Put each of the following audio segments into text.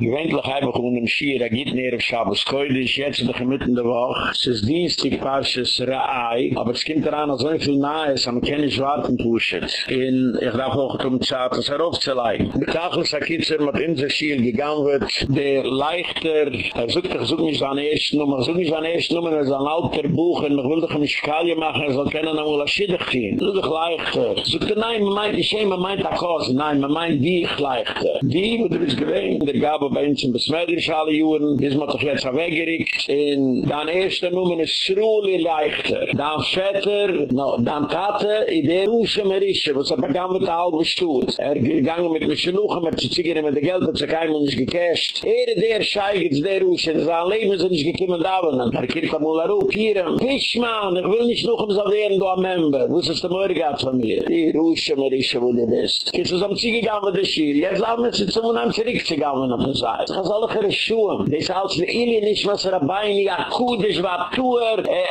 Gewöhnlich habe ich unten Schier, er geht näher auf Schabes Koidisch, jetzt der Gemüten der Woche. Es ist dienstig Parshas Ra'ai, aber es kommt daran, als so viel nahe ist, am kann ich warten pushen. In, ich darf auch um Zeit, das heraufzuleihen. Mit Tachlis Akitzer, mit in der Schier gegangen wird, der leichter, er sucht, ich such nicht seine erste Nummer, such nicht seine erste Nummer, er ist ein alter Buch, und ich will doch eine Schkalje machen, er soll kennen, am Ula Schiddich gehen. Das ist doch leichter. Sucht er, nein, man meint, ich schäme, man meint, nein, man meint, die ich leichter. Die, wo du bist gewähnt, der Gabe bei uns in Besmeidrisch alle Juren, ist man doch jetzt weggerickt. In dein erster Numen ist Sruli leichter. Dein Vetter, no, dein Tate, in der Rusche Merische, was er begann mit der Halbe Stutt. Er gegangen mit mich Schluchen, mit der Zigerin, mit der Geld, hat sich einmal nicht gecasht. Er, der Scheigitz, der Rusche, das ein Leben sind nicht gekommen da, und er kirkt am Ularu, Pirem, Fischmann, ich will nicht noch um so werden, du am Member. Wo ist das der Morgen von mir? Die Rusche Merische, wo du bist. Kennst du so am Zigegang mit der Schir? Jetzt haben wir sie zum Unheim zurückzugangen auf Seite. Das ist alle ihre Schuhe. Das ist als wir ihnen nicht, was er dabei nicht akudisch war, tuer, äh,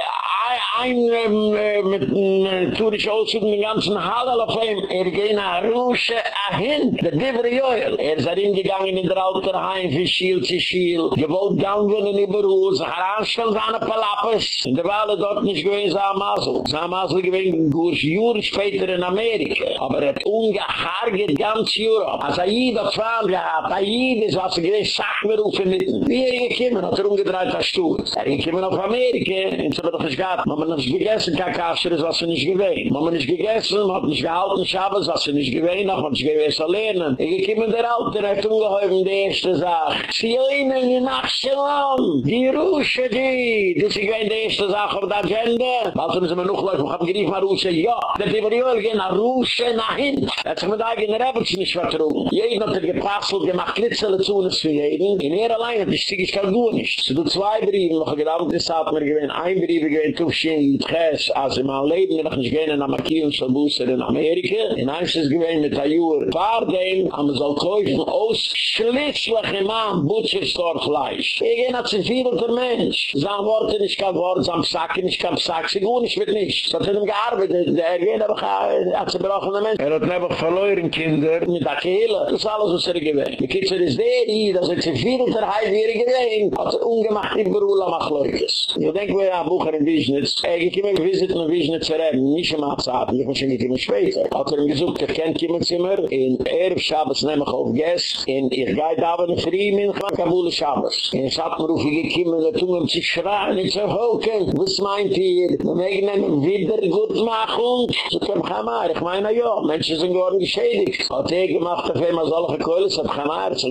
ein ähm, äh, mit einem Tourisch auszügen, den ganzen Hall auf ihm, er ging nach Rusche ahin, der Divere Joel. Er ist darin gegangen in der Alter Heim, für Schiel zu Schiel, gewollt gangen in Iberu, sich heranstellen seine Palappes. In der Wahl dort nicht gewesen, sah Masel. Sah Masel gewesen, gursch Jura später in Amerika. Aber er hat ungehargert ganz Europa. Als er jeder Frauen gehabt, er jeder, was er gewesen, sag mir auf ihn mitten. Wie er gekommen, hat er umgedreht als Stuhl. Er ist gekommen auf Amerika, in so er nicht gehabt. Man hat nicht gegessen, kein Kascher ist, was er nicht gewesen. Man hat nicht gegessen, hat nicht gehalten, Schabes, was er nicht gewesen, man hat nicht gewesen lernen. Er gekommen, der Alter, er hat ungeheuben, die erste Sache. Sie lehnen in Nachschelon, die Rusche, die. Das ist gewesen, die erste Sache auf der Agenda. Was haben sie mir noch läuft, ich habe gerief mal Rusche, ja. Der Diverjöl gehen nach Rusche, nach hinten. Er hat sich mit eigener Rebels nicht vertrunken. Jeden hat er gepasselt, gemacht Klitzele zu uns für jeden. In er allein hat sich ich kann gut nicht. So du zwei Briefen noch gedacht, das hat mir gewinnt. Ein Brief gewinnt, Tufchen, Yitches, als in meinem Leben noch nicht gehen in Amakir und Salbusser in Amerika. In eins ist gewinnt mit der Jür. Paar dem haben wir so kaufen aus schließlich im Mann Butcherstor Fleisch. Ich gehe nach zivilter Mensch. Sein Wort ist kein Wort, sein Psaak ist kein Psaak. Sie gut nicht mit nichts. So hat er ihm gearbeitet. Der geht aber hat sie brauchen den Mensch. Er hat einfach verloren Kinder mit der Kehle. Das ist alles, was er gewinnt. Die Kitzel ist der hier, dass er zivilter Heidjährige gewinnt. Hat er ungemacht in Berula mach Leukes. Ich denke, wir haben Bucher in Wiesnitz. Er geht immer in Wiesnitz zu reden. Nicht im Abzahat. Ich muss schon nicht immer später. Hat er ihm gesucht, er kennt Zimmer. In Erf Shabbos nehm ich auf Gäst. In ich gehe da, wenn ich frie, min ich Kabul Shabbos. In Schattenruf, ich gehe immer, da tun wir sich schreien. Ich sage, okay, was meint ihr? Wir mögen eine Wiedergutmachung. So kann ich einmal. Ich meine, ja, Menschen sind nicht geschädigt. Hat er gemacht, auf einmal solche Keulis, hat ich einmal. So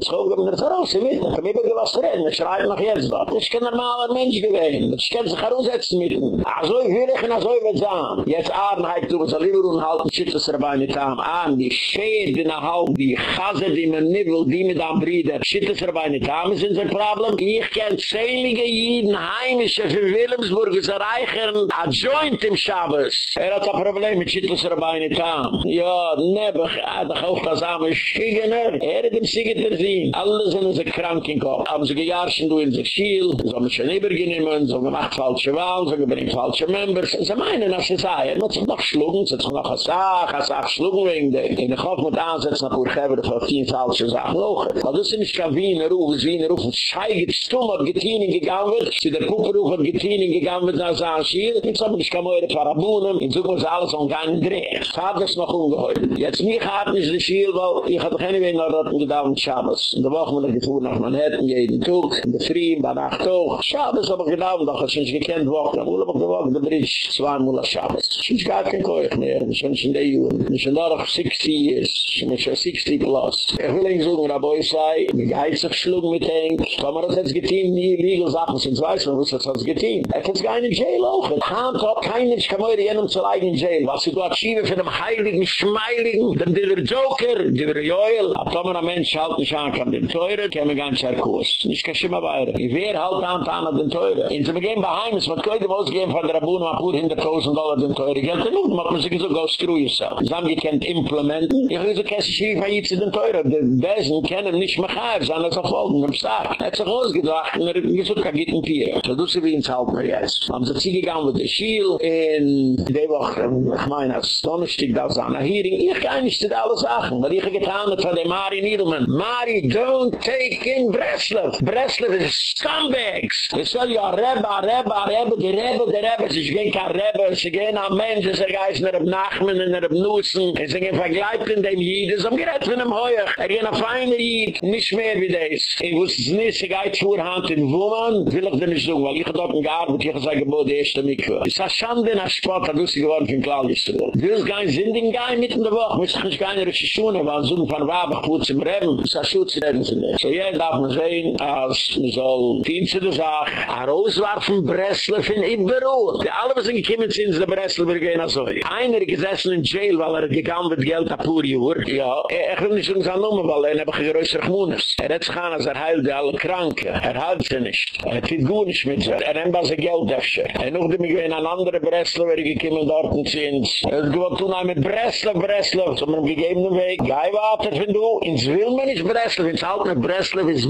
jetzt gehoog er haben nicht raus, ich weiß nicht, ich habe immer gewollt reden, ich schreibe noch jetzt was. Das ist kein normaler Mensch gewesen, das kann sich heraussetzen mit ihm. Also ich will ich und also ich will sagen. Jetzt Ahren heißt du, was er lieber unhalten, schützt es dabei nicht an. Ahren, die Schäden, die Halb, die Chase, die man nibbel, die mit einem Brieder, schützt es dabei nicht an, ist unser Problem. Ich kenne zähnliche Jiden, heimische für Wilhelmsburg, ist er a Joint im Schabes. Er hat ein Problem mit schützt es dabei nicht. Ja, nebbach, er hat auch das Amen Schigener, er hat im Siegiter sie, versehen. Alle sind so in Kopf. Haben sie gejarschen, du in sich schiel. So haben sie schon übergenommen, so gemacht falsche Wahl, so gebringt falsche Members. Sie meinen, als sie sagen, er muss sich noch schlugen, sie sich noch eine Sache, eine Sache schlugen wegen dem. In der Kopf muss ansetzen, nach Urgeber, für vier falsche Sachen noch. Weil das ist nicht kein Wiener es ist Wiener Ruf, es scheigert, stumm hat getehen gegangen wird, zu der Puppe Ruf hat getehen gegangen wird, nach seinem Schiel. Jetzt haben wir nicht mehr Parabunen, in Zukunft ist alles umgegangen, dreh. Vater ist noch ungeheuer. Jetzt mich hat nicht der Schiel, weil ich hatte keine Wiener dort gedauert Shabbos. In der Woche muss ich gefuhr nach Manhattan, jeden Tag, in der Früh, bei Nacht auch. Shabbos habe ich gedauert, doch ich nicht gekannt, Woche. Ich habe gewohnt, der Bridge, zwei Mula Shabbos. Ich habe gar kein Koich mehr, ich bin schon in der Jungen. Ich bin noch 60 years, ich bin schon 60 plus. Ich will nicht sagen, Rabeu sei, die Geizig schlug mit Henk. Wenn man das jetzt getein, nie legal Sachen sind, weiß man, was das jetzt getein. Er kann gar nicht in Jail auch. Hand hat keiner, ich kann mir jenem zu leiden in Jail. Was sie dort schiebe für den heiligen, schmeiligen, dem der Joker, der Joel. Ab da man ein Mensch halt nicht an kann, den Teure, käme ganz herkurs. Nicht kein Schimmer weiter. Ich wäre halt an, an den Teure. In so begehen bei Heimes, man könnte ausgehen von der Rabun, ma pur hinter 1000 Dollar den teure Geld, dann muss man sich so go screw yourself. Sie haben gekannt implementen, ich will so käse schief, weil jetzt den teure, die Besen kennen nicht mehr Chaif, sondern so folgen, im Stark. Er hat sich und er hat gesagt, kann gitten Pier. So du sie wie ins Halten wir jetzt. Haben sie gegangen mit der Schiel, in die Woche, ich meine, als Donnerstag, da war eine Hearing, ich kann nicht zu alle Sachen, weil ich getan hat von der Mari Niedelmann. Mari, don't take in Breslau. Breslau is scumbags. They soll ja Rebbe, Rebbe, Rebbe, die Rebbe, die Rebbe, sie gehen kein Rebbe, sie gehen am Mensch, sie gehen nach dem Nachmen, nach dem Nussen, sie gehen vergleibt in dem Jid, sie haben gerett von dem Heuer, er gehen auf eine Jid, nicht mehr wie das. Ich wusste es nicht, sie geht vorhand in Wumann, will ich denn nicht sagen, weil ich dort ein Garten, ich habe gesagt, gebot die erste Mikve. Es ist ein Schande nach Sport, da wusste ich geworden von Klaudistel. Du willst gar nicht sind, den Gein mitten der Woche, muss ich nicht gar nicht richtig schuhen, weil so ein von Wabach, wo zum Reben, das ist ein Schutz, reden sie nicht. So, ja, darf man sehen, als man soll, dienste der Sache, ein Roswarfen Breslau von Iberu. Die alle, sind gekommen, sind der Breslau, gehen also. Einer gesessen in Jail, weil er gegangen wird Geld ab pur Jür. Ja, ich will nicht sagen, sein weil er habe größere Gmoenes. Er hat sich an, als er heilte alle Kranke. Er heilt sie nicht. Er viel gut nicht mit sich. Er hat was er Geld dafür. Er noch dem ich in ein anderer Breslau, wer gekommen dort sind. Er hat gewollt tun, mit Breslau, Breslau. So man gegeben den Weg. Warte, wenn du, ins will man Breslau, ins halt mit Breslau, ist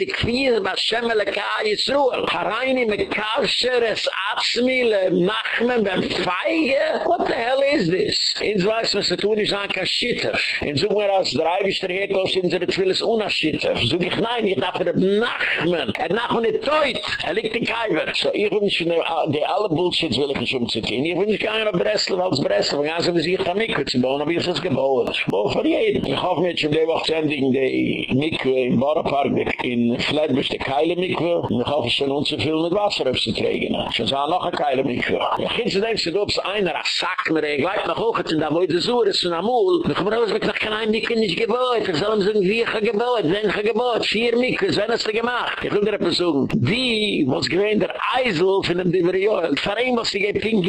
ich kvier, was schemmele Kai ist Ruhe. Hareini mit Kauscher, es Atzmile, Nachmen, beim Feige. What the hell is this? Ins weiß, was er tun, ist ein Kaschitter. In so mir als drei, der Herkos, in seine Twilis Unaschitter. So ich, nein, ich darf er Nachmen. Er Nachmen ist teut. Er liegt in Kaiwer. So ich wünsche, die alle Bullshits will ich nicht umzutehen. Ich ich kann ja noch Breslau, als Breslau. Ja, so wie sich da Mikve zu bauen, aber ich habe es gebaut. Wo für jeden. Ich hoffe nicht, in der Woche zendigen die Mikve in Bauerpark, in Flatbush, die Keile Mikve. Und ich hoffe, schon uns zu viel mit Wasser aufzuträgen. Schon sah noch eine Keile Mikve. Ja, ich finde, denkst du, ob es einer ein Sack mir er gleich nach hoch hat, und da wo ich das Uhr ist, und amul, dann kommen raus, ich noch kein Mikve nicht gebaut. Ich soll ihm sagen, wie ich gebaut, wenn ich gebaut, vier Mikve, wenn es gemacht. Ich will dir etwas sagen, die, was gewähnt der Eisel von dem Diverioel, für ihn, was sie gepinkt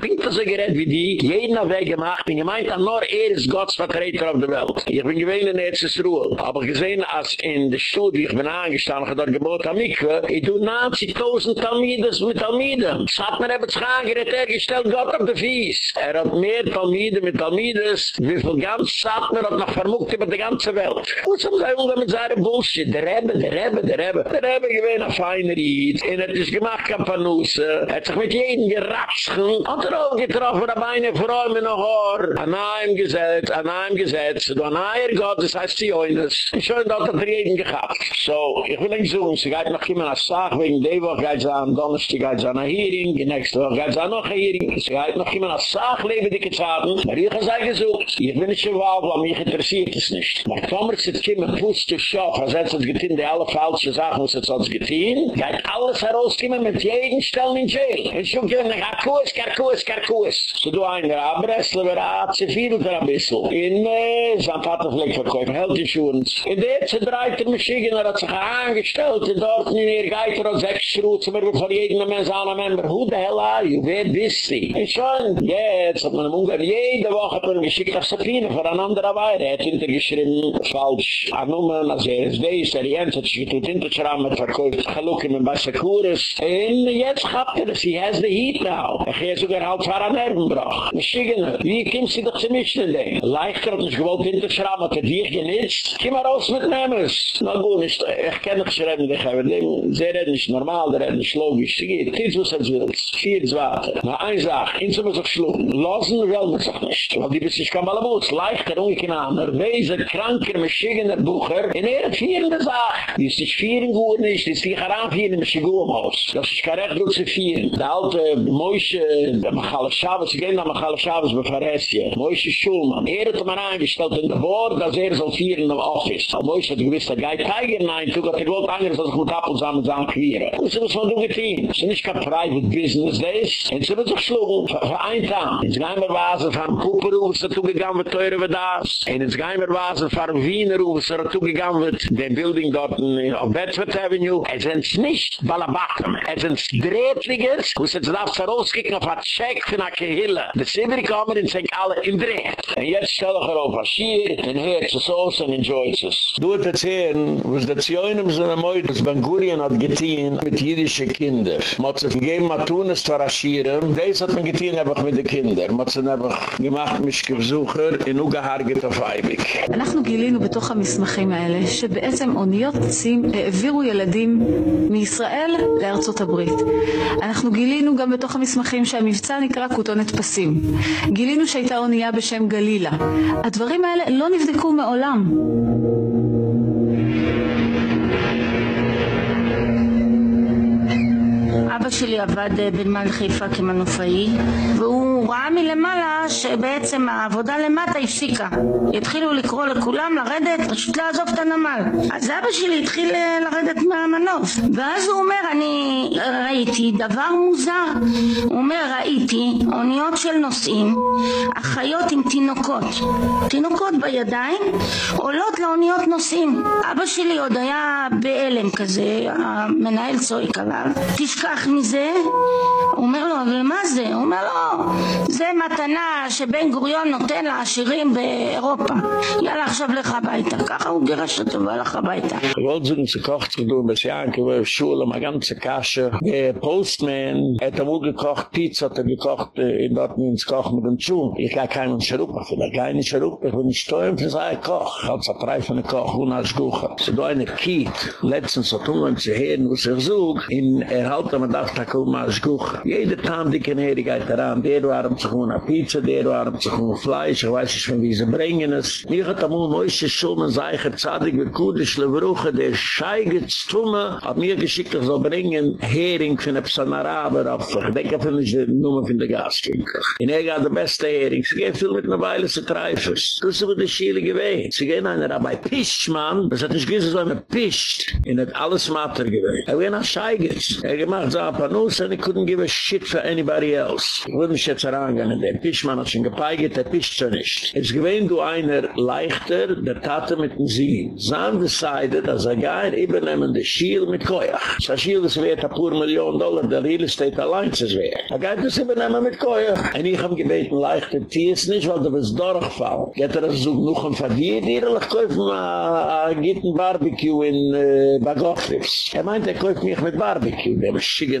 pinkt er so gerät wie die, jeden auf Weg gemacht, bin gemeint, an nur er ist Gottes Vertreter auf der Welt. Ich bin gewähnt in Erzes Ruhe, aber gesehen, als in der Studie, ich bin angestanden, ich habe dort gebot am Mikve, ich tue 90.000 Talmides mit Talmiden. Es hat mir eben zu angeret, er gestellt Gott auf der Fies. Er hat mehr Talmide mit Talmides, wie viel ganz Satmer hat noch vermuckt über die ganze Welt. Und so sei unge mit seiner Bullshit, der Rebbe, der Rebbe, der Rebbe. Der Rebbe gewähnt ein feiner Ried, und er hat es gemacht, Kampanusse, er hat sich mit jedem geratschen, hat er auch getroffen, da meine Frau mit noch Haar, an einem Gesetz, an einem Gesetz, du an einem Gott, das heißt Zioines. Ich habe dort hat er jeden gehabt. So, ich will nicht suchen, sie geht noch immer als Sach, wegen der Woche geht sie an Donnerstag, geht sie an einer Hearing, die nächste Woche geht sie an noch eine Hearing, sie geht noch immer als Sach, lebe dicke Zaten, aber ich habe sie gesucht, ich bin nicht wahr, weil mich interessiert es nicht. Aber Tomer sitzt hier mit Fuß zu Schof, als er hat getan, die alle falsche Sachen, was er hat getan, geht alles herauskommen mit jedem Stellen in Jail. Und schon gehen nach Karkus, Karkus, Karkus. So du ein, der Abressler, der hat sie viel da ein bisschen. In, äh, sein Vater vielleicht verkäufen, Health Insurance. In der Z3 Maschinen hat sich angestellt, in dort in ihr Geiter und sechs Schruzen, wir von jedem Mensch an einem Member. Who the hell are you? Wer bist sie? Und schon, jetzt hat man ihm ungefähr jede Woche hat man geschickt auf Sapine für ein anderer Weile. Er hat hintergeschrieben, falsch, an Nummern, als er es weiß, er jens hat sich getut hinterschramm, hat verkäuft, Chaluk in Basakuris. Und jetzt habt ihr das, he has the heat now. Er geht sogar halt für ein Nervenbrach. Maschinen, wie kommt sie doch zu mischen, den? Leichter hat nicht gewollt hinterschramm, hat er dich genitzt. Komm mal raus mit Nemes. Na gut, ich, ich kenne dich schreiben, dich aber dem, sie reden nicht normal, der reden nicht logisch. Sie geht, kids was er will, vier Zwarte. Na ein Sach, ins immer so geschlungen, losen will man sich nicht. Weil die bist nicht kann mal gut, leichter ungekenamer, weise, kranker, maschigener Bucher, in er vierende Sach. Die ist nicht vieren gut nicht, die ist nicht heranvieren im Schigumhaus. Das ist kein Recht gut zu vieren. Der alte Moishe, der Machal Shabbos, ich gehe nach Machal Shabbos bei Faresje, Moishe Schulman, er hat man eingestellt in der Bord, dass er soll vieren im Office. Aber Moishe hat gewiss, der Geid Tiger, nein, du gott, er wollte anders, als ich mit Apple zusammen zusammen queeren. Das ist was man du getein. Das ist nicht kein Private Business, das. Und sie wird sich schlugen, für ein Tag. Ins Geimerwasen von Kuperhof ist er zugegangen mit Teure wie das. Und ins Geimerwasen von Wienerhof ist er zugegangen mit dem Building dort auf Bedford Avenue. Es sind nicht Balabatum. Es sind Drehtligers, wo sie jetzt darfst du rauskicken auf ein Check für eine Kehille. Das sind wir gekommen und sind alle in Dreht. Und jetzt stell ich auf ein Schier, und hört es aus und enjoyt es. Du hast erzählen, was der Zioinem so eine Meute, das Ben Gurion hat getein mit jüdischen Kindern. Man hat sie gegeben hat tun es zwar aschieren, das hat man getan einfach mit den Kindern. Man hat sie einfach gemacht, mich gebesucher, in Ugeharget auf Eibig. אנחנו גילינו בתוך המסמכים האלה שבעצם אוניות צים העבירו ילדים מישראל לארצות הברית. אנחנו גילינו גם בתוך המסמכים שהמבצע נקרא כותונת פסים. גילינו שהייתה אונייה בשם גלילה. הדברים האלה לא נבדקו מעולם. Thank you. אבא שלי עבד בנמל חיפה כמנופאי והוא ראה מלמעלה שבעצם העבודה למטה הפסיקה. התחילו לקרוא לכולם לרדת פשוט לעזוב את הנמל. אז אבא שלי התחיל לרדת מהמנוף. ואז הוא אומר אני ראיתי דבר מוזר. הוא אומר ראיתי אוניות של נוסעים אחיות עם תינוקות. תינוקות בידיים עולות לאוניות נוסעים. אבא שלי עוד היה בהלם כזה המנהל צועק עליו תשכח מזה? הוא אומר לו, אבל מה זה? הוא אומר לו, זה מתנה שבן גוריון נותן לעשירים באירופה. יאללה, עכשיו לך הביתה. ככה הוא גירש אותו והלך הביתה. gewollt sind zu kocht zu tun, bis Janke war auf Schule, ma ganze Kasche. Der Postman hat er wohl gekocht, Pizza hat er gekocht, in dort ins Koch mit dem Schuh. Ich kann keinen Scherupa, für der keine Scherupa, ich will nicht steuern für seinen Koch. Als er drei von der Koch. Sie do eine zu in er Alter, man darf da kommen als Guche. Jede Tam, die kann her, die geht daran, der warm zu kommen, eine Pizza, der warm zu um kommen, Fleisch, ich weiß nicht, von wie sie bringen es. Mir hat am Ohren, euch ist schon ein Zeichen, zadig, wie kudisch, le Brüche, der Scheige zu tun, hat mir geschickt, ich soll bringen, Hering von der Psanaraber, auf, ich denke, für mich die Nummer von der Gaskinker. In er Ega, der beste Hering, sie gehen viel mit einer Weile zu Treifers. Das ist aber die Schiele gewesen. Sie gehen einer dabei, Pisch, Mann, das hat nicht gewiss, dass er Pischt, in er hat alles Mater gewesen. Er ging nach Scheige, er ging gemacht a panus and he couldn't give a shit for anybody else. Ich würde mich jetzt herangehen den Pischmann, hat schon gepeigert, der pischt schon nicht. Es gewähnt du einer leichter, der Tate mit dem Sie. Zahn decided, dass er geir übernehmen de Schiel mit Koyach. Das Schiel ist wert ein paar Millionen Dollar, der Real Estate allein ist wert. Er geir das übernehmen mit Koyach. Und ich hab gebeten, leichter, die ist nicht, weil du bist durchgefallen. Geht er so ein Verdier, die er kaufen, a gitten Barbecue in äh, Bagofrifs. Er meint, er kauft mich mit Barbecue, der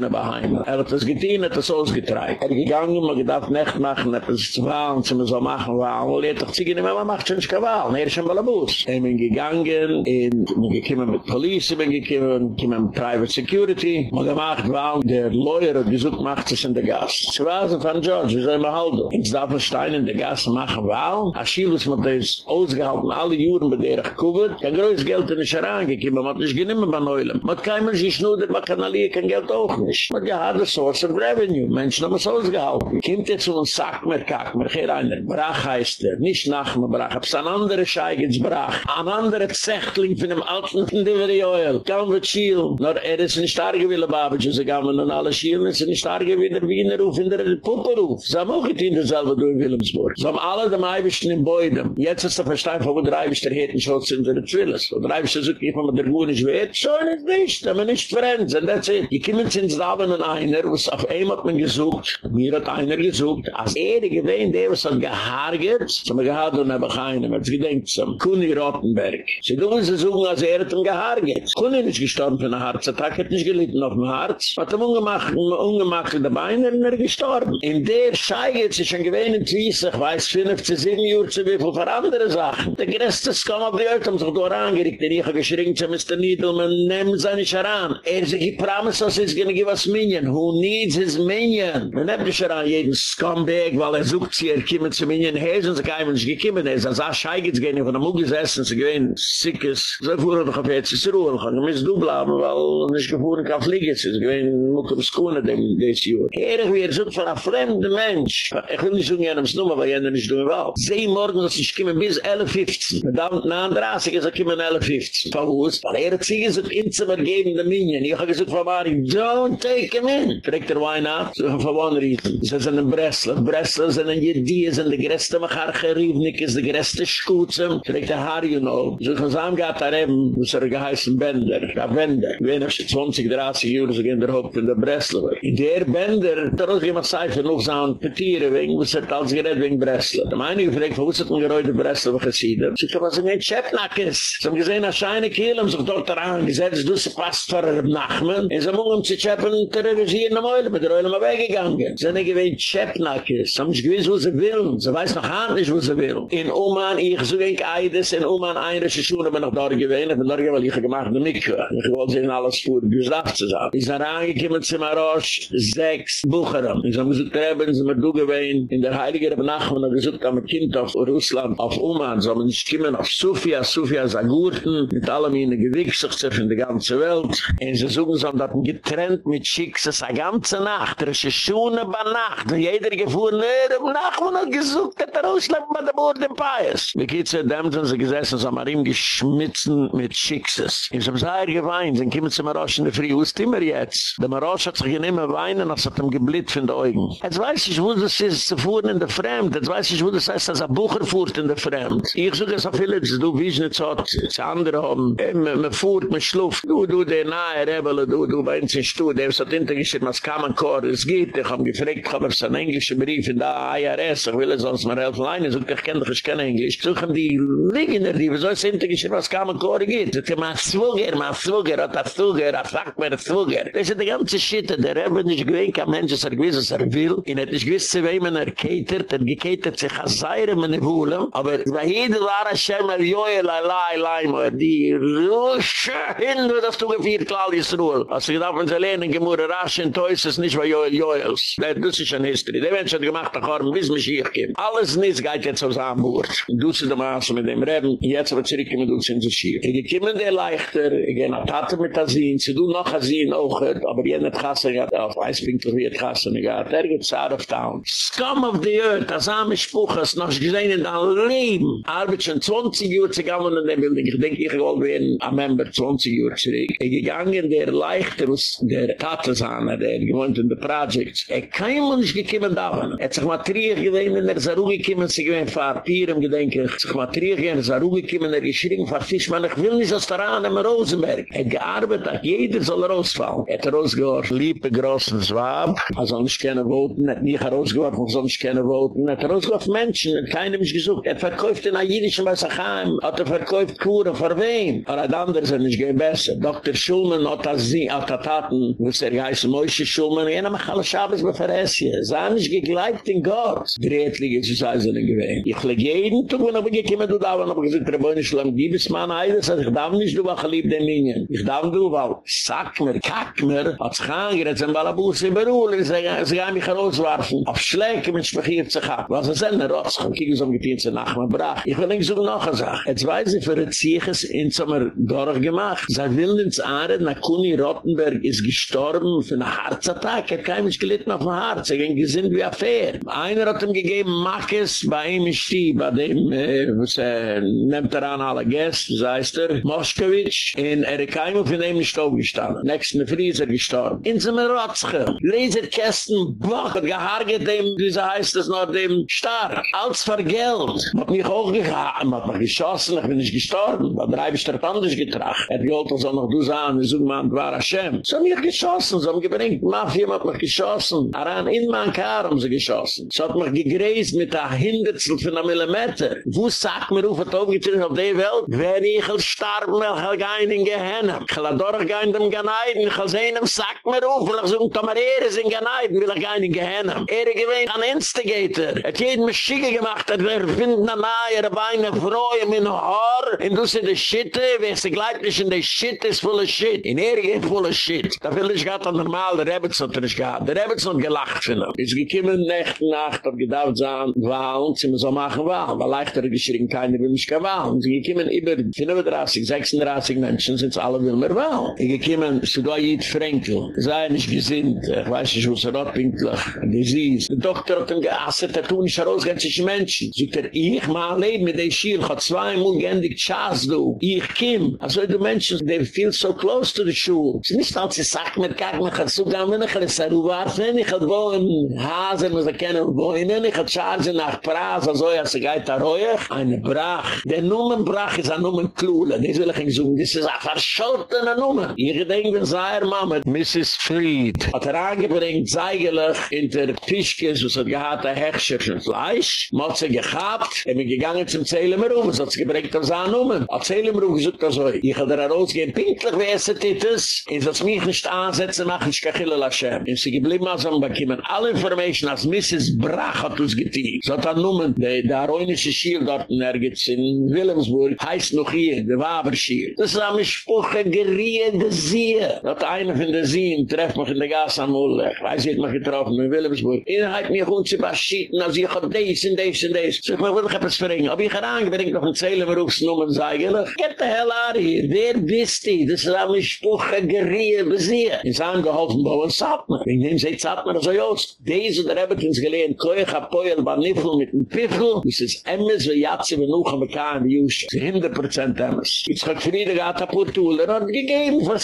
aber heim. Er hat das getan, hat das ausgetreibt. Er gegangen, man gedacht, nicht machen, hat das zu wahren, zu mir so machen, wahren. Er hat doch ziegen, man macht schon nicht gewahlen. Er ist schon mal ein Bus. Er bin gegangen, in, man gekommen mit Polizei, man gekommen, gekommen mit Private Security, man gemacht, weil der Lawyer hat gesucht, macht es in der Gas. Sie waren von George, wie soll man halten? Jetzt darf man Stein in der Gas machen, weil, Achilles hat das ausgehalten, alle Juren bei der ich gekubert, kein größtes Geld in der Scheran gekommen, man hat nicht genommen bei Neulem. Man hat kein Mensch geschnudert, man kann alle kein Geld auch nicht. Man hat a source of revenue. Menschen haben es ausgehalten. Kimmt jetzt und sagt mir, kack mir, hier einer, Brach heißt er, nicht nach mir Brach. Hab's an andere Scheigels Brach. An andere Zechtling von dem alten Delivery Oil. Kaum wird schiel. Nor er ist nicht stark gewille, Babetje, sie gaben nun alle schielen, es ist nicht stark gewille, der Ruf, in der Puppe Ruf. Sie haben auch getein dasselbe durch Wilhelmsburg. Sie haben alle dem Eibischten in Beudem. Jetzt ist der Verstein von der Eibischter hätten schon zu unsere Zwilles. Und der Eibischter sagt, ich habe mir der Gunisch wehrt. So nicht nicht, aber nicht Friends, and that's it. Die kommen ins Daben und einer, was auf ihm hat man gesucht, mir hat einer gesucht, als er gewähnt, der was hat gehargert, so man gehad und habe keinem, als gedenkt zum Kuni Rottenberg. Sie tun sie suchen, als er hat ihn gehargert. Kuni ist gestorben von einem Herzattack, hat nicht gelitten auf dem Herz, hat ihm ungemacht, ungemacht in der Beine, und er gestorben. In der Scheige sich schon gewähnt in Twiess, ich weiß, 50, 7 Uhr zu wie viel für andere Sachen. Der größte Skam auf die Earth haben sich da angeregt, der ich habe geschrien zu Mr. Niedelman, nehmen Sie nicht heran. Er sagt, he promised us he's gonna give us minion. Who needs his minion? Man nimmt nicht heran jeden Scumbag, weil er sucht sie, er kommt zu minion. Hey, sind sie keinem nicht gekommen. Er ist als er scheigert, gehen von der Muggel gesessen, sie gewähnen, sickes. So fuhren doch auf jetzt ins Ruhe. Ich kann nicht du bleiben, weil er nicht gefuhren kann fliegen. Sie gewähnen, muck um Skunen, dem, des Jahr. Ehrlich, wie er sucht von einem fremden Mensch. Ich will nicht so gerne ums Nummer, weil jener nicht tun will. Sie morgen, dass ich komme bis 11.15. Mit dem, na, 30 ist er kommen 11.15. Von wo ist? Weil er hat sich gesagt, Inzimmer geben, der Minion. Ich habe gesagt, Frau Mari, don't take him in. Fragt er, why not? So, for one reason. Sie sind in Breslau. Breslau sind in Jedie, sind die größte Macharche Rievnik, ist die größte Schuze. Fragt er, how you know? So, von seinem gab er eben, was er geheißen Bender. Ja, Bender. Wenn er 20, 30 Jahre, so gehen der Haupt in der Breslau. In der Bender, da hat jemand Zeit noch so ein Petiere, wegen, was er als gerät wegen Breslau. Da meine ich, fragt, wo ist das ein Geräude Breslau, er sieht? Sie kann was in den Chepnackes. Sie haben gesehen, als scheine Kiel, haben sich dort daran gesetzt, du sie passt für Nachmen. In so einem zu Chepen, getroffen, terrorisieren am Eulen, mit der Eulen mal weggegangen. Sie sind nicht gewähnt Schäppnackes, sie haben nicht gewiss, wo sie will, sie weiß noch gar nicht, wo sie will. In Oman, ich suche ich Eides, in Oman, ein Schuhe, bin noch da gewähnt, ich bin da weil ich gemacht habe, ich wollte sehen, alles vor, darfst zu sagen. Ich bin reingekommen zu Marosch, sechs Bucherem. Ich habe gesagt, Reben, sind wir du gewähnt, in der Heilige Rebnach, und er gesagt, am Kind auf Russland, auf Oman, so man nicht kommen auf Sofia, Sofia Sagurten, mit allem in der Gewichtsucht von der ganzen Welt. Und sie suchen, so haben getrennt mit Schicks, es eine ganze Nacht, es ist schon eine Nacht, und jeder gefuhr, ne, um Nacht, man hat gesucht, dass er ausschleppt bei der Bord im Pais. Wie geht's ja, dem sind sie gesessen, so haben wir ihm geschmitzen mit Schickses. Und sie haben sehr geweint, dann kommen sie mir raus in der Früh, wo ist immer jetzt? Der Marosch hat sich nicht mehr weinen, als hat ihm geblit von den Augen. Jetzt weiß ich, wo das ist, zu fuhren in der Fremd, jetzt weiß ich, wo das heißt, als ein Bucher fuhrt in der Fremd. Ich suche es auf viele, du wies nicht so, zu anderen haben, man fuhrt, man schluft, du, du, der nahe Rebel, du, du, bei uns Stuhl, der ist hat hintergeschrieben, was kann man kor, es geht, ich habe gefragt, ich habe es ein englischer Brief in der IRS, ich will es sonst mal helfen, ich suche, ich kenne dich, ich Englisch, ich suche die Liegender, die, wieso ist hintergeschrieben, was kann man kor, geht, ich habe Zwuger, mein Zwuger, hat das Zwuger, das sagt mir Zwuger, das ist die ganze Schitte, der Rebel nicht gewinnt, kein Mensch, er gewiss, was er will, in hat nicht gewiss, zu wem er catert, er gekatert sich als Seire, meine Wohle, aber bei jedem war er schon mal, joe, lai, lai, die Rusche, hin, das du gefiert, klar, ist Ruhl. Als ich darf uns alleine, gemurre rasch in Teus, ist nicht bei Joel Joels. Das ist eine History. Die Menschen hat gemacht, dass wir wissen, wie ich hier Alles nichts geht jetzt aus Hamburg. Du sie da mal mit dem Reben, jetzt aber zurück, du sie in Schiff. Ich komme der leichter, ich gehe nach Tate mit Asin, sie du noch Asin auch, aber ich nicht Gassen gehabt, auf Eispinkel wie Gassen gehabt. Der geht out of town. Scum of the earth, das arme Spruch, das noch gesehen in deinem Leben. Arbeit schon 20 Uhr zu gehen, in dem Bildung. Ich denke, ich wollte werden ein Member 20 Uhr zurück. Ich gegangen, der leichter der Tatesahne, der gewohnt in der Project. Er ihm nicht gekommen da. Er hat sich mal trier gewesen, in der Saru gekommen, sie gewinnt vor Pieren, gedenke ich. sich mal trier gewesen, in der Saru gekommen, er geschrien, vor Fischmann, ich will nicht aus der Ahne, in Rosenberg. Er hat gearbeitet, jeder soll rausfallen. Er hat rausgehört, liebe großen Zwab, er soll nicht keine Voten, er hat nicht rausgehört, er soll nicht keine Voten, er hat rausgehört Menschen, er hat keinem nicht gesucht, er verkauft in der jüdischen Wasserheim, hat er verkauft Kuren, vor wem? Er hat andere, nicht gehen besser. Dr. Schulman hat das sie, hat das Taten, Schumann, wo es er geheißen Moishe Schumann, und jener mach alle Schabes bei Veressie. Sei nicht gegleibt in Gott. Drehtlige zu sein sind gewähnt. Ich leg jeden Tag, wenn ich gekommen du da, wenn ich gesagt, Rebbeine Schlamm, gibes Mann Eides, ich darf nicht du, ach lieb den Minion. Ich darf du, weil Sackmer, Kackmer, hat sich angeretzt, in Balabus, in Beruhl, und sie gehen mich rauswerfen. Auf Schläge, mit Spachiert sich ab. Was ist denn, Rotschum, kiegen so am Getienste Nachmann, brach. Ich will nicht so noch eine Sache. Jetzt weiß ich, für ein Zieches, in so Sommer, Dorf gemacht. Seit Willens Ahren, Kuni Rottenberg, ist gestorben für einen Herzattack. Er hat kein Mensch gelitten auf dem Herz. Er ging gesinnt wie Affair. Einer hat ihm gegeben, Makis bei ihm ist Stieb, bei dem, äh, was er nimmt er an alle Gäste, das heißt er, Moskowitsch, und er hat kein Mensch von ihm nicht aufgestanden. Nächsten Früh ist er gestorben. In seinem Rotzke, Laserkästen, boah, hat gehargert dem, wie sie heißt es noch, dem Star. Als für Geld. Hat mich auch gehabt, hat mich geschossen, ich bin nicht gestorben. Weil der Eibisch der Tandisch getracht. Er hat also noch du sagen, wir suchen mal, war Hashem. So mich geschossen, so haben gebringt. Mafia hat mich geschossen. Aran in mein Kar haben sie geschossen. So hat mich gegräßt mit der Hinderzel von einem Millimeter. Wo sagt mir, auf der Aufgetreten auf der Welt? Wenn ich will starben, will ich gehen in Gehennem. Ich will durchgehen in dem Geneiden. Ich will sehen, sagt mir auf, will ich sagen, Tomer er ist in Geneiden, will ich gehen in Gehennem. Er gewinnt an Instigator. Er hat jeden Maschige gemacht, er findet eine nahe, Beine, Freude, mein Haar. Und du sie die Schitte, wer sie gleich nicht in die Schitte ist voll of Shit. In er geht voll of Shit. Da will ich gatt an der Rebets hat er nicht gehabt. Der Rebets hat gelacht von ihm. Ist gekiemen Nacht, Nacht, hat gedacht, sahen, Wahlen, sie müssen machen Wahlen. Weil leichter geschrien, keiner will nicht gar Wahlen. Sie gekiemen über 35, 36 Menschen, sind alle will mehr Wahlen. Ich gekiemen, so da jit Frenkel. Sei nicht gesinnt, ich weiß nicht, wo es rotpinklich, disease. Der Doktor hat ihm geasset, er tun nicht heraus, ganz sich Menschen. Sogt er, ich mal leben mit der Schiel, hat zweimal gendig Chas, du. Ich kim. Also die Menschen, they feel so close to the shul. Sie nicht als sagt mir kack mir hat so gar mir khle saru war wenn ich hat bauen hazen mir kennen bauen ich hat charge nach praz so ja se geit da roech eine brach. Der nomen brach is a nomen klule des will ich so des is a verschorten nomen ihr gedenken saer mamme mrs fried. Hat er angebringt zeigelich in der pischke was hat gehat der herrschen fleisch. Macht gehabt. Er mir gegangen zum zählen mir um so gebringt das a nomen erzählen mir er so ich hat er rausgehen pinklich wer ist es is das mich nicht setzen machen, ich kachille Lashem. Und sie geblieben als am bekommen alle Information, als Mrs. Brach hat uns getein. So hat er nummen, der de aroinische Schiel dort nirgends in Wilhelmsburg, heißt noch hier, der Waberschiel. Das ist am Spuche geriehende Siehe. Dat eine von der Sien trefft mich in der Gas am Ulle. Ich weiß, ich mich getroffen in Wilhelmsburg. Er hat mir gut zu beschieten, als ich hab dies und dies und dies. So, ich will dich etwas verringen. Aber ich herange, wenn ich noch ein Zählenberufsnummer sage, get the hell out of here. Wer bist du? Das ist am Spuche geriehende Siehe. In seinem geholfen, sagt mir. Wegen dem seht mir, also Jost, diese der Rebetins gelehen, koich apoyel, baniffel mit dem Piffel, das ist emmes, wie jatsi, wie nuch am Bekan, die Jusche. Sie hinder Prozent emmes. Jetzt hat Friede gehad, apurtul, er hat gegeben, von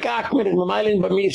kack mir, in meinem bei mir,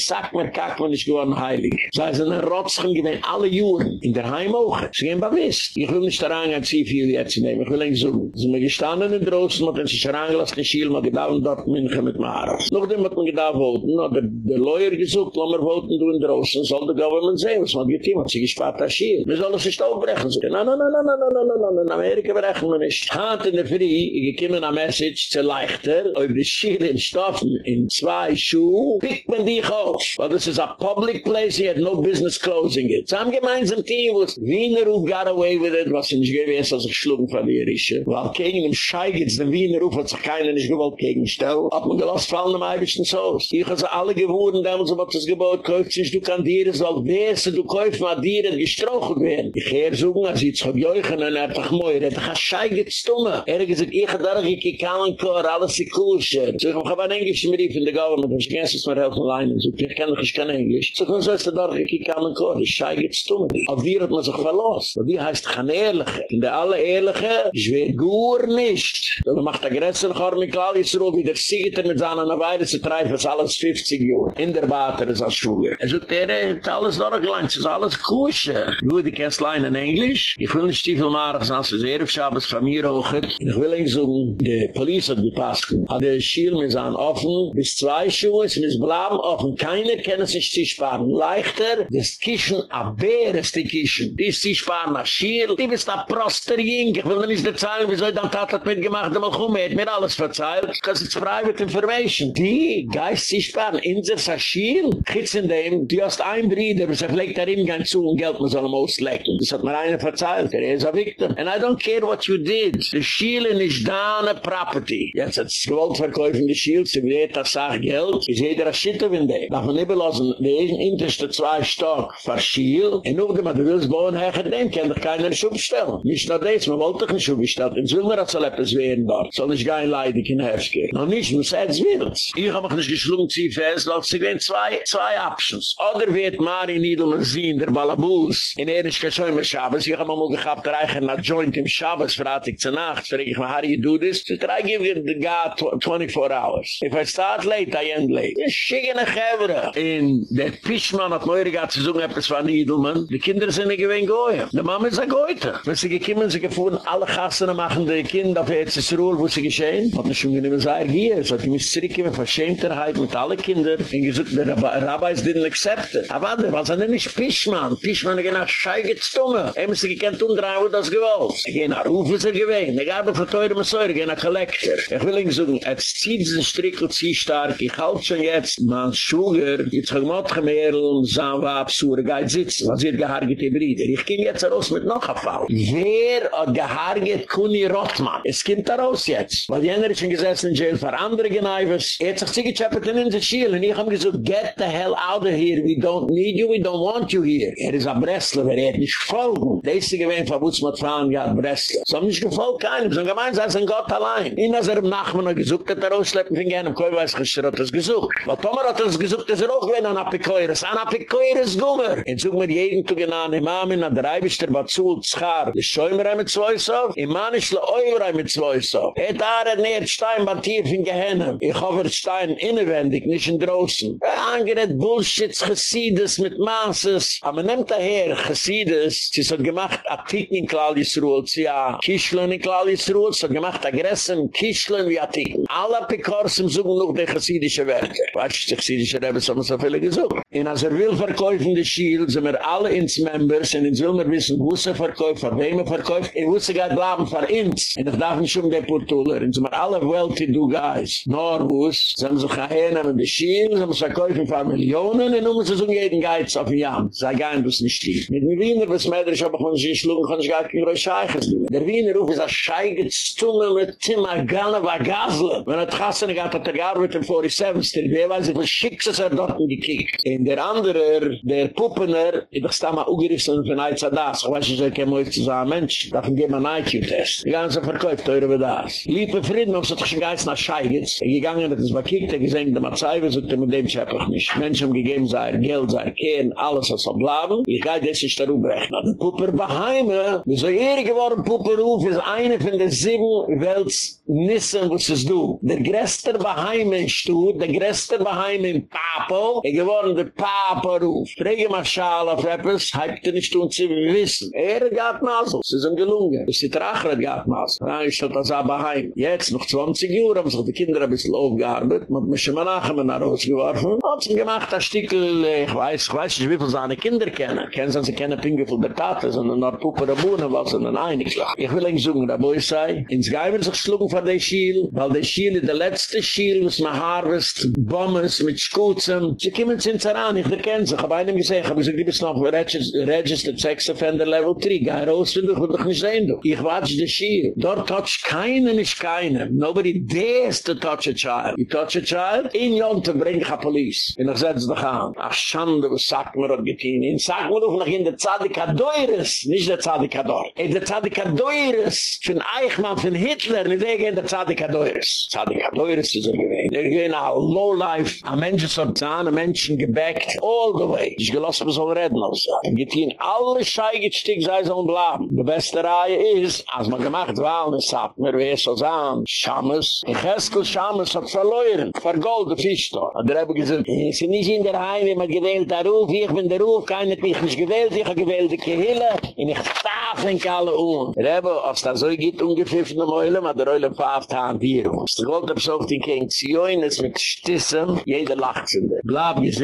kack mir, ich geworden heilig. So heißt, ein gewinnt alle Juren, in der Heim auch. Sie gehen bei Wiss. Ich will nicht daran, ein Ziel jetzt nehmen, ich will nicht so. Sie sind gestanden in Drossen, man hat sich herangelassen, in Schiel, man gedauert dort, München mit Maras. Noch dem hat man gedauert, voten, der, der Lawyer gesucht, lass mir voten, du in Drossen, soll der Government sehen, was man getan hat, sich gespart, das Schiel. Wir sollen sich aufbrechen, so. Na, na, na, na, na, na, na, na, na, na, in Amerika brechen wir nicht. Hand in der Früh, ich komme eine Message zu leichter, auf die Schiel in Stoffen, in zwei Schuhe, pickt man dich auf. Weil das ist a public place, he had no business closing it. So am gemeinsam Team, wo es Wiener Ruf got away with it, was nicht gewesen, als ich schlug von ist. Weil gegen den Scheigitz, den Wiener Ruf hat sich keiner nicht gewollt gegenstellen, hat man gelost fallen am Eibischen Soos. Ich habe sie alle gewohren, damals hat das Gebot, kauft sich du kann dir, soll wesen, du kauf mal dir, gestrochen werden. Ich höre so, als ich zu Jochen, und er hat mooi, er hat doch ein Scheigitz tumme. Er hat gesagt, ich habe da, kann kor, alles ist sir. So, ich habe einen englischen Brief in der Government, ich kann es mir helfen, allein, so, ich kann ich kann Englisch. So, ich habe da, ich kann kor, ich scheigitz tumme. Auf dir hat man sich verlost. Und die heißt, kann ehrliche. In der alle ehrliche, ich will gut nicht. Man macht der Grenzen, ich habe wie der Siegiter mit seiner Weide zu treiben, was alles 50 Jahre. In der Bater ist als Schule. Er sagt, er hat alles durchgelangt, es ist alles kusche. Gut, ich kennst Lein in Englisch. Ich will nicht Stiefel machen, sonst ist er von mir hoch. Ich will nicht so, die Polizei hat gepasst. Hat der Schiel mit seinen offen, bis zwei Schuhe, es ist bleiben offen. Keiner kann sich zu sparen. Leichter, das Kischen, a Bär ist die Kischen. Die ist zu sparen nach Schiel. Die bist ein Proster Jink. Ich will nicht erzählen, wieso ich dann Tat hat mitgemacht, aber komm, er hat mir alles verzeiht. Because it's private information. Die geist sich sparen. In der Saschiel, kitz in dem, die hast ein Bruder, was er pflegt darin gehen zu und Geld muss am auslecken. Das hat mir einer verzeiht. Er ist ein Victim. And I don't care what you did. The Schiel is deine Property. Jetzt hat es gewollt verkäufen, die Schiel, sie wird das Sach Geld. Ist jeder ein Schitter in dem. Darf man nicht belassen, die interste zwei Stock für Schiel. Und nur, wenn du willst bauen, hecher dem, kann doch keiner Schub stellen. Nicht nur das, man wollte ein Schub stellen. Jetzt will man das etwas werden dort. Soll nicht gehen leidig in Hefke. Noch nicht, muss er es willst. Ich hab mich nicht geschlungen, sie fest, lass sie gehen zwei, zwei Options. Oder wird Mari Niedelmann sehen, der Balabus, in Erischke Schäumer Schabes. Ich hab mal gehabt, reichen nach Joint im Schabes, verrate ich zur Nacht. Frag ich mal, how do you do this? So I give you the guy 24 hours. If I start late, I end late. Das schickene Gevre. In der Fischmann hat Meure gehabt zu suchen, etwas von Niedelmann. Die Kinder sind nicht gewinn Goya. Die Mama ist ein Goethe. Wenn sie gekommen, sie gefunden, alle Gassen machen die Kinder auf Erzes Ruhl, wo sie geschehen. Hat nicht schon genommen, sei er hier. So hat die mich zurückgegeben, Verschämterheit mit allen Kindern. Und gesagt, der Rabbis didn't accept it. Aber warte, was ist denn nicht Fischmann? Fischmann, er geht nach Scheigetstumme. Er muss sich gekannt umdrehen, wo das gewollt. Er geht nach Ruf, ist er gewinn. Er geht nach Teure Messäure, er geht nach Collector. Ich will Ihnen sagen, jetzt zieht diesen Strick und zieht stark. Ich halte schon jetzt, man Sugar, jetzt hat man gemerl, sagen wir absurde, geht sitzen. Was wird gehargete Brüder? Ich gehe jetzt raus mit noch ein Fall. Wer hat gehargete Kuni Rottmann? Es kommt raus jetzt. Weil die anderen schon gesessen in Jail für andere Geneivers. Er hat sich zugechappet in den Schiel und ich habe gesagt, get the hell out of here. We don't need you, we don't want you here. Er ist ein Bresler, er hat nicht folgen. Der ist gewähnt, von wo es mit Frauen ja Bresler. So haben nicht gefolgt keinem, so gemeinsam sind Gott allein. In als er im Nachmann noch gesucht hat, er ausschleppen von gerne, Koi weiß er hat das gesucht. Weil Tomer hat das gesucht, dass er auch gewähnt an Apikoiris. An Apikoiris Gummer. Und such mir jeden Tag in an Imamin, an der Eibischter Batsul, Zchar. Das Schäumer mit zwei Sof. Iman ist le Eurer mit zwei Sof. Et Aare nährt Stein bei Tief in Gehennem. Ich hoffe, Stein innenwendig, nicht in draußen. Angeret Bullshit, Chassidus mit Maßes. Aber nimmt daher, Chassidus, sie hat gemacht, Artikel in Klaalisruel, sie hat Kischlen in Klaalisruel, sie hat gemacht, Agressen, Kischlen wie Artikel. Alle Pekorsen suchen noch die chassidische Werke. Weißt du, die chassidische Rebbe haben so viele gesucht. Und als er will verkäufen die Schiel, sind wir alle ins Members, und jetzt will man wissen, wo sie verkäuft, von wem er verkäuft, und wo sie geht bleiben für uns. Und ich darf nicht um die Portuler, und sind wir alle well-to-do guys. Nor sind sie sich hernehmen die Schiel, sind muss verkaufen für Millionen, und nun muss es um jeden Geiz auf den Jam. Sei gein, du es nicht stief. Mit dem Wiener, was Mädrisch, aber kann sich schlugen, kann sich gar kein Geräusch scheiches. Der Wiener ruf ist ein Scheigetstummel mit Timma, Galle, Wagasle. Wenn er Trassene gehad, hat er gearbeitet im 47. Wer weiß, wie schicks es er dort in die Kiek. In der andere, der Puppener, ich dachte, da mal ugerissen von ein Zadas. Ich weiß nicht, ich kann zu sagen, Mensch, darf ich geben einen IQ-Test. Die ganze Verkäufe, teure wie das. Liebe Frieden, ob es hat sich geist nach Scheigitz. Er gegangen, hat es bekickt, er gesehen, der Matzeiwe, so er mit dem Schäppach nicht. Menschen haben gegeben, sei Geld, sei Kehen, alles, was soll bleiben. Ich gehe das nicht darüber rechnen. Der Pupper beheime, wie so ehre geworden Pupper ruf, ist eine von den sieben Welts Nissen, was es du. Der größte beheime in Stutt, der größte beheime in Papo, er geworden der Papa ruf. Träge mal Schal auf etwas, halbt er nicht tun zu wissen. Er mal so, es ist ihm gelungen. Es ist Trachere geht mal so. Nein, ich stelle das aber heim. Jetzt, noch 20 Uhr, haben sich die Kinder ein bisschen aufgearbeitet, man hat mich mal nachher nach Hause geworfen. Hat sie gemacht, das Stickel, ich weiß, ich weiß nicht, wie viele seine Kinder kennen. Kennen sie, sie kennen Pinge von der Tate, sondern nach Puppe der Bohnen, was sie dann einig sagt. Ich will nicht sagen, der Boy sei, ins Geimer sich schlugen von der Schiel, weil der Schiel ist der letzte Schiel, was man harvest, Bommes mit Schuzen. Sie kommen zu uns heran, ich erkenne sich, ich habe einem gesehen, ich habe gesagt, die bist noch registered sex offender level 3, geh raus, wenn du dich nicht sehen, du. Ich watsch die Schiel. Dort touch keinen, nicht keinen. Nobody dares to touch a child. You touch a child, in Jonte bring ich a police. Und ich setz dich an. Ach, Schande, was sagt mir hat getein. In sag mir doch noch in der Zadika Deures, nicht der Zadika Dor. In der Zadika Deures, von Eichmann, von Hitler, nicht der Zadika Deures. Zadika Deures ist er gewesen. Er gewesen a low life, a Menschen so zahn, a Menschen gebackt, all the way. Ich gelassen, wir sollen reden, also. Er getein alle Scheigetstück, sei so ein Blaben. Die beste Reihe ist, als man gemacht, weil es hat mir, es so sagen, Schammes, in Cheskel Schammes hat verloren, vergolde Fischtor. Und er habe gesagt, ich bin nicht in der Heim, wie man gewählt der Ruf, ich bin der Ruf, keiner hat mich nicht gewählt, ich habe gewählt die Kehille, und ich darf in alle Uhren. Er habe, als das so von dem Eulen, hat der Eulen verhaft haben wir uns. Gold hat so auf den King Zioin, es mit Stissen, jeder lacht sind. Bleib ich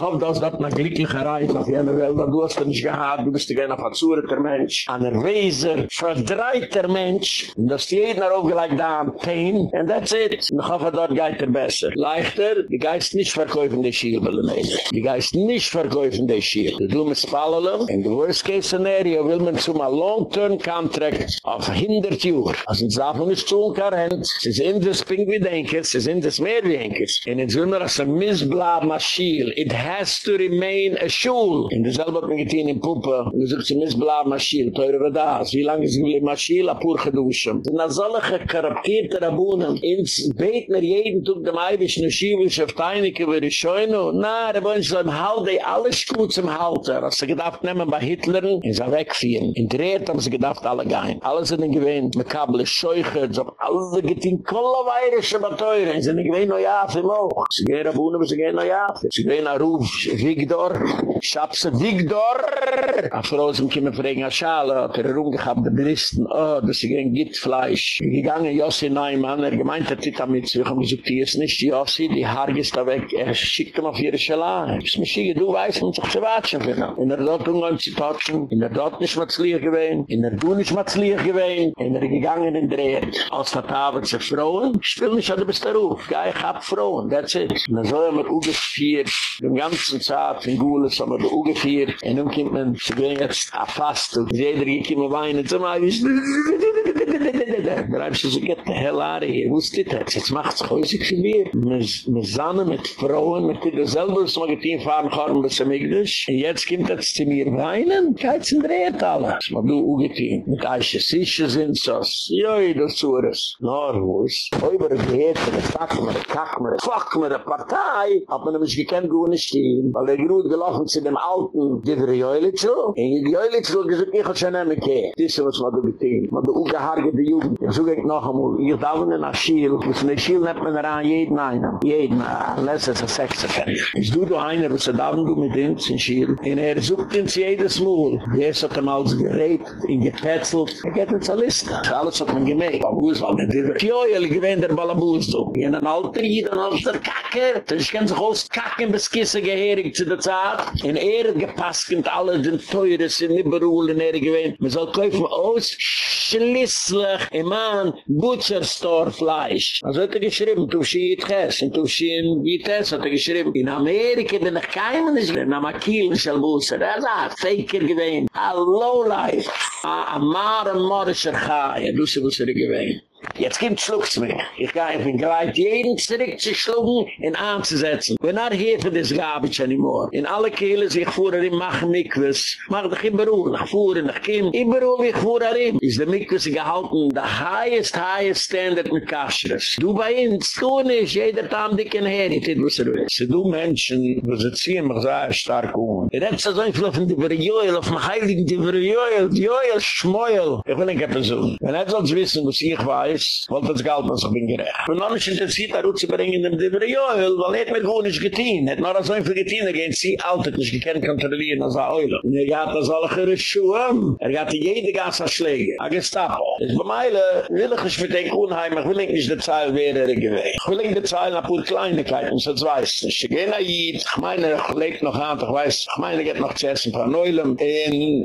hoffe, dass das eine glückliche Reihe auf jener Welt, du hast nicht gehabt, du bist gerne ein verzureter Mensch, ein Erweser, verdreiter Mensch, dass jeden aufgelegt da am Pain, and that's it. Ich hoffe, dort geht er besser. Leichter, die Geist nicht verkäufen die er Die Geist nicht verkäufen die Schiel. Du mit Spallele, in the worst case scenario will man zum a long-term contract auf 100 Uhr. Also in Sachen ist zu unkarent, sie sind das Ping wie Denkers, sie sind Denkers. Und in Zimmer als ein Missblab Maschiel, it has to remain a Schul. In derselbe hat man getein in Puppe, du sagst, ein Missblab Maschiel, teure wir das. Wie lange ist es Maschiel, a pur geduschen. Na solche karaptierte Rabunen, ins beten er jeden Tag dem Eibisch, ne Schiebisch, auf Teinike, wo die Scheune, na, der wollen so im Halde, alles gut zum Halter. Als sie gedacht, nehmen bei Hitler, in sie wegfieren. In Dreht haben sie gedacht, alle gein. Alle sind in gewähnt, mit Kabel, Scheuche, so alle getein, kolle weirische Bateure, in sie sind in gewähnt, no ja, für Loch. Sie gehen Rabunen, aber sie gehen no ja. Sie gehen nach Ruf, Vigdor, Schabse Vigdor, Auf Rosen kommen fragen, a Schale, hat er rumgehabt, der Bristen, oh, das ist ein Gittfleisch. Gegangen, Jossi Neumann, er gemeint hat, dit damit, wir haben gesagt, die ist nicht Jossi, die Haar ist da weg, er schickt ihm auf ihre Schala. Ich muss mich du weißt, man sich zu watschen finden. In der Dort umgegangen zu tatschen, in der Dort nicht mehr zu lieg gewesen, in der Du nicht mehr zu lieg gewesen, in der gegangen in der Als der Tafel zu Frauen, ich will nicht, du bist der Ruf, geh, ich hab Frauen, that's it. Und dann soll er mit Ugefiert, den ganzen Zeit, in Gules, haben wir Ugefiert, und nun kommt man, sie gehen jetzt fast, und jeder geht immer weinen, zum Beispiel, Da hab ich so, get the hell of here. Wo ist das jetzt? Jetzt macht's häusig für mir. Wir sahen mit Frauen, mit dir selber, was wir getein fahren, fahren bis zum Englisch. Und jetzt kommt das zu mir weinen. Keits in dreht alle. Das war du auch getein. Mit Eiche Sische sind so. Joi, das Zures. Nor, wo ist? Oiber geht, der mir, Tag, mir, fuck, mir, der Partei. Hat man nämlich gekannt, wo nicht stehen. Weil er gut gelaufen zu dem Alten, die wir Joilitschl. Und die Joilitschl gesagt, ich hab schon einmal. Das ist was man du getein. Man du auch gehargete Jugend. Ich suche noch einmal, ich darf in der Schiel, mit einer Schiel nimmt man daran jeden einen, jeden, unless it's a sex offender. Ich du du einer, was er darf du mit uns in Schiel, und er sucht uns jedes Mal, jetzt hat er mal so geräbt, ihn gepetzelt, er geht uns eine Liste. Alles hat man gemägt, ist, weil der die Oil gewähnt der Balabus, du, in einer ein alter Jid, ein alter Kacke. Das ist ganz groß Kacken bis Kissen geherig zu der Zeit. In er gepasst alle den Teures in Iberul in er gewähnt. Man soll kaufen aus schließlich im Mann Butcher Store Fleisch. Also hat er geschrieben, du schiet ches, und du schiet ches, hat er geschrieben. In Amerika bin ich keinem nicht gewähnt, na Makil in Schalbusser. Er sagt, Faker gewähnt, a lowlife, a Amar und Morischer Chai, du sie wusser gewähnt. Jetzt kommt Schlucks mir. Ich gehe einfach in Gleit jeden zurück zu schlucken und anzusetzen. We're not here for this garbage anymore. In alle Kehlen sich fuhren in Machen Mikwes. Mach dich in Beruhl. Ich fuhren nach Kim. In Beruhl ich fuhren in. Ist der Mikwes gehalten the highest, highest standard mit Kascheres. Du bei uns, du nicht. Jeder Tam dich in Heri. Tid was er will. Se du Menschen, wo sie ziehen mich sehr stark um. Ihr habt so ein auf die Verjoel, auf den Heiligen, die Verjoel, Joel, Schmoel. Ich will nicht etwas so. Wenn er soll wissen, was ich weiß, weiß, wollte das Geld, was ich bin gerecht. Wenn man nicht interessiert, da ruht zu bringen, dem Dibber, ja, weil er hat mir gut nicht getan. Er hat noch so ein viel getan, er geht sie alt, nicht gekannt, kontrollieren, als er Eule. Und er hat das alle gehört Schuhe, er hat jede Gas an Schläge, a Gestapo. Es bei Meile, will ich nicht mit den Kuhnheim, ich will nicht die Zeil wäre er gewesen. Ich will nicht die Zeil nach pur Kleinigkeit, und das weiß nicht. Ich gehe nach Jid, ich meine, ich lebe noch an, ich weiß, ich meine, ich habe noch zu essen, ein paar Neulem, und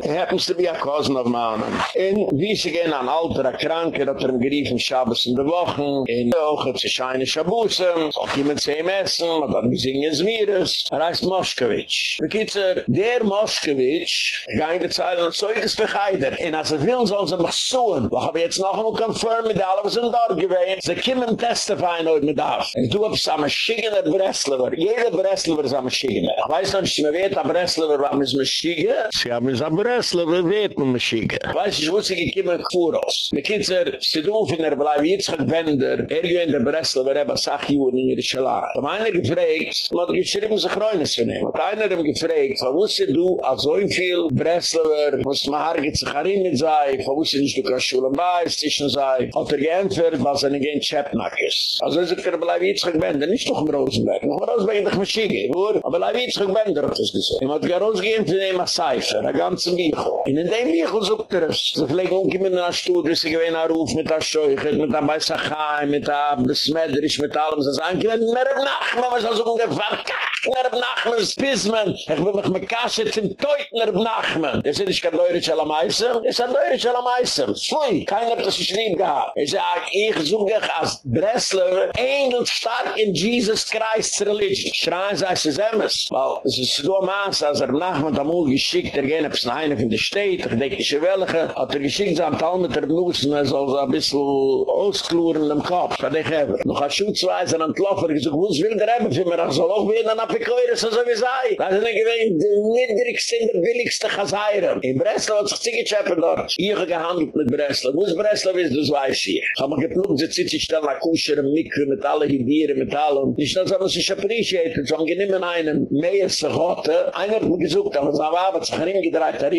er hat uns die Biakosen auf Mahnen. Und wie sie gehen an Alter, a Kranke, dat er im Gerief Shabbos in der Woche, in der Woche zu scheinen Shabbosen, auch jemand zu ihm essen, und dann gesingen es Mieres. Er heißt Moskowitsch. Wie geht's er? Der Moskowitsch, ich gehe in der Zeit, und so ist es für Heider. Und als er will, soll sie mich suchen. Wir haben jetzt noch einmal confirmed, mit allen, was sind dort gewesen. Sie kommen testifieren heute mit das. Und du hast am Schigener Breslau. Jeder Breslau ist am Schigener. Ich weiß noch nicht, wie man wird, am Breslau, warum ist man Schigener? Sie haben es am Breslau, wie wird man Schigener? Ich weiß, ich wusste, ich komme in Kuros. Wie geht's er? Sie gewinn, er bleib Yitzchak Bender, er gewinn der Breslau, wer eba sach Juhn in Jerusalem. Am einer gefragt, man hat geschrieben sich Reunis von ihm. Hat einer ihm gefragt, von wusste du, als so viel Breslauer, muss ma hargit sich harinnit sei, von wusste nicht du kannst schulen bei, es tischen sei, hat er geämpfert, was er nicht in Chepnack ist. Also er sagt er, bleib Yitzchak Bender, nicht doch im Rosenberg, noch im Rosenberg, doch Maschige, wuhr, aber bleib Yitzchak Bender hat es gesagt. Er hat gerausgehend in dem Aseifer, ein ganzen Bicho. In dem Bicho sucht er es. Sie pflegen umgekommen in der Stuhl, sie gewähne Ruf mit der Scheu, Scheuche mit der Beisachai, mit der Besmeidrisch, mit allem, so sagen, ich will mehr im Nachmen, was also ungefähr, mehr im Nachmen, Spismen, ich will mich mit Kasche zum Teutner im Nachmen. Das ist nicht kein Deurisch aller Meister, das ist ein Deurisch aller Meister. Pfui, keiner hat das geschrieben gehabt. Ich sage, ich suche als Breslau, ähnelt stark in Jesus Christ Religion. Schreien sie, es ist Emmes. Weil es ist so ein Maß, als er im Nachmen am Ul geschickt, er gehen, ob es eine von der Städte, ich denke, ich welche, hat er geschickt, sie haben Tal mit der Blusen, er soll so ein bisschen auskluren im Kopf, was ich habe. Noch ein Schutzweiser an Tloffer, ich sage, was will der haben für mir? Ich soll auch wieder ein Apikoire, so wie sei. Das ist ein die niedrigste der billigste Chazayram. In Breslau hat sich Ziegechappen dort. Ich habe gehandelt mit Breslau. Wo ist Breslau, wie das weiß ich. Ich habe mir geplugt, sie zieht sich dann nach Kusher, im Mikro, mit allen Hibieren, mit allem. Ich habe das sich appreciated, so ich nehme einen mehr zu Gott. Einer hat mir gesucht, aber es war aber zu gering gedreht, der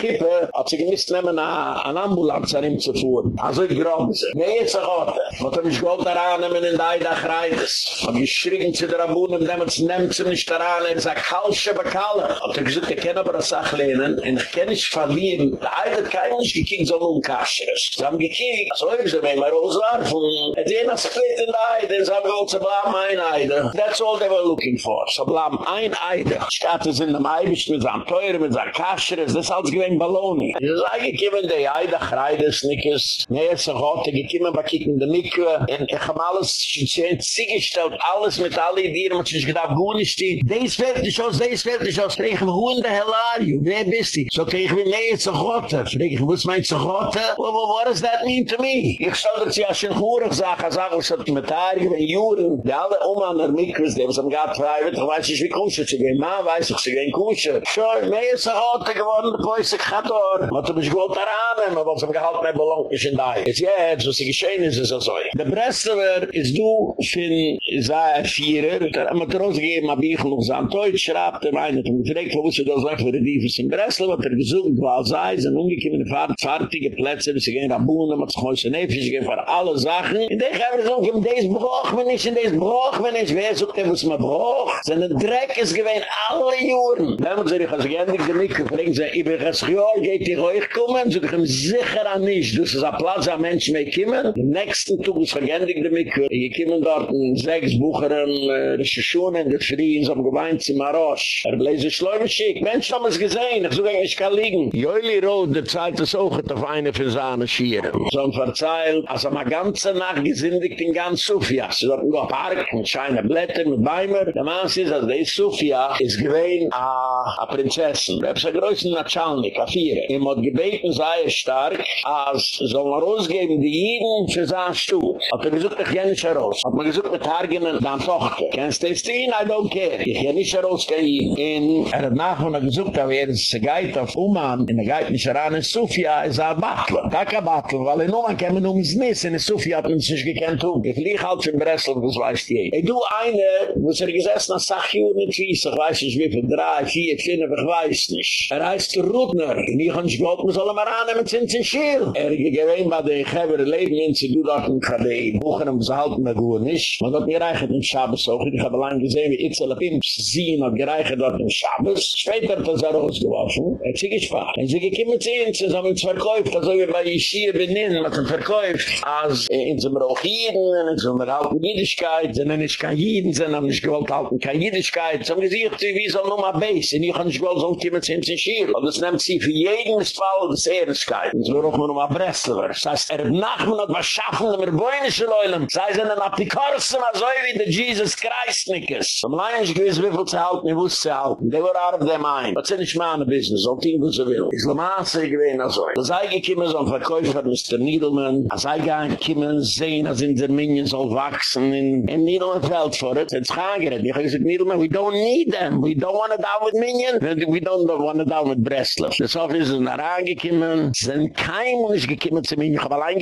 Kippe hat sie gemisst nehmen, an Ambulanz an ihm zu fuhren. Also ich glaube, Ganze. Nee, jetzt auch heute. Wat er mich Gold daran nehmen in der Eidach reiches? Hab geschrien zu der Abunnen, demnz nehmt sie nicht daran, er sagt, halsche Bekalle. Hat er gesagt, ich kann aber das Sache lehnen, und ich kann nicht verlieren. Der Eidach kann nicht gekickt, sondern unkascheres. Um sie haben gekickt, so haben sie mich mal rauswerfen. Et jener er split in der Eide, sie haben gewollt, sie bleiben ein Eide. That's all they were looking for. Sie bleiben ein Eide. Statt es in dem Eibisch mit seinem Teuer, mit seinem Kascheres, das ist alles gewinn Balloni. Sie sagen, ich gebe in die Eidach Reides, nicht ist, nee, es ist ein Gott, Ich habe immer bekommen in der Mikve. Ich habe alles schön zugestellt. Alles mit allen Ideen, was ich gedacht habe, gut ist die. Dies fällt nicht aus, dies fällt nicht aus. Ich habe mich in der Hellario. Wer bist du? So krieg ich mich näher zu Gott. Ich muss mein zu Gott. What does that mean to me? Ich stelle dir zu ja schön hurig sagen. Ich sage, ich habe mit Haarigen und Juren. Die alle Oma an der Mikve, die haben gerade frei. Ich weiß nicht, wie Kusche zu gehen. Man weiß ich, sie gehen Kusche. Schau, mehr zu Gott geworden, der Päusik hat er. Aber du bist gut daran, aber was im Gehalt mehr belohnt ist in dir. Jetzt, ja. Jetzt, was geschehen ist, ist so. Der Breslau ist du fin Isaiah Vierer, der hat mir rausgegeben, hab ich noch so an Deutsch schraubt, der meine, der mich fragt, wo wusste das auch für die Diefes in Breslau, hat er gesucht, wo sei, sind umgekommen, fertige Plätze, sie gehen Rabunen, man hat sich heute nefisch, gehen für alle Sachen. In der Geber so, in des Bruch, wenn ich, in des Bruch, wenn ich, wer sucht denn, was man Bruch? Sind ein Dreck ist gewesen, alle Juren. Da muss ich, als ich endlich den Mikro fragen, sie, ich bin das Jahr, geht die ruhig kommen, so ich sicher an nicht, das ist ein Platz, ein Mensch, mir gekommen. Im nächsten Tag ist vergendigt der Mikve. Ich gekommen dort in sechs Bucheren, äh, die Schoenen, die Schrien, so am geweint in Marosch. Er bläse schleume schick. Mensch, haben es gesehen, ich suche eigentlich kann liegen. Joili Roth, der zahlt das auch auf eine für seine Schieren. So ein Verzeihl, als er mal ganze Nacht gesindigt in ganz Sofia. Sie dort ein Park, mit scheine Blätter, mit Weimer. Der Mann ist, als die Sofia ist gewähnt a, a Prinzessin. Er ist ein größer Natschalnik, a Viere. Er hat gebeten, sei er stark, als soll man rausgeben, die Jiden für seinen Stuhl. Hat er gesagt, ich gehe nicht heraus. Hat man gesagt, mit Hargenen, dann Tochter. Kennst du das Ding? I don't care. Ich gehe nicht heraus, kein Jiden. In, er hat nachher noch gesagt, aber er ist Geid auf Oman, in der Geid nicht heran, in Sofia ist ein Battler. Da kein Battler, weil in Oman kämen um das Nis, in Sofia hat man sich gekannt um. Ich fliege halt von Breslau, das weiß die. Ich do eine, wo er gesessen hat, sag ich, nicht ich weiß nicht, wie viel, drei, vier, fünf, ich weiß nicht. Er heißt Rudner, ich habe nicht gewollt, man soll ihn mal annehmen, sind sie schiel. Er gewinnt bei den Geber Leben, wenn sie du dort in Kadei, buchen um sie halten mir gut nicht. Man hat mir reichert in Schabes auch, ich habe allein gesehen, wie Itzel auf ihm sie hat gereichert dort in Schabes. Später hat er sich rausgeworfen, er hat sich gespart. Er sie gekommen zu ihnen, sie haben uns verkäuft, also wie bei Yeshia Benin, man hat ihn verkäuft, als in so einem Jiden, in einer alten Jüdischkeit, sie nennen nicht kein Jiden, sie haben nicht gewollt halten kein Jüdischkeit, sie haben gesagt, wie soll nur mal Beis, und ich habe nicht gewollt, so kommen ihnen zu schieren. Und das nimmt sie für jeden Fall des Ehrlichkeit. Und so brauchen wir noch mal Breslau. Das heißt, er hat nachmen hat was schaffen, dem erbäunische Leulen. Sei sind ein Apikorsen, als so wie der Jesus Christ nicht ist. Am Lein ist gewiss, wie viel zu halten, wie wusste zu halten. They were out of their mind. Das sind nicht meine Business, so die, wo sie will. Islamasse, ich gewinn, also. Das sei gekommen, so ein Verkäufer, Mr. Niedelman. Das sei gekommen, sehen, als in der Minion soll wachsen, in, in Niedelman fällt vor it. Jetzt gaan gered. Ich habe gesagt, Niedelman, we don't need them. We don't want to down with Minion. We don't want to down with Breslau. Das Office ist nach angekommen. sind kein Mensch gekommen zu mir. Ich habe allein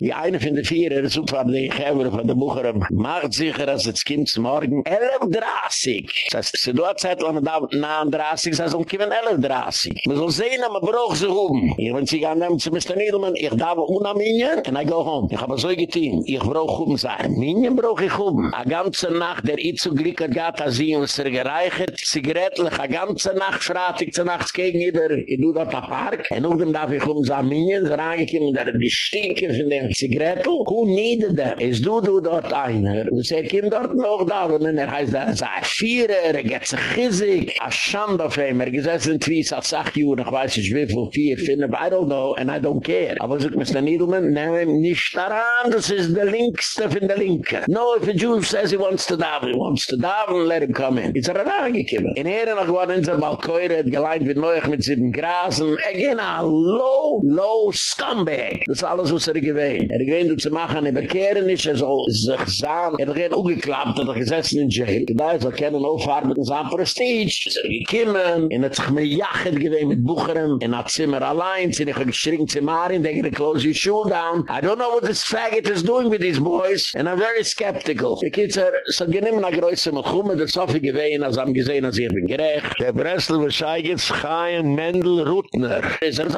wie eine von den vier, er ist von den Geber von der Bucher, macht sicher, dass es kommt Morgen 11.30 Das heißt, sie dort Zeit lang da na 30, das heißt, kommen 11.30 Man soll sehen, man braucht sie um. Ich bin sie gegangen zu Mr. Niedelmann, ich darf ohne Minion, and I go home. Ich habe so getan, ich brauche um sein. Minion brauche ich um. A ganze Nacht, der ich zu Glück hat sie uns er gereichert, zigarettlich, a ganze Nacht, fratig zu nachts gegenüber, ich do am Park, und auch dem darf ich um sein Minion, so reingekommen, da die Stinke von dem Zigarettel, who needed them? Is du du dort einer? Und sie kommt dort noch da, und er heißt, er ist ein Vierer, er geht sich chizig, a Schand auf ihm, er gesessen in Twies, als acht Juren, ich weiß nicht, wie viel, vier, fünf, I don't know, and I don't care. Aber so, Mr. Niedelman, nehm ihm nicht daran, das ist der Linkste von der Linke. No, if a Jew says he wants to die, he wants to die, let him come in. Ist er reingekommen. In Ehren noch war in Balkoire, hat geleint mit Neuech mit sieben Grasen, er ging a low, low scumbag. Das ist alles, was er gewähnt. Er gewähnt, du zu machen, er bekehren nicht, er soll sich sahen, er hat ungeklappt, hat er gesessen in jail. Da ist er kennen, aufarbeten, sein Prestige. Ist er gekommen, er hat sich mir jachet gewähnt mit Bucherem, in a Zimmer allein, sind ich geschrinkt zu Marin, they're gonna close your shoe down. I don't know what this faggot is doing with these boys, and I'm very skeptical. Die Kitzer, es hat geniemen a größe Melchume, der Sofi gewähnt, als am gesehen, als ich bin gerecht. Der Breslau war Scheigitz, Chaim, Mendel, Rutner. Es ist.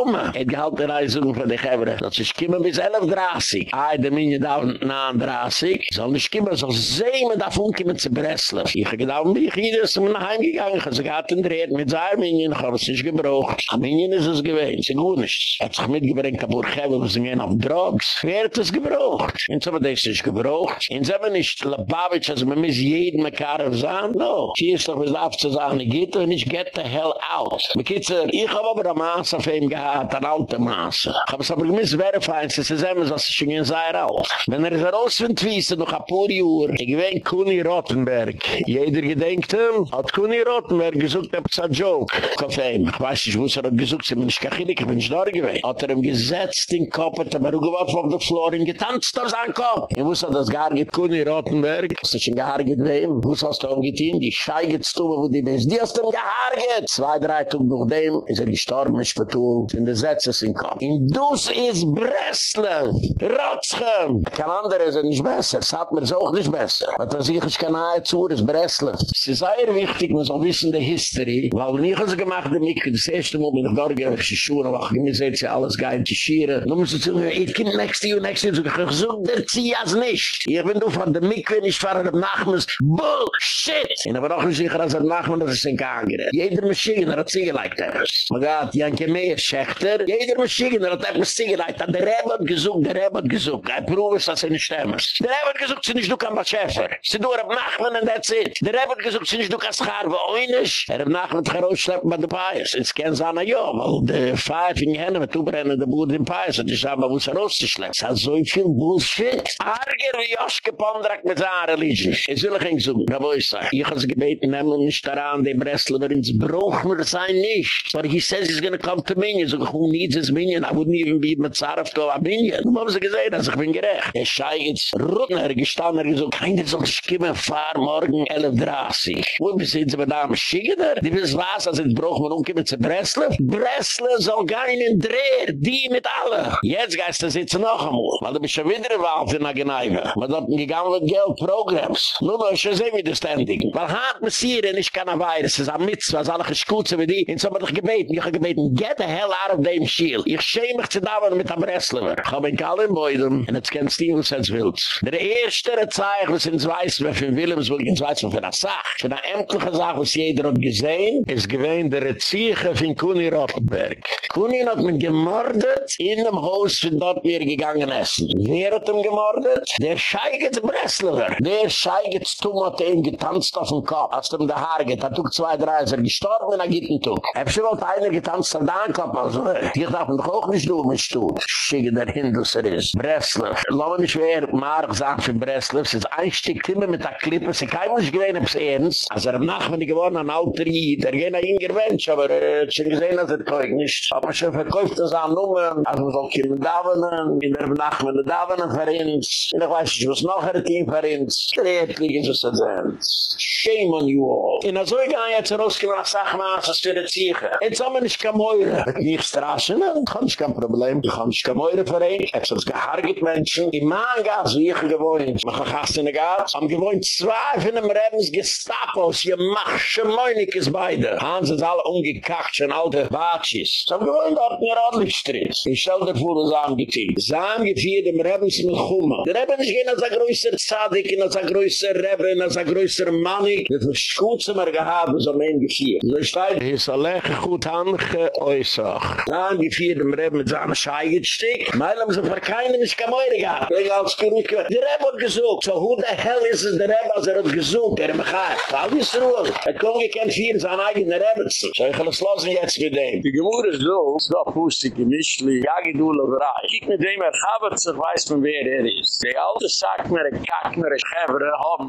Er hat gehalten Reisungen von der Gebre. Das ist kiemen bis 11.30. Ah, der Minje da na 30. Soll nicht kiemen, so sehen wir davon kiemen zu Breslau. Ich habe gedacht, ich hier ist, sind nach Hause gegangen. Sie hat ihn dreht mit seinem Minje, ich habe es nicht gebraucht. Am Minje ist es gewesen, sie gut nicht. Er hat sich mitgebringt, kapur Gebre, wir sind gehen auf Drogs. Wer hat es gebraucht? Und so wird es nicht gebraucht. Und so haben nicht Lubavitch, also man muss jeden Mekar sagen, no. Sie ist doch, was darf zu sagen, geht doch nicht, get the hell out. Ich habe aber eine Masse auf ihm gehad, eine alte Masse. Ich habe es aber gemiss verifizieren, sie ist immer, was ich schon in sei raus. Wenn er rausfindet, wie ist er noch ein paar Jahre, ich wein Kuni Rottenberg. Jeder gedenkt ihm, hat Kuni Rottenberg gesucht, er hat Joke auf ihm. Ich weiß nicht, wo er hat gesucht, sie bin nicht kachinig, ich bin nicht da gewesen. Hat er ihm gesetzt, den Kopf, hat er mir geworfen auf der Floor, und getanzt auf seinen Kopf. Ich wusste, dass gar nicht Kuni Rottenberg, hast du schon gehargert wem? Wo hast du umgetein? Die Schei geht's tun, wo die bist. Die hast du gehargert! Zwei, drei Tug nach dem, ist er gestorben, ist betont, in der Sätze sind kommen. In Dus ist Breslau! Rotschem! Kein anderer ist er nicht besser, es hat mir so auch nicht besser. Was das ich, ich kann nahe zu, ist Breslau. Es ist sehr wichtig, man soll wissen, die History, weil wenn ich es gemacht habe, ich das erste Mal bin ich gegangen, ich schuhe, aber ich mir seht, sie alles geil zu schieren. Nun muss ich sagen, ich to you, next to you, ich such der Zias nicht. Ich bin du von der Mikve, ich fahre dem Nachmens, Bullshit! Ich bin auch nicht sicher, als er Nachmens, das ist ein Kager. Jeder Maschine hat sie gelegt, das. Man hat Janke Meer, Schächter, jeder Maschine hat etwas sie gelegt, der Rebbe hat gesucht, der Rebbe hat gesucht. Ein Prüf ist, dass er nicht stemmt. Der Rebbe hat gesucht, sie nicht du kann was Schäfer. Sie du er ab Nachmen und that's it. Der Rebbe hat gesucht, sie nicht du kann schar, wo oinisch. Er ab Nachmen kann rausschleppen bei der Pais. Kennen sie an der Jo, weil der Feier in die Hände mit Ubrennen der Bude in Pais hat. Ich sage, man muss er rauszuschleppen. Es hat so viel Bullshit. Arger wie Joschke Pondrak mit seiner Religion. Ich will nicht suchen, da wo ich sage. Ich habe sie gebeten, nehmen nicht daran, die Breslau, ins Bruch mir sein nicht. But he says he's gonna come to me. So, who needs his minion? I wouldn't even be mit Zaref to a minion. Nun haben sie gesehen, dass ich bin gerecht. Er schei Rutner gestanden, er gesagt, keiner soll schimmen, fahr morgen 11.30 Wo bist du jetzt mit einem Schigener? Die wissen was, als ich brauch mir umkommen zu Breslau? Breslau soll gehen in Dreher, die mit alle. Jetzt geist er sitzen noch einmal. Weil du bist schon wieder in Wald in der Geneive. Man hat gegangen mit Geld-Programs. Nun muss ich sehen, wie das ständig. Weil man sie hier nicht kann er weiter. Es ist am Mitzwa, es ist alle geschkutze wie die. So hat er gebeten. Ich habe gebeten, get the hell out of them shield. Ich schäme mich zu dauern mit einem Wrestler. Ich habe in Kallen Beuden. Und jetzt kennst du ihn, was. Der erste Zeig, was ins Weiß, wer für Willems will, ins Weiß, für eine Sache. Für eine ämtliche Sache, was jeder hat gesehen, ist gewähnt der Ziege von Kuni Rottenberg. Kuni hat mich gemordet in dem Haus, von dort wir gegangen essen. Wer hat ihn gemordet? Der Scheige Wrestler. Der Scheige zu tun hat ihn getanzt auf dem Kopf. Er Haare geht, hat er zwei, drei, ist er gestorben und er geht ihn tun. Er hat schon mal einer getanzt auf den Kopf, also. Die darf man doch auch nicht tun. Schiege der Hindus er ist. Breslau. Lass mich wer Mark sagt für Breslau. Es ist ein Stück Timmer mit der Klippe. Sie kann nicht gewähnen, ob es ernst. Als er am Nachmittag geworden, ein alter Ried. Er geht ein Inger Mensch, aber er hat schon gesehen, dass er teug nicht. Aber schon verkauft das an Nummern. Also man soll kommen Davonen. In der Nachmittag Davonen für uns. Und ich weiß nicht, was noch ein Team für uns. Dreht liegen, so sind Shame on you all. In der Zeuge an jetzt rausgekommen, nach Sachmaß, das wird jetzt hier. Jetzt haben wir nicht kein Meure. Nicht straschen, dann kann ich kein Problem. Ich kann nicht Meure für ihn. Ich habe sonst gehargert Menschen. Die Mann gab es, wie ich gewohnt. Ein Gast in der Gat. Am gewohnt zwei von dem Rebens Gestapos. Je mach schon meinig ist beide. Haben sie es alle umgekackt, schon alte Batschis. So am gewohnt dort in der. Ich stell dir vor, was haben geteet. Sie haben geteet dem Rebens mit Chumma. Der Rebens gehen als ein größer Zadig, als ein größer Reben, als ein größer Mannig. Das ist gut, was wir gehabt, was am Ende gefiert. So steht, es ist allein gut ange äußach. Dann gefiert dem Reben mit seiner Scheigetstick. stick. Meilem ze verkeinen is kamoyre ga. Bring als kruke. De rab hat gesucht. So who the hell is it the rab as er hat gesucht? Der me ga. Fall is roos. Er kon gekent vier zijn eigen rabbits. So ich gelos lassen jetzt mit dem. Die gemoer is zo. Stop pushing initially. Ja ge do la ra. Kik mit dem er gabert ze weiß von wer er is. De alte sak mit a kak mit a schevre. Hom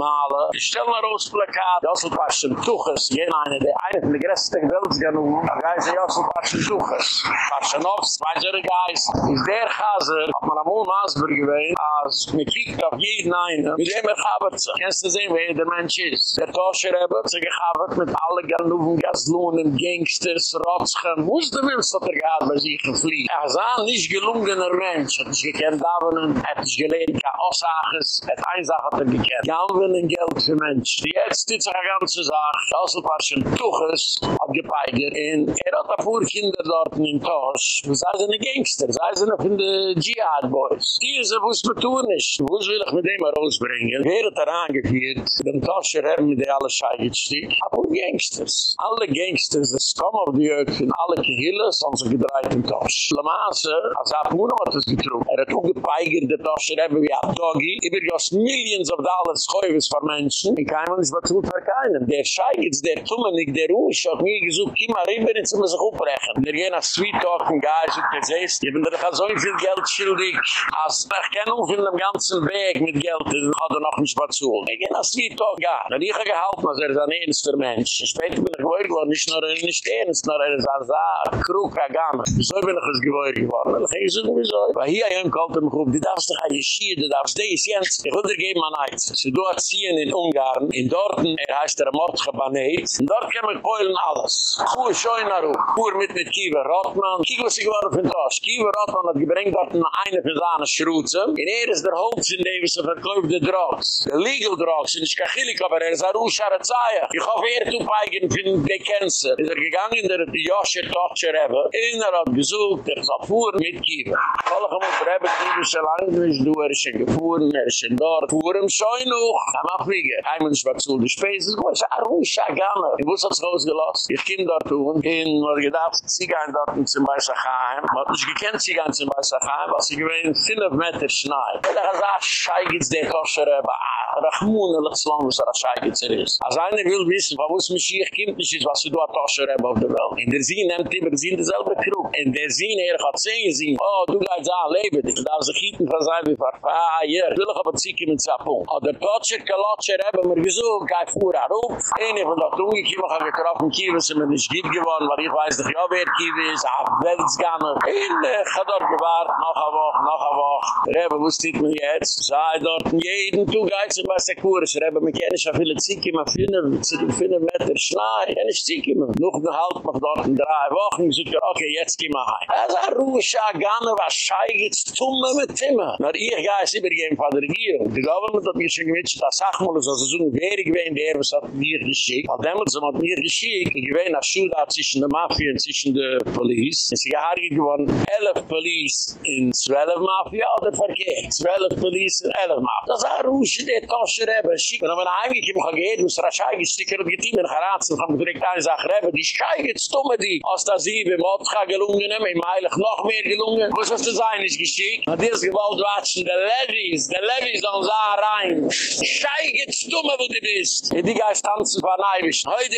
malen. Stel maar roos plakat. Das wat was zum tuches. Jena eine der eine von der gresten Welt genommen. Geise Josel Patschentuches. Patschenovs. Weiß er gar. Geist. Ist der Chaser, hat man am Ohm Asberg gewähnt, als mir kiekt auf jeden einen, mit dem er gabert sich. Kennst du sehen, wer der Mensch ist? Der Toscher hat sich gegabert mit alle Ganoven, Gaslohnen, Gangsters, Rotschen. Wo ist der Mensch, dass er gehabt bei sich gefliegt? Er ist ein nicht gelungener Mensch. Hat sich gekannt, Davonen, hat sich gelehnt, kein Ossaches, hat ein Sache hat er gekannt. Gammeln Geld für Mensch. Jetzt ist eine ganze Sache. Das ist ein paar schon Tuches, hat gepeigert. Und er hat ein paar Kinder dort in Tosch. Das sind die Gangster, das sind von den Jihad Boys. Die ist, was man tun ist. Was will ich mit dem rausbringen? Wer hat er angeführt? Den Toscher haben mit der alle Scheigestieg. Aber Gangsters. Alle Gangsters, das kommen auf die Earth von alle Kehilles, haben sie gedreht in Tosch. Le als er Puhnum hat es getrunken. Er hat auch gepeigert, der Toscher haben wie ein Doggy. Übergoss Millions of Dollars Schäufes für Menschen. Ich kann nicht bezahlt für keinen. Der Scheigitz, der Tummenig, der Rusch, hat mir gesucht, immer rüber, jetzt muss ich aufbrechen. Wir gehen nach Sweet Guys, und das heißt, ich bin da so viel Geld schuldig, als ich kenne auf in dem ganzen Weg mit Geld, dann hat er noch nicht bezahlt. Ich gehe nach Sweet Talk, ja. Na, ich habe gehalten, als er ist ein ernster Mensch. Später bin ich gewohnt geworden, nicht nur er nicht ernst, nur er ist ein Saar, Krug, Agam. Wieso bin ich es gewohnt geworden? Ich gehe so, wieso? Weil hier ein Kalt im Grub, die darfst doch ein Schier, die darfst dies, Jens. Ich will dir geben an eins. Sie dort ziehen in Ungarn, in Dorten, er heißt der Mordge Banet, und dort kann man peulen alles. Kuh, schoi na ru, Kuh mit mit Kiewe, Rotman, Kiek was ich von Tosch. Kiewe Rotman hat gebringt dort eine von seinen Schruzen, in er ist der Holz in dem, er verkauft die Drogs. The legal Drogs, in ich kachilik, aber er ist ein Ruschare Zaya. Ich hoffe, er zu peigen für die Cancer. Ist er gegangen, in der Josche Tochter Rebbe, in er hat gesucht, er ist fuhren mit Kiewe. Alle gemut Rebbe, Kiewe, so lange nicht du, er ist schon gefuhren, er ist schon dort, fuhren schoi noch. Am Afrige, heim und ich war zu, die Späße, es ist ein Ruschare Gamme. Ich wusste, es rausgelost. Ich kam dort und in, was gedacht, sie gehen dort zum Beispiel heim, man hat nicht kennt sie ganz in Weißachheim, was sie gewähnt, 5 Meter Schnee. Und er sagt, schei geht's der Koscher, aber Rachmune, let's lang, was er schei geht's er ist. Als einer will wissen, wo es mich hier kommt, nicht ist, was du a Koscher haben auf der Welt. In der Sinn nimmt immer, sie in derselbe Krug. In der Sinn, er hat sehen, sie, oh, du gehst an, lebe dich. Da sie kieten von sein, wie verfeier. Will ich aber zieke mit Zapun. Oh, der Totscher, Kalotscher, haben wir gesucht, kein Fuhr, er rup. Eine von der Tunge, ich habe getroffen, Kiewe, sind mir nicht gibt geworden, weil ich weiß, ich auch wer Kiewe ist, ah, Weltsganner. In, ich habe dort gewahrt, noch eine Woche, noch eine Woche. Rebe, wo steht mir jetzt? Sei dort, jeden Tag geiz ich weiß, der Kurs. Rebe, mir kenne ich ja viele Zieke, mir finden, zu den finden Meter Schnee. Kenne ich Zieke, mir. Noch ein Halt, noch dort in drei Wochen. Ich sage, okay, jetzt geh mal heim. Ein Ruhscha, Ganne, was schei geht's, tumme mit Timme. Na, ich gehe es übergeben von der Regierung. Die Government hat mir schon gewünscht, dass sag mal, so ein wer ich wein, wer was hat mir geschickt. Weil damals hat mir geschickt, ich wein, als Schulda zwischen der Mafia und zwischen der Police. Es ist gehargert geworden, elf Police in zwölf Mafia oder verkehrt. Zwölf Police in elf Mafia. Das ist ein Rusche, der Tosche Rebbe. Schick. Wenn man heimgekommen kann gehen, muss Schei gestickert und getein in Haratzen, kann man direkt eine Sache Rebbe, die Schei geht's dumme die. Aus der Siebe, Motka gelungen, im Heilig noch mehr gelungen. Was hast du sein, ist geschickt? Und dieses Gewalt watschen, der Levis, der Levis sollen da rein. Schei geht's dumme, wo du bist. Die Geist tanzen von Eibisch. Heute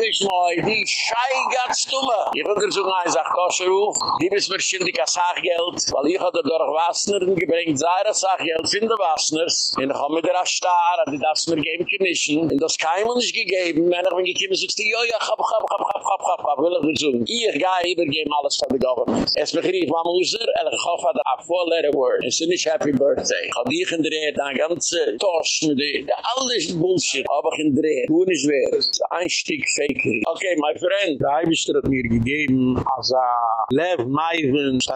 wisch moi, die Schei geht's dumme. Ich will dir so ein Sach, Tosche ruf, die bist mir schildig als Sachgeld, weil ich hatte durch Wassner gebringt, seine Sachgeld sind die Wassners. Und ich habe mir der Star, die darfst mir geben Commission. Und das man nicht gegeben. Wenn ich gekommen sagst du, ja, ja, hab, hab, hab, hab, hab, hab, hab, will ich so. Ich gehe übergeben alles von der Government. Es begrief, man muss er, und ich hoffe, da a four letter word. Es ist nicht Happy Birthday. Ich habe dich in der ganzer Tosch mit dir. Alles Bullshit. Aber ich in der. Du nicht wer. Ist ein Stück Fakery. Okay, my friend. Der Eibischter hat mir gegeben, als a Lev Maiven,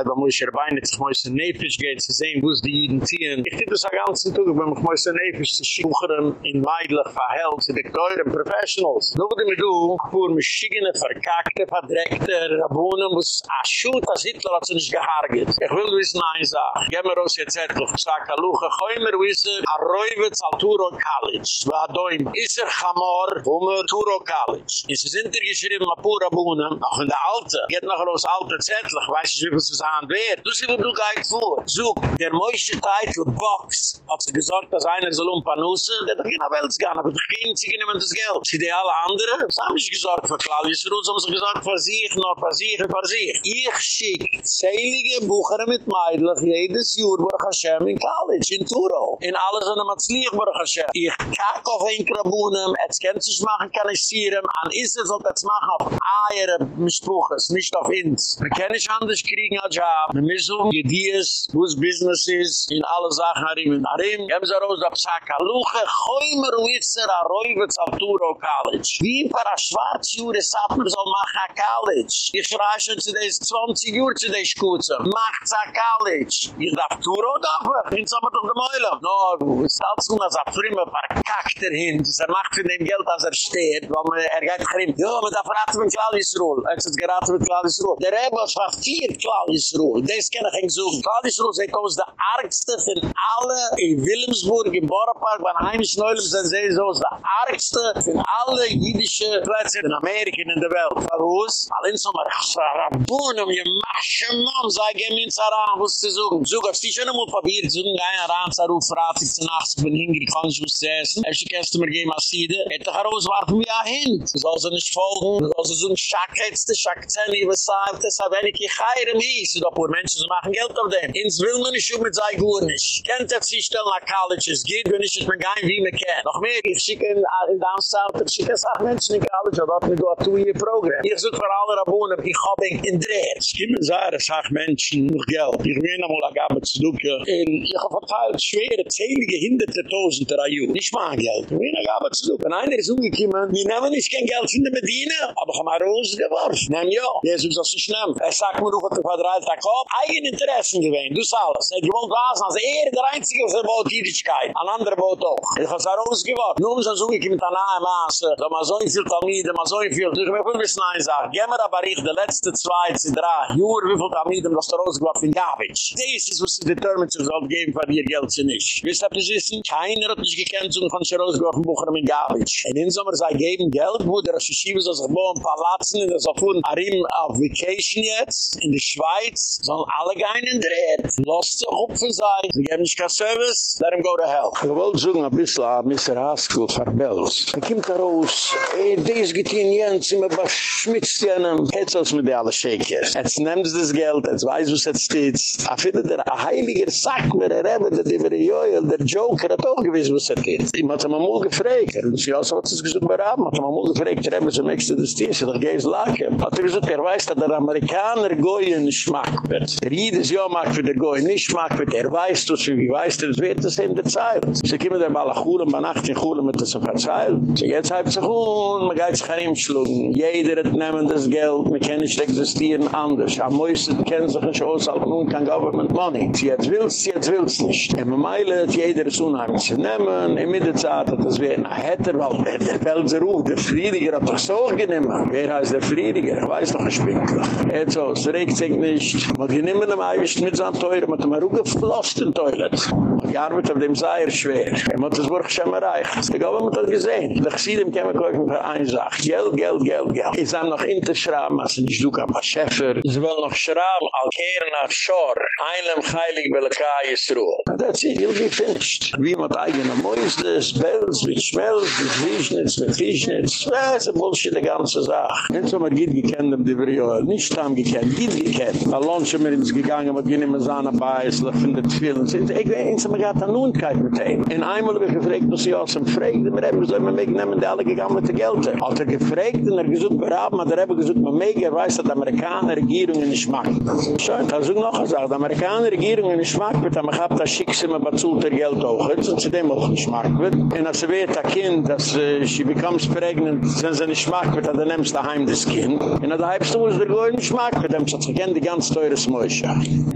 man muss er beine, sich muss er nefisch geht, zu sehen, wo es die Jiden ziehen. Ich tippe das a ganzen Tag, wenn muss er nefisch zu schuchern, in meidlich verhält, zu den teuren Professionals. Nur du mir du, fuhr mich schickene, verkackte, verdreckte, Rabunen, wo es a schut, als Hitler hat sie nicht gehargert. Ich will wissen, ein Sach. Geh mir raus jetzt etwas. Ich sag, Aluche, geh mir wissen, a Reuwitz al Turo College. Wa doim, is er Chamor, Hummer, Turo College. Es hintergeschrieben, a pura Buhnen, auch in der Alte. Geht noch raus, Alte Zettel, ich weiß wie viel es an wird. Du sie, wo du gehit vor. So, der moische Titel, Box, hat sie gesagt, dass einer soll um Panusse, der doch in der Welt gehen, aber doch gehen sie nehmen das Geld. Sie die alle anderen, das haben sie gesagt für Claudius Ruth, haben sie gesagt für sich, noch für sich, für sich. Ich schick zählige Bucher mit Meidlich jedes Jahr, Baruch Hashem, in College, in Turo. In alles an der Matzliach, Baruch Hashem. Ich kack auf ein Krabunem, jetzt kennt sich machen, kann ich sieren, an Isse sollt jetzt machen auf Eier, Mischbuches, nicht auf Ins. Wir können nicht anders kriegen als Job. Wir müssen um Ideas, wo es Business ist, in alle Sachen, Harim und Harim. Geben Sie raus, ab Sakaluche, Choymer, Witzer, Arroiwitz, auf Turo College. Wie ein Schwarzjure, Sapmer soll machen a College. Ich schreie schon zu des 20 Uhr zu des Kutze. Macht's a College. Ich darf Turo darf ich. In Sommer doch dem Eulam. No, du, es ist nur, als er frimme verkackt er hin. Das er macht von dem Geld, als er steht, weil man, er geht grimm. Ja, man darf raten mit Claudius-Ruhl. Er hat es geraten mit Claudius-Ruhl. Der Rebus war vier Claudius-Ruhl. Das kann ich nicht suchen. Claudius-Ruhl ist aus der argste von alle in Wilhelmsburg, im Borepark, beim heimischen Neulem, sind sie so aus der argste von alle jüdische Plätze in Amerika in der Welt. Warum? Allein so mal, Rabunum, je masche Mam, sei gemin Zaran, wuss zu suchen. Sog, hast du schon einmal probiert, so ein Aran, Zaruf, Ratik, zu nachts, ich bin hingrig, kann ich was essen. Erst die Customer gehen mal Siede, hätte ich herauswarfen, wie ein Hint. Du sollst nicht folgen, du sollst so ein Schackhetzte, Schackzeni, was sagt, das wenig geheirem hieß. Und auch Menschen, sie machen Geld auf dem. Ins will man nicht, mit sei gut nicht. Kennt er sich stellen nach Colleges, geht, wenn ich es mir gar wie man kennt. Noch mehr, ich schicke in, in Down South, ich schicke es auch Menschen in College, und dort mit du a Two-Year-Program. Ich suche für alle Rabunen, ich hab ihn in Dreher. Es gibt mir sagen, sag Menschen, noch Geld. Ich will noch mal agabe zu duke. Und ich hab verteilt schwere, zählige, hinderte Tausend der Ayu. Nicht mein Geld. Ich will noch agabe zu duke. Und einer ist umgekommen, wir nehmen nicht kein Geld von der Medina, aber ich hab mal rausgeworfen. Nein, ja. Jesus soll sich nehmen. Er sagt mir, du hast den Quadrat, da kommt eigen Interessen gewähnt. Du sagst alles. Er gewohnt was, als er der Einzige, was er wollte Jüdischkeit. Ein anderer Boot auch. Ich hab's ausgewacht. Nun ist er so, ich mit einer nahe Maße. Da ma so viel Talmide, ma so viel. Ich will ein bisschen nein sagen. Gehen wir aber ich, die letzte zwei, zwei, drei Jahre, wie viel Talmide hast du ausgewacht in Gavitsch. Das ist, was sie determined zu soll geben, für dir Geld zu nicht. Wisst ihr, das ist? Keiner hat nicht gekannt, so von sie ausgewacht in Bucher in Gavitsch. In den Sommer sei geben Geld, wo der Recherchive so sich bohren, Palatzen, in der Sofun, Arim auf Vacation jetzt, in der Schweiz, sollen alle gehen in der Erd. Lost sich hupfen sei. Sie geben nicht kein Service, let him go to hell. Ich wollte sagen, ein bisschen an Mr. Haskell von Bells. Er kommt da raus, ey, dies geht in Jens, immer was schmitzt jenen. Jetzt aus mit der alle Shakers. Jetzt nehmt das Geld, jetzt weiß was jetzt steht. Er findet der heiliger Sack mit der Rebbe, der die wir Joel, der Joker, hat auch gewiss was er geht. Ich hatte mir mal gefragt, und sie hat es gesagt, bei Raben, hat mir mal gefragt, der Rebbe, so möchtest du das Dienst, der Geist lachen. Hat er gesagt, er weiß, dass der Amerikaner Goyen schmack wird. Der Jid ist ja mag für der Goyen nicht schmack wird, er weiß, dass wie weiß, das wird das in der Zeit. Sie kommen der Balachur, bei Nacht in Chule mit das verzeiht. Sie geht halb sich um, man geht sich heimschlugen. Jeder hat nehmen das Geld, man kann nicht existieren anders. Am meisten kennen sich nicht aus, aber nun kann Government Money. Sie jetzt willst, sie jetzt willst nicht. Der Meile hat jeder es unheimlich zu nehmen, in der Zeit hat das werden ein Hatter, weil der Pelzer ruf, der Friediger hat doch so genommen. Wer heißt der Friediger? Ich weiß noch ein Spinkler. Jetzt so, regt sich nicht. Man hat genommen am Eiwisch mit seinem Teuer, man hat ihm auch geflossen den Toilett. Man gearbeitet auf dem Seier schwer. Er hat das Wurch schon erreicht. Ich habe immer das gesehen. Ich sehe dem Kämmerkäufen für eine Sache. Geld, Geld, Geld, Geld. Ich sage noch in der Schramm, also nicht du kann mal Schäfer. Sie wollen noch Schramm, al kehren nach Schor. Einem heilig Belakai ist Ruhe. That's it, you'll be finished. Wie man eigene Mäusdes, Bells, mit Schmelz, mit Fischnitz, mit Fischnitz. Das ist Bullshit, die ganze Sache. Nicht so, man geht gekannt, dem die Vrioel. Nicht haben gekannt, geht gekannt. Ein Lunch mir ins gegangen, mit Sahne bei, es von der Zwillen. Ich weiß, man gaat aan doen kijken meteen. En eenmaal hebben we gevraagd, als je als hem vreemde, maar hebben ze me meegenomen die alle gegaan met de geld hebben. Als er gevraagd en er gezoekt beraad, maar daar hebben gezoekt me mee, er weet dat de Amerikaanse regeringen niet maken. Zo, dat is ook nog een zaak. De Amerikaanse regeringen niet maken, dan gaat dat schick ze me wat zult geld ook. Dat ze dem ook niet maken. En als ze weet dat kind, dat ze becomes pregnant, zijn ze niet maken, dan nemen ze daheim das kind. En dat hebben ze ons er gewoon niet maken, dan hebben ze gekend die ganz teures Moesje.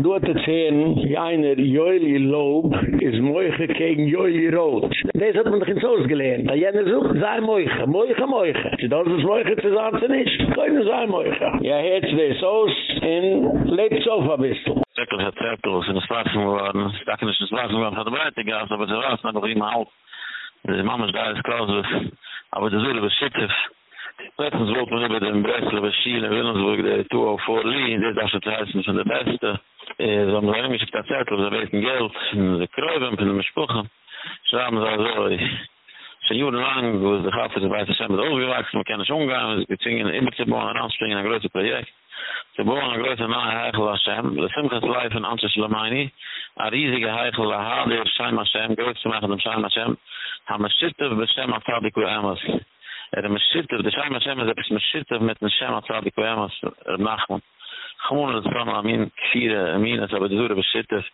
Du hat erzählen, wie einer Joeli Loeb, ist Moiche gegen Joili Rot. Das hat man doch ins Haus gelernt. Da jener sucht, sei Moiche, Moiche, Moiche. Sie das ist Moiche zu sagen, sie nicht. Keine sei Moiche. Ja, jetzt das Haus in lebt so ein bisschen. Zirkel hat ist in der Sprache geworden. Ich dachte nicht, in der Sprache geworden, hat er breite gehabt, aber war es noch immer halt. Die Mama ist da, ist klar, aber das wurde beschüttet. Letztens wollte man über den Breslau, über Schiele, Willensburg, der Tour auf Vorlien, das ist das heißen von der Beste. Eh, so haben sie mich gesagt, sie beten Geld, sie kräuben, sie haben Sprüche. Sie haben Schon jahre lang, wo es der Gaffer der Weiße Schemmet aufgewachsen, man kann nicht umgehen, es gibt Zingen immer zu bauen, anspringen, ein größer Projekt. Zu bauen, ein größer nahe Heichel Hashem, das Simchas Leif in Anzis Lamaini, ein riesiger Heichel Hadir Shem Hashem, größer zu machen dem Shem Hashem, haben wir Schittev Beshem Atzadik und Amos. Er, er ist Schittev, der Shem Hashem ist etwas mit Schittev mit dem Shem Atzadik er und Amos, Nachman. Er gewoon het van mijn vier minuten het door besitten.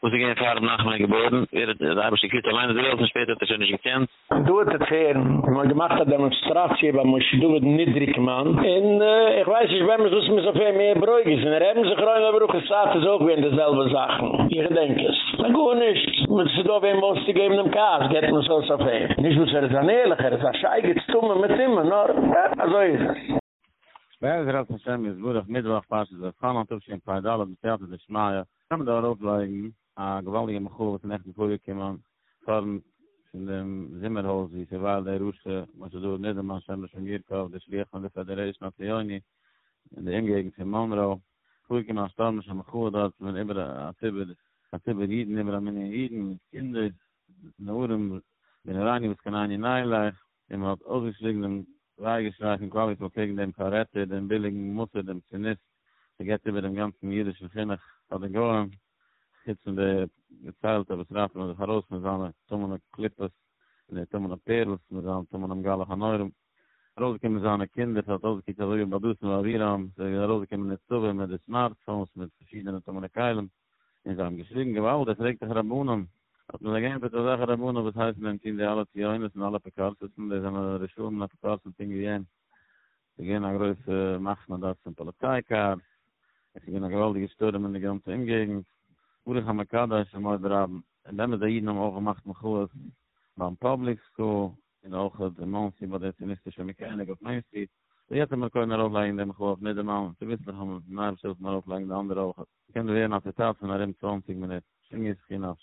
Moet ik even haar naar mijn geboren. Daar heb ik het alleen de wereld speelt Dat is een gekend. Doe het het heren. Maar gemaakt dat demonstratie hebben. Maar je doet het niet drie man. En ik weet niet. We hebben zo'n zoveel meer broekjes. En hebben ze groen over hoe gestaat. Is ook weer dezelfde zaken. Je gedenk is. Maar gewoon is. met ze door een moest geven in de kaas. get me zo zoveel. Niet zo'n zoveel. dan eerlijk. Het is aan schijgen. Het is met hem. Maar zo is het. Bei der Sam ist wurde auf Mittwoch fast das kann auch schon paar Dale und der der kam da auf bei a gewalli im Hof und nach dem Volk von in dem Zimmerhaus die sie war der Russe was du nicht der man sammer schon hier kauf das Licht von der Federation auf Leoni der gegen dem Mondro wo ich mal stand schon mal gut dass man immer a Tibel a Tibel die immer meine jeden Kinder rani im Kanani Nile im Ausgeschlagenen weigestreichen Qualität von gegen dem Karette, dem billigen Mutter, dem Zinist, der geht über dem ganzen jüdischen Kinnach, hat den Gorn, jetzt in der Zeit, aber es rafft man mit seinen Tummen und Klippes, mit den Tummen und Perls, mit seinen Tummen und Galach an Eurem, Rose kommen seine Kinder, hat Rose kommen seine Kinder, hat Rose kommen seine Kinder, Rose kommen seine Kinder, mit den Smartphones, mit verschiedenen Tummen und in seinem geschrieben, gewalt, das regt sich Rabunam, Hat man gehen bitte sagen, der Mono, was heißt denn, die alle Tiones und alle Pekartes, und die sind alle Rischuhen, alle Pekartes, und die gehen, die gehen eine große Machtmandat zum Polizeikar, es gehen eine gewaltige Störung in der ganzen Umgegend, Uri Hamakada ist einmal draben, und dann mit der Jiden haben auch gemacht, mit Chuas, beim Public School, in auch der Monsi, bei der Sionistische Mechanik auf Main Street, Wir hatten mal keine Rolle in dem Hof mit dem Mann. Du wisst doch, man mal so mal auf lang der andere auch. Kennen wir nach der Tat von einem 20 Minuten. Schön ist genau.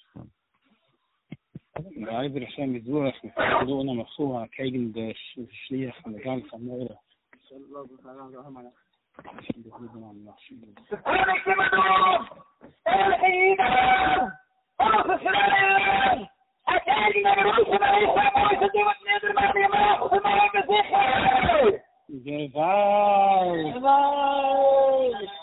מאיבערשאן wir זעה, mit du מחסור, קייגל du שליס פון גאַנץ מאָר. das לאזן von der ganze קוין מיכע מאד.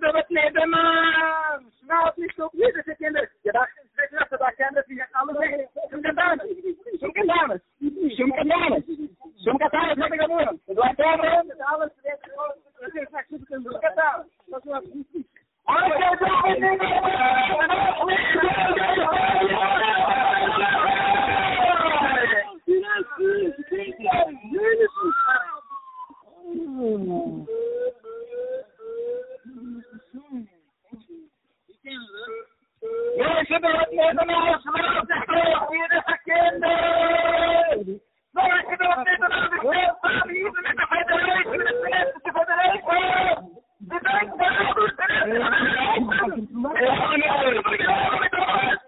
sebep ne demem. Ne yapmış yok ne de çekenler. Ya da çekenler kadar kendisi yakalı ve şımkatağınız. Şımkatağınız. Şımkatağınız. Şımkatağınız ne de kalıyorum. Ulan doğru. Şımkatağınız. Şımkatağınız. Şımkatağınız. Alle regeringsvechten?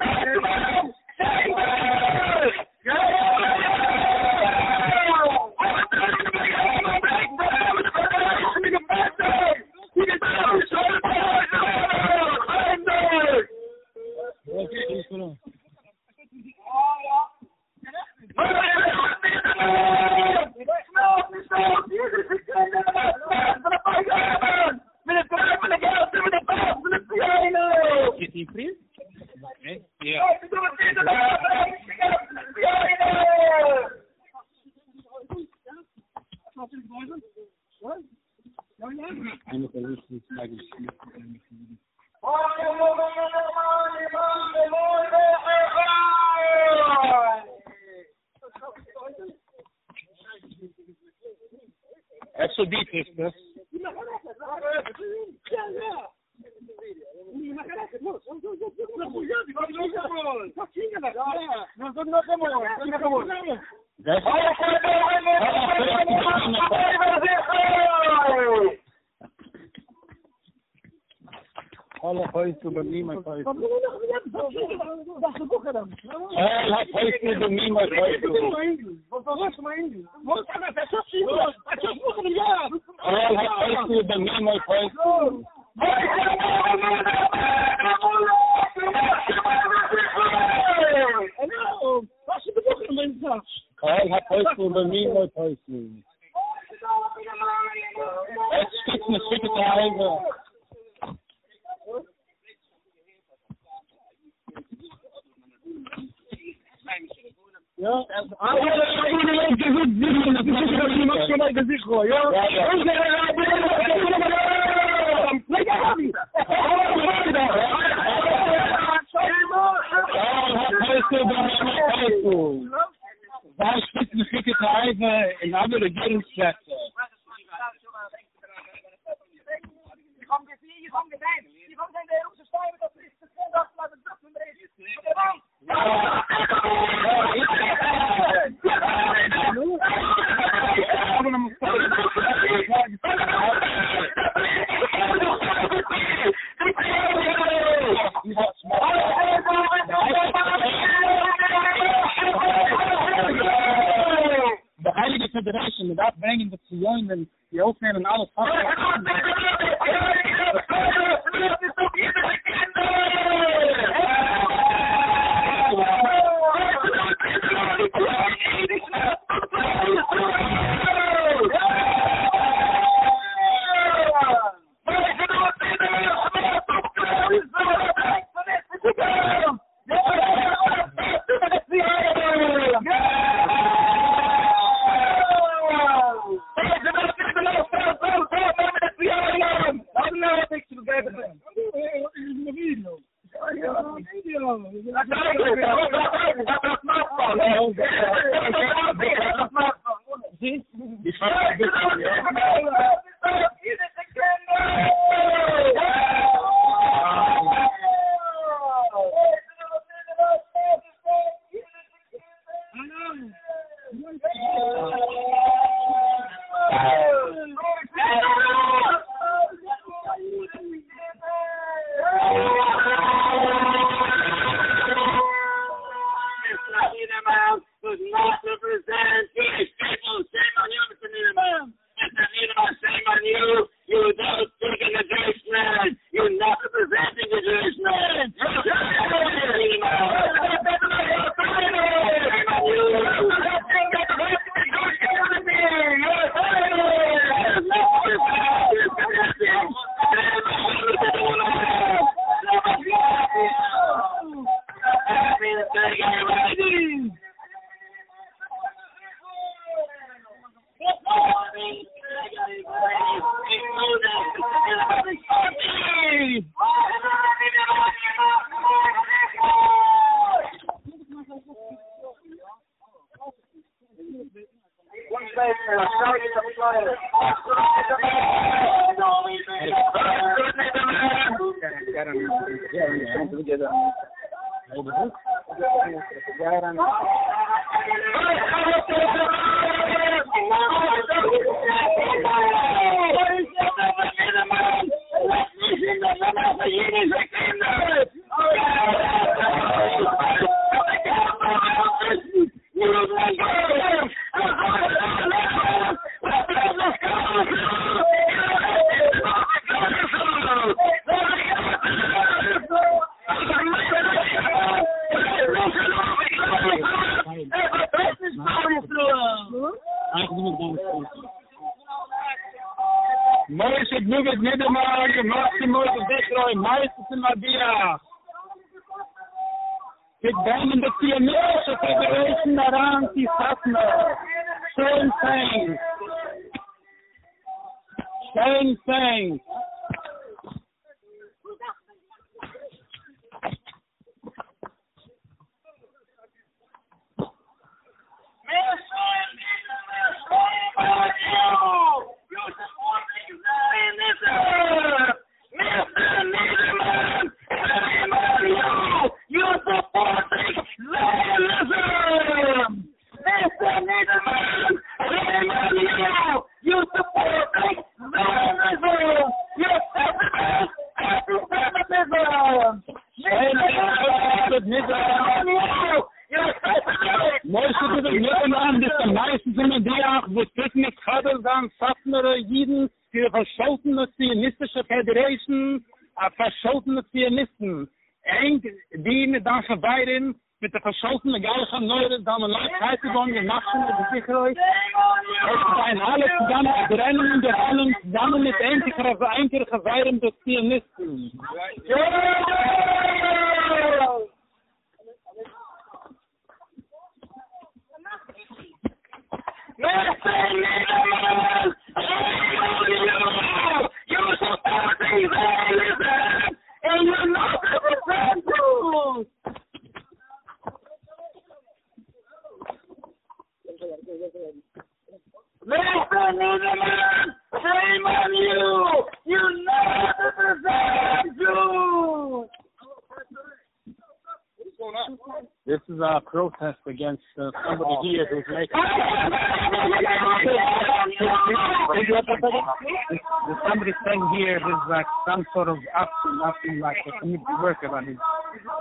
Community worker, but he's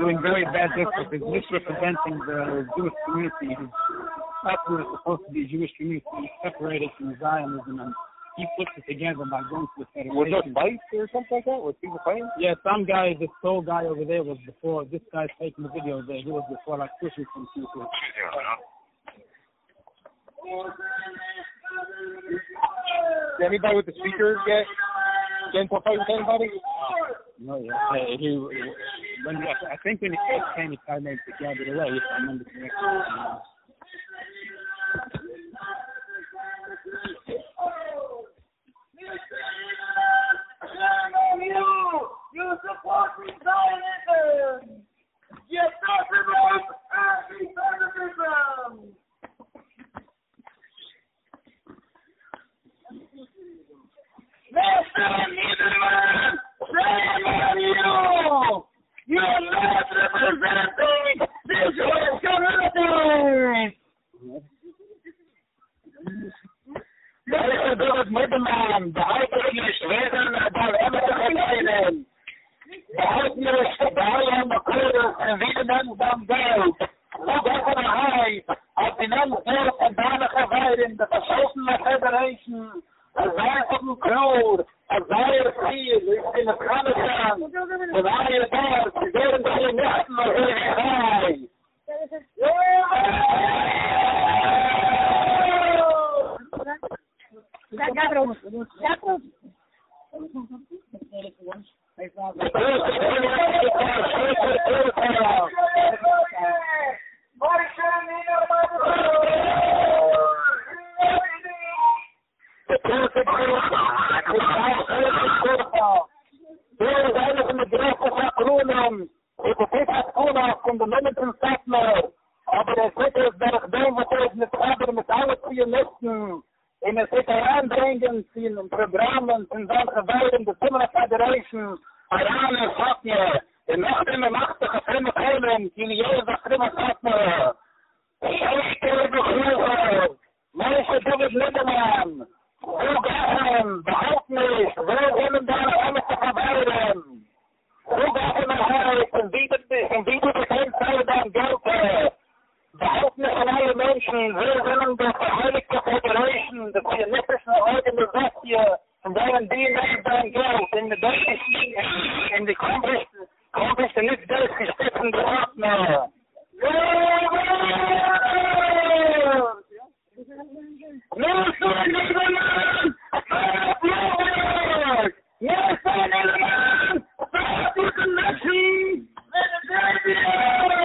doing very bad work. He's misrepresenting the Jewish community. He's that's where supposed to be Jewish community separated from Zionism and he puts it together by going to the federation. Was there fights or something like that? Was people fighting? Yeah, some guy, this tall guy over there was before, this guy's taking the video there, he was before like pushing some people. Did anybody with the speakers get get into a fight with anybody? No, yeah. Uh, he, when, I think when he first came, he tried to get it away, if I remember correctly. You supporting Zionism! You're talking about anti-Semitism! Mr. שליחן יא מיו יא לאסט רפרזנטטיב זא דיש גאנה טו לאיך דאג מדה מאנד דארעגל שגאדן באל אמא דאחיין בארעגל משב עלן מקלן וידן דאם גאיו או גאנה היי אטינאל פורק דאנה גאיר Weiden, the Social Federation, a Crowd, a in the Zayat Dars, the High. Aber der Dritte ist der Dem, was er mit די קאפטער וואס Rugachem, behalt mich, wo wollen deine Hände zu verweilen? Rugachem, mein Herr, ich bin wieder dich, und wie du bekennst alle dein Geld, behalt mich an alle Menschen, wo wollen deine Verheiligte Federation, die Pionistischen Orden der Westie, und wollen die nicht dein Geld, in der deutschen Schiene, in die Kompisten, Kompisten nicht durchgestiffen, behalt mich. Rugachem, mein werden die nicht dein Geld in die deutschen, in die Kongress, Kongress, nicht Geld gestetzen, der Ordner.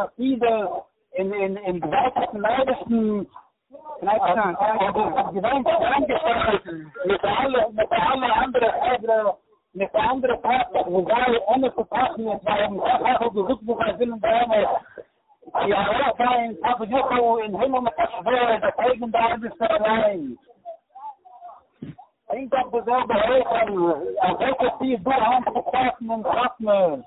Rapide in in in gewaltigen Leidesten Gewalt mit alle andere Ebene mit andere Partner, wo gerade ohne zu passen, jetzt war ein Sachhafer, die Rückbuch als Willen bei einer Die sein, Papa Juchu, in Himmel mit der Schwere, der Eigen da ist der Allein. Denk an dieselbe Eltern, als hätte sie so Hand zu passen und Kappen.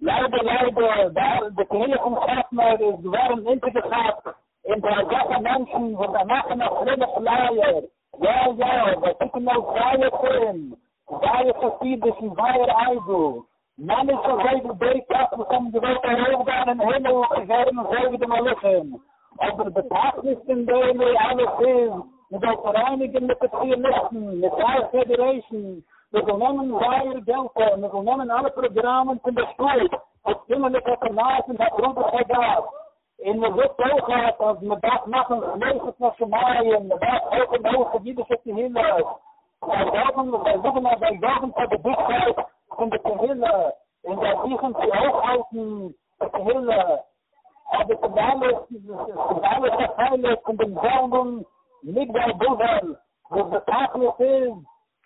Leider, leider, da de kleine kommt auf mal des waren in die Gas in der ganze Menschen von der Nacht noch leider leider ja ja da ist noch keine Kuren da ist es die des Weiher Eido man ist dabei der Berg auf und kommt der Weiher Eido da in Himmel und in der Welt mal aber der Tag ist in alle sehen mit der Koranik in der vier nicht mit der Federation Wir genommen weil Geld kommen, wir genommen alle Programme von der Schule, auf die man nicht hätte nach und hat runtergegangen. in der Rücke auch hat, als man das machen, das Leben ist noch zu machen, man darf auch in der Rücke wieder sich zu hinlegen. Und da haben wir, wir suchen aber in Dagen für die Dichtheit von der Kehille, in der Riechen sie auch halten, die Aber zum Beispiel, zum Beispiel der von dem Sorgen, mit der Bogen, wo der Tag ist,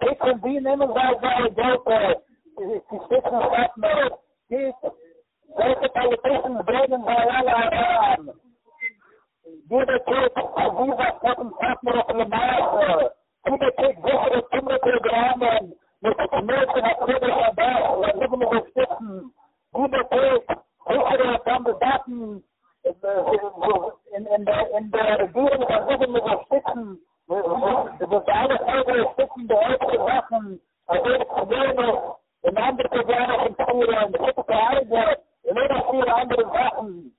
Ik kan die nemen waar wij welke systemen gaat met dit. Welke politieken brengen wij alle aan. Diese Krieg, wie was dat een partner op de maag. Diese Krieg sicher de kinderprogrammen met het meeste wat we vandaag willen unterstützen. Diese Krieg sichere Kandidaten in der Regierung versuchen zu unterstützen. Es wird alle andere Stücken der Eifel machen, also die Probleme, in andere Probleme von Polen, die Kuppe der Eifel, in jeder Schule andere Sachen.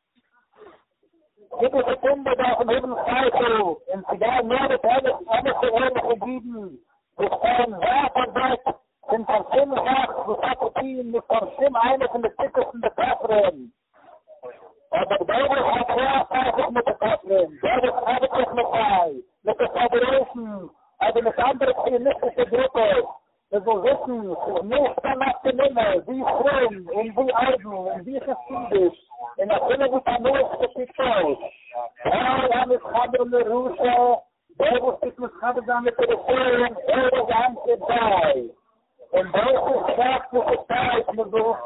Gibt es eine Kunde da von Heben Zeitel, in Zidane, nur mit alles, alles zu Ehren gegeben, bis dann war von Gott, sind von Sinn nach, zu Fakultien, mit von eines von der Tickets der Kaffren. Aber der hat ja auch mit der Kaffren, der hat auch mit Kaffren, mit der Fabrikation, aber mit anderen chemischen Produkten. Es soll wissen, nicht der Nacht nehmen, wie Chrom und wie Eisen und wie Chesid. In der Kölle wird ein neues Geschick aus. Herr, ja, mit Chabel und Rusche, der wusste ich mit Chabel dann mit der Kölle und Kölle dann zu bei. Und Bruch ist stark zu verzeiht, mir so,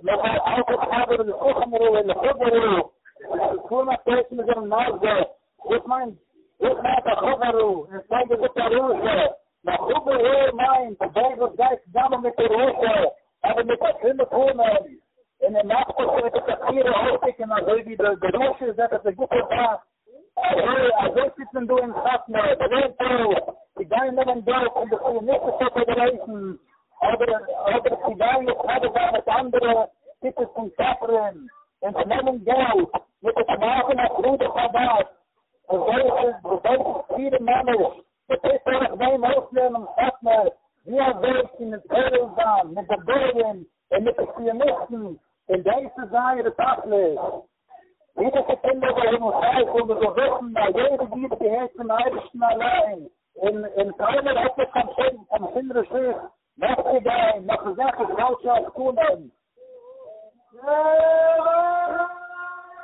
noch ein altes der Kuchenruhe, in der Kuchenruhe, in Kuchenruhe, Kuchenruhe, Kuchenruhe, Kuchenruhe, Kuchenruhe, Gut meta khoveru, es beyg gut geru, na gut uer mein, dovel gut, geyz gamo mit uer, ave nikht himt holn, en en naht ko shtet a kamer haute ken a geybid deroche zate gut uer, en er azot tsendu en shtaf mer, geden turo, i geyn nagen geyr un der ey nist, shtot geyleis, ave eto mit nuchad uer matand, kitz kontrapren, en tnenen geyl, mit taba khna khruut a bad אבער איז דאָ קיר מאמעל דאָ איז דאָ מיין מאסלן אפנער ווי ער וועלט אין דער וועלט מיט דער גאָרן און מיט דער פיינסטן אין דער זאַיע דער טאַפל ווי דאָ קומט דאָ אין דער זאַיע פון דער גאָרן מיט דער גיט די הייסט נאַרשן אַליין אין אין קיינער האט קומט פון פון הינדער שייך מאַך דאָ מאַך זאַך גאַוצער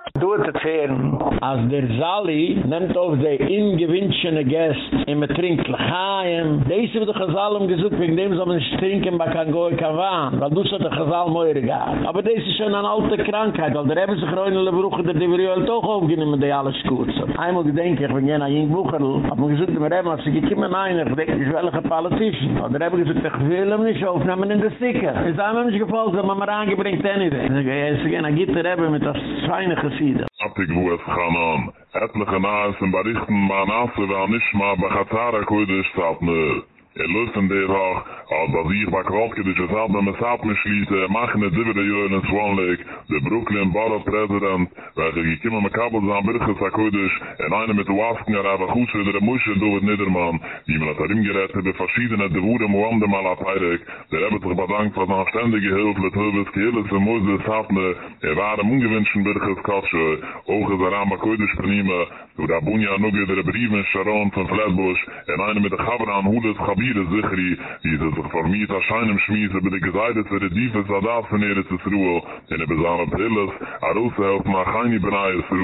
het het heren, als der Zali neemt over de ingewinschene Gäst en me trinkt lachaim, deze wird de Chazal gesucht, wegen dem soll man nicht trinken, ba kan goe kawan, weil du so de Chazal moire gehad. Aber deze is eine alte Krankheit, weil der hebben sich reunele Brüche, der die wir toch aufgenommen, die alles so. Einmal gedenke ich, wenn jena jing Bucherl, hat man gesucht, wir haben, als ich gekiemen einer, ich denke, ich welge Politischen. Aber der hebben gesucht, ich will ihm nicht aufnehmen in der Sikker. Es haben wir nicht gefolgt, dass man mir angebringt, anyway. Ich sage, ja, es ist ein Gitter hebben mit das Feine Chassidus. Abig wo es Chanan, etliche Naas im Barichten Manasse, wa nischma bachatara kuidisch zatne. Er löst in der auch, als als ich bei Krotke, die gesagt haben, es hat mich schließe, machen es über die Jöne Swanlik, der Brooklyn Borough President, welcher gekommen mit Kabel sein Birches Akkudisch, en eine mit Wasken, er habe Kusche, der Musche, David Niedermann, die man hat er ihm gerät, über verschiedene Devure Moamde mal abheirig, der habe sich bedankt für seine ständige Hilfe, mit Hilfes, Gehilles und Moses Hafne, er war im ungewünschten Birches Katsche, auch ist er am Akkudisch vernehme, du da bunja nuge der Briefen Sharon von Flatbush, en eine mit der Chabran Hudes mir zichri i de vermiet a scheinem schmiese mit de geseide zu de diefe sadaf von ere zu ruhe in de er bezame brilles a rose auf ma khani benaye zu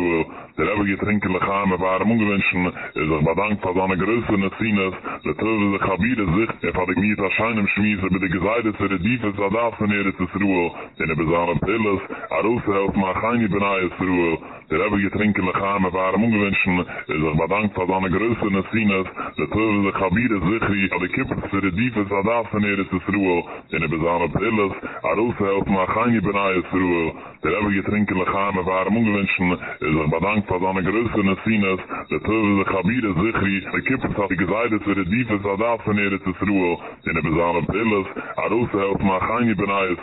der habe getrinken lagame er waren mongen wünschen er ist das bedankt für seine größe und sehen der tolle der kabide sich er hat mir das scheinem schmiese er mit der geseide für der diefe da da von ihr ist ruhe denn er war ein billes aros ma mein heini benai ist ruhe. Der habe getrinken lagame waren mongen wünschen ist das bedankt für seine größe und sehen der tolle der kabide sich wie der kipp für der diefe da da von ihr ist ruhe denn er war ein billes aros ma mein heini benai ist ruhe. Der habe getrinken lagame waren mongen wünschen ist das bedankt Weil dann größer in Sinnes, der Töwe sich Chabide Sichri, der Kippes hat die Geseide zu der Diefes Adaf von Eretz Ruhe, in der Besane Pilles, Arusa helft mach ein Ibenaeus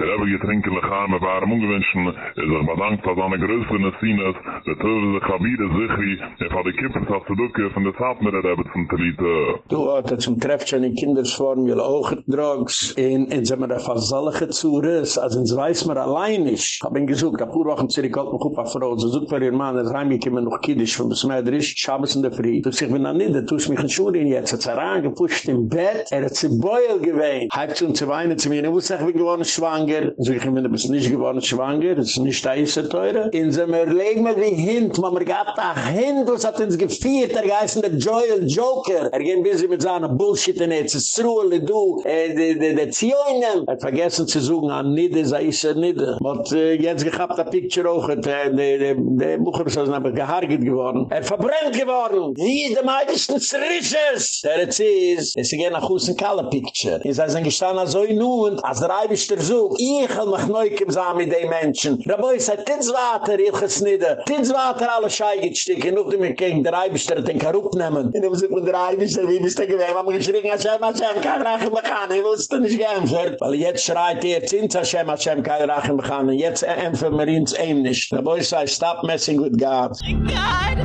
Der Rebbe getrinken lechame waren ungewünschen, er sich er bedankt, dass eine größere Nessines, der Töwe sich habide Sichri, er von die Kippers hat zu ducke, von der Zeit mit der Rebbe zum Telite. Du hat er zum Treffchen in Kindersform, jel auch Drogs, in, in Zimmer der da Zures, also ins weiß man allein nicht. Hab ihn gesucht, ab Urwochen zurück, halt mich auf a Frau, so such für ihr Mann, er heimgekommen noch Kiddisch, vom Besmeidrisch, Schabes in der Früh. Du sich, an er nicht, du mich in Schurin jetzt, hat er im Bett, er hat sie Beuel geweint, halb zu und zu weinen zu mir, ich wusste, ich bin geworden schwanger, so ich bin bis nicht geworden schwanger, es ist nicht heißer teure. In so mir legen wir wie Hint, man mir gab da Hint, was hat uns gefiert, der geißen der Joel Joker. Er ging busy mit seiner Bullshit in jetzt, es ruhle du, äh, der Zioinen. Er hat vergessen zu suchen, an Nidde, sei ich er Nidde. Und äh, jetzt gehabt der Picture auch, äh, der Bucher ist also gehargit geworden. Er verbrennt geworden. Wie der meisten Zrisches. Der Zies, es ist ein nach Kalle Picture. Es ist ein gestanden so in Nuhend, als der Eibischter sucht, ich hab noch neu gemsam mit de menschen da boy seit ins water ich gesnitten. Tins water alle schei gesticken, noch dem gegen der Eibischter den Karup nehmen. Und dann sind wir der Eibischter, wie bist du gewesen? Man muss geschrien, Hashem, Hashem, kein Rachim Bechan. Ich wusste nicht geämpfert. Weil jetzt schreit ihr, Zins Hashem, Hashem, kein Rachim Bechan. Und jetzt ämpfen wir ins Eim nicht. Der Boy sagt, stop messing with God. God,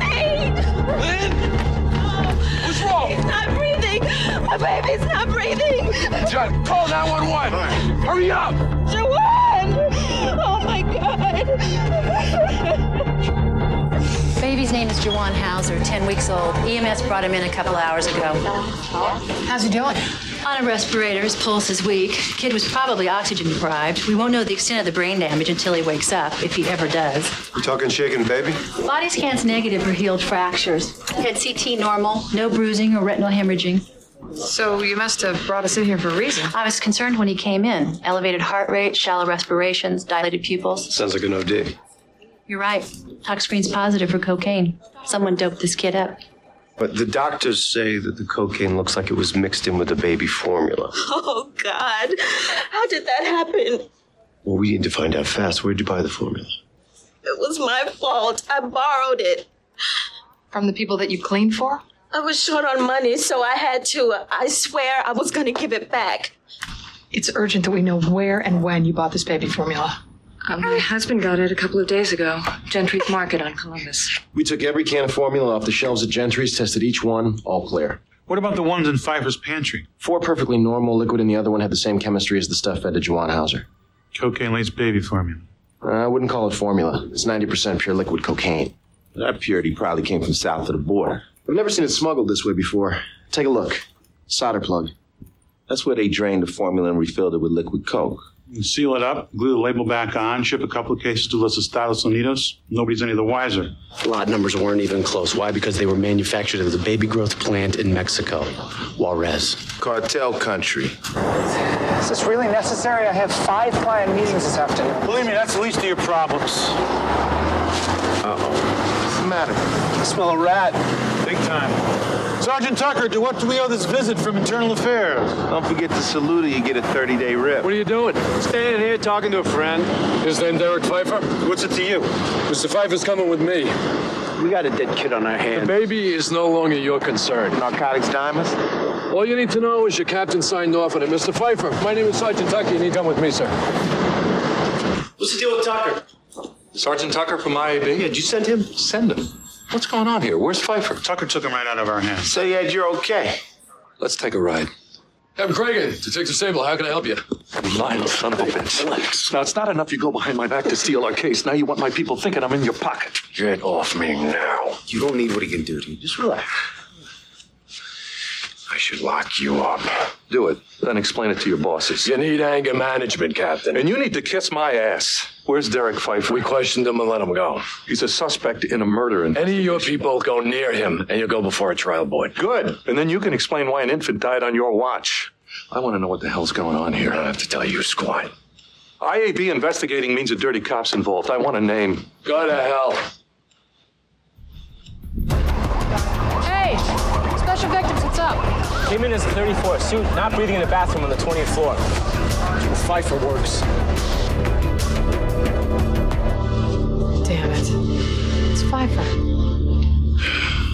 help me! My baby's not breathing. John, call 911. Hurry up. Jawan! Oh my God! Baby's name is Jawan Hauser, 10 weeks old. EMS brought him in a couple hours ago. How's he doing? On a respirator, his pulse is weak. Kid was probably oxygen deprived. We won't know the extent of the brain damage until he wakes up, if he ever does. You talking shaken baby? Body scan's negative for healed fractures. Head CT normal, no bruising or retinal hemorrhaging. So you must have brought us in here for a reason. I was concerned when he came in. Elevated heart rate, shallow respirations, dilated pupils. Sounds like an OD. You're right. Tox screen's positive for cocaine. Someone doped this kid up. But the doctors say that the cocaine looks like it was mixed in with the baby formula. Oh God! How did that happen? Well, we need to find out fast. Where'd you buy the formula? It was my fault. I borrowed it. From the people that you cleaned for? I was short on money, so I had to. I swear I was going to give it back. It's urgent that we know where and when you bought this baby formula. Uh, my husband got it a couple of days ago. Gentry's Market on Columbus. We took every can of formula off the shelves at Gentry's, tested each one, all clear. What about the ones in Pfeiffer's pantry? Four perfectly normal liquid, and the other one had the same chemistry as the stuff fed to Juwan Hauser. Cocaine-laced baby formula. Uh, I wouldn't call it formula. It's 90% pure liquid cocaine. That purity probably came from south of the border. I've never seen it smuggled this way before. Take a look. Solder plug. That's where they drained the formula and refilled it with liquid coke. You seal it up, glue the label back on, ship a couple of cases to Los Estados Unidos. Nobody's any the wiser. Lot numbers weren't even close. Why? Because they were manufactured at the baby growth plant in Mexico, Juarez. Cartel country. Is this really necessary? I have five client meetings this afternoon. Believe me, that's the least of your problems. Uh-oh. What's the matter? I smell a rat. Big time. Sergeant Tucker, to what do we owe this visit from Internal Affairs? Don't forget to salute or you get a 30-day rip. What are you doing? Standing here talking to a friend. His name Derek Pfeiffer. What's it to you? Mr. Pfeiffer's coming with me. We got a dead kid on our hands. The hands. baby is no longer your concern. Narcotics diamonds? All you need to know is your captain signed off on it. Mr. Pfeiffer, my name is Sergeant Tucker. You need to come with me, sir. What's the deal with Tucker? Sergeant Tucker from IAB? Yeah, did you send him? Send him. What's going on here? Where's Pfeiffer? Tucker took him right out of our hands. So Ed, you're okay. Let's take a ride. Captain Cragen, Detective Stabler, how can I help you? You lying son of a bitch. Now, it's not enough you go behind my back to steal our case. Now you want my people thinking I'm in your pocket. Get off me now. You don't need what he can do to you. Just relax. I should lock you up. Do it. Then explain it to your bosses. You need anger management, Captain. And you need to kiss my ass. Where's Derek Pfeiffer? We questioned him and let him go. He's a suspect in a murder. And Any of your people go near him, and you'll go before a trial board. good. And then you can explain why an infant died on your watch. I want to know what the hell's going on here. I don't have to tell you, squad. IAB investigating means a dirty cop's involved. I want a name. Go to hell. Hey, special victims, what's up? Came in as a 34 suit, not breathing in the bathroom on the 20th floor. Pfeiffer works. Damn it. It's Pfeiffer.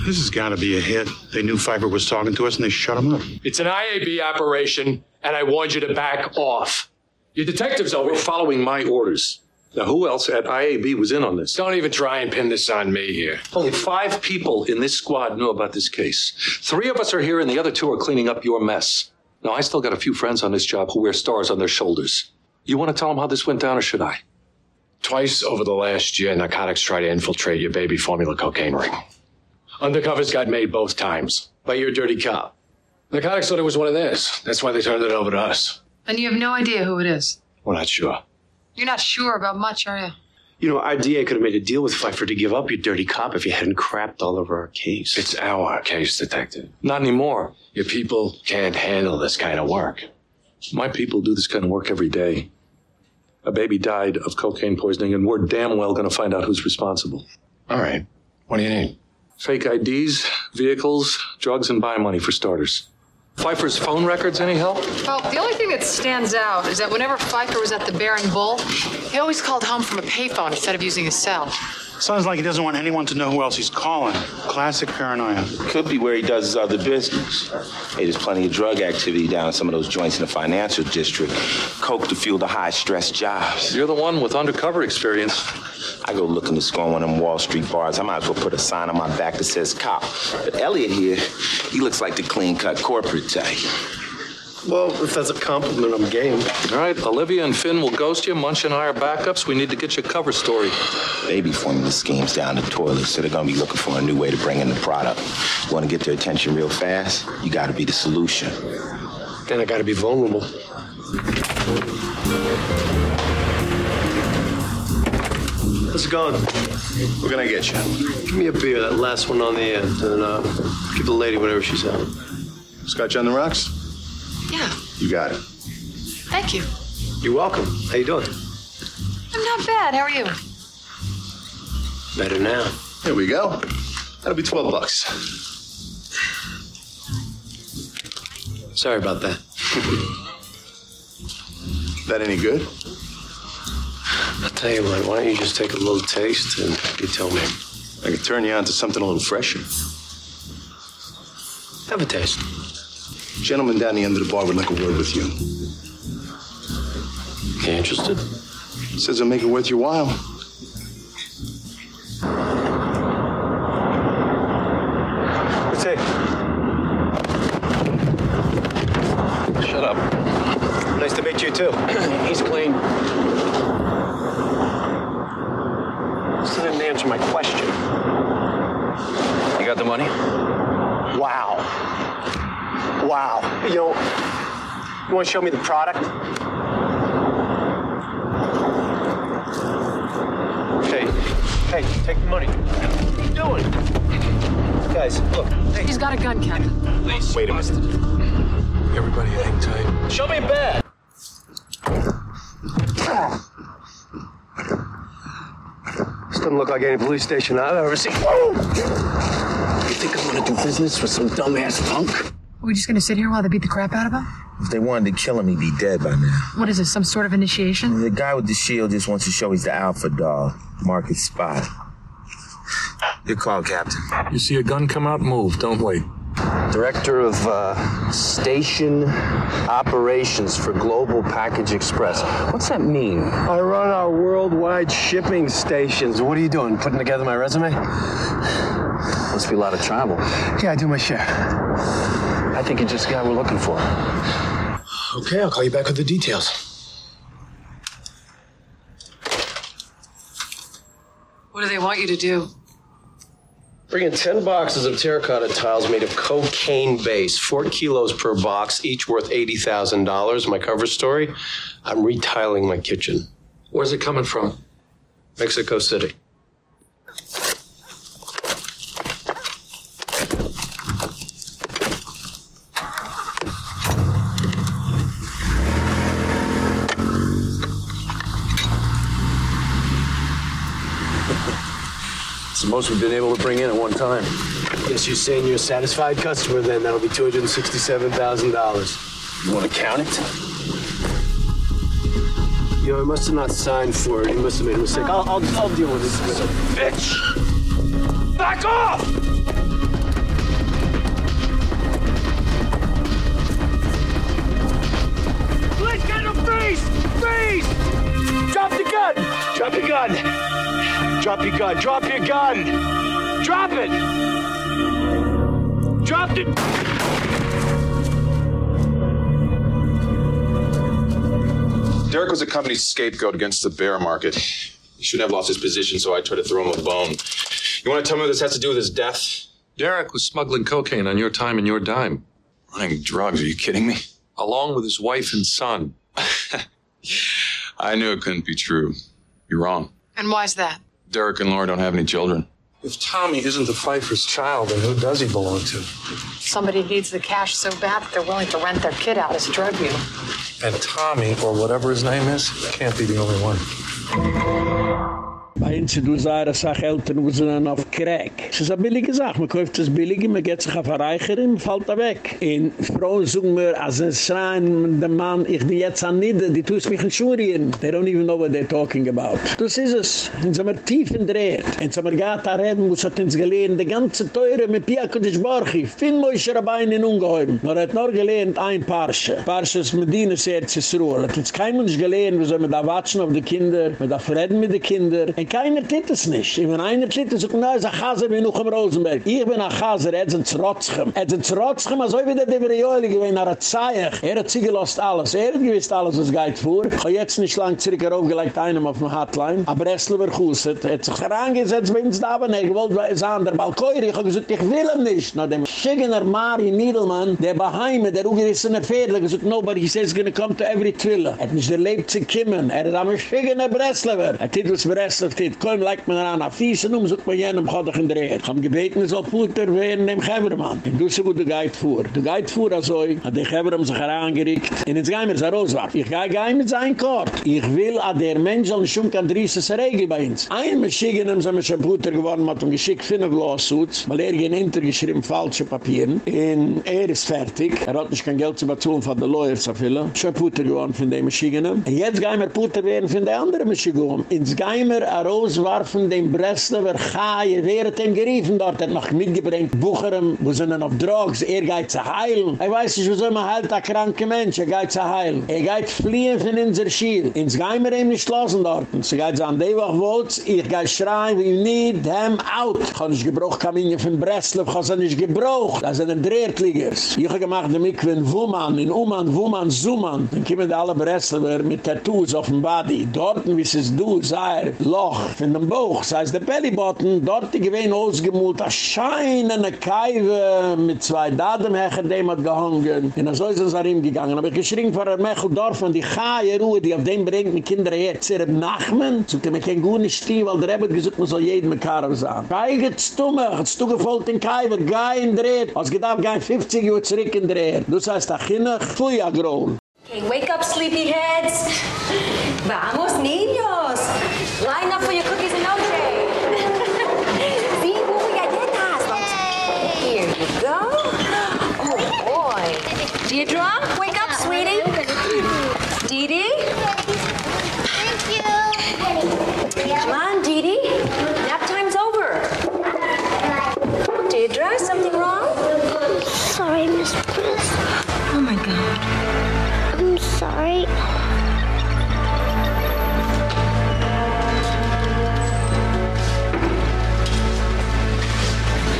This has got to be a hit. They knew Pfeiffer was talking to us and they shut him up. It's an IAB operation, and I want you to back off. Your detectives over We're following my orders. Now, who else at IAB was in on this? Don't even try and pin this on me here. Only five people in this squad knew about this case. Three of us are here, and the other two are cleaning up your mess. Now, I still got a few friends on this job who wear stars on their shoulders. You want to tell them how this went down, or should I? Twice over the last year, narcotics tried to infiltrate your baby formula cocaine ring. Undercovers got made both times by your dirty cop. Narcotics thought it was one of theirs. That's why they turned it over to us. And you have no idea who it is. We're not sure. You're not sure about much, are you? You know, our DA could have made a deal with Pfeiffer to give up your dirty cop if you hadn't crapped all over our case. It's our case, detective. Not anymore. Your people can't handle this kind of work. My people do this kind of work every day. A baby died of cocaine poisoning, and we're damn well going to find out who's responsible. All right. What do you need? Fake IDs, vehicles, drugs, and buy money for starters. Pfeiffer's phone records any help? Well, the only thing that stands out is that whenever Pfeiffer was at the Bear Bull, he always called home from a payphone instead of using his cell. Sounds like he doesn't want anyone to know who else he's calling. Classic paranoia. Could be where he does his other business. Hey, there's plenty of drug activity down in some of those joints in the financial district. Coke to fuel the high stress jobs. You're the one with undercover experience. I go looking to score one of them Wall Street bars. I might as well put a sign on my back that says cop. But Elliot here, he looks like the clean cut corporate type. Well, if that's a compliment, I'm game. All right, Olivia and Fin will ghost you. Munch and I are backups. We need to get you a cover story. They Baby formula schemes down the toilet, so they're gonna be looking for a new way to bring in the product. You wanna get their attention real fast? You gotta be the solution. Then I gotta be vulnerable. How's it going? We're gonna get you. Give me a beer, that last one on the end, and uh, give the lady whatever she's having. Scotch on the rocks? Yeah, You got it. thank you. You're welcome. How you doing? I'm not bad. How are you? Better now. Here we go. That'll be 12 bucks. Sorry about that. That any good? I'll tell you what, why don't you just take a little taste and you tell me. I could turn you on to something a little fresher. Have a taste. Gentleman down the end of the bar would like a word with you. You interested? Says it'll make it worth your while. What's it? Shut up. Nice to meet you, too. He's clean. Still didn't answer my question. You got the money? Wow. Wow. You know, you want to show me the product? Hey, hey, take the money. What are you doing? Guys, look. Hey. He's got a gun, Captain. Please. Wait a minute. Everybody hang tight. Show me a bed. This doesn't look like any police station I've ever seen. You think I'm gonna do business with some dumbass punk? Are we just gonna sit here while they beat the crap out of him? If they wanted to kill him, he'd be dead by now. What is this, some sort of initiation? The guy with the shield just wants to show he's the alpha dog. Mark Market spot. Your call, Captain. You see a gun come out, move. Don't wait. Director of uh, Station Operations for Global Package Express. What's that mean? I run our worldwide shipping stations. What are you doing? Putting together my resume? Must be a lot of travel. Yeah, I do my share. I think it's just the guy we're looking for. Okay, I'll call you back with the details. What do they want you to do? Bring in 10 boxes of terracotta tiles made of cocaine base, four kilos per box, each worth $80,000. My cover story I'm retiling my kitchen. Where's it coming from? Mexico City. The most we've been able to bring in at one time. Guess you're saying you're a satisfied customer then. That'll be $267,000. You want to count it? You know, I must have not signed for it. You must have made a mistake. I'll, I'll, I'll deal with this. Bitch! Back off! Please get him! Freeze! Freeze! Drop the gun! Drop your gun! Drop your gun! Drop your gun! Drop it! Drop it! Derek was the company's scapegoat against the bear market. He shouldn't have lost his position, so I tried to throw him a bone. You want to tell me what this has to do with his death? Derek was smuggling cocaine on your time and your dime. Running drugs? Are you kidding me? Along with his wife and son. I knew it couldn't be true. You're wrong. And why's that? Derek and Laura don't have any children. If Tommy isn't the Pfeiffer's child, then who does he belong to? Somebody needs the cash so bad that they're willing to rent their kid out as a drug mule. And Tommy, or whatever his name is, can't be the only one. I gesehen, sie du sei, sag Eltern, wo sie dann auf Crack. Es ist eine billige Sache, man kauft das billige, man geht sich auf eine Reicherin, man fällt da weg. In Frauen suchen mir, als ein Schrein, der Mann, ich bin jetzt an Nieder, die tust mich in Schurien. They don't even know what they're talking about. Das ist es. Und so wir tief in dreht. Und so wir gehen da reden, wo es hat uns gelehrt, die ganze Teure mit Pia Kudish Barchi, fin moische Rabbein in Ungeheuben. Nur hat nur gelehrt ein Parche. Parche ist Medina sehr zesruhe. Hat jetzt kein Mensch gelehrt, wie soll man da watschen auf die Kinder, mit da verreden mit den Kindern. Keiner tut es nicht. Wenn einer tut es, sagt man, ist ein Chaser wie noch im Rosenberg. Ich bin ein Chaser, er ist ein Zrotzchem. Er ist ein Zrotzchem, also wie der Debrioli gewesen, er hat Zeich. Er hat sie gelost alles. Er hat gewiss alles, was geht vor. Ich habe jetzt nicht lang zurück heraufgelegt einem auf dem Hotline. Aber Ressler war gehustet. Er hat sich herangesetzt bei uns da, aber er wollte an der Balkoi. Ich habe gesagt, ich will ihn nicht. Na dem Schigener Mari Niedelmann, der Baheime, der ungerissene Pferd, er gesagt, nobody says gonna come to every Twille. Er hat nicht erlebt zu kommen. Er hat am Schigener Breslau. Er hat was Breslau steht. Komm, leik mir an, auf Fiesen um, sucht man jenem, kann ich in der. Ich habe gebeten, es soll Puter werden, dem Gebermann. Und du sie, wo du gehit fuhr. Du gehit fuhr also, hat der Gebermann sich herangerickt. Und jetzt gehen wir es. Ich gehe gehe mit sein Kort. Ich will, an der Mensch soll schon kein Drisses Regel bei uns. Ein Maschigenem sind wir schon Puter geworden, hat ihm geschickt eine Lawsuits, weil er gehen hintergeschrieben falsche Papieren. Und er ist fertig. Er hat nicht kein Geld zu bezahlen von den Lawyers zu füllen. Schon Puter geworden von dem Maschigenem. Und jetzt gehen wir Puter werden von der anderen Maschigenem. Ins wir herauswarfen den Breslauer Chaie. Wer hat ihn geriefen dort? Er hat noch mitgebringt Bucherem, wo sind dann auf Drogs. Er geht zu heilen. Er weiß nicht, wieso man heilt ein kranker Mensch. Er geht zu heilen. Er geht fliehen von unserer Schiel. Ins wir ihm nicht lassen dort. Sie geht so an die Woche wollt, ich gehe schreien, we need them out. Ich habe nicht kam ihn von Breslau, ich habe nicht gebrochen. Das sind Drehtliegers. Ich habe gemacht, damit ich bin Wumann, in Umann, Wumann, Zumann. Dann kommen alle Breslauer mit Tattoos auf dem Body. Dort, wie es du, sei Loch von dem Bauch. Das heißt, der Bellybutton, dort die gewähne ausgemult, a scheinende Kaiwe mit zwei Dadenhecher, dem hat gehangen. Und so ist es an ihm gegangen. Aber ich geschrien vor der Mecheldorf und die Chaie Ruhe, die auf dem bringt mit Kinder her, Zereb Nachmen, so kann man kein Gune stehen, weil der Rebbe gesagt, man soll jeden mit Karab sein. Geige Stumme, hat du gefolgt in Kaiwe, gai in Dreht, als gedacht, gai 50 Uhr zurück in Dreht. Das heißt, Achinach, Fuja Grohl. Okay, wake up, sleepyheads. Vamos, niños. Boy. Deirdre, wake up, sweetie. Dee Dee. Thank you. Come on, Dee Dee. Nap time's over. Deirdre, something wrong? Sorry, Miss Press. Oh, my God. I'm sorry.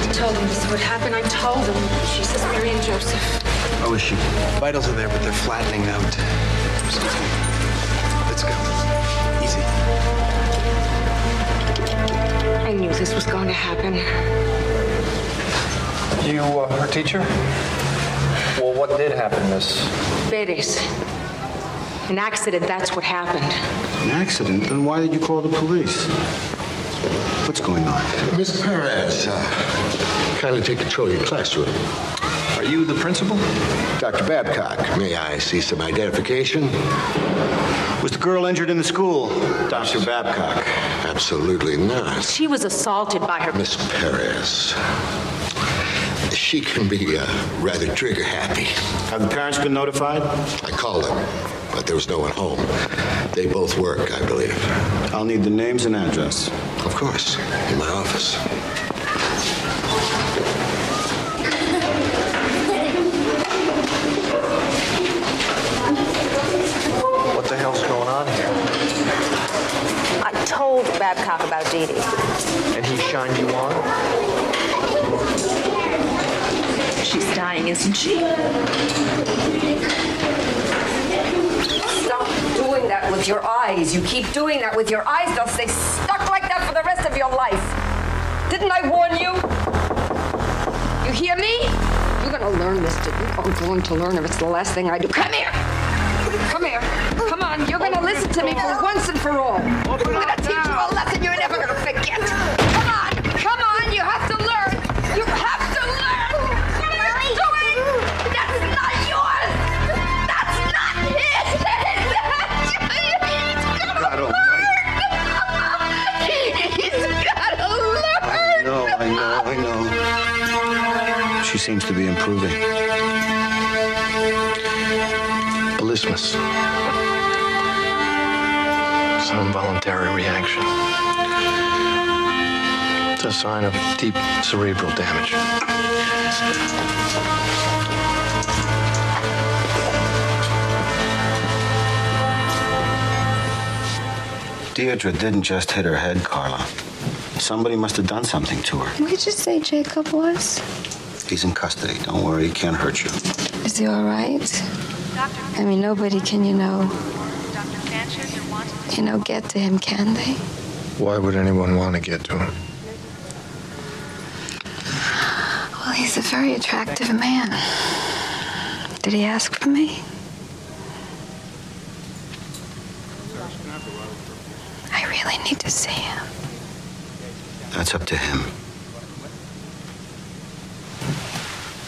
I told him this would happen. I told him. She says Mary and Joseph. How is she? Vitals are there, but they're flattening out. Let's go. Easy. I knew this was going to happen. You uh, her teacher? Well, what did happen, miss? Beres. An accident, that's what happened. An accident? Then why did you call the police? What's going on? Miss Perez, uh, kindly take control of your classroom. Are you the principal? Dr. Babcock, may I see some identification? Was the girl injured in the school, Dr. Babcock? Absolutely not. She was assaulted by her. Miss Perez. She can be uh, rather trigger happy. Have the parents been notified? I called them, but there was no one home. They both work, I believe. I'll need the names and address. Of course, in my office. On here? I told Babcock about Dee Dee. And he shined you on? She's dying, isn't she? Stop doing that with your eyes. You keep doing that with your eyes. They'll stay stuck like that for the rest of your life. Didn't I warn you? You hear me? You're gonna learn this. To, I'm going to learn if it's the last thing I do. Come here. Come here. Come on. You're going to listen to me for once and for all. I'm going to teach you a lesson you're never going to forget. Come on. Come on. You have to learn. You have to learn what are you doing. That's not yours. That's not his. He's got to learn. He's got to learn. I know. I know. I know. She seems to be improving. Ballismus. Some involuntary reaction. It's a sign of deep cerebral damage. Deirdre didn't just hit her head, Carla. Somebody must have done something to her. What did you say Jacob was? He's in custody. Don't worry, he can't hurt you. Is he all right? I mean, nobody can, you know, you know, get to him, can they? Why would anyone want to get to him? Well, he's a very attractive man. Did he ask for me? I really need to see him. That's up to him.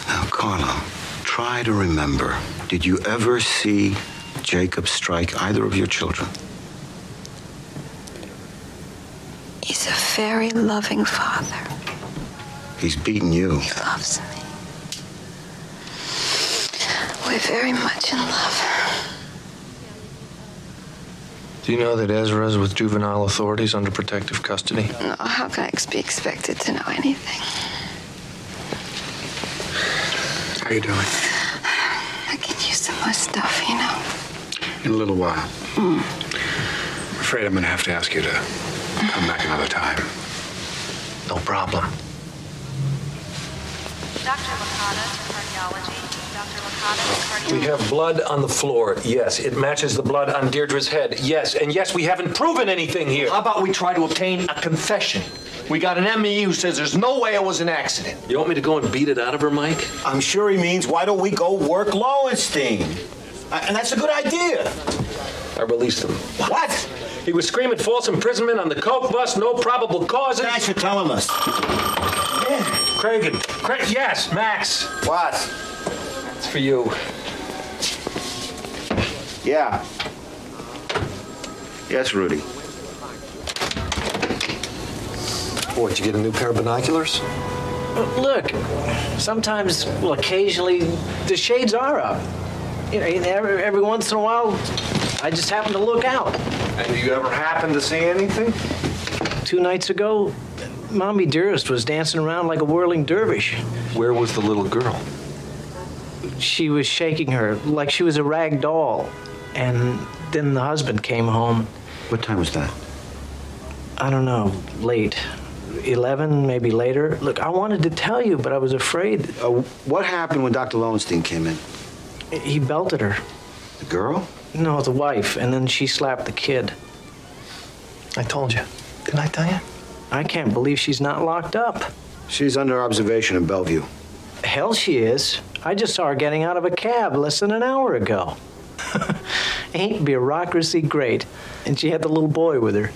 Now, Carla, try to remember. Did you ever see Jacob strike either of your children? He's a very loving father. He's beaten you. He loves me. We're very much in love. Do you know that Ezra's with juvenile authorities under protective custody? No, how can I be expected to know anything? How are you doing? I can use some more stuff, you know. In a little while. Mm. I'm afraid I'm going to have to ask you to come back another time. No problem. Dr. Licata to cardiology. Dr. Licata to We have blood on the floor. Yes, it matches the blood on Deirdre's head. Yes, and yes, we haven't proven anything here. How about we try to obtain a confession? We got an ME who says there's no way it was an accident. You want me to go and beat it out of her, Mike? I'm sure he means why don't we go work Lowenstein? Uh, And that's a good idea. I released him. What? He was screaming false imprisonment on the coke bus, no probable causes. Thanks for telling us. Cragen. Craig, yes, Max. What? It's for you. Yeah. Yes, Rudy. What, you get a new pair of binoculars? Uh, look, sometimes, well, occasionally, the shades are up. You know, every, every once in a while, I just happen to look out. And do you ever happen to see anything? Two nights ago, Mommy Dearest was dancing around like a whirling dervish. Where was the little girl? She was shaking her like she was a rag doll. And then the husband came home. What time was that? I don't know, late. 11, maybe later. Look, I wanted to tell you, but I was afraid. Uh, what happened when Dr. Lowenstein came in? He belted her. The girl? No, the wife, and then she slapped the kid. I told you. Didn't I tell you? I can't believe she's not locked up. She's under observation in Bellevue. Hell, she is. I just saw her getting out of a cab less than an hour ago. Ain't bureaucracy great? And she had the little boy with her.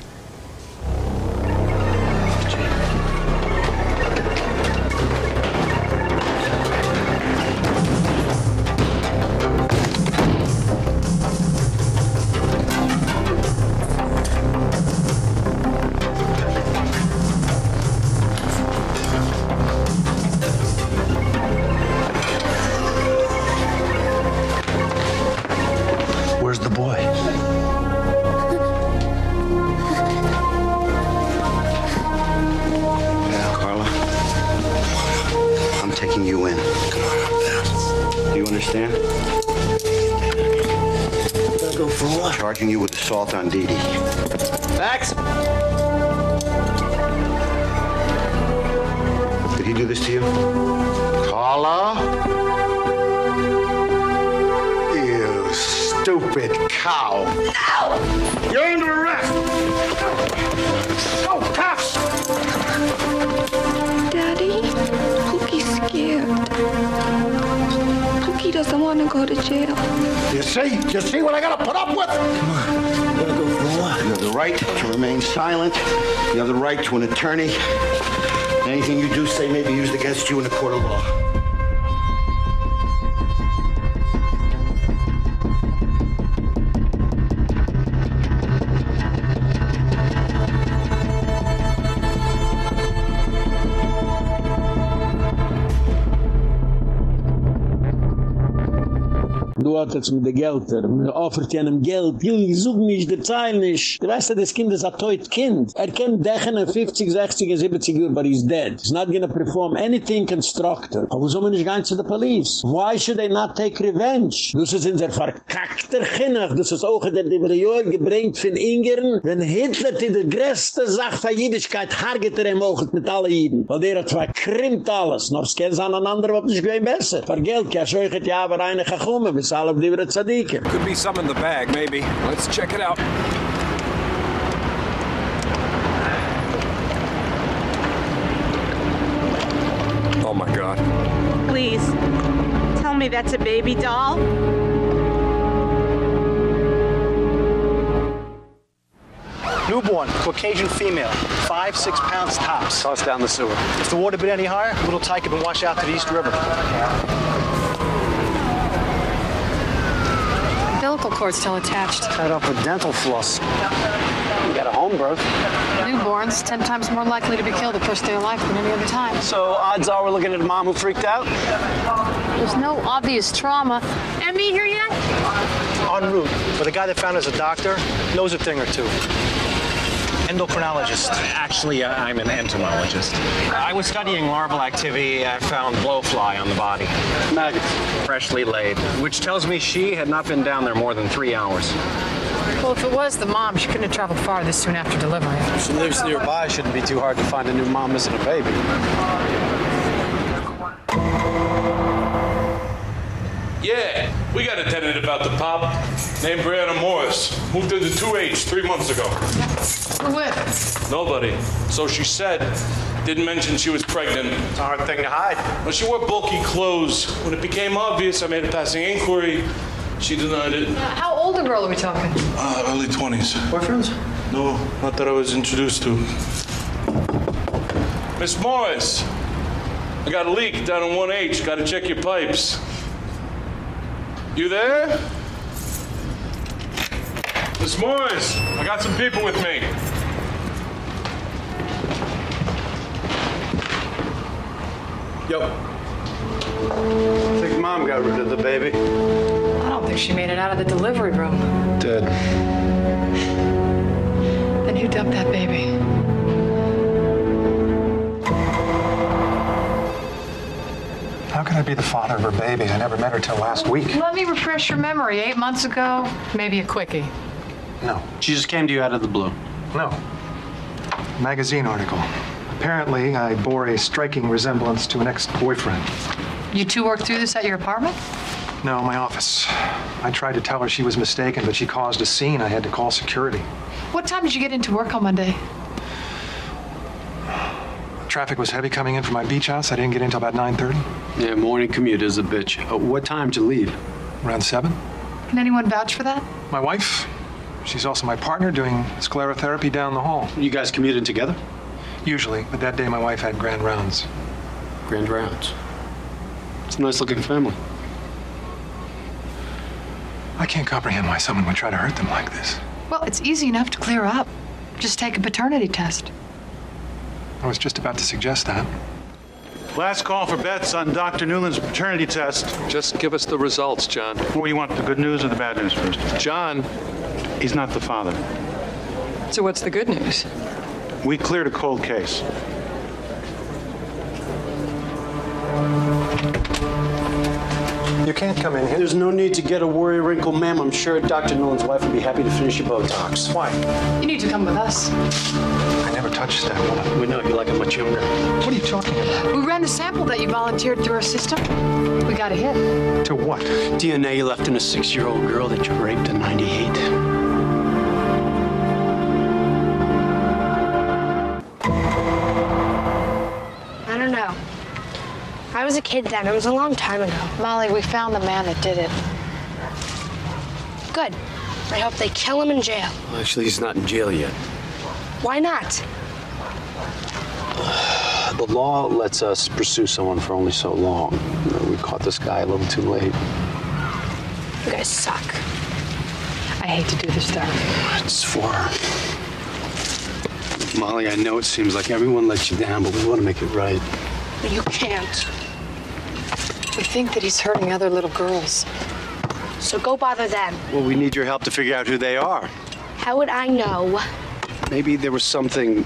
You have the right to an attorney. Anything you do say may be used against you in a court of law. dort jetzt mit der Gelder. Man offert jenem Geld. Ich such mich, der Zeil nicht. Der weißt du, das Kind ist ein teut Kind. Er kann dächen in 50, 60, 70 Uhr, but he's dead. He's not gonna perform anything constructive. Aber wieso man nicht zu der Police? Why should they not take revenge? Das ist unser verkackter Kinnach. Das ist auch der Debriol gebringt von Ingern. Wenn Hitler die der größte Sache von Jüdischkeit hargete er ihm auch mit allen Jiden. Weil der hat verkrimmt alles. Noch es kennt an ein was nicht gewinn besser. Vergelt, Geld, ja, so ich ja aber eine gekommen, sind alle die wir tzadike could be some in the bag maybe let's check it out Oh my god. Please, tell me that's a baby doll. Newborn, Caucasian female, five, six pounds tops. Toss down the sewer. If the water had been any higher, little tyke could been washed out to the East River. Umbilical cord still attached. Tied up with dental floss. You got a home birth. Newborns ten times more likely to be killed the first day of life than any other time. So odds are we're looking at a mom who freaked out. There's no obvious trauma. ME here yet? En route, but the guy that found us a doctor knows a thing or two. Endocrinologist. Actually, uh, I'm an entomologist. I was studying larval activity. I found blowfly on the body. Maggots. Freshly laid, which tells me she had not been down there more than three hours. Well, if it was the mom, she couldn't have traveled far this soon after delivery. She lives nearby. Shouldn't be too hard to find a new mom missing a baby. Yeah, we got a tenant about the pop named Brianna Morris. Moved into 2H three months ago. Who with? Nobody. So she said. Didn't mention she was pregnant. It's a hard thing to hide. Well, she wore bulky clothes. When it became obvious, I made a passing inquiry. She denied it. How old a girl are we talking? Uh, early 20s. Boyfriends? No, not that I was introduced to. Miss Morris, I got a leak down in 1H. Got to check your pipes. You there? Miss Morris, I got some people with me. Yo. I think mom got rid of the baby. I don't think she made it out of the delivery room. Dead. Then who dumped that baby? How could I be the father of her baby? I never met her till last week. Let me refresh your memory. Eight months ago, maybe a quickie. No. She just came to you out of the blue. No. Magazine article. Apparently, I bore a striking resemblance to an ex-boyfriend. You two worked through this at your apartment? No, my office. I tried to tell her she was mistaken, but she caused a scene. I had to call security. What time did you get into work on Monday? Traffic was heavy coming in from my beach house. I didn't get in until about 9.30. Yeah, morning commute is a bitch. Uh, what time to leave? Around 7. Can anyone vouch for that? My wife. She's also my partner doing sclerotherapy down the hall. You guys commuted together? Usually, but that day my wife had grand rounds. Grand rounds. It's a nice looking family. I can't comprehend why someone would try to hurt them like this. Well, it's easy enough to clear up. Just take a paternity test. I was just about to suggest that. Last call for bets on Dr. Newland's paternity test. Just give us the results, John. What do you want, the good news or the bad news first? John. He's not the father. So what's the good news? We cleared a cold case. You can't come in here. There's no need to get a worry wrinkle, ma'am. I'm sure Dr. Newland's wife would be happy to finish your Botox. Why? You need to come with us. I never touched that woman. We know you like it much younger. What are you talking about? We ran the sample that you volunteered through our system. We got a hit. To what? DNA left in a six-year-old girl that you raped in 98. Was a kid then. It was a long time ago. Molly, we found the man that did it. Good. I hope they kill him in jail. Actually, he's not in jail yet. Why not? The law lets us pursue someone for only so long. We caught this guy a little too late. You guys suck. I hate to do this to her. It's for Molly, I know it seems like everyone lets you down, but we want to make it right. You can't. We think that he's hurting other little girls. so go bother them. Well, we need your help to figure out who they are. How would I know? Maybe there was something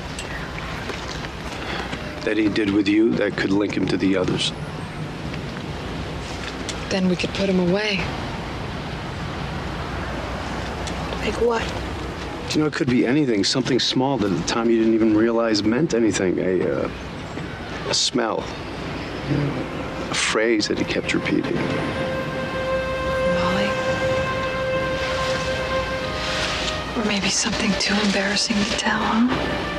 that he did with you that could link him to the others. Then we could put him away. Like what? You know, it could be anything, something small that at the time you didn't even realize meant anything. A, uh, a smell, you know, phrase that he kept repeating. Molly. Or maybe something too embarrassing to tell, huh?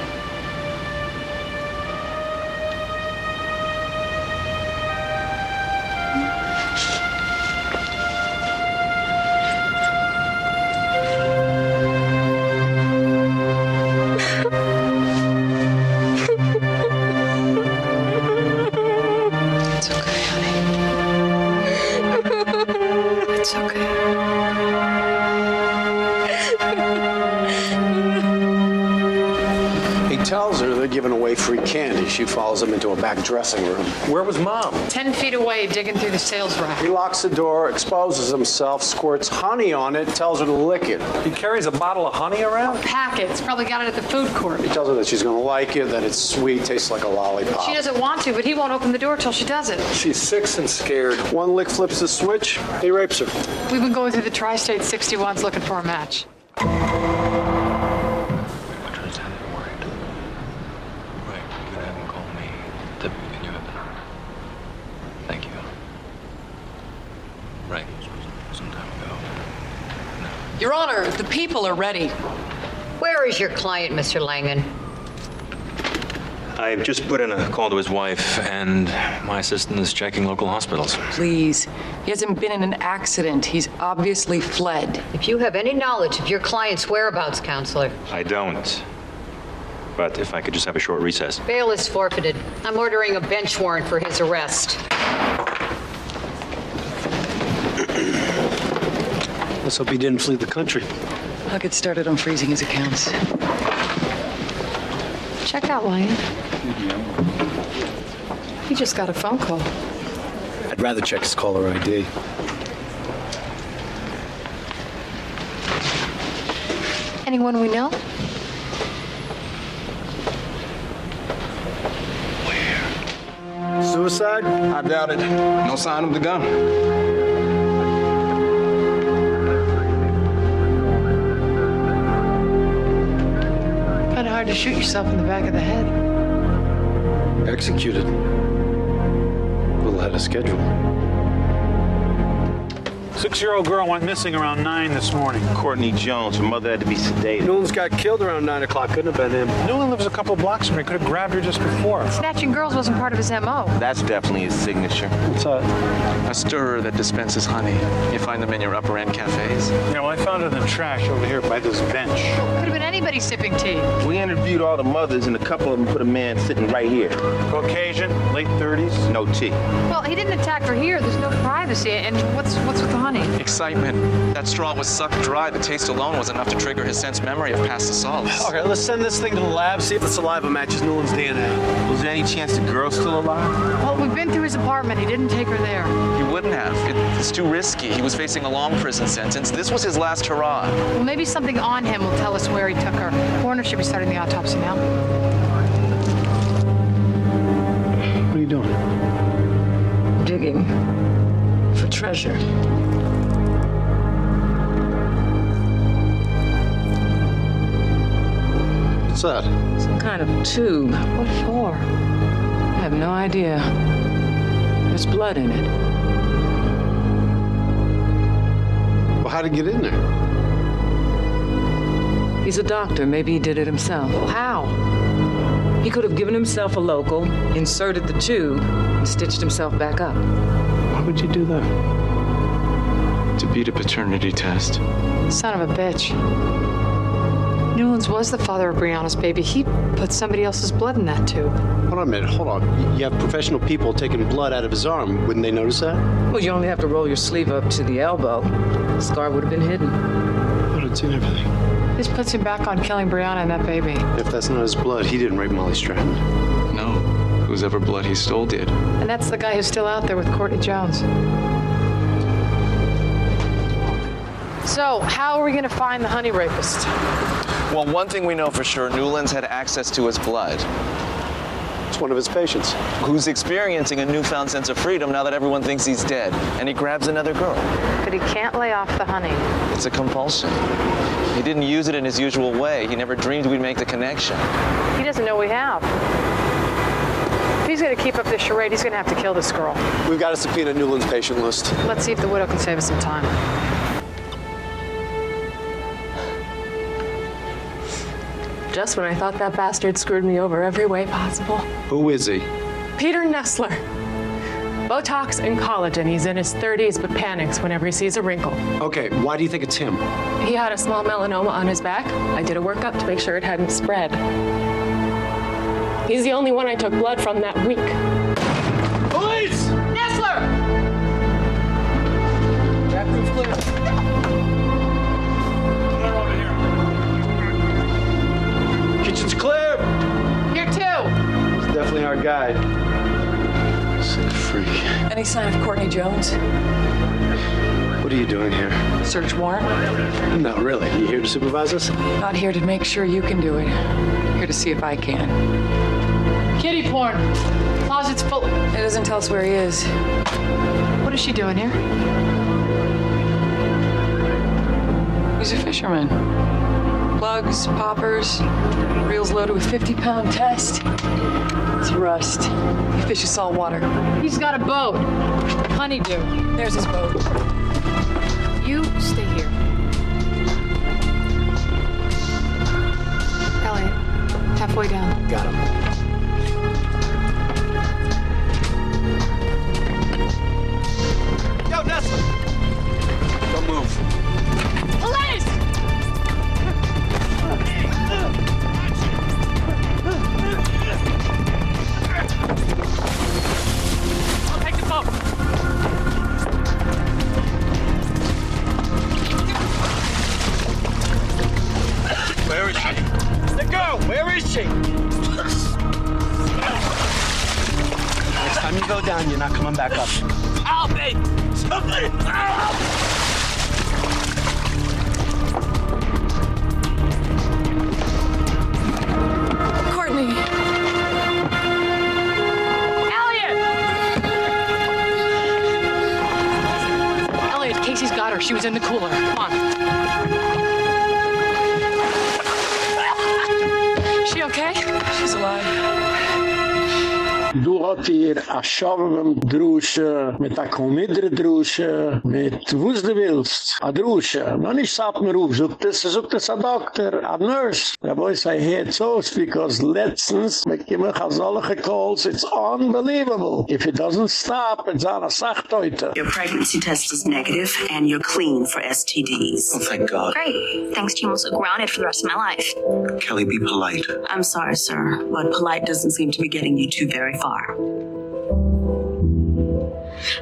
Follows him into a back dressing room. Where was mom? Ten feet away, digging through the sales rack. He locks the door, exposes himself, squirts honey on it, tells her to lick it. He carries a bottle of honey around? Packets. Probably got it at the food court. He tells her that she's going to like it, that it's sweet, tastes like a lollipop. She doesn't want to, but he won't open the door till she does it. She's six and scared. One lick flips the switch, he rapes her. We've been going through the tri-state 61s looking for a match. Thank you. Right. Some time ago. Your Honor, the people are ready. Where is your client, Mr. Langen? I've just put in a call to his wife, and my assistant is checking local hospitals. Please. He hasn't been in an accident. He's obviously fled. If you have any knowledge of your client's whereabouts, counselor, I don't. But if I could just have a short recess. bail is forfeited. I'm ordering a bench warrant for his arrest. Let's hope he didn't flee the country. I'll get started on freezing his accounts. Check out Lion. He just got a phone call. I'd rather check his caller ID. Anyone we know? Where? Suicide? I doubt it. No sign of the gun. Hard to shoot yourself in the back of the head. Executed. A little ahead of schedule. Six-year-old girl went missing around 9 this morning. Courtney Jones, her mother had to be sedated. Newlands got killed around 9 o'clock. Couldn't have been him. Newland lives a couple blocks from here. Could have grabbed her just before. Snatching girls wasn't part of his MO. That's definitely his signature. What's that? A stirrer that dispenses honey. You find them in your upper end cafes. Yeah, well, I found it in the trash over here by this bench. Could have been anybody sipping tea. We interviewed all the mothers, and a couple of them put a man sitting right here. Caucasian, late 30s. No tea. Well, he didn't attack her here. There's no privacy. And what's what's with the honey? Excitement. That straw was sucked dry. The taste alone was enough to trigger his sense memory of past assaults. Okay, let's send this thing to the lab, see if the saliva matches Newland's DNA. Was there any chance the girl's still alive? Well, we've been through his apartment. He didn't take her there. He wouldn't have. It, it's too risky. He was facing a long prison sentence. This was his last hurrah. Well, maybe something on him will tell us where he took her. Coroner should be starting the autopsy now. What are you doing? Digging for treasure. What's that? Some kind of tube. What for? I have no idea. There's blood in it. Well, how'd it get in there? He's a doctor. Maybe he did it himself. How? He could have given himself a local, inserted the tube, and stitched himself back up. Why would you do that? To beat a paternity test. Son of a bitch. Newlands was the father of Brianna's baby. He put somebody else's blood in that tube. Hold on a minute, hold on. You have professional people taking blood out of his arm. Wouldn't they notice that? Well, you only have to roll your sleeve up to the elbow. The scar would have been hidden. But it's in everything. This puts him back on killing Brianna and that baby. If that's not his blood, he didn't rape Molly Stratton. No. Whose ever blood he stole did. And that's the guy who's still out there with Courtney Jones. So, how are we going to find the honey rapist? Well, one thing we know for sure, Newlands had access to his blood. It's one of his patients. Who's experiencing a newfound sense of freedom now that everyone thinks he's dead. And he grabs another girl. But he can't lay off the honey. It's a compulsion. He didn't use it in his usual way. He never dreamed we'd make the connection. He doesn't know we have. If he's going to keep up this charade, he's going to have to kill this girl. We've got to subpoena Newland's patient list. Let's see if the widow can save us some time. Just when I thought that bastard screwed me over every way possible. Who is he? Peter Nestler. Botox and collagen. He's in his 30s but panics whenever he sees a wrinkle. Okay, why do you think it's him? He had a small melanoma on his back. I did a workup to make sure it hadn't spread. He's the only one I took blood from that week. Police! Nestler! That room's clear. Kitchen's clear. Here too. He's definitely our guy. Sick freak. Any sign of Courtney Jones? What are you doing here? Search warrant? No, really. You here to supervise us? Not here to make sure you can do it. Here to see if I can. Kiddie porn. Closet's full. It doesn't tell us where he is. What is she doing here? He's a fisherman. Plugs, poppers, reels loaded with 50 pound test. It's rust. He fishes salt water. He's got a boat. Honeydew. There's his boat. You stay here. Elliot, halfway down. Got him. Yo, Nestler! Don't move. Where is she? The girl, where is she? Next time you go down, you're not coming back up. Help me! Somebody! Help! Courtney. Elliot! Elliot, Casey's got her. She was in the cooler. Come on. Du hat hier a Schavem Drusche, mit a Komidre Drusche, mit wuz du willst, a Drusche. No nicht sap mir ruf, sucht es, sucht es a Doktor, a Nurse. Der boy say, hey, it's so, because letztens, mit kiemen chazollige calls, it's unbelievable. If it doesn't stop, it's an a Sachteute. Your pregnancy test is negative and you're clean for STDs. Oh, thank God. Great. Thanks to you, I'm also grounded for the rest of my life. Kelly, be polite. I'm sorry, sir, but polite doesn't seem to be getting you too very far.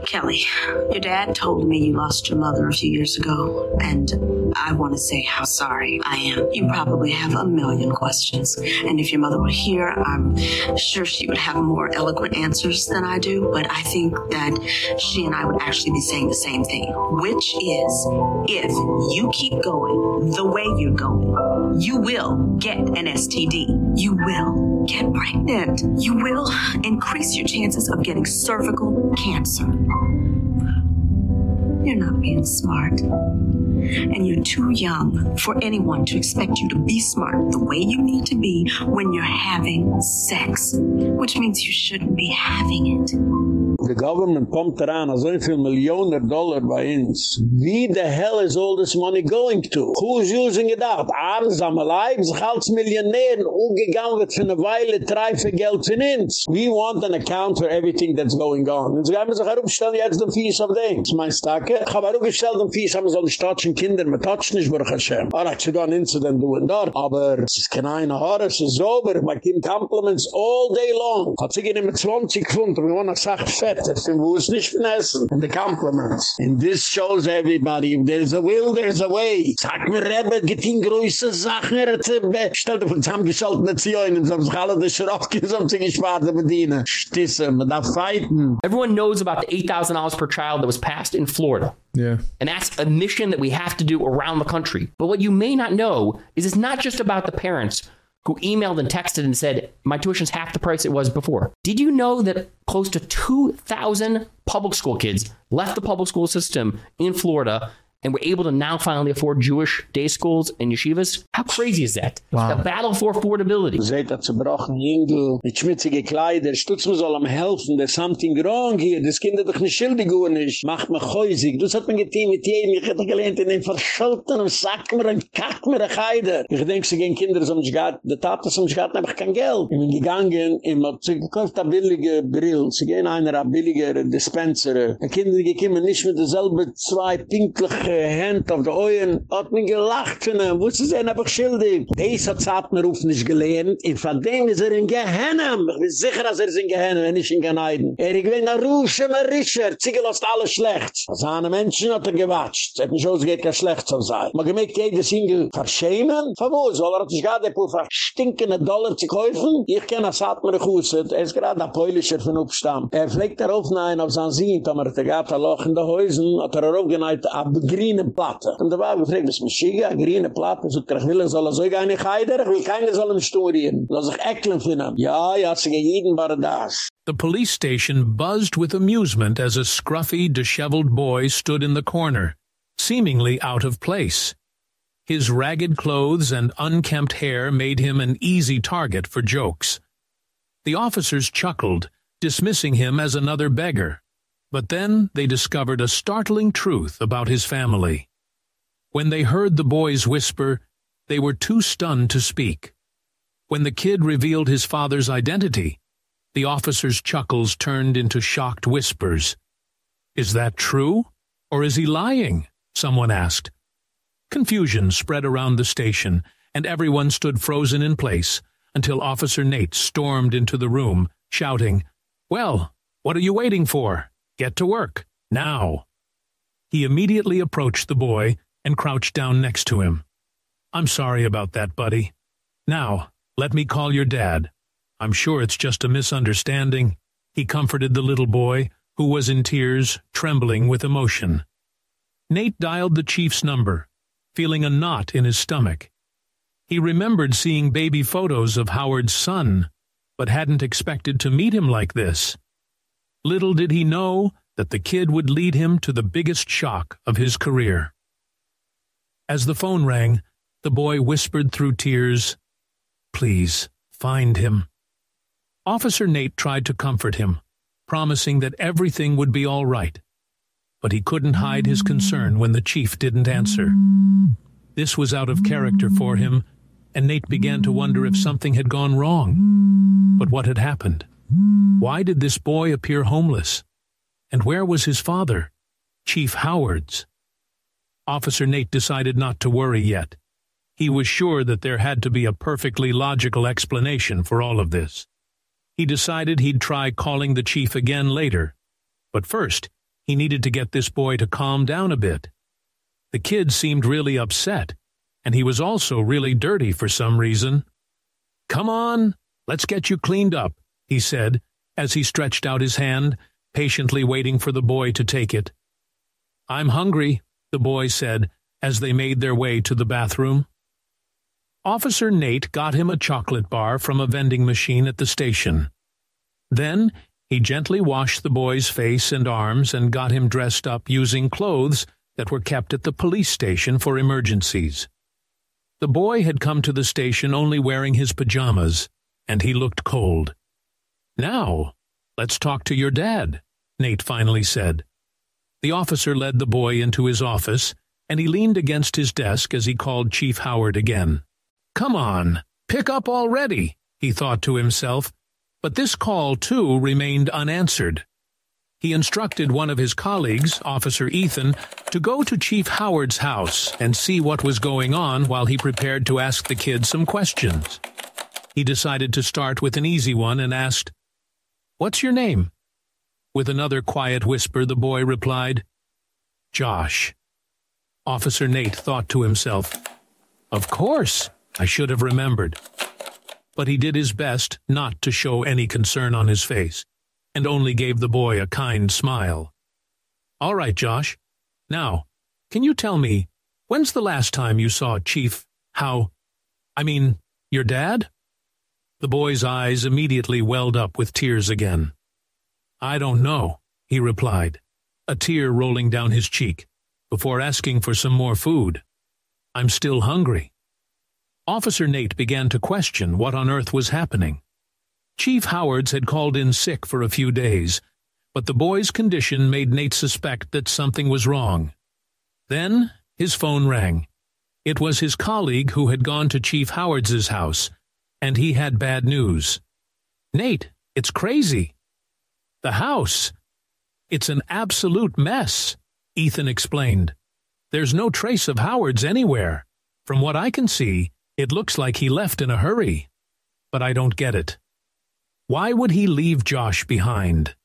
Kelly, your dad told me you lost your mother a few years ago, and I want to say how sorry I am. You probably have a million questions, and if your mother were here, I'm sure she would have more eloquent answers than I do, but I think that she and I would actually be saying the same thing, which is if you keep going the way you're going, you will get an STD. You will get pregnant. You will increase your chances of getting cervical cancer. You're not being smart. And you're too young for anyone to expect you to be smart the way you need to be when you're having sex, which means you shouldn't be having it. The government pumped around a so viel millionen dollar bei uns. Wie the hell is all this money going to? Who's using it up? Arsame Leib, sich als Millionären umgegangen wird für eine Weile, treife Geld von uns. We want an account for everything that's going on. Und so gehen wir sich herumstellen jetzt den Fies auf dem. Das meinst du, Stacke? Ich habe herumgestellt den Fies, haben so die statschen Kinder, mit tatsch nicht, Baruch Hashem. Alright, sie do an incident doing dort. Aber es ist keine eine Haare, es ist sauber. Man gibt Compliments all day long. Hat sich in mit 20 gefunden, wir wollen noch Sachen fetter. Sind wo es nicht vernessen. And the compliments. And this shows everybody, if there's a will, there's a way. Sag mir, Rebbe, get in größe Sachen, er hat, äh, stell dir vor, zusammengeschaltene Zioinen, so haben sich gespart, bedienen. Stisse, man darf fighten. Everyone knows about the $8,000 per child that was passed in Florida. Yeah. And that's a mission that we have to do around the country. But what you may not know is it's not just about the parents who emailed and texted and said, My tuition's half the price it was before. Did you know that close to 2,000 public school kids left the public school system in Florida and were able to now finally afford Jewish day schools and yeshivas? How crazy is that? Wow. The battle for affordability. Seht dat zerbrochen Jingel, mit schmutzige Kleider, stutz mir soll am helfen, there's something wrong hier, das Kinder doch nicht schildig und nicht, macht mich häusig, das hat man getein mit jedem, ich hätte gelernt in den verscholtenen Sack mir und kack mir ein Geider. Ich denk, sie gehen Kinder, so mich gehad, der Tate, so mich gehad, hab ich kein Geld. Ich bin gegangen, ich hab sie gekauft, a billige Brill, sie gehen einer, a billiger Dispenser, die Kinder, die kommen nicht mit derselbe zwei pinkliche Hände auf der Oyen, hat mir gelacht von ihm, wo sie hab ich schildig. Dies hat Zatmer auf nicht gelernt, und von dem ist er in Gehennem. Ich bin sicher, dass er ist in Gehennem, wenn nicht in Geneiden. Er ich will nach Rusche, mein Rischer, Ziegel ist alles schlecht. Als eine Menschen hat er gewatscht, hat nicht ausgeht, kein schlecht zu sein. Man gemägt jeder Single verschämen, von wo soll er, hat sich gerade ein paar stinkende Dollar zu kaufen? Ich kenne Zatmer gehustet, er ist gerade ein Polischer von Upstamm. Er pflegt er auf, nein, auf sein man hat er gehabt, ein Loch in der Häusen, hat er aufgeneigt, ab Platte. Und Platte, so ich will, soll er so nicht heider, ich will keine sich ecklen ihm. Ja, ja, sie gehen jeden. The police station buzzed with amusement as a scruffy, disheveled boy stood in the corner, seemingly out of place. His ragged clothes and unkempt hair made him an easy target for jokes. The officers chuckled, dismissing him as another beggar. But then they discovered a startling truth about his family. When they heard the boys whisper, they were too stunned to speak. When the kid revealed his father's identity, the officers' chuckles turned into shocked whispers. Is that true? Or is he lying? Someone asked. Confusion spread around the station, and everyone stood frozen in place until Officer Nate stormed into the room, shouting, Well, what are you waiting for? Get to work, now. He immediately approached the boy and crouched down next to him. I'm sorry about that, buddy. Now, let me call your dad. I'm sure it's just a misunderstanding. He comforted the little boy, who was in tears, trembling with emotion. Nate dialed the chief's number, feeling a knot in his stomach. He remembered seeing baby photos of Howard's son, but hadn't expected to meet him like this. Little did he know that the kid would lead him to the biggest shock of his career. As the phone rang, the boy whispered through tears, Please, find him. Officer Nate tried to comfort him, promising that everything would be all right. But he couldn't hide his concern when the chief didn't answer. This was out of character for him, and Nate began to wonder if something had gone wrong. But what had happened? Why did this boy appear homeless? And where was his father, Chief Howard's? Officer Nate decided not to worry yet. He was sure that there had to be a perfectly logical explanation for all of this. He decided he'd try calling the chief again later. But first, he needed to get this boy to calm down a bit. The kid seemed really upset, and he was also really dirty for some reason. Come on, let's get you cleaned up, he said, as he stretched out his hand, patiently waiting for the boy to take it. I'm hungry, the boy said, as they made their way to the bathroom. Officer Nate got him a chocolate bar from a vending machine at the station. Then he gently washed the boy's face and arms and got him dressed up using clothes that were kept at the police station for emergencies. The boy had come to the station only wearing his pajamas, and he looked cold. Now, let's talk to your dad, Nate finally said. The officer led the boy into his office, and he leaned against his desk as he called Chief Howard again. Come on, pick up already, he thought to himself, but this call, too, remained unanswered. He instructed one of his colleagues, Officer Ethan, to go to Chief Howard's house and see what was going on while he prepared to ask the kid some questions. He decided to start with an easy one and asked, What's your name? With another quiet whisper, the boy replied, Josh. Officer Nate thought to himself, Of course, I should have remembered. But he did his best not to show any concern on his face, and only gave the boy a kind smile. All right, Josh. Now, can you tell me, when's the last time you saw Chief How? I mean, your dad? The boy's eyes immediately welled up with tears again. I don't know, he replied, a tear rolling down his cheek, before asking for some more food. I'm still hungry. Officer Nate began to question what on earth was happening. Chief Howards had called in sick for a few days, but the boy's condition made Nate suspect that something was wrong. Then his phone rang. It was his colleague who had gone to Chief Howards's house, and he had bad news. Nate, it's crazy. The house. It's an absolute mess, Ethan explained. There's no trace of Howard's anywhere. From what I can see, it looks like he left in a hurry. But I don't get it. Why would he leave Josh behind?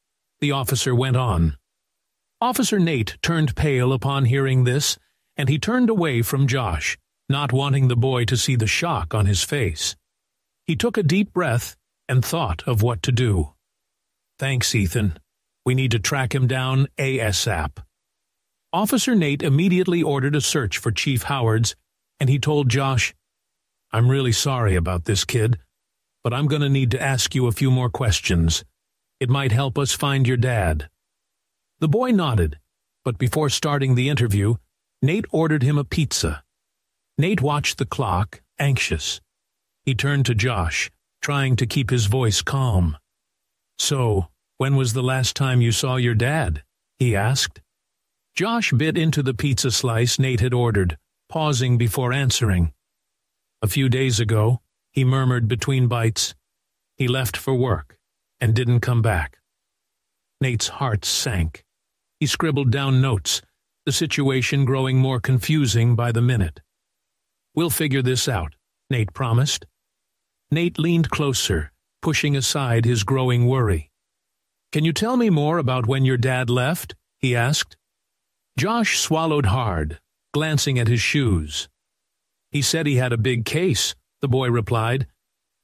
The officer went on. Officer Nate turned pale upon hearing this, and he turned away from Josh, not wanting the boy to see the shock on his face. He took a deep breath and thought of what to do. Thanks, Ethan. We need to track him down ASAP. Officer Nate immediately ordered a search for Chief Howards, and he told Josh, I'm really sorry about this kid, but I'm going to need to ask you a few more questions. It might help us find your dad. The boy nodded, but before starting the interview, Nate ordered him a pizza. Nate watched the clock, anxious. He turned to Josh, trying to keep his voice calm. So, when was the last time you saw your dad? he asked. Josh bit into the pizza slice Nate had ordered, pausing before answering. A few days ago, he murmured between bites, he left for work and didn't come back. Nate's heart sank. He scribbled down notes, the situation growing more confusing by the minute. We'll figure this out, Nate promised. Nate leaned closer, pushing aside his growing worry. Can you tell me more about when your dad left? he asked. Josh swallowed hard, glancing at his shoes. He said he had a big case, the boy replied,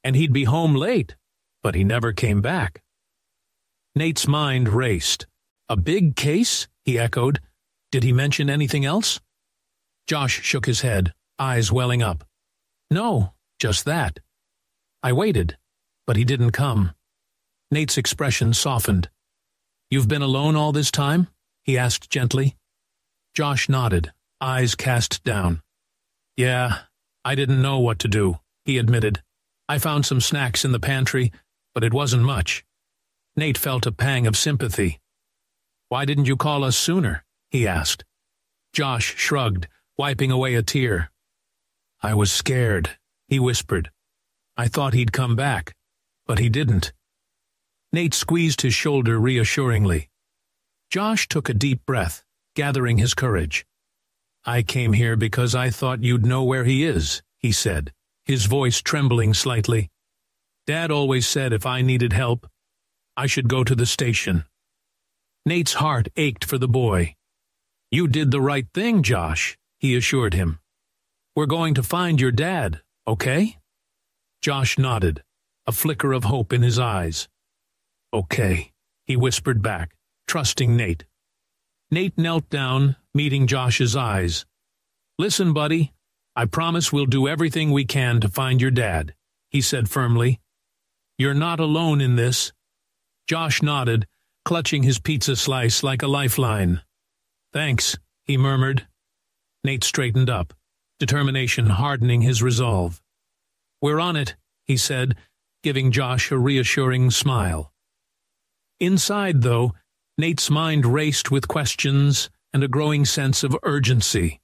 and he'd be home late, but he never came back. Nate's mind raced. A big case? he echoed. Did he mention anything else? Josh shook his head, eyes welling up. No, just that. I waited, but he didn't come. Nate's expression softened. You've been alone all this time? he asked gently. Josh nodded, eyes cast down. Yeah, I didn't know what to do, he admitted. I found some snacks in the pantry, but it wasn't much. Nate felt a pang of sympathy. Why didn't you call us sooner? he asked. Josh shrugged, wiping away a tear. I was scared, he whispered. I thought he'd come back, but he didn't. Nate squeezed his shoulder reassuringly. Josh took a deep breath, gathering his courage. I came here because I thought you'd know where he is, he said, his voice trembling slightly. Dad always said if I needed help, I should go to the station. Nate's heart ached for the boy. You did the right thing, Josh, he assured him. We're going to find your dad, okay? Josh nodded, a flicker of hope in his eyes. Okay, he whispered back, trusting Nate. Nate knelt down, meeting Josh's eyes. Listen, buddy, I promise we'll do everything we can to find your dad, he said firmly. You're not alone in this. Josh nodded, clutching his pizza slice like a lifeline. Thanks, he murmured. Nate straightened up, determination hardening his resolve. We're on it, he said, giving Josh a reassuring smile. Inside, though, Nate's mind raced with questions and a growing sense of urgency.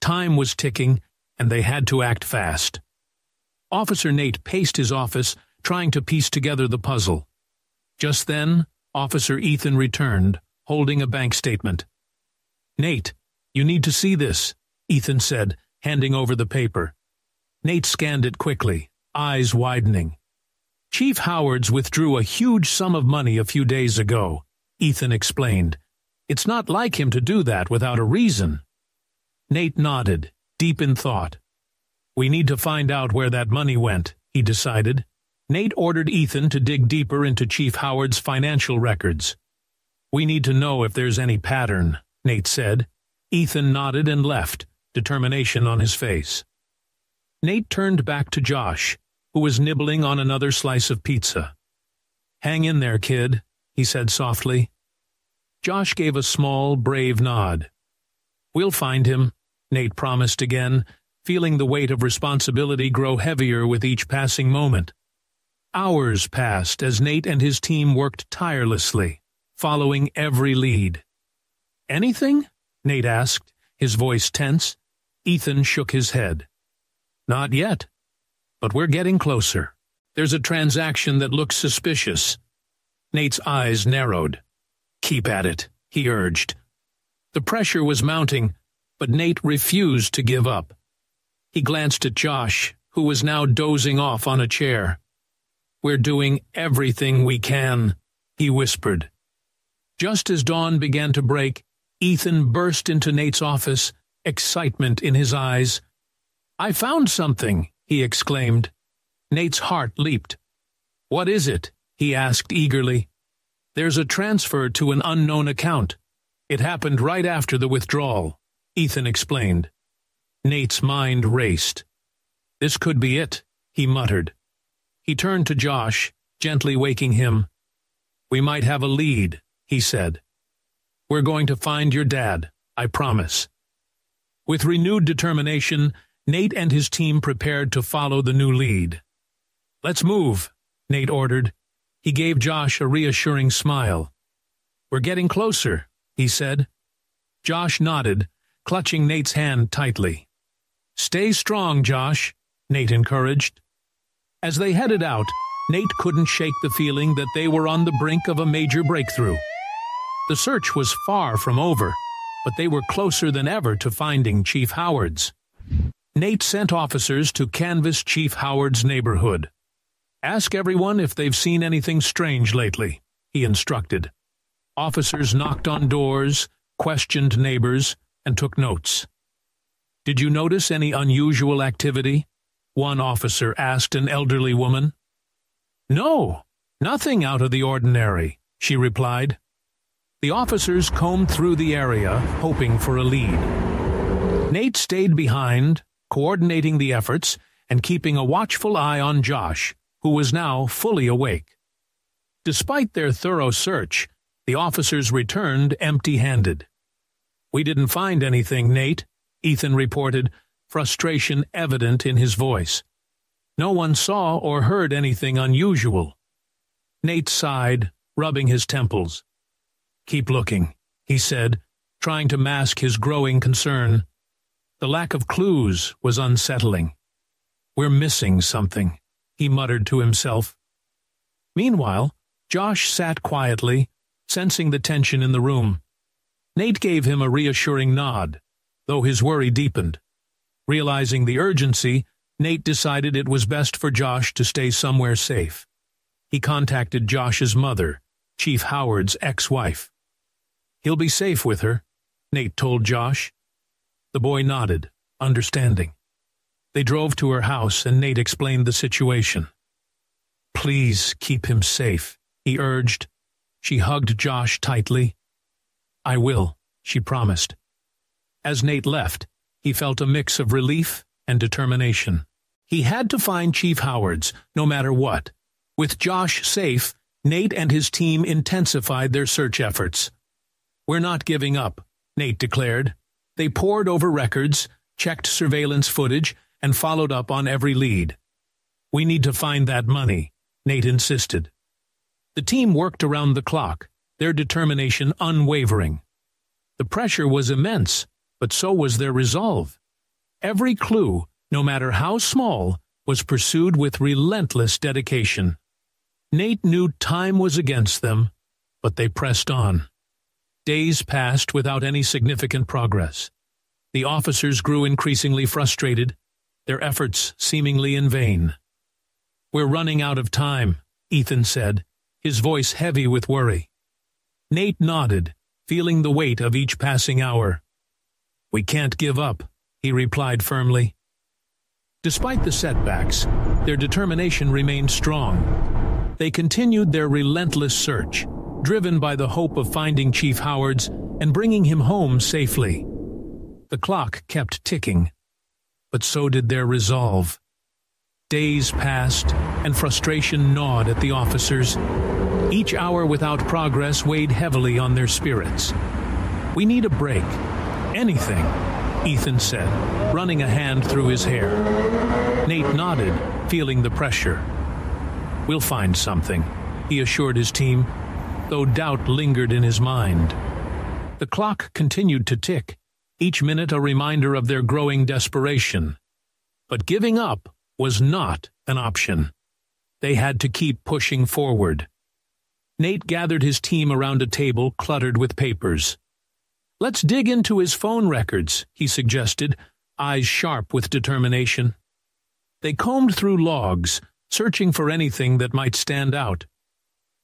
Time was ticking, and they had to act fast. Officer Nate paced his office, trying to piece together the puzzle. Just then, Officer Ethan returned, holding a bank statement. Nate, you need to see this, Ethan said, handing over the paper. Nate scanned it quickly, eyes widening. Chief Howards withdrew a huge sum of money a few days ago. Ethan explained. It's not like him to do that without a reason. Nate nodded, deep in thought. We need to find out where that money went, he decided. Nate ordered Ethan to dig deeper into Chief Howard's financial records. We need to know if there's any pattern, Nate said. Ethan nodded and left, determination on his face. Nate turned back to Josh, who was nibbling on another slice of pizza. Hang in there, kid, he said softly. Josh gave a small, brave nod. We'll find him, Nate promised again, feeling the weight of responsibility grow heavier with each passing moment. Hours passed as Nate and his team worked tirelessly, following every lead. Anything? Nate asked, his voice tense. Ethan shook his head. Not yet. But we're getting closer. There's a transaction that looks suspicious. Nate's eyes narrowed. Keep at it, he urged. The pressure was mounting, but Nate refused to give up. He glanced at Josh, who was now dozing off on a chair. We're doing everything we can, he whispered. Just as dawn began to break, Ethan burst into Nate's office, excitement in his eyes. I found something, he exclaimed. Nate's heart leaped. What is it? he asked eagerly. There's a transfer to an unknown account. It happened right after the withdrawal, Ethan explained. Nate's mind raced. This could be it, he muttered. He turned to Josh, gently waking him. We might have a lead, he said. We're going to find your dad, I promise. With renewed determination, Nate and his team prepared to follow the new lead. Let's move, Nate ordered. He gave Josh a reassuring smile. We're getting closer, he said. Josh nodded, clutching Nate's hand tightly. Stay strong, Josh, Nate encouraged. As they headed out, Nate couldn't shake the feeling that they were on the brink of a major breakthrough. The search was far from over, but they were closer than ever to finding Chief Howard's. Nate sent officers to canvass Chief Howard's neighborhood. Ask everyone if they've seen anything strange lately, he instructed. Officers knocked on doors, questioned neighbors, and took notes. Did you notice any unusual activity? one officer asked an elderly woman. No, nothing out of the ordinary, she replied. The officers combed through the area, hoping for a lead. Nate stayed behind, coordinating the efforts and keeping a watchful eye on Josh, who was now fully awake. Despite their thorough search, the officers returned empty-handed. We didn't find anything, Nate, Ethan reported, frustration evident in his voice. No one saw or heard anything unusual. Nate sighed, rubbing his temples. Keep looking, he said, trying to mask his growing concern. The lack of clues was unsettling. We're missing something, he muttered to himself. Meanwhile, Josh sat quietly, sensing the tension in the room. Nate gave him a reassuring nod, though his worry deepened. Realizing the urgency, Nate decided it was best for Josh to stay somewhere safe. He contacted Josh's mother, Chief Howard's ex-wife. He'll be safe with her, Nate told Josh. The boy nodded, understanding. They drove to her house and Nate explained the situation. Please keep him safe, he urged. She hugged Josh tightly. I will, she promised. As Nate left, he felt a mix of relief and determination. He had to find Chief Howard's, no matter what. With Josh safe, Nate and his team intensified their search efforts. We're not giving up, Nate declared. They pored over records, checked surveillance footage, and followed up on every lead. We need to find that money, Nate insisted. The team worked around the clock, their determination unwavering. The pressure was immense, but so was their resolve. Every clue, no matter how small, was pursued with relentless dedication. Nate knew time was against them, but they pressed on. Days passed without any significant progress. The officers grew increasingly frustrated, their efforts seemingly in vain. We're running out of time, Ethan said, his voice heavy with worry. Nate nodded, feeling the weight of each passing hour. We can't give up, he replied firmly. Despite the setbacks, their determination remained strong. They continued their relentless search, driven by the hope of finding Chief Howards and bringing him home safely. The clock kept ticking, but so did their resolve. Days passed, and frustration gnawed at the officers. Each hour without progress weighed heavily on their spirits. We need a break. Anything, Ethan said, running a hand through his hair. Nate nodded, feeling the pressure. We'll find something, he assured his team, though doubt lingered in his mind. The clock continued to tick, each minute a reminder of their growing desperation. But giving up was not an option. They had to keep pushing forward. Nate gathered his team around a table cluttered with papers. Let's dig into his phone records, he suggested, eyes sharp with determination. They combed through logs, searching for anything that might stand out.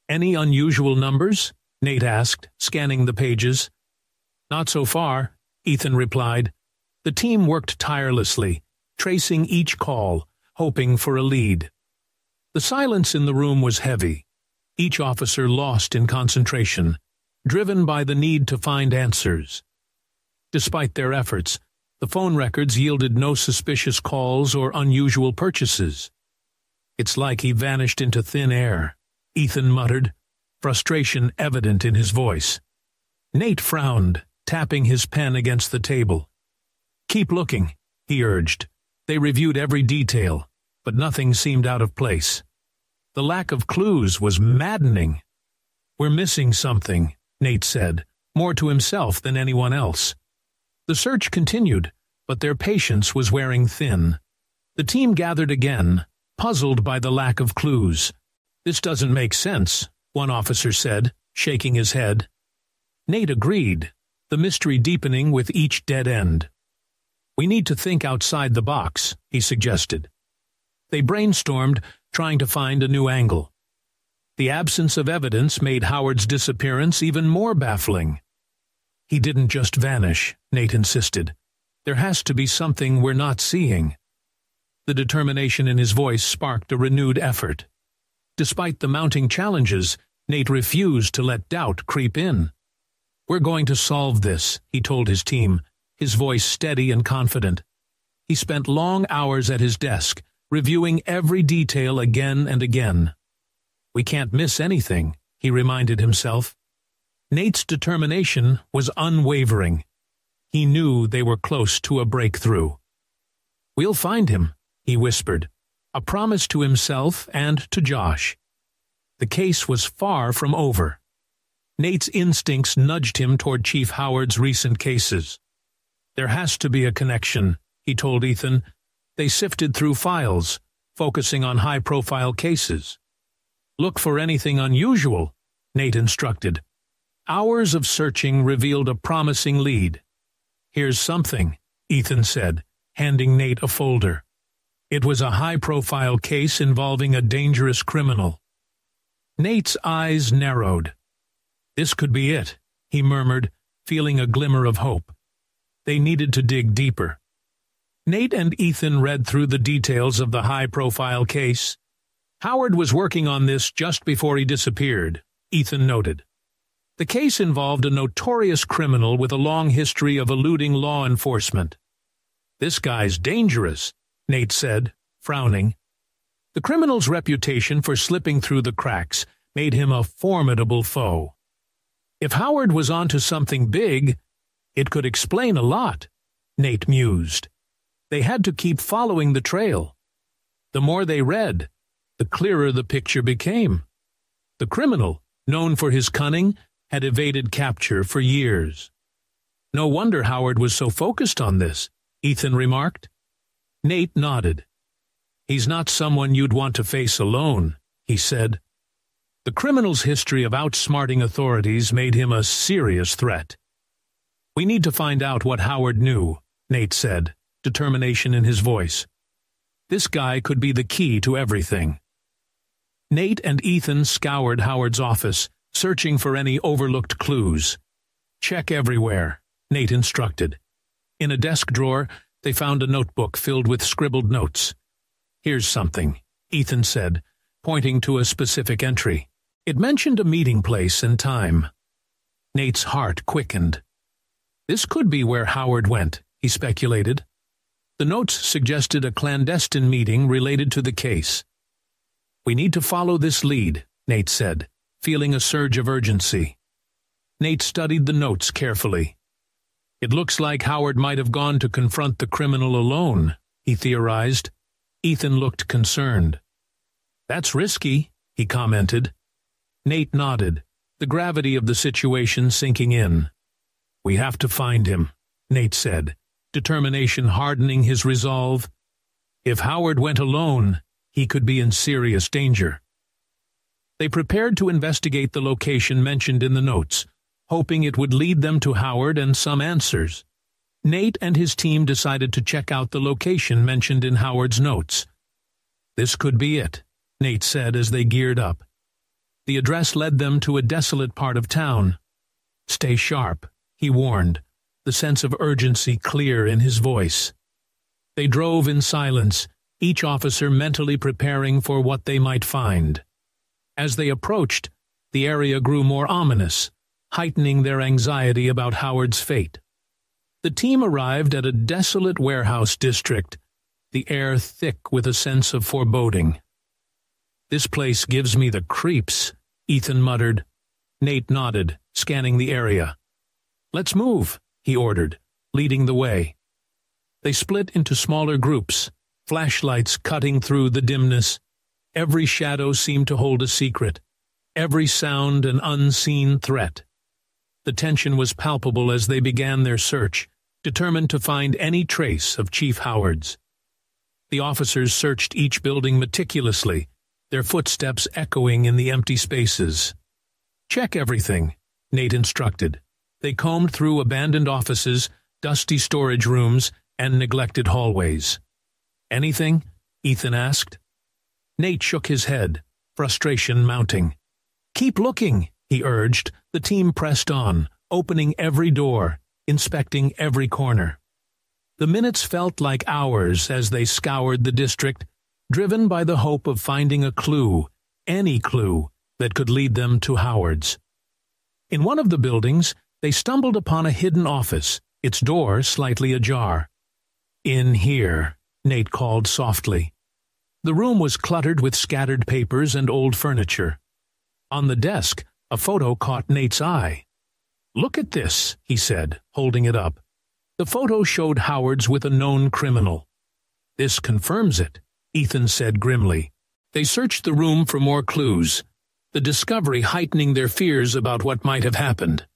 Any unusual numbers? Nate asked, scanning the pages. Not so far, Ethan replied. The team worked tirelessly, tracing each call, hoping for a lead. The silence in the room was heavy, each officer lost in concentration, driven by the need to find answers. Despite their efforts, the phone records yielded no suspicious calls or unusual purchases. It's like he vanished into thin air, Ethan muttered, frustration evident in his voice. Nate frowned, tapping his pen against the table. Keep looking, he urged. They reviewed every detail, but nothing seemed out of place. The lack of clues was maddening. We're missing something, Nate said, more to himself than anyone else. The search continued, but their patience was wearing thin. The team gathered again, puzzled by the lack of clues. This doesn't make sense, one officer said, shaking his head. Nate agreed, the mystery deepening with each dead end. We need to think outside the box, he suggested. They brainstormed, trying to find a new angle. The absence of evidence made Howard's disappearance even more baffling. He didn't just vanish, Nate insisted. There has to be something we're not seeing. The determination in his voice sparked a renewed effort. Despite the mounting challenges, Nate refused to let doubt creep in. We're going to solve this, he told his team, his voice steady and confident. He spent long hours at his desk, reviewing every detail again and again. We can't miss anything, he reminded himself. Nate's determination was unwavering. He knew they were close to a breakthrough. We'll find him, he whispered, a promise to himself and to Josh. The case was far from over. Nate's instincts nudged him toward Chief Howard's recent cases. There has to be a connection, he told Ethan. They sifted through files, focusing on high-profile cases. Look for anything unusual, Nate instructed. Hours of searching revealed a promising lead. Here's something, Ethan said, handing Nate a folder. It was a high-profile case involving a dangerous criminal. Nate's eyes narrowed. This could be it, he murmured, feeling a glimmer of hope. They needed to dig deeper. Nate and Ethan read through the details of the high-profile case. Howard was working on this just before he disappeared, Ethan noted. The case involved a notorious criminal with a long history of eluding law enforcement. This guy's dangerous, Nate said, frowning. The criminal's reputation for slipping through the cracks made him a formidable foe. If Howard was onto something big, it could explain a lot, Nate mused. They had to keep following the trail. The more they read, the clearer the picture became. The criminal, known for his cunning, had evaded capture for years. No wonder Howard was so focused on this, Ethan remarked. Nate nodded. He's not someone you'd want to face alone, he said. The criminal's history of outsmarting authorities made him a serious threat. We need to find out what Howard knew, Nate said, determination in his voice. This guy could be the key to everything. Nate and Ethan scoured Howard's office, searching for any overlooked clues. Check everywhere, Nate instructed. In a desk drawer, they found a notebook filled with scribbled notes. Here's something, Ethan said, pointing to a specific entry. It mentioned a meeting place and time. Nate's heart quickened. This could be where Howard went, he speculated. The notes suggested a clandestine meeting related to the case. We need to follow this lead, Nate said, feeling a surge of urgency. Nate studied the notes carefully. It looks like Howard might have gone to confront the criminal alone, he theorized. Ethan looked concerned. That's risky, he commented. Nate nodded, the gravity of the situation sinking in. We have to find him, Nate said, determination hardening his resolve. If Howard went alone, he could be in serious danger. They prepared to investigate the location mentioned in the notes, hoping it would lead them to Howard and some answers. Nate and his team decided to check out the location mentioned in Howard's notes. This could be it, Nate said as they geared up. The address led them to a desolate part of town. Stay sharp, he warned, the sense of urgency clear in his voice. They drove in silence, each officer mentally preparing for what they might find. As they approached, the area grew more ominous, heightening their anxiety about Howard's fate. The team arrived at a desolate warehouse district, the air thick with a sense of foreboding. This place gives me the creeps, Ethan muttered. Nate nodded, scanning the area. Let's move, he ordered, leading the way. They split into smaller groups, flashlights cutting through the dimness. Every shadow seemed to hold a secret, every sound an unseen threat. The tension was palpable as they began their search, determined to find any trace of Chief Howard's. The officers searched each building meticulously, their footsteps echoing in the empty spaces. Check everything, Nate instructed. They combed through abandoned offices, dusty storage rooms, and neglected hallways. Anything? Ethan asked. Nate shook his head, frustration mounting. Keep looking, he urged. The team pressed on, opening every door, inspecting every corner. The minutes felt like hours as they scoured the district, driven by the hope of finding a clue, any clue, that could lead them to Howard's. In one of the buildings, they stumbled upon a hidden office, its door slightly ajar. In here, Nate called softly. The room was cluttered with scattered papers and old furniture. On the desk, a photo caught Nate's eye. Look at this, he said, holding it up. The photo showed Howard's with a known criminal. This confirms it, Ethan said grimly. They searched the room for more clues, the discovery heightening their fears about what might have happened.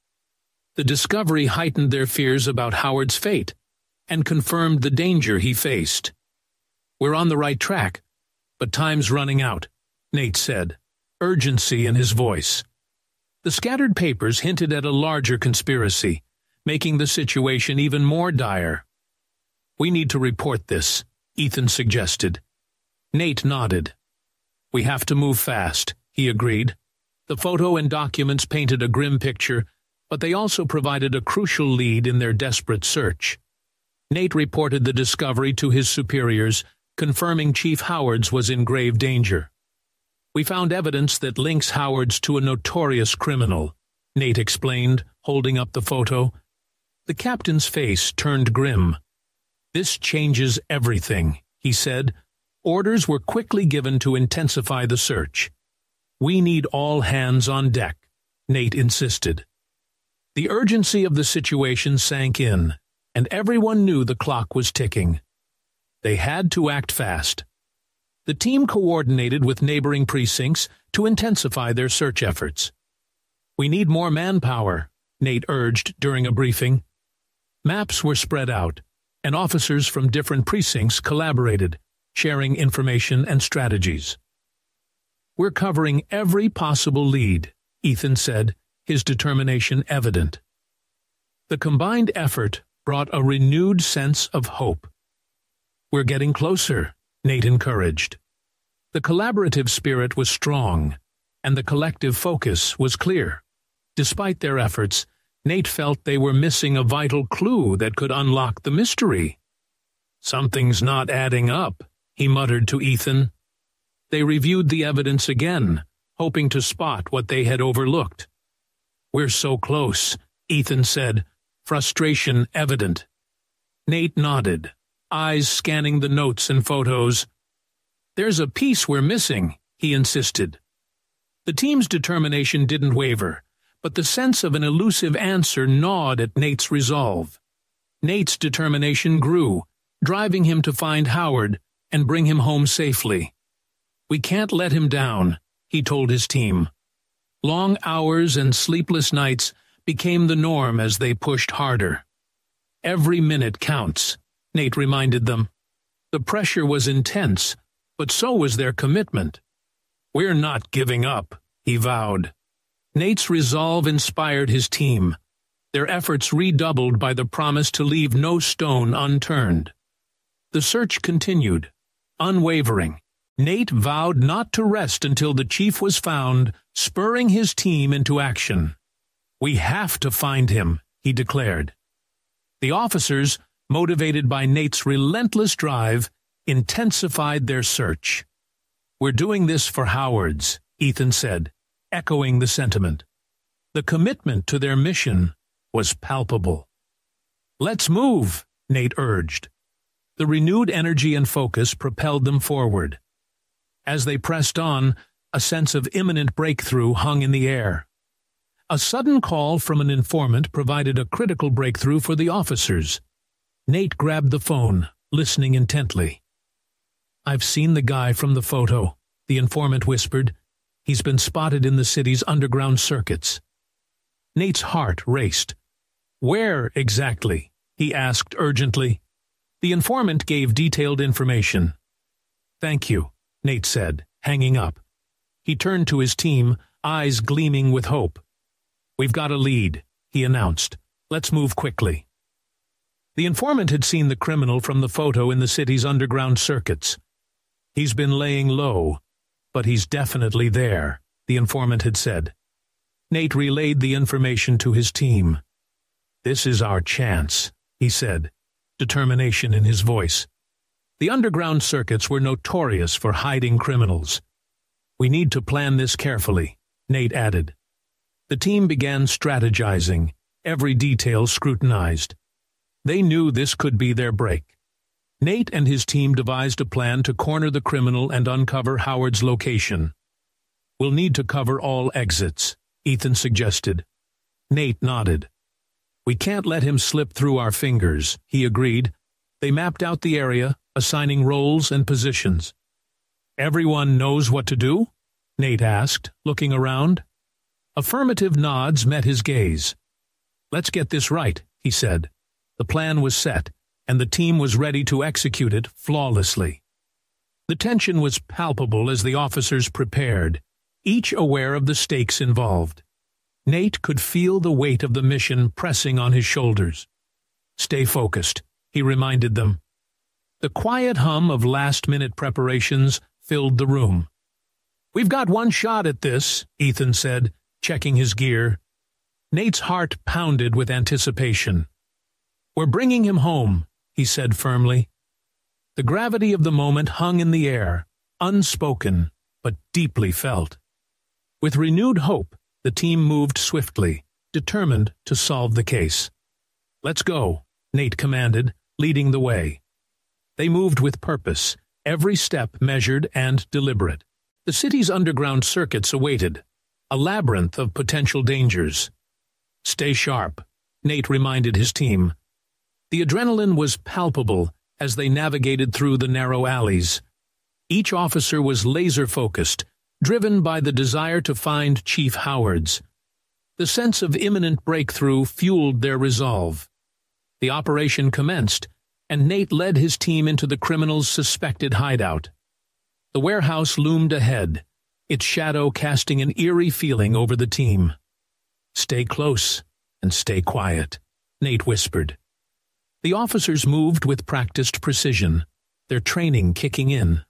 The discovery heightened their fears about Howard's fate and confirmed the danger he faced. We're on the right track, but time's running out, Nate said, urgency in his voice. The scattered papers hinted at a larger conspiracy, making the situation even more dire. We need to report this, Ethan suggested. Nate nodded. We have to move fast, he agreed. The photo and documents painted a grim picture, but they also provided a crucial lead in their desperate search. Nate reported the discovery to his superiors, confirming Chief Howard's was in grave danger. We found evidence that links Howard's to a notorious criminal, Nate explained, holding up the photo. The captain's face turned grim. This changes everything, he said. Orders were quickly given to intensify the search. We need all hands on deck, Nate insisted. The urgency of the situation sank in, and everyone knew the clock was ticking. They had to act fast. The team coordinated with neighboring precincts to intensify their search efforts. We need more manpower, Nate urged during a briefing. Maps were spread out, and officers from different precincts collaborated, sharing information and strategies. We're covering every possible lead, Ethan said, his determination evident. The combined effort brought a renewed sense of hope. We're getting closer, Nate encouraged. The collaborative spirit was strong. and the collective focus was clear. Despite their efforts, Nate felt they were missing a vital clue that could unlock the mystery. Something's not adding up, he muttered to Ethan. They reviewed the evidence again, hoping to spot what they had overlooked. We're so close, Ethan said, frustration evident. Nate nodded, eyes scanning the notes and photos. There's a piece we're missing, he insisted. The team's determination didn't waver, but the sense of an elusive answer gnawed at Nate's resolve. Nate's determination grew, driving him to find Howard and bring him home safely. We can't let him down, he told his team. Long hours and sleepless nights became the norm as they pushed harder. Every minute counts, Nate reminded them. The pressure was intense, but so was their commitment. We're not giving up, he vowed. Nate's resolve inspired his team, their efforts redoubled by the promise to leave no stone unturned. The search continued, unwavering. Nate vowed not to rest until the chief was found, spurring his team into action. We have to find him, he declared. The officers, motivated by Nate's relentless drive, intensified their search. We're doing this for Howard's, Ethan said, echoing the sentiment. The commitment to their mission was palpable. Let's move, Nate urged. The renewed energy and focus propelled them forward. As they pressed on, a sense of imminent breakthrough hung in the air. A sudden call from an informant provided a critical breakthrough for the officers. Nate grabbed the phone, listening intently. I've seen the guy from the photo, the informant whispered. He's been spotted in the city's underground circuits. Nate's heart raced. Where exactly? he asked urgently. The informant gave detailed information. Thank you, Nate said, hanging up. He turned to his team, eyes gleaming with hope. We've got a lead, he announced. Let's move quickly. The informant had seen the criminal from the photo in the city's underground circuits. He's been laying low, but he's definitely there, the informant had said. Nate relayed the information to his team. This is our chance, he said, determination in his voice. The underground circuits were notorious for hiding criminals. We need to plan this carefully, Nate added. The team began strategizing, every detail scrutinized. They knew this could be their break. Nate and his team devised a plan to corner the criminal and uncover Howard's location. We'll need to cover all exits, Ethan suggested. Nate nodded. We can't let him slip through our fingers, he agreed. They mapped out the area, assigning roles and positions. Everyone knows what to do? Nate asked, looking around. Affirmative nods met his gaze. Let's get this right, he said. The plan was set, and the team was ready to execute it flawlessly. The tension was palpable as the officers prepared, each aware of the stakes involved. Nate could feel the weight of the mission pressing on his shoulders. Stay focused, he reminded them. The quiet hum of last-minute preparations filled the room. We've got one shot at this, Ethan said, checking his gear. Nate's heart pounded with anticipation. We're bringing him home, he said firmly. The gravity of the moment hung in the air, unspoken, but deeply felt. With renewed hope, the team moved swiftly, determined to solve the case. Let's go, Nate commanded, leading the way. They moved with purpose, every step measured and deliberate. The city's underground circuits awaited, a labyrinth of potential dangers. Stay sharp, Nate reminded his team. The adrenaline was palpable as they navigated through the narrow alleys. Each officer was laser-focused, driven by the desire to find Chief Howards. The sense of imminent breakthrough fueled their resolve. The operation commenced, and Nate led his team into the criminal's suspected hideout. The warehouse loomed ahead, its shadow casting an eerie feeling over the team. Stay close and stay quiet, Nate whispered. The officers moved with practiced precision, their training kicking in.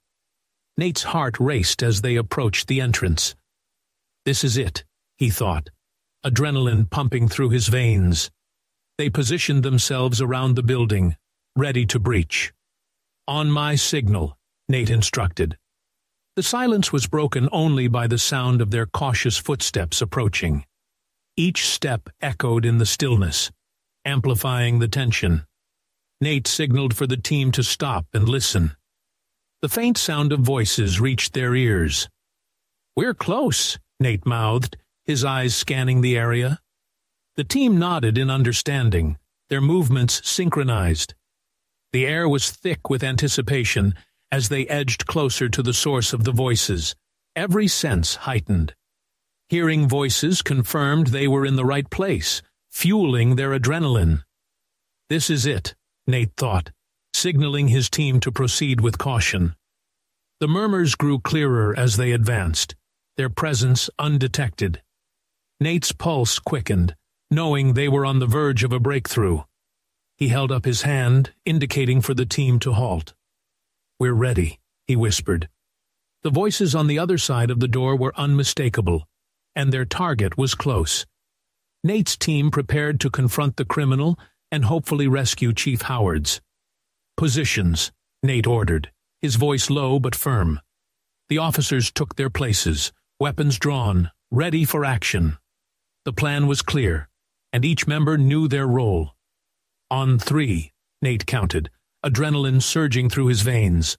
Nate's heart raced as they approached the entrance. This is it, he thought, adrenaline pumping through his veins. They positioned themselves around the building, ready to breach. On my signal, Nate instructed. The silence was broken only by the sound of their cautious footsteps approaching. Each step echoed in the stillness, amplifying the tension. Nate signaled for the team to stop and listen. The faint sound of voices reached their ears. We're close, Nate mouthed, his eyes scanning the area. The team nodded in understanding, their movements synchronized. The air was thick with anticipation as they edged closer to the source of the voices, every sense heightened. Hearing voices confirmed they were in the right place, fueling their adrenaline. This is it, Nate thought, signaling his team to proceed with caution. The murmurs grew clearer as they advanced, their presence undetected. Nate's pulse quickened, knowing they were on the verge of a breakthrough. He held up his hand, indicating for the team to halt. We're ready, he whispered. The voices on the other side of the door were unmistakable and their target was close. Nate's team prepared to confront the criminal and hopefully rescue Chief Howard's. Positions, Nate ordered, his voice low but firm. The officers took their places, weapons drawn, ready for action. The plan was clear, and each member knew their role. On three, Nate counted, adrenaline surging through his veins.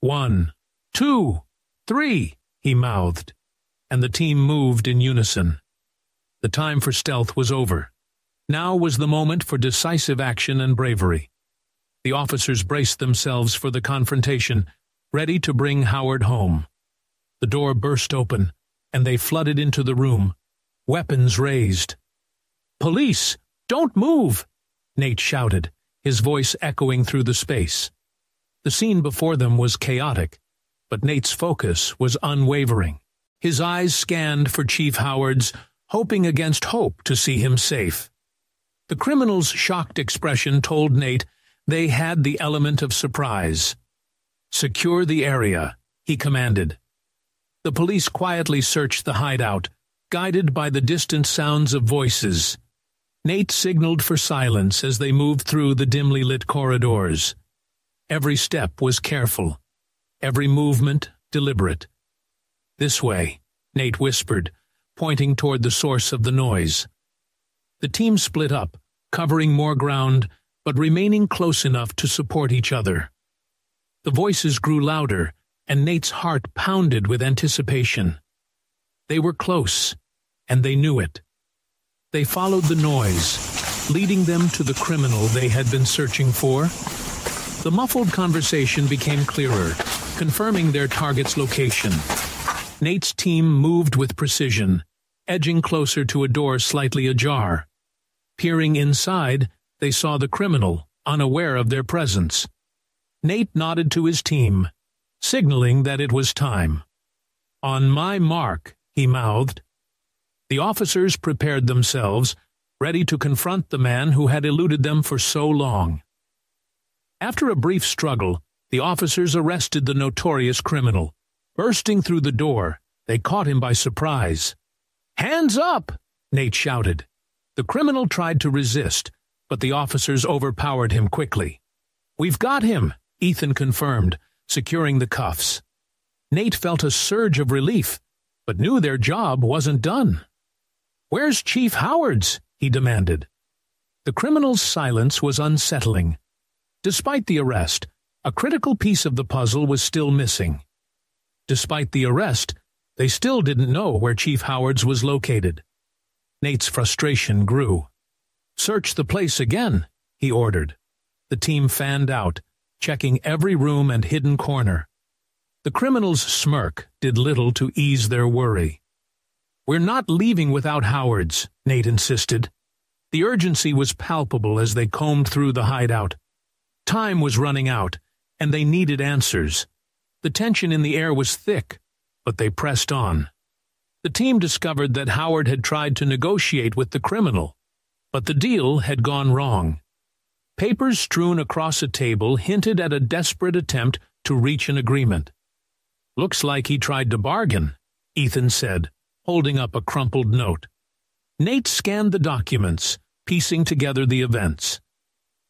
One, two, three, he mouthed and the team moved in unison. The time for stealth was over. Now was the moment for decisive action and bravery. The officers braced themselves for the confrontation, ready to bring Howard home. The door burst open, and they flooded into the room, weapons raised. Police! Don't move! Nate shouted, his voice echoing through the space. The scene before them was chaotic, but Nate's focus was unwavering. His eyes scanned for Chief Howard's, hoping against hope to see him safe. The criminal's shocked expression told Nate they had the element of surprise. Secure the area, he commanded. The police quietly searched the hideout, guided by the distant sounds of voices. Nate signaled for silence as they moved through the dimly lit corridors. Every step was careful, every movement deliberate. This way, Nate whispered, pointing toward the source of the noise. The team split up, covering more ground, but remaining close enough to support each other. The voices grew louder, and Nate's heart pounded with anticipation. They were close, and they knew it. They followed the noise, leading them to the criminal they had been searching for. The muffled conversation became clearer, confirming their target's location. Nate's team moved with precision, edging closer to a door slightly ajar. Peering inside, they saw the criminal, unaware of their presence. Nate nodded to his team, signaling that it was time. On my mark, he mouthed. The officers prepared themselves, ready to confront the man who had eluded them for so long. After a brief struggle, the officers arrested the notorious criminal. Bursting through the door, they caught him by surprise. Hands up! Nate shouted. The criminal tried to resist, but the officers overpowered him quickly. We've got him, Ethan confirmed, securing the cuffs. Nate felt a surge of relief, but knew their job wasn't done. Where's Chief Howard's? he demanded. The criminal's silence was unsettling. Despite the arrest, a critical piece of the puzzle was still missing. Despite the arrest, they still didn't know where Chief Howard's was located. Nate's frustration grew. Search the place again, he ordered. The team fanned out, checking every room and hidden corner. The criminal's smirk did little to ease their worry. We're not leaving without Howard's, Nate insisted. The urgency was palpable as they combed through the hideout. Time was running out, and they needed answers. The tension in the air was thick, but they pressed on. The team discovered that Howard had tried to negotiate with the criminal, but the deal had gone wrong. Papers strewn across a table hinted at a desperate attempt to reach an agreement. Looks like he tried to bargain, Ethan said, holding up a crumpled note. Nate scanned the documents, piecing together the events.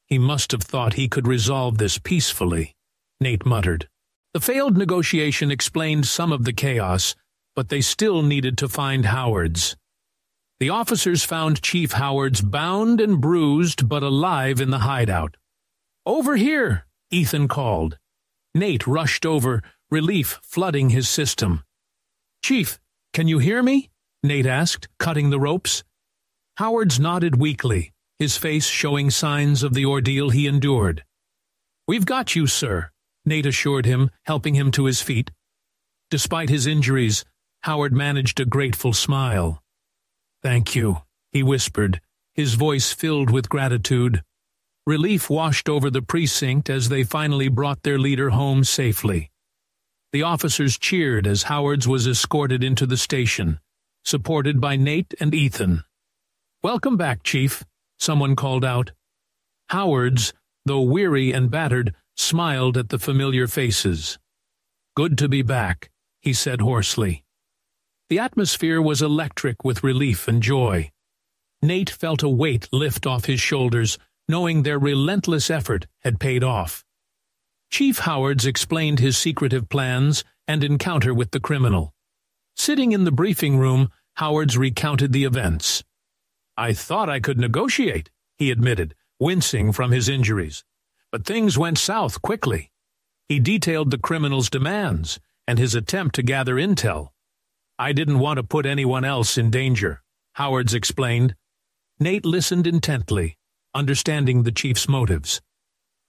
He must have thought he could resolve this peacefully, Nate muttered. The failed negotiation explained some of the chaos, but they still needed to find Howard's. The officers found Chief Howard's bound and bruised but alive in the hideout. Over here, Ethan called. Nate rushed over, relief flooding his system. Chief, can you hear me? Nate asked, cutting the ropes. Howard's nodded weakly, his face showing signs of the ordeal he endured. We've got you, sir, Nate assured him, helping him to his feet. Despite his injuries, Howard managed a grateful smile. Thank you, he whispered, his voice filled with gratitude. Relief washed over the precinct as they finally brought their leader home safely. The officers cheered as Howard's was escorted into the station, supported by Nate and Ethan. Welcome back, Chief, someone called out. Howard's, though weary and battered, smiled at the familiar faces. Good to be back, he said hoarsely. The atmosphere was electric with relief and joy. Nate felt a weight lift off his shoulders, knowing their relentless effort had paid off. Chief Howards explained his secretive plans and encounter with the criminal. Sitting in the briefing room, Howards recounted the events. I thought I could negotiate, he admitted, wincing from his injuries. But things went south quickly. He detailed the criminal's demands and his attempt to gather intel. I didn't want to put anyone else in danger, Howards explained. Nate listened intently, understanding the chief's motives.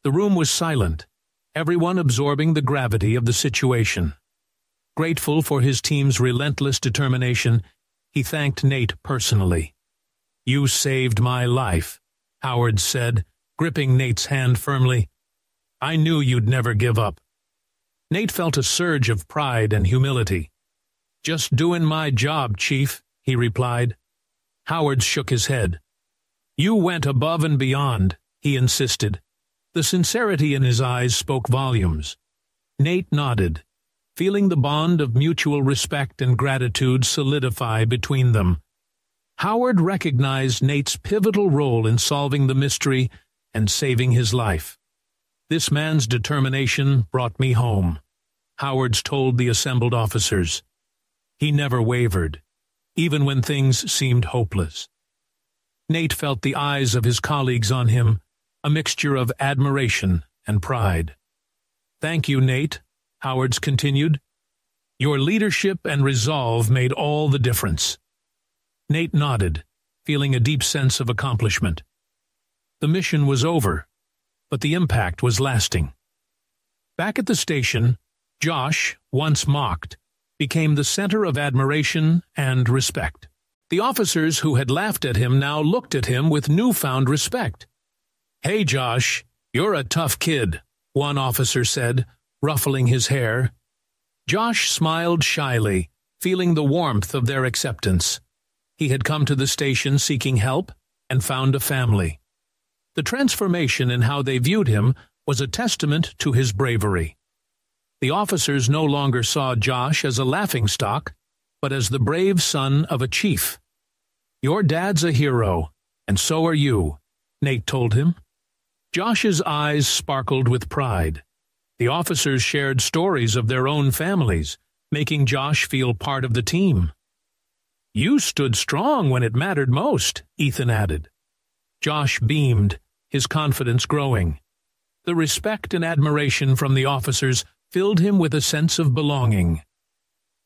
The room was silent, everyone absorbing the gravity of the situation. Grateful for his team's relentless determination, he thanked Nate personally. You saved my life, Howard said, gripping Nate's hand firmly. I knew you'd never give up. Nate felt a surge of pride and humility. Just doing my job, Chief, he replied. Howard shook his head. You went above and beyond, he insisted. The sincerity in his eyes spoke volumes. Nate nodded, feeling the bond of mutual respect and gratitude solidify between them. Howard recognized Nate's pivotal role in solving the mystery and saving his life. This man's determination brought me home, Howards told the assembled officers. He never wavered, even when things seemed hopeless. Nate felt the eyes of his colleagues on him, a mixture of admiration and pride. Thank you, Nate, Howards continued. Your leadership and resolve made all the difference. Nate nodded, feeling a deep sense of accomplishment. The mission was over, but the impact was lasting. Back at the station, Josh, once mocked, became the center of admiration and respect. The officers who had laughed at him now looked at him with newfound respect. Hey, Josh, you're a tough kid, one officer said, ruffling his hair. Josh smiled shyly, feeling the warmth of their acceptance. He had come to the station seeking help and found a family. The transformation in how they viewed him was a testament to his bravery. The officers no longer saw Josh as a laughingstock, but as the brave son of a chief. Your dad's a hero, and so are you, Nate told him. Josh's eyes sparkled with pride. The officers shared stories of their own families, making Josh feel part of the team. You stood strong when it mattered most, Ethan added. Josh beamed, his confidence growing. The respect and admiration from the officers filled him with a sense of belonging.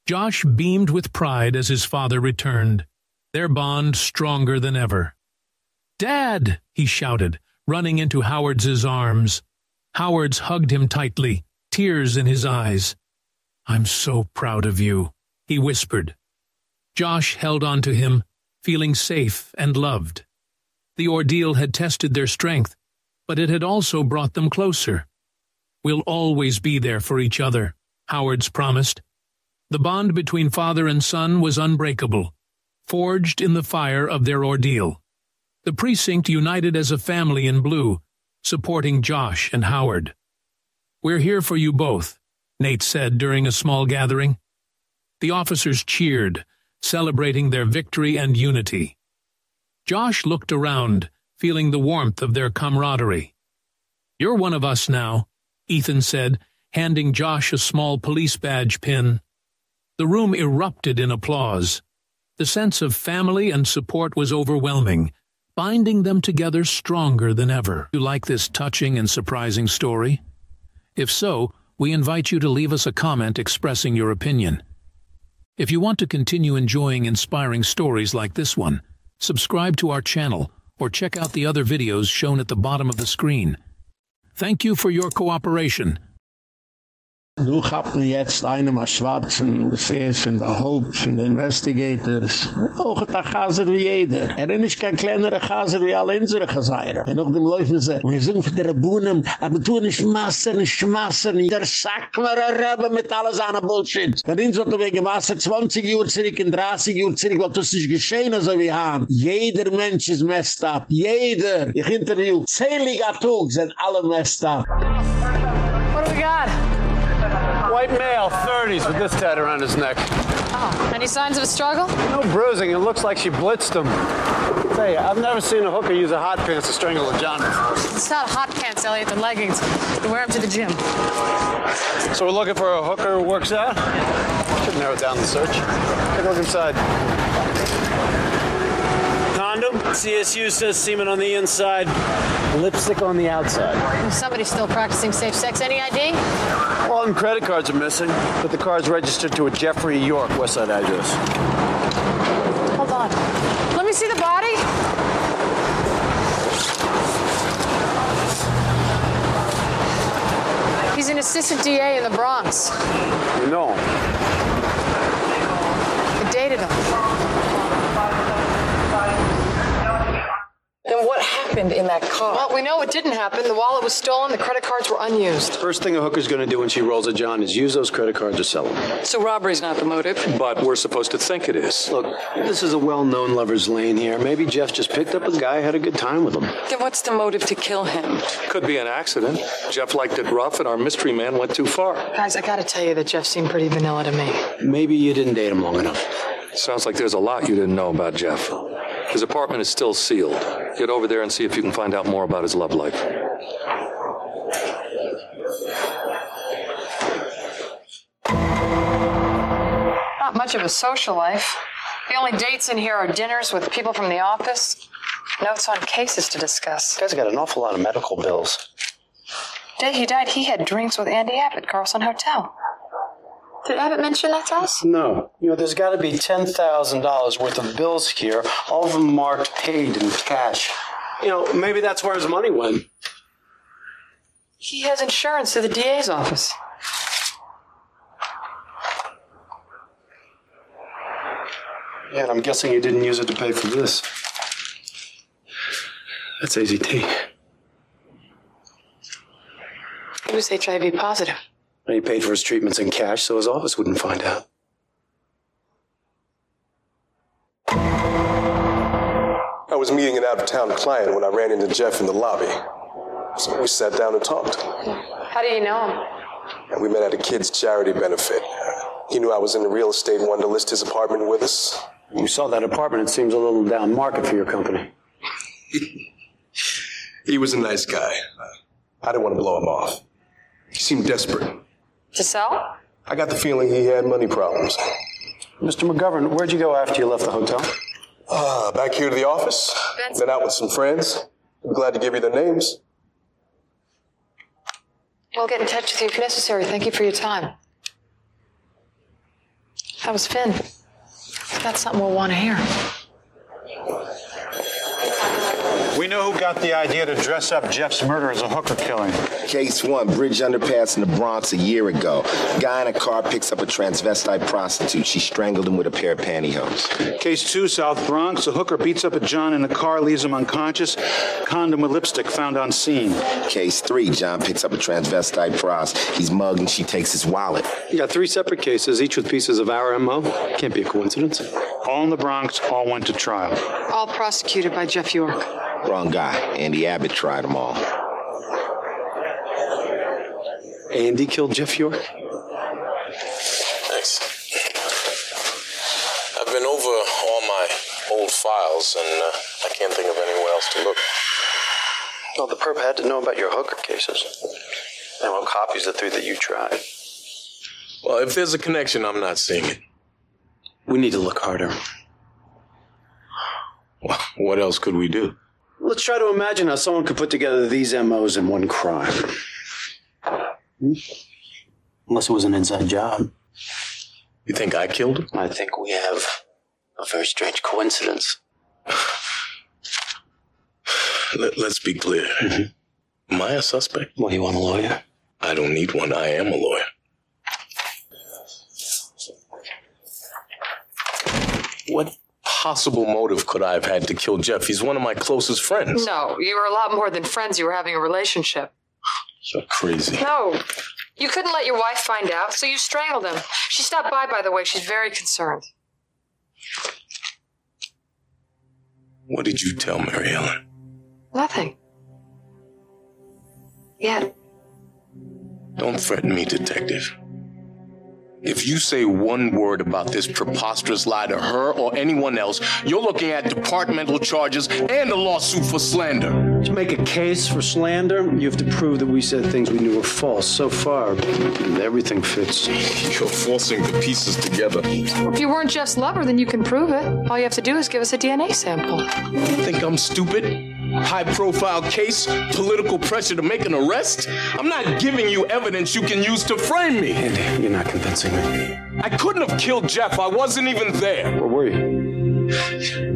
Josh beamed with pride as his father returned, their bond stronger than ever. Dad! he shouted, running into Howard's arms. Howard's hugged him tightly, tears in his eyes. I'm so proud of you, he whispered. Josh held on to him, feeling safe and loved. The ordeal had tested their strength, but it had also brought them closer. We'll always be there for each other, Howards promised. The bond between father and son was unbreakable, forged in the fire of their ordeal. The precinct united as a family in blue, supporting Josh and Howard. We're here for you both, Nate said during a small gathering. The officers cheered, celebrating their victory and unity. Josh looked around, feeling the warmth of their camaraderie. You're one of us now, Ethan said, handing Josh a small police badge pin. The room erupted in applause. The sense of family and support was overwhelming, binding them together stronger than ever. You like this touching and surprising story? If so, we invite you to leave us a comment expressing your opinion. If you want to continue enjoying inspiring stories like this one, subscribe to our channel or check out the other videos shown at the bottom of the screen. Thank you for your cooperation. Du hab mir jetzt einen mal schwarzen, das ist in der Haupt von den Investigators. Auch ein Chaser wie jeder. Er ist nicht kein kleinerer Chaser wie alle unsere Chaseiren. Und auch dem Läufen sie, wir sind für die Rabunen, aber du nicht Massen, nicht Massen, der Sack mir ein Rebbe mit alles an Bullshit. Der Ding sollte wegen Wasser 20 Uhr zurück, in 30 Uhr zurück, weil das nicht geschehen, so wie haben. Jeder Mensch ist messed up. Jeder. Ich interview zählige Tug sind alle messed up. What do we got? White male, 30s, with this tat around his neck. Oh, any signs of a struggle? No bruising. It looks like she blitzed him. Tell you, I've never seen a hooker use a hot pants to strangle a John. It's not hot pants, Elliot, they're leggings. You wear them to the gym. So we're looking for a hooker who works out? Should narrow down the search. Take a look inside. CSU says semen on the inside, lipstick on the outside. Somebody's still practicing safe sex. Any ID? All them credit cards are missing, but the card's registered to a Jeffrey York West Side address. Hold on. Let me see the body. He's an assistant DA in the Bronx. You know him. I dated him. Then what happened in that car? Well, we know it didn't happen. The wallet was stolen, the credit cards were unused. First thing a hooker's going to do when she rolls a John is use those credit cards to sell them. So robbery's not the motive. But we're supposed to think it is. Look, this is a well-known lover's lane here. Maybe Jeff just picked up a guy, had a good time with him. Then what's the motive to kill him? Could be an accident. Jeff liked it rough, and our mystery man went too far. Guys, I gotta tell you that Jeff seemed pretty vanilla to me. Maybe you didn't date him long enough. Sounds like there's a lot you didn't know about Jeff. His apartment is still sealed. Get over there and see if you can find out more about his love life. Not much of a social life. The only dates in here are dinners with people from the office, notes on cases to discuss. This guy's got an awful lot of medical bills. Day he died, he had drinks with Andy Abbott, Carlson Hotel. Did Abbott mention that to us? No. You know, there's got to be $10,000 worth of bills here, all of them marked paid in cash. You know, maybe that's where his money went. He has insurance to the DA's office. Yeah, and I'm guessing he didn't use it to pay for this. That's AZT. He was HIV positive. And he paid for his treatments in cash so his office wouldn't find out. I was meeting an out of town client when I ran into Jeff in the lobby. So we sat down and talked. How do you know him? And we met at a kid's charity benefit. He knew I was in the real estate and wanted to list his apartment with us. You saw that apartment. It seems a little down market for your company. He was a nice guy. I didn't want to blow him off. He seemed desperate. To sell? I got the feeling he had money problems. Mr. McGovern, where'd you go after you left the hotel? Uh, back here to the office. Been out with some friends. I'm glad to give you their names. We'll get in touch with you if necessary. Thank you for your time. That was Finn. That's something we'll want to hear. We know who got the idea to dress up Jeff's murder as a hooker killing. Case one, bridge underpass in the Bronx a year ago. Guy in a car picks up a transvestite prostitute. She strangled him with a pair of pantyhose. Case two, South Bronx. A hooker beats up a John in a car, leaves him unconscious. Condom with lipstick found on scene. Case three, John picks up a transvestite pros. He's mugged and she takes his wallet. You got three separate cases, each with pieces of our MO. Can't be a coincidence. All in the Bronx, all went to trial. All prosecuted by Jeff York. Wrong guy. Andy Abbott tried them all. Andy killed Jeff York? Thanks. I've been over all my old files, and uh, I can't think of anywhere else to look. Well, the perp had to know about your hooker cases. And what copies the three that you tried. Well, if there's a connection, I'm not seeing it. We need to look harder. Well, what else could we do? Let's try to imagine how someone could put together these MOs in one crime. Hmm? Unless it was an inside job. You think I killed him? I think we have a very strange coincidence. Let, us be clear. Am I a suspect? What, you want a lawyer? I don't need one. I am a lawyer. What possible motive could I have had to kill Jeff? He's one of my closest friends. No, you were a lot more than friends. You were having a relationship. You're crazy. No. You couldn't let your wife find out, so you strangled him. She stopped by, by the way. She's very concerned. What did you tell Mary Ellen? Nothing. Yet. Don't threaten me, detective. If you say one word about this preposterous lie to her or anyone else, you're looking at departmental charges and a lawsuit for slander. To make a case for slander, you have to prove that we said things we knew were false. So far, everything fits. You're forcing the pieces together. If you weren't Jeff's lover, then you can prove it. All you have to do is give us a DNA sample. You think I'm stupid? High profile case, political pressure to make an arrest. I'm not giving you evidence you can use to frame me. Andy, you're not convincing me. I couldn't have killed Jeff. I wasn't even there. Where were you?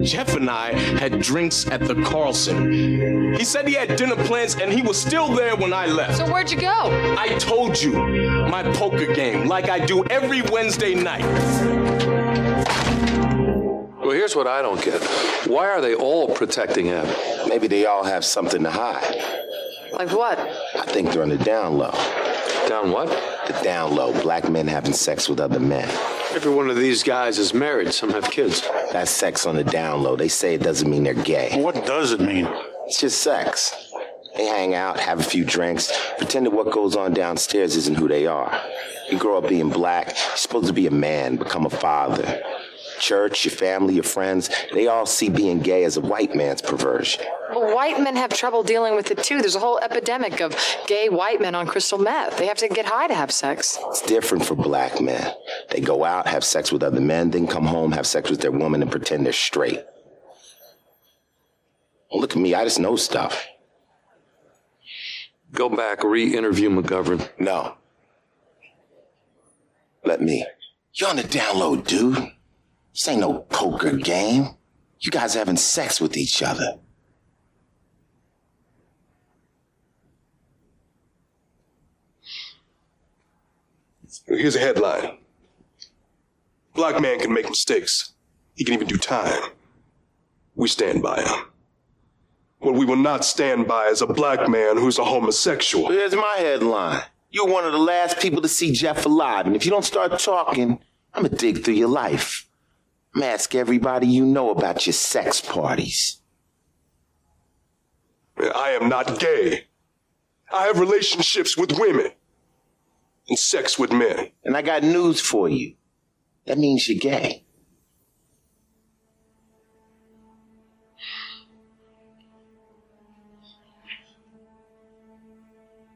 Jeff and I had drinks at the Carlson. He said he had dinner plans and he was still there when I left. So where'd you go? I told you, my poker game, like I do every Wednesday night. Well, here's what I don't get. Why are they all protecting him? Maybe they all have something to hide. Like what? I think they're on the down low. Down what? The down low. Black men having sex with other men. Every one of these guys is married. Some have kids. That's sex on the down low. They say it doesn't mean they're gay. What does it mean? It's just sex. They hang out, have a few drinks, pretend that what goes on downstairs isn't who they are. You grow up being black, you're supposed to be a man, become a father church, your family, your friends, they all see being gay as a white man's perversion. Well, white men have trouble dealing with it too. There's a whole epidemic of gay white men on crystal meth. They have to get high to have sex. It's different for black men. They go out, have sex with other men, then come home, have sex with their woman, and pretend they're straight. Well, look at me, I just know stuff. Go back, re interview McGovern. No. Let me. You're on the download, dude. This ain't no poker game. You guys having sex with each other. Here's a headline. Black man can make mistakes. He can even do time. We stand by him. What we will not stand by is a black man who's a homosexual. Here's my headline. You're one of the last people to see Jeff alive, and if you don't start talking, I'm gonna dig through your life. Ask everybody you know about your sex parties. I am not gay. I have relationships with women and sex with men. And I got news for you. That means you're gay.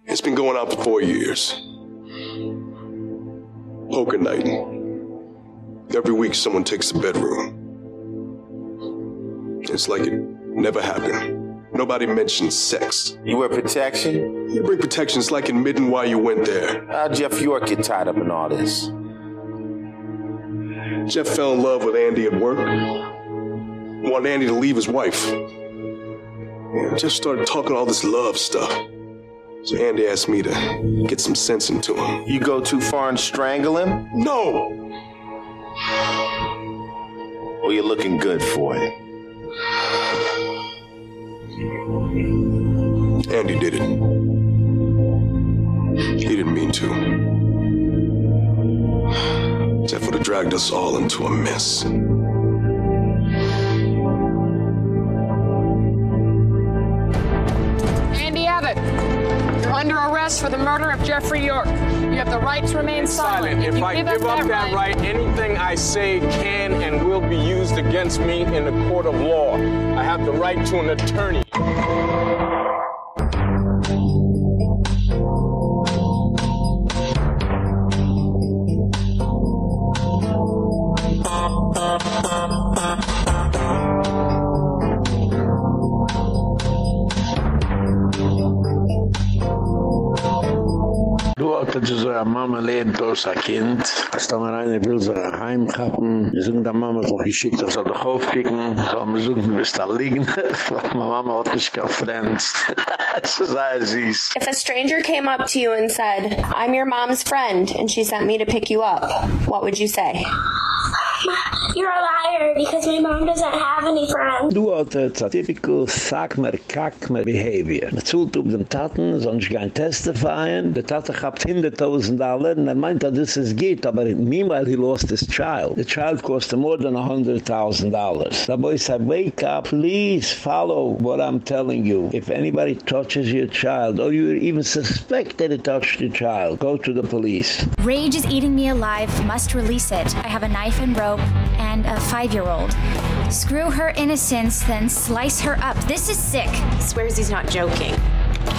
It's been going on for four years. Poker night. Every week, someone takes the bedroom. It's like it never happened. Nobody mentions sex. You wear protection? You bring protection. It's like admitting why you went there. How'd Jeff York get tied up in all this? Jeff fell in love with Andy at work. Wanted Andy to leave his wife. Yeah, Jeff started talking all this love stuff. So Andy asked me to get some sense into him. You go too far and strangle him? No! Well, you're looking good for it. Andy did it. He didn't mean to. Jeff would have dragged us all into a mess. Under arrest for the murder of Jeffrey York. You have the right to remain silent. If you I give us up that right, anything I say can and will be used against me in the court of law. I have the right to an attorney. So a äh, Mama lehnt aus a Kind. Als da mal will so Heim gehaben, wir da Mama so geschickt, doch aufkicken, so wir suchen, bis da liegen. Mama hat Friends. Das ist sehr süß. If a stranger came up to you and said, I'm your mom's friend, and she sent me to pick you up, what would you say? You're a liar because my mom doesn't have any friends. Du hat a typical Sackmer, Kackmer behavior. Man zult auf den Taten, sonst gehen testifyen. Der Tate gehabt 100.000 Dollar, und er meint, dass es geht, aber meanwhile he lost his child. The child cost more than 100.000 dollars. The boy said, wake up, please follow what I'm telling you. If anybody touches your child, or you even suspect that it touched your child, go to the police. Rage is eating me alive, must release it. I have a knife and rope and a five year old. Screw her innocence, then slice her up. This is sick. Swears he's not joking.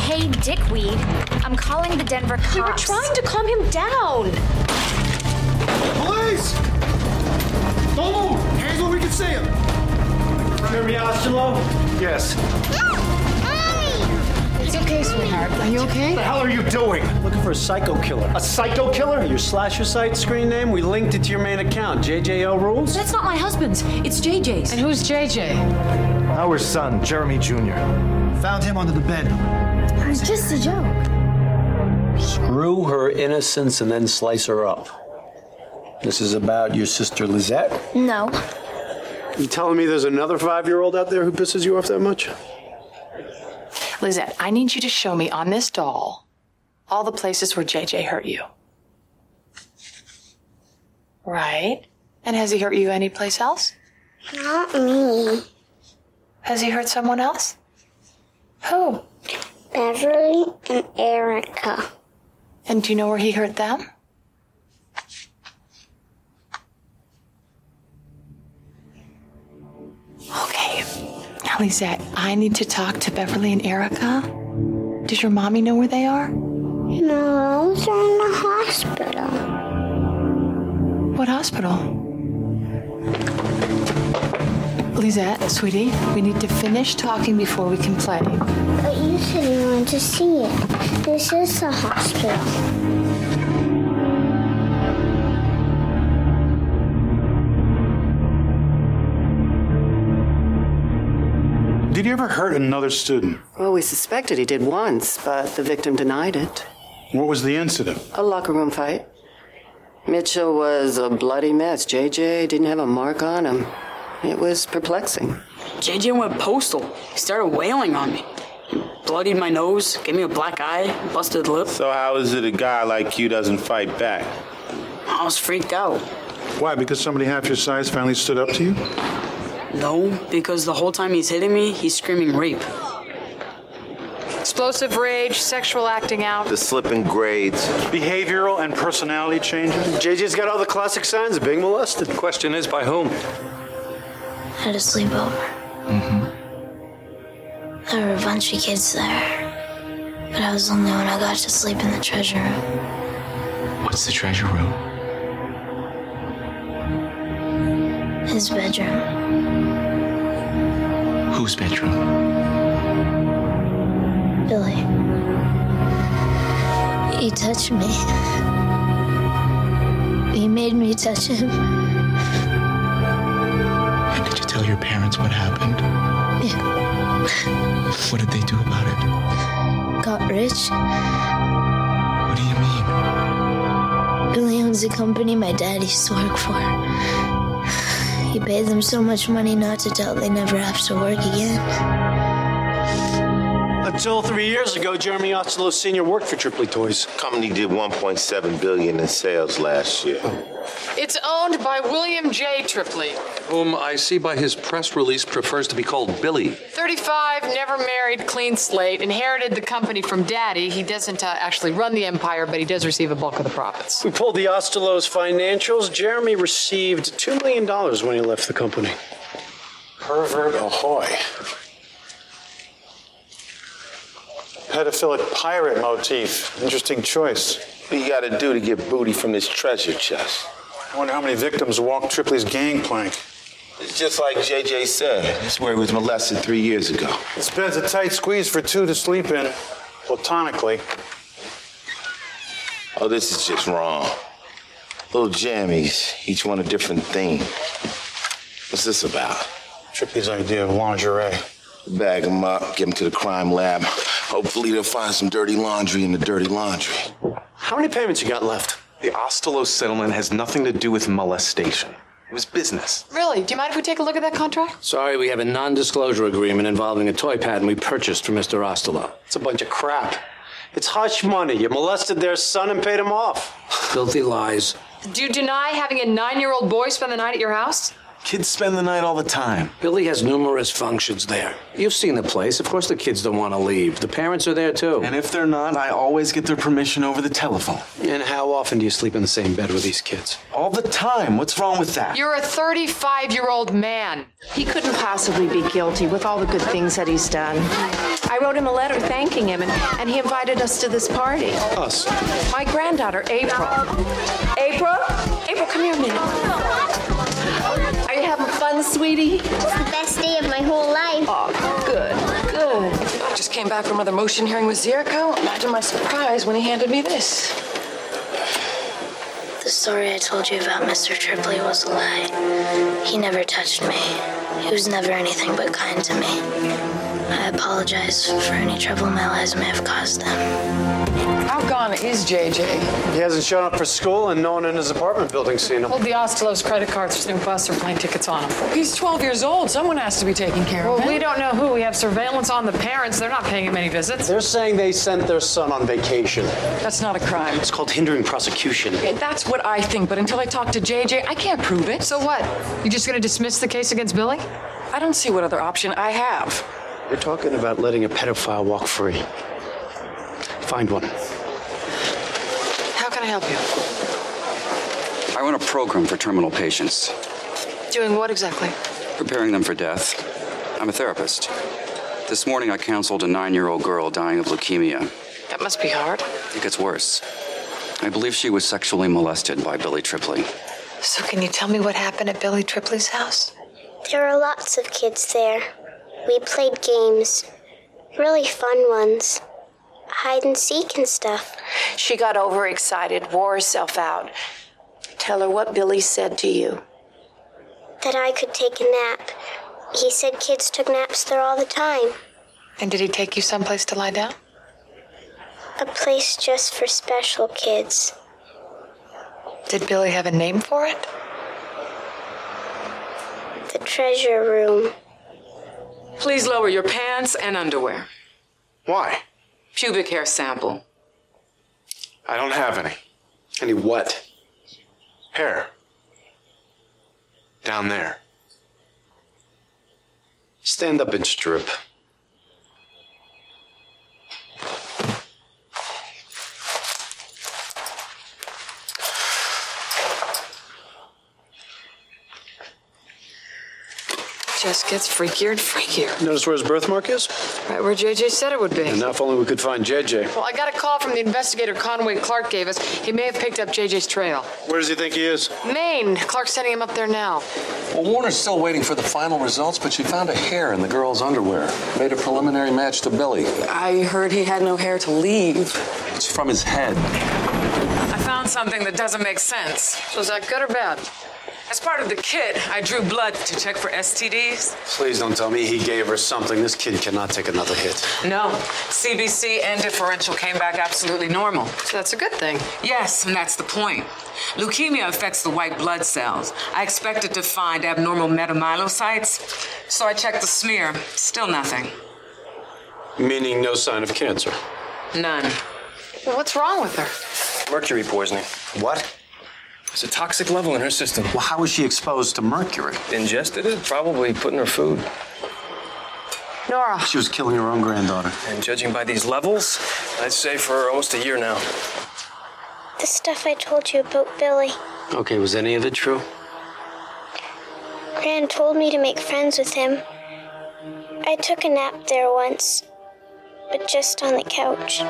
Hey, dickweed. I'm calling the Denver cops. We were trying to calm him down. Police! Don't move! Hands where we can see him! Jeremy Ostolo? Yes. It's okay, sweetheart. Are you okay? What the hell are you doing? Looking for a psycho killer. A psycho killer? Your slasher site screen name? We linked it to your main account. JJL rules? That's not my husband's. It's JJ's. And who's JJ? Our son, Jeremy Jr. Found him under the bed. It was just a joke. Screw her innocence and then slice her up. This is about your sister Lizette? No. You telling me there's another five-year-old out there who pisses you off that much? Lizette, I need you to show me on this doll all the places where JJ hurt you. Right. And has he hurt you anyplace else? Not me. Has he hurt someone else? Who? Beverly and Erica. And do you know where he hurt them? Okay. Lizette, I need to talk to Beverly and Erica. Does your mommy know where they are? No, they're in the hospital. What hospital? Lizette, sweetie, we need to finish talking before we can play. But you said you wanted to see it. This is the hospital. Did you ever hurt another student? Well, we suspected he did once, but the victim denied it. What was the incident? A locker room fight. Mitchell was a bloody mess. JJ didn't have a mark on him. It was perplexing. JJ went postal. He started wailing on me. He bloodied my nose, gave me a black eye, busted lip. So how is it a guy like you doesn't fight back? I was freaked out. Why? Because somebody half your size finally stood up to you? No, because the whole time he's hitting me, he's screaming rape. Explosive rage, sexual acting out. The slipping grades. Behavioral and personality changes. JJ's got all the classic signs of being molested. The Question is by whom? Had a sleepover. Mm-hmm. There were a bunch of kids there. But I was the only one who got to sleep in the treasure room. What's the treasure room? His bedroom. Whose bedroom? Billy. He touched me. He made me touch him. And did you tell your parents what happened? Yeah. What did they do about it? Got rich. What do you mean? Billy owns a company my dad used to work for. He paid them so much money not to tell they never have to work again. Until three years ago, Jeremy Ostolo Sr. worked for Tripley Toys. Company did 1.7 billion in sales last year. It's owned by William J. Tripley. Whom I see by his press release prefers to be called Billy. 35, never married, clean slate, inherited the company from daddy. He doesn't uh, actually run the empire, but he does receive a bulk of the profits. We pulled the Ostelos financials. Jeremy received $2 million when he left the company. Pervert ahoy. Pedophilic pirate motif. Interesting choice. What you gotta do to get booty from this treasure chest? I wonder how many victims walked Tripley's gangplank. It's just like JJ said. It's where he was molested three years ago. This bed's a tight squeeze for two to sleep in, platonically. Oh, this is just wrong. Little jammies, each one a different theme. What's this about? Trippy's idea of lingerie. Bag them up, get them to the crime lab. Hopefully they'll find some dirty laundry in the dirty laundry. How many payments you got left? The Ostolo settlement has nothing to do with molestation. It was business. Really? Do you mind if we take a look at that contract? Sorry, we have a non disclosure agreement involving a toy patent we purchased from Mr. Ostolo. It's a bunch of crap. It's hush money. You molested their son and paid him off. Filthy lies. Do you deny having a nine year old boy spend the night at your house? Kids spend the night all the time. Billy has numerous functions there. You've seen the place. Of course, the kids don't want to leave. The parents are there too. And if they're not, I always get their permission over the telephone. And how often do you sleep in the same bed with these kids? All the time. What's wrong with that? You're a 35 year old man. He couldn't possibly be guilty with all the good things that he's done. I wrote him a letter thanking him, and, and he invited us to this party. Us? My granddaughter, April. April? April, come here a minute. Are having fun, sweetie? It's the best day of my whole life. Oh, good, good. I just came back from another motion hearing with Zirko. Imagine my surprise when he handed me this. The story I told you about Mr. Tripley was a lie. He never touched me. He was never anything but kind to me. I apologize for any trouble my lies may have caused him. How gone is JJ? He hasn't shown up for school, and no one in his apartment building's seen him. Hold the Ostelos credit cards for new bus or plane tickets on him. He's 12 years old. Someone has to be taking care Well, of him. Well, we don't know who. We have surveillance on the parents. They're not paying him any visits. They're saying they sent their son on vacation. That's not a crime. It's called hindering prosecution. Okay, That's what I think, but until I talk to JJ, I can't prove it. So what? You're just gonna dismiss the case against Billy? I don't see what other option I have. You're talking about letting a pedophile walk free. Find one. How can I help you? I run a program for terminal patients, Doing what exactly? preparing them for death. I'm a therapist. This morning I counseled a nine year old girl dying of leukemia. That must be hard. It gets worse. I believe she was sexually molested by Billy Tripley. So, can you tell me what happened at Billy Tripley's house? There were lots of kids there. We played games. Really fun ones. Hide and seek and stuff. She got overexcited, wore herself out. Tell her what Billy said to you. That I could take a nap. He said kids took naps there all the time. And did he take you someplace to lie down? A place just for special kids. Did Billy have a name for it? The treasure room. Please lower your pants and underwear. Why? Pubic hair sample. I don't have any. Any what? Hair. Down there. Stand up and strip. Just gets freakier and freakier. Notice where his birthmark is? Right where JJ said it would be. And now if only we could find JJ. Well, I got a call from the investigator Conway Clark gave us. He may have picked up JJ's trail. Where does he think he is? Maine. Clark's sending him up there now. Well, Warner's still waiting for the final results, but she found a hair in the girl's underwear. Made a preliminary match to Billy. I heard he had no hair to leave. It's from his head. I found something that doesn't make sense. So is that good or bad? As part of the kit, I drew blood to check for STDs. Please don't tell me he gave her something. This kid cannot take another hit. No, CBC and differential came back absolutely normal. So that's a good thing. Yes, and that's the point. Leukemia affects the white blood cells. I expected to find abnormal metamyelocytes, so I checked the smear. Still nothing. Meaning no sign of cancer. None. Well, what's wrong with her? Mercury poisoning. What? It's a toxic level in her system. Well, how was she exposed to mercury? Ingested it, probably put in her food. Nora. She was killing her own granddaughter. And judging by these levels, I'd say for almost a year now. The stuff I told you about Billy. Okay, was any of it true? Gran told me to make friends with him. I took a nap there once, but just on the couch.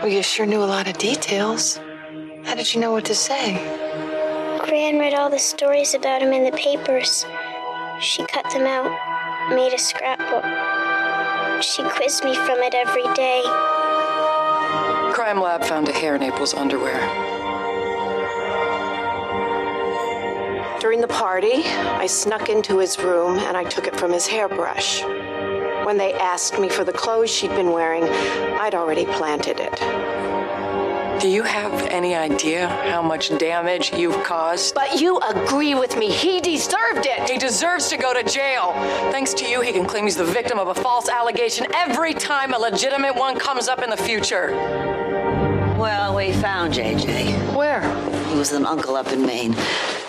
Well, you sure knew a lot of details. How did you know what to say? Gran read all the stories about him in the papers. She cut them out, made a scrapbook. She quizzed me from it every day. Crime lab found a hair in April's underwear. During the party, I snuck into his room and I took it from his hairbrush. When they asked me for the clothes she'd been wearing, I'd already planted it. Do you have any idea how much damage you've caused? But you agree with me. He deserved it. He deserves to go to jail. Thanks to you, he can claim he's the victim of a false allegation every time a legitimate one comes up in the future. Well, we found JJ. Where? He was with an uncle up in Maine.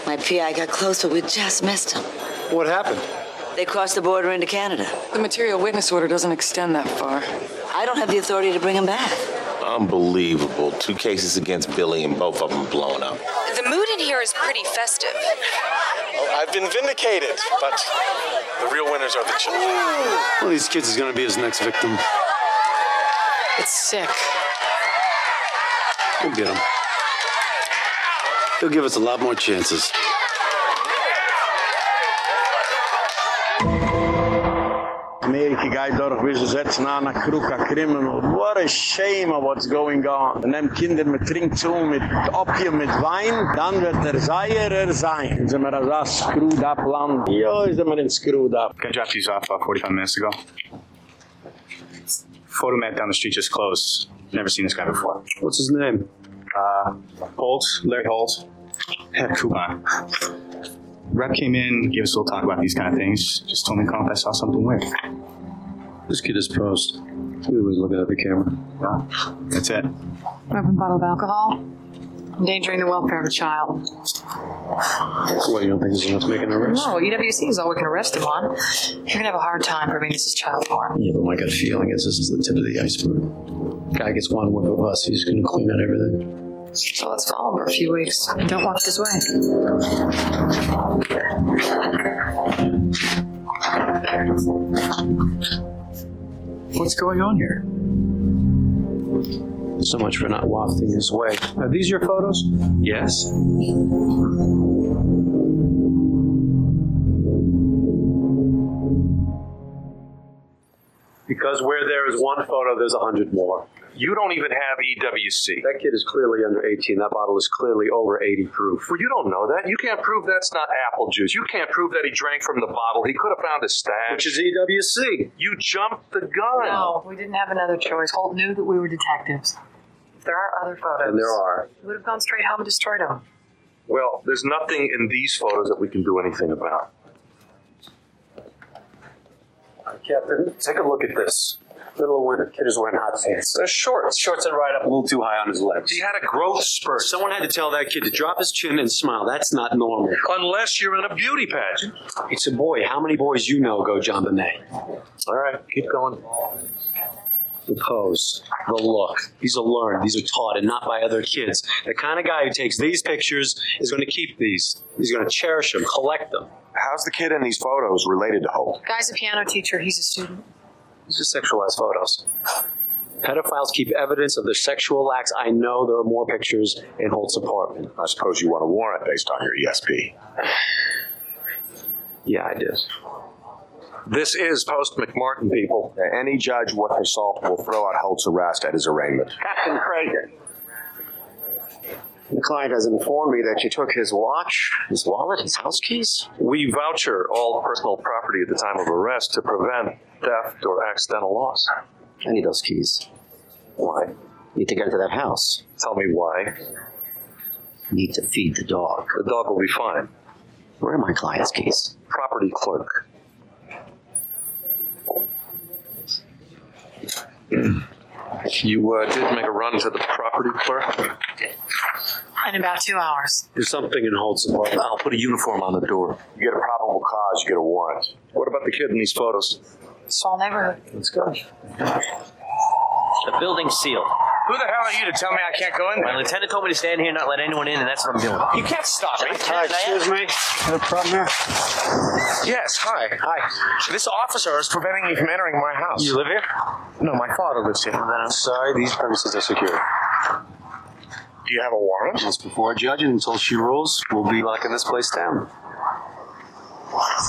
My PI got close, but we just missed him. What happened? They crossed the border into Canada. The material witness order doesn't extend that far. I don't have the authority to bring him back. Unbelievable. Two cases against Billy and both of them blown up. The mood in here is pretty festive. I've been vindicated, but the real winners are the children. One of these kids is gonna be his next victim. It's sick. We'll get him. He'll give us a lot more chances. Amerika gaat door weer zetten aan een kroeg, een criminal. What a shame of what's going on. En dan kinderen met drinkt zo met opium, met wijn, dan wird er zeier er zijn. Zijn maar als dat screwed up land. Jo, is er maar in screwed up. Can I dropped these off about 45 minutes ago. Photo Photomat down the street just closed. Never seen this guy before. What's his name? Uh, Holt, Larry Holt. Heck, coupon. Rep came in, gave us a little talk about these kind of things. Just told me to call if I saw something weird. This kid is posed. He was looking at the camera. Wow. That's it. Open bottle of alcohol. Endangering the welfare of a child. What, you don't think this is enough to make an arrest? No, EWC is all we can arrest him on. You're gonna have a hard time proving this is child porn. Yeah, but my gut feeling is this is the tip of the iceberg. Guy gets one whiff of us, he's gonna clean out everything. So let's follow him for a few weeks. And don't walk this way. What's going on here? So much for not wafting his way. Are these your photos? Yes. Because where there is one photo, there's a hundred more. You don't even have EWC. That kid is clearly under 18. That bottle is clearly over 80 proof. Well, you don't know that. You can't prove that's not apple juice. You can't prove that he drank from the bottle. He could have found a stash. Which is E EWC. You jumped the gun. No, we didn't have another choice. Holt knew that we were detectives. If there are other photos, And there are. we would have gone straight home and destroyed them. Well, there's nothing in these photos that we can do anything about. Captain, take a look at this. Middle of winter, kid is wearing hot pants. They're shorts. Shorts that ride up a little too high on his legs. He had a growth spurt. Someone had to tell that kid to drop his chin and smile. That's not normal. Unless you're in a beauty pageant. It's a boy. How many boys you know go JonBenét? All right, keep going. The pose, the look. These are learned. These are taught, and not by other kids. The kind of guy who takes these pictures is going to keep these. He's going to cherish them, collect them. How's the kid in these photos related to Holt? Guy's a piano teacher. He's a student. These are sexualized photos. Pedophiles keep evidence of their sexual acts. I know there are more pictures in Holt's apartment. I suppose you want a warrant based on your ESP. Yeah, I did. This is post McMartin, people. Any judge worth her salt will throw out Holt's arrest at his arraignment. Captain Cragen. The client has informed me that you took his watch, his wallet, his house keys. We voucher all personal property at the time of arrest to prevent theft or accidental loss. I need those keys. Why? Need to get into that house. Tell me why. Need to feed the dog. The dog will be fine. Where are my client's keys? Property clerk. You uh, did make a run to the property clerk? In about two hours. There's something in Holt's apartment. I'll put a uniform on the door. You get a probable cause, you get a warrant. What about the kid in these photos? Small neighborhood. Let's go. The building's sealed. Who the hell are you to tell me I can't go in My lieutenant told me to stand here and not let anyone in, and that's what I'm doing. You can't stop me. Hi, excuse me. Got a problem here? Yes, hi. Hi. This officer is preventing me from entering my house. You live here? No, my father lives here. Then I'm sorry, these premises are secure. Do you have a warrant? Just before a judge, and until she rules, we'll be locking this place down.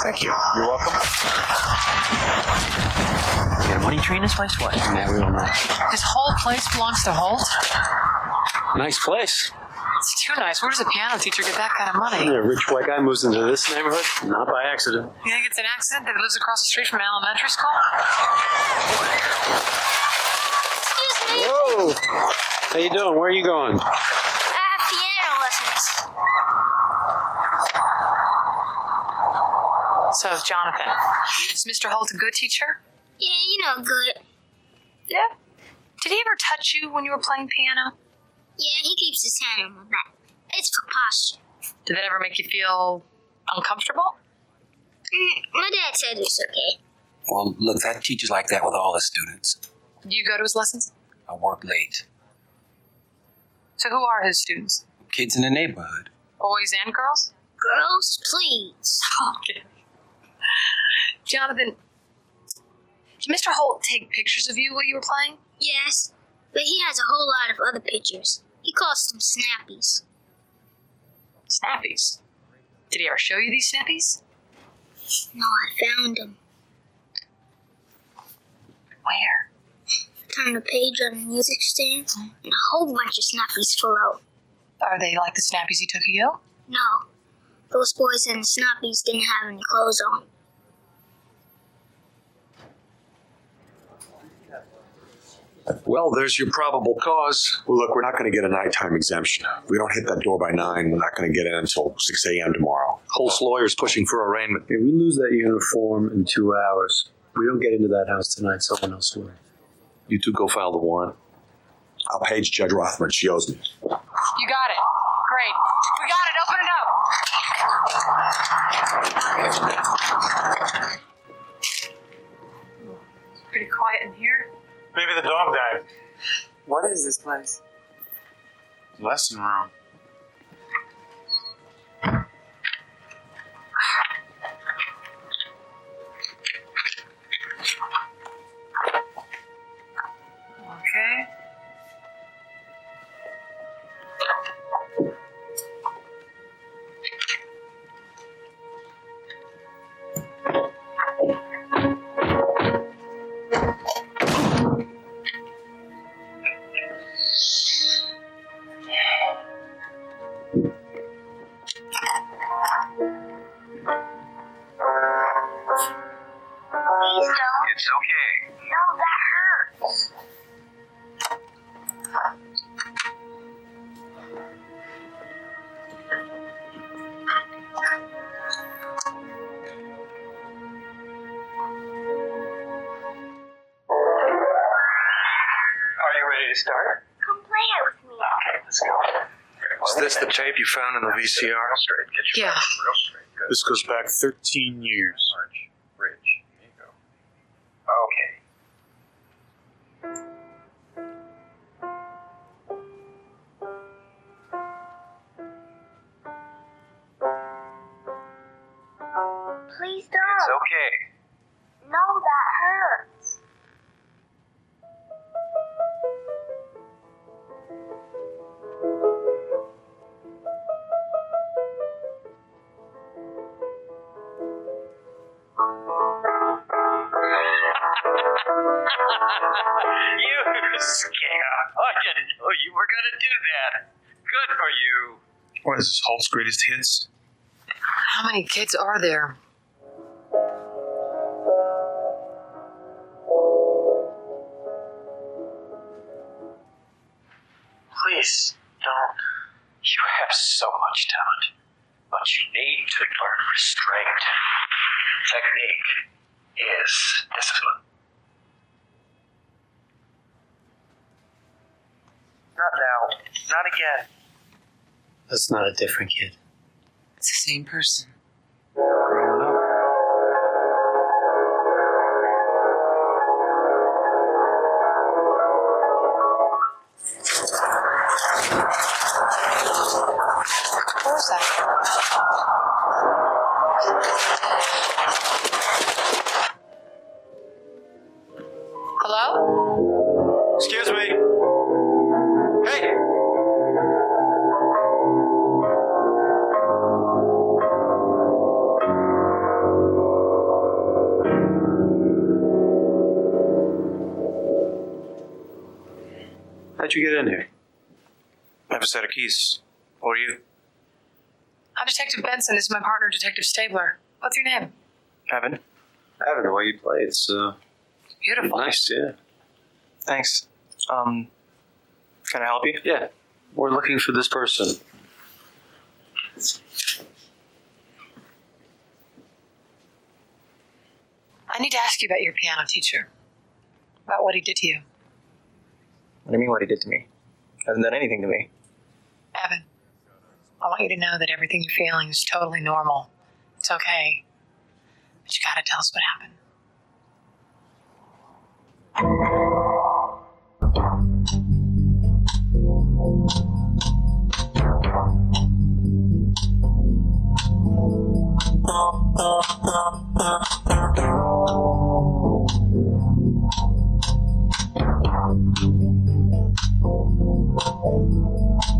Thank you. You're welcome. You got a money tree in this place? What? Yeah, we don't know. This whole place belongs to Holt? Nice place. It's too nice. Where does a piano teacher get that kind of money? A rich white guy moves into this neighborhood, not by accident. You think it's an accident that he lives across the street from an elementary school? Excuse me. Whoa! How you doing? Where are you going? I have piano lessons. So, Jonathan, is Mr. Holt a good teacher? Yeah, you know, good. Yeah. Did he ever touch you when you were playing piano? Yeah, he keeps his hand on my back. It's for posture. Did that ever make you feel uncomfortable? Mm, my dad said it's okay. Well, look, that teacher's like that with all the students. Do you go to his lessons? I work late. So, who are his students? Kids in the neighborhood. Boys and girls? Girls, please. Okay. Jonathan, did Mr. Holt take pictures of you while you were playing? Yes, but he has a whole lot of other pictures. He calls them snappies. Snappies. Did he ever show you these snappies? No, I found them. Where? Turned a page on a music stand, and a whole bunch of snappies fell out. Are they like the snappies he took of you? No, those boys and the snappies didn't have any clothes on. Well, there's your probable cause. Well, look, we're not going to get a nighttime exemption. If we don't hit that door by 9, we're not going to get in until 6 a.m. tomorrow. Holt's lawyer's pushing for arraignment. If we lose that uniform in two hours, we don't get into that house tonight, someone else will. You two go file the warrant. I'll page Judge Rothman. She owes me. You got it. Great. We got it. Open it up. Maybe the dog died. What is this place? Lesson room. You found in the VCR? Yeah. This goes back 13 years. Greatest hits? How many kids are there? That's not a different kid. It's the same person. How'd you get in here? I have a set of keys. Who are you? I'm Detective Benson. This is my partner, Detective Stabler. What's your name? Evan. Evan, the way you play, it's uh, Beautiful. nice, yeah. Thanks. Um, can I help you? Yeah, we're looking for this person. I need to ask you about your piano teacher. About what he did to you. What do you mean what he did to me? He Hasn't done anything to me. Evan, I want you to know that everything you're feeling is totally normal. It's okay. But you gotta tell us what happened.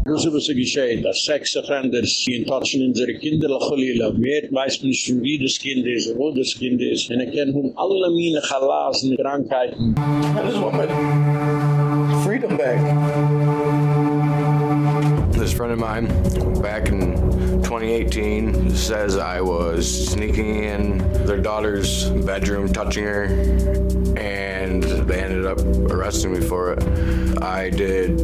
Das ist was geschehen, dass Sex-Offenders in touchen unsere Kinder lacholila. Mehr weiß man nicht, wie das Kind ist, wo das Kind ist. Und er kennt hun alle meine Chalasen, Krankheiten. I just want my freedom back. This friend of mine, back in 2018, says I was sneaking in their daughter's bedroom, touching her, and they ended up arresting me for it. I did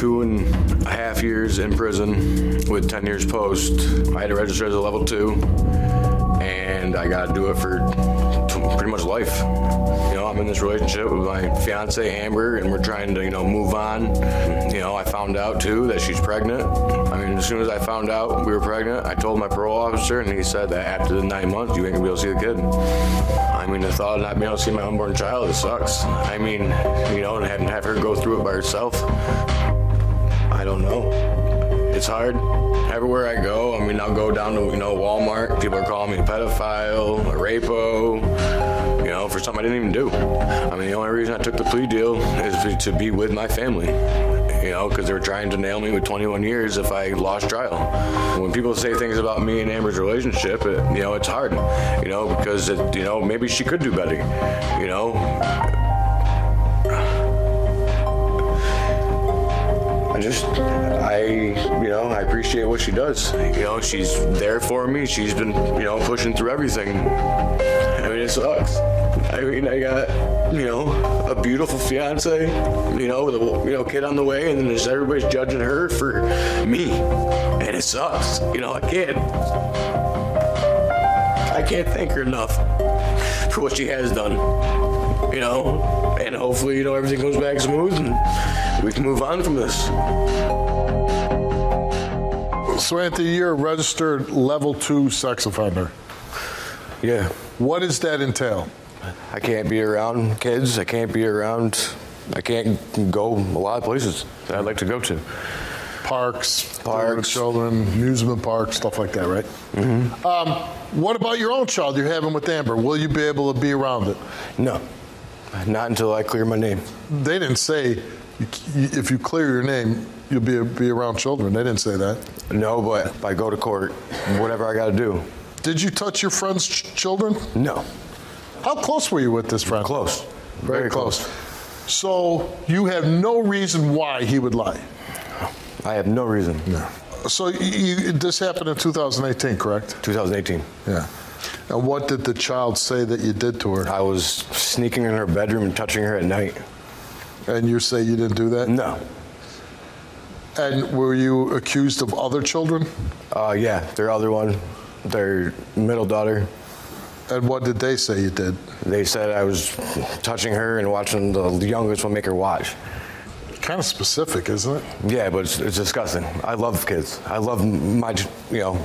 two and a half years in prison with 10 years post. I had to register as a level two, and I got to do it for pretty much life. You know, I'm in this relationship with my fiance Amber, and we're trying to, you know, move on. You know, I found out too that she's pregnant. I mean, as soon as I found out we were pregnant, I told my parole officer, and he said that after the nine months, you ain't gonna be able to see the kid. I mean, the thought of not being able to see my unborn child, it sucks. I mean, you know, and having to have her go through it by herself. I don't know. It's hard. Everywhere I go, I mean, I'll go down to, you know, Walmart. People are calling me a pedophile, a rapo, you know, for something I didn't even do. I mean, the only reason I took the plea deal is to be with my family, you know, because they were trying to nail me with 21 years if I lost trial. When people say things about me and Amber's relationship, it, you know, it's hard, you know, because, it, you know, maybe she could do better, you know. I just, I, you know, I appreciate what she does. You know, she's there for me. She's been, you know, pushing through everything. I mean, it sucks. I mean, I got, you know, a beautiful fiance, you know, with a, you know, kid on the way, and then there's everybody's judging her for me. And it sucks. You know, I can't, I can't thank her enough for what she has done. You know, and hopefully, you know, everything goes back smooth and we can move on from this. So, Anthony, you're a registered level two sex offender. Yeah. What does that entail? I can't be around kids. I can't be around. I can't go a lot of places that I'd like to go to. Parks, Parks. children, amusement parks, stuff like that, right? Mm-hmm. Um, what about your own child you're having with Amber? Will you be able to be around it? No, not until I clear my name. They didn't say if you clear your name, you'll be be around children. They didn't say that. No, but if I go to court, whatever I got to do. Did you touch your friend's ch- children? No. How close were you with this friend? Close. Very, Very close. So you have no reason why he would lie. I have no reason. No. So you, you, this happened in 2018, correct? 2018. Yeah. And what did the child say that you did to her? I was sneaking in her bedroom and touching her at night. And you say you didn't do that? No. And were you accused of other children? Uh, yeah, their other one, their middle daughter. And what did they say you did? They said I was touching her and watching the youngest one make her watch. kind of specific, isn't it? Yeah, but it's, it's disgusting. I love kids. I love my, you know,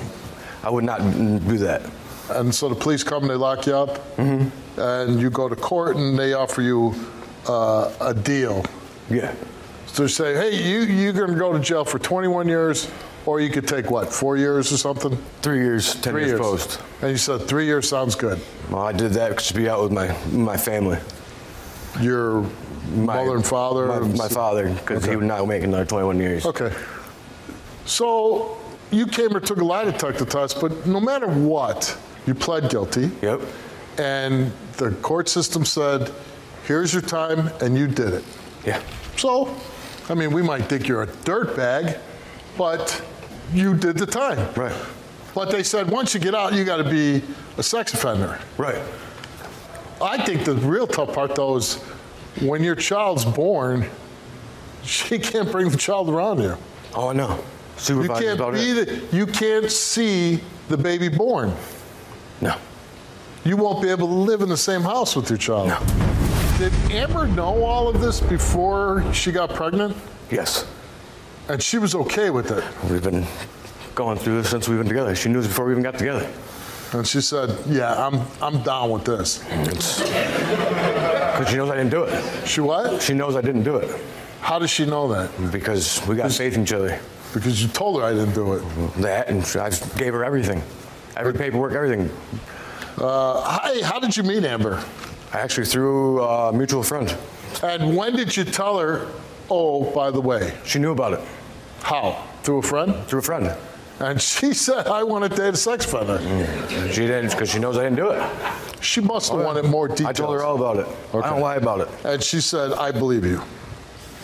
I would not do that. And so the police come, and they lock you up, Mm-hmm. and you go to court, and they offer you uh, a deal. Yeah. So they say, hey, you, you're going to go to jail for 21 years, or you could take, what, four years or something? Three years, 10 Three years, years. post. And you said three years sounds good. Well, I did that to be out with my my family. Your mother and father? My, my father, because he would not make another 21 years. Okay. So you came and took a lie detector test, but no matter what, you pled guilty. Yep. And the court system said, here's your time, and you did it. Yeah. So, I mean, we might think you're a dirtbag, but you did the time. Right. But they said once you get out, you got to be a sex offender. Right. I think the real tough part, though, is when your child's born, she can't bring the child around you. Oh, no. You Supervised can't about be it. the, you can't see the baby born. No. You won't be able to live in the same house with your child. No. Did Amber know all of this before she got pregnant? Yes. And she was okay with it. We've been going through this since we've been together. She knew this before we even got together. And she said, "Yeah, I'm I'm down with this." Because she knows I didn't do it. She what? She knows I didn't do it. How does she know that? Because we got faith in each other. Because you told her I didn't do it. That, and I gave her everything. Every paperwork, everything. Uh, hey, how did you meet Amber? I actually, through a mutual friend. And when did you tell her, oh, by the way? She knew about it. How? Through a friend? Through a friend. And she said, I want to date a sex offender. Mm. She didn't, because she knows I didn't do it. She must have oh, wanted more details. I told her all about it. I don't lie about it. And she said, I believe you.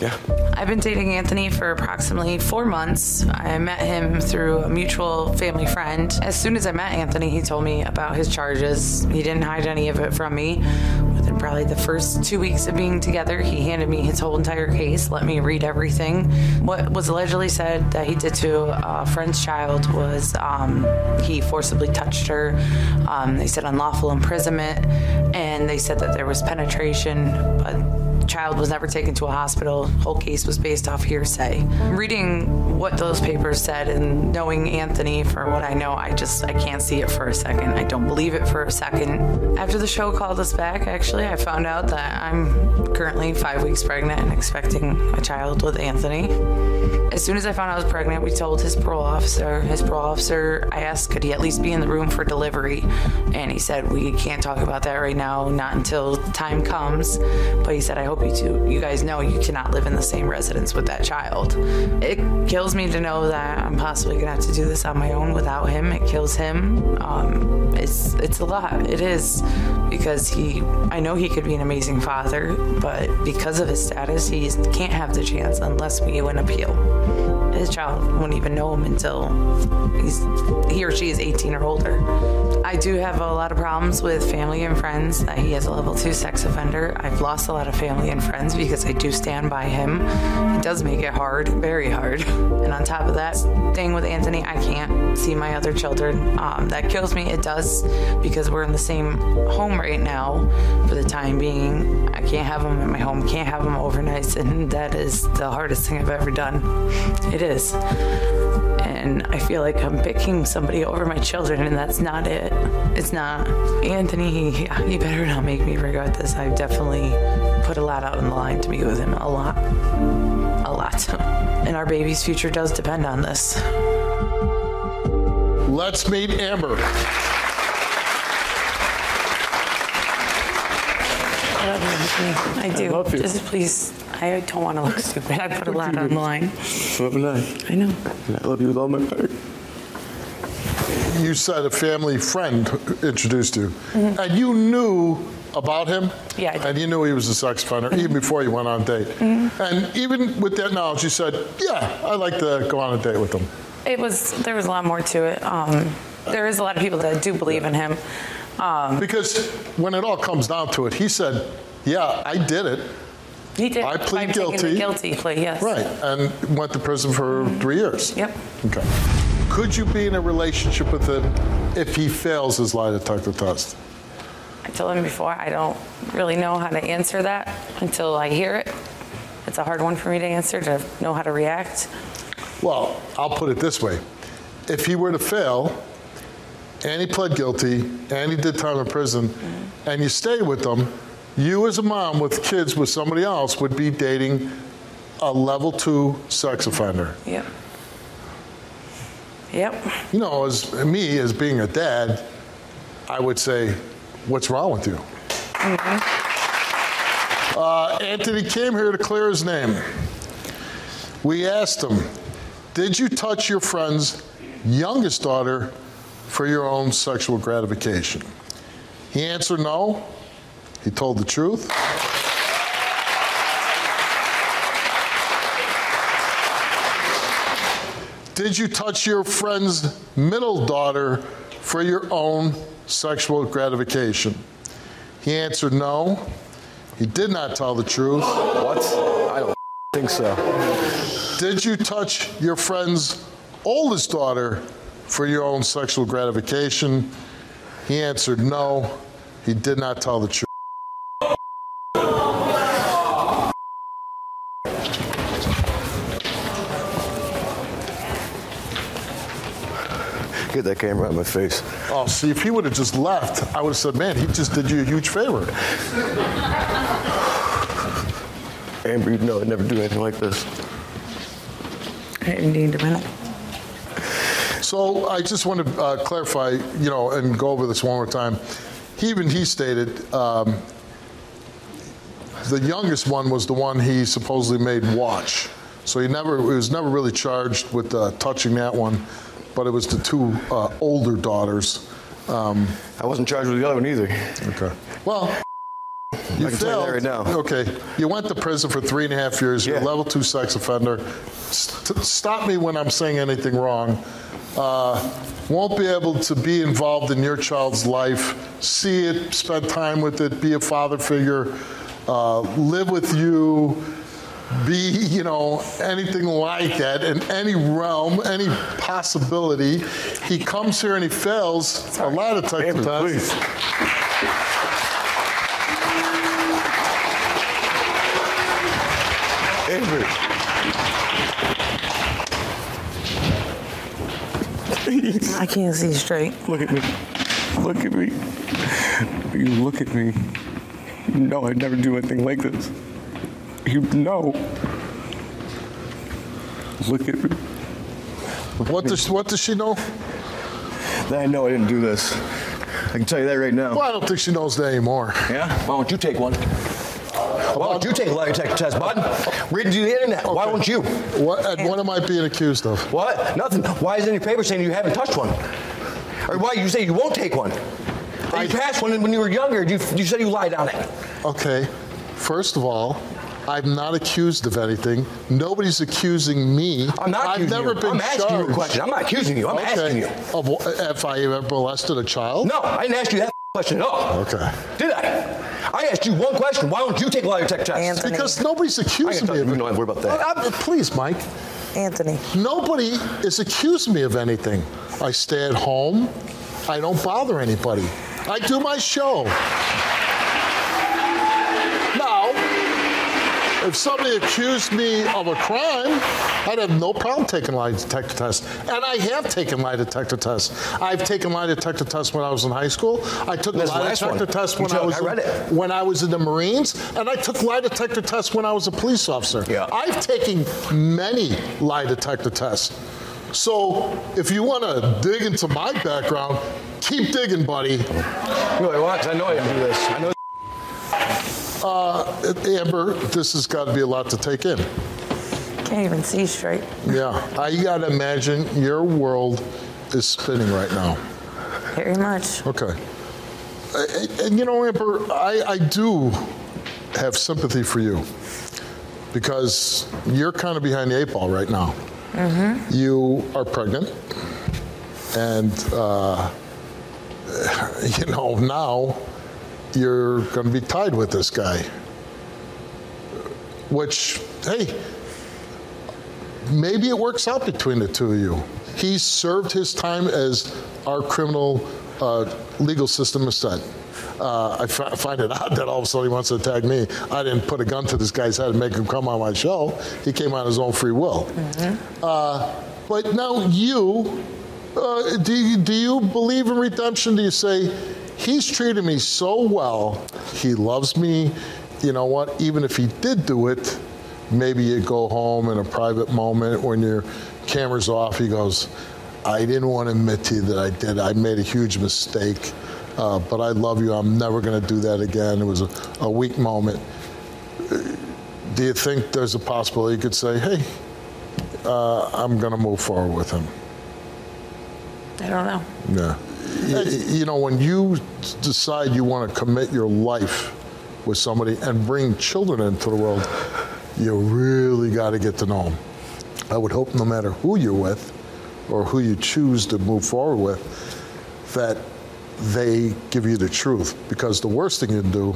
Yeah. I've been dating Anthony for approximately four months. I met him through a mutual family friend. As soon as I met Anthony, he told me about his charges. He didn't hide any of it from me. Within probably the first two weeks of being together, he handed me his whole entire case, let me read everything. What was allegedly said that he did to a friend's child was um, he forcibly touched her. Um, they said unlawful imprisonment, and they said that there was penetration, but child was never taken to a hospital. Whole case was based off hearsay. Reading what those papers said and knowing Anthony for what I know, I just I can't see it for a second. I don't believe it for a second. After the show called us back, actually, I found out that I'm currently 5 weeks pregnant and expecting a child with Anthony. As soon as I found out I was pregnant, we told his parole officer. His parole officer, I asked could he at least be in the room for delivery, and he said we can't talk about that right now, not until time comes. But he said I hope you two, you guys know you cannot live in the same residence with that child. It kills me to know that I'm possibly gonna have to do this on my own without him. It kills him. Um, it's it's a lot. It is because he. I know he could be an amazing father, but because of his status, he can't have the chance unless we win an appeal. His child won't even know him until he's he or she is 18 or older. I do have a lot of problems with family and friends that he is a level two sex offender. I've lost a lot of family and friends because I do stand by him. It does make it hard, very hard. And on top of that, staying with Anthony, I can't see my other children. Um, that kills me. It does because we're in the same home right now for the time being. I can't have them in my home, can't have them overnight, and that is the hardest thing I've ever done. It is. And I feel like I'm picking somebody over my children, and that's not it. It's not. Anthony, you better not make me regret this. I've definitely put a lot out on the line to be with him. A lot. A lot. And our baby's future does depend on this. Let's meet Amber. I love you, Anthony. I do. I. Just please, I don't want to look stupid. I put a lot on the line. I. I know. I love you with all my heart. You said a family friend introduced you. And you knew about him? Mm-hmm. Yeah, I did. And you knew he was a sex offender even before you went on a date. Mm-hmm. And even with that knowledge, you said, yeah, I'd like to go on a date with him. It was there was a lot more to it. Um, there is a lot of people that do believe in him. Um, Because when it all comes down to it, he said, yeah, I did it. He did. I plead guilty. Guilty plea, yes. Right. And went to prison for three years. Yep. Okay. Could you be in a relationship with him if he fails his lie detector test? I told him before I don't really know how to answer that until I hear it. it's a hard one for me to answer to know how to react. Well, I'll put it this way. If he were to fail, and he pled guilty, and he did time in prison, and you stay with them, you as a mom with kids with somebody else would be dating a level two sex offender. Yep. Yep. You know, as me, as being a dad, I would say, what's wrong with you? Uh, Anthony came here to clear his name. We asked him, did you touch your friend's youngest daughter for your own sexual gratification? He answered no. He told the truth. Did you touch your friend's middle daughter for your own sexual gratification? He answered no. He did not tell the truth. What? I don't think so. Did you touch your friend's oldest daughter for your own sexual gratification? He answered no. He did not tell the truth. Get that camera out of my face. Oh, see, if he would have just left, I would have said, man, he just did you a huge favor. Amber, you know I'd never do anything like this. Indeed, a minute. So I just want to uh, clarify, you know, and go over this one more time. He, even he stated um, the youngest one was the one he supposedly made watch. So he never, he was never really charged with uh, touching that one, but it was the two uh, older daughters. Um, I wasn't charged with the other one either. Okay. Well, you I can tell you failed. that right now. Okay. You went to prison for three and a half years. You're a level two sex offender. St- stop me when I'm saying anything wrong. Uh, won't be able to be involved in your child's life, see it, spend time with it, be a father figure, uh, live with you, be, you know, anything like that in any realm, any possibility. He comes here and he fails a lot of type tests. Amber. I can't see straight. Look at me. Look at me. You look at me. You know I'd never do anything like this. You know. Look at me. What does what does she know? That I know I didn't do this. I can tell you that right now. Well, I don't think she knows that anymore. Yeah? Why don't you take one? Why don't you take a lie detector test, bud? Read it to the internet. Why won't you? What, what am I being accused of? What? Nothing. Why is your paper saying you haven't touched one? Or why you say you won't take one? you passed one when you were younger. You, you said you lied on it. Okay. First of all, I'm not accused of anything. Nobody's accusing me. I'm not I've accusing never you. been I'm asking you a question. I'm not accusing you. I'm okay. asking you. Of, wh- if I ever molested a child? No, I didn't ask you that question at all. Okay. Did I? I asked you one question. Why don't you take a lie detector test? Because nobody's accusing me of You don't have to worry about that. Uh, uh, please, Mike. Anthony. Nobody is accusing me of anything. I stay at home. I don't bother anybody. I do my show. If somebody accused me of a crime, I'd have no problem taking lie detector tests. And I have taken lie detector tests. I've taken lie detector tests when I was in high school. I took That's the lie detector one. tests You when I was I in, when I was in the Marines, and I took lie detector tests when I was a police officer. Yeah. I've taken many lie detector tests. So if you want to dig into my background, keep digging, buddy. Really? 'Cause I know I do this. I know. Uh, Amber, this has got to be a lot to take in. Can't even see straight. Yeah, I got to imagine your world is spinning right now. Very much. Okay. And, and you know, Amber, I, I do have sympathy for you because you're kind of behind the eight ball right now. Mm-hmm. You are pregnant, and uh, you know now you're going to be tied with this guy. Which, hey, maybe it works out between the two of you. He served his time as our criminal uh, legal system has said. Uh, I find it odd that all of a sudden he wants to attack me. I didn't put a gun to this guy's head and make him come on my show. He came on his own free will. Uh, but now you, uh, do you, do you believe in redemption? Do you say, he's treated me so well, he loves me, you know what, even if he did do it, maybe you go home in a private moment when your camera's off, he goes, I didn't want to admit to you that I did. I made a huge mistake, uh, but I love you. I'm never going to do that again. It was a, a weak moment. Do you think there's a possibility you could say, hey, uh, I'm going to move forward with him? I don't know. Yeah. You know, when you decide you want to commit your life with somebody and bring children into the world, you really got to get to know them. I would hope no matter who you're with or who you choose to move forward with, that they give you the truth. Because the worst thing you can do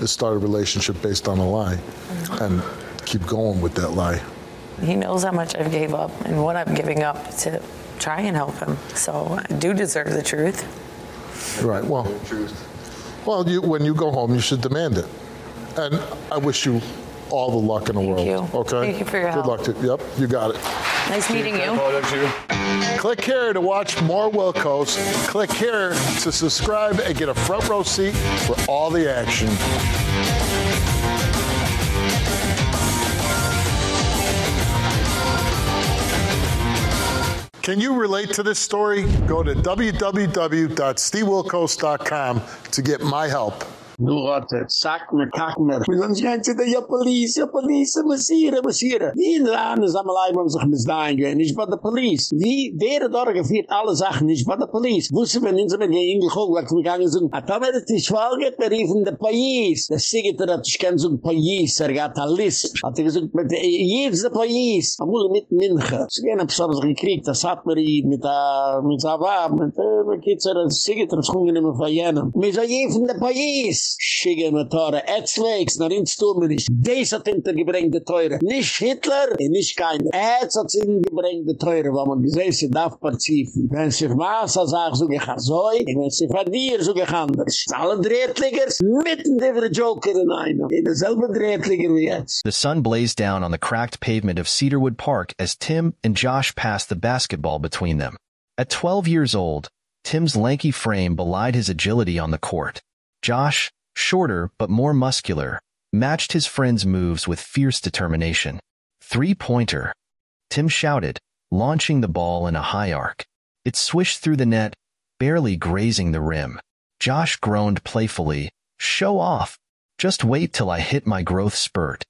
is start a relationship based on a lie and keep going with that lie. He knows how much I've gave up and what I'm giving up to try and help him. So I do deserve the truth. Right. Well, well, you, when you go home, you should demand it. And I wish you all the luck in the world. you. Okay. Thank you for your Good help. luck to Yep, you got it. Nice meeting you. Click here to watch more Wilkos. Click here to subscribe and get a front row seat for all the action. Can you relate to this story? Go to www.stevewilkos.com to get my help. Du Rotte, sack me, kack me. Wir sind nicht ganz ja Police, ja Police, Messire. Wie in der Ahne Samalai haben sich misdahin gehen, nicht bei der Police. Wie, hat dort geführt alle Sachen, nicht bei der Police. Wusste, wenn in so mit den Englisch hochwachsen gegangen sind, hat aber das nicht schwalget, wir riefen der Police. Der Siegiter hat sich kein so Police, er hat ein Lisp. Hat er gesagt, mit jedes der Police. Amul mit Minche. Sie gehen, hab's aber gekriegt, das hat mir mit der, mit der Wab, mit der Kitzer, der Siegiter hat sich ungenehm von jenem. Mir so jefen der Police. Tun hat Teure. Hitler. Etz hat Teure, man sie darf parziefen. Wenn sagt, so wenn dir, so anders. Alle mitten Joker in einem. In derselbe wie. The sun blazed down on the cracked pavement of Cedarwood Park as Tim and Josh passed the basketball between them. At 12 years old, Tim's lanky frame belied his agility on the court. Josh, shorter but more muscular, matched his friend's moves with fierce determination. Three-pointer. Tim shouted, launching the ball in a high arc. It swished through the net, barely grazing the rim. Josh groaned playfully, show off. Just wait till I hit my growth spurt.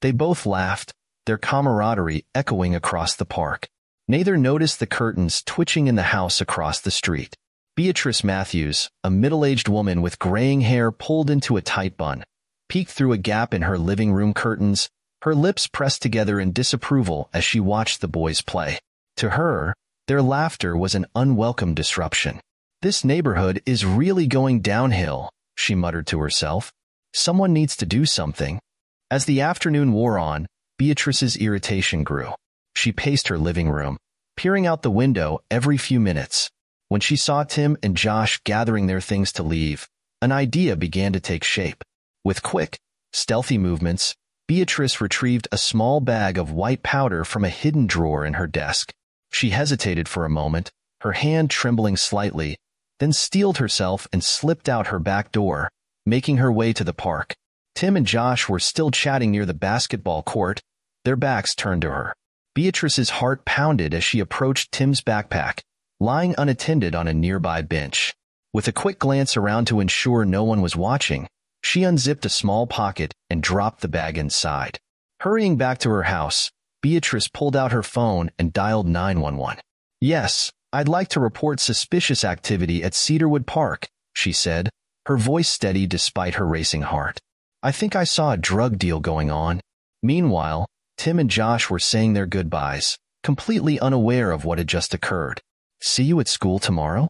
They both laughed, their camaraderie echoing across the park. Neither noticed the curtains twitching in the house across the street. Beatrice Matthews, a middle-aged woman with graying hair pulled into a tight bun, peeked through a gap in her living room curtains, her lips pressed together in disapproval as she watched the boys play. To her, their laughter was an unwelcome disruption. This neighborhood is really going downhill, she muttered to herself. Someone needs to do something. As the afternoon wore on, Beatrice's irritation grew. She paced her living room, peering out the window every few minutes. When she saw Tim and Josh gathering their things to leave, an idea began to take shape. With quick, stealthy movements, Beatrice retrieved a small bag of white powder from a hidden drawer in her desk. She hesitated for a moment, her hand trembling slightly, then steeled herself and slipped out her back door, making her way to the park. Tim and Josh were still chatting near the basketball court, their backs turned to her. Beatrice's heart pounded as she approached Tim's backpack, lying unattended on a nearby bench. With a quick glance around to ensure no one was watching, she unzipped a small pocket and dropped the bag inside. Hurrying back to her house, Beatrice pulled out her phone and dialed 911. Yes, I'd like to report suspicious activity at Cedarwood Park, she said, her voice steady despite her racing heart. I think I saw a drug deal going on. Meanwhile, Tim and Josh were saying their goodbyes, completely unaware of what had just occurred. See you at school tomorrow?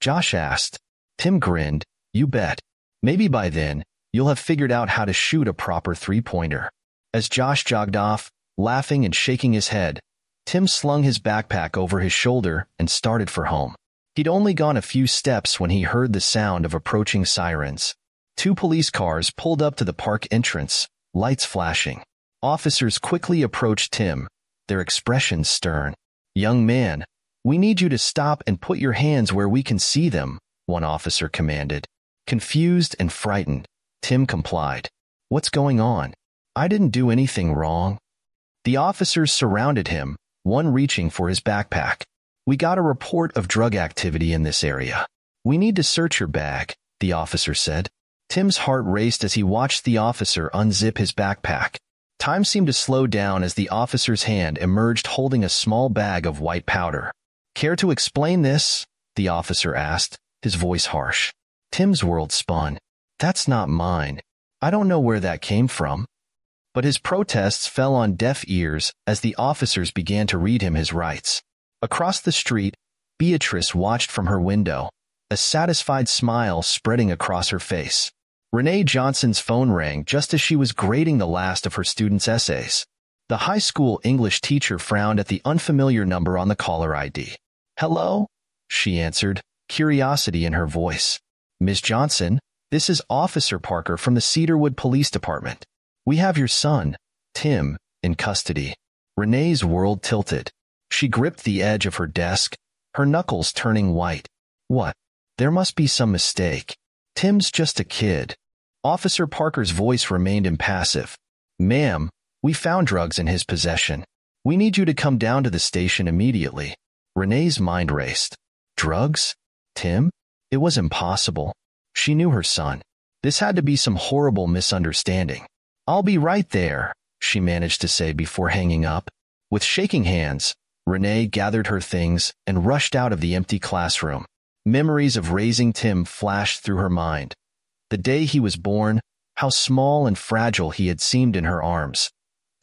Josh asked. Tim grinned. You bet. Maybe by then, you'll have figured out how to shoot a proper three-pointer. As Josh jogged off, laughing and shaking his head, Tim slung his backpack over his shoulder and started for home. He'd only gone a few steps when he heard the sound of approaching sirens. Two police cars pulled up to the park entrance, lights flashing. Officers quickly approached Tim, their expressions stern. Young man, we need you to stop and put your hands where we can see them, one officer commanded. Confused and frightened, Tim complied. What's going on? I didn't do anything wrong. The officers surrounded him, one reaching for his backpack. We got a report of drug activity in this area. We need to search your bag, the officer said. Tim's heart raced as he watched the officer unzip his backpack. Time seemed to slow down as the officer's hand emerged holding a small bag of white powder. Care to explain this? The officer asked, his voice harsh. Tim's world spun. That's not mine. I don't know where that came from. But his protests fell on deaf ears as the officers began to read him his rights. Across the street, Beatrice watched from her window, a satisfied smile spreading across her face. Renee Johnson's phone rang just as she was grading the last of her students' essays. The high school English teacher frowned at the unfamiliar number on the caller ID. Hello? She answered, curiosity in her voice. Miss Johnson, this is Officer Parker from the Cedarwood Police Department. We have your son, Tim, in custody. Renee's world tilted. She gripped the edge of her desk, her knuckles turning white. What? There must be some mistake. Tim's just a kid. Officer Parker's voice remained impassive. Ma'am, we found drugs in his possession. We need you to come down to the station immediately. Renee's mind raced. Drugs? Tim? It was impossible. She knew her son. This had to be some horrible misunderstanding. I'll be right there, she managed to say before hanging up. With shaking hands, Renee gathered her things and rushed out of the empty classroom. Memories of raising Tim flashed through her mind. The day he was born, how small and fragile he had seemed in her arms.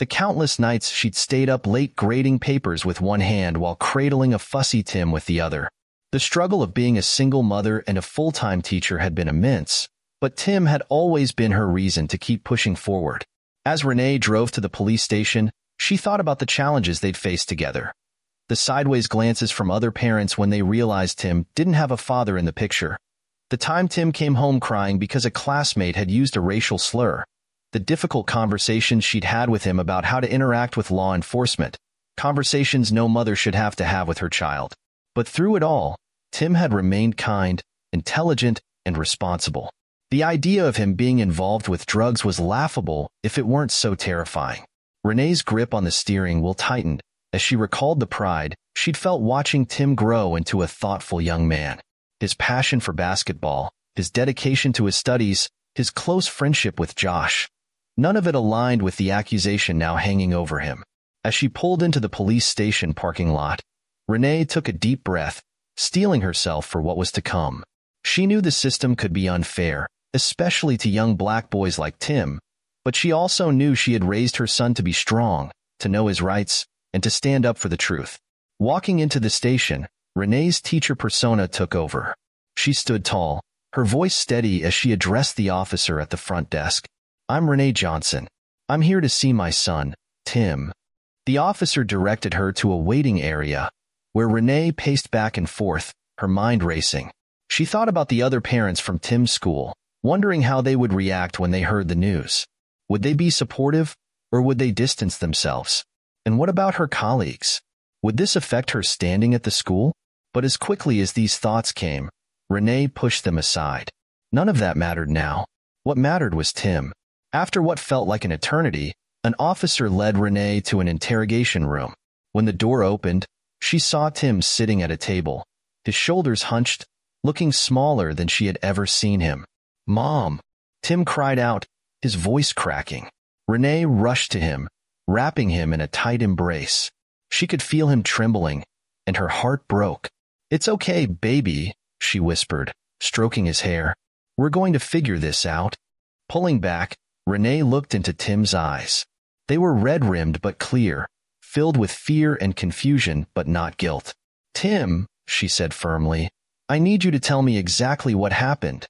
The countless nights she'd stayed up late grading papers with one hand while cradling a fussy Tim with the other. The struggle of being a single mother and a full-time teacher had been immense, but Tim had always been her reason to keep pushing forward. As Renee drove to the police station, she thought about the challenges they'd faced together. The sideways glances from other parents when they realized Tim didn't have a father in the picture, the time Tim came home crying because a classmate had used a racial slur. The difficult conversations she'd had with him about how to interact with law enforcement. Conversations no mother should have to have with her child. But through it all, Tim had remained kind, intelligent, and responsible. The idea of him being involved with drugs was laughable if it weren't so terrifying. Renee's grip on the steering wheel tightened as she recalled the pride she'd felt watching Tim grow into a thoughtful young man his passion for basketball, his dedication to his studies, his close friendship with Josh. None of it aligned with the accusation now hanging over him. As she pulled into the police station parking lot, Renee took a deep breath, steeling herself for what was to come. She knew the system could be unfair, especially to young black boys like Tim, but she also knew she had raised her son to be strong, to know his rights, and to stand up for the truth. Walking into the station, Renee's teacher persona took over. She stood tall, her voice steady as she addressed the officer at the front desk. I'm Renee Johnson. I'm here to see my son, Tim. The officer directed her to a waiting area, where Renee paced back and forth, her mind racing. She thought about the other parents from Tim's school, wondering how they would react when they heard the news. Would they be supportive, or would they distance themselves? And what about her colleagues? Would this affect her standing at the school? But as quickly as these thoughts came, Renee pushed them aside. None of that mattered now. What mattered was Tim. After what felt like an eternity, an officer led Renee to an interrogation room. When the door opened, she saw Tim sitting at a table, his shoulders hunched, looking smaller than she had ever seen him. Mom! Tim cried out, his voice cracking. Renee rushed to him, wrapping him in a tight embrace. She could feel him trembling, and her heart broke. It's okay, baby, she whispered, stroking his hair. We're going to figure this out. Pulling back, Renee looked into Tim's eyes. They were red-rimmed but clear, filled with fear and confusion but not guilt. Tim, she said firmly, I need you to tell me exactly what happened.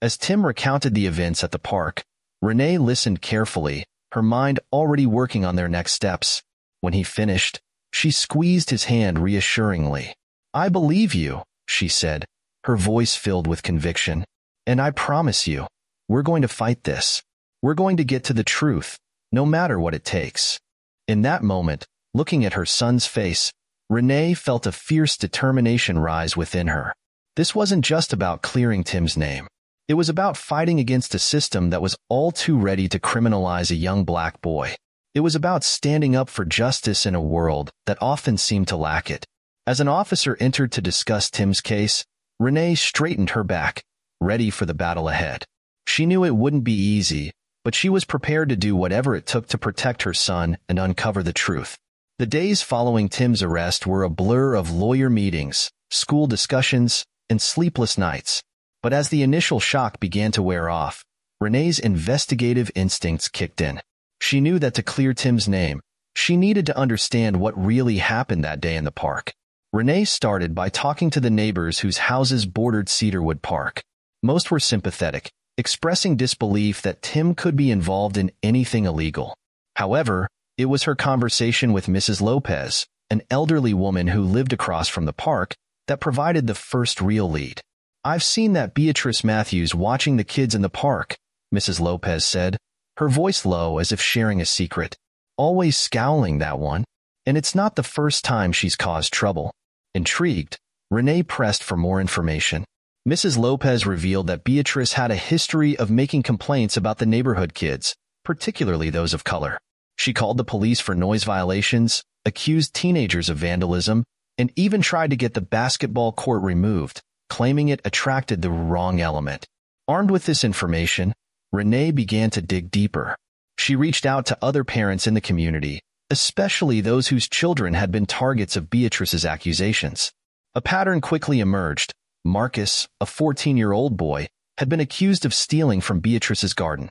As Tim recounted the events at the park, Renee listened carefully, her mind already working on their next steps. When he finished, she squeezed his hand reassuringly. I believe you, she said, her voice filled with conviction. And I promise you, we're going to fight this. We're going to get to the truth, no matter what it takes. In that moment, looking at her son's face, Renee felt a fierce determination rise within her. This wasn't just about clearing Tim's name. It was about fighting against a system that was all too ready to criminalize a young black boy. It was about standing up for justice in a world that often seemed to lack it. As an officer entered to discuss Tim's case, Renee straightened her back, ready for the battle ahead. She knew it wouldn't be easy, but she was prepared to do whatever it took to protect her son and uncover the truth. The days following Tim's arrest were a blur of lawyer meetings, school discussions, and sleepless nights. But as the initial shock began to wear off, Renee's investigative instincts kicked in. She knew that to clear Tim's name, she needed to understand what really happened that day in the park. Renee started by talking to the neighbors whose houses bordered Cedarwood Park. Most were sympathetic, expressing disbelief that Tim could be involved in anything illegal. However, it was her conversation with Mrs. Lopez, an elderly woman who lived across from the park, that provided the first real lead. I've seen that Beatrice Matthews watching the kids in the park, Mrs. Lopez said, her voice low as if sharing a secret. Always scowling, that one. And it's not the first time she's caused trouble. Intrigued, Renee pressed for more information. Mrs. Lopez revealed that Beatrice had a history of making complaints about the neighborhood kids, particularly those of color. She called the police for noise violations, accused teenagers of vandalism, and even tried to get the basketball court removed, claiming it attracted the wrong element. Armed with this information, Renee began to dig deeper. She reached out to other parents in the community, especially those whose children had been targets of Beatrice's accusations. A pattern quickly emerged. Marcus, a 14-year-old boy, had been accused of stealing from Beatrice's garden.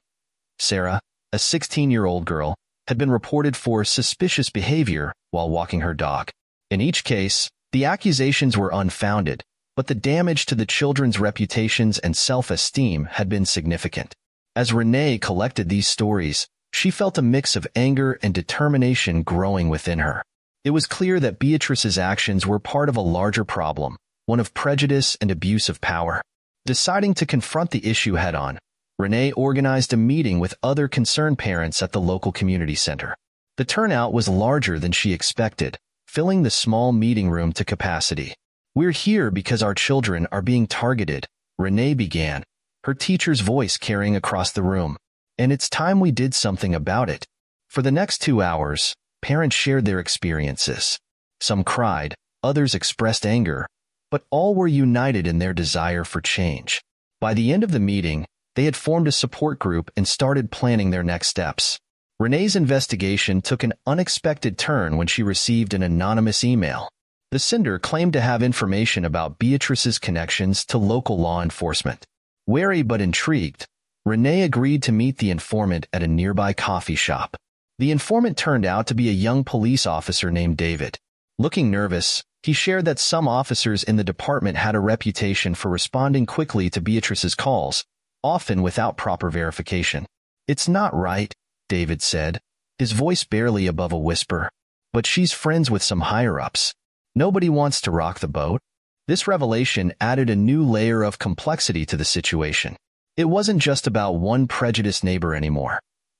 Sarah, a 16-year-old girl, had been reported for suspicious behavior while walking her dog. In each case, the accusations were unfounded, but the damage to the children's reputations and self-esteem had been significant. As Renee collected these stories, she felt a mix of anger and determination growing within her. It was clear that Beatrice's actions were part of a larger problem, one of prejudice and abuse of power. Deciding to confront the issue head-on, Renee organized a meeting with other concerned parents at the local community center. The turnout was larger than she expected, filling the small meeting room to capacity. We're here because our children are being targeted, Renee began, her teacher's voice carrying across the room. And it's time we did something about it. For the next two hours, parents shared their experiences. Some cried, others expressed anger, but all were united in their desire for change. By the end of the meeting, they had formed a support group and started planning their next steps. Renee's investigation took an unexpected turn when she received an anonymous email. The sender claimed to have information about Beatrice's connections to local law enforcement. Wary but intrigued, Renee agreed to meet the informant at a nearby coffee shop. The informant turned out to be a young police officer named David. Looking nervous, he shared that some officers in the department had a reputation for responding quickly to Beatrice's calls, often without proper verification. It's not right, David said, his voice barely above a whisper. But she's friends with some higher-ups. Nobody wants to rock the boat. This revelation added a new layer of complexity to the situation. It wasn't just about one prejudiced neighbor anymore.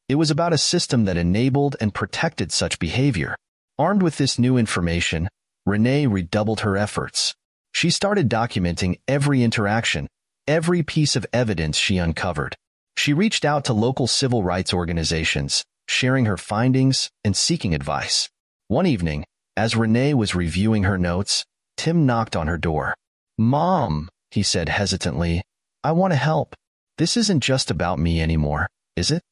It was about a system that enabled and protected such behavior. Armed with this new information, Renee redoubled her efforts. She started documenting every interaction, every piece of evidence she uncovered. She reached out to local civil rights organizations, sharing her findings and seeking advice. One evening, as Renee was reviewing her notes, Tim knocked on her door. Mom, he said hesitantly, I want to help. This isn't just about me anymore, is it?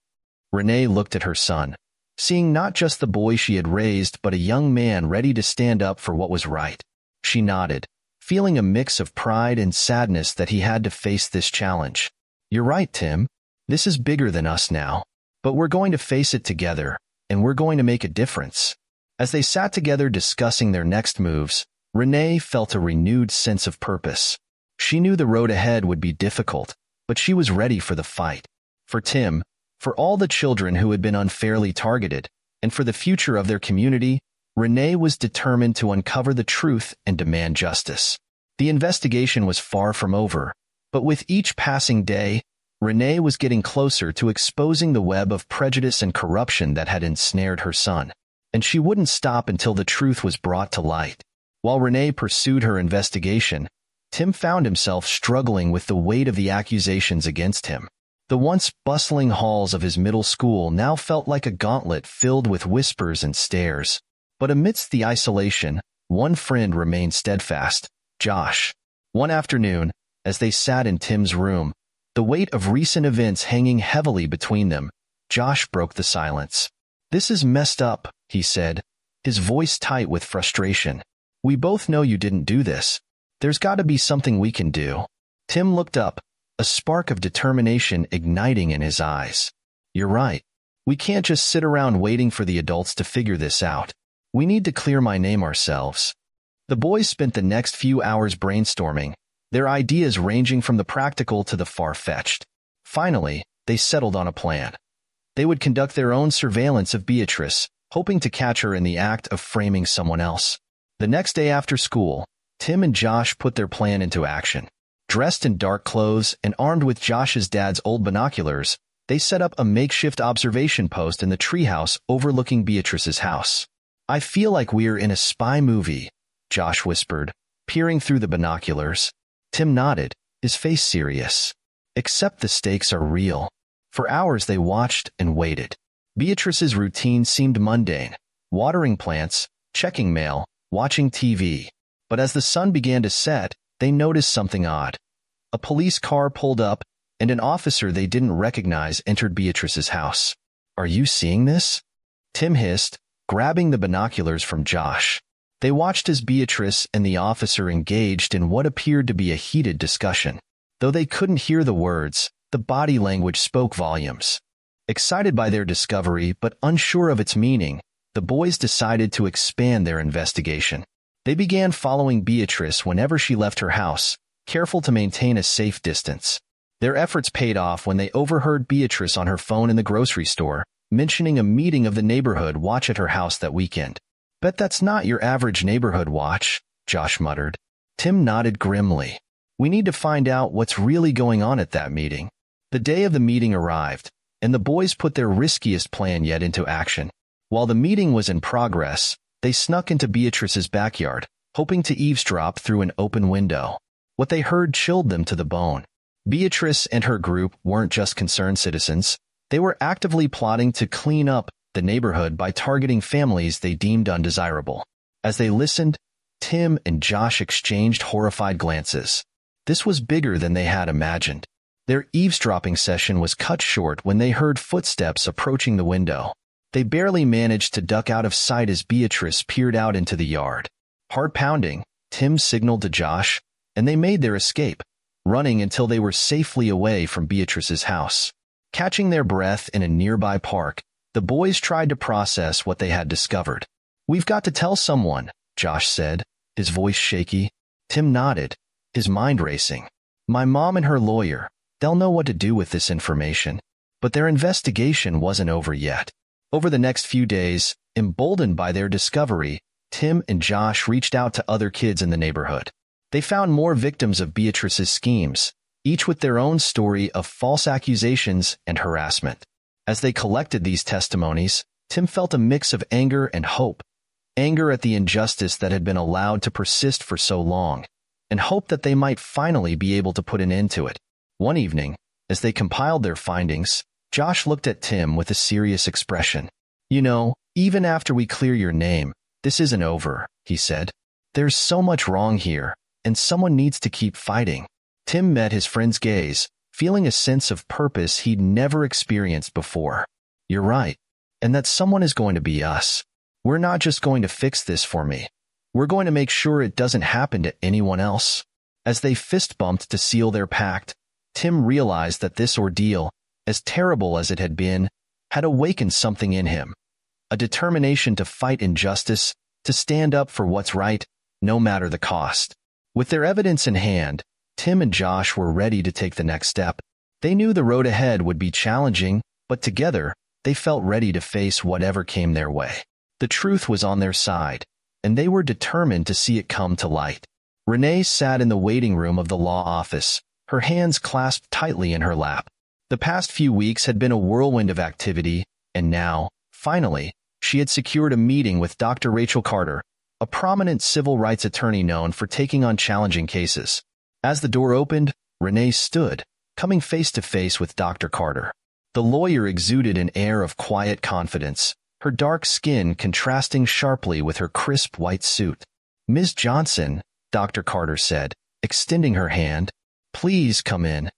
Renee looked at her son, seeing not just the boy she had raised but a young man ready to stand up for what was right. She nodded, feeling a mix of pride and sadness that he had to face this challenge. You're right, Tim. This is bigger than us now. But we're going to face it together, and we're going to make a difference. As they sat together discussing their next moves, Renee felt a renewed sense of purpose. She knew the road ahead would be difficult, but she was ready for the fight. For Tim, for all the children who had been unfairly targeted, and for the future of their community, Renee was determined to uncover the truth and demand justice. The investigation was far from over, but with each passing day, Renee was getting closer to exposing the web of prejudice and corruption that had ensnared her son, and she wouldn't stop until the truth was brought to light. While Renee pursued her investigation, Tim found himself struggling with the weight of the accusations against him. The once bustling halls of his middle school now felt like a gauntlet filled with whispers and stares. But amidst the isolation, one friend remained steadfast, Josh. One afternoon, as they sat in Tim's room, the weight of recent events hanging heavily between them, Josh broke the silence. This is messed up, he said, his voice tight with frustration. We both know you didn't do this. There's got to be something we can do. Tim looked up, a spark of determination igniting in his eyes. You're right. We can't just sit around waiting for the adults to figure this out. We need to clear my name ourselves. The boys spent the next few hours brainstorming, their ideas ranging from the practical to the far-fetched. Finally, they settled on a plan. They would conduct their own surveillance of Beatrice, hoping to catch her in the act of framing someone else. The next day after school, Tim and Josh put their plan into action. Dressed in dark clothes and armed with Josh's dad's old binoculars, they set up a makeshift observation post in the treehouse overlooking Beatrice's house. I feel like we're in a spy movie, Josh whispered, peering through the binoculars. Tim nodded, his face serious. Except the stakes are real. For hours they watched and waited. Beatrice's routine seemed mundane. Watering plants, checking mail, watching TV. But as the sun began to set, they noticed something odd. A police car pulled up, and an officer they didn't recognize entered Beatrice's house. Are you seeing this? Tim hissed, grabbing the binoculars from Josh. They watched as Beatrice and the officer engaged in what appeared to be a heated discussion. Though they couldn't hear the words, the body language spoke volumes. Excited by their discovery but unsure of its meaning, the boys decided to expand their investigation. They began following Beatrice whenever she left her house, careful to maintain a safe distance. Their efforts paid off when they overheard Beatrice on her phone in the grocery store, mentioning a meeting of the neighborhood watch at her house that weekend. Bet that's not your average neighborhood watch, Josh muttered. Tim nodded grimly. We need to find out what's really going on at that meeting. The day of the meeting arrived, and the boys put their riskiest plan yet into action. While the meeting was in progress, they snuck into Beatrice's backyard, hoping to eavesdrop through an open window. What they heard chilled them to the bone. Beatrice and her group weren't just concerned citizens. They were actively plotting to clean up the neighborhood by targeting families they deemed undesirable. As they listened, Tim and Josh exchanged horrified glances. This was bigger than they had imagined. Their eavesdropping session was cut short when they heard footsteps approaching the window. They barely managed to duck out of sight as Beatrice peered out into the yard. Heart pounding, Tim signaled to Josh, and they made their escape, running until they were safely away from Beatrice's house. Catching their breath in a nearby park, the boys tried to process what they had discovered. We've got to tell someone, Josh said, his voice shaky. Tim nodded, his mind racing. My mom and her lawyer, they'll know what to do with this information. But their investigation wasn't over yet. Over the next few days, emboldened by their discovery, Tim and Josh reached out to other kids in the neighborhood. They found more victims of Beatrice's schemes, each with their own story of false accusations and harassment. As they collected these testimonies, Tim felt a mix of anger and hope. Anger at the injustice that had been allowed to persist for so long, and hope that they might finally be able to put an end to it. One evening, as they compiled their findings, Josh looked at Tim with a serious expression. You know, even after we clear your name, this isn't over, he said. There's so much wrong here, and someone needs to keep fighting. Tim met his friend's gaze, feeling a sense of purpose he'd never experienced before. You're right. And that someone is going to be us. We're not just going to fix this for me. We're going to make sure it doesn't happen to anyone else. As they fist bumped to seal their pact, Tim realized that this ordeal, as terrible as it had been, had awakened something in him. A determination to fight injustice, to stand up for what's right, no matter the cost. With their evidence in hand, Tim and Josh were ready to take the next step. They knew the road ahead would be challenging, but together, they felt ready to face whatever came their way. The truth was on their side, and they were determined to see it come to light. Renee sat in the waiting room of the law office, her hands clasped tightly in her lap. The past few weeks had been a whirlwind of activity, and now, finally, she had secured a meeting with Dr. Rachel Carter, a prominent civil rights attorney known for taking on challenging cases. As the door opened, Renee stood, coming face to face with Dr. Carter. The lawyer exuded an air of quiet confidence, her dark skin contrasting sharply with her crisp white suit. Ms. Johnson, Dr. Carter said, extending her hand, please come in.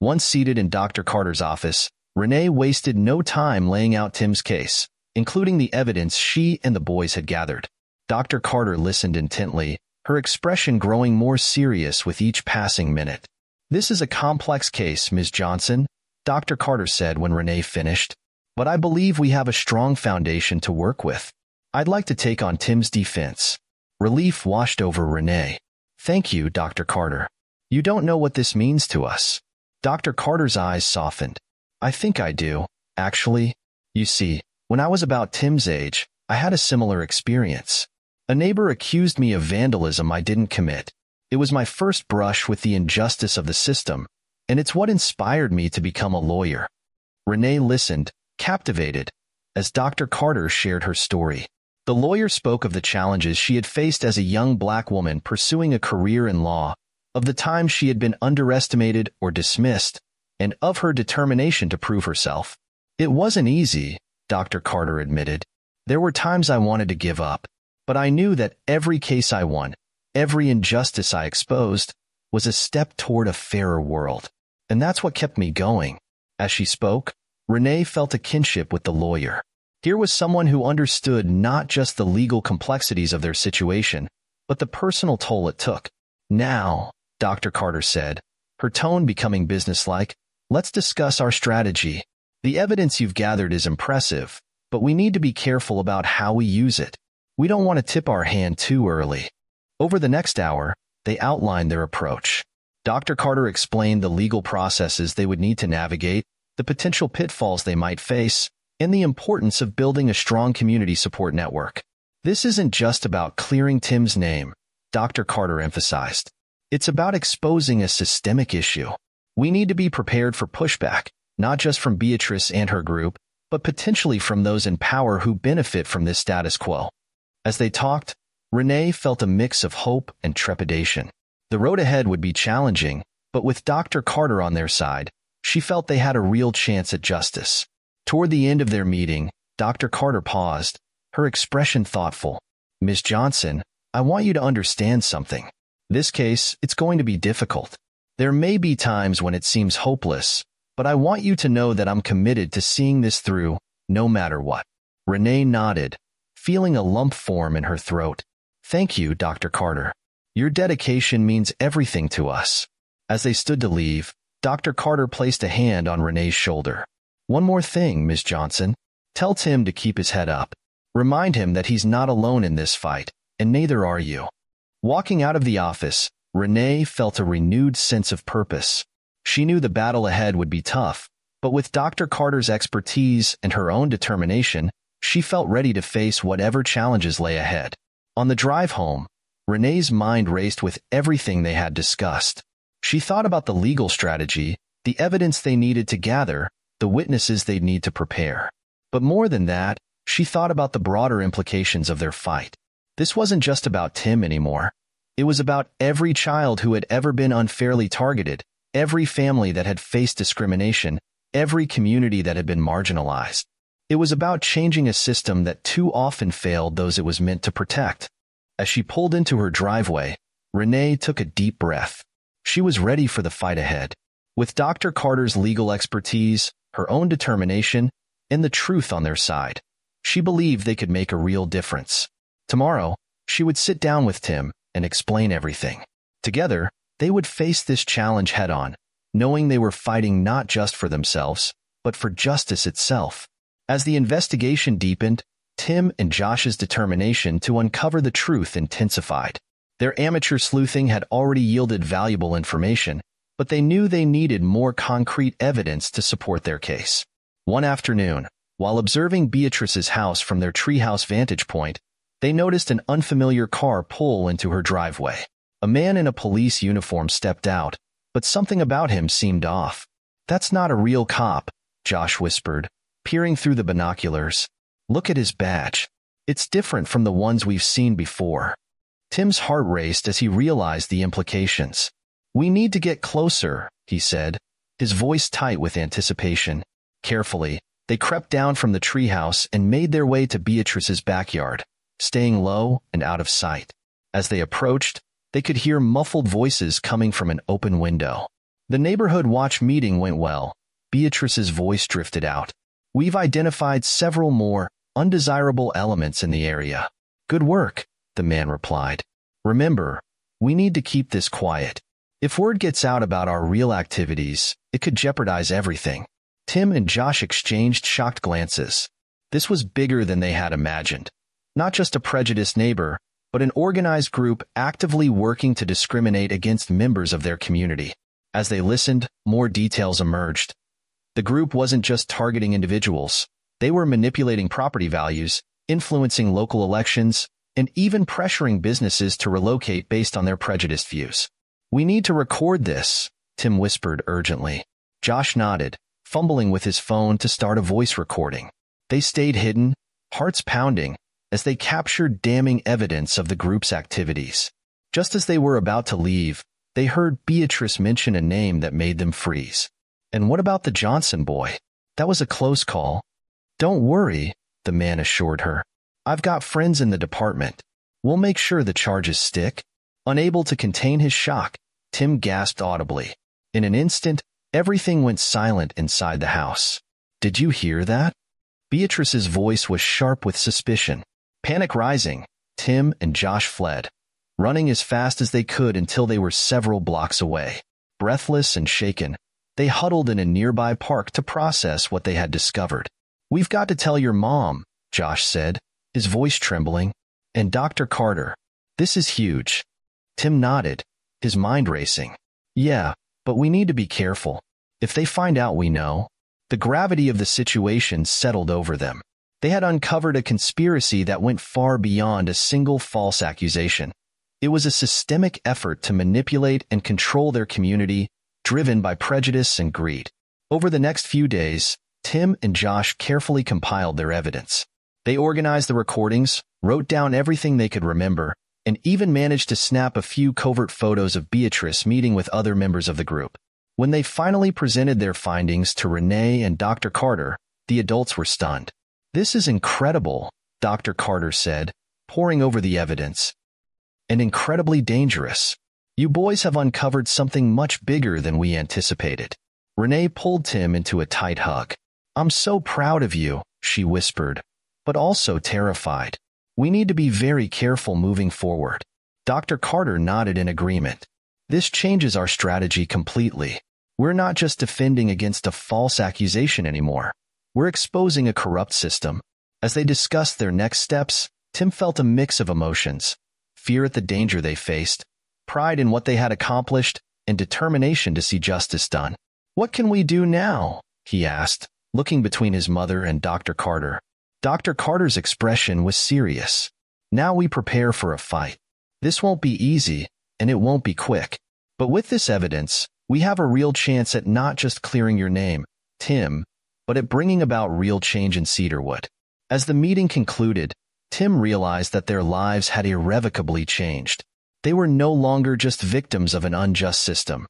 Once seated in Dr. Carter's office, Renee wasted no time laying out Tim's case, including the evidence she and the boys had gathered. Dr. Carter listened intently, her expression growing more serious with each passing minute. This is a complex case, Ms. Johnson, Dr. Carter said when Renee finished, but I believe we have a strong foundation to work with. I'd like to take on Tim's defense. Relief washed over Renee. Thank you, Dr. Carter. You don't know what this means to us. Dr. Carter's eyes softened. I think I do, actually. You see, when I was about Tim's age, I had a similar experience. A neighbor accused me of vandalism I didn't commit. It was my first brush with the injustice of the system, and it's what inspired me to become a lawyer. Renee listened, captivated, as Dr. Carter shared her story. The lawyer spoke of the challenges she had faced as a young black woman pursuing a career in law, of the times she had been underestimated or dismissed, and of her determination to prove herself. It wasn't easy, Dr. Carter admitted. There were times I wanted to give up, but I knew that every case I won, every injustice I exposed, was a step toward a fairer world. And that's what kept me going. As she spoke, Renee felt a kinship with the lawyer. Here was someone who understood not just the legal complexities of their situation, but the personal toll it took. Now, Dr. Carter said, her tone becoming businesslike, let's discuss our strategy. The evidence you've gathered is impressive, but we need to be careful about how we use it. We don't want to tip our hand too early. Over the next hour, they outlined their approach. Dr. Carter explained the legal processes they would need to navigate, the potential pitfalls they might face, and the importance of building a strong community support network. This isn't just about clearing Tim's name, Dr. Carter emphasized. It's about exposing a systemic issue. We need to be prepared for pushback, not just from Beatrice and her group, but potentially from those in power who benefit from this status quo. As they talked, Renee felt a mix of hope and trepidation. The road ahead would be challenging, but with Dr. Carter on their side, she felt they had a real chance at justice. Toward the end of their meeting, Dr. Carter paused, her expression thoughtful. Miss Johnson, I want you to understand something. This case, it's going to be difficult. There may be times when it seems hopeless, but I want you to know that I'm committed to seeing this through, no matter what. Renee nodded, feeling a lump form in her throat. Thank you, Dr. Carter. Your dedication means everything to us. As they stood to leave, Dr. Carter placed a hand on Renee's shoulder. One more thing, Miss Johnson. Tell Tim to keep his head up. Remind him that he's not alone in this fight, and neither are you. Walking out of the office, Renee felt a renewed sense of purpose. She knew the battle ahead would be tough, but with Dr. Carter's expertise and her own determination, she felt ready to face whatever challenges lay ahead. On the drive home, Renee's mind raced with everything they had discussed. She thought about the legal strategy, the evidence they needed to gather, the witnesses they'd need to prepare. But more than that, she thought about the broader implications of their fight. This wasn't just about Tim anymore. It was about every child who had ever been unfairly targeted, every family that had faced discrimination, every community that had been marginalized. It was about changing a system that too often failed those it was meant to protect. As she pulled into her driveway, Renee took a deep breath. She was ready for the fight ahead. With Dr. Carter's legal expertise, her own determination, and the truth on their side. She believed they could make a real difference. Tomorrow, she would sit down with Tim and explain everything. Together, they would face this challenge head on, knowing they were fighting not just for themselves, but for justice itself. As the investigation deepened, Tim and Josh's determination to uncover the truth intensified. Their amateur sleuthing had already yielded valuable information, but they knew they needed more concrete evidence to support their case. One afternoon, while observing Beatrice's house from their treehouse vantage point, they noticed an unfamiliar car pull into her driveway. A man in a police uniform stepped out, but something about him seemed off. That's not a real cop, Josh whispered, peering through the binoculars. Look at his badge. It's different from the ones we've seen before. Tim's heart raced as he realized the implications. We need to get closer, he said, his voice tight with anticipation. Carefully, they crept down from the treehouse and made their way to Beatrice's backyard, staying low and out of sight. As they approached, they could hear muffled voices coming from an open window. The neighborhood watch meeting went well. Beatrice's voice drifted out. We've identified several more undesirable elements in the area. Good work, the man replied. Remember, we need to keep this quiet. If word gets out about our real activities, it could jeopardize everything. Tim and Josh exchanged shocked glances. This was bigger than they had imagined. Not just a prejudiced neighbor, but an organized group actively working to discriminate against members of their community. As they listened, more details emerged. The group wasn't just targeting individuals. They were manipulating property values, influencing local elections, and even pressuring businesses to relocate based on their prejudiced views. We need to record this, Tim whispered urgently. Josh nodded, fumbling with his phone to start a voice recording. They stayed hidden, hearts pounding, as they captured damning evidence of the group's activities. Just as they were about to leave, they heard Beatrice mention a name that made them freeze. And what about the Johnson boy? That was a close call. Don't worry, the man assured her. I've got friends in the department. We'll make sure the charges stick. Unable to contain his shock, Tim gasped audibly. In an instant, everything went silent inside the house. Did you hear that? Beatrice's voice was sharp with suspicion. Panic rising, Tim and Josh fled, running as fast as they could until they were several blocks away. Breathless and shaken, they huddled in a nearby park to process what they had discovered. We've got to tell your mom, Josh said, his voice trembling, and Dr. Carter. This is huge. Tim nodded, his mind racing. Yeah, but we need to be careful. If they find out we know, the gravity of the situation settled over them. They had uncovered a conspiracy that went far beyond a single false accusation. It was a systemic effort to manipulate and control their community driven by prejudice and greed. Over the next few days, Tim and Josh carefully compiled their evidence. They organized the recordings, wrote down everything they could remember, and even managed to snap a few covert photos of Beatrice meeting with other members of the group. When they finally presented their findings to Renee and Dr. Carter, the adults were stunned. This is incredible, Dr. Carter said, poring over the evidence. And incredibly dangerous. You boys have uncovered something much bigger than we anticipated. Renee pulled Tim into a tight hug. I'm so proud of you, she whispered, but also terrified. We need to be very careful moving forward. Dr. Carter nodded in agreement. This changes our strategy completely. We're not just defending against a false accusation anymore. We're exposing a corrupt system. As they discussed their next steps, Tim felt a mix of emotions. Fear at the danger they faced, pride in what they had accomplished, and determination to see justice done. What can we do now? he asked, looking between his mother and Dr. Carter. Dr. Carter's expression was serious. Now we prepare for a fight. This won't be easy, and it won't be quick. But with this evidence, we have a real chance at not just clearing your name, Tim, but at bringing about real change in Cedarwood. As the meeting concluded, Tim realized that their lives had irrevocably changed. They were no longer just victims of an unjust system.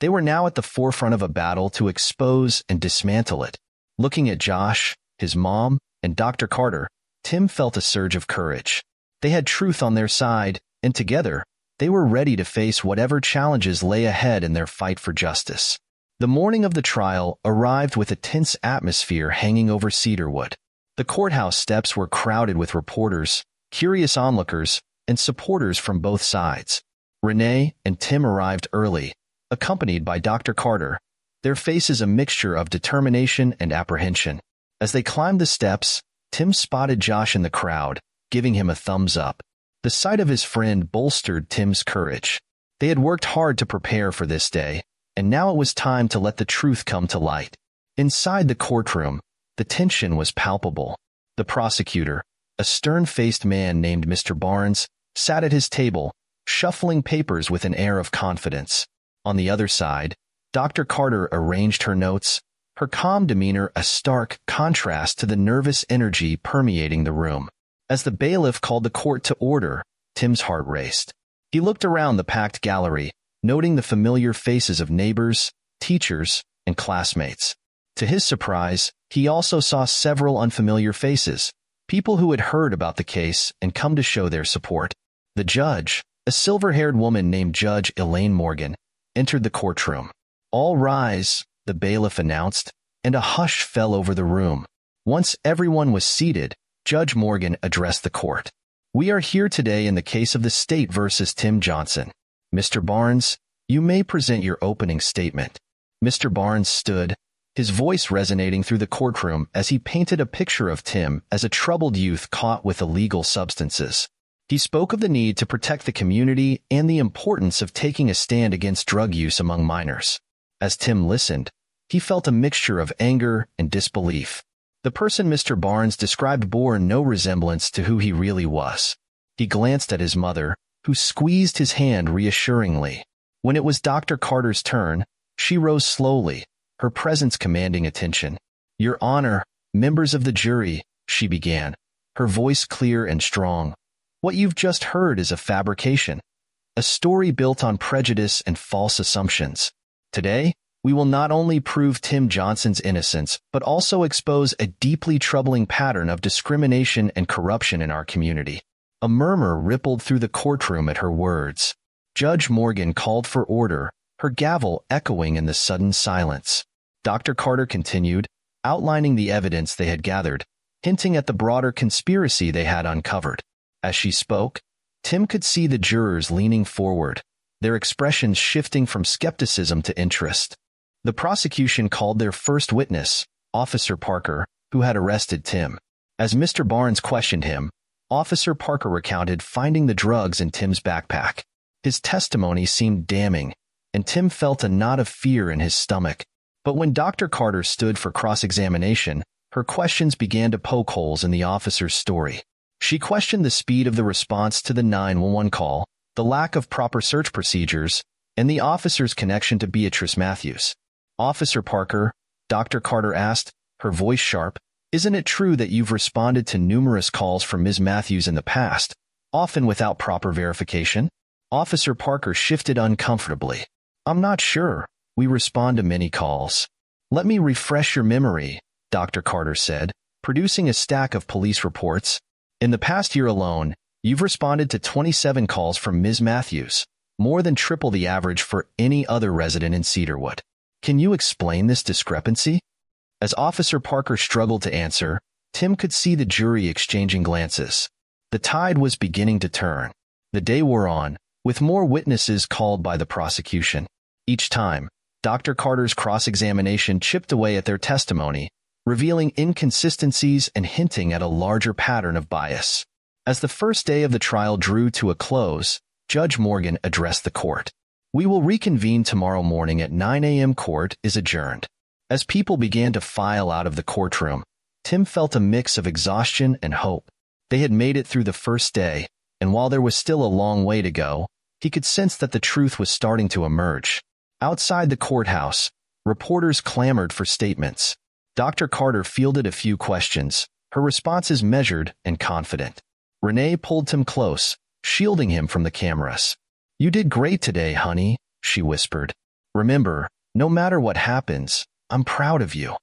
They were now at the forefront of a battle to expose and dismantle it. Looking at Josh, his mom, and Dr. Carter, Tim felt a surge of courage. They had truth on their side, and together, they were ready to face whatever challenges lay ahead in their fight for justice. The morning of the trial arrived with a tense atmosphere hanging over Cedarwood. The courthouse steps were crowded with reporters, curious onlookers, and supporters from both sides. Renee and Tim arrived early, accompanied by Dr. Carter, their faces a mixture of determination and apprehension. As they climbed the steps, Tim spotted Josh in the crowd, giving him a thumbs up. The sight of his friend bolstered Tim's courage. They had worked hard to prepare for this day, and now it was time to let the truth come to light. Inside the courtroom, the tension was palpable. The prosecutor, a stern-faced man named Mr. Barnes, sat at his table, shuffling papers with an air of confidence. On the other side, Dr. Carter arranged her notes, her calm demeanor a stark contrast to the nervous energy permeating the room. As the bailiff called the court to order, Tim's heart raced. He looked around the packed gallery, noting the familiar faces of neighbors, teachers, and classmates. To his surprise, he also saw several unfamiliar faces, people who had heard about the case and come to show their support. The judge, a silver-haired woman named Judge Elaine Morgan, entered the courtroom. All rise, the bailiff announced, and a hush fell over the room. Once everyone was seated, Judge Morgan addressed the court. We are here today in the case of the state versus Tim Johnson. Mr. Barnes, you may present your opening statement. Mr. Barnes stood, his voice resonating through the courtroom as he painted a picture of Tim as a troubled youth caught with illegal substances. He spoke of the need to protect the community and the importance of taking a stand against drug use among minors. As Tim listened, he felt a mixture of anger and disbelief. The person Mr. Barnes described bore no resemblance to who he really was. He glanced at his mother, who squeezed his hand reassuringly. When it was Dr. Carter's turn, she rose slowly, her presence commanding attention. Your Honor, members of the jury, she began, her voice clear and strong. What you've just heard is a fabrication, a story built on prejudice and false assumptions. Today, we will not only prove Tim Johnson's innocence, but also expose a deeply troubling pattern of discrimination and corruption in our community. A murmur rippled through the courtroom at her words. Judge Morgan called for order, her gavel echoing in the sudden silence. Dr. Carter continued, outlining the evidence they had gathered, hinting at the broader conspiracy they had uncovered. As she spoke, Tim could see the jurors leaning forward, their expressions shifting from skepticism to interest. The prosecution called their first witness, Officer Parker, who had arrested Tim. As Mr. Barnes questioned him, Officer Parker recounted finding the drugs in Tim's backpack. His testimony seemed damning, and Tim felt a knot of fear in his stomach. But when Dr. Carter stood for cross-examination, her questions began to poke holes in the officer's story. She questioned the speed of the response to the 911 call, the lack of proper search procedures, and the officer's connection to Beatrice Matthews. Officer Parker, Dr. Carter asked, her voice sharp, isn't it true that you've responded to numerous calls from Ms. Matthews in the past, often without proper verification? Officer Parker shifted uncomfortably. I'm not sure. We respond to many calls. Let me refresh your memory, Dr. Carter said, producing a stack of police reports. In the past year alone, you've responded to 27 calls from Ms. Matthews, more than triple the average for any other resident in Cedarwood. Can you explain this discrepancy? As Officer Parker struggled to answer, Tim could see the jury exchanging glances. The tide was beginning to turn. The day wore on, with more witnesses called by the prosecution. Each time, Dr. Carter's cross-examination chipped away at their testimony, revealing inconsistencies and hinting at a larger pattern of bias. As the first day of the trial drew to a close, Judge Morgan addressed the court. We will reconvene tomorrow morning at 9 a.m. Court is adjourned. As people began to file out of the courtroom, Tim felt a mix of exhaustion and hope. They had made it through the first day, and while there was still a long way to go, he could sense that the truth was starting to emerge. Outside the courthouse, reporters clamored for statements. Dr. Carter fielded a few questions, her responses measured and confident. Renee pulled Tim close, shielding him from the cameras. You did great today, honey, she whispered. Remember, no matter what happens, I'm proud of you.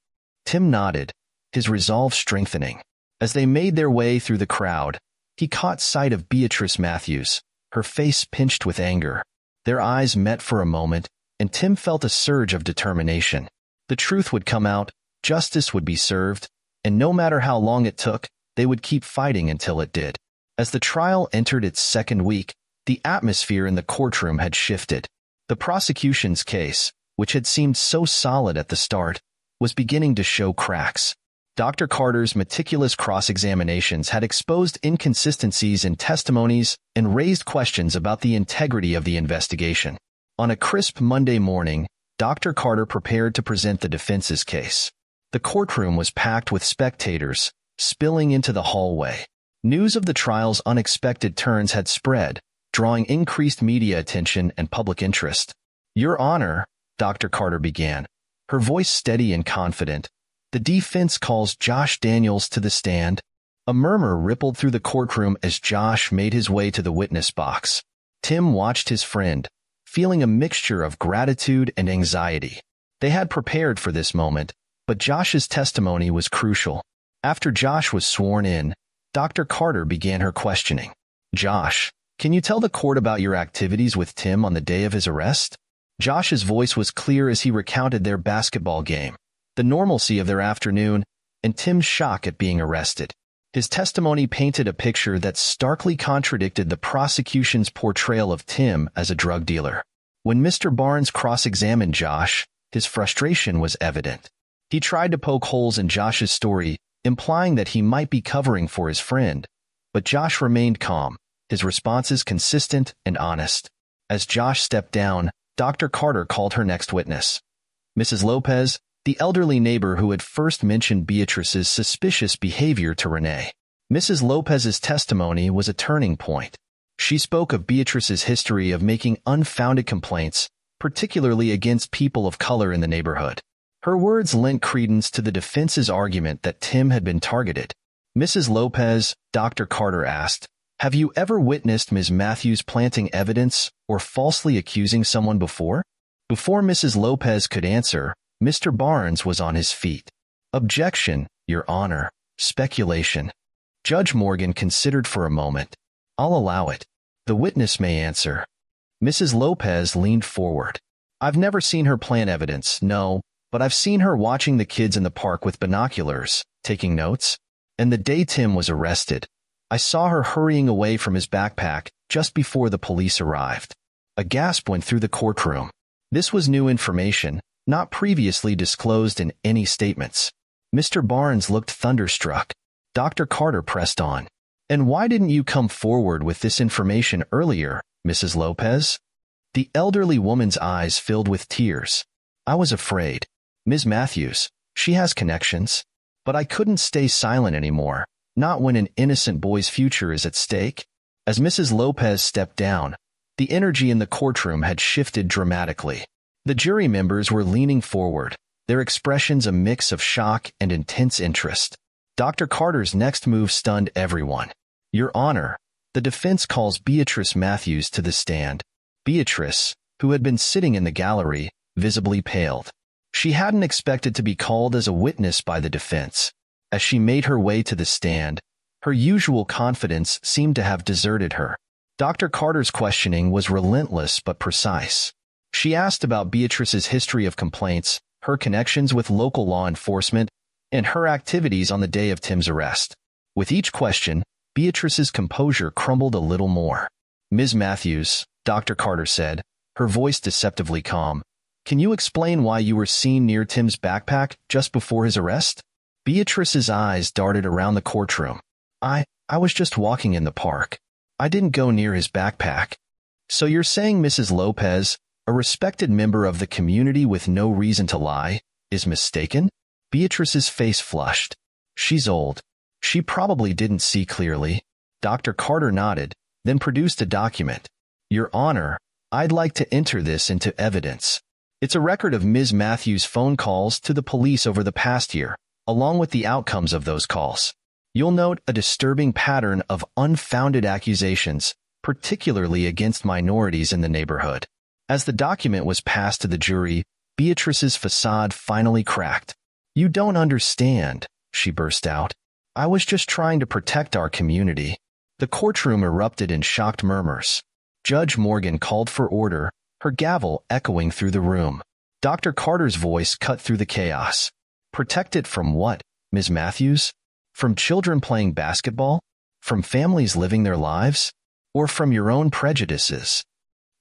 Tim nodded, his resolve strengthening. As they made their way through the crowd, he caught sight of Beatrice Matthews, her face pinched with anger. Their eyes met for a moment, and Tim felt a surge of determination. The truth would come out, justice would be served, and no matter how long it took, they would keep fighting until it did. As the trial entered its second week, the atmosphere in the courtroom had shifted. The prosecution's case, which had seemed so solid at the start, was beginning to show cracks. Dr. Carter's meticulous cross-examinations had exposed inconsistencies in testimonies and raised questions about the integrity of the investigation. On a crisp Monday morning, Dr. Carter prepared to present the defense's case. The courtroom was packed with spectators, spilling into the hallway. News of the trial's unexpected turns had spread, drawing increased media attention and public interest. Your Honor, Dr. Carter began, her voice steady and confident. The defense calls Josh Daniels to the stand. A murmur rippled through the courtroom as Josh made his way to the witness box. Tim watched his friend, feeling a mixture of gratitude and anxiety. They had prepared for this moment, but Josh's testimony was crucial. After Josh was sworn in, Dr. Carter began her questioning. Josh, can you tell the court about your activities with Tim on the day of his arrest? Josh's voice was clear as he recounted their basketball game, the normalcy of their afternoon, and Tim's shock at being arrested. His testimony painted a picture that starkly contradicted the prosecution's portrayal of Tim as a drug dealer. When Mr. Barnes cross-examined Josh, his frustration was evident. He tried to poke holes in Josh's story, implying that he might be covering for his friend, but Josh remained calm, his responses consistent and honest. As Josh stepped down, Dr. Carter called her next witness. Mrs. Lopez, the elderly neighbor who had first mentioned Beatrice's suspicious behavior to Renee. Mrs. Lopez's testimony was a turning point. She spoke of Beatrice's history of making unfounded complaints, particularly against people of color in the neighborhood. Her words lent credence to the defense's argument that Tim had been targeted. Mrs. Lopez, Dr. Carter asked, Have you ever witnessed Ms. Matthews planting evidence or falsely accusing someone before? Before Mrs. Lopez could answer, Mr. Barnes was on his feet. Objection, Your Honor. Speculation. Judge Morgan considered for a moment. I'll allow it. The witness may answer. Mrs. Lopez leaned forward. I've never seen her plant evidence, no, but I've seen her watching the kids in the park with binoculars, taking notes. And the day Tim was arrested, I saw her hurrying away from his backpack just before the police arrived. A gasp went through the courtroom. This was new information, not previously disclosed in any statements. Mr. Barnes looked thunderstruck. Dr. Carter pressed on. And why didn't you come forward with this information earlier, Mrs. Lopez? The elderly woman's eyes filled with tears. I was afraid. Ms. Matthews, she has connections. But I couldn't stay silent anymore, not when an innocent boy's future is at stake. As Mrs. Lopez stepped down, the energy in the courtroom had shifted dramatically. The jury members were leaning forward, their expressions a mix of shock and intense interest. Dr. Carter's next move stunned everyone. Your Honor, the defense calls Beatrice Matthews to the stand. Beatrice, who had been sitting in the gallery, visibly paled. She hadn't expected to be called as a witness by the defense. As she made her way to the stand, her usual confidence seemed to have deserted her. Dr. Carter's questioning was relentless but precise. She asked about Beatrice's history of complaints, her connections with local law enforcement, and her activities on the day of Tim's arrest. With each question, Beatrice's composure crumbled a little more. Ms. Matthews, Dr. Carter said, her voice deceptively calm, can you explain why you were seen near Tim's backpack just before his arrest? Beatrice's eyes darted around the courtroom. I, I was just walking in the park. I didn't go near his backpack. So you're saying Mrs. Lopez, a respected member of the community with no reason to lie, is mistaken? Beatrice's face flushed. She's old. She probably didn't see clearly. Dr. Carter nodded, then produced a document. Your Honor, I'd like to enter this into evidence. It's a record of Ms. Matthews' phone calls to the police over the past year, along with the outcomes of those calls. You'll note a disturbing pattern of unfounded accusations, particularly against minorities in the neighborhood. As the document was passed to the jury, Beatrice's facade finally cracked. You don't understand, she burst out. I was just trying to protect our community. The courtroom erupted in shocked murmurs. Judge Morgan called for order, her gavel echoing through the room. Dr. Carter's voice cut through the chaos. Protect it from what, Ms. Matthews? From children playing basketball? From families living their lives? Or from your own prejudices?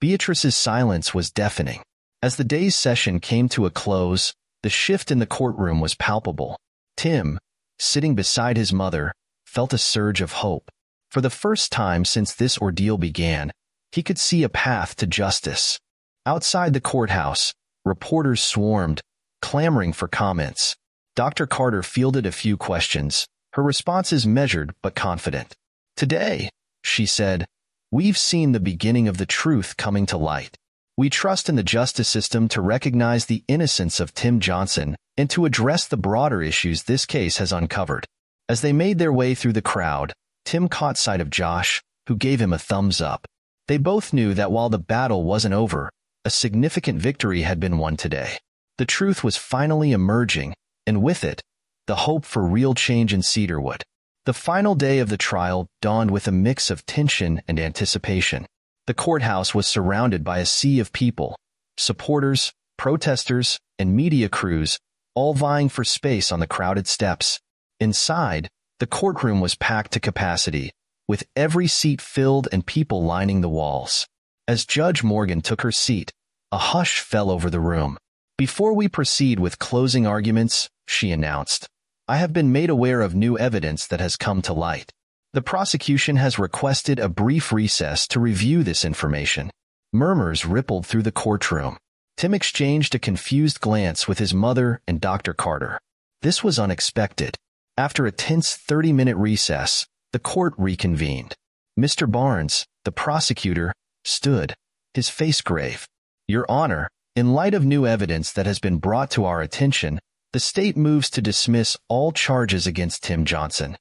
Beatrice's silence was deafening. As the day's session came to a close, the shift in the courtroom was palpable. Tim, sitting beside his mother, felt a surge of hope. For the first time since this ordeal began, he could see a path to justice. Outside the courthouse, reporters swarmed, clamoring for comments. Dr. Carter fielded a few questions, her responses measured but confident. Today, she said, we've seen the beginning of the truth coming to light. We trust in the justice system to recognize the innocence of Tim Johnson and to address the broader issues this case has uncovered. As they made their way through the crowd, Tim caught sight of Josh, who gave him a thumbs up. They both knew that while the battle wasn't over, a significant victory had been won today. The truth was finally emerging, and with it, the hope for real change in Cedarwood. The final day of the trial dawned with a mix of tension and anticipation. The courthouse was surrounded by a sea of people, supporters, protesters, and media crews, all vying for space on the crowded steps. Inside, the courtroom was packed to capacity, with every seat filled and people lining the walls. As Judge Morgan took her seat, a hush fell over the room. Before we proceed with closing arguments, she announced, I have been made aware of new evidence that has come to light. The prosecution has requested a brief recess to review this information. Murmurs rippled through the courtroom. Tim exchanged a confused glance with his mother and Dr. Carter. This was unexpected. After a tense 30-minute recess, the court reconvened. Mr. Barnes, the prosecutor, stood, his face grave. Your Honor, in light of new evidence that has been brought to our attention, the state moves to dismiss all charges against Tim Johnson.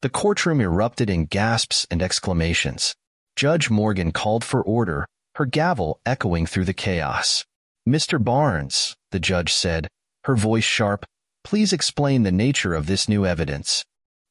The courtroom erupted in gasps and exclamations. Judge Morgan called for order, her gavel echoing through the chaos. Mr. Barnes, the judge said, her voice sharp, please explain the nature of this new evidence.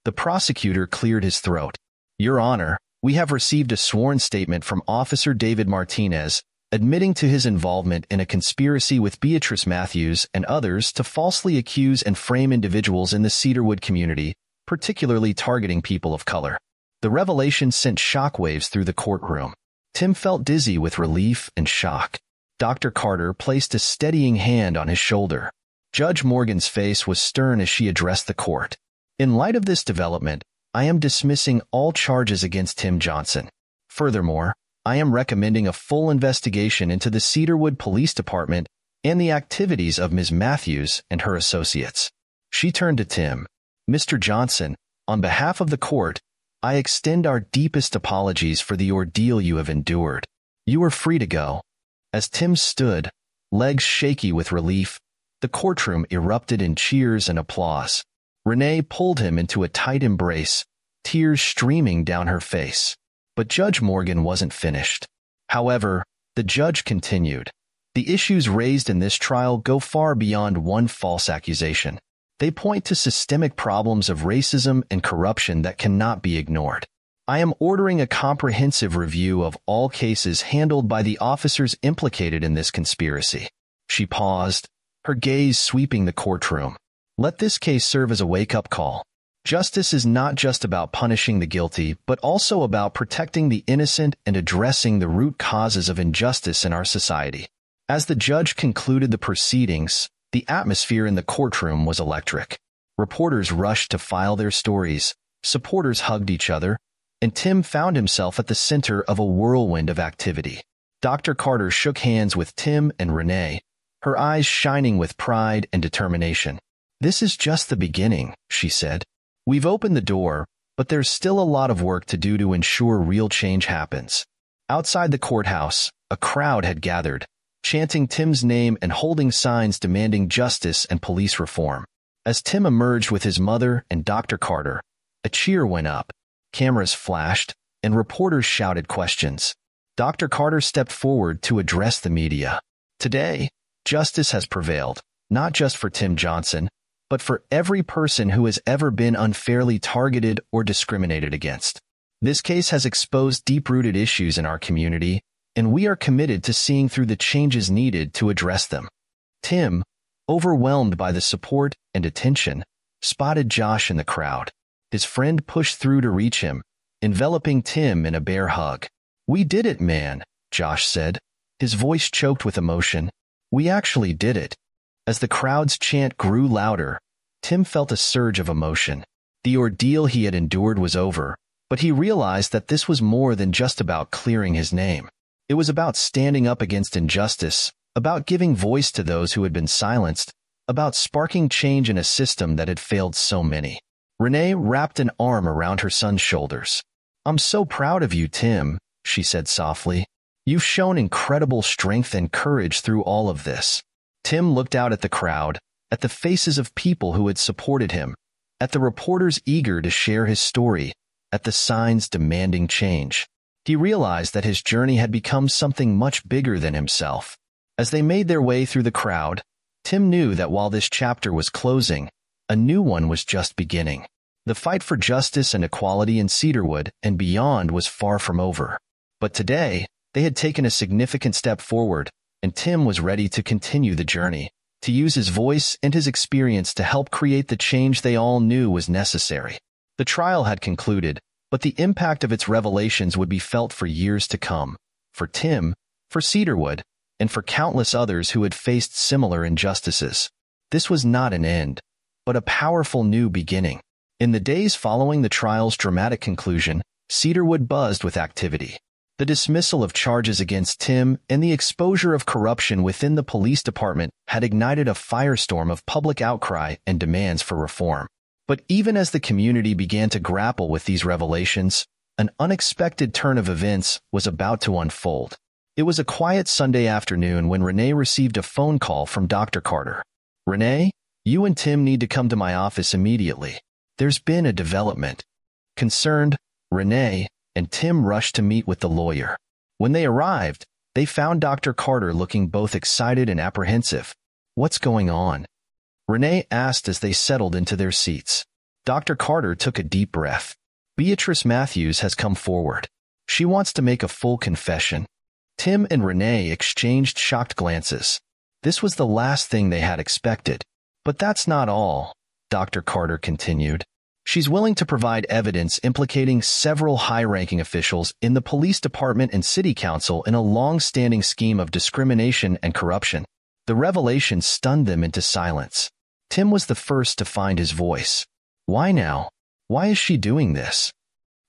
The prosecutor cleared his throat. Your Honor, we have received a sworn statement from Officer David Martinez admitting to his involvement in a conspiracy with Beatrice Matthews and others to falsely accuse and frame individuals in the Cedarwood community particularly targeting people of color. The revelation sent shockwaves through the courtroom. Tim felt dizzy with relief and shock. Dr. Carter placed a steadying hand on his shoulder. Judge Morgan's face was stern as she addressed the court. In light of this development, I am dismissing all charges against Tim Johnson. Furthermore, I am recommending a full investigation into the Cedarwood Police Department and the activities of Ms. Matthews and her associates. She turned to Tim. Mr. Johnson, on behalf of the court, I extend our deepest apologies for the ordeal you have endured. You are free to go. As Tim stood, legs shaky with relief, the courtroom erupted in cheers and applause. Renee pulled him into a tight embrace, tears streaming down her face. But Judge Morgan wasn't finished. However, the judge continued. The issues raised in this trial go far beyond one false accusation. They point to systemic problems of racism and corruption that cannot be ignored. I am ordering a comprehensive review of all cases handled by the officers implicated in this conspiracy. She paused, her gaze sweeping the courtroom. Let this case serve as a wake-up call. Justice is not just about punishing the guilty, but also about protecting the innocent and addressing the root causes of injustice in our society. As the judge concluded the proceedings, the atmosphere in the courtroom was electric. Reporters rushed to file their stories, supporters hugged each other, and Tim found himself at the center of a whirlwind of activity. Dr. Carter shook hands with Tim and Renee, her eyes shining with pride and determination. This is just the beginning, she said. We've opened the door, but there's still a lot of work to do to ensure real change happens. Outside the courthouse, a crowd had gathered, chanting Tim's name and holding signs demanding justice and police reform. As Tim emerged with his mother and Dr. Carter, a cheer went up, cameras flashed, and reporters shouted questions. Dr. Carter stepped forward to address the media. Today, justice has prevailed, not just for Tim Johnson, but for every person who has ever been unfairly targeted or discriminated against. This case has exposed deep-rooted issues in our community and we are committed to seeing through the changes needed to address them. Tim, overwhelmed by the support and attention, spotted Josh in the crowd. His friend pushed through to reach him, enveloping Tim in a bear hug. We did it, man, Josh said, his voice choked with emotion. We actually did it. As the crowd's chant grew louder, Tim felt a surge of emotion. The ordeal he had endured was over, but he realized that this was more than just about clearing his name. It was about standing up against injustice, about giving voice to those who had been silenced, about sparking change in a system that had failed so many. Renee wrapped an arm around her son's shoulders. I'm so proud of you, Tim, she said softly. You've shown incredible strength and courage through all of this. Tim looked out at the crowd, at the faces of people who had supported him, at the reporters eager to share his story, at the signs demanding change. He realized that his journey had become something much bigger than himself. As they made their way through the crowd, Tim knew that while this chapter was closing, a new one was just beginning. The fight for justice and equality in Cedarwood and beyond was far from over. But today, they had taken a significant step forward, and Tim was ready to continue the journey, to use his voice and his experience to help create the change they all knew was necessary. The trial had concluded, but the impact of its revelations would be felt for years to come. For Tim, for Cedarwood, and for countless others who had faced similar injustices. This was not an end, but a powerful new beginning. In the days following the trial's dramatic conclusion, Cedarwood buzzed with activity. The dismissal of charges against Tim and the exposure of corruption within the police department had ignited a firestorm of public outcry and demands for reform. But even as the community began to grapple with these revelations, an unexpected turn of events was about to unfold. It was a quiet Sunday afternoon when Renee received a phone call from Dr. Carter. Renee, you and Tim need to come to my office immediately. There's been a development. Concerned, Renee and Tim rushed to meet with the lawyer. When they arrived, they found Dr. Carter looking both excited and apprehensive. What's going on? Renee asked as they settled into their seats. Dr. Carter took a deep breath. Beatrice Matthews has come forward. She wants to make a full confession. Tim and Renee exchanged shocked glances. This was the last thing they had expected. But that's not all, Dr. Carter continued. She's willing to provide evidence implicating several high-ranking officials in the police department and city council in a long-standing scheme of discrimination and corruption. The revelation stunned them into silence. Tim was the first to find his voice. Why now? Why is she doing this?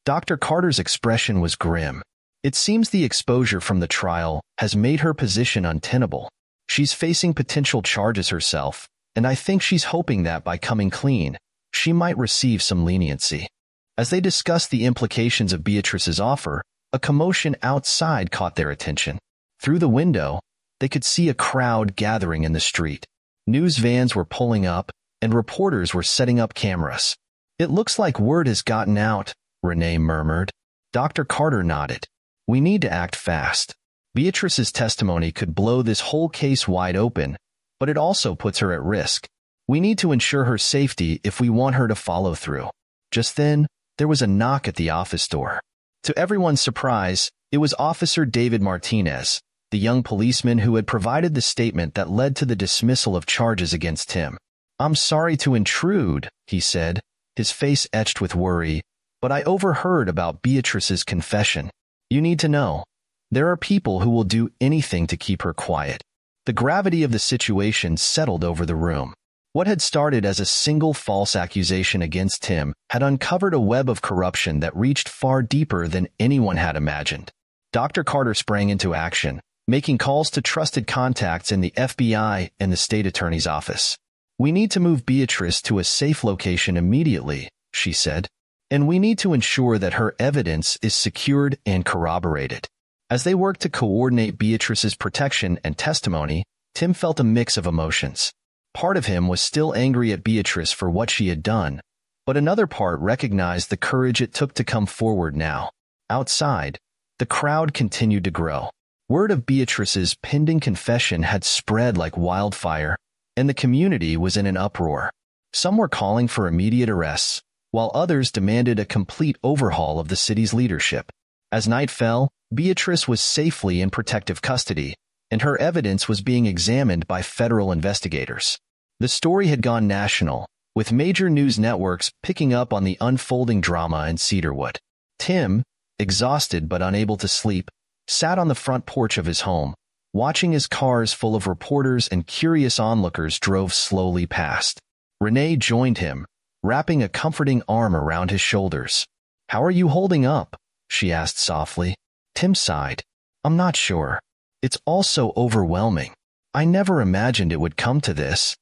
Dr. Carter's expression was grim. It seems the exposure from the trial has made her position untenable. She's facing potential charges herself, and I think she's hoping that by coming clean, she might receive some leniency. As they discussed the implications of Beatrice's offer, a commotion outside caught their attention. Through the window, they could see a crowd gathering in the street. News vans were pulling up, and reporters were setting up cameras. It looks like word has gotten out, Renee murmured. Dr. Carter nodded. We need to act fast. Beatrice's testimony could blow this whole case wide open, but it also puts her at risk. We need to ensure her safety if we want her to follow through. Just then, there was a knock at the office door. To everyone's surprise, it was Officer David Martinez, the young policeman who had provided the statement that led to the dismissal of charges against him. I'm sorry to intrude, he said, his face etched with worry, but I overheard about Beatrice's confession. You need to know. There are people who will do anything to keep her quiet. The gravity of the situation settled over the room. What had started as a single false accusation against him had uncovered a web of corruption that reached far deeper than anyone had imagined. Dr. Carter sprang into action, making calls to trusted contacts in the FBI and the state attorney's office. We need to move Beatrice to a safe location immediately, she said, and we need to ensure that her evidence is secured and corroborated. As they worked to coordinate Beatrice's protection and testimony, Tim felt a mix of emotions. Part of him was still angry at Beatrice for what she had done, but another part recognized the courage it took to come forward now. Outside, the crowd continued to grow. Word of Beatrice's pending confession had spread like wildfire, and the community was in an uproar. Some were calling for immediate arrests, while others demanded a complete overhaul of the city's leadership. As night fell, Beatrice was safely in protective custody, and her evidence was being examined by federal investigators. The story had gone national, with major news networks picking up on the unfolding drama in Cedarwood. Tim, exhausted but unable to sleep, sat on the front porch of his home, watching as cars full of reporters and curious onlookers drove slowly past. Renee joined him, wrapping a comforting arm around his shoulders. How are you holding up? she asked softly. Tim sighed. I'm not sure. It's all so overwhelming. I never imagined it would come to this.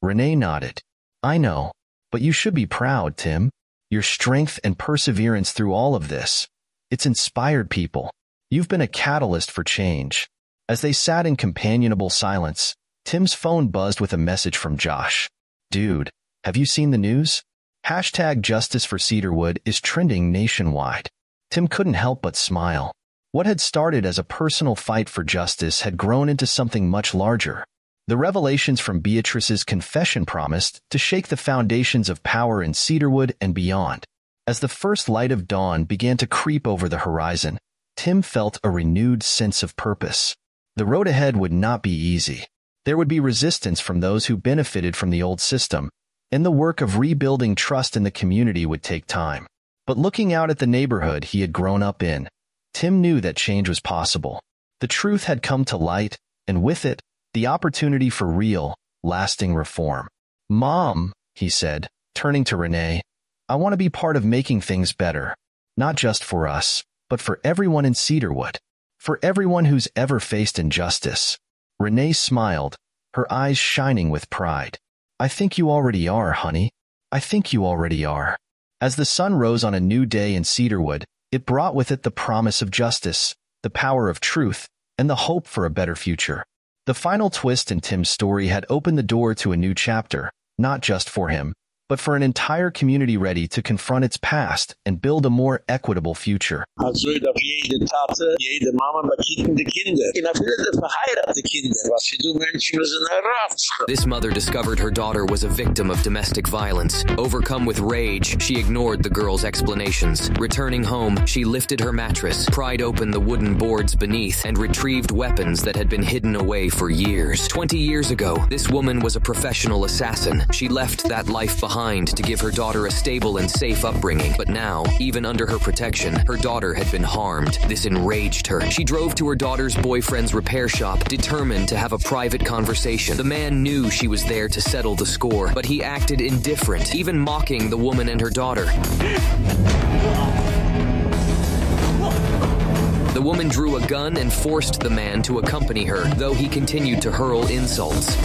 Renee nodded. I know, but you should be proud, Tim. Your strength and perseverance through all of this. It's inspired people. You've been a catalyst for change. As they sat in companionable silence, Tim's phone buzzed with a message from Josh. Dude, have you seen the news? Hashtag Justice for Cedarwood is trending nationwide. Tim couldn't help but smile. What had started as a personal fight for justice had grown into something much larger. The revelations from Beatrice's confession promised to shake the foundations of power in Cedarwood and beyond. As the first light of dawn began to creep over the horizon, Tim felt a renewed sense of purpose. The road ahead would not be easy. There would be resistance from those who benefited from the old system, and the work of rebuilding trust in the community would take time. But looking out at the neighborhood he had grown up in, Tim knew that change was possible. The truth had come to light, and with it, the opportunity for real, lasting reform. Mom, he said, turning to Renee, I want to be part of making things better, not just for us, but for everyone in Cedarwood, for everyone who's ever faced injustice. Renee smiled, her eyes shining with pride. I think you already are, honey. I think you already are. As the sun rose on a new day in Cedarwood, it brought with it the promise of justice, the power of truth, and the hope for a better future. The final twist in Tim's story had opened the door to a new chapter, not just for him, but for an entire community ready to confront its past and build a more equitable future. Also darf jede Tate, jede Mama bekicken die Kinder. In a viele der verheiratete Kinder, was sie do Menschen müssen erratzen. This mother discovered her daughter was a victim of domestic violence. Overcome with rage, she ignored the girl's explanations. Returning home, she lifted her mattress, pried open the wooden boards beneath, and retrieved weapons that had been hidden away for years. Twenty years ago, this woman was a professional assassin. She left that life behind to give her daughter a stable and safe upbringing. But now, even under her protection, her daughter had been harmed. This enraged her. She drove to her daughter's boyfriend's repair shop, determined to have a private conversation. The man knew she was there to settle the score, but he acted indifferent, even mocking the woman and her daughter. The woman drew a gun and forced the man to accompany her, though he continued to hurl insults.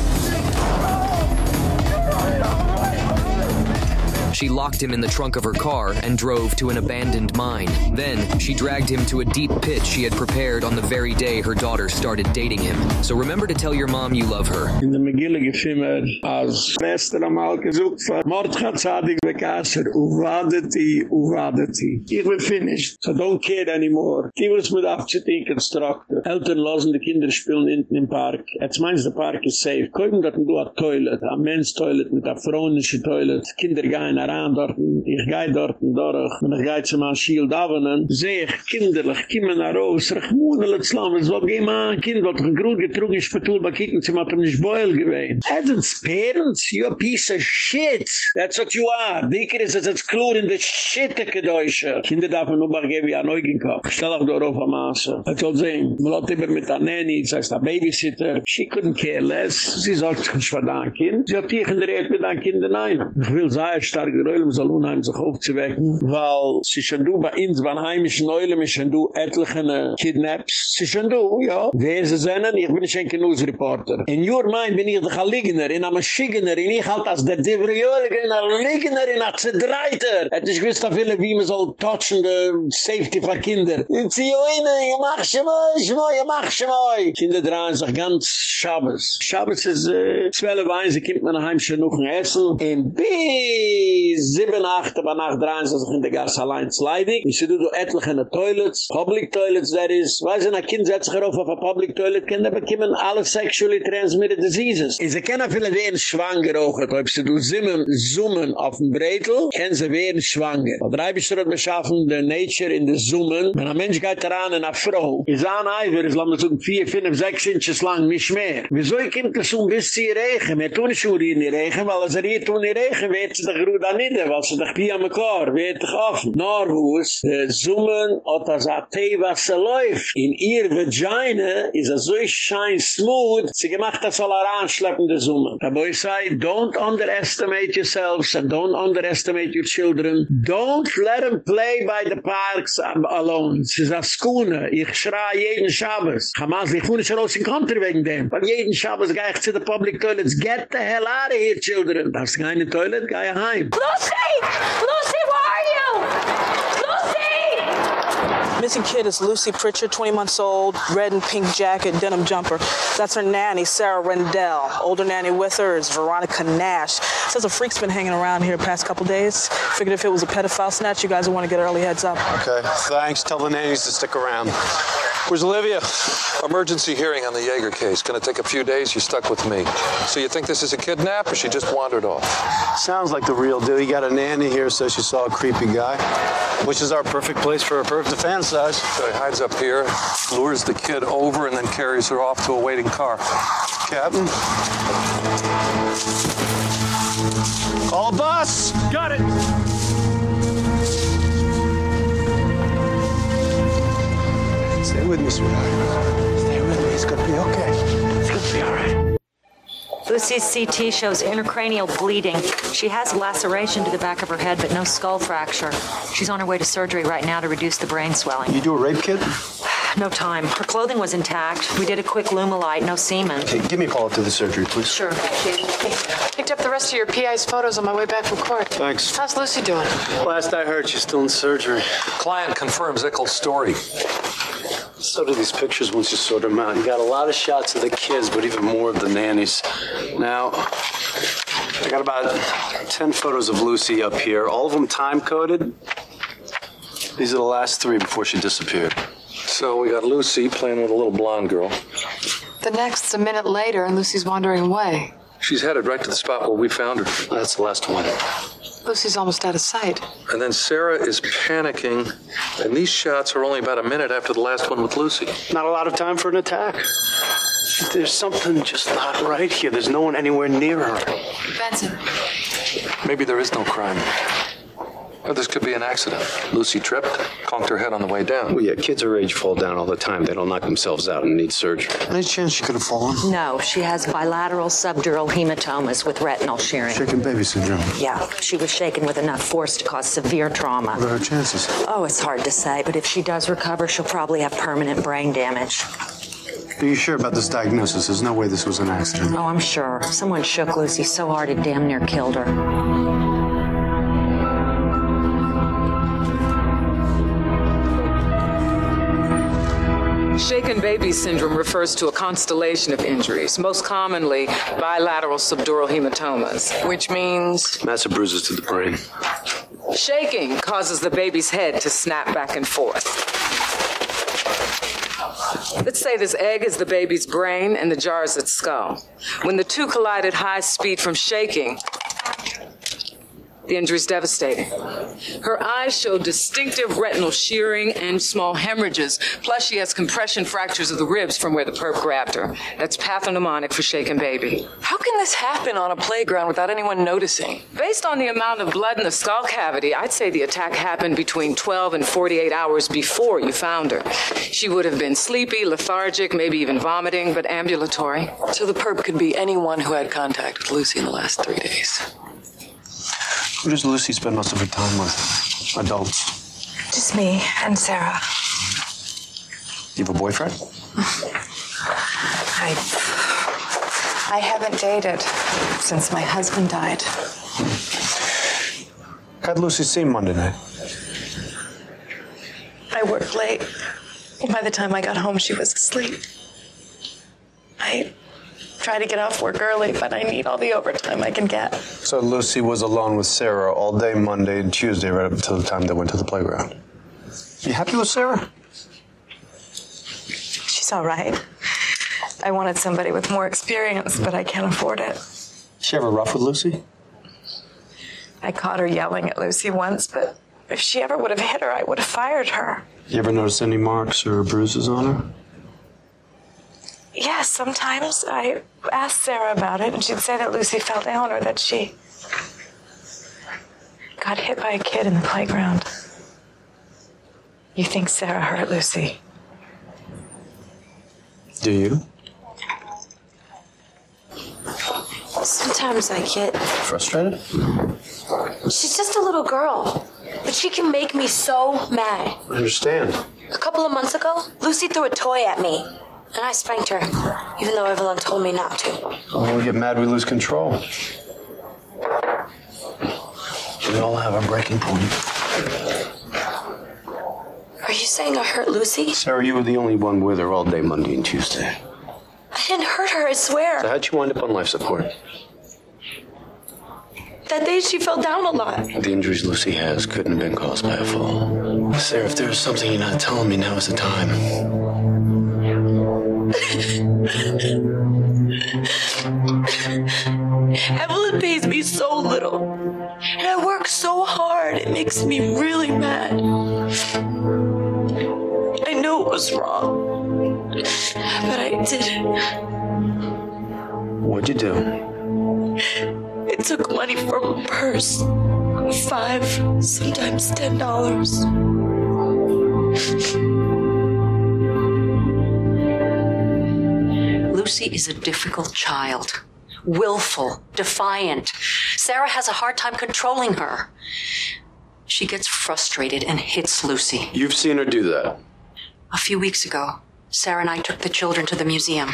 She locked him in the trunk of her car and drove to an abandoned mine. Then, she dragged him to a deep pit she had prepared on the very day her daughter started dating him. So remember to tell your mom you love her. In der Megille gefimmer, als Wester amal gesucht war, Mordcha Zadig bekasser, uvadeti, uvadeti. Ich bin finished, so don't care anymore. Die was mit afziti constructor. Eltern lassen die Kinder spielen hinten im Park. Jetzt meinst der Park ist safe. Koiden dort du a toilet, a men's toilet mit a fronische toilet. Kinder gehen heran dort, ich gehe dort durch, und ich gehe zu meinem Schild davenen, sehe ich kinderlich, kommen nach raus, rechmunele Zlam, es war gehen mal ein Kind, wat gegrut getrug ist, vertul, bei kicken, sie hat ihm nicht boil gewehen. Edens parents, a piece of shit. That's what you are. Dicker es als klur in der shitteke Deutsche. Kinder darf nur mal geben, wie ein Neugenkopf. Stell auch darauf am Maße. Ich soll sehen, man hat immer mit der Nanny, heißt, der Babysitter, she couldn't care less. Sie sagt, ich da ein Kind. Sie hat der Erde mit ein Kind in einem. Ich will sehr stark der Eulam soll unheim sich aufzuwecken, weil sie schon du bei uns, bei heimischen Eulam, ist schon du etliche Kidnaps. Sie schon du, ja. Wer sie sind, ich bin ein News-Reporter. In your mind bin ich doch ein Liggener, in einem Schiggener, in ich halt als der Diverjölige, in einem Liggener, in einem Zedreiter. Et ich wüsste viele, wie man soll touchen, the safety for Kinder. Ich zieh oine, ich mach schon mal, ich mach, ich mach schon mal. Kinder drehen sich ganz Schabes. Schabes ist, äh, zwölf Wein, sie kommt mir nach Heim schon noch ein Essen. In bis sieben, acht, aber nach drehen sie sich in der Gas allein sleidig. Ich sehe, du du etliche in der Toilets, public toilets, that is. Ich, ein Kind setzt sich auf auf ein public toilet, Kinder bekommen alle sexually transmitted diseases. Und sie können viele werden schwanger auch, ob sie du simmen, zoomen auf dem Bretel, können sie werden schwanger. Und drei bist du dort beschaffen, der Nature in der Zoomen. Wenn ein Mensch geht daran, eine Frau, ist ein Eiver, ist lang so vier, fünf, sechs Inches lang, nicht mehr. Wieso kommt das um bis ihr Regen? Wir tun nicht schon in Regen, weil als er hier tun in Regen, wird sie doch gut an nicht, weil sie doch am Klar, wird doch offen. Norwus, der Zoomen, hat das a was sie läuft. In ihr Vagina ist er so shine smooth, sie gemacht das all anschleppen, der Zoomen. Da boy say, don't underestimate yourselves and don't underestimate your children. Don't let them play by the parks alone. Sie ist a Skune, ich schrei jeden Shabbos. Hamas, ich fuhne schon aus in Country wegen dem. Weil jeden Shabbos gehe ich zu the public toilets. Get the hell out of here, children. Das ist keine Toilet, gehe heim. Lucy! Lucy, where are you? Lucy! missing kid is Lucy Pritchard, 20 months old, red and pink jacket, denim jumper. That's her nanny, Sarah Rendell. Older nanny with her is Veronica Nash. Says a freak's been hanging around here past couple days. Figured if it was a pedophile snatch, you guys would want to get early heads up. Okay, thanks. Tell the nannies to stick around. Where's Olivia? Emergency hearing on the Jaeger case. Gonna take a few days. You're stuck with me. So you think this is a kidnap or she just wandered off? Sounds like the real deal. You got a nanny here, says she saw a creepy guy, which is our perfect place for a perfect defense, us. So he hides up here, lures the kid over, and then carries her off to a waiting car. Captain? Call a bus! Got it! Stay with me, sweetheart. Stay with me. It's gonna be okay. It's gonna be all right. Lucy's CT shows intracranial bleeding. She has laceration to the back of her head, but no skull fracture. She's on her way to surgery right now to reduce the brain swelling. You do a rape kit? No time. Her clothing was intact. We did a quick Lumilite, no semen. Okay, give me a call up to the surgery, please. Sure. Picked up the rest of your PI's photos on my way back from court. Thanks. How's Lucy doing? Last I heard, she's still in surgery. Client confirms Ickel's story. So do these pictures once you sort them out. You got a lot of shots of the kids, but even more of the nannies. Now, I got about 10 photos of Lucy up here, all of them time coded. These are the last three before she disappeared. So we got Lucy playing with a little blonde girl. The next's a minute later, and Lucy's wandering away. She's headed right to the spot where we found her. That's the last one. Oh, Lucy's almost out of sight. And then Sarah is panicking, and these shots are only about a minute after the last one with Lucy. Not a lot of time for an attack. There's something just not right here. There's no one anywhere near her. Benson. Maybe there is no crime. Or this could be an accident. Lucy tripped, conked her head on the way down. Well, yeah, kids her age fall down all the time. They don't knock themselves out and need surgery. Any chance she could have fallen? No, she has bilateral subdural hematomas with retinal shearing. Shaken baby syndrome. Yeah, she was shaken with enough force to cause severe trauma. What are her chances? Oh, it's hard to say, but if she does recover, she'll probably have permanent brain damage. Are you sure about this diagnosis? There's no way this was an accident. Oh, I'm sure. Someone shook Lucy so hard it damn near killed her. Shaken baby syndrome refers to a constellation of injuries, most commonly bilateral subdural hematomas. Which means? Massive bruises to the brain. Shaking causes the baby's head to snap back and forth. Let's say this egg is the baby's brain and the jar is its skull. When the two collide at high speed from shaking, the injury is devastating. Her eyes show distinctive retinal shearing and small hemorrhages. Plus, she has compression fractures of the ribs from where the perp grabbed her. That's pathognomonic for shaken baby. How can this happen on a playground without anyone noticing? Based on the amount of blood in the skull cavity, I'd say the attack happened between 12 and 48 hours before you found her. She would have been sleepy, lethargic, maybe even vomiting, but ambulatory. So the perp could be anyone who had contact with Lucy in the last three days. Who does Lucy spend most of her time with? Adults. Just me and Sarah. You have a boyfriend? I I haven't dated since my husband died. How'd Lucy seem Monday night? I worked late. By the time I got home, she was asleep. I try to get off work early, but I need all the overtime I can get. So Lucy was alone with Sarah all day Monday and Tuesday, right up until the time they went to the playground. You happy with Sarah? She's all right. I wanted somebody with more experience, but I can't afford it. She ever rough with Lucy? I caught her yelling at Lucy once, but if she ever would have hit her, I would have fired her. You ever notice any marks or bruises on her? Yes, sometimes I asked Sarah about it, and she'd say that Lucy fell down or that she got hit by a kid in the playground. You think Sarah hurt Lucy? Do you? Sometimes I get. Frustrated? She's just a little girl, but she can make me so mad. I understand. A couple of months ago, Lucy threw a toy at me, and I spanked her, even though Evelyn told me not to. When we get mad, we lose control. We all have our breaking point. Are you saying I hurt Lucy? Sarah, you were the only one with her all day Monday and Tuesday. I didn't hurt her, I swear. So how'd you wind up on life support? That day she fell down a lot. The injuries Lucy has couldn't have been caused by a fall. Sarah, if there's something you're not telling me, now is the time. Evelyn pays me so little. And I work so hard. It makes me really mad. I know it was wrong. But I did it. What'd you do? It took money from her purse. Five, sometimes ten dollars. Lucy is a difficult child. Willful, defiant. Sarah has a hard time controlling her. She gets frustrated and hits Lucy. You've seen her do that. A few weeks ago, Sarah and I took the children to the museum.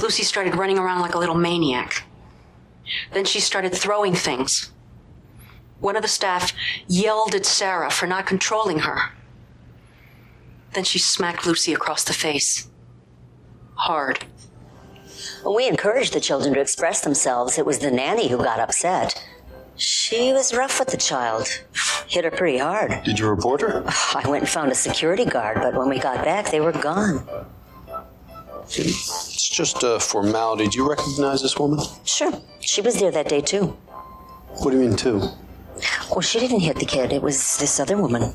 Lucy started running around like a little maniac. Then she started throwing things. One of the staff yelled at Sarah for not controlling her. Then she smacked Lucy across the face. Hard. We encouraged the children to express themselves. It was the nanny who got upset. She was rough with the child. Hit her pretty hard. Did you report her? I went and found a security guard, but when we got back, they were gone. It's just a formality. Do you recognize this woman? Sure. She was there that day, too. What do you mean, too? Well, she didn't hit the kid. It was this other woman.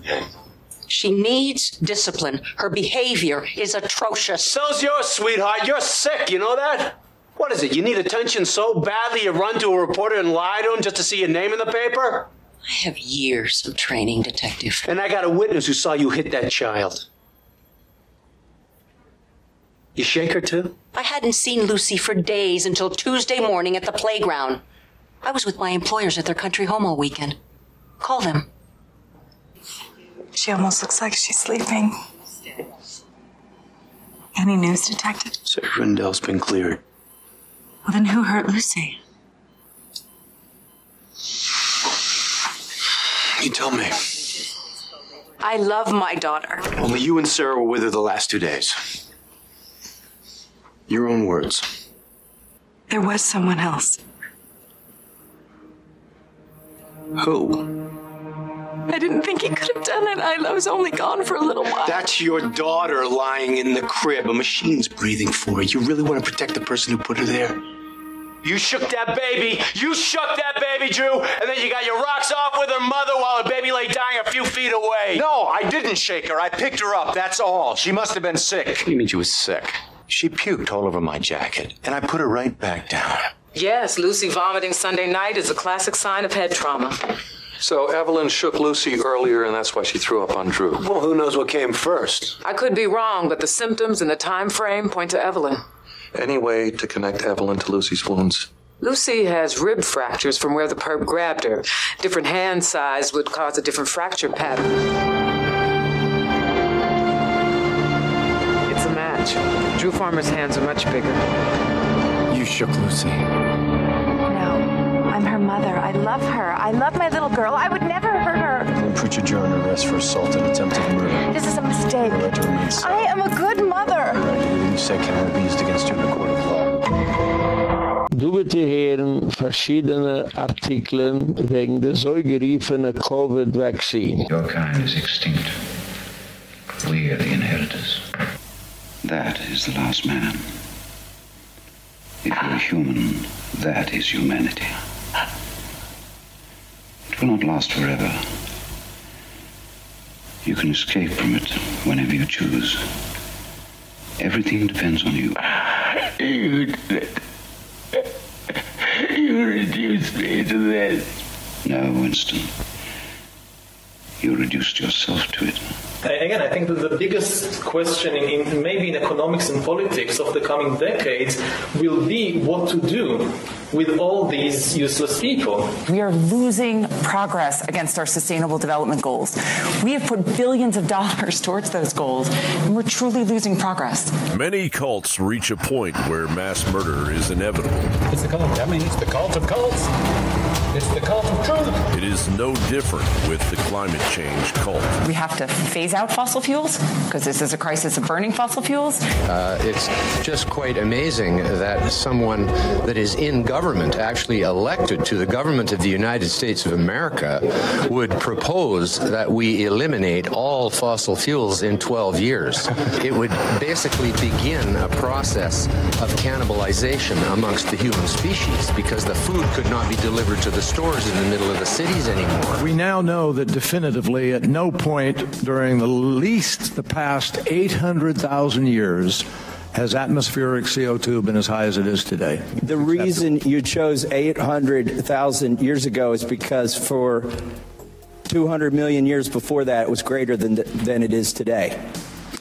She needs discipline. Her behavior is atrocious. So's yours, sweetheart. You're sick, you know that? What is it? You need attention so badly you run to a reporter and lie to him just to see your name in the paper? I have years of training, detective. And I got a witness who saw you hit that child. You shake her too? I hadn't seen Lucy for days until Tuesday morning at the playground. I was with my employers at their country home all weekend. Call them. She almost looks like she's sleeping. Any news, Detective? Sarah Rendell's been cleared. Well, then who hurt Lucy? You tell me. I love my daughter. Only you and Sarah were with her the last two days. Your own words. There was someone else. Who? I didn't think he could have done it. I was only gone for a little while. That's your daughter lying in the crib. A machine's breathing for her. You really want to protect the person who put her there? You shook that baby. You shook that baby, Drew, and then you got your rocks off with her mother while her baby lay dying a few feet away. No, I didn't shake her. I picked her up. That's all. She must have been sick. What do you mean she was sick? She puked all over my jacket, and I put her right back down. Yes, Lucy vomiting Sunday night is a classic sign of head trauma. So Evelyn shook Lucy earlier, and that's why she threw up on Drew. Well, who knows what came first? I could be wrong, but the symptoms and the time frame point to Evelyn. Any way to connect Evelyn to Lucy's wounds? Lucy has rib fractures from where the perp grabbed her. Different hand size would cause a different fracture pattern. It's a match. Drew Farmer's hands are much bigger. You shook Lucy. No, I'm her mother. I love her. I love my little girl. I would never hurt her. Then put your under arrest for assault and attempted murder. This is a mistake. Right to remain silent. I am a good mother. Your right to everything you say cannot be used against you in a court of law. Du bitte hören verschiedene Artikeln wegen der so geriefene Covid-Vaccine. Your kind is extinct. We are the inheritors. That is the last man. If you're human, that is humanity. It will not last forever. You can escape from it whenever you choose. Everything depends on you. You, you reduced me to this. No, Winston. You reduced yourself to it. Again, I think that the biggest question in, in maybe in economics and politics of the coming decades will be what to do with all these useless people. We are losing progress against our sustainable development goals. We have put billions of dollars towards those goals, and we're truly losing progress. Many cults reach a point where mass murder is inevitable. It's the cult. I mean, it's the cult of cults. It's the cult of truth. It is no different with the climate change cult. We have to phase out fossil fuels because this is a crisis of burning fossil fuels. Uh, it's just quite amazing that someone that is in government actually elected to the government of the United States of America would propose that we eliminate all fossil fuels in 12 years. It would basically begin a process of cannibalization amongst the human species because the food could not be delivered to the stores in the middle of the cities anymore. We now know that definitively at no point during the least the past 800,000 years has atmospheric CO2 been as high as it is today. The reason you chose 800,000 years ago is because for 200 million years before that it was greater than than it is today.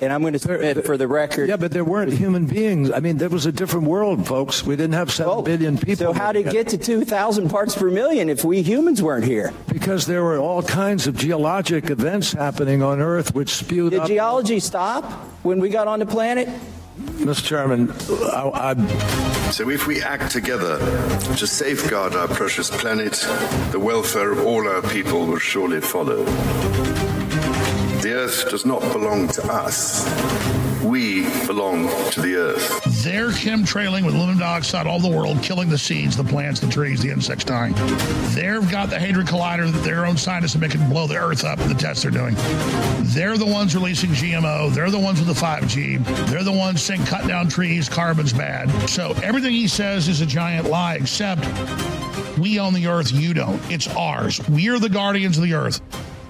And I'm going to submit for the record. Yeah, but there weren't human beings. I mean, there was a different world, folks. We didn't have seven oh, billion people. So how did it get to 2,000 parts per million if we humans weren't here? Because there were all kinds of geologic events happening on Earth which spewed Did up. geology stop when we got on the planet? Mr. Chairman, I, I So if we act together to safeguard our precious planet, the welfare of all our people will surely follow. The earth does not belong to us. We belong to the earth. They're chemtrailing with aluminum dioxide all the world, killing the seeds, the plants, the trees, the insects dying. They've got the Hadron Collider that their own scientists are making blow the earth up the tests they're doing. They're the ones releasing GMO. They're the ones with the 5G. They're the ones saying cut down trees, carbon's bad. So everything he says is a giant lie, except we own the earth, you don't. It's ours. We are the guardians of the earth.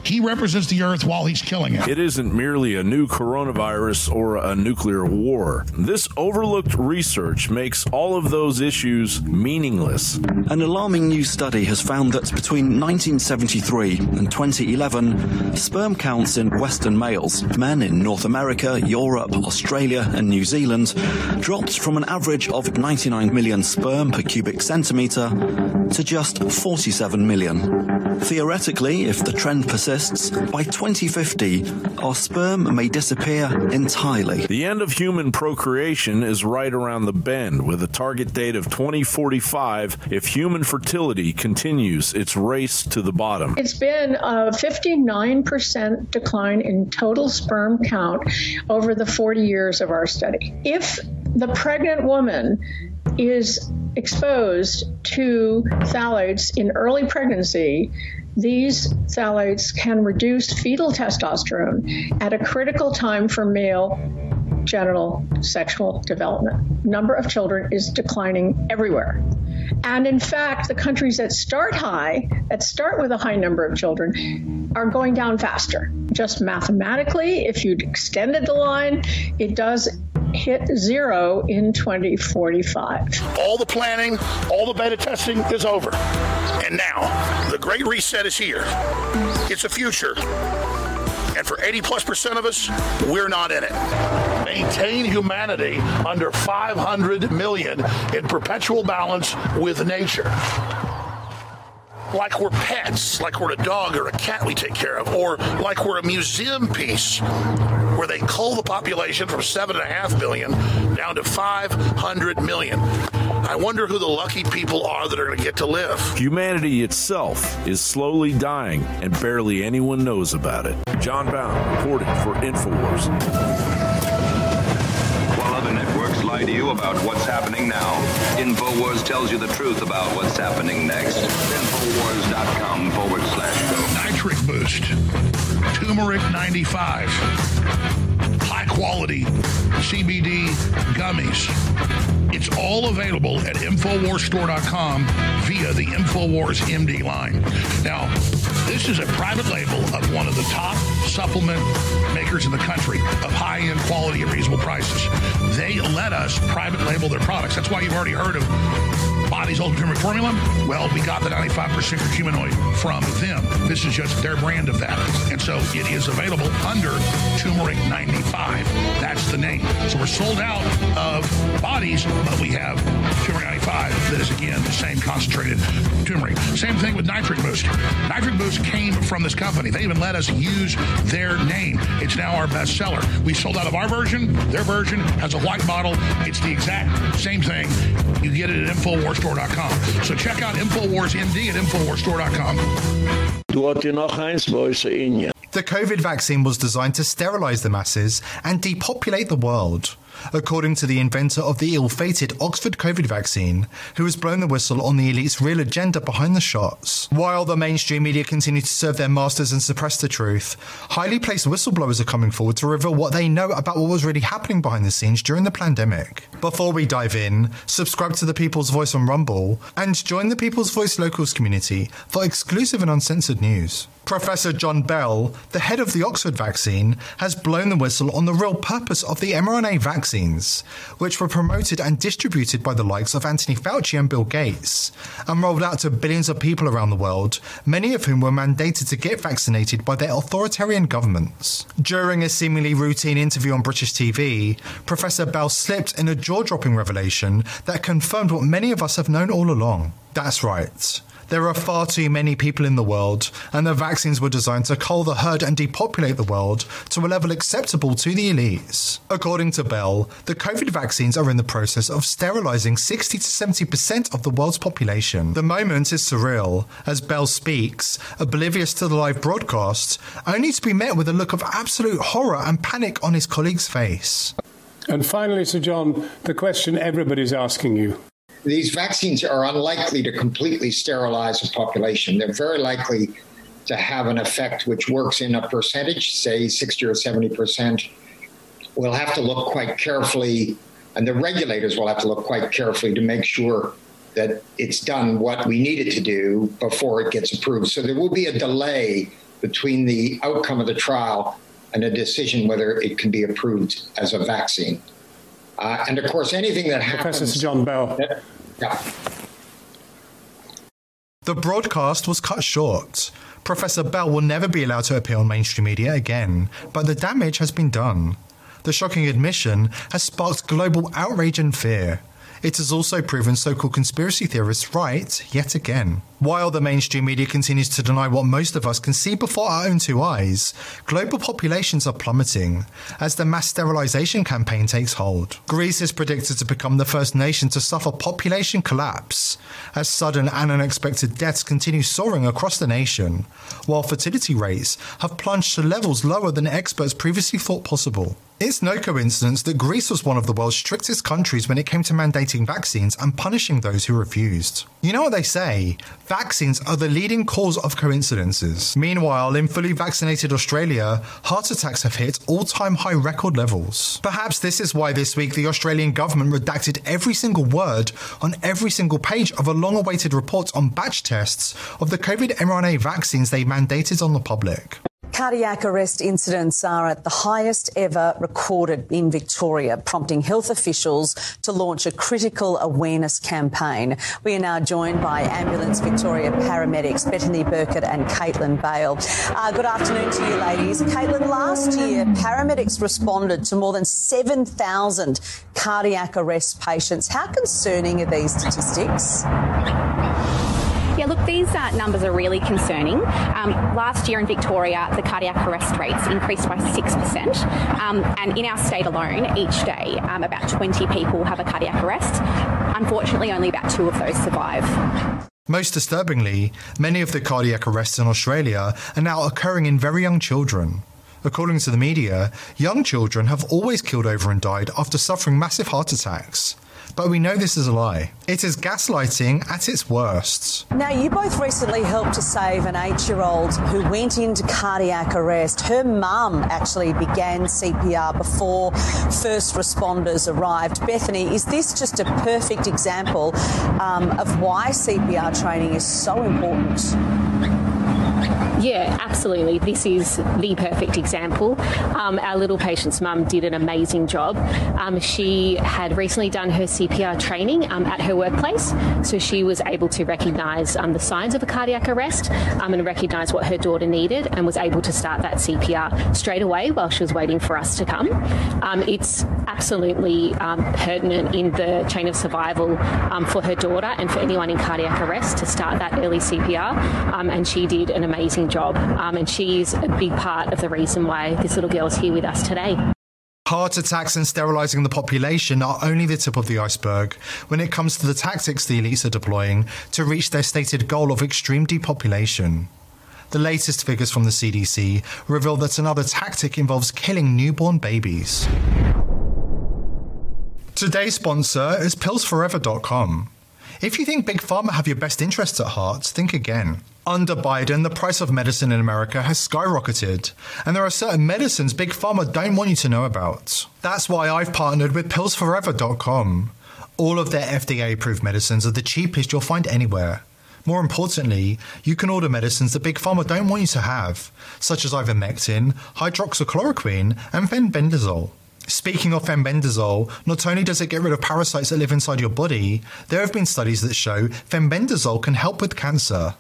He represents the earth while he's killing it. It isn't merely a new coronavirus or a nuclear war. This overlooked research makes all of those issues meaningless. An alarming new study has found that between 1973 and 2011, sperm counts in Western males, men in North America, Europe, Australia, and New Zealand, dropped from an average of 99 million sperm per cubic centimeter to just 47 million. Theoretically, if the trend persists, by 2050, our sperm may disappear entirely. The end of human procreation is right around the bend with a target date of 2045 if human fertility continues its race to the bottom. It's been a 59% decline in total sperm count over the 40 years of our study. If the pregnant woman is exposed to phthalates in early pregnancy, these phthalates can reduce fetal testosterone at a critical time for male genital sexual development. Number of children is declining everywhere. And in fact, the countries that start high, that start with a high number of children, are going down faster. Just mathematically, if you'd extended the line, it does hit zero in 2045. All the planning, all the beta testing is over. And now, the great reset is here. It's a future. And for 80 plus percent of us, we're not in it. Maintain humanity under 500 million in perpetual balance with nature like we're pets, like we're a dog or a cat we take care of, or like we're a museum piece where they cull the population from seven and a half billion down to 500 million. I wonder who the lucky people are that are going to get to live. Humanity itself is slowly dying and barely anyone knows about it. Jon Bowne reporting for InfoWars. While other networks lie to about what's happening now, InfoWars tells you the truth about what's happening next. Infowars.com forward slash. Nitric Boost, Turmeric 95, high quality CBD gummies. All available at InfoWarsStore.com via the InfoWars MD line. Now, this is a private label of one of the top supplement makers in the country of high-end quality at reasonable prices. They let us private label their products. That's why you've already heard of Body's Turmeric Formula. Well, we got the 95% curcuminoid from them. This is just their brand of that. And so it is available under Turmeric 95. That's the name. So we're sold out of bodies, but we have Turmeric 95 that is, again, the same concentrated turmeric. Same thing with Nitric Boost. Nitric Boost came from this company. They even let us use their name. It's now our best seller. We sold out of our version. Their version has a white bottle. It's the exact same thing. You get it at InfoWarsStore.com InfoWarsStore.com. So check out InfoWars MD at InfoWarsStore.com. Du hast noch eins bei in The COVID vaccine was designed to sterilize the masses and depopulate the world according to the inventor of the ill-fated Oxford COVID vaccine, who has blown the whistle on the elite's real agenda behind the shots. While the mainstream media continue to serve their masters and suppress the truth, highly placed whistleblowers are coming forward to reveal what they know about what was really happening behind the scenes during the pandemic. Before we dive in, subscribe to the People's Voice on Rumble and join the People's Voice Locals community for exclusive and uncensored news. Professor John Bell, the head of the Oxford vaccine, has blown the whistle on the real purpose of the mRNA vaccines, which were promoted and distributed by the likes of Anthony Fauci and Bill Gates, and rolled out to billions of people around the world, many of whom were mandated to get vaccinated by their authoritarian governments. During a seemingly routine interview on British TV, Professor Bell slipped in a jaw dropping revelation that confirmed what many of us have known all along. That's right. There are far too many people in the world, and the vaccines were designed to cull the herd and depopulate the world to a level acceptable to the elites. According to Bell, the COVID vaccines are in the process of sterilizing 60 to 70% of the world's population. The moment is surreal, as Bell speaks, oblivious to the live broadcast, only to be met with a look of absolute horror and panic on his colleague's face. And finally, Sir John, the question everybody's asking you these vaccines are unlikely to completely sterilize a population. They're very likely to have an effect which works in a percentage, say 60 or 70%. We'll have to look quite carefully and the regulators will have to look quite carefully to make sure that it's done what we need it to do before it gets approved. So there will be a delay between the outcome of the trial and a decision whether it can be approved as a vaccine. Uh, and of course, anything that happens. Professor John Bell. That, yeah. The broadcast was cut short. Professor Bell will never be allowed to appear on mainstream media again, but the damage has been done. The shocking admission has sparked global outrage and fear. It has also proven so called conspiracy theorists right yet again. While the mainstream media continues to deny what most of us can see before our own two eyes, global populations are plummeting as the mass sterilization campaign takes hold. Greece is predicted to become the first nation to suffer population collapse as sudden and unexpected deaths continue soaring across the nation, while fertility rates have plunged to levels lower than experts previously thought possible. It's no coincidence that Greece was one of the world's strictest countries when it came to mandating vaccines and punishing those who refused. You know what they say? Vaccines are the leading cause of coincidences. Meanwhile, in fully vaccinated Australia, heart attacks have hit all-time high record levels. Perhaps this is why this week the Australian government redacted every single word on every single page of a long-awaited report on batch tests of the COVID mRNA vaccines they mandated on the public. Cardiac arrest incidents are at the highest ever recorded in Victoria, prompting health officials to launch a critical awareness campaign. We are now joined by Ambulance Victoria paramedics Bethany Burkett and Caitlin Bale. Uh, good afternoon to you ladies. Caitlin, last year paramedics responded to more than 7,000 cardiac arrest patients. How concerning are these statistics? These uh, numbers are really concerning. Um, last year in Victoria, the cardiac arrest rates increased by 6%. Um, and in our state alone, each day, um, about 20 people have a cardiac arrest. Unfortunately, only about two of those survive. Most disturbingly, many of the cardiac arrests in Australia are now occurring in very young children. According to the media, young children have always killed over and died after suffering massive heart attacks but we know this is a lie. It is gaslighting at its worst. Now, you both recently helped to save an 8-year-old who went into cardiac arrest. Her mum actually began CPR before first responders arrived. Bethany, is this just a perfect example um, of why CPR training is so important? Yeah, absolutely. This is the perfect example. Um, our little patient's mum did an amazing job. Um, she had recently done her CPR training um, at her workplace, so she was able to recognise um, the signs of a cardiac arrest um, and recognise what her daughter needed and was able to start that CPR straight away while she was waiting for us to come. It's absolutely pertinent in the chain of survival for her daughter and for anyone in cardiac arrest to start that early CPR, and she did an amazing job. Um, and she's a big part of the reason why this little girl is here with us today. Heart attacks and sterilizing the population are only the tip of the iceberg when it comes to the tactics the elites are deploying to reach their stated goal of extreme depopulation. The latest figures from the CDC reveal that another tactic involves killing newborn babies. Today's sponsor is pillsforever.com. If you think Big Pharma have your best interests at heart, think again. Under Biden, the price of medicine in America has skyrocketed, and there are certain medicines Big Pharma don't want you to know about. That's why I've partnered with pillsforever.com. All of their FDA approved medicines are the cheapest you'll find anywhere. More importantly, you can order medicines that Big Pharma don't want you to have, such as ivermectin, hydroxychloroquine, and fenbendazole. Speaking of fenbendazole, not only does it get rid of parasites that live inside your body, there have been studies that show fenbendazole can help with cancer.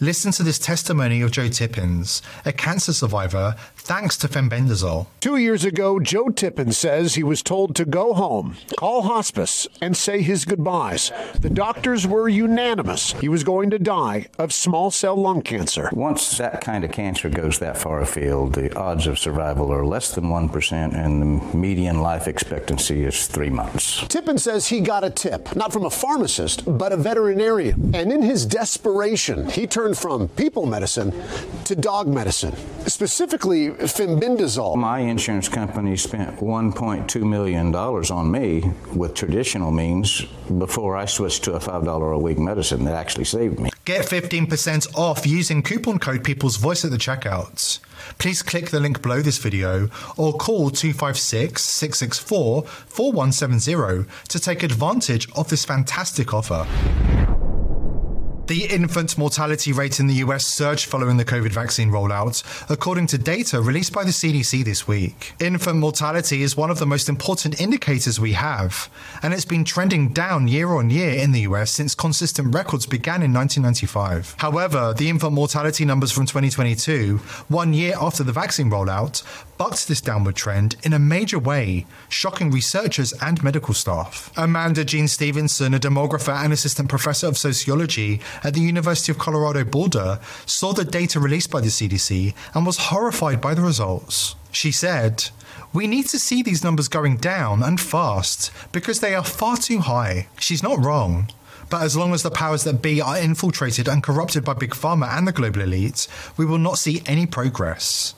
Listen to this testimony of Joe Tippins, a cancer survivor, thanks to fenbendazole. Two years ago, Joe Tippin says he was told to go home, call hospice, and say his goodbyes. The doctors were unanimous. He was going to die of small cell lung cancer. Once that kind of cancer goes that far afield, the odds of survival are less than 1% and the median life expectancy is 3 months. Tippin says he got a tip, not from a pharmacist, but a veterinarian. And in his desperation, he turned from people medicine to dog medicine. Specifically fenbendazole. My insurance company spent 1.2 million dollars on me with traditional means before I switched to a $5 a week medicine that actually saved me. Get 15% off using coupon code People's Voice at the checkouts. Please click the link below this video or call 256 664 4170 to take advantage of this fantastic offer. The infant mortality rate in the US surged following the COVID vaccine rollout, according to data released by the CDC this week. Infant mortality is one of the most important indicators we have, and it's been trending down year on year in the US since consistent records began in 1995. However, the infant mortality numbers from 2022, one year after the vaccine rollout, bucked this downward trend in a major way, shocking researchers and medical staff. Amanda Jean Stevenson, a demographer and assistant professor of sociology at the University of Colorado Boulder, saw the data released by the CDC and was horrified by the results. She said, we need to see these numbers going down and fast because they are far too high. She's not wrong. But as long as the powers that be are infiltrated and corrupted by Big Pharma and the global elites, we will not see any progress.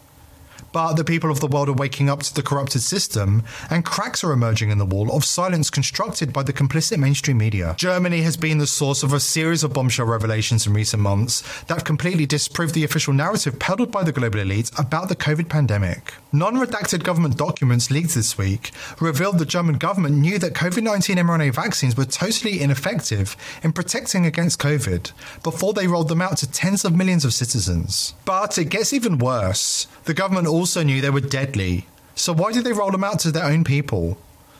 But the people of the world are waking up to the corrupted system, and cracks are emerging in the wall of silence constructed by the complicit mainstream media. Germany has been the source of a series of bombshell revelations in recent months that have completely disproved the official narrative peddled by the global elite about the COVID pandemic. Non redacted government documents leaked this week revealed the German government knew that COVID 19 mRNA vaccines were totally ineffective in protecting against COVID before they rolled them out to tens of millions of citizens. But it gets even worse. The government also knew they were deadly. So why did they roll them out to their own people?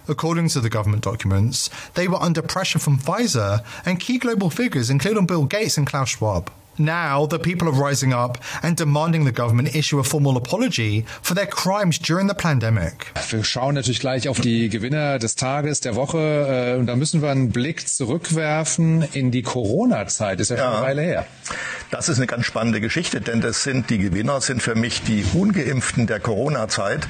According to the government documents, they were under pressure from Pfizer and key global figures, including Bill Gates and Klaus Schwab. Now, the people are rising up and demanding the government issue a formal apology for their crimes during the pandemic. Wir schauen natürlich gleich auf die Gewinner des Tages, der Woche. Und da müssen wir einen Blick zurückwerfen in die Corona-Zeit. Ist ja, schon eine Weile her. Das ist eine ganz spannende Geschichte, denn das sind die Gewinner, sind für mich die Ungeimpften der Corona-Zeit.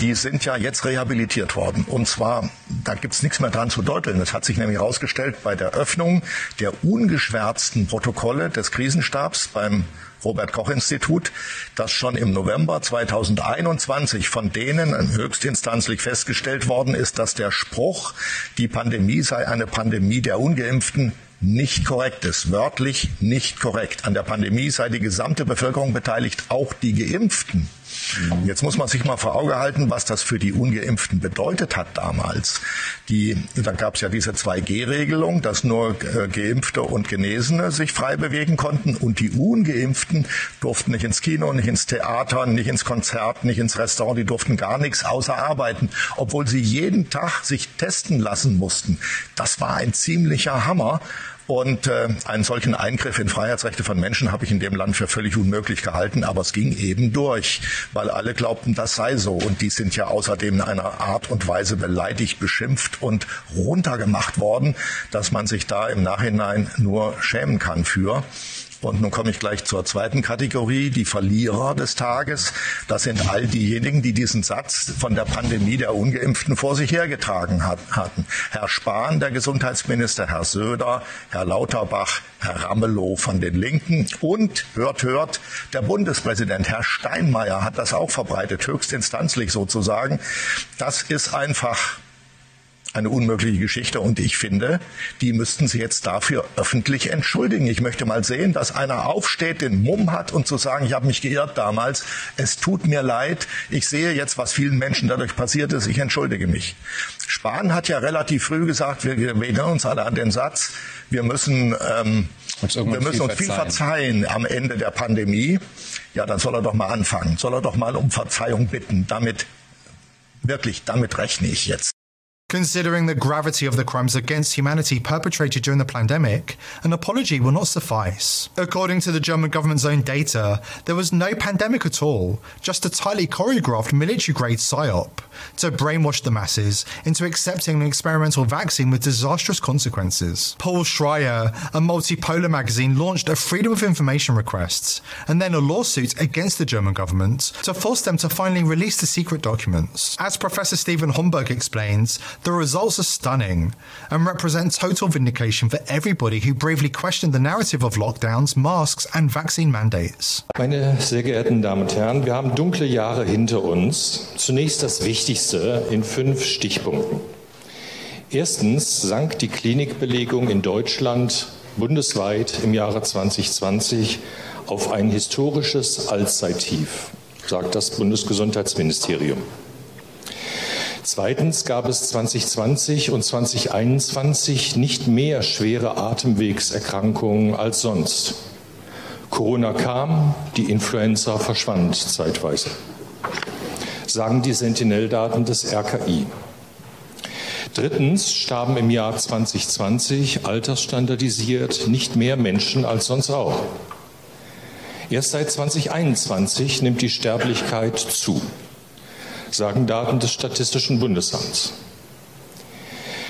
Die sind ja jetzt rehabilitiert worden. Und zwar, da gibt's nichts mehr dran zu deuteln. Das hat sich nämlich herausgestellt bei der Öffnung der ungeschwärzten Protokolle des Krisenstabs beim Robert Koch Institut, dass schon im November 2021 von denen höchstinstanzlich festgestellt worden ist, dass der Spruch, die Pandemie sei eine Pandemie der ungeimpften, nicht korrekt ist, wörtlich nicht korrekt. An der Pandemie sei die gesamte Bevölkerung beteiligt, auch die Geimpften. Jetzt muss man sich mal vor Auge halten, was das für die Ungeimpften bedeutet hat damals. Die, da gab es ja diese 2G-Regelung, dass nur äh, Geimpfte und Genesene sich frei bewegen konnten und die Ungeimpften durften nicht ins Kino, nicht ins Theater, nicht ins Konzert, nicht ins Restaurant, die durften gar nichts außer arbeiten, obwohl sie jeden Tag sich testen lassen mussten. Das war ein ziemlicher Hammer. Und äh, einen solchen Eingriff in Freiheitsrechte von Menschen habe ich in dem Land für völlig unmöglich gehalten, aber es ging eben durch, weil alle glaubten, das sei so. Und die sind ja außerdem in einer Art und Weise beleidigt, beschimpft und runtergemacht worden, dass man sich da im Nachhinein nur schämen kann für. Und nun komme ich gleich zur zweiten Kategorie, die Verlierer des Tages. Das sind all diejenigen, die diesen Satz von der Pandemie der Ungeimpften vor sich hergetragen hatten. Herr Spahn, der Gesundheitsminister, Herr Söder, Herr Lauterbach, Herr Ramelow von den Linken und, hört, hört, der Bundespräsident, Herr Steinmeier, hat das auch verbreitet, höchstinstanzlich sozusagen. Das ist einfach eine unmögliche Geschichte und ich finde, die müssten sie jetzt dafür öffentlich entschuldigen. Ich möchte mal sehen, dass einer aufsteht, den Mumm hat und zu sagen, ich habe mich geirrt damals, es tut mir leid, ich sehe jetzt, was vielen Menschen dadurch passiert ist, ich entschuldige mich. Spahn hat ja relativ früh gesagt, wir, erinnern uns alle an den Satz, wir müssen, ähm, wir müssen uns viel verzeihen am Ende der Pandemie. Ja, dann soll er doch mal anfangen, soll er doch mal um Verzeihung bitten. Damit, wirklich, damit rechne ich jetzt. Considering the gravity of the crimes against humanity perpetrated during the pandemic, an apology will not suffice. According to the German government's own data, there was no pandemic at all, just a tightly choreographed military grade psyop to brainwash the masses into accepting an experimental vaccine with disastrous consequences. Paul Schreyer, a multipolar magazine, launched a freedom of information request and then a lawsuit against the German government to force them to finally release the secret documents. As Professor Stephen Homburg explains, the results are stunning and represent total vindication for everybody who bravely questioned the narrative of lockdowns, masks and vaccine mandates. Meine sehr geehrten Damen und Herren, wir haben dunkle Jahre hinter uns. Zunächst das Wichtigste in fünf Stichpunkten. Erstens sank die Klinikbelegung in Deutschland bundesweit im Jahre 2020 auf ein historisches Allzeittief, sagt das Bundesgesundheitsministerium. Zweitens gab es 2020 und 2021 nicht mehr schwere Atemwegserkrankungen als sonst. Corona kam, die Influenza verschwand zeitweise, sagen die Sentinel-Daten des RKI. Drittens starben im Jahr 2020 altersstandardisiert nicht mehr Menschen als sonst auch. Erst seit 2021 nimmt die Sterblichkeit zu sagen Daten des Statistischen Bundesamts.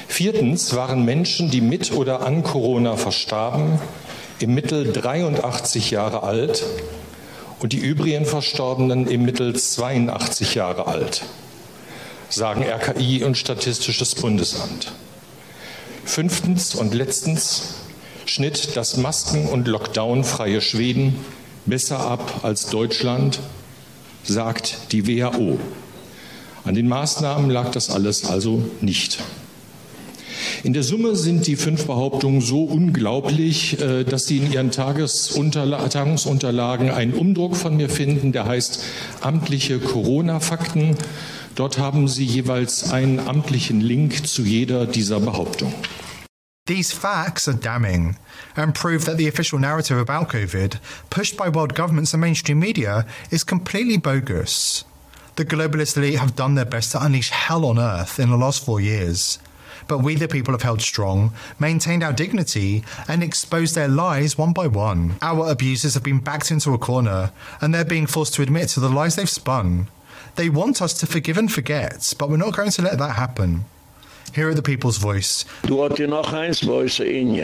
Viertens waren Menschen, die mit oder an Corona verstarben, im Mittel 83 Jahre alt und die übrigen Verstorbenen im Mittel 82 Jahre alt, sagen RKI und Statistisches Bundesamt. Fünftens und letztens schnitt das Masken- und Lockdown-freie Schweden besser ab als Deutschland, sagt die WHO. An den Maßnahmen lag das alles also nicht. In der Summe sind die fünf Behauptungen so unglaublich, äh, dass Sie in Ihren Tagungsunterlagen einen Umdruck von mir finden, der heißt amtliche Corona-Fakten. Dort haben Sie jeweils einen amtlichen Link zu jeder dieser Behauptungen. These facts are damning and prove that the official narrative about COVID, pushed by world governments and mainstream media, is completely bogus. The globalist elite have done their best to unleash hell on earth in the last four years. But we, the people, have held strong, maintained our dignity, and exposed their lies one by one. Our abusers have been backed into a corner, and they're being forced to admit to the lies they've spun. They want us to forgive and forget, but we're not going to let that happen. Here at the People's Voice.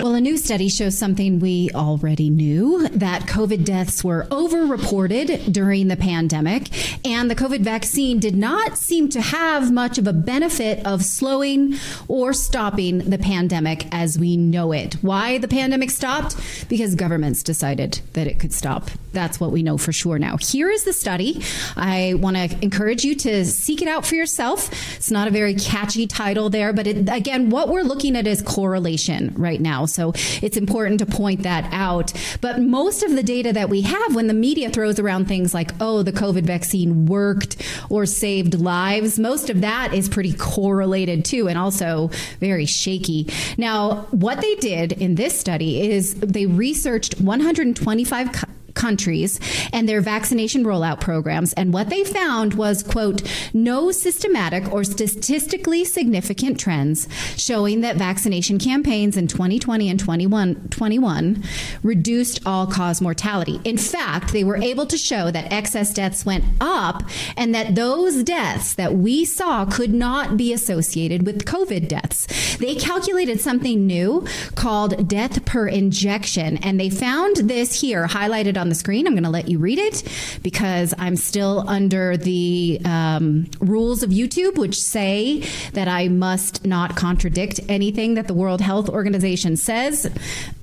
Well, a new study shows something we already knew that COVID deaths were overreported during the pandemic, and the COVID vaccine did not seem to have much of a benefit of slowing or stopping the pandemic as we know it. Why the pandemic stopped? Because governments decided that it could stop. That's what we know for sure now. Here is the study. I want to encourage you to seek it out for yourself. It's not a very catchy title there, but it, again, what we're looking at is correlation right now. So it's important to point that out. But most of the data that we have when the media throws around things like, oh, the COVID vaccine worked or saved lives, most of that is pretty correlated too and also very shaky. Now, what they did in this study is they researched 125 countries and their vaccination rollout programs. And what they found was, quote, no systematic or statistically significant trends showing that vaccination campaigns in 2020 and 21, 21 reduced all cause mortality. In fact, they were able to show that excess deaths went up and that those deaths that we saw could not be associated with COVID deaths. They calculated something new called death per injection, and they found this here highlighted on the screen. I'm going to let you read it because I'm still under the um, rules of YouTube, which say that I must not contradict anything that the World Health Organization says,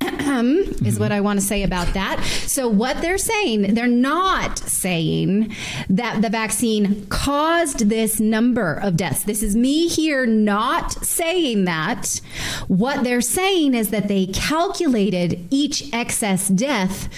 is what I want to say about that. So, what they're saying, they're not saying that the vaccine caused this number of deaths. This is me here not saying that. What they're saying is that they calculated each excess death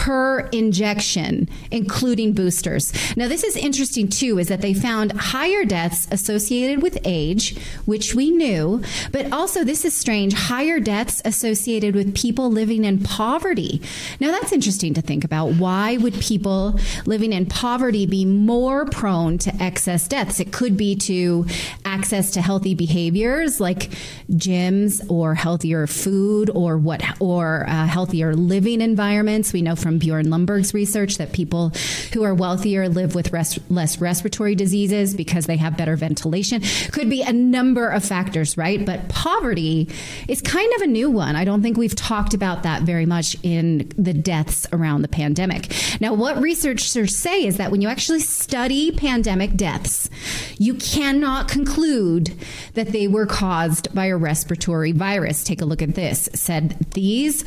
per injection, including boosters. Now, this is interesting too, is that they found higher deaths associated with age, which we knew, but also this is strange, higher deaths associated with people living in poverty. Now, that's interesting to think about. Why would people living in poverty be more prone to excess deaths? It could be to access to healthy behaviors like gyms or healthier food or what or uh, healthier living environments. We know from Bjorn Lomborg's research that people who are wealthier live with res- less respiratory diseases because they have better ventilation. Could be a number of factors, right? But poverty is kind of a new one. I don't think we've talked about that very much in the deaths around the pandemic. Now, what researchers say is that when you actually study pandemic deaths, you cannot conclude that they were caused by a respiratory virus. Take a look at this. Said these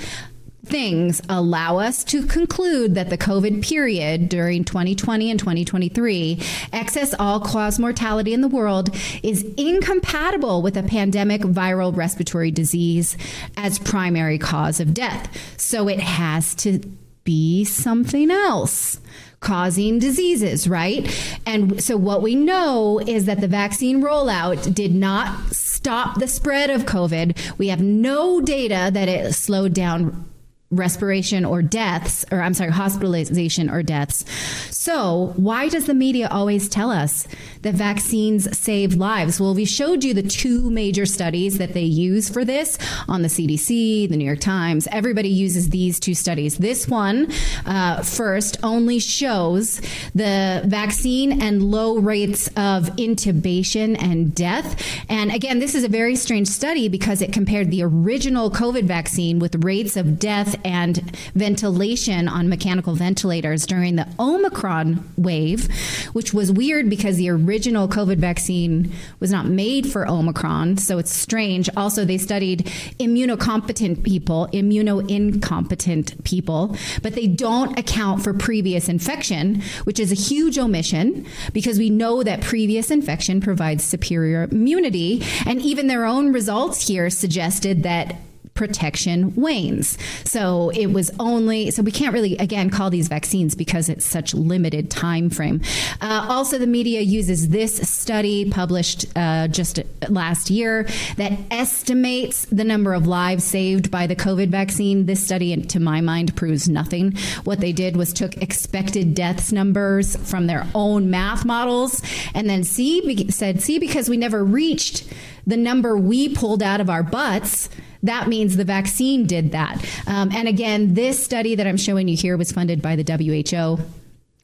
things allow us to conclude that the COVID period during 2020 and 2023, excess all cause mortality in the world is incompatible with a pandemic viral respiratory disease as primary cause of death. So it has to be something else causing diseases, right? And so what we know is that the vaccine rollout did not stop the spread of COVID. We have no data that it slowed down respiration or deaths, or I'm sorry, hospitalization or deaths. So, why does the media always tell us that vaccines save lives? Well, we showed you the two major studies that they use for this on the CDC, the New York Times. Everybody uses these two studies. This one, uh, first, only shows the vaccine and low rates of intubation and death. And again, this is a very strange study because it compared the original COVID vaccine with rates of death and ventilation on mechanical ventilators during the Omicron wave, which was weird because the original COVID vaccine was not made for Omicron. So it's strange. Also, they studied immunocompetent people, immuno-incompetent people, but they don't account for previous infection, which is a huge omission because we know that previous infection provides superior immunity. And even their own results here suggested that protection wanes. So it was only so we can't really again call these vaccines because it's such limited time frame. Uh, also, the media uses this study published uh, just last year that estimates the number of lives saved by the COVID vaccine. This study, to my mind, proves nothing. What they did was took expected deaths numbers from their own math models and then see said see because we never reached the number we pulled out of our butts that means the vaccine did that. Um, and again, this study that I'm showing you here was funded by the WHO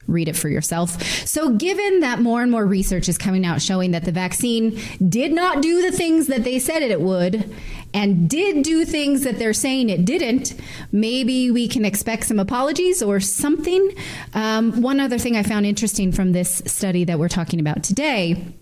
read it for yourself. So, given that more and more research is coming out showing that the vaccine did not do the things that they said it would and did do things that they're saying it didn't, maybe we can expect some apologies or something. Um, one other thing I found interesting from this study that we're talking about today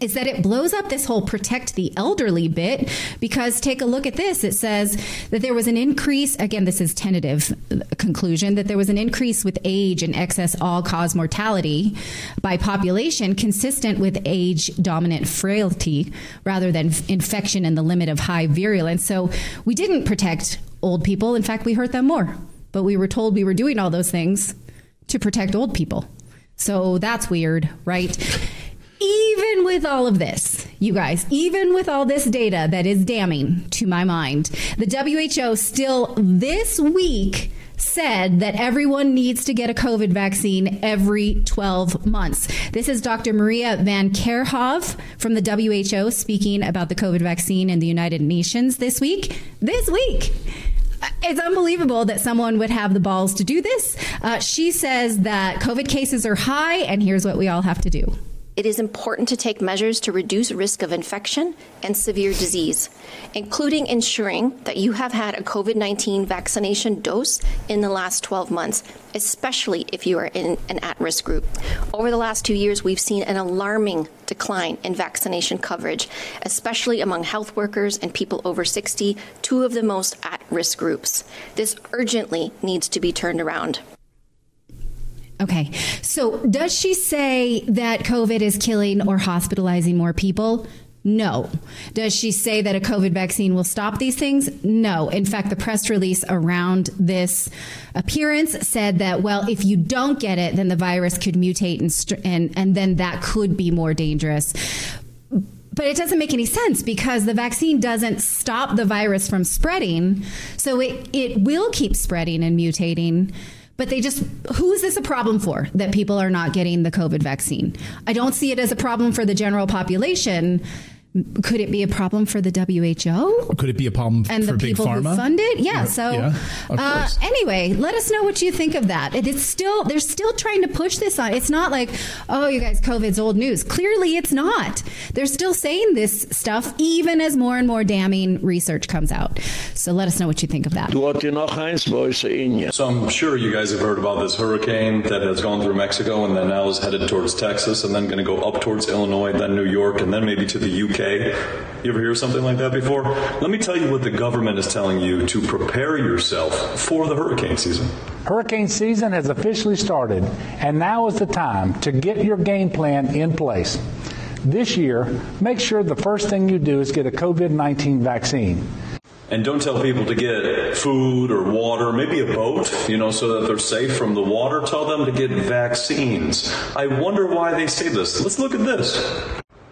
is that it blows up this whole protect the elderly bit because take a look at this. It says that there was an increase again this is tentative conclusion that there was an increase with age and excess all cause mortality by population consistent with age dominant frailty rather than infection and the limit of high virulence. So we didn't protect old people. In fact we hurt them more. But we were told we were doing all those things to protect old people. So that's weird right even with all of this, you guys, even with all this data that is damning to my mind, the WHO still this week said that everyone needs to get a COVID vaccine every 12 months. This is Dr. Maria Van Kerkhove from the WHO speaking about the COVID vaccine in the United Nations this week. This week it's unbelievable that someone would have the balls to do this. Uh, she says that COVID cases are high, and here's what we all have to do. It is important to take measures to reduce risk of infection and severe disease, including ensuring that you have had a COVID 19 vaccination dose in the last 12 months, especially if you are in an at risk group. Over the last two years, we've seen an alarming decline in vaccination coverage, especially among health workers and people over 60, two of the most at risk groups. This urgently needs to be turned around. Okay. So does she say that COVID is killing or hospitalizing more people? No. Does she say that a COVID vaccine will stop these things? No. In fact, the press release around this appearance said that, well, if you don't get it, then the virus could mutate and, and, and then that could be more dangerous. But it doesn't make any sense because the vaccine doesn't stop the virus from spreading. So it, it will keep spreading and mutating but they just who is this a problem for that people are not getting the covid vaccine? I don't see it as a problem for the general population could it be a problem for the WHO? Could it be a problem and for the people big pharma? who fund it? Yeah. So, yeah, uh, anyway, let us know what you think of that. It is still they're still trying to push this on. It's not like oh, you guys, COVID's old news. Clearly, it's not. They're still saying this stuff even as more and more damning research comes out. So let us know what you think of that. So I'm sure you guys have heard about this hurricane that has gone through Mexico and then now is headed towards Texas and then going to go up towards Illinois, then New York, and then maybe to the UK you ever hear something like that before? Let me tell you what the government is telling you to prepare yourself for the hurricane season. Hurricane season has officially started, and now is the time to get your game plan in place. This year, make sure the first thing you do is get a COVID-19 vaccine. And don't tell people to get food or water, maybe a boat, you know, so that they're safe from the water. Tell them to get vaccines. I wonder why they say this. Let's look at this.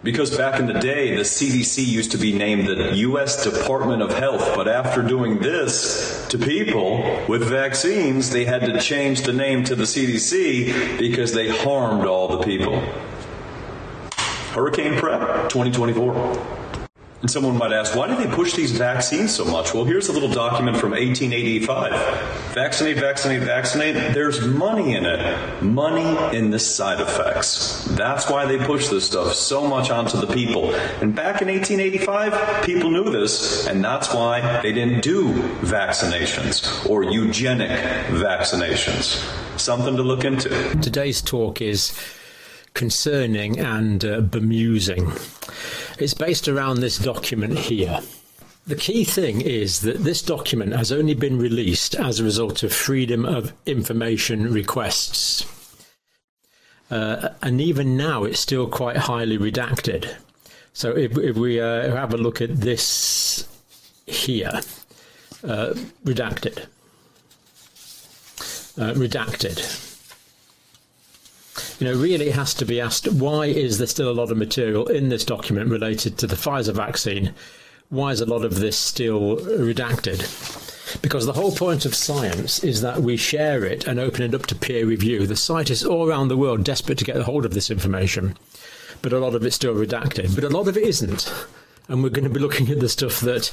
Because back in the day, the CDC used to be named the US Department of Health, but after doing this to people with vaccines, they had to change the name to the CDC because they harmed all the people. Hurricane Prep 2024. And someone might ask, why do they push these vaccines so much? Well, here's a little document from 1885. Vaccinate, vaccinate, vaccinate. There's money in it. Money in the side effects. That's why they push this stuff so much onto the people. And back in 1885, people knew this, and that's why they didn't do vaccinations or eugenic vaccinations. Something to look into. Today's talk is concerning and uh, bemusing. It's based around this document here. The key thing is that this document has only been released as a result of freedom of information requests. Uh, and even now it's still quite highly redacted. So if, if we uh, have a look at this here, uh, redacted. Uh, redacted you know, really it has to be asked why is there still a lot of material in this document related to the Pfizer vaccine? Why is a lot of this still redacted? Because the whole point of science is that we share it and open it up to peer review. The scientists all around the world desperate to get a hold of this information, but a lot of it's still redacted. But a lot of it isn't. And we're going to be looking at the stuff that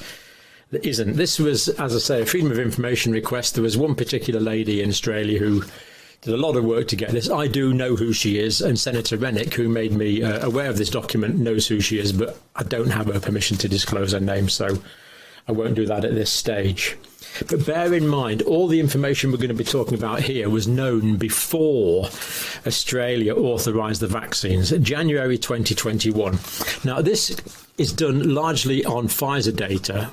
that isn't. This was, as I say, a freedom of information request. There was one particular lady in Australia who a lot of work to get this. I do know who she is, and Senator Rennick, who made me uh, aware of this document, knows who she is, but I don't have her permission to disclose her name, so I won't do that at this stage. But bear in mind, all the information we're going to be talking about here was known before Australia authorised the vaccines, January 2021. Now, this is done largely on Pfizer data,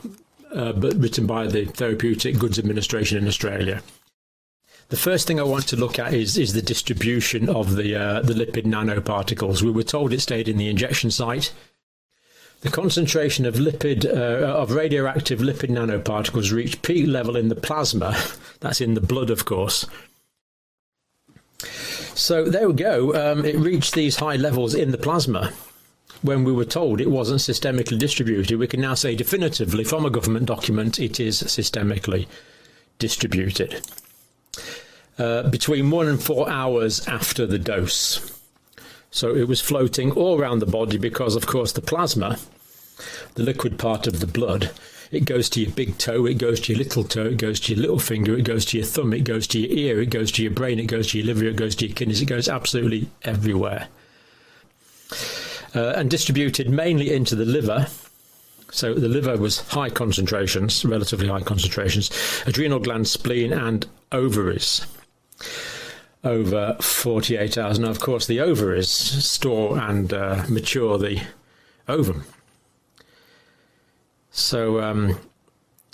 uh, but written by the Therapeutic Goods Administration in Australia. The first thing I want to look at is is the distribution of the uh, the lipid nanoparticles. We were told it stayed in the injection site. The concentration of lipid uh, of radioactive lipid nanoparticles reached peak level in the plasma. That's in the blood, of course. So there we go. Um, it reached these high levels in the plasma when we were told it wasn't systemically distributed. We can now say definitively from a government document it is systemically distributed. Uh, between 1 and 4 hours after the dose. So it was floating all around the body because of course the plasma, the liquid part of the blood, it goes to your big toe, it goes to your little toe, it goes to your little finger, it goes to your thumb, it goes to your ear, it goes to your brain, it goes to your liver, it goes to your kidneys, it goes absolutely everywhere. Uh, and distributed mainly into the liver. So the liver was high concentrations, relatively high concentrations, adrenal gland, spleen and ovaries over 48 hours. Now, of course, the ovaries store and uh, mature the ovum. So um,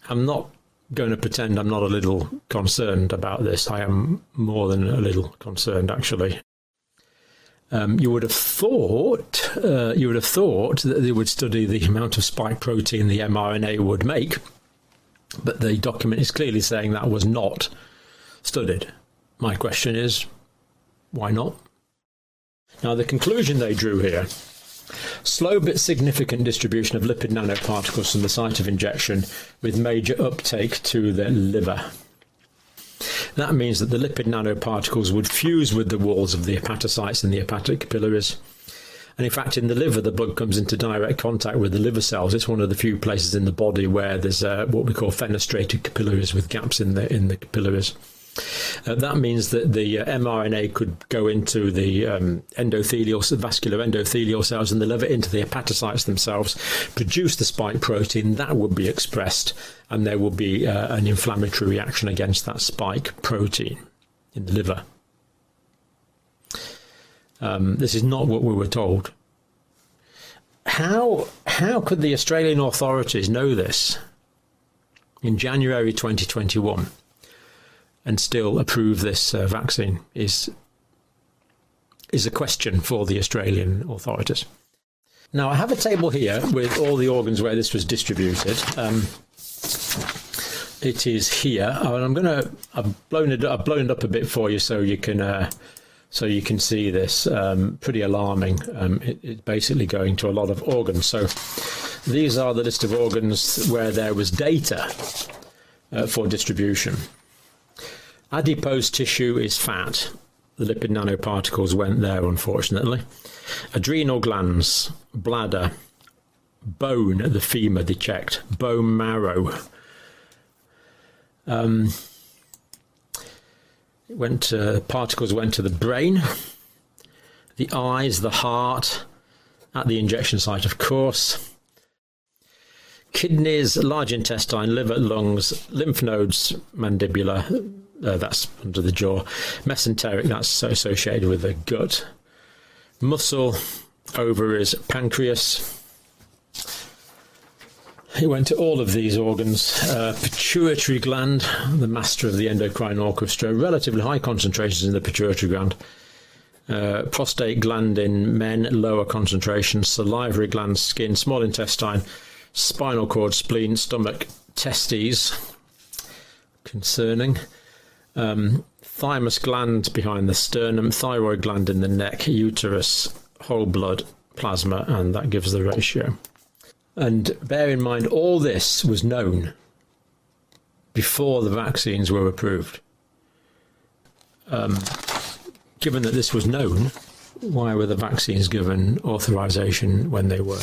I'm not going to pretend I'm not a little concerned about this. I am more than a little concerned, actually. Um, you would have thought uh, you would have thought that they would study the amount of spike protein the mRNA would make, but the document is clearly saying that was not studied. My question is, why not? Now, the conclusion they drew here slow but significant distribution of lipid nanoparticles from the site of injection with major uptake to the liver. That means that the lipid nanoparticles would fuse with the walls of the hepatocytes and the hepatic capillaries. And in fact, in the liver, the blood comes into direct contact with the liver cells. It's one of the few places in the body where there's uh, what we call fenestrated capillaries with gaps in the in the capillaries. Uh, that means that the uh, mRNA could go into the um, endothelial, vascular endothelial cells in the liver, into the hepatocytes themselves, produce the spike protein that would be expressed, and there will be uh, an inflammatory reaction against that spike protein in the liver. Um, this is not what we were told. How how could the Australian authorities know this in January 2021? And still approve this uh, vaccine is is a question for the Australian authorities. Now I have a table here with all the organs where this was distributed. Um, it is here. Oh, and I'm going to I've blown it I've blown it up a bit for you so you can uh, so you can see this um, pretty alarming. Um, it, it's basically going to a lot of organs. So these are the list of organs where there was data uh, for distribution. Adipose tissue is fat. The lipid nanoparticles went there, unfortunately. Adrenal glands, bladder, bone, the femur they checked, bone marrow. Um, went to, particles went to the brain, the eyes, the heart, at the injection site, of course. Kidneys, large intestine, liver, lungs, lymph nodes, mandibular, uh, that's under the jaw. Mesenteric, that's associated with the gut. Muscle, ovaries, pancreas. He went to all of these organs. Uh, pituitary gland, the master of the endocrine orchestra, relatively high concentrations in the pituitary gland. Uh, prostate gland in men, lower concentration. Salivary gland, skin, small intestine, spinal cord, spleen, stomach, testes. Concerning um, thymus gland behind the sternum, thyroid gland in the neck, uterus, whole blood, plasma, and that gives the ratio. And bear in mind, all this was known before the vaccines were approved. Um, given that this was known, why were the vaccines given authorization when they were?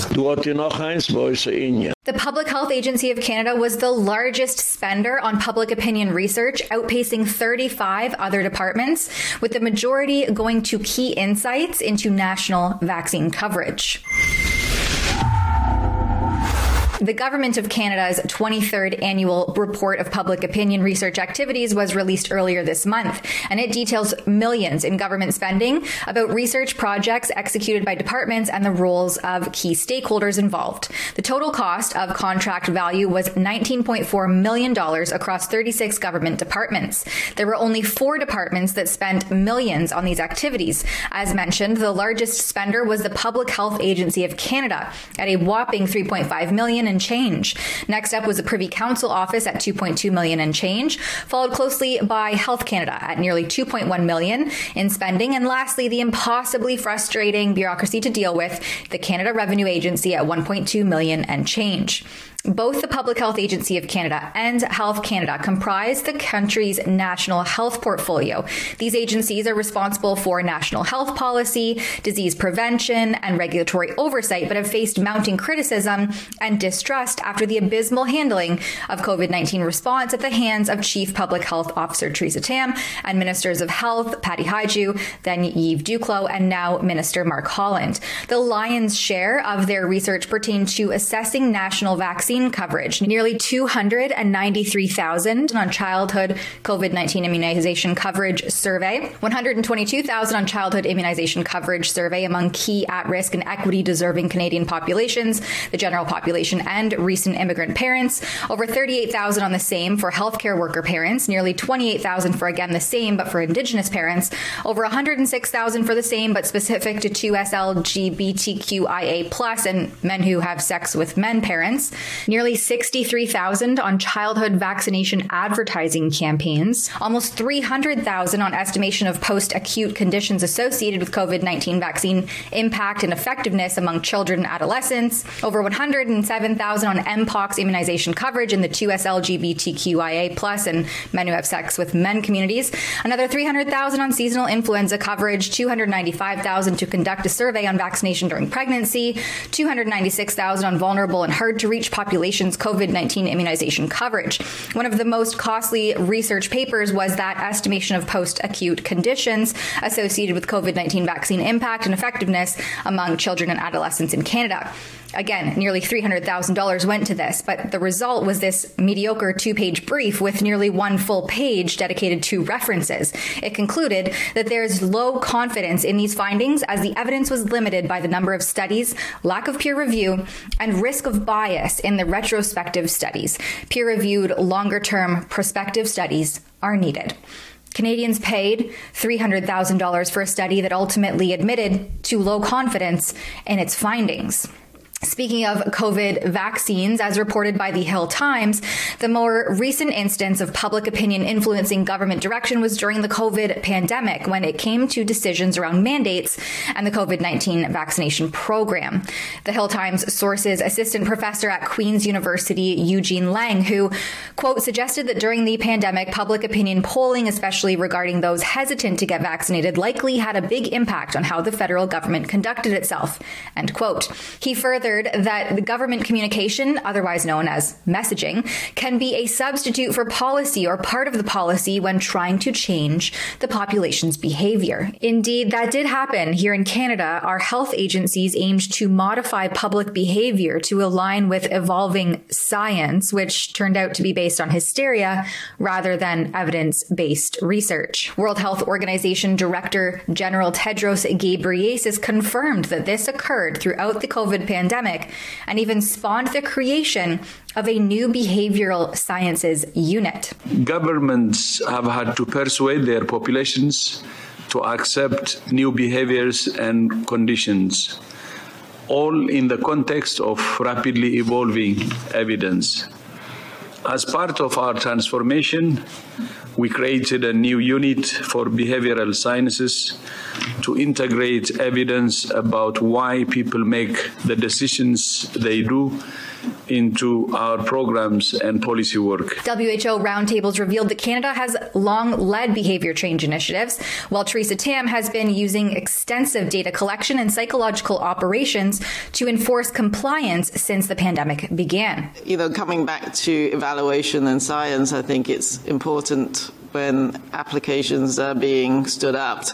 The Public Health Agency of Canada was the largest spender on public opinion research, outpacing 35 other departments, with the majority going to key insights into national vaccine coverage. The Government of Canada's 23rd annual report of public opinion research activities was released earlier this month, and it details millions in government spending about research projects executed by departments and the roles of key stakeholders involved. The total cost of contract value was 19.4 million dollars across 36 government departments. There were only 4 departments that spent millions on these activities. As mentioned, the largest spender was the Public Health Agency of Canada at a whopping 3.5 million million and change. Next up was the Privy Council office at 2.2 million and change, followed closely by Health Canada at nearly 2.1 million in spending and lastly the impossibly frustrating bureaucracy to deal with, the Canada Revenue Agency at 1.2 million and change. Both the Public Health Agency of Canada and Health Canada comprise the country's national health portfolio. These agencies are responsible for national health policy, disease prevention, and regulatory oversight, but have faced mounting criticism and distrust after the abysmal handling of COVID-19 response at the hands of Chief Public Health Officer Theresa Tam and Ministers of Health Patty Hajdu, then Yves Duclos, and now Minister Mark Holland. The lion's share of their research pertained to assessing national vaccine coverage, nearly 293,000 on childhood COVID-19 immunization coverage survey, 122,000 on childhood immunization coverage survey among key at-risk and equity deserving Canadian populations, the general population and recent immigrant parents, over 38,000 on the same for healthcare worker parents, nearly 28,000 for again the same but for indigenous parents, over 106,000 for the same but specific to 2SLGBTQIA+ and men who have sex with men parents, nearly 63,000 on childhood vaccination advertising campaigns, almost 300,000 on estimation of post-acute conditions associated with COVID-19 vaccine impact and effectiveness among children and adolescents, over 107,000 on mpox immunization coverage in the 2S LGBTQIA+ and men who have sex with men communities, another 300,000 on seasonal influenza coverage, 295,000 to conduct a survey on vaccination during pregnancy, 296,000 on vulnerable and hard to reach populations COVID-19 immunization coverage. One of the most costly research papers was that estimation of post-acute conditions associated with COVID-19 vaccine impact and effectiveness among children and adolescents in Canada. Again, nearly $300,000 went to this, but the result was this mediocre two-page brief with nearly one full page dedicated to references. It concluded that there is low confidence in these findings as the evidence was limited by the number of studies, lack of peer review, and risk of bias in the retrospective studies. Peer-reviewed longer-term prospective studies are needed. Canadians paid $300,000 for a study that ultimately admitted to low confidence in its findings. Speaking of COVID vaccines, as reported by the Hill Times, the more recent instance of public opinion influencing government direction was during the COVID pandemic when it came to decisions around mandates and the COVID-19 vaccination program. The Hill Times sources assistant professor at Queen's University Eugene Lang who quote suggested that during the pandemic public opinion polling especially regarding those hesitant to get vaccinated likely had a big impact on how the federal government conducted itself. End quote. He further that the government communication, otherwise known as messaging, can be a substitute for policy or part of the policy when trying to change the population's behavior. Indeed, that did happen here in Canada. Our health agencies aimed to modify public behavior to align with evolving science, which turned out to be based on hysteria rather than evidence-based research. World Health Organization Director General Tedros Ghebreyesus confirmed that this occurred throughout the COVID pandemic pandemic and even spawned the creation of a new behavioral sciences unit. Governments have had to persuade their populations to accept new behaviors and conditions all in the context of rapidly evolving evidence. As part of our transformation, we created a new unit for behavioral sciences to integrate evidence about why people make the decisions they do into our programs and policy work. WHO roundtables revealed that Canada has long led behavior change initiatives, while Theresa Tam has been using extensive data collection and psychological operations to enforce compliance since the pandemic began. You know, coming back to evaluation and science, I think it's important when applications are being stood up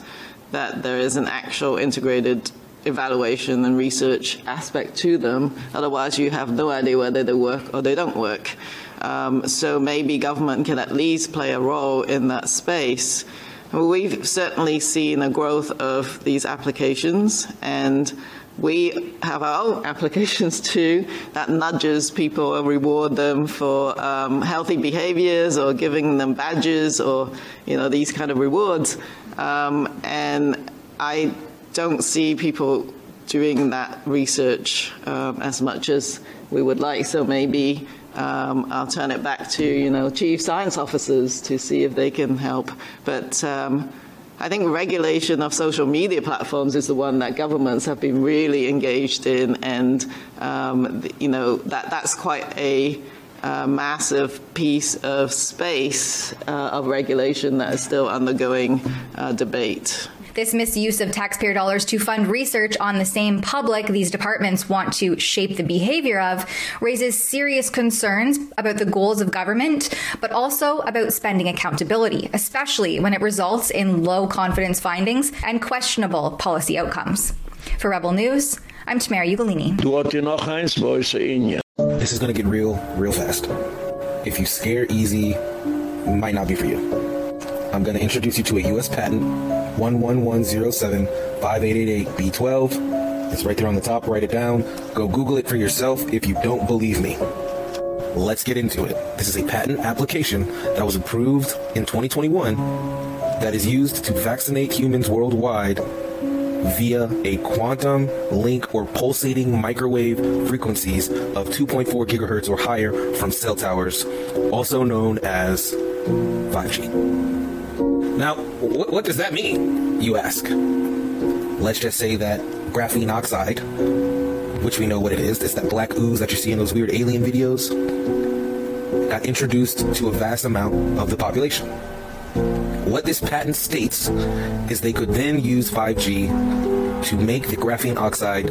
that there is an actual integrated evaluation and research aspect to them. Otherwise, you have no idea whether they work or they don't work. Um, so maybe government can at least play a role in that space. We've certainly seen a growth of these applications and we have our own applications too that nudges people reward them for um, healthy behaviors or giving them badges or you know these kind of rewards um, and I don't see people doing that research um, as much as we would like. So maybe um, I'll turn it back to you know chief science officers to see if they can help. But um, I think regulation of social media platforms is the one that governments have been really engaged in, and um, you know that that's quite a uh, massive piece of space uh, of regulation that is still undergoing uh, debate. This misuse of taxpayer dollars to fund research on the same public these departments want to shape the behavior of raises serious concerns about the goals of government, but also about spending accountability, especially when it results in low confidence findings and questionable policy outcomes. For Rebel News, I'm Tamara Ugolini. This is going to get real real fast. If you scare easy, might not be for you. I'm going to introduce you to a US patent 111075888B12. It's right there on the top. Write it down. Go Google it for yourself if you don't believe me. Let's get into it. This is a patent application that was approved in 2021 that is used to vaccinate humans worldwide via a quantum link or pulsating microwave frequencies of 2.4 gigahertz or higher from cell towers, also known as 5G. Now, what, what does that mean, you ask? Let's just say that graphene oxide, which we know what it is, it's that black ooze that you see in those weird alien videos, got introduced to a vast amount of the population. What this patent states is they could then use 5G to make the graphene oxide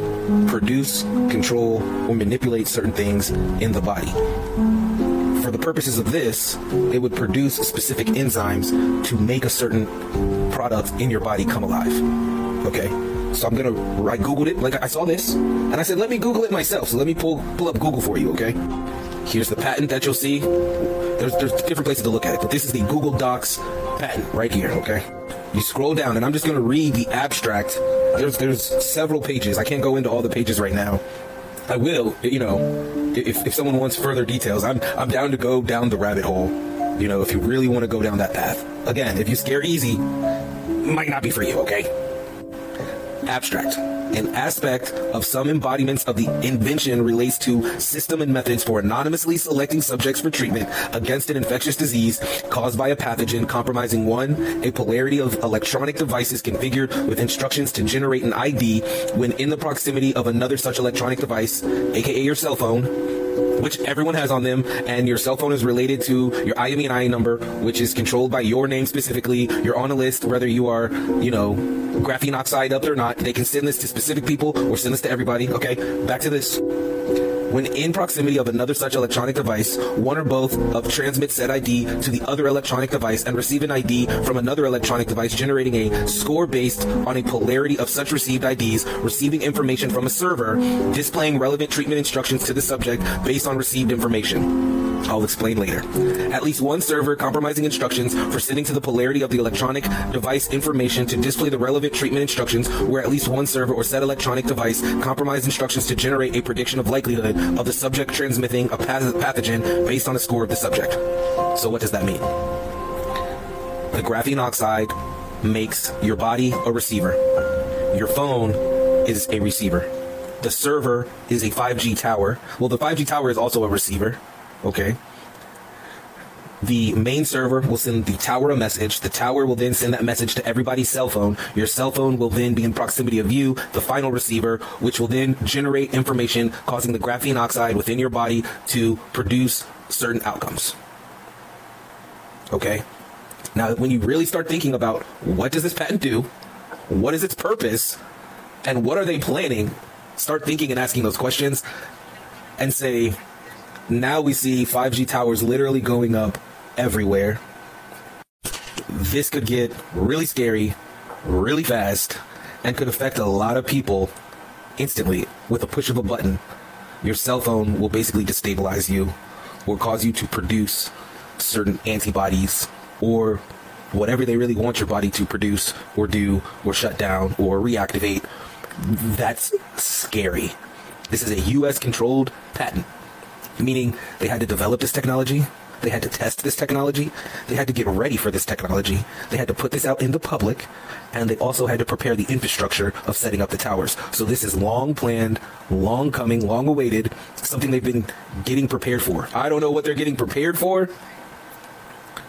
produce, control, or manipulate certain things in the body the purposes of this, it would produce specific enzymes to make a certain product in your body come alive. Okay? So I'm gonna I googled it like I saw this and I said let me Google it myself. So let me pull pull up Google for you, okay? Here's the patent that you'll see. There's there's different places to look at it, but this is the Google Docs patent right here, okay? You scroll down and I'm just gonna read the abstract. There's there's several pages. I can't go into all the pages right now. I will, you know, if, if someone wants further details, I'm I'm down to go down the rabbit hole. You know, if you really want to go down that path. Again, if you scare easy, might not be for you, okay? Abstract. An aspect of some embodiments of the invention relates to system and methods for anonymously selecting subjects for treatment against an infectious disease caused by a pathogen compromising one, a polarity of electronic devices configured with instructions to generate an ID when in the proximity of another such electronic device, aka your cell phone, which everyone has on them, and your cell phone is related to your IMEI &I number, which is controlled by your name specifically. You're on a list, whether you are, you know, graphene oxide up or not. They can send this to specific people or send this to everybody. Okay, back to this. When in proximity of another such electronic device, one or both of transmit said ID to the other electronic device and receive an ID from another electronic device generating a score based on a polarity of such received IDs, receiving information from a server, displaying relevant treatment instructions to the subject based on received information. I'll explain later. At least one server compromising instructions for sending to the polarity of the electronic device information to display the relevant treatment instructions, where at least one server or said electronic device compromise instructions to generate a prediction of likelihood of the subject transmitting a pathogen based on a score of the subject. So what does that mean? The graphene oxide makes your body a receiver. Your phone is a receiver. The server is a 5G tower. Well, the 5G tower is also a receiver. Okay. The main server will send the tower a message. The tower will then send that message to everybody's cell phone. Your cell phone will then be in proximity of you, the final receiver, which will then generate information causing the graphene oxide within your body to produce certain outcomes. Okay? Now, when you really start thinking about what does this patent do? What is its purpose? And what are they planning? Start thinking and asking those questions and say, now we see 5G towers literally going up everywhere. This could get really scary, really fast, and could affect a lot of people instantly with a push of a button. Your cell phone will basically destabilize you or cause you to produce certain antibodies or whatever they really want your body to produce or do or shut down or reactivate. That's scary. This is a US controlled patent meaning they had to develop this technology, they had to test this technology, they had to get ready for this technology, they had to put this out in the public, and they also had to prepare the infrastructure of setting up the towers. So this is long planned, long coming, long awaited, something they've been getting prepared for. I don't know what they're getting prepared for,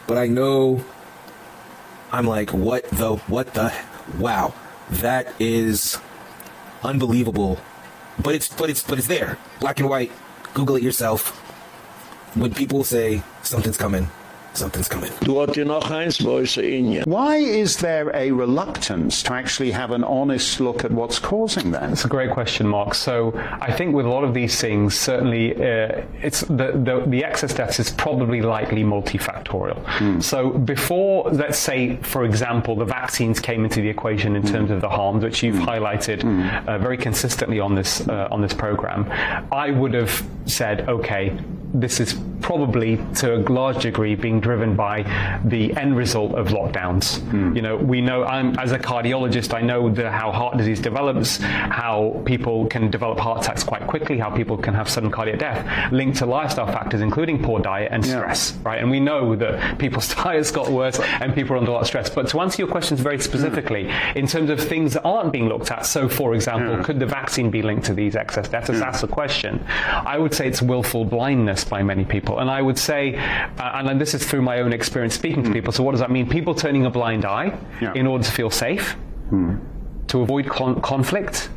but I know I'm like, what the, what the, wow, that is unbelievable. But it's, but it's, but it's there, black and white. Google it yourself. When people say something's coming, something's coming. Why is there a reluctance to actually have an honest look at what's causing that? That's a great question, Mark. So I think with a lot of these things, certainly uh, it's the, the, the excess deaths is probably likely multifactorial. Hmm. So before, let's say, for example, the vaccines came into the equation in Hmm. terms of the harms, which you've highlighted uh, very consistently on this uh, on this program, I would have said, okay, this is probably to a large degree being driven by the end result of lockdowns. Hmm. You know, we know I'm as a cardiologist I know the, how heart disease develops, how people can develop heart attacks quite quickly, how people can have sudden cardiac death linked to lifestyle factors including poor diet and stress, right? And we know that people's diets got worse and people are under a lot of stress. But to answer your questions very hmm. specifically in terms of things that aren't being looked at, so for example, could the vaccine be linked to these excess deaths? That's the question. I would say it's willful blindness by many people. And I would say uh, and this is through my own experience speaking to people. So what does that mean? People turning a blind eye in order to feel safe, to avoid con- conflict,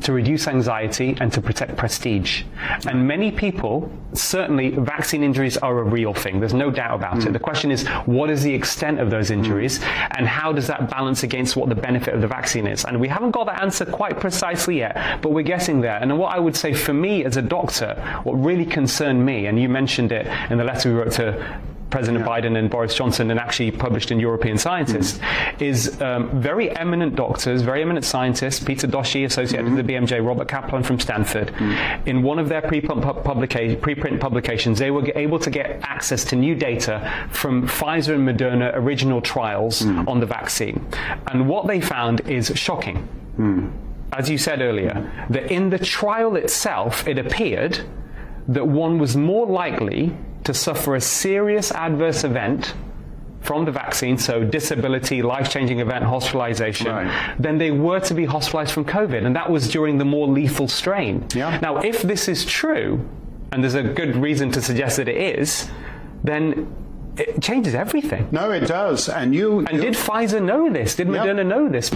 to reduce anxiety and to protect prestige. And many people, certainly vaccine injuries are a real thing. There's no doubt about it. Mm. The question is what is the extent of those mm. injuries and how does that balance against what the benefit of the vaccine is? And we haven't got that answer quite precisely yet, but we're getting there. And what I would say for me as a doctor, what really concerned me and you mentioned it in the letter we wrote to President Biden and Boris Johnson and actually published in European Scientist mm. is um, very eminent doctors, very eminent scientists, Peter Doshi associated mm. with the BMJ, Robert Kaplan from Stanford. Mm. In one of their pre-print publica- preprint publications, they were able to get access to new data from Pfizer and Moderna original trials on the vaccine. And what they found is shocking. As you said earlier, that in the trial itself it appeared that one was more likely to suffer a serious adverse event from the vaccine, so disability, life-changing event, hospitalization, than they were to be hospitalized from COVID. And that was during the more lethal strain. Now, if this is true, and there's a good reason to suggest that it is, then it changes everything. No, it does. And you And did Pfizer know this? Did Moderna know this?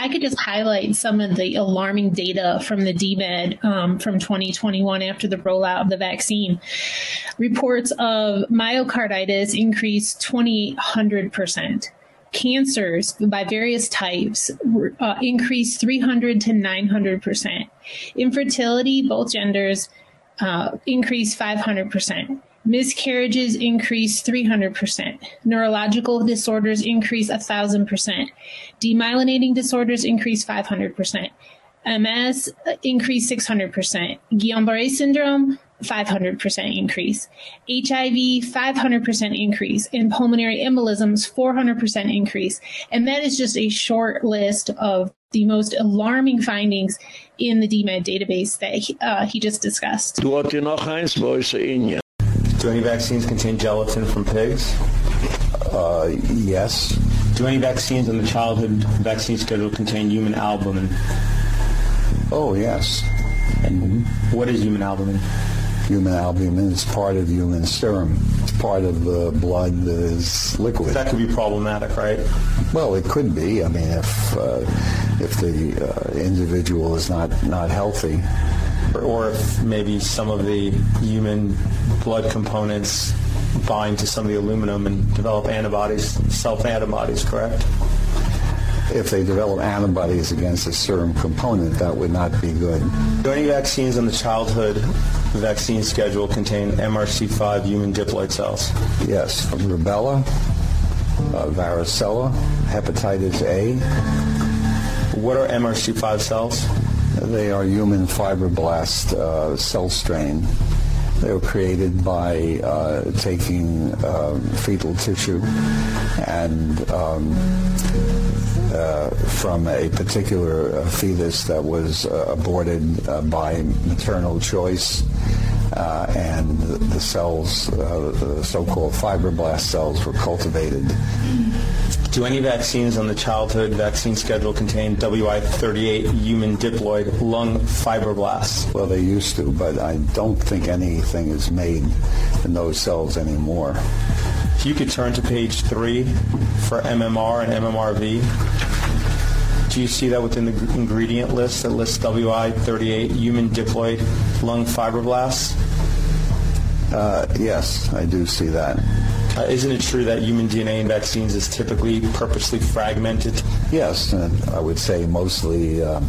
I could just highlight some of the alarming data from the DMED um, from 2021 after the rollout of the vaccine. Reports of myocarditis increased 2,800%. Cancers by various types uh, increased 300 to 900%. Infertility, both genders, uh, increased 500%. Miscarriages increase 300%. Neurological disorders increased 1,000%. Demyelinating disorders increase 500%. MS increased 600%. Guillain-Barré syndrome, 500% increase. HIV, 500% increase. And pulmonary embolisms, 400% increase. And that is just a short list of the most alarming findings in the DMED database that he, uh, he just discussed. Du noch eins uns in Do any vaccines contain gelatin from pigs? Uh, yes. Do any vaccines on the childhood vaccine schedule contain human albumin? Oh, yes. And what is human albumin? Human albumin is part of human serum. It's part of the blood that is liquid. That could be problematic, right? Well, it could be. I mean, if uh, if the uh, individual is not not healthy, Or if maybe some of the human blood components bind to some of the aluminum and develop antibodies, self-antibodies, correct? if they develop antibodies against a serum component, that would not be good. Do any vaccines on the childhood vaccine schedule contain MRC5 human diploid cells? Yes, rubella, uh, varicella, hepatitis A. What are MRC5 cells? They are human fibroblast uh, cell strain. They were created by uh, taking um, fetal tissue and um, uh, from a particular uh, fetus that was uh, aborted uh, by maternal choice. Uh, and the, cells, uh, the so-called fibroblast cells, were cultivated. Do any vaccines on the childhood vaccine schedule contain WI38 human diploid lung fibroblasts? Well, they used to, but I don't think anything is made in those cells anymore. If you could turn to page 3 for MMR and MMRV. Do you see that within the ingredient list that lists WI38 human diploid lung fibroblasts? Uh, yes, I do see that. Uh, isn't it true that human DNA in vaccines is typically purposely fragmented? Yes, and I would say mostly um,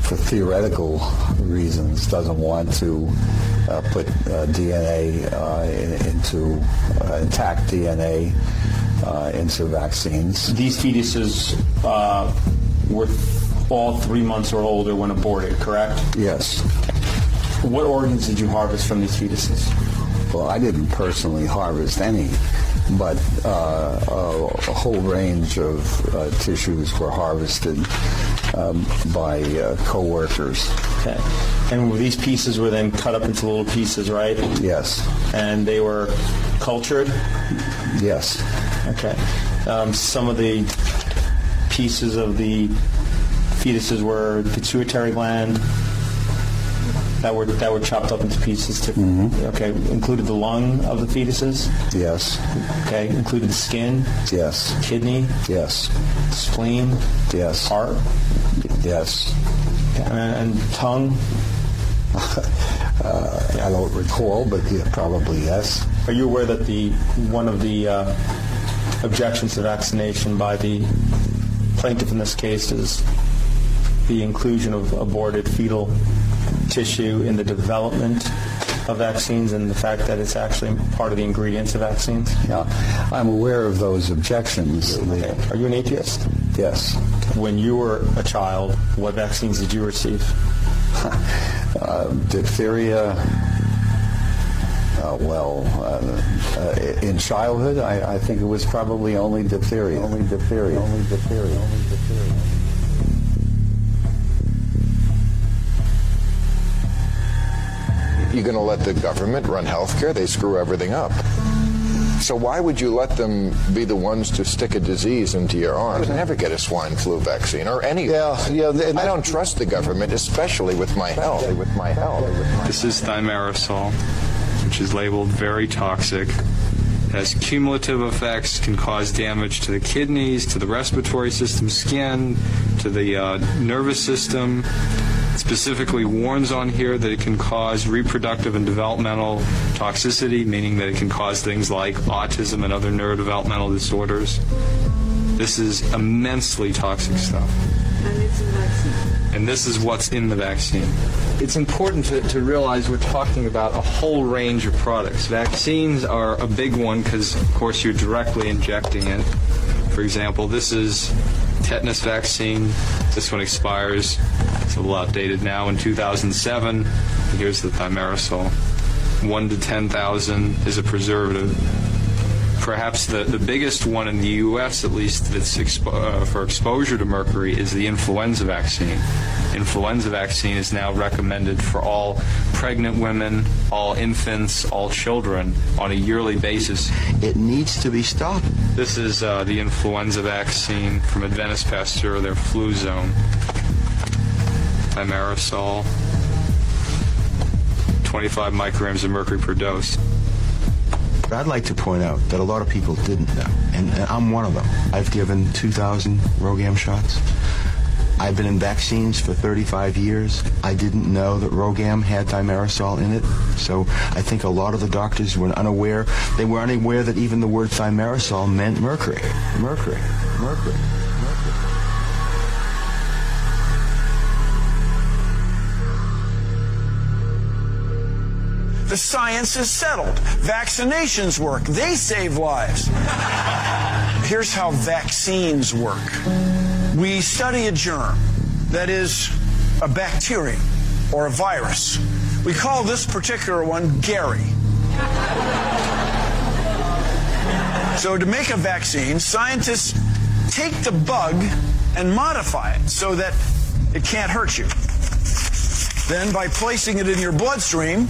for theoretical reasons, doesn't want to uh, put uh, DNA uh, in, into uh, intact DNA uh, into vaccines. These fetuses were all three months or older when aborted, correct? Yes. What organs did you harvest from these fetuses? Well, I didn't personally harvest any, but uh, a, a, whole range of uh, tissues were harvested um, by uh, co-workers. Okay. And these pieces were then cut up into little pieces, right? Yes. And they were cultured? Yes. Okay. Um, some of the pieces of the fetuses were pituitary gland, that were that were chopped up into pieces to mm-hmm. okay included the lung of the fetuses. Yes. Okay included the skin. Yes. Kidney. Yes. Spleen. Yes. Heart. Yes. And, and tongue. Uh, I don't recall but yeah, probably yes. Are you aware that the one of the uh, objections to vaccination by the plaintiff in this case is the inclusion of aborted fetal tissue in the development of vaccines and the fact that it's actually part of the ingredients of vaccines? Yeah, I'm aware of those objections. Okay. Are you an atheist? Yes. When you were a child, what vaccines did you receive? uh, diphtheria. Uh, well, uh, uh, in childhood, I, I, think it was probably only diphtheria. Only diphtheria. Only diphtheria. Only diphtheria. You're going to let the government run healthcare? They screw everything up. So why would you let them be the ones to stick a disease into your arm? I would never get a swine flu vaccine or any. Yeah, yeah. I don't trust the government, especially with my health. With my health. This is thimerosal, which is labeled very toxic. It has cumulative effects, can cause damage to the kidneys, to the respiratory system, skin, to the uh, nervous system specifically warns on here that it can cause reproductive and developmental toxicity, meaning that it can cause things like autism and other neurodevelopmental disorders. This is immensely toxic stuff. And this is what's in the vaccine. It's important to, to realize we're talking about a whole range of products. Vaccines are a big one because, of course, you're directly injecting it. For example, this is tetanus vaccine. This one expires, it's a little outdated now, in 2007. Here's the thimerosal. 1 to 10,000 is a preservative. Perhaps the, the biggest one in the U.S., at least, that's expo- uh, for exposure to mercury is the influenza vaccine. Influenza vaccine is now recommended for all pregnant women, all infants, all children on a yearly basis. It needs to be stopped. This is uh, the influenza vaccine from Aventis Pasteur, their Fluzone. Thimerosal, 25 micrograms of mercury per dose. But I'd like to point out that a lot of people didn't know, and, and I'm one of them. I've given 2,000 RhoGAM shots. I've been in vaccines for 35 years. I didn't know that RhoGAM had thimerosal in it. So I think a lot of the doctors were unaware. They were unaware that even the word thimerosal meant mercury. Mercury. Mercury. The science is settled. Vaccinations work. They save lives. Here's how vaccines work. We study a germ, that is, a bacterium or a virus. We call this particular one Gary. So, to make a vaccine, scientists take the bug and modify it so that it can't hurt you. Then, by placing it in your bloodstream,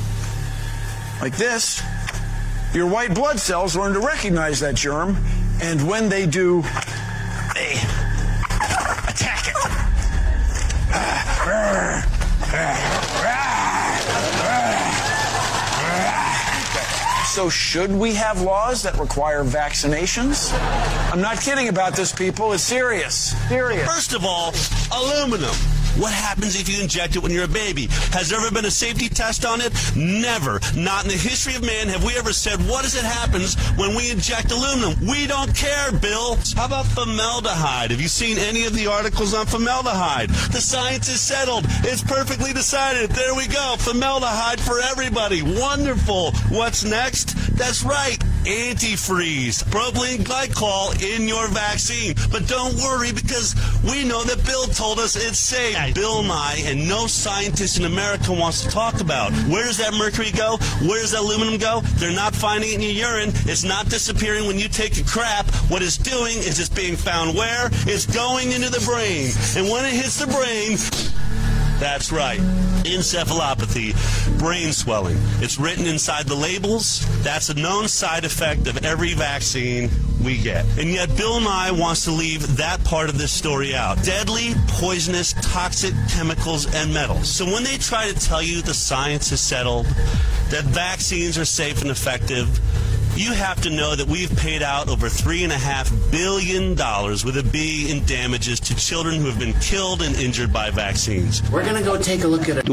like this, your white blood cells learn to recognize that germ, and when they do, they attack it. So, should we have laws that require vaccinations? I'm not kidding about this, people. It's serious. Serious. First of all, aluminum. What happens if you inject it when you're a baby? Has there ever been a safety test on it? Never. Not in the history of man have we ever said, what does it happens when we inject aluminum? We don't care, Bill. How about formaldehyde? Have you seen any of the articles on formaldehyde? The science is settled. It's perfectly decided. There we go. Formaldehyde for everybody. Wonderful. What's next? That's right. Antifreeze. Propylene glycol in your vaccine. But don't worry because we know that Bill told us it's safe. Bill Nye and no scientist in America wants to talk about. Where does that mercury go? Where does that aluminum go? They're not finding it in your urine. It's not disappearing when you take a crap. What it's doing is it's being found where? It's going into the brain. And when it hits the brain, that's right. Encephalopathy, brain swelling. It's written inside the labels. That's a known side effect of every vaccine we get. And yet Bill Nye wants to leave that part of this story out. Deadly, poisonous, toxic chemicals and metals. So when they try to tell you the science is settled, that vaccines are safe and effective, you have to know that we've paid out over $3.5 billion with a B in damages to children who have been killed and injured by vaccines. We're going to go take a look at it.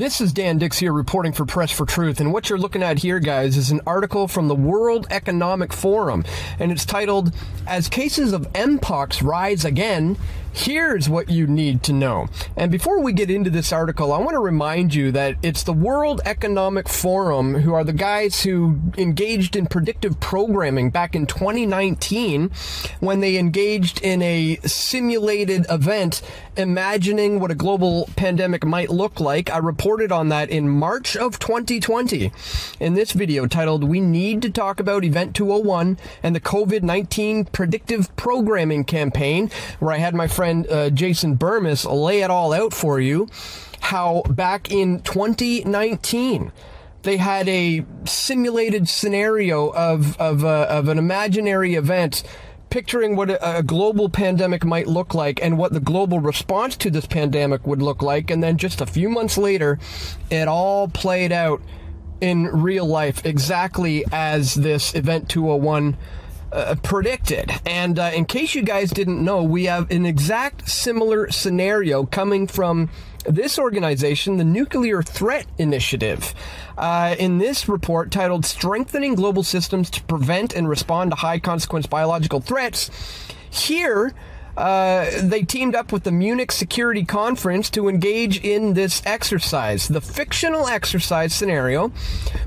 This is Dan Dicks here reporting for Press for Truth. And what you're looking at here, guys, is an article from the World Economic Forum. And it's titled, As Cases of Mpox Rise Again, Here's what you need to know. And before we get into this article, I want to remind you that it's the World Economic Forum who are the guys who engaged in predictive programming back in 2019 when they engaged in a simulated event imagining what a global pandemic might look like. I reported on that in March of 2020 in this video titled We Need to Talk About Event 201 and the COVID-19 Predictive Programming Campaign where I had my friend uh, Jason Bermas lay it all out for you how back in 2019 they had a simulated scenario of of, uh, of an imaginary event picturing what a, a, global pandemic might look like and what the global response to this pandemic would look like. And then just a few months later it all played out in real life exactly as this event 201 uh, predicted. And uh, in case you guys didn't know, we have an exact similar scenario coming from this organization, the Nuclear Threat Initiative. Uh, in this report titled Strengthening Global Systems to Prevent and Respond to High Consequence Biological Threats, here uh, they teamed up with the Munich Security Conference to engage in this exercise. The fictional exercise scenario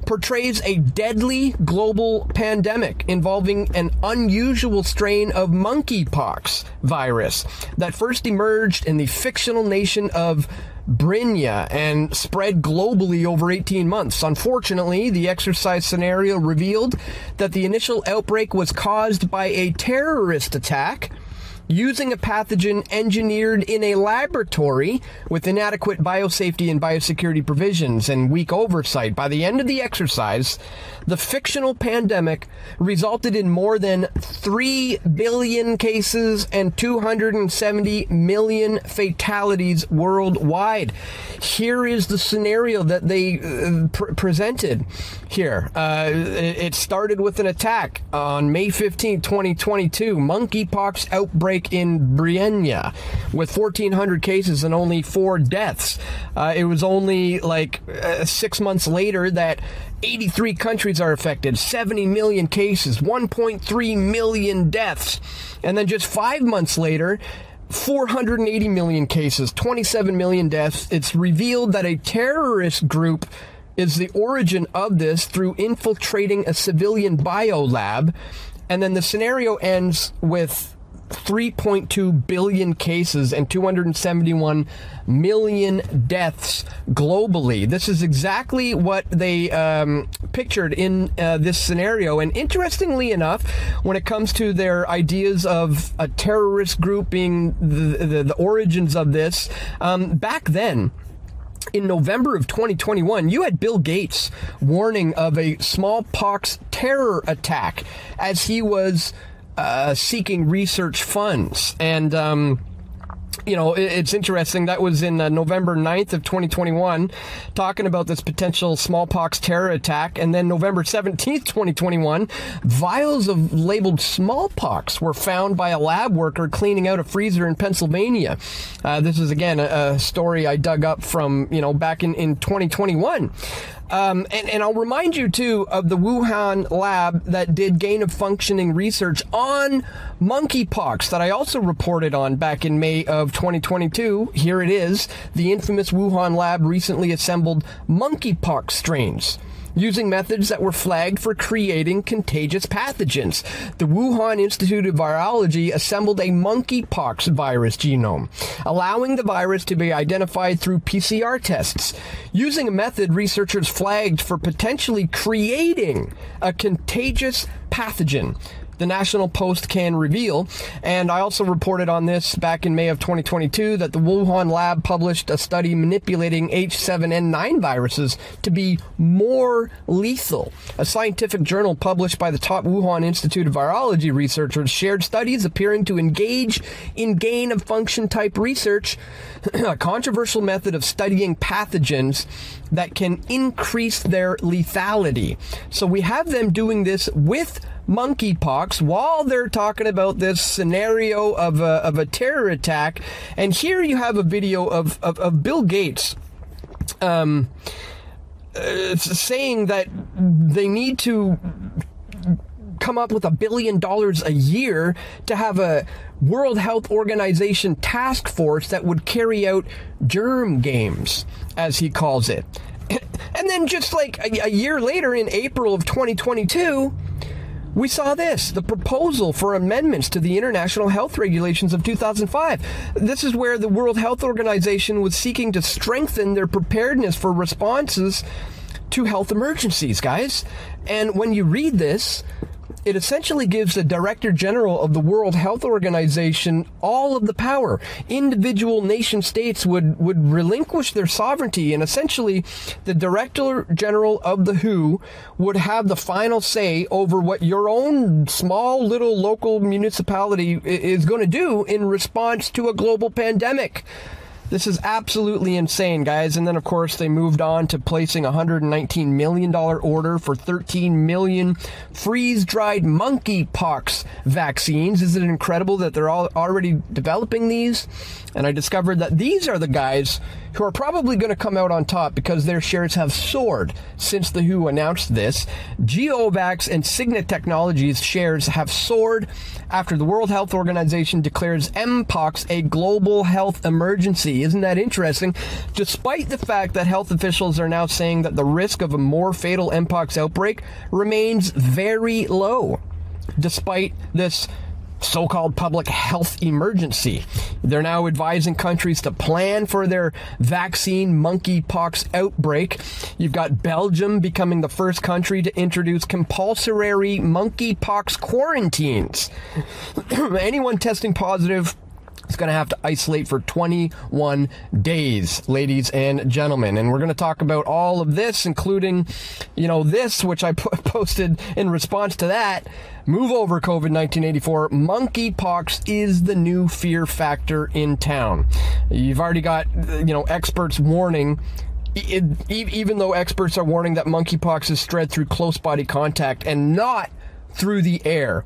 portrays a deadly global pandemic involving an unusual strain of monkeypox virus that first emerged in the fictional nation of Brinia and spread globally over 18 months. Unfortunately, the exercise scenario revealed that the initial outbreak was caused by a terrorist attack using a pathogen engineered in a laboratory with inadequate biosafety and biosecurity provisions and weak oversight. By the end of the exercise, the fictional pandemic resulted in more than 3 billion cases and 270 million fatalities worldwide. Here is the scenario that they uh, pr- presented here. Uh, it started with an attack on May 15, 2022, monkeypox outbreak in Brinia with 1,400 cases and only four deaths. Uh, it was only like uh, six months later that 83 countries are affected, 70 million cases, 1.3 million deaths. And then just five months later, 480 million cases, 27 million deaths. It's revealed that a terrorist group is the origin of this through infiltrating a civilian biolab. And then the scenario ends with 3.2 billion cases and 271 million deaths globally. This is exactly what they um, pictured in uh, this scenario. And interestingly enough, when it comes to their ideas of a terrorist group being the, the, the origins of this, um, back then, in November of 2021, you had Bill Gates warning of a smallpox terror attack as he was uh, seeking research funds. And um, you know, it's interesting. That was in uh, November 9th of 2021, talking about this potential smallpox terror attack. And then November 17th, 2021, vials of labeled smallpox were found by a lab worker cleaning out a freezer in Pennsylvania. Uh, this is, again, a, a, story I dug up from, you know, back in, in 2021. Um, and, and I'll remind you, too, of the Wuhan lab that did gain of functioning research on monkeypox that I also reported on back in May of 2022. Here it is. The infamous Wuhan lab recently assembled monkeypox strains using methods that were flagged for creating contagious pathogens. The Wuhan Institute of Virology assembled a monkeypox virus genome, allowing the virus to be identified through PCR tests. Using a method researchers flagged for potentially creating a contagious pathogen the National Post can reveal. And I also reported on this back in May of 2022 that the Wuhan lab published a study manipulating H7N9 viruses to be more lethal. A scientific journal published by the top Wuhan Institute of Virology researchers shared studies appearing to engage in gain of function type research, a controversial method of studying pathogens that can increase their lethality. So we have them doing this with monkeypox while they're talking about this scenario of a, of a terror attack. And here you have a video of, of, of Bill Gates. Um, uh, saying that they need to come up with a billion dollars a year to have a World Health Organization task force that would carry out germ games, as he calls it. And then just like a, a year later in April of 2022, we saw this the proposal for amendments to the International Health Regulations of 2005. This is where the World Health Organization was seeking to strengthen their preparedness for responses to health emergencies, guys. And when you read this, it essentially gives the Director General of the World Health Organization all of the power. Individual nation states would, would relinquish their sovereignty, and essentially, the Director General of the WHO would have the final say over what your own small little local municipality is going to do in response to a global pandemic. This is absolutely insane, guys. And then, of course, they moved on to placing a $119 million order for 13 million freeze dried monkeypox vaccines. Is it incredible that they're all already developing these? And I discovered that these are the guys who are probably going to come out on top because their shares have soared since the WHO announced this. GeoVax and Signet Technologies shares have soared after the World Health Organization declares Mpox a global health emergency. Isn't that interesting? Despite the fact that health officials are now saying that the risk of a more fatal Mpox outbreak remains very low despite this so called public health emergency. They're now advising countries to plan for their vaccine monkeypox outbreak. You've got Belgium becoming the first country to introduce compulsory monkeypox quarantines. Anyone testing positive is going to have to isolate for 21 days, ladies and gentlemen. And we're going to talk about all of this, including, you know, this, which I posted in response to that. Move over COVID 1984. Monkeypox is the new fear factor in town. You've already got, you know, experts warning it, even though experts are warning that monkeypox is spread through close body contact and not through the air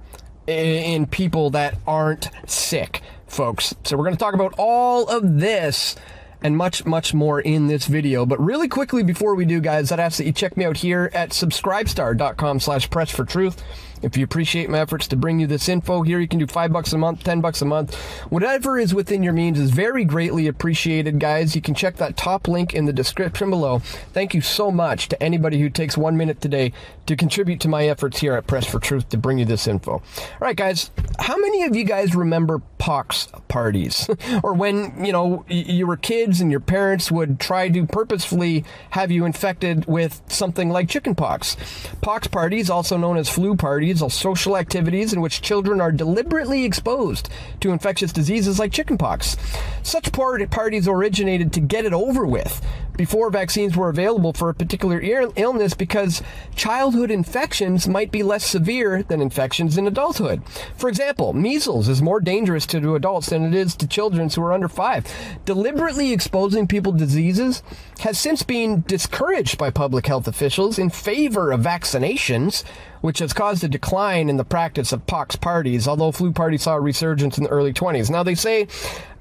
in people that aren't sick folks. So we're going to talk about all of this and much, much more in this video. But really quickly before we do, guys, I'd ask that you check me out here at subscribestar.com slash press for truth. If you appreciate my efforts to bring you this info here, you can do five bucks a month, ten bucks a month. Whatever is within your means is very greatly appreciated, guys. You can check that top link in the description below. Thank you so much to anybody who takes one minute today to contribute to my efforts here at Press for Truth to bring you this info. All right, guys, how many of you guys remember pox parties? or when, you know, you were kids and your parents would try to purposefully have you infected with something like chickenpox. Pox parties, also known as flu parties, activities or social activities in which children are deliberately exposed to infectious diseases like chickenpox. Such parties originated to get it over with before vaccines were available for a particular illness because childhood infections might be less severe than infections in adulthood. For example, measles is more dangerous to adults than it is to children who are under five. Deliberately exposing people to diseases has since been discouraged by public health officials in favor of vaccinations which has caused a decline in the practice of pox parties, although flu parties saw a resurgence in the early 20s. Now, they say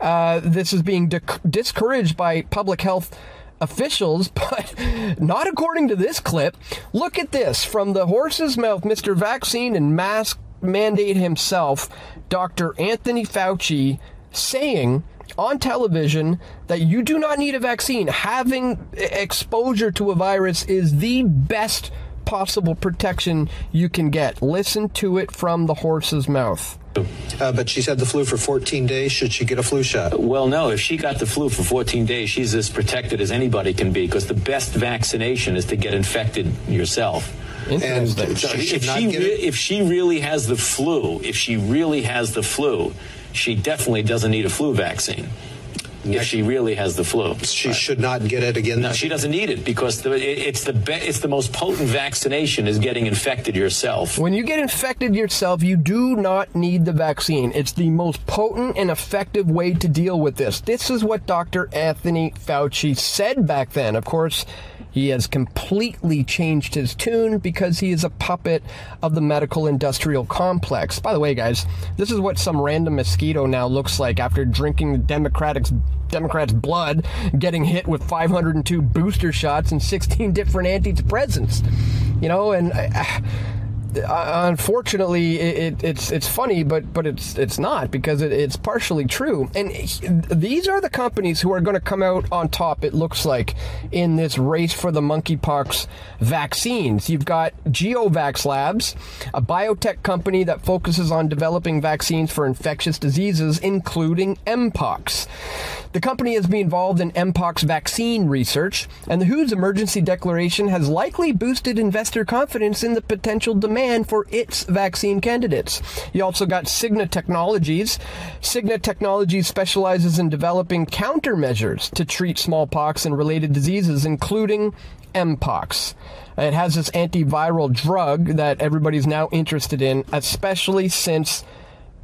uh, this is being discouraged by public health officials, but not according to this clip. Look at this from the horse's mouth, Mr. Vaccine and Mask Mandate himself, Dr. Anthony Fauci, saying on television that you do not need a vaccine. Having exposure to a virus is the best possible protection you can get. Listen to it from the horse's mouth. Uh, but she's had the flu for 14 days. Should she get a flu shot? Well, no. If she got the flu for 14 days, she's as protected as anybody can be because the best vaccination is to get infected yourself. And so she if, she re- if she really has the flu, if she really has the flu, she definitely doesn't need a flu vaccine if she really has the flu. She should not get it again. No, she doesn't need it because the, it's the be, it's the most potent vaccination is getting infected yourself. When you get infected yourself, you do not need the vaccine. It's the most potent and effective way to deal with this. This is what Dr. Anthony Fauci said back then. Of course, he has completely changed his tune because he is a puppet of the medical industrial complex. By the way, guys, this is what some random mosquito now looks like after drinking the Democrats' Democrats' blood, getting hit with 502 booster shots and 16 different antidepressants. You know, and. Uh, Uh, unfortunately, it, it, it's it's funny, but but it's it's not because it, it's partially true. And these are the companies who are going to come out on top. It looks like in this race for the monkeypox vaccines. You've got GeoVax Labs, a biotech company that focuses on developing vaccines for infectious diseases, including mpox. The company has been involved in mpox vaccine research, and the WHO's emergency declaration has likely boosted investor confidence in the potential demand for its vaccine candidates. You also got Cigna Technologies. Cigna Technologies specializes in developing countermeasures to treat smallpox and related diseases, including mpox. It has this antiviral drug that everybody's now interested in, especially since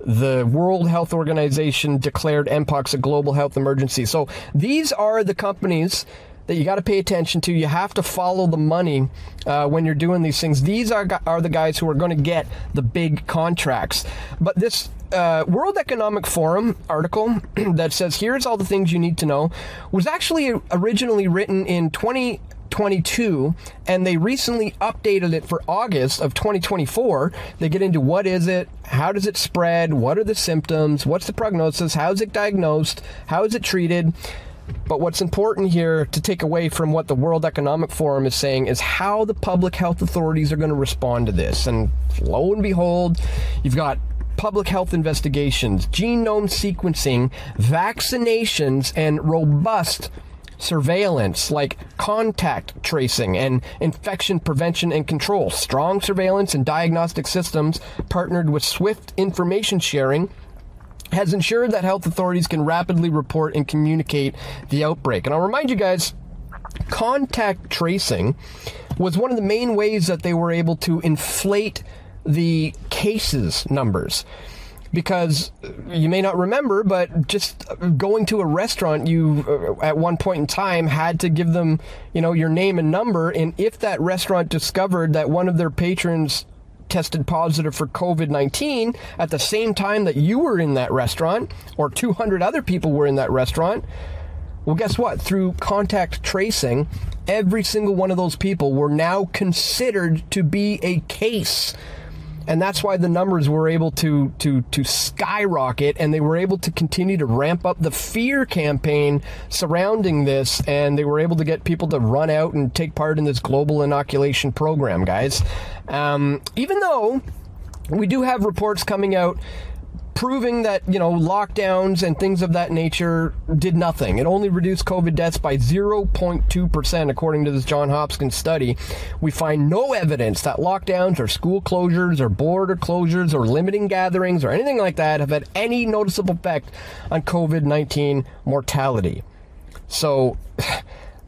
the World Health Organization declared Mpox a global health emergency. So these are the companies that you got to pay attention to. You have to follow the money uh, when you're doing these things. These are are the guys who are going to get the big contracts. But this uh, World Economic Forum article that says here's all the things you need to know was actually originally written in 20 2022 and they recently updated it for August of 2024. They get into what is it, how does it spread, what are the symptoms, what's the prognosis, how is it diagnosed, how is it treated. But what's important here to take away from what the World Economic Forum is saying is how the public health authorities are going to respond to this. And lo and behold, you've got public health investigations, genome sequencing, vaccinations, and robust surveillance like contact tracing and infection prevention and control, strong surveillance and diagnostic systems partnered with swift information sharing has ensured that health authorities can rapidly report and communicate the outbreak. And I'll remind you guys contact tracing was one of the main ways that they were able to inflate the cases numbers because you may not remember, but just going to a restaurant, you uh, at one point in time had to give them, you know, your name and number, and if that restaurant discovered that one of their patrons tested positive for COVID 19 at the same time that you were in that restaurant, or 200 other people were in that restaurant, well, guess what? Through contact tracing, every single one of those people were now considered to be a case and that's why the numbers were able to to to skyrocket and they were able to continue to ramp up the fear campaign surrounding this and they were able to get people to run out and take part in this global inoculation program guys. Um, even though we do have reports coming out proving that, you know, lockdowns and things of that nature did nothing. It only reduced COVID deaths by 0.2%, according to this John Hopkins study. We find no evidence that lockdowns or school closures or border closures or limiting gatherings or anything like that have had any noticeable effect on COVID 19 mortality. So,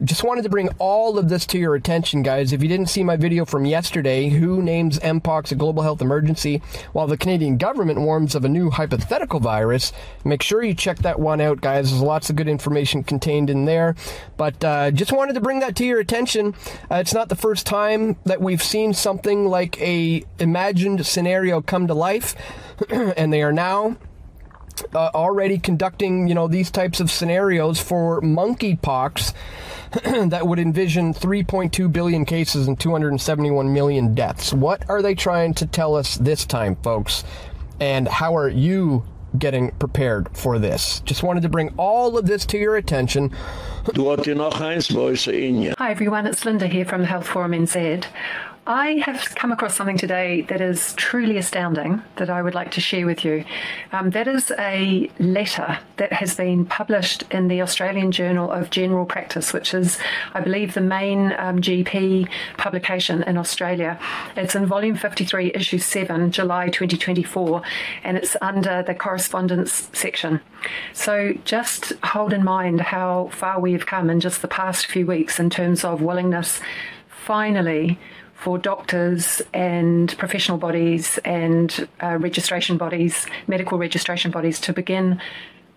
Just wanted to bring all of this to your attention, guys. If you didn't see my video from yesterday, who names Mpox a global health emergency while the Canadian government warns of a new hypothetical virus, make sure you check that one out, guys. There's lots of good information contained in there. But uh, just wanted to bring that to your attention. Uh, it's not the first time that we've seen something like a imagined scenario come to life, and they are now uh, already conducting, you know, these types of scenarios for monkeypox that would envision 3.2 billion cases and 271 million deaths. What are they trying to tell us this time, folks? And how are you getting prepared for this? Just wanted to bring all of this to your attention. Hi everyone, it's Linda here from the Health Forum NZ. I have come across something today that is truly astounding that I would like to share with you. Um, that is a letter that has been published in the Australian Journal of General Practice, which is, I believe, the main um, GP publication in Australia. It's in volume 53, issue 7, July 2024, and it's under the correspondence section. So just hold in mind how far we have come in just the past few weeks in terms of willingness finally for doctors and professional bodies and uh, registration bodies, medical registration bodies, to begin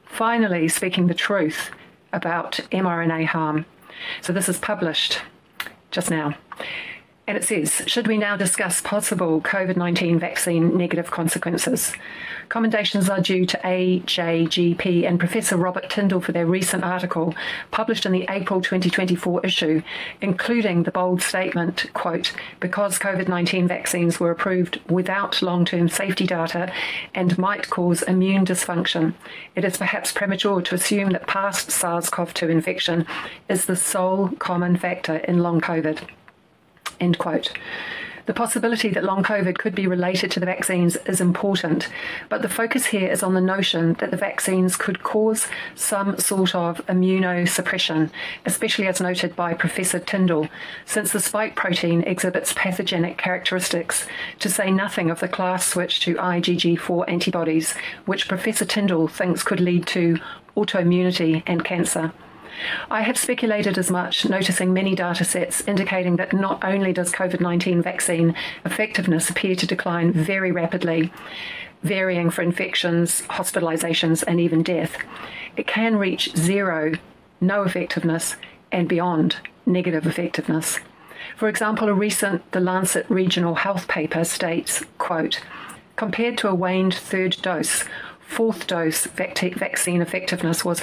finally speaking the truth about mRNA harm. So this is published just now. And it says, should we now discuss possible COVID-19 vaccine negative consequences? Commendations are due to AJGP and Professor Robert Tindle for their recent article published in the April 2024 issue, including the bold statement, quote, because COVID-19 vaccines were approved without long-term safety data and might cause immune dysfunction, it is perhaps premature to assume that past SARS-CoV-2 infection is the sole common factor in long COVID. End quote. The possibility that long COVID could be related to the vaccines is important, but the focus here is on the notion that the vaccines could cause some sort of immunosuppression, especially as noted by Professor Tindle, since the spike protein exhibits pathogenic characteristics, to say nothing of the class switch to IgG4 antibodies, which Professor Tindle thinks could lead to autoimmunity and cancer. I have speculated as much, noticing many data sets indicating that not only does COVID-19 vaccine effectiveness appear to decline very rapidly, varying for infections, hospitalizations and even death, it can reach zero, no effectiveness and beyond negative effectiveness. For example, a recent The Lancet Regional Health paper states, quote, compared to a waned third dose, fourth dose vaccine effectiveness was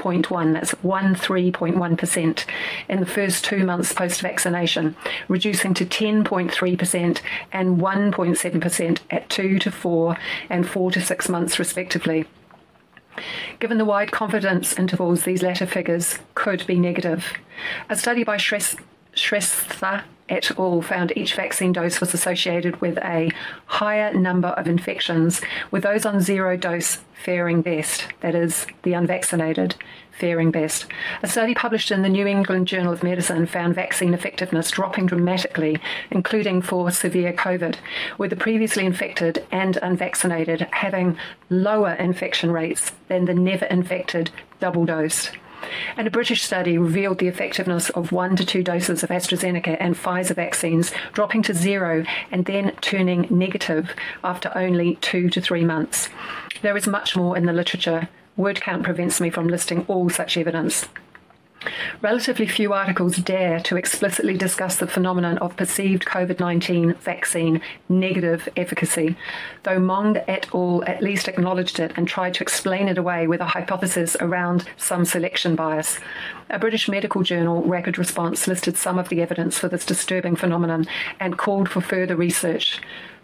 13.1 that's 13.1% in the first 2 months post vaccination reducing to 10.3% and 1.7% at 2 to 4 and 4 to 6 months respectively Given the wide confidence intervals, these latter figures could be negative. A study by Shrestha et al. found each vaccine dose was associated with a higher number of infections, with those on zero dose faring best, that is, the unvaccinated faring best. A study published in the New England Journal of Medicine found vaccine effectiveness dropping dramatically, including for severe COVID, with the previously infected and unvaccinated having lower infection rates than the never infected double dosed. And a British study revealed the effectiveness of one to two doses of AstraZeneca and Pfizer vaccines dropping to zero and then turning negative after only two to three months. There is much more in the literature. Word count prevents me from listing all such evidence. Relatively few articles dare to explicitly discuss the phenomenon of perceived COVID-19 vaccine negative efficacy, though Mong et al. at least acknowledged it and tried to explain it away with a hypothesis around some selection bias. A British medical journal, Rapid Response, listed some of the evidence for this disturbing phenomenon and called for further research.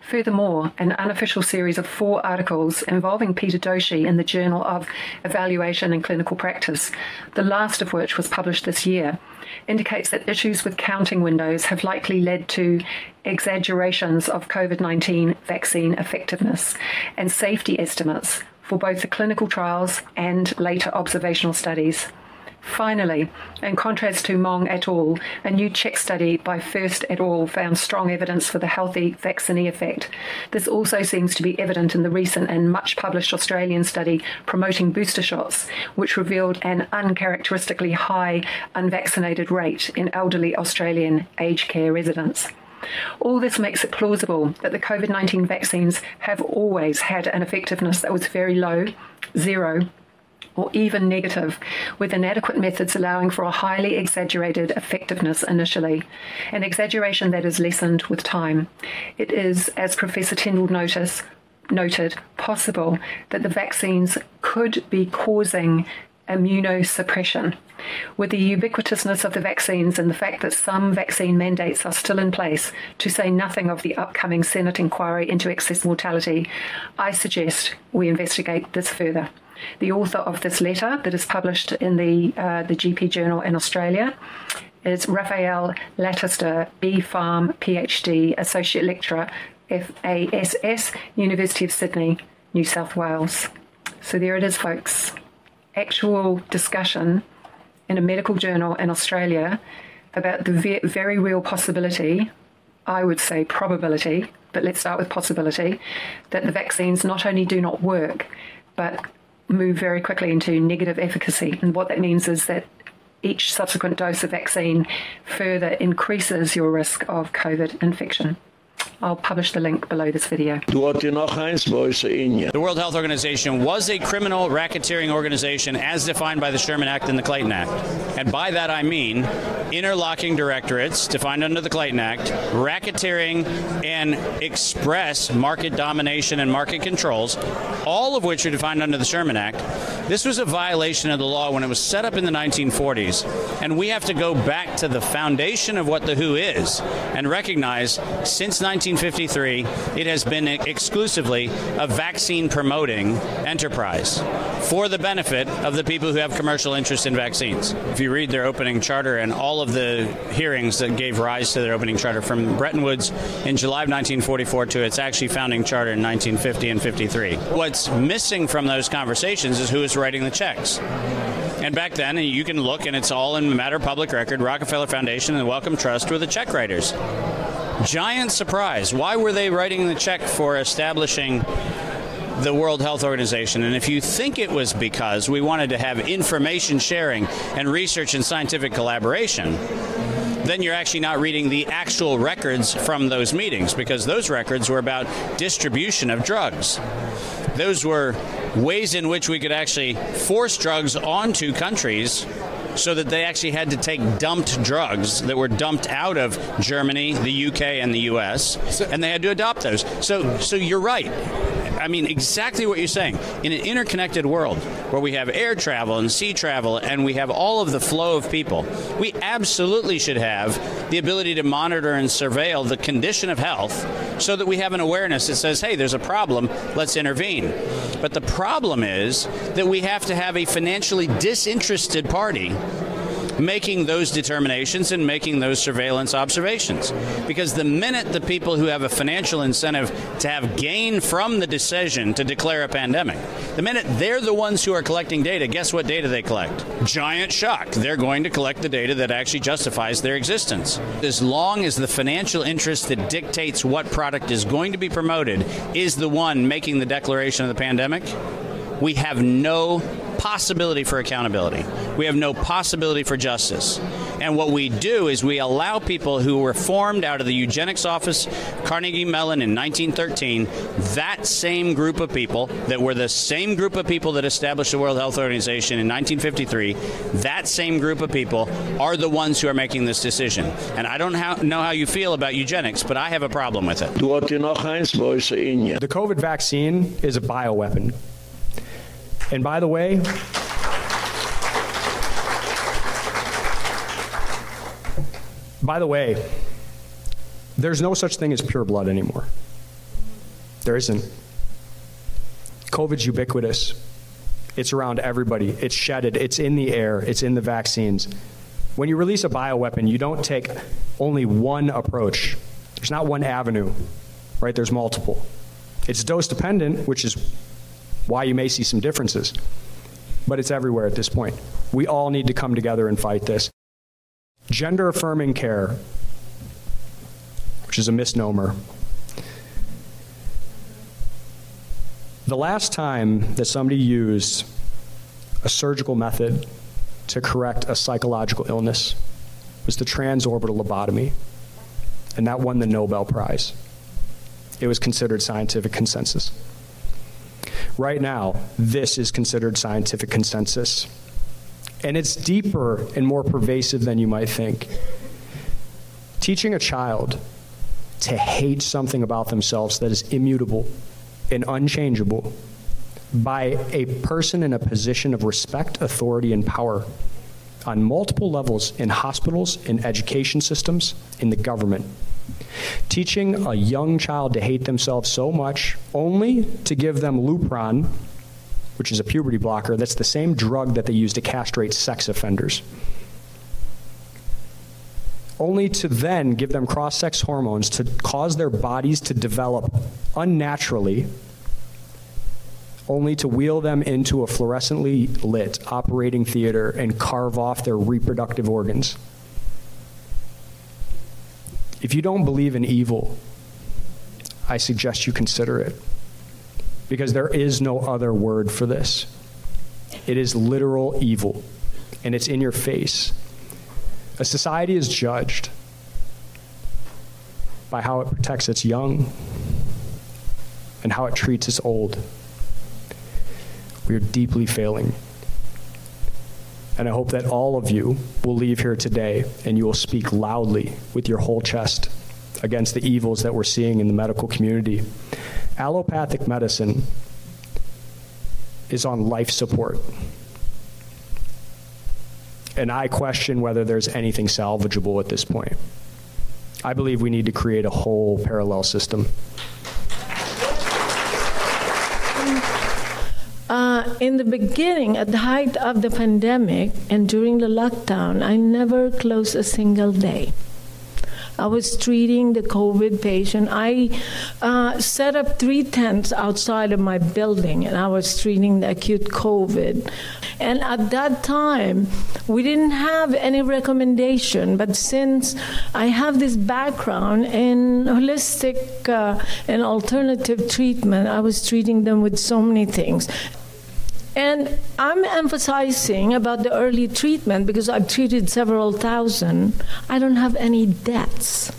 Furthermore, an unofficial series of four articles involving Peter Doshi in the Journal of Evaluation and Clinical Practice, the last of which was published this year, indicates that issues with counting windows have likely led to exaggerations of COVID-19 vaccine effectiveness and safety estimates for both the clinical trials and later observational studies. Finally, in contrast to Mong et al., a new Czech study by Fürst et al. found strong evidence for the healthy vaccinee effect. This also seems to be evident in the recent and much published Australian study promoting booster shots, which revealed an uncharacteristically high unvaccinated rate in elderly Australian aged care residents. All this makes it plausible that the COVID-19 vaccines have always had an effectiveness that was very low, zero, or even negative, with inadequate methods allowing for a highly exaggerated effectiveness initially, an exaggeration that is lessened with time. It is, as Professor Tindle notice, noted, possible that the vaccines could be causing immunosuppression. With the ubiquitousness of the vaccines and the fact that some vaccine mandates are still in place, to say nothing of the upcoming Senate inquiry into excess mortality, I suggest we investigate this further. The author of this letter that is published in the uh, the GP Journal in Australia is Raphael Lataster, B Pharm PhD, Associate Lecturer, FASS, University of Sydney, New South Wales. So there it is, folks. Actual discussion in a medical journal in Australia about the ve very real possibility, I would say probability, but let's start with possibility, that the vaccines not only do not work, but move very quickly into negative efficacy. And what that means is that each subsequent dose of vaccine further increases your risk of COVID infection. I'll publish the link below this video. The World Health Organization was a criminal racketeering organization as defined by the Sherman Act and the Clayton Act. And by that I mean interlocking directorates defined under the Clayton Act, racketeering and express market domination and market controls, all of which are defined under the Sherman Act. This was a violation of the law when it was set up in the 1940s, and we have to go back to the foundation of what the WHO is and recognize since 1953 it has been exclusively a vaccine promoting enterprise for the benefit of the people who have commercial interest in vaccines. If you read their opening charter and all of the hearings that gave rise to their opening charter from Bretton Woods in July of 1944 to its actually founding charter in 1950 and 53. What's missing from those conversations is who is writing the checks. And back then, you can look and it's all in matter of public record, Rockefeller Foundation and Wellcome Trust were the check writers. Giant surprise. Why were they writing the check for establishing the World Health Organization. And if you think it was because we wanted to have information sharing and research and scientific collaboration, then you're actually not reading the actual records from those meetings because those records were about distribution of drugs. Those were ways in which we could actually force drugs onto countries so that they actually had to take dumped drugs that were dumped out of Germany, the UK and the US and they had to adopt those. So so you're right. I mean exactly what you're saying. In an interconnected world where we have air travel and sea travel and we have all of the flow of people, we absolutely should have the ability to monitor and surveil the condition of health so that we have an awareness that says, "Hey, there's a problem, let's intervene." But the problem is that we have to have a financially disinterested party making those determinations and making those surveillance observations. Because the minute the people who have a financial incentive to have gain from the decision to declare a pandemic the minute they're the ones who are collecting data guess what data they collect? Giant shock. They're going to collect the data that actually justifies their existence. As long as the financial interest that dictates what product is going to be promoted is the one making the declaration of the pandemic we have no possibility for accountability. We have no possibility for justice. And what we do is we allow people who were formed out of the eugenics office Carnegie Mellon in 1913, that same group of people that were the same group of people that established the World Health Organization in 1953, that same group of people are the ones who are making this decision. And I don't know how you feel about eugenics, but I have a problem with it. The COVID vaccine is a bioweapon. And by the way, by the way, there's no such thing as pure blood anymore. There isn't. COVID's ubiquitous. It's around everybody. It's shedded. It's in the air. It's in the vaccines. When you release a bioweapon, you don't take only one approach. There's not one avenue, right? There's multiple. It's dose dependent, which is why you may see some differences. but it's everywhere at this point. We all need to come together and fight this. Gender affirming care, which is a misnomer. The last time that somebody used a surgical method to correct a psychological illness was the transorbital lobotomy, and that won the Nobel Prize. It was considered scientific consensus. Right now, this is considered scientific consensus. And it's deeper and more pervasive than you might think. Teaching a child to hate something about themselves that is immutable and unchangeable by a person in a position of respect, authority and power on multiple levels in hospitals, in education systems, in the government. Teaching a young child to hate themselves so much only to give them Lupron, which is a puberty blocker, that's the same drug that they use to castrate sex offenders. Only to then give them cross-sex hormones to cause their bodies to develop unnaturally only to wheel them into a fluorescently lit operating theater and carve off their reproductive organs. If you don't believe in evil, I suggest you consider it. Because there is no other word for this. It is literal evil, and it's in your face. A society is judged by how it protects its young and how it treats its old. We are deeply failing. And I hope that all of you will leave here today and you will speak loudly with your whole chest against the evils that we're seeing in the medical community. Allopathic medicine is on life support. And I question whether there's anything salvageable at this point. I believe we need to create a whole parallel system. In the beginning, at the height of the pandemic and during the lockdown, I never closed a single day. I was treating the COVID patient. I uh, set up three tents outside of my building, and I was treating the acute COVID. And at that time, we didn't have any recommendation, but since I have this background in holistic uh, and alternative treatment, I was treating them with so many things. And I'm emphasizing about the early treatment because I've treated several thousand. I don't have any deaths.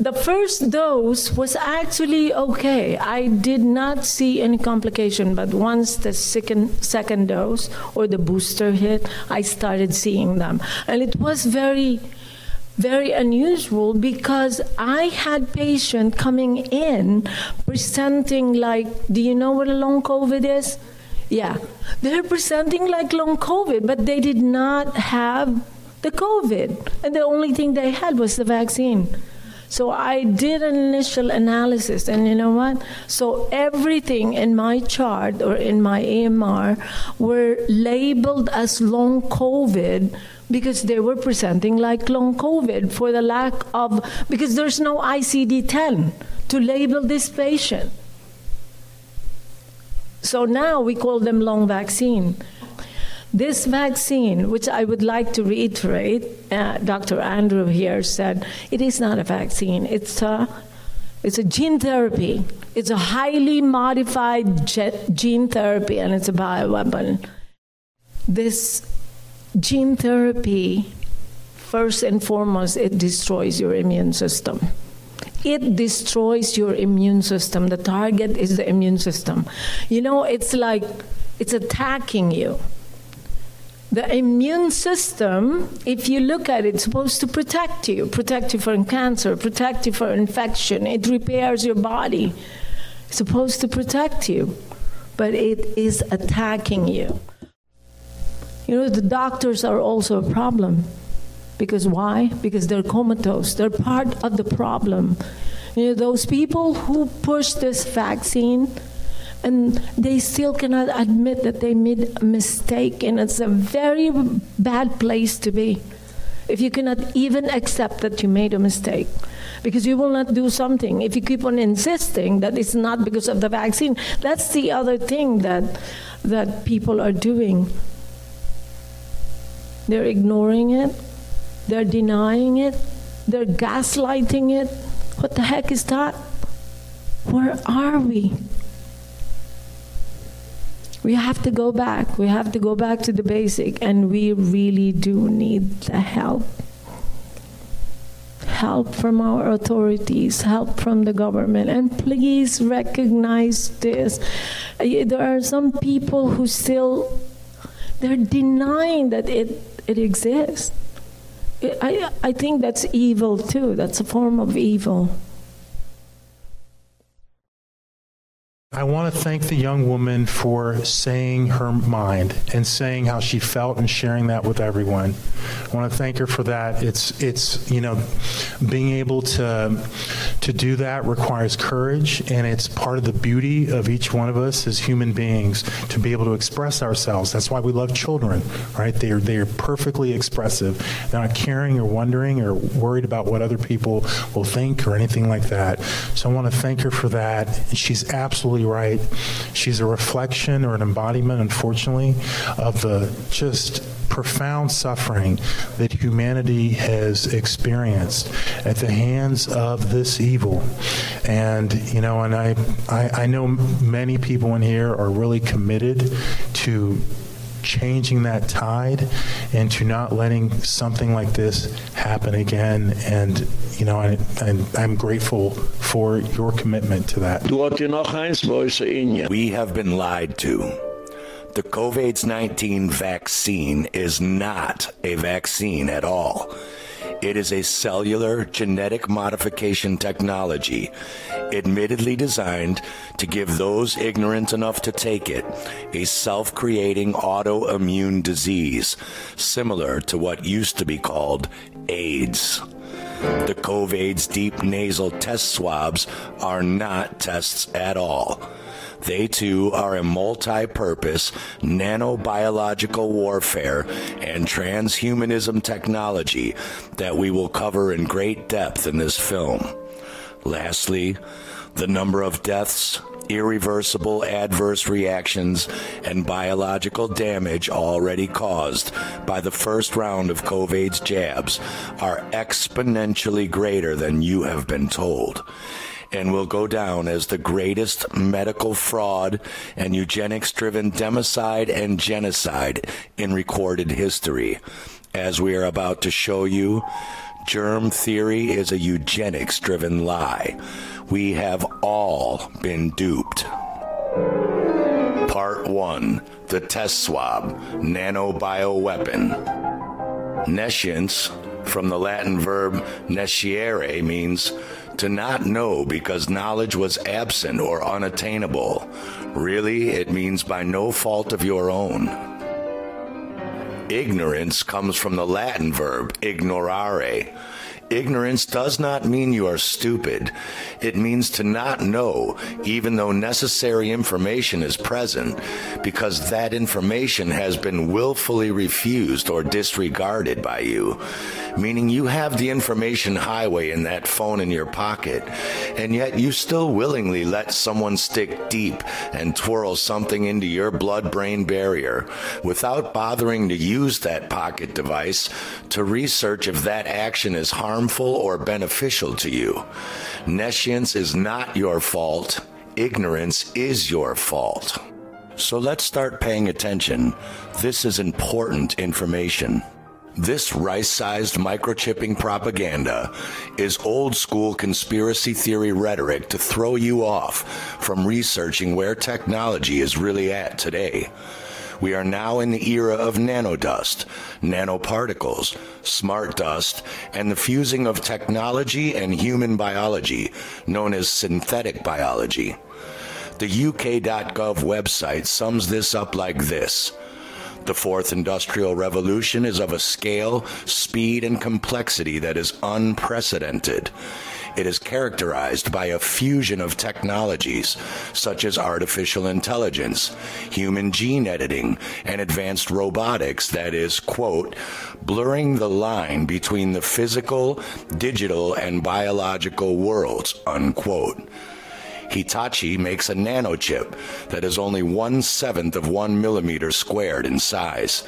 The first dose was actually okay. I did not see any complication, but once the second second dose or the booster hit, I started seeing them. And it was very very unusual because I had patient coming in presenting like, do you know what a long COVID is? Yeah. They're presenting like long COVID, but they did not have the COVID. And the only thing they had was the vaccine. So I did an initial analysis, and you know what? So everything in my chart or in my AMR were labeled as long COVID because they were presenting like long COVID for the lack of, because there's no ICD 10 to label this patient. So now we call them long vaccine. This vaccine, which I would like to reiterate, uh, Dr. Andrew here said, it is not a vaccine. It's a it's a gene therapy. It's a highly modified gene therapy and it's a bioweapon. This gene therapy, first and foremost, it destroys your immune system. It destroys your immune system. The target is the immune system. You know, it's like it's attacking you. The immune system, if you look at it, it's supposed to protect you, protect you from cancer, protect you from infection. It repairs your body. It's supposed to protect you, but it is attacking you. You know, the doctors are also a problem. Because why? Because they're comatose. They're part of the problem. You know, those people who push this vaccine and they still cannot admit that they made a mistake and it's a very bad place to be if you cannot even accept that you made a mistake because you will not do something if you keep on insisting that it's not because of the vaccine that's the other thing that that people are doing. They're ignoring it, they're denying it, they're gaslighting it. What the heck is that? Where are we? We have to go back. We have to go back to the basic, and we really do need the help. Help from our authorities, help from the government, and please recognize this. There are some people who still they're denying that it it exists. I I think that's evil too. That's a form of evil. I want to thank the young woman for saying her mind and saying how she felt and sharing that with everyone. I want to thank her for that. It's it's you know being able to to do that requires courage and it's part of the beauty of each one of us as human beings to be able to express ourselves. That's why we love children, right? They are they are perfectly expressive. They're not caring or wondering or worried about what other people will think or anything like that. So I want to thank her for that. She's absolutely right. She's a reflection or an embodiment, unfortunately, of the just profound suffering that humanity has experienced at the hands of this evil. And you know, and I I, I know many people in here are really committed to changing that tide and to not letting something like this happen again and you know I, I'm grateful for your commitment to that. We have been lied to. The COVID-19 vaccine is not a vaccine at all. It is a cellular genetic modification technology admittedly designed to give those ignorant enough to take it a self-creating autoimmune disease similar to what used to be called AIDS. The COVID's deep nasal test swabs are not tests at all. They too are a multi-purpose nanobiological warfare and transhumanism technology that we will cover in great depth in this film. Lastly, the number of deaths, irreversible adverse reactions and biological damage already caused by the first round of COVID's jabs are exponentially greater than you have been told and will go down as the greatest medical fraud and eugenics driven democide and genocide in recorded history. As we are about to show you, germ theory is a eugenics driven lie. We have all been duped. Part 1 The Test Swab Nanobioweapon. Nescience, from the Latin verb nesciere, means to not know because knowledge was absent or unattainable. Really, it means by no fault of your own. Ignorance comes from the Latin verb ignorare. Ignorance does not mean you are stupid. It means to not know even though necessary information is present because that information has been willfully refused or disregarded by you meaning you have the information highway in that phone in your pocket and yet you still willingly let someone stick deep and twirl something into your blood brain barrier without bothering to use that pocket device to research if that action is harmful or beneficial to you. Nescience is not your fault. Ignorance is your fault. So let's start paying attention. This is important information. This rice-sized microchipping propaganda is old school conspiracy theory rhetoric to throw you off from researching where technology is really at today. We are now in the era of nanodust, nanoparticles, smart dust, and the fusing of technology and human biology, known as synthetic biology. The UK.gov website sums this up like this: the fourth industrial revolution is of a scale, speed and complexity that is unprecedented. It is characterized by a fusion of technologies such as artificial intelligence, human gene editing, and advanced robotics that is, quote, blurring the line between the physical, digital, and biological worlds, unquote. Hitachi makes a nanochip that is only one seventh of one millimeter squared in size.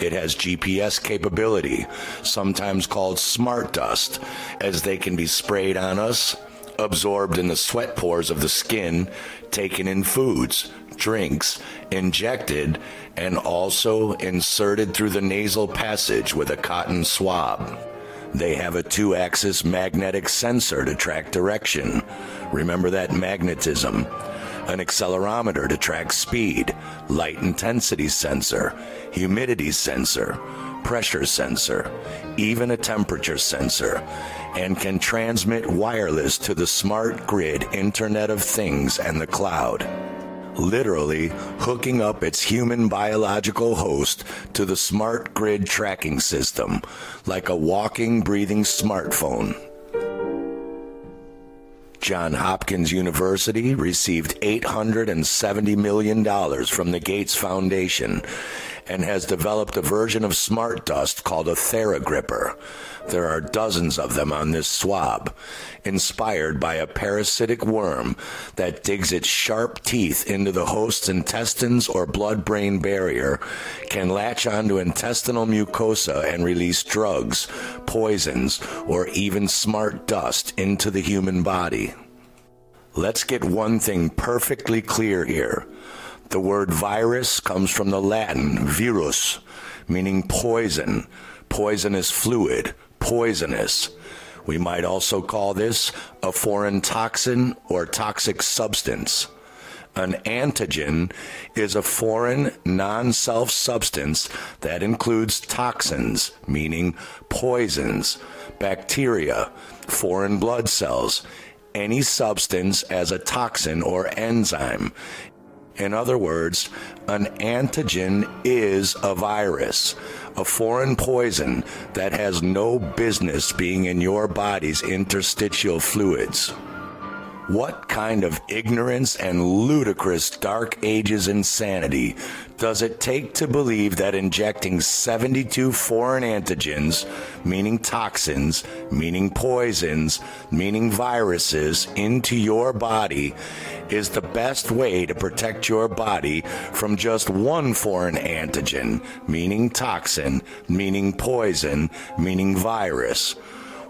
It has GPS capability, sometimes called smart dust, as they can be sprayed on us, absorbed in the sweat pores of the skin, taken in foods, drinks, injected, and also inserted through the nasal passage with a cotton swab. They have a two axis magnetic sensor to track direction. Remember that magnetism. An accelerometer to track speed, light intensity sensor, humidity sensor, pressure sensor, even a temperature sensor, and can transmit wireless to the smart grid Internet of Things and the cloud literally hooking up its human biological host to the smart grid tracking system like a walking, breathing smartphone. John Hopkins University received $870 million from the Gates Foundation and has developed a version of smart dust called a Theragripper. There are dozens of them on this swab, inspired by a parasitic worm that digs its sharp teeth into the host's intestines or blood brain barrier, can latch onto intestinal mucosa and release drugs, poisons, or even smart dust into the human body. Let's get one thing perfectly clear here. The word virus comes from the Latin virus, meaning poison, poisonous fluid, poisonous. We might also call this a foreign toxin or toxic substance. An antigen is a foreign non self substance that includes toxins, meaning poisons, bacteria, foreign blood cells, any substance as a toxin or enzyme. In other words, an antigen is a virus, a foreign poison that has no business being in your body's interstitial fluids. What kind of ignorance and ludicrous dark ages insanity does it take to believe that injecting 72 foreign antigens, meaning toxins, meaning poisons, meaning viruses, into your body is the best way to protect your body from just one foreign antigen, meaning toxin, meaning poison, meaning virus?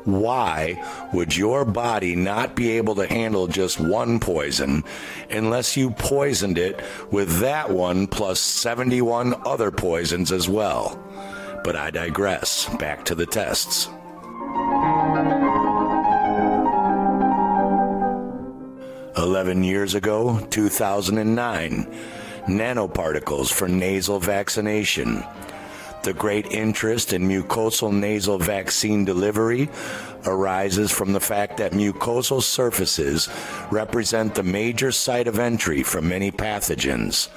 Why would your body not be able to handle just one poison unless you poisoned it with that one plus 71 other poisons as well? But I digress. Back to the tests. Eleven years ago, 2009, nanoparticles for nasal vaccination the great interest in mucosal nasal vaccine delivery arises from the fact that mucosal surfaces represent the major site of entry for many pathogens.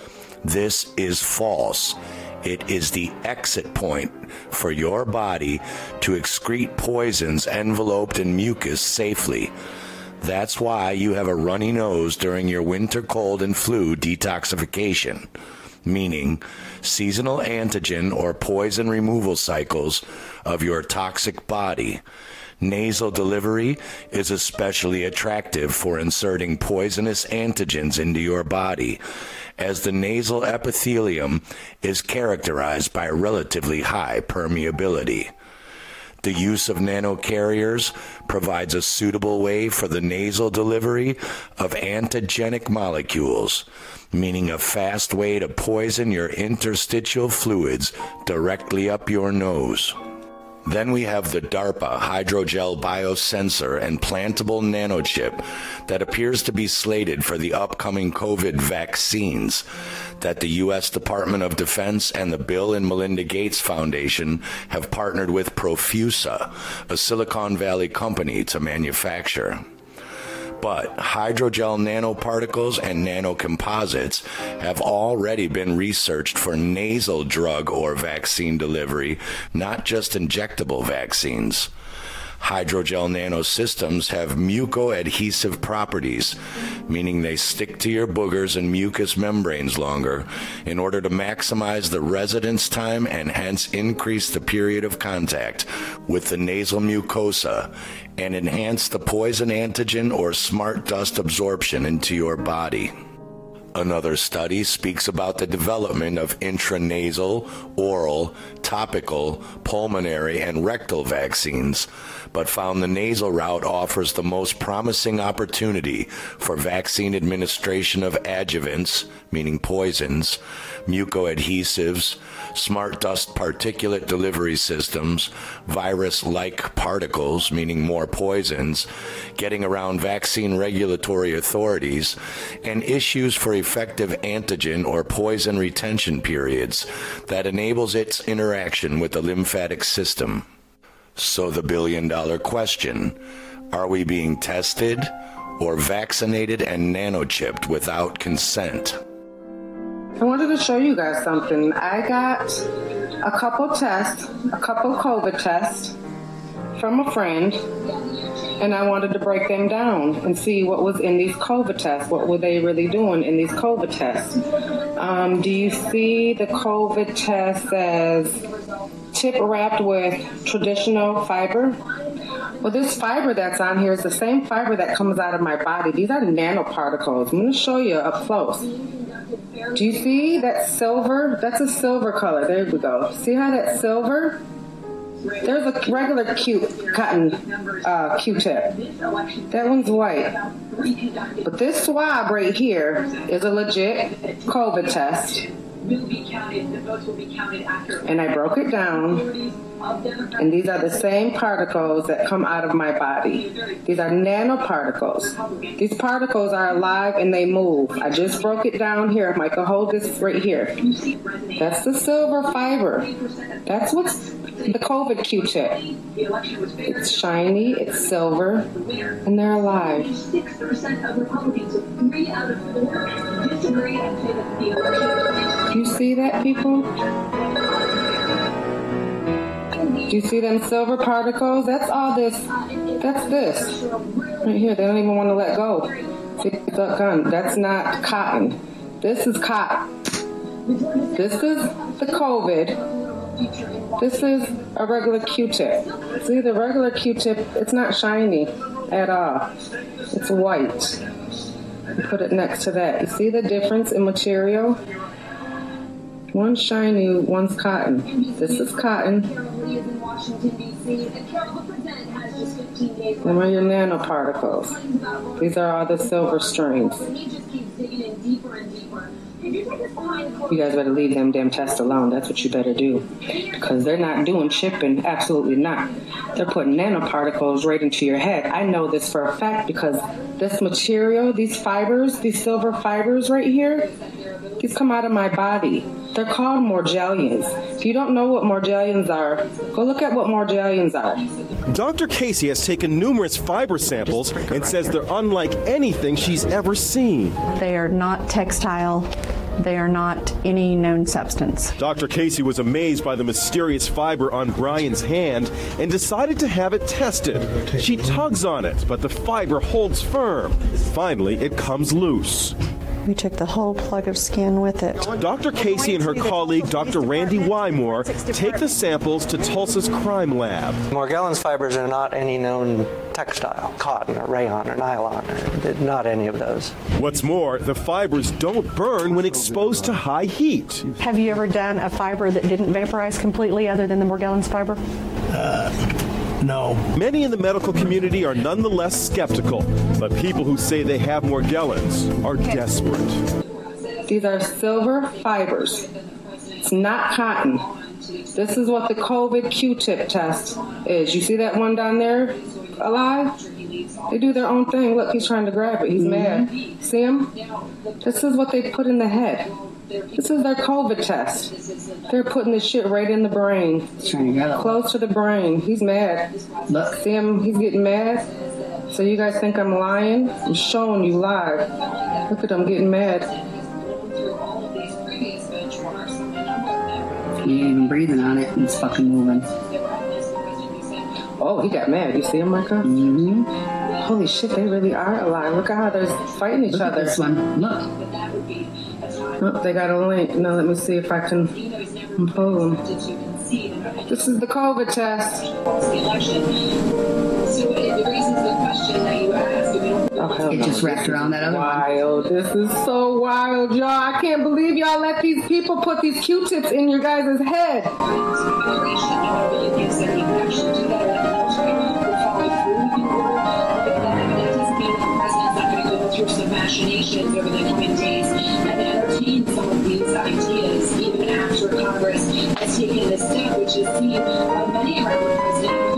This is false. It is the exit point for your body to excrete poisons enveloped in mucus safely. That's why you have a runny nose during your winter cold and flu detoxification meaning seasonal antigen or poison removal cycles of your toxic body. Nasal delivery is especially attractive for inserting poisonous antigens into your body, as the nasal epithelium is characterized by relatively high permeability. The use of nanocarriers provides a suitable way for the nasal delivery of antigenic molecules meaning a fast way to poison your interstitial fluids directly up your nose. Then we have the DARPA hydrogel biosensor and plantable nanochip that appears to be slated for the upcoming COVID vaccines that the U.S. Department of Defense and the Bill and Melinda Gates Foundation have partnered with Profusa, a Silicon Valley company, to manufacture but hydrogel nanoparticles and nanocomposites have already been researched for nasal drug or vaccine delivery, not just injectable vaccines. Hydrogel nanosystems have mucoadhesive properties, meaning they stick to your boogers and mucous membranes longer in order to maximize the residence time and hence increase the period of contact with the nasal mucosa and enhance the poison antigen or smart dust absorption into your body. Another study speaks about the development of intranasal, oral, topical, pulmonary, and rectal vaccines, but found the nasal route offers the most promising opportunity for vaccine administration of adjuvants, meaning poisons, mucoadhesives, smart dust particulate delivery systems, virus like particles, meaning more poisons, getting around vaccine regulatory authorities, and issues for effective antigen or poison retention periods that enables its interaction with the lymphatic system. So, the billion dollar question are we being tested or vaccinated and nanochipped without consent? I wanted to show you guys something. I got a couple tests, a couple COVID tests from a friend, and I wanted to break them down and see what was in these COVID tests. What were they really doing in these COVID tests? Um, do you see the COVID test as tip wrapped with traditional fiber? Well, this fiber that's on here is the same fiber that comes out of my body. These are nanoparticles. I'm going to show you up close. Do you see that silver? That's a silver color. There we go. See how that silver? There's a regular cute cotton uh, Q-tip. That one's white. But this swab right here is a legit COVID test will be counted, the votes will be counted after. And I broke it down. And these are the same particles that come out of my body. These are nanoparticles. These particles are alive and they move. I just broke it down here. Michael, hold this right here. That's the silver fiber. That's what's the COVID Q-tip. It's shiny, it's silver, and they're alive. 6% of Republicans, three out of four, disagree and say that the election do you see that, people? Do you see them silver particles? That's all this. That's this. Right here. They don't even want to let go. See, the gun. That's not cotton. This is cotton. This is the COVID. This is a regular Q-tip. See, the regular Q-tip, it's not shiny at all. It's white. Put it next to that. You see the difference in material? One's shiny, one's cotton. This is cotton. Them are your nanoparticles. These are all the silver strings. You guys better leave them damn tests alone. That's what you better do. Because they're not doing chipping. Absolutely not. They're putting nanoparticles right into your head. I know this for a fact because this material, these fibers, these silver fibers right here, these come out of my body. They're called Morgellons. If you don't know what Morgellons are, go look at what Morgellons are. Dr. Casey has taken numerous fiber samples and says they're unlike anything she's ever seen. They are not textile. They are not any known substance. Dr. Casey was amazed by the mysterious fiber on Brian's hand and decided to have it tested. She tugs on it, but the fiber holds firm. Finally, it comes loose. We took the whole plug of skin with it. Dr. Casey and her colleague, Dr. Randy Wymore, take the samples to Tulsa's crime lab. Morgellons fibers are not any known textile, cotton or rayon or nylon, or not any of those. What's more, the fibers don't burn when exposed to high heat. Have you ever done a fiber that didn't vaporize completely other than the Morgellons fiber? Uh, no. Many in the medical community are nonetheless skeptical, but people who say they have Morgellons are desperate. These are silver fibers. It's not cotton. This is what the COVID Q-tip test is. You see that one down there alive? They do their own thing. Look, he's trying to grab it. He's mm -hmm. mad. See him? This is what they put in the head. This is their COVID test. They're putting this shit right in the brain. Close to the brain. He's mad. Look. See him? He's getting mad. So you guys think I'm lying? I'm showing you live. Look at him getting mad. He ain't even breathing on it. He's fucking moving. Oh, he got mad. You see him, Micah? Mm-hmm. Holy shit, they really are alive. Look at how they're fighting each Look other. this one. Look. Oh, they got a link. Now let me see if I can pull them. This is the COVID test. So the reasons the question that you asked, if you don't Oh, it just wrapped around that other one. wild. This is so wild, y'all. I can't believe y'all let these people put these Q-tips in your guys' head. through machinations over the coming days and some of these ideas even after Congress has taken this step, which is seen by many around the president,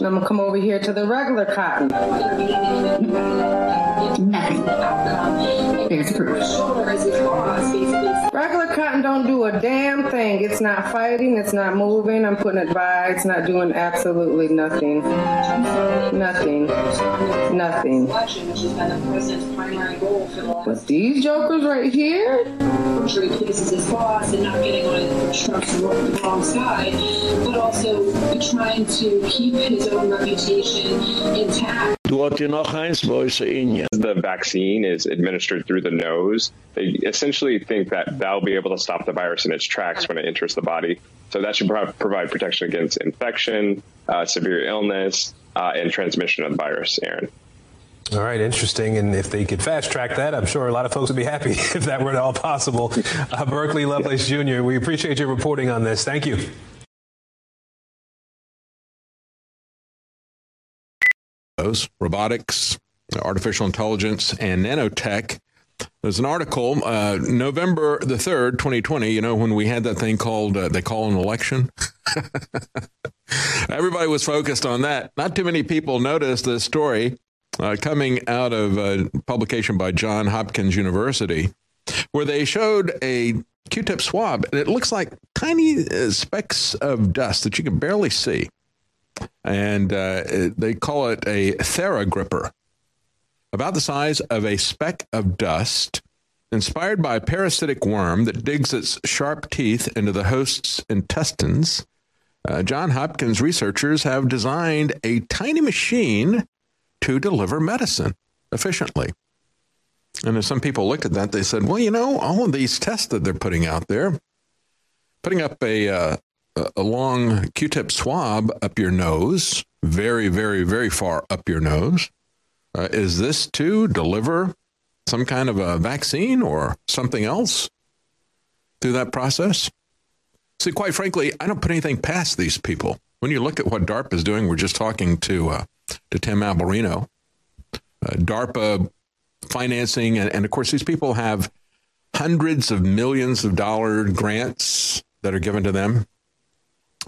Now I'm gonna come over here to the regular cotton. Nothing. There's proof. Regular cotton don't do a damn thing. It's not fighting. It's not moving. I'm putting it by. It's not doing absolutely nothing. Nothing. Nothing. The the But these jokers right here. his and not getting on wrong wrong side, but also trying to keep his own reputation intact. Du hat hier noch eins bei uns in ja. The vaccine is administered through the nose. They essentially think that that'll be able to stop the virus in its tracks when it enters the body. So that should pro- provide protection against infection, uh, severe illness, uh, and transmission of the virus, Aaron. All right, interesting. And if they could fast track that, I'm sure a lot of folks would be happy if that were at all possible. Uh, Berkeley Lovelace Jr., we appreciate your reporting on this. Thank you. Those robotics, artificial intelligence, and nanotech. There's an article, uh, November the 3rd, 2020, you know, when we had that thing called, uh, they call an election. Everybody was focused on that. Not too many people noticed this story uh, coming out of a publication by John Hopkins University, where they showed a Q tip swab, and it looks like tiny uh, specks of dust that you can barely see and uh, they call it a theragripper, about the size of a speck of dust, inspired by a parasitic worm that digs its sharp teeth into the host's intestines. Uh, John Hopkins researchers have designed a tiny machine to deliver medicine efficiently. And as some people looked at that, they said, well, you know, all of these tests that they're putting out there, putting up a, uh, a long Q-tip swab up your nose, very, very, very far up your nose. Uh, is this to deliver some kind of a vaccine or something else through that process? See, quite frankly, I don't put anything past these people. When you look at what DARPA is doing, we're just talking to uh, to Tim Alberino. Uh, DARPA financing, and, and of course, these people have hundreds of millions of dollar grants that are given to them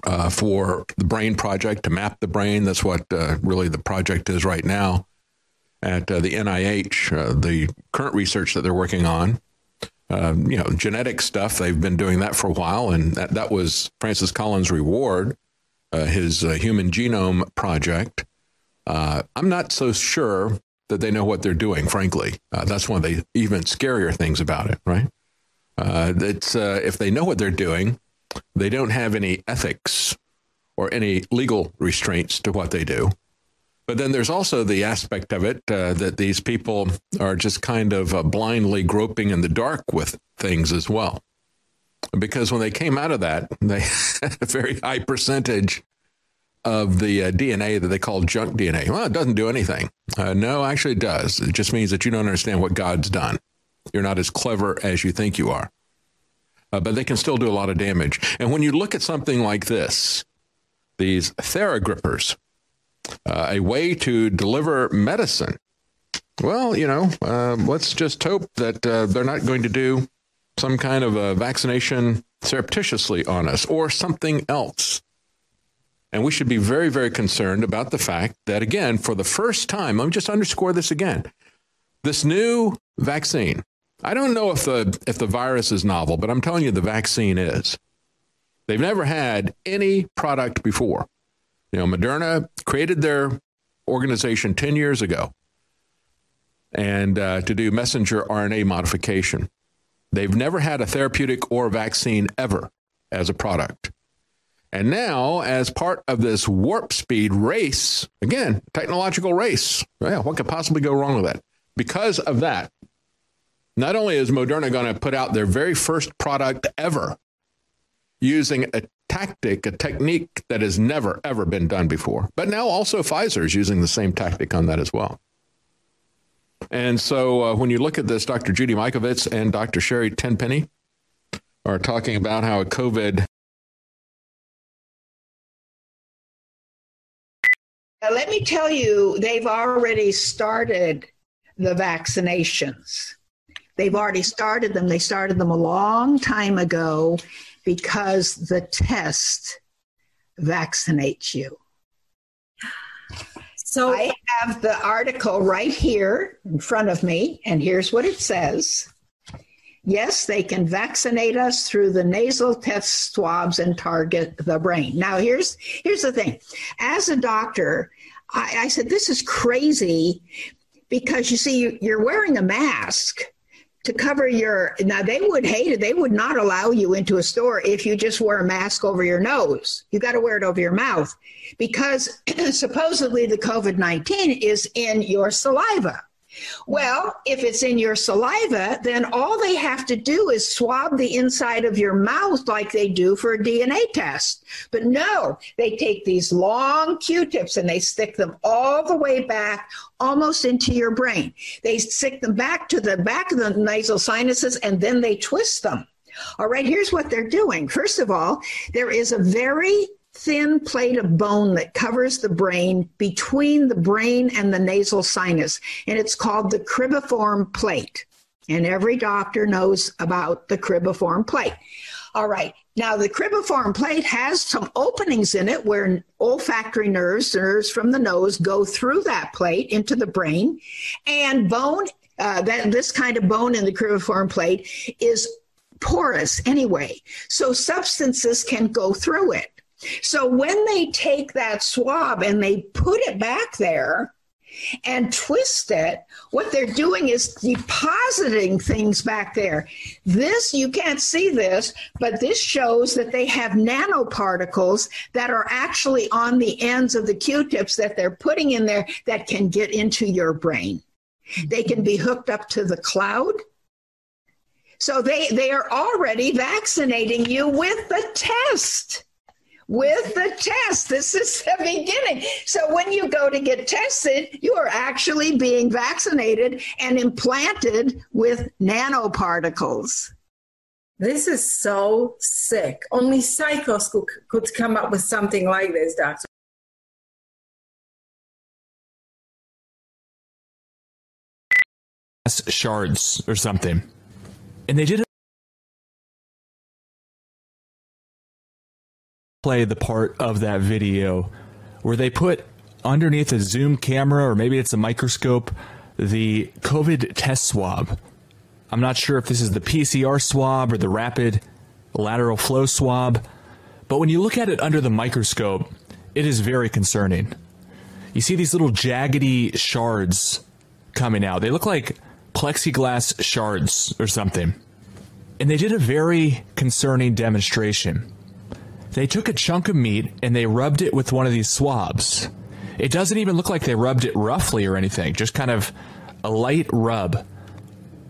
uh, for the brain project to map the brain. That's what uh, really the project is right now at uh, the NIH. Uh, the current research that they're working on, um, you know, genetic stuff. They've been doing that for a while, and that, that was Francis Collins' reward, uh, his uh, Human Genome Project. I'm not so sure that they know what they're doing. Frankly, that's one of the even scarier things about it. Right? it's if they know what they're doing they don't have any ethics or any legal restraints to what they do. But then there's also the aspect of it uh, that these people are just kind of uh, blindly groping in the dark with things as well. Because when they came out of that, they had a very high percentage of the uh, DNA that they call junk DNA. Well, it doesn't do anything. Uh, no, actually, it does. It just means that you don't understand what God's done. You're not as clever as you think you are uh, but they can still do a lot of damage. And when you look at something like this, these Theragrippers, uh, a way to deliver medicine, well, you know, uh, let's just hope that uh, they're not going to do some kind of a vaccination surreptitiously on us or something else. And we should be very, very concerned about the fact that, again, for the first time, let me just underscore this again this new vaccine I don't know if the if the virus is novel, but I'm telling you the vaccine is. They've never had any product before You know, Moderna created their organization 10 years ago and uh, to do messenger RNA modification. They've never had a therapeutic or vaccine ever as a product. And now, as part of this warp speed race, again, technological race, yeah, what could possibly go wrong with that? Because of that, not only is Moderna going to put out their very first product ever using a tactic, a technique that has never, ever been done before, but now also Pfizer is using the same tactic on that as well. And so uh, when you look at this, Dr. Judy Mikovits and Dr. Sherry Tenpenny are talking about how a COVID let me tell you, they've already started the vaccinations. They've already started them. They started them a long time ago because the test vaccinates you. So I have the article right here in front of me, and here's what it says. Yes, they can vaccinate us through the nasal test swabs and target the brain. Now, here's here's the thing. As a doctor, I, I said this is crazy because you see, you're wearing a mask to cover your now they would hate it. They would not allow you into a store if you just wear a mask over your nose. You got to wear it over your mouth because supposedly the covid-19 is in your saliva well, if it's in your saliva, then all they have to do is swab the inside of your mouth like they do for a DNA test. But no, they take these long Q tips and they stick them all the way back almost into your brain. They stick them back to the back of the nasal sinuses and then they twist them. All right, here's what they're doing. First of all, there is a very thin plate of bone that covers the brain between the brain and the nasal sinus, and it's called the cribriform plate. And every doctor knows about the cribriform plate. All right. Now, the cribriform plate has some openings in it where olfactory nerves, nerves from the nose, go through that plate into the brain. And bone, uh, that this kind of bone in the cribriform plate is porous anyway. So substances can go through it. So when they take that swab and they put it back there and twist it, what they're doing is depositing things back there. This, you can't see this, but this shows that they have nanoparticles that are actually on the ends of the Q tips that they're putting in there that can get into your brain. They can be hooked up to the cloud. So they, they are already vaccinating you with the test with the test. This is the beginning. So when you go to get tested, you are actually being vaccinated and implanted with nanoparticles. This is so sick. Only psychos could, could come up with something like this, doctor. Shards or something. And they did play the part of that video where they put underneath a zoom camera or maybe it's a microscope the COVID test swab. I'm not sure if this is the PCR swab or the rapid lateral flow swab, but when you look at it under the microscope, it is very concerning. You see these little jaggedy shards coming out. They look like plexiglass shards or something. And they did a very concerning demonstration. They took a chunk of meat and they rubbed it with one of these swabs. It doesn't even look like they rubbed it roughly or anything, just kind of a light rub.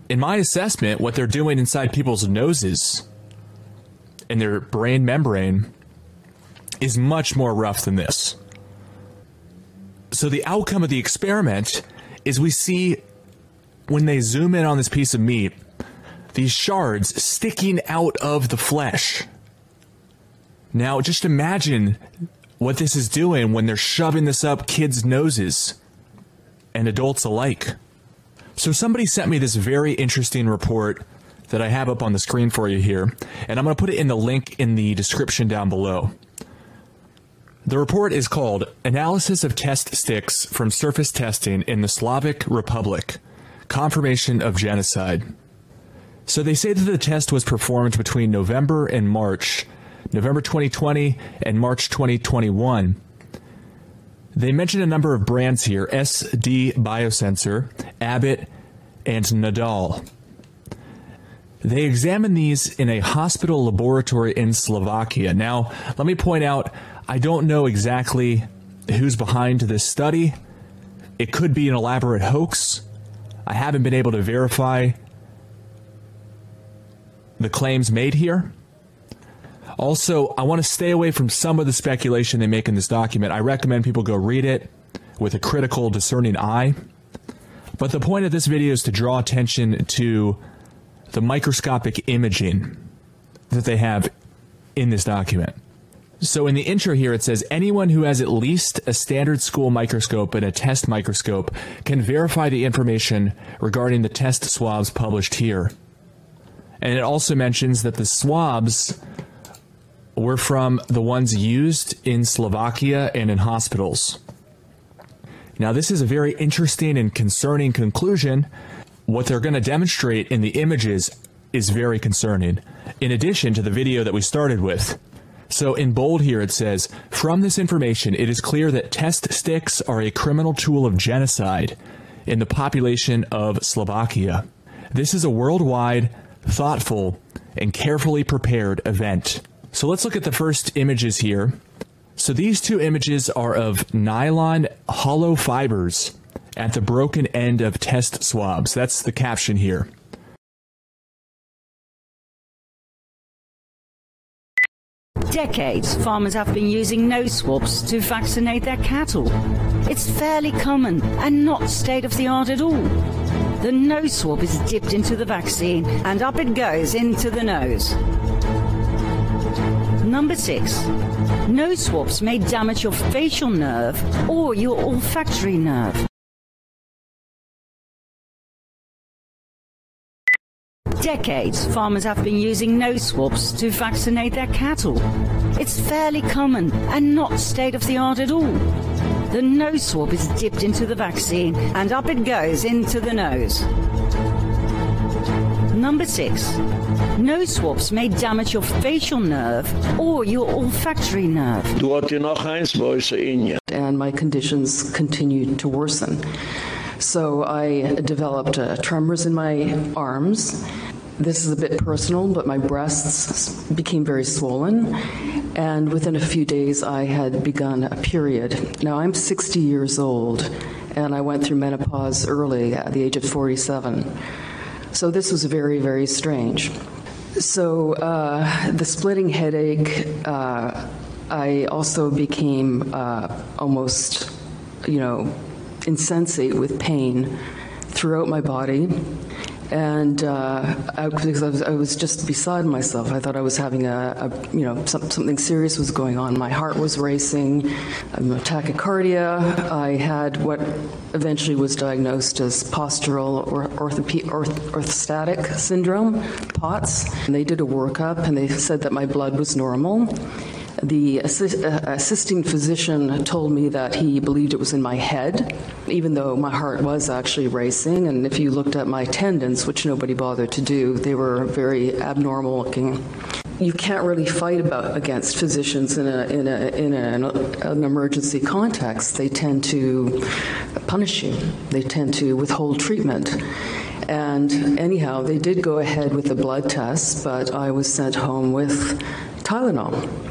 In my assessment, what they're doing inside people's noses and their brain membrane is much more rough than this. So the outcome of the experiment is we see when they zoom in on this piece of meat, these shards sticking out of the flesh. Now, just imagine what this is doing when they're shoving this up kids' noses and adults alike. So, somebody sent me this very interesting report that I have up on the screen for you here, and I'm going to put it in the link in the description down below. The report is called Analysis of Test Sticks from Surface Testing in the Slovak Republic Confirmation of Genocide. So, they say that the test was performed between November and March November 2020 and March 2021. They mention a number of brands here SD Biosensor, Abbott, and Nadal. They examined these in a hospital laboratory in Slovakia. Now, let me point out I don't know exactly who's behind this study. It could be an elaborate hoax. I haven't been able to verify the claims made here. Also, I want to stay away from some of the speculation they make in this document. I recommend people go read it with a critical, discerning eye. But the point of this video is to draw attention to the microscopic imaging that they have in this document. So in the intro here, it says anyone who has at least a standard school microscope and a test microscope can verify the information regarding the test swabs published here. And it also mentions that the swabs were from the ones used in Slovakia and in hospitals. Now, this is a very interesting and concerning conclusion. What they're going to demonstrate in the images is very concerning, in addition to the video that we started with. So in bold here it says, from this information, it is clear that test sticks are a criminal tool of genocide in the population of Slovakia. This is a worldwide, thoughtful, and carefully prepared event. So let's look at the first images here. So these two images are of nylon hollow fibers at the broken end of test swabs. That's the caption here. decades, farmers have been using nose swabs to vaccinate their cattle. It's fairly common and not state of the art at all. The nose swab is dipped into the vaccine and up it goes into the nose. Number six, nose swabs may damage your facial nerve or your olfactory nerve. decades, farmers have been using nose swabs to vaccinate their cattle. It's fairly common and not state of the art at all. The nose swab is dipped into the vaccine and up it goes into the nose. Number six, nose swabs may damage your facial nerve or your olfactory nerve. And my conditions continued to worsen. So I developed uh, tremors in my arms this is a bit personal, but my breasts became very swollen and within a few days I had begun a period. Now I'm 60 years old and I went through menopause early at the age of 47. So this was very very strange. So uh, the splitting headache uh, I also became uh, almost you know insensate with pain throughout my body and uh, I, because I was, I was, just beside myself. I thought I was having a, a you know some, something serious was going on. My heart was racing, tachycardia. I had what eventually was diagnosed as postural or orth- orthostatic syndrome, POTS. And they did a workup and they said that my blood was normal the assist, uh, assisting physician told me that he believed it was in my head even though my heart was actually racing. And if you looked at my tendons which nobody bothered to do they were very abnormal looking. You can't really fight about against physicians in a in a in a, an emergency context. They tend to punish you. They tend to withhold treatment. And anyhow they did go ahead with the blood test but I was sent home with Tylenol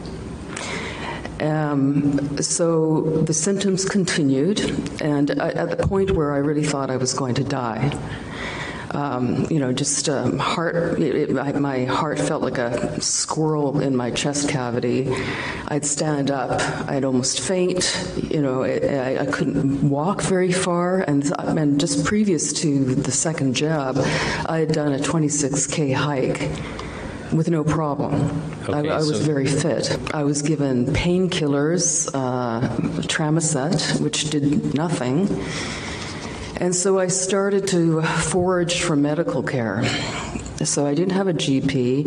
um, so the symptoms continued and I, at the point where I really thought I was going to die. Um, you know just um, heart it, it, my heart felt like a squirrel in my chest cavity. I'd stand up I'd almost faint you know it, I, I couldn't walk very far and and just previous to the second jab I had done a 26k hike with no problem. Okay, I, I, was so very fit. I was given painkillers, uh, which did nothing. And so I started to forage for medical care. So I didn't have a GP.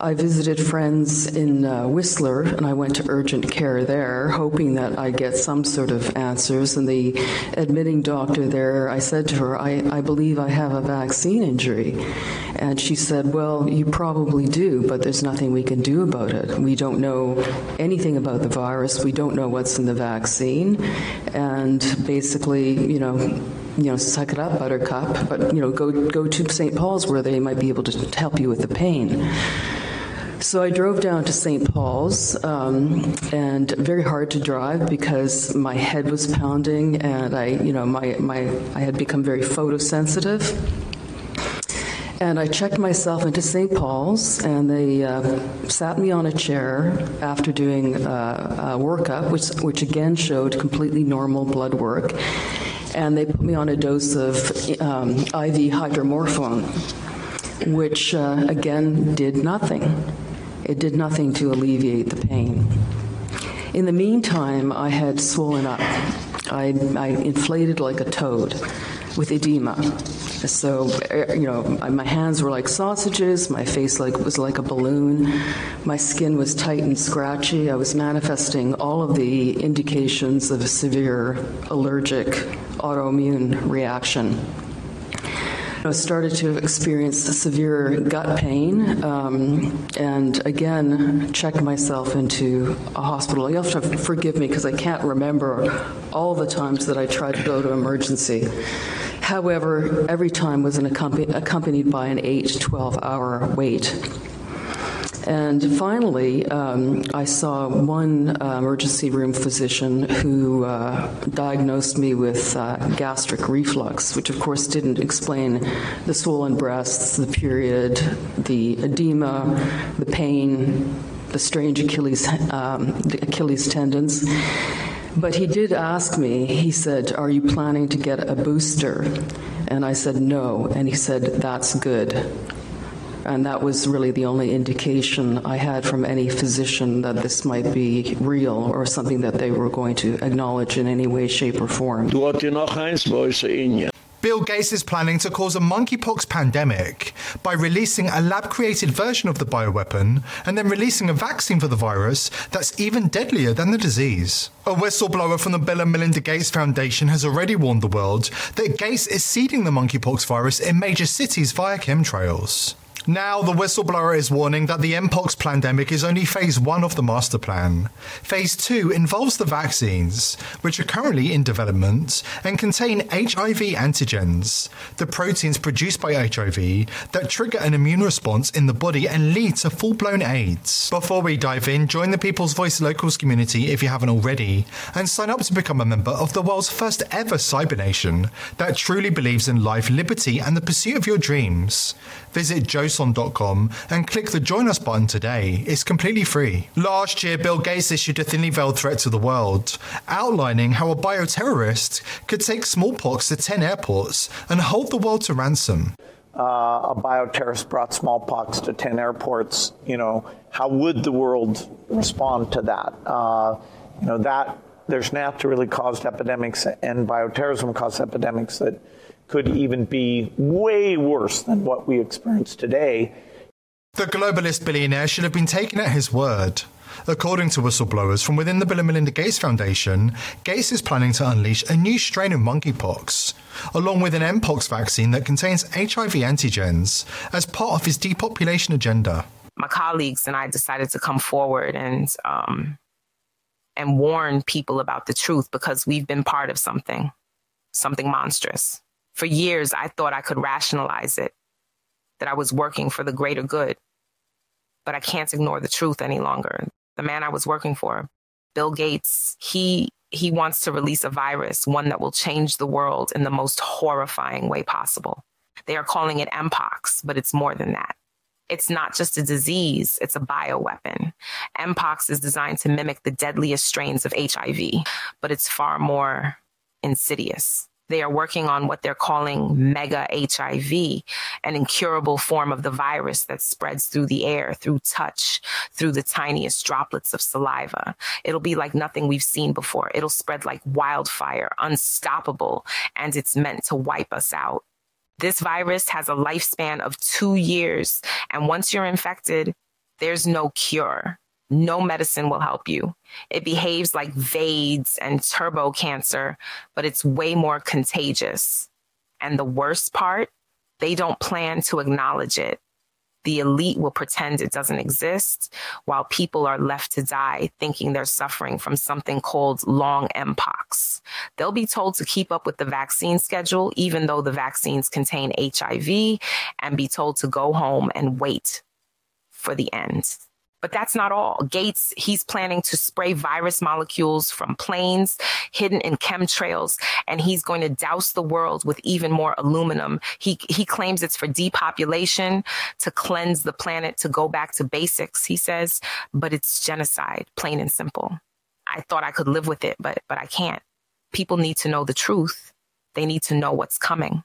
I visited friends in uh, Whistler and I went to urgent care there hoping that I get some sort of answers and the admitting doctor there I said to her I I believe I have a vaccine injury. And she said, "Well, you probably do, but there's nothing we can do about it. We don't know anything about the virus. We don't know what's in the vaccine." And basically, you know, you know, suck it up, buttercup, but you know, go go to St. Paul's where they might be able to help you with the pain. So I drove down to St. Paul's um, and very hard to drive because my head was pounding and I, you know, my my I had become very photosensitive. And I checked myself into St. Paul's and they uh, sat me on a chair after doing uh, a workup which which again showed completely normal blood work and they put me on a dose of um, IV hydromorphone which uh, again did nothing. It did nothing to alleviate the pain. In the meantime I had swollen up. I I inflated like a toad with edema. So uh, you know my hands were like sausages my face like was like a balloon. My skin was tight and scratchy. I was manifesting all of the indications of a severe allergic autoimmune reaction started to experience severe gut pain um, and again checked myself into a hospital. You have to forgive me because I can't remember all the times that I tried to go to emergency. However, every time was accompanied by an 8 to 12 hour wait. And finally, um, I saw one uh, emergency room physician who uh, diagnosed me with uh, gastric reflux, which of course didn't explain the swollen breasts, the period, the edema, the pain, the strange Achilles um, the Achilles tendons. But he did ask me, he said, "Are you planning to get a booster?" And I said, "No." And he said, "That's good." And that was really the only indication I had from any physician that this might be real or something that they were going to acknowledge in any way shape or form. Du hat noch eins in Bill Gates is planning to cause a monkeypox pandemic by releasing a lab-created version of the bioweapon and then releasing a vaccine for the virus that's even deadlier than the disease. A whistleblower from the Bill and Melinda Gates Foundation has already warned the world that Gates is seeding the monkeypox virus in major cities via chemtrails. Now, the whistleblower is warning that the Mpox pandemic is only phase 1 of the master plan. Phase 2 involves the vaccines, which are currently in development and contain HIV antigens, the proteins produced by HIV that trigger an immune response in the body and lead to full-blown AIDS. Before we dive in, join the People's Voice Locals community if you haven't already and sign up to become a member of the world's first ever cyber nation that truly believes in life, liberty and the pursuit of your dreams. Visit joson.com and click the join us button today. It's completely free. Last year Bill Gates issued a thinly veiled threat to the world, outlining how a bioterrorist could take smallpox to 10 airports and hold the world to ransom. Uh, a bioterrorist brought smallpox to 10 airports, you know, how would the world respond to that? Uh, you know, that there's naturally caused epidemics and bioterrorism caused epidemics that could even be way worse than what we experience today. The globalist billionaire should have been taken at his word. According to whistleblowers from within the Bill and Melinda Gates Foundation, Gates is planning to unleash a new strain of monkeypox, along with an Mpox vaccine that contains HIV antigens, as part of his depopulation agenda. My colleagues and I decided to come forward and um, and warn people about the truth because we've been part of something, something monstrous. For years, I thought I could rationalize it, that I was working for the greater good. But I can't ignore the truth any longer. The man I was working for, Bill Gates, he he wants to release a virus, one that will change the world in the most horrifying way possible. They are calling it Mpox, but it's more than that. It's not just a disease, it's a bioweapon. Mpox is designed to mimic the deadliest strains of HIV, but it's far more insidious. They are working on what they're calling mega HIV, an incurable form of the virus that spreads through the air, through touch, through the tiniest droplets of saliva. It'll be like nothing we've seen before. It'll spread like wildfire, unstoppable, and it's meant to wipe us out. This virus has a lifespan of two years. And once you're infected, there's no cure. No medicine will help you. It behaves like VAIDS and turbo cancer, but it's way more contagious. And the worst part, they don't plan to acknowledge it. The elite will pretend it doesn't exist while people are left to die thinking they're suffering from something called long mpox. They'll be told to keep up with the vaccine schedule, even though the vaccines contain HIV, and be told to go home and wait for the end. But that's not all. Gates, he's planning to spray virus molecules from planes hidden in chemtrails, and he's going to douse the world with even more aluminum. He, he claims it's for depopulation, to cleanse the planet, to go back to basics, he says, but it's genocide, plain and simple. I thought I could live with it, but, but I can't. People need to know the truth. They need to know what's coming.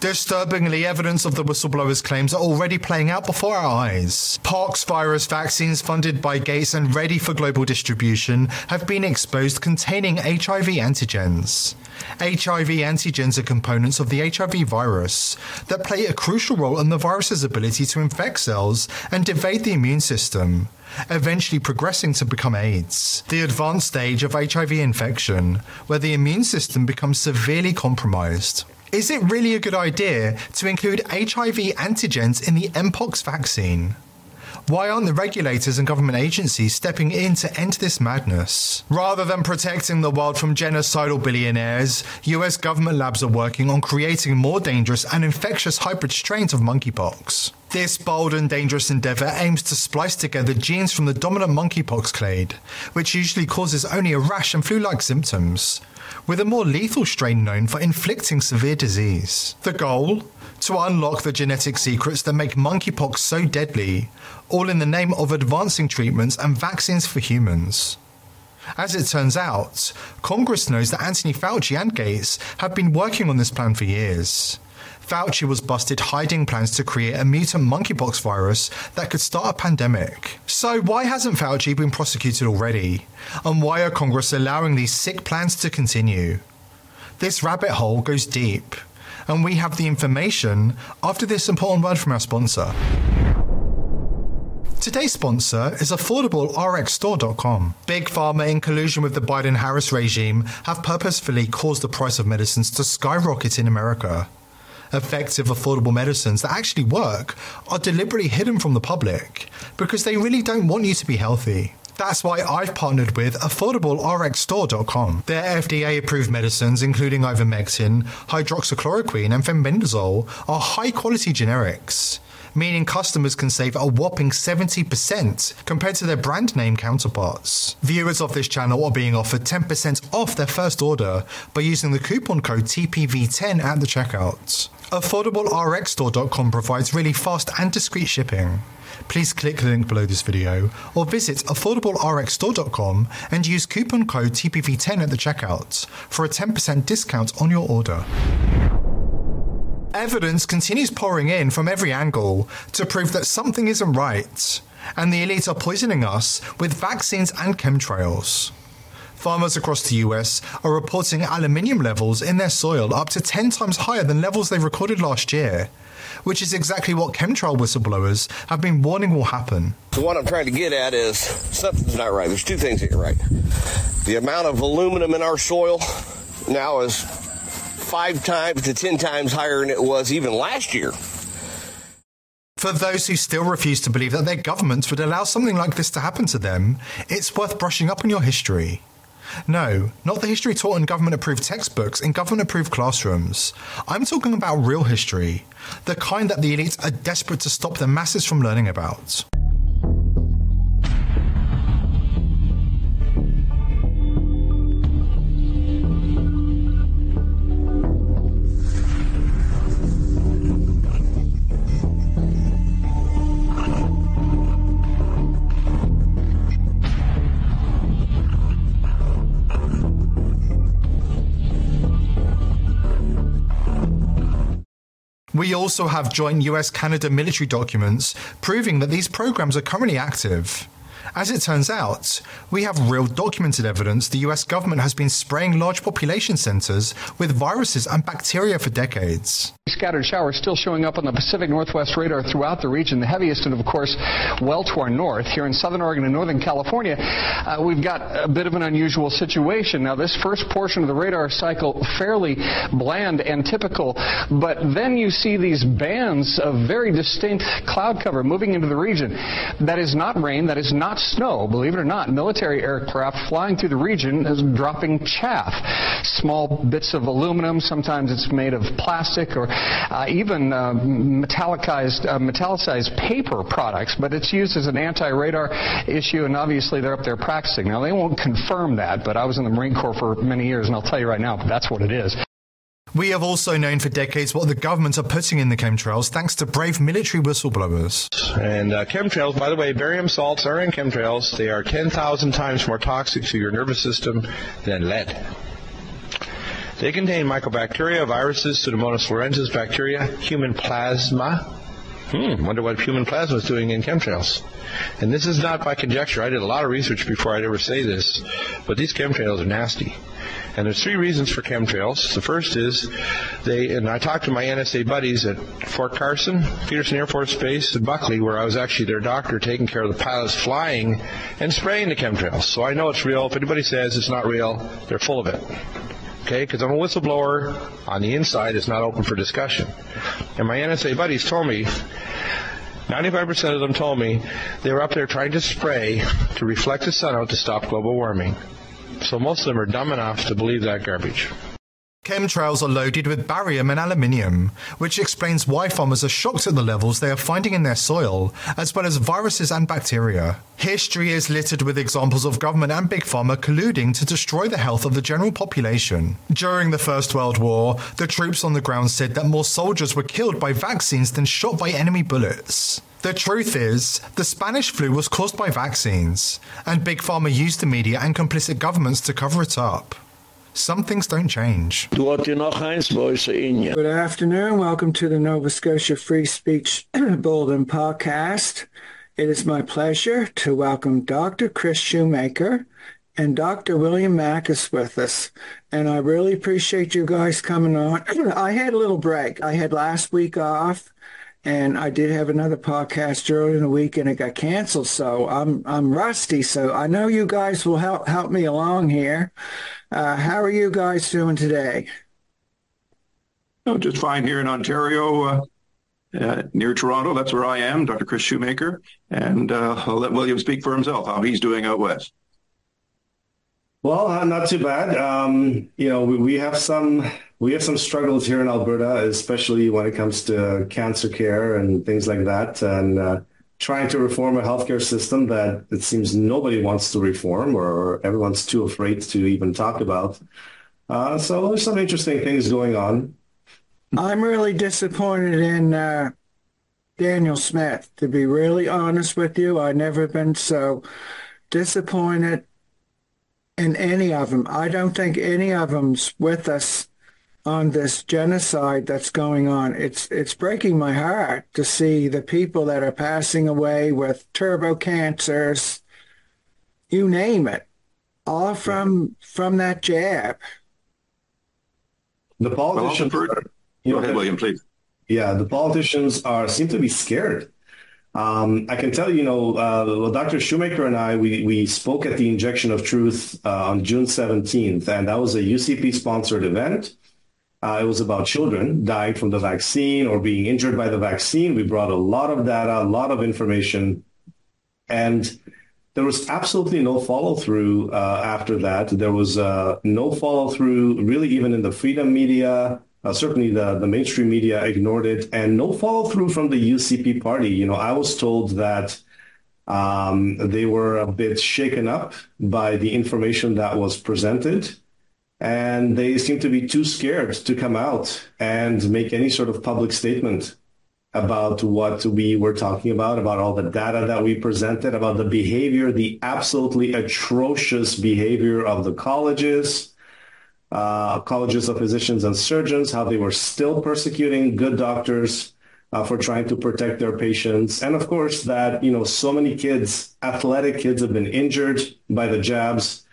Disturbingly, evidence of the whistleblower's claims are already playing out before our eyes. Pox virus vaccines funded by Gates and ready for global distribution have been exposed containing HIV antigens. HIV antigens are components of the HIV virus that play a crucial role in the virus's ability to infect cells and evade the immune system eventually progressing to become AIDS, the advanced stage of HIV infection, where the immune system becomes severely compromised. Is it really a good idea to include HIV antigens in the Mpox vaccine? Why aren't the regulators and government agencies stepping in to end this madness? Rather than protecting the world from genocidal billionaires, US government labs are working on creating more dangerous and infectious hybrid strains of monkeypox. This bold and dangerous endeavor aims to splice together genes from the dominant monkeypox clade, which usually causes only a rash and flu like symptoms, with a more lethal strain known for inflicting severe disease. The goal? To unlock the genetic secrets that make monkeypox so deadly, all in the name of advancing treatments and vaccines for humans. As it turns out, Congress knows that Anthony Fauci and Gates have been working on this plan for years. Fauci was busted hiding plans to create a mutant monkeypox virus that could start a pandemic. So, why hasn't Fauci been prosecuted already? And why are Congress allowing these sick plans to continue? This rabbit hole goes deep, and we have the information after this important word from our sponsor. Today's sponsor is AffordableRxStore.com. Big Pharma, in collusion with the Biden Harris regime, have purposefully caused the price of medicines to skyrocket in America effective, affordable medicines that actually work are deliberately hidden from the public because they really don't want you to be healthy. That's why I've partnered with AffordableRxStore.com. Their FDA approved medicines, including ivermectin, hydroxychloroquine, and fenbendazole, are high quality generics meaning customers can save a whopping 70% compared to their brand name counterparts. Viewers of this channel are being offered 10% off their first order by using the coupon code TPV10 at the checkout. AffordableRxStore.com provides really fast and discreet shipping. Please click the link below this video or visit affordablerxstore.com and use coupon code TPV10 at the checkout for a 10% discount on your order. Evidence continues pouring in from every angle to prove that something isn't right, and the elite are poisoning us with vaccines and chemtrails. Farmers across the US are reporting aluminium levels in their soil up to 10 times higher than levels they recorded last year, which is exactly what chemtrail whistleblowers have been warning will happen. So what I'm trying to get at is something's not right. There's two things that are right. The amount of aluminum in our soil now is 5 times to 10 times higher than it was even last year. For those who still refuse to believe that their governments would allow something like this to happen to them, it's worth brushing up on your history. No, not the history taught in government approved textbooks in government approved classrooms. I'm talking about real history, the kind that the elites are desperate to stop the masses from learning about. We also have joint US Canada military documents proving that these programs are currently active. As it turns out, we have real documented evidence the US government has been spraying large population centers with viruses and bacteria for decades. Scattered showers still showing up on the Pacific Northwest radar throughout the region. The heaviest, and of course, well to our north. Here in southern Oregon and northern California, uh, we've got a bit of an unusual situation. Now, this first portion of the radar cycle, fairly bland and typical, but then you see these bands of very distinct cloud cover moving into the region. That is not rain, that is not snow. Believe it or not, military aircraft flying through the region is dropping chaff. Small bits of aluminum, sometimes it's made of plastic or uh, even uh, metallicized, uh, metallicized paper products, but it's used as an anti-radar issue, and obviously they're up there practicing. Now, they won't confirm that, but I was in the Marine Corps for many years, and I'll tell you right now, that's what it is. We have also known for decades what the governments are putting in the chemtrails thanks to brave military whistleblowers. And uh, chemtrails, by the way, barium salts are in chemtrails. They are 10,000 times more toxic to your nervous system than lead. They contain mycobacteria, viruses, Pseudomonas fluorescens bacteria, human plasma. Hmm, wonder what human plasma is doing in chemtrails. And this is not by conjecture. I did a lot of research before I'd ever say this, but these chemtrails are nasty. And there's three reasons for chemtrails. The first is they, and I talked to my NSA buddies at Fort Carson, Peterson Air Force Base, and Buckley, where I was actually their doctor taking care of the pilots flying and spraying the chemtrails. So I know it's real. If anybody says it's not real, they're full of it. Okay, because I'm a whistleblower on the inside, it's not open for discussion. And my NSA buddies told me 95% of them told me they were up there trying to spray to reflect the sun out to stop global warming. So most of them are dumb enough to believe that garbage. Chemtrails are loaded with barium and aluminium, which explains why farmers are shocked at the levels they are finding in their soil, as well as viruses and bacteria. History is littered with examples of government and big pharma colluding to destroy the health of the general population. During the First World War, the troops on the ground said that more soldiers were killed by vaccines than shot by enemy bullets. The truth is, the Spanish flu was caused by vaccines, and Big Pharma used the media and complicit governments to cover it up. Some things don't change. Good afternoon. Welcome to the Nova Scotia Free Speech Bulletin podcast. It is my pleasure to welcome Dr. Chris Shoemaker and Dr. William Makis with us. And I really appreciate you guys coming on. I had a little break. I had last week off and I did have another podcast earlier in the week and it got canceled. So I'm I'm rusty. So I know you guys will help help me along here. Uh, how are you guys doing today? Oh, just fine here in Ontario, uh, uh, near Toronto. That's where I am, Dr. Chris Shoemaker, and uh, I'll let William speak for himself how he's doing out west. Well, uh, not too bad. Um, you know, we, have some we have some struggles here in Alberta, especially when it comes to cancer care and things like that, and uh, trying to reform a healthcare system that it seems nobody wants to reform or everyone's too afraid to even talk about. Uh, so there's some interesting things going on. I'm really disappointed in Danielle Smith, to be really honest with you. I've never been so disappointed in any of them. I don't think any of them's with us on this genocide that's going on. It's it's breaking my heart to see the people that are passing away with turbo cancers, you name it, all from from that jab. The politicians. Well, are, go ahead, William, please. Yeah, the politicians are seem to be scared. Um, I can tell you, you know, uh, well, Dr. Shoemaker and I, we, we spoke at the Injection of Truth uh, on June 17th, and that was a UCP sponsored event. Uh, it was about children dying from the vaccine or being injured by the vaccine. We brought a lot of data, a lot of information, and there was absolutely no follow through uh, after that. There was uh, no follow through, really, even in the freedom media. Uh, certainly, the, the mainstream media ignored it, and no follow through from the UCP party. You know, I was told that um, they were a bit shaken up by the information that was presented and they seem to be too scared to come out and make any sort of public statement about what we were talking about, about all the data that we presented, about the behavior, the absolutely atrocious behavior of the colleges, uh, colleges of physicians and surgeons, how they were still persecuting good doctors, uh, for trying to protect their patients. And of course that, you know, so many kids, athletic kids have been injured by the jabs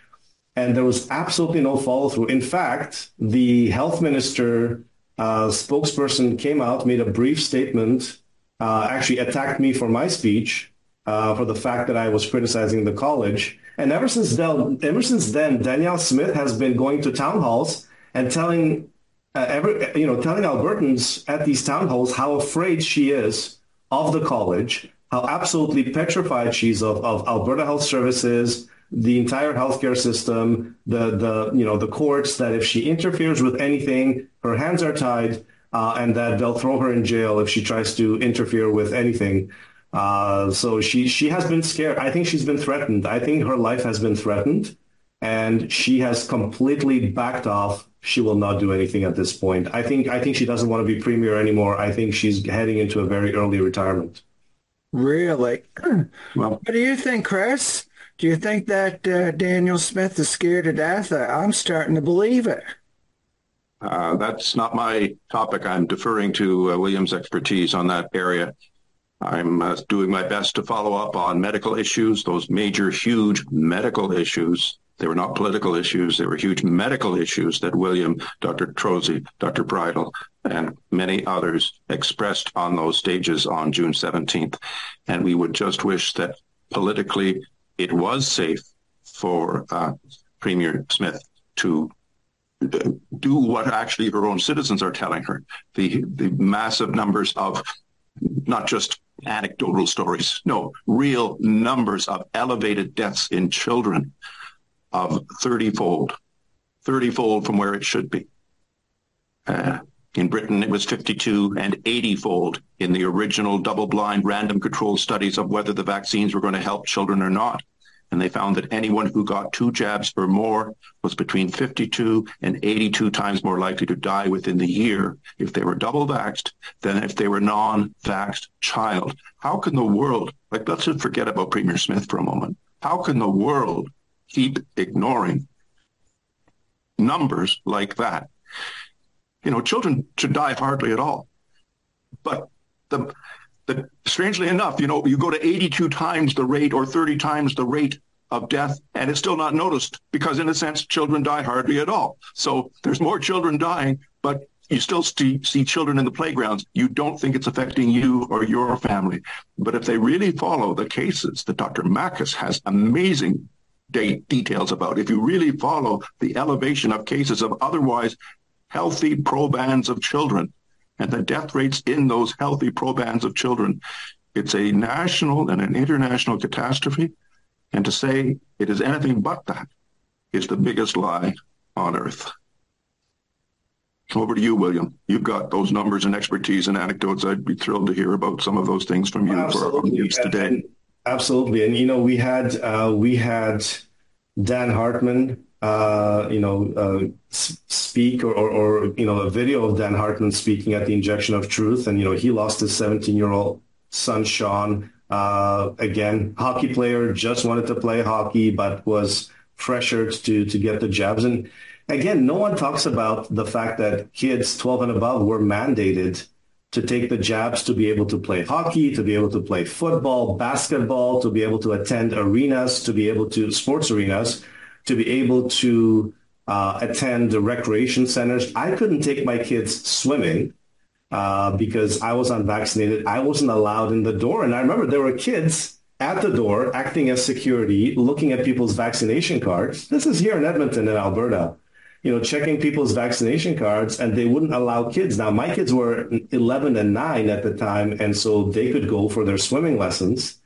and there was absolutely no follow through. In fact, the health minister uh, spokesperson came out, made a brief statement, uh, actually attacked me for my speech uh, for the fact that I was criticizing the college. And ever since then, ever since then, Danielle Smith has been going to town halls and telling uh, every, you know, telling Albertans at these town halls how afraid she is of the college, how absolutely petrified she's of, of Alberta Health Services, the entire healthcare system, the the you know the courts that if she interferes with anything, her hands are tied, uh, and that they'll throw her in jail if she tries to interfere with anything. Uh, so she she has been scared. I think she's been threatened. I think her life has been threatened, and she has completely backed off. She will not do anything at this point. I think I think she doesn't want to be premier anymore. I think she's heading into a very early retirement. Really? Well, what do you think, Chris? Do you think that uh, Danielle Smith is scared to death? I'm starting to believe it. Uh, that's not my topic. I'm deferring to uh, William's expertise on that area. I'm uh, doing my best to follow up on medical issues, those major, huge medical issues. They were not political issues. They were huge medical issues that William, Dr. Trozzi, Dr. Bridle, and many others expressed on those stages on June 17th. And we would just wish that politically it was safe for uh, Premier Smith to uh, do what actually her own citizens are telling her. The the massive numbers of not just anecdotal stories, no, real numbers of elevated deaths in children of 30-fold, 30-fold from where it should be. Uh, in Britain, it was 52 and 80-fold in the original double-blind random controlled studies of whether the vaccines were going to help children or not and they found that anyone who got two jabs or more was between 52 and 82 times more likely to die within the year if they were double vaxxed than if they were non-vaxxed child. How can the world, like let's just forget about Premier Smith for a moment. How can the world keep ignoring numbers like that? You know, children should die hardly at all. But the that strangely enough, you know, you go to 82 times the rate or 30 times the rate of death and it's still not noticed because in a sense children die hardly at all. So there's more children dying, but you still see, see children in the playgrounds. You don't think it's affecting you or your family. But if they really follow the cases that Dr. Makis has amazing de- details about, if you really follow the elevation of cases of otherwise healthy probands of children, and the death rates in those healthy probands of children. It's a national and an international catastrophe. And to say it is anything but that is the biggest lie on earth. Over to you, William. You've got those numbers and expertise and anecdotes. I'd be thrilled to hear about some of those things from you Absolutely. for our audience today. Absolutely. And, you know, we had, uh, we had Dan Hartman uh, you know, uh, speak or, or, or, you know, a video of Dan Hartman speaking at the injection of truth. And, you know, he lost his 17 year old son, Sean. Uh, again, hockey player, just wanted to play hockey, but was pressured to, to get the jabs. And again, no one talks about the fact that kids 12 and above were mandated to take the jabs to be able to play hockey, to be able to play football, basketball, to be able to attend arenas, to be able to sports arenas to be able to uh, attend the recreation centers. I couldn't take my kids swimming uh, because I was unvaccinated. I wasn't allowed in the door. And I remember there were kids at the door acting as security, looking at people's vaccination cards. This is here in Edmonton in Alberta. You know, checking people's vaccination cards and they wouldn't allow kids. Now, my kids were 11 and 9 at the time, and so they could go for their swimming lessons.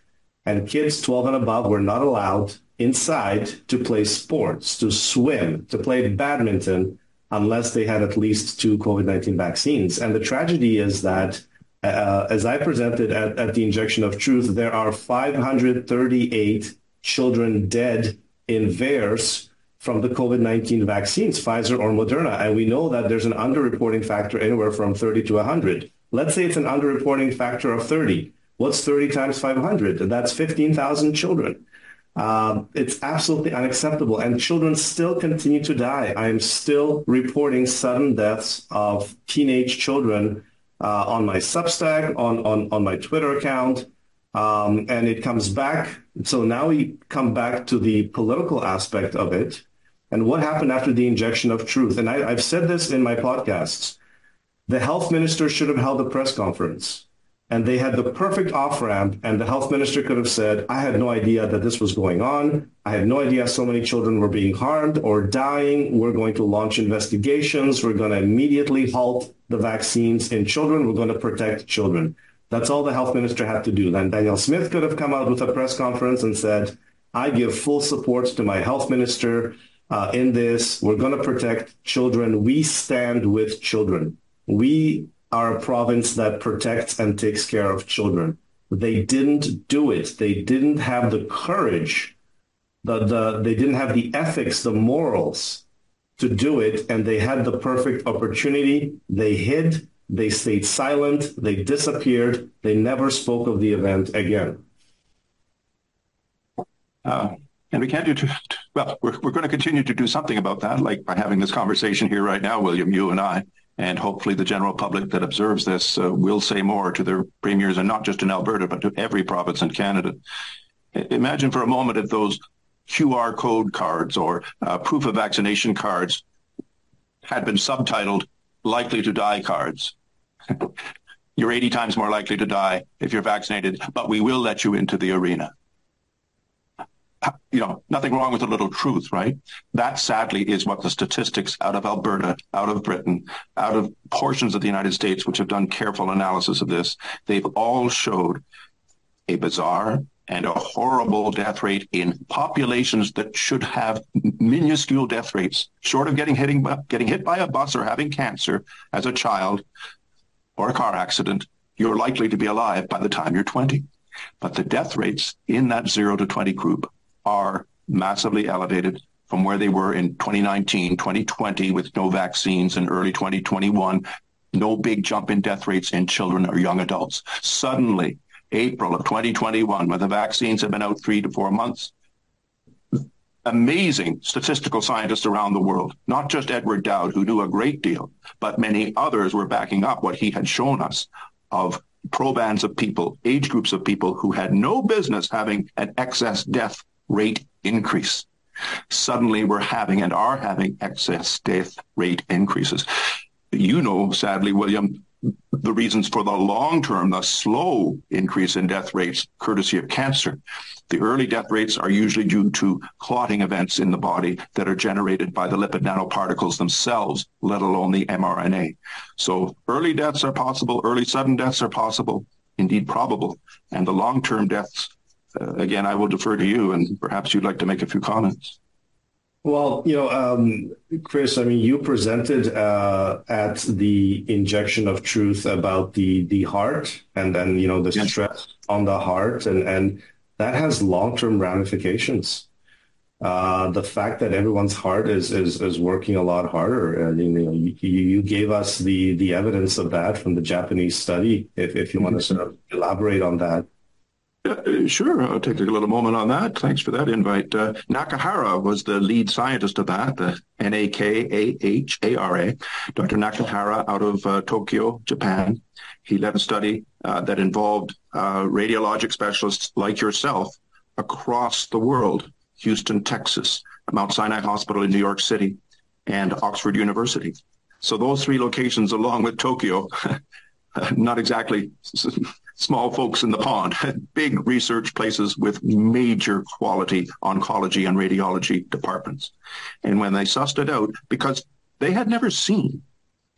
And kids 12 and above were not allowed inside to play sports, to swim, to play badminton, unless they had at least two COVID-19 vaccines. And the tragedy is that, uh, as I presented at, at the injection of truth, there are 538 children dead in VAERS from the COVID-19 vaccines, Pfizer or Moderna. And we know that there's an underreporting factor anywhere from 30 to 100. Let's say it's an underreporting factor of 30. What's 30 times 500? That's 15,000 children. Um, it's absolutely unacceptable. And children still continue to die. I am still reporting sudden deaths of teenage children uh, on my Substack, on, on, on my Twitter account. Um, and it comes back. So now we come back to the political aspect of it and what happened after the injection of truth. And I, I've said this in my podcasts. The health minister should have held a press conference and they had the perfect off ramp and the health minister could have said i had no idea that this was going on i had no idea so many children were being harmed or dying we're going to launch investigations we're going to immediately halt the vaccines in children we're going to protect children that's all the health minister had to do. Then Danielle Smith could have come out with a press conference and said, I give full support to my health minister uh, in this. We're going to protect children. We stand with children. We are a province that protects and takes care of children. They didn't do it. They didn't have the courage. The, the, they didn't have the ethics, the morals to do it. And they had the perfect opportunity. They hid they stayed silent. They disappeared. They never spoke of the event again. Uh, and we can't do too, well. We're we're going to continue to do something about that, like by having this conversation here right now, William, you and I, and hopefully the general public that observes this uh, will say more to their premiers, and not just in Alberta, but to every province in Canada. Imagine for a moment if those QR code cards or uh, proof of vaccination cards had been subtitled likely to die cards. you're 80 times more likely to die if you're vaccinated, but we will let you into the arena. You know, nothing wrong with a little truth, right? That sadly is what the statistics out of Alberta, out of Britain, out of portions of the United States, which have done careful analysis of this, they've all showed a bizarre and a horrible death rate in populations that should have minuscule death rates, short of getting hitting getting hit by a bus or having cancer as a child or a car accident, you're likely to be alive by the time you're 20. But the death rates in that 0 to 20 group are massively elevated from where they were in 2019, 2020 with no vaccines and early 2021, no big jump in death rates in children or young adults. Suddenly, April of 2021, when the vaccines have been out three to four months. Amazing statistical scientists around the world, not just Edward Dowd, who knew a great deal, but many others were backing up what he had shown us of probands of people, age groups of people who had no business having an excess death rate increase. Suddenly we're having and are having excess death rate increases. You know, sadly, William, the reasons for the long term, the slow increase in death rates courtesy of cancer. The early death rates are usually due to clotting events in the body that are generated by the lipid nanoparticles themselves, let alone the mRNA. So early deaths are possible, early sudden deaths are possible, indeed probable. And the long-term deaths, uh, again, I will defer to you and perhaps you'd like to make a few comments. Well, you know, um, Chris, I mean, you presented uh, at the injection of truth about the the heart and then, you know, the yes. stress on the heart and, and that has long-term ramifications. Uh, the fact that everyone's heart is, is, is working a lot harder. And, you know, you, you gave us the, the evidence of that from the Japanese study, if, if you want to sort of elaborate on that. Uh, sure, I'll take a little moment on that. Thanks for that invite. Uh, Nakahara was the lead scientist of that, the N-A-K-A-H-A-R-A, Dr. Nakahara out of uh, Tokyo, Japan. He led a study uh, that involved uh, radiologic specialists like yourself across the world, Houston, Texas, Mount Sinai Hospital in New York City, and Oxford University. So those three locations, along with Tokyo, not exactly small folks in the pond, big research places with major quality oncology and radiology departments. And when they sussed it out, because they had never seen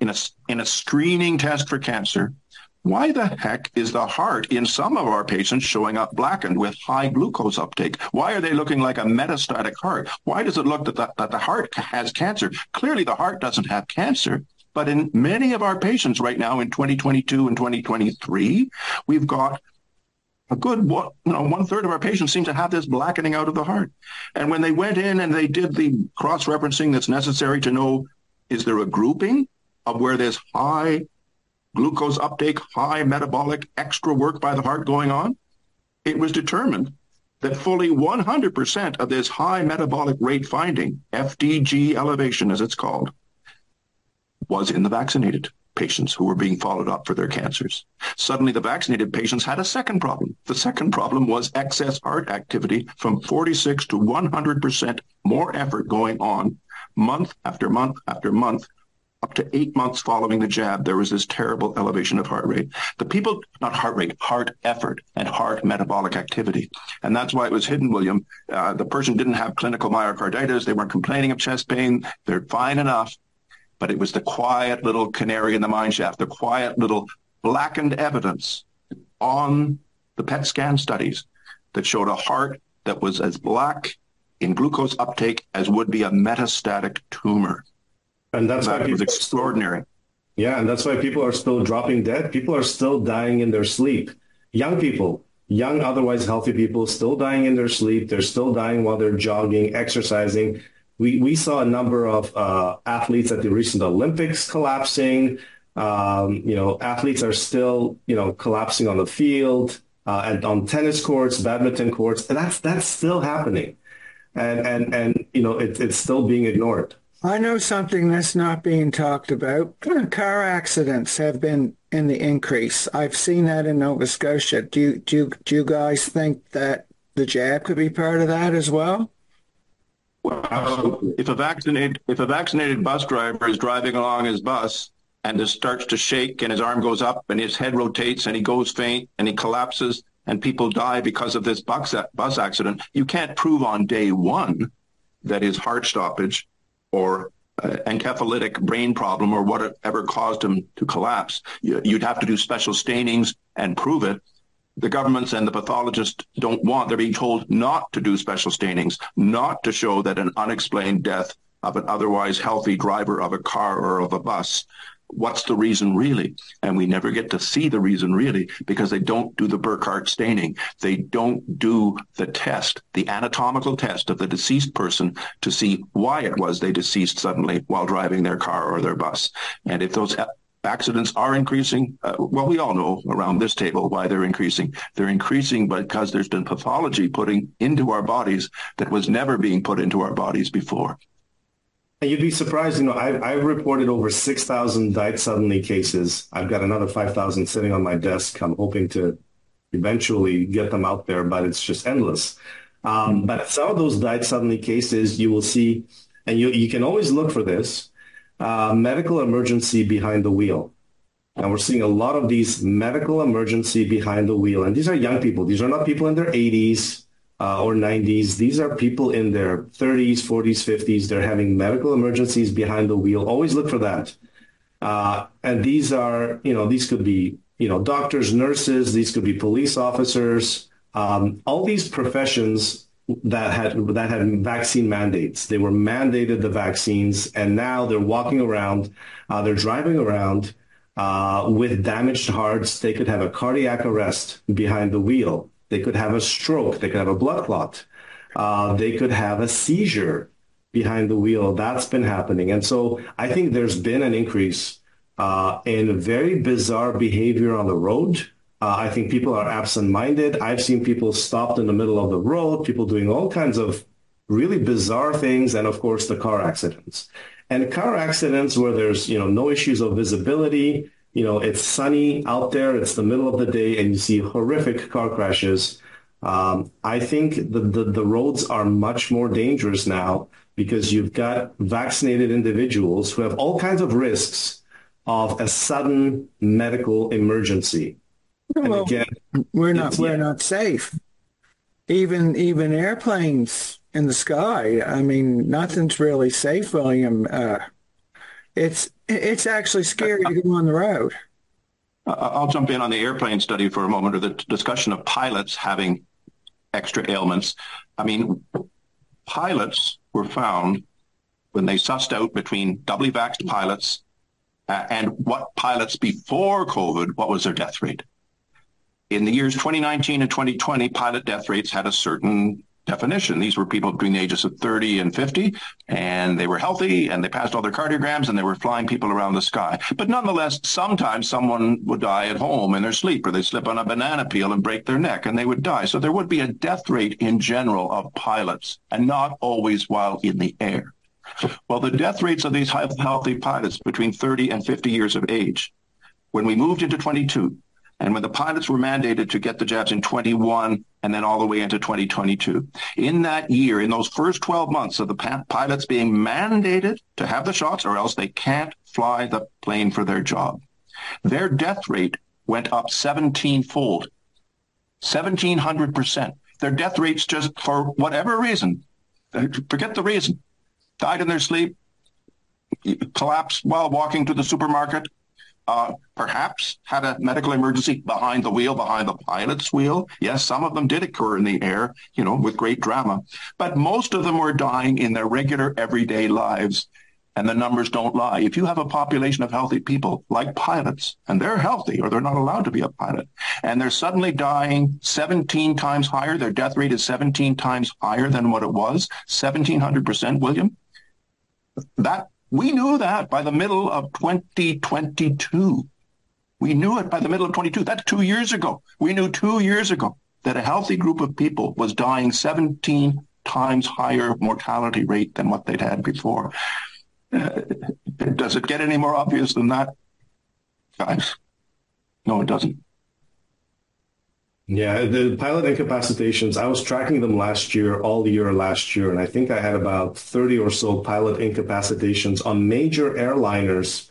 in a, in a screening test for cancer, why the heck is the heart in some of our patients showing up blackened with high glucose uptake? Why are they looking like a metastatic heart? Why does it look that the, that the heart has cancer? Clearly, the heart doesn't have cancer. But in many of our patients right now in 2022 and 2023, we've got a good one, you know, one third of our patients seem to have this blackening out of the heart. And when they went in and they did the cross referencing that's necessary to know is there a grouping of where there's high glucose uptake, high metabolic extra work by the heart going on, it was determined that fully 100% of this high metabolic rate finding, FDG elevation as it's called, was in the vaccinated. patients who were being followed up for their cancers. Suddenly, the vaccinated patients had a second problem. The second problem was excess heart activity from 46 to 100% more effort going on month after month after month up to eight months following the jab, there was this terrible elevation of heart rate. The people, not heart rate, heart effort and heart metabolic activity. And that's why it was hidden, William. Uh, the person didn't have clinical myocarditis. They weren't complaining of chest pain. They're fine enough. But it was the quiet little canary in the mine shaft, the quiet little blackened evidence on the PET scan studies that showed a heart that was as black in glucose uptake as would be a metastatic tumor. And that's that why was extraordinary. Yeah, and that's why people are still dropping dead. People are still dying in their sleep. Young people, young, otherwise healthy people, still dying in their sleep. They're still dying while they're jogging, exercising. We we saw a number of uh, athletes at the recent Olympics collapsing. Um, you know, athletes are still you know collapsing on the field uh, and on tennis courts, badminton courts. And that's that's still happening, and and and you know it, it's still being ignored. I know something that's not being talked about. Car accidents have been in the increase. I've seen that in Nova Scotia. Do do do you guys think that the jab could be part of that as well? If a vaccinated if a vaccinated bus driver is driving along his bus and just starts to shake and his arm goes up and his head rotates and he goes faint and he collapses and people die because of this bus bus accident, you can't prove on day one that his heart stoppage or uh, encephalitic brain problem or whatever caused him to collapse. You'd have to do special stainings and prove it. The governments and the pathologists don't want, they're being told not to do special stainings, not to show that an unexplained death of an otherwise healthy driver of a car or of a bus what's the reason really? And we never get to see the reason really because they don't do the Burkhardt staining. They don't do the test, the anatomical test of the deceased person to see why it was they deceased suddenly while driving their car or their bus. And if those accidents are increasing, uh, well, we all know around this table why they're increasing. They're increasing because there's been pathology putting into our bodies that was never being put into our bodies before. And you'd be surprised, you know, I, I reported over 6,000 died suddenly cases. I've got another 5,000 sitting on my desk. I'm hoping to eventually get them out there, but it's just endless. Um, but some of those died suddenly cases, you will see, and you, you can always look for this, uh, medical emergency behind the wheel. And we're seeing a lot of these medical emergency behind the wheel. And these are young people. These are not people in their 80s, uh, or 90s. These are people in their 30s, 40s, 50s. They're having medical emergencies behind the wheel. Always look for that. Uh, and these are, you know, these could be, you know, doctors, nurses. These could be police officers. Um, all these professions that had that had vaccine mandates. They were mandated the vaccines, and now they're walking around. Uh, they're driving around. Uh, with damaged hearts, they could have a cardiac arrest behind the wheel. They could have a stroke. They could have a blood clot. Uh, they could have a seizure behind the wheel. That's been happening. And so I think there's been an increase uh, in very bizarre behavior on the road. Uh, I think people are absent-minded. I've seen people stopped in the middle of the road, people doing all kinds of really bizarre things, and of course the car accidents. And car accidents where there's you know no issues of visibility, you know, it's sunny out there, it's the middle of the day, and you see horrific car crashes. Um, I think the, the, the roads are much more dangerous now because you've got vaccinated individuals who have all kinds of risks of a sudden medical emergency. Well, again, we're not we're not safe. Even even airplanes in the sky. I mean, nothing's really safe, William. Uh, it's it's actually scary to go on the road. I'll jump in on the airplane study for a moment, or the discussion of pilots having extra ailments. I mean, pilots were found when they sussed out between doubly vaxxed pilots uh, and what pilots before COVID, what was their death rate? In the years 2019 and 2020, pilot death rates had a certain definition. These were people between the ages of 30 and 50, and they were healthy and they passed all their cardiograms and they were flying people around the sky. But nonetheless, sometimes someone would die at home in their sleep or they slip on a banana peel and break their neck and they would die. So there would be a death rate in general of pilots and not always while in the air. Well, the death rates of these healthy pilots between 30 and 50 years of age, when we moved into 22, and when the pilots were mandated to get the jabs in 21 and then all the way into 2022. In that year, in those first 12 months of the pilots being mandated to have the shots or else they can't fly the plane for their job, their death rate went up 17-fold. 1700%. Their death rates just for whatever reason, forget the reason, died in their sleep, collapsed while walking to the supermarket, uh, perhaps had a medical emergency behind the wheel, behind the pilot's wheel. Yes, some of them did occur in the air, you know, with great drama. But most of them were dying in their regular everyday lives. And the numbers don't lie. If you have a population of healthy people like pilots, and they're healthy or they're not allowed to be a pilot, and they're suddenly dying 17 times higher, their death rate is 17 times higher than what it was, 1700%, William, that we knew that by the middle of 2022. We knew it by the middle of 22. That's two years ago. We knew two years ago that a healthy group of people was dying 17 times higher mortality rate than what they'd had before. Uh, does it get any more obvious than that, guys? No, it doesn't. Yeah, the pilot incapacitations, I was tracking them last year, all year last year, and I think I had about 30 or so pilot incapacitations on major airliners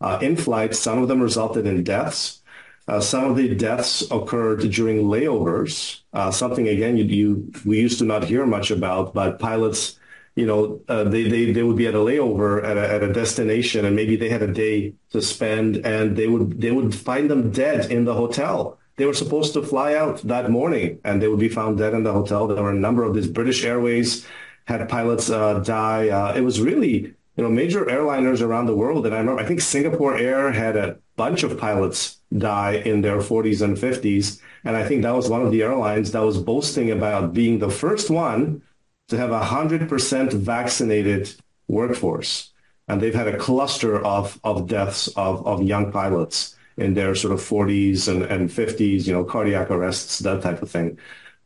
uh, in flight. Some of them resulted in deaths. Uh, some of the deaths occurred during layovers, uh, something, again, you, you, we used to not hear much about, but pilots, you know, uh, they, they, they would be at a layover at a, at a destination, and maybe they had a day to spend, and they would, they would find them dead in the hotel they were supposed to fly out that morning and they would be found dead in the hotel. There were a number of these British Airways had pilots uh, die. Uh, it was really, you know, major airliners around the world. And I remember, I think Singapore Air had a bunch of pilots die in their 40s and 50s. And I think that was one of the airlines that was boasting about being the first one to have a 100% vaccinated workforce. And they've had a cluster of, of deaths of, of young pilots in their sort of 40s and, and 50s, you know, cardiac arrests, that type of thing.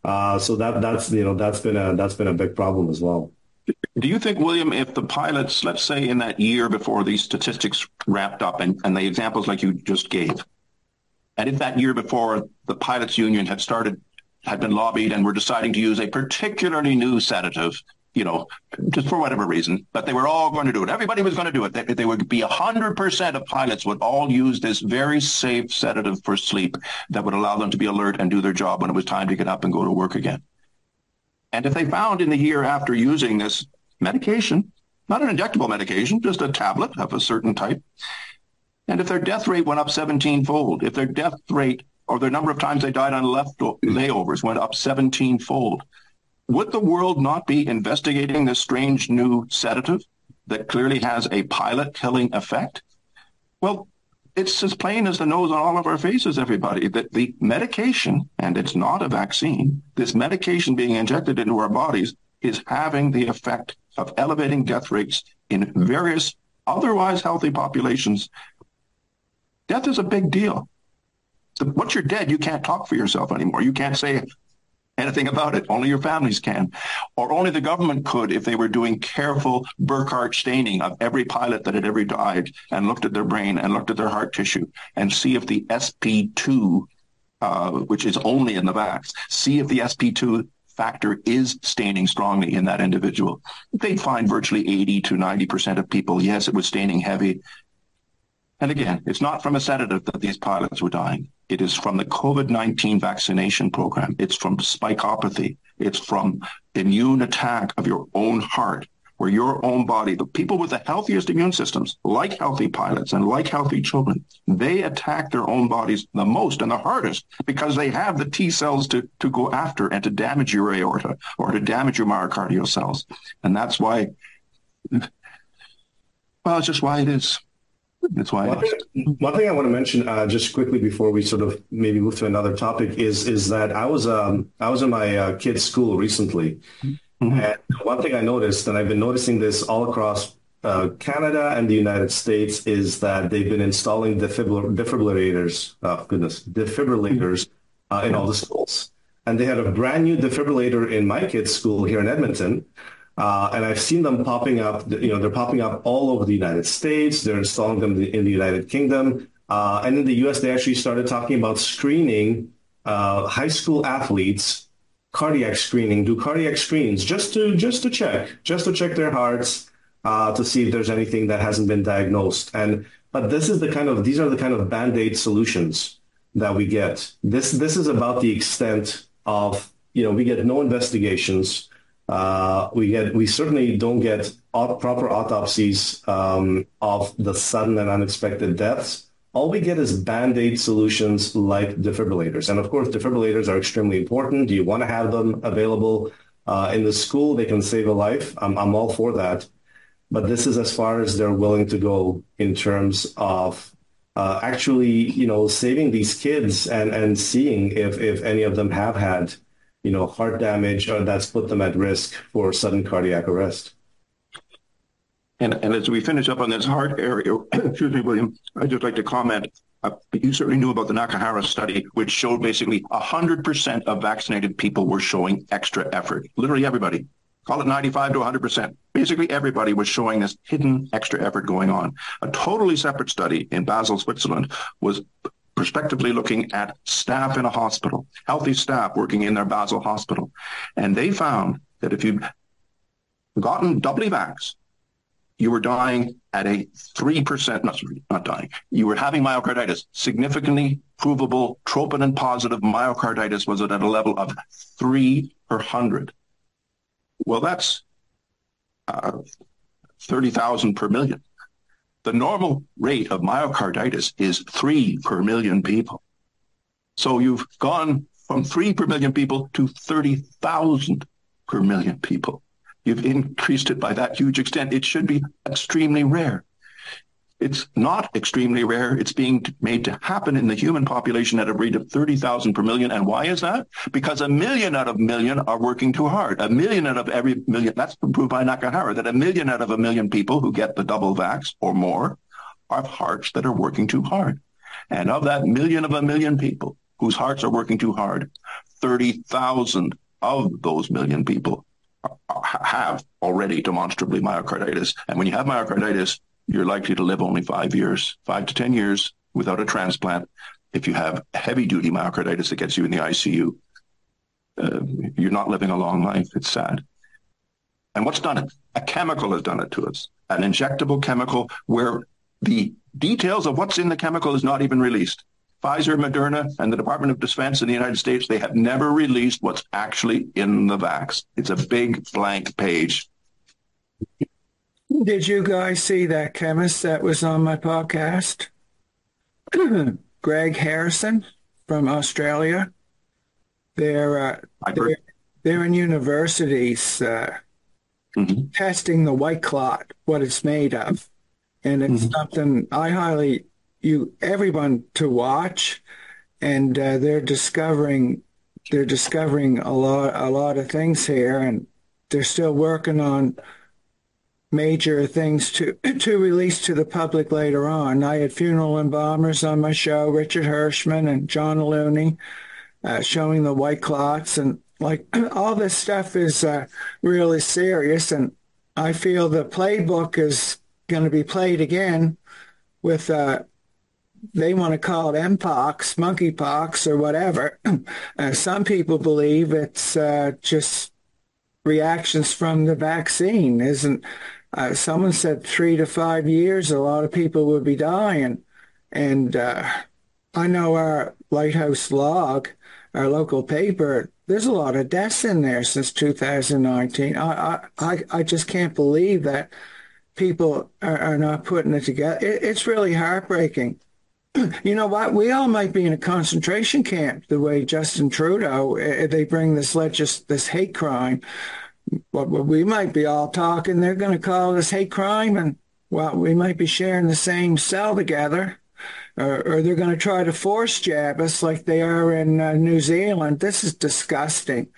Uh, so that that's you know that's been a that's been a big problem as well. Do you think, William, if the pilots, let's say in that year before these statistics wrapped up and, and the examples like you just gave, and if that year before the pilots union had started, had been lobbied and were deciding to use a particularly new sedative you know, just for whatever reason, but they were all going to do it. Everybody was going to do it. They, they would be 100% of pilots would all use this very safe sedative for sleep that would allow them to be alert and do their job when it was time to get up and go to work again. And if they found in the year after using this medication, not an injectable medication, just a tablet of a certain type, and if their death rate went up 17-fold, if their death rate or the number of times they died on left layovers went up 17-fold, would the world not be investigating this strange new sedative that clearly has a pilot killing effect? Well, it's as plain as the nose on all of our faces, everybody, that the medication, and it's not a vaccine, this medication being injected into our bodies is having the effect of elevating death rates in various otherwise healthy populations. Death is a big deal. Once you're dead, you can't talk for yourself anymore. You can't say, anything about it. Only your families can. Or only the government could if they were doing careful Burkhardt staining of every pilot that had ever died and looked at their brain and looked at their heart tissue and see if the SP2, uh, which is only in the vax, see if the SP2 factor is staining strongly in that individual. They'd find virtually 80 to 90% of people, yes, it was staining heavy. And again, it's not from a sedative that these pilots were dying. It is from the COVID-19 vaccination program. It's from spikeopathy. It's from immune attack of your own heart, where your own body, the people with the healthiest immune systems, like healthy pilots and like healthy children, they attack their own bodies the most and the hardest because they have the T cells to, to go after and to damage your aorta or to damage your myocardial cells. And that's why, well, it's just why it is. That's why. One thing, one thing I want to mention uh, just quickly before we sort of maybe move to another topic is is that I was um, I was in my uh, kid's school recently, mm-hmm. and one thing I noticed, and I've been noticing this all across uh, Canada and the United States, is that they've been installing defibrill- defibrillators. Oh goodness, defibrillators uh, in all the schools, and they had a brand new defibrillator in my kid's school here in Edmonton Uh, and I've seen them popping up, you know, they're popping up all over the United States. They're installing them in the United Kingdom. Uh, and in the U.S., they actually started talking about screening uh, high school athletes, cardiac screening, do cardiac screens just to just to check, just to check their hearts uh, to see if there's anything that hasn't been diagnosed. And but this is the kind of these are the kind of band-aid solutions that we get. This this is about the extent of you know we get no investigations. Uh, we get we certainly don't get proper autopsies um, of the sudden and unexpected deaths. All we get is band-aid solutions like defibrillators. And of course, defibrillators are extremely important. Do you want to have them available uh, in the school? They can save a life. I'm, all for that. But this is as far as they're willing to go in terms of uh, actually, you know, saving these kids and, and seeing if, if any of them have had, you know, heart damage or that's put them at risk for sudden cardiac arrest. And, and as we finish up on this heart area, excuse me, William, I'd just like to comment. Uh, you certainly knew about the Nakahara study, which showed basically 100% of vaccinated people were showing extra effort. Literally everybody. Call it 95 to 100%. Basically everybody was showing this hidden extra effort going on. A totally separate study in Basel, Switzerland was prospectively looking at staff in a hospital, healthy staff working in their Basel hospital. And they found that if you'd gotten doubly vaxxed, you were dying at a 3%, not, not dying, you were having myocarditis. Significantly provable troponin positive myocarditis was at a level of 3 per 100. Well, that's uh, 30,000 per million. The normal rate of myocarditis is 3 per million people. So you've gone from 3 per million people to 30,000 per million people. You've increased it by that huge extent. It should be extremely rare. It's not extremely rare. It's being made to happen in the human population at a rate of 30,000 per million. And why is that? Because a million out of a million are working too hard. A million out of every million, that's proved by Nakahara, that a million out of a million people who get the double vax or more have hearts that are working too hard. And of that million of a million people whose hearts are working too hard, 30,000 of those million people have already demonstrably myocarditis. And when you have myocarditis, you're likely to live only five years, five to 10 years without a transplant. If you have heavy duty myocarditis that gets you in the ICU, uh, you're not living a long life. It's sad. And what's done it? A chemical has done it to us, an injectable chemical where the details of what's in the chemical is not even released. Pfizer, Moderna, and the Department of Defense in the United States, they have never released what's actually in the vax. It's a big blank page. Did you guys see that chemist that was on my podcast? Greg Harrison from Australia. They're uh, they're, they're, in universities uh, mm-hmm. testing the white clot, what it's made of, and it's mm-hmm. something I highly you everyone to watch, and uh, they're discovering they're discovering a lot a lot of things here, and they're still working on major things to to release to the public later on. I had funeral embalmers on my show, Richard Hirschman and John Looney, uh, showing the white clots and like all this stuff is uh, really serious. And I feel the playbook is going to be played again with uh, they want to call it mpox, monkeypox, or whatever. Uh, some people believe it's uh, just reactions from the vaccine. Isn't uh, someone said three to five years? A lot of people would be dying, and uh, I know our Lighthouse Log, our local paper. There's a lot of deaths in there since 2019. I I I just can't believe that people are, are not putting it together. It, it's really heartbreaking you know what? We all might be in a concentration camp the way Justin Trudeau, eh, they bring this legis- this hate crime. But we might be all talking. They're going to call this hate crime, and well, we might be sharing the same cell together. Or, or they're going to try to force jab us like they are in uh, New Zealand. This is disgusting.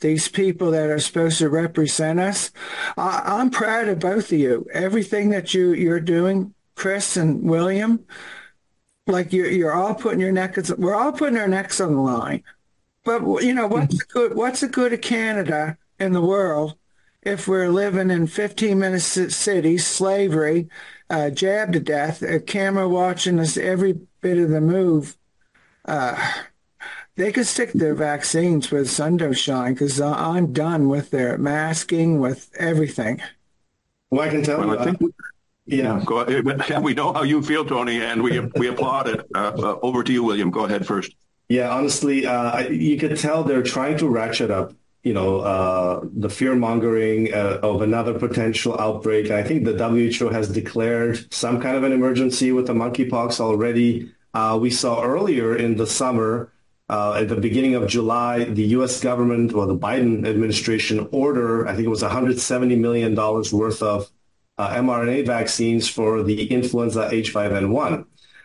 These people that are supposed to represent us. I, am proud of both of you. Everything that you you're doing, Chris and William like you're you're all putting your neck we're all putting our necks on the line. But you know what's the good what's the good of Canada in the world if we're living in 15 minute cities, slavery, uh, jabbed to death, a camera watching us every bit of the move, uh, they could stick their vaccines with sun don't shine because I'm done with their masking, with everything. Well, I can tell well, you. I think, uh, yeah, go ahead. We know how you feel, Tony, and we we applaud it. Uh, uh, over to you, William. Go ahead first. Yeah, honestly, uh, you could tell they're trying to ratchet up, you know, uh, the fear mongering uh, of another potential outbreak. I think the WHO has declared some kind of an emergency with the monkeypox already. Uh, we saw earlier in the summer, at the beginning of July, the U.S. government or the Biden administration order, I think it was 170 million dollars worth of mRNA vaccines for the influenza H5N1.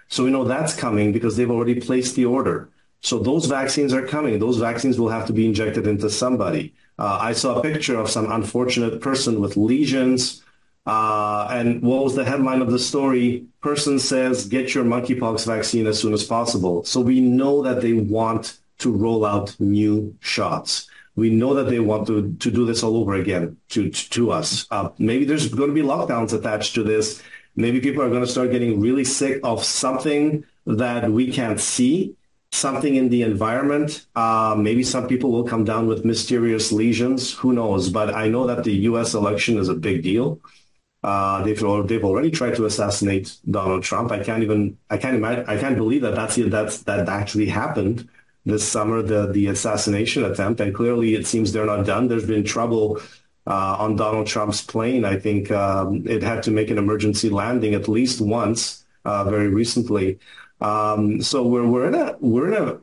So we know that's coming because they've already placed the order. So those vaccines are coming. Those vaccines will have to be injected into somebody. Uh, I saw a picture of some unfortunate person with lesions. Uh, and what was the headline of the story? Person says, get your monkeypox vaccine as soon as possible. So we know that they want to roll out new shots. We know that they want to, to do this all over again to, us. Uh, maybe there's going to be lockdowns attached to this. Maybe people are going to start getting really sick of something that we can't see something in the environment. Uh, maybe some people will come down with mysterious lesions. Who knows? But I know that the U.S. election is a big deal. Uh, they've they've already tried to assassinate Donald Trump. I can't even I can't imagine I can't believe that that's that actually happened this summer. The the assassination attempt, and clearly it seems they're not done. There's been trouble. Uh, on Donald Trump's plane, I think um, it had to make an emergency landing at least once uh, very recently. Um, so we're we're in a we're in a,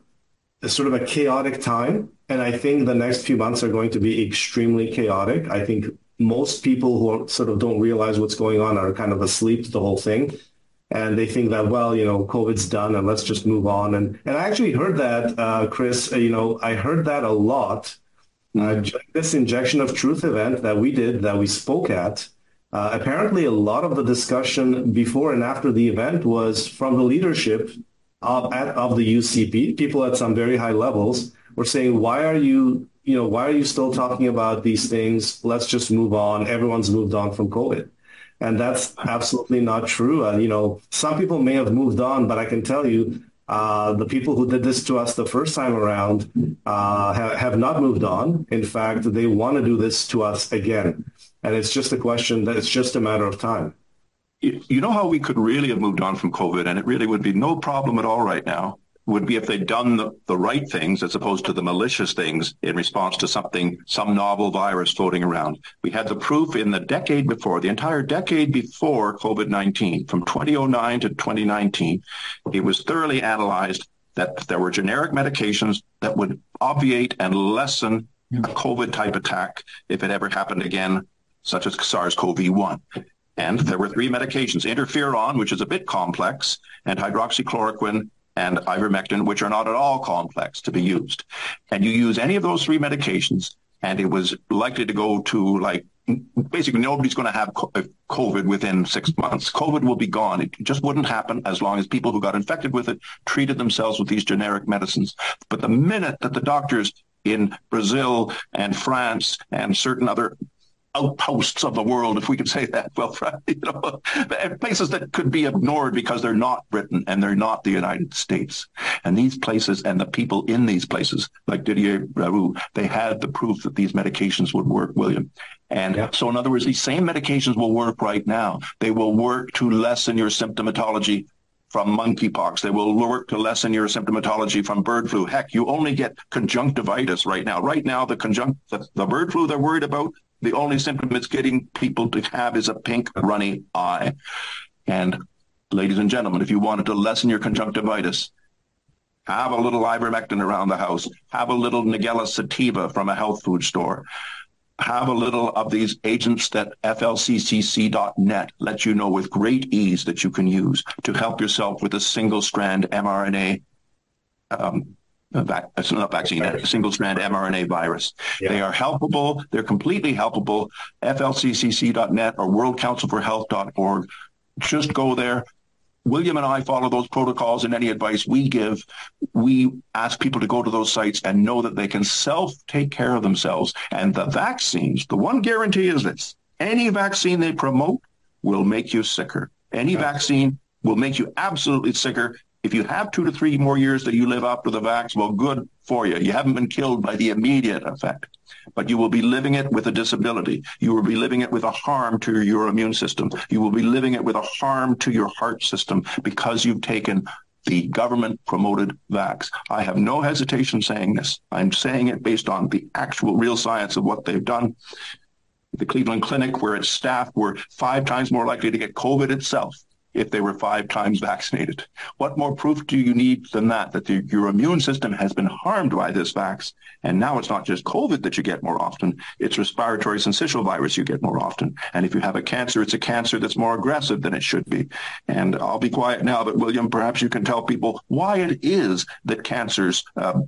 a, sort of a chaotic time, and I think the next few months are going to be extremely chaotic. I think most people who sort of don't realize what's going on are kind of asleep to the whole thing, and they think that well, you know, COVID's done, and let's just move on. And and I actually heard that, uh, Chris. You know, I heard that a lot. Uh, this injection of truth event that we did, that we spoke at, uh, apparently, a lot of the discussion before and after the event was from the leadership of, at, of the UCP. People at some very high levels were saying, "Why are you, you know, why are you still talking about these things? Let's just move on. Everyone's moved on from COVID." And that's absolutely not true. Uh, you know, some people may have moved on, but I can tell you, uh, the people who did this to us the first time around uh, have, have not moved on. In fact, they want to do this to us again. And it's just a question that it's just a matter of time. You know how we could really have moved on from COVID, and it really would be no problem at all right now, would be if they'd done the, the right things as opposed to the malicious things in response to something, some novel virus floating around. We had the proof in the decade before, the entire decade before COVID-19, from 2009 to 2019, it was thoroughly analyzed that there were generic medications that would obviate and lessen a COVID type attack if it ever happened again such as SARS-CoV-1. And there were three medications, interferon, which is a bit complex, and hydroxychloroquine and ivermectin, which are not at all complex to be used. And you use any of those three medications, and it was likely to go to like basically nobody's going to have COVID within six months. COVID will be gone. It just wouldn't happen as long as people who got infected with it treated themselves with these generic medicines. But the minute that the doctors in Brazil and France and certain other outposts of the world, if we could say that. Well, you know, places that could be ignored because they're not Britain and they're not the United States. And these places and the people in these places, like Didier Raoult, they had the proof that these medications would work, William. And yeah. so, in other words, these same medications will work right now. They will work to lessen your symptomatology from monkeypox. They will work to lessen your symptomatology from bird flu. Heck, you only get conjunctivitis right now. Right now, the conjunct the, the bird flu they're worried about the only symptom it's getting people to have is a pink runny eye. And ladies and gentlemen, if you wanted to lessen your conjunctivitis, have a little ivermectin around the house. Have a little Nigella sativa from a health food store. Have a little of these agents that flccc.net lets you know with great ease that you can use to help yourself with a single strand mRNA um, vac- not vaccine, single strand mRNA virus. Yeah. They are helpable. They're completely helpable. FLCCC.net or worldcouncilforhealth.org. Just go there, William and I follow those protocols and any advice we give, we ask people to go to those sites and know that they can self take care of themselves. And the vaccines, the one guarantee is this, any vaccine they promote will make you sicker. Any vaccine will make you absolutely sicker. If you have two to three more years that you live after the vax, well, good for you. You haven't been killed by the immediate effect, but you will be living it with a disability. You will be living it with a harm to your immune system. You will be living it with a harm to your heart system because you've taken the government promoted vax. I have no hesitation saying this. I'm saying it based on the actual real science of what they've done. The Cleveland Clinic, where its staff were five times more likely to get COVID itself if they were five times vaccinated. What more proof do you need than that, that the, your immune system has been harmed by this vax? And now it's not just COVID that you get more often, it's respiratory syncytial virus you get more often. And if you have a cancer, it's a cancer that's more aggressive than it should be. And I'll be quiet now, but William, perhaps you can tell people why it is that cancers uh,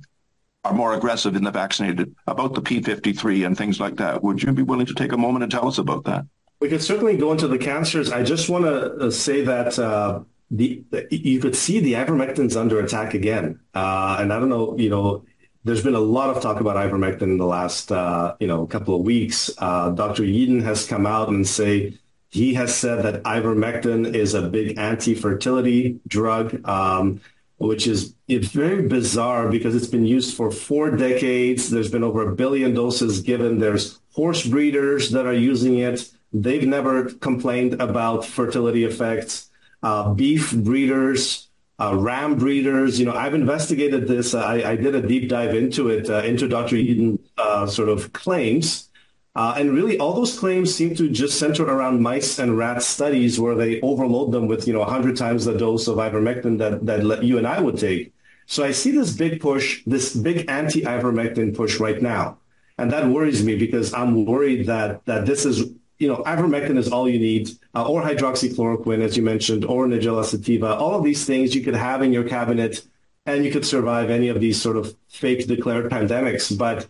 are more aggressive in the vaccinated, about the P53 and things like that. Would you be willing to take a moment and tell us about that? We could certainly go into the cancers. I just want to uh, say that uh, the you could see the ivermectin's under attack again. Uh, and I don't know, you know, there's been a lot of talk about ivermectin in the last, uh, you know, couple of weeks. Uh, Dr. Yeadon has come out and say he has said that ivermectin is a big anti-fertility drug, um, which is it's very bizarre because it's been used for four decades. There's been over a billion doses given. There's horse breeders that are using it. They've never complained about fertility effects. Uh, beef breeders, uh, ram breeders. You know, I've investigated this. I, I did a deep dive into it, uh, into Dr. Yeadon uh, sort of claims. Uh, and really, all those claims seem to just center around mice and rat studies where they overload them with, you know, 100 times the dose of ivermectin that, that you and I would take. So I see this big push, this big anti-ivermectin push right now. And that worries me because I'm worried that, that this is you know, ivermectin is all you need, uh, or hydroxychloroquine, as you mentioned, or Nigella sativa. All of these things you could have in your cabinet, and you could survive any of these sort of fake declared pandemics. But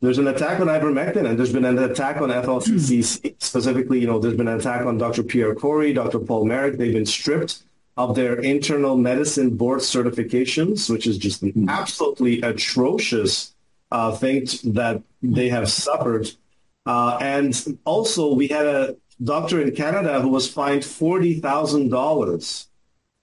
there's an attack on ivermectin, and there's been an attack on FLCCC. Specifically, you know, there's been an attack on Dr. Pierre Kory, Dr. Paul Marik They've been stripped of their internal medicine board certifications, which is just an absolutely atrocious uh, thing that they have suffered uh, and also, we had a doctor in Canada who was fined $40,000.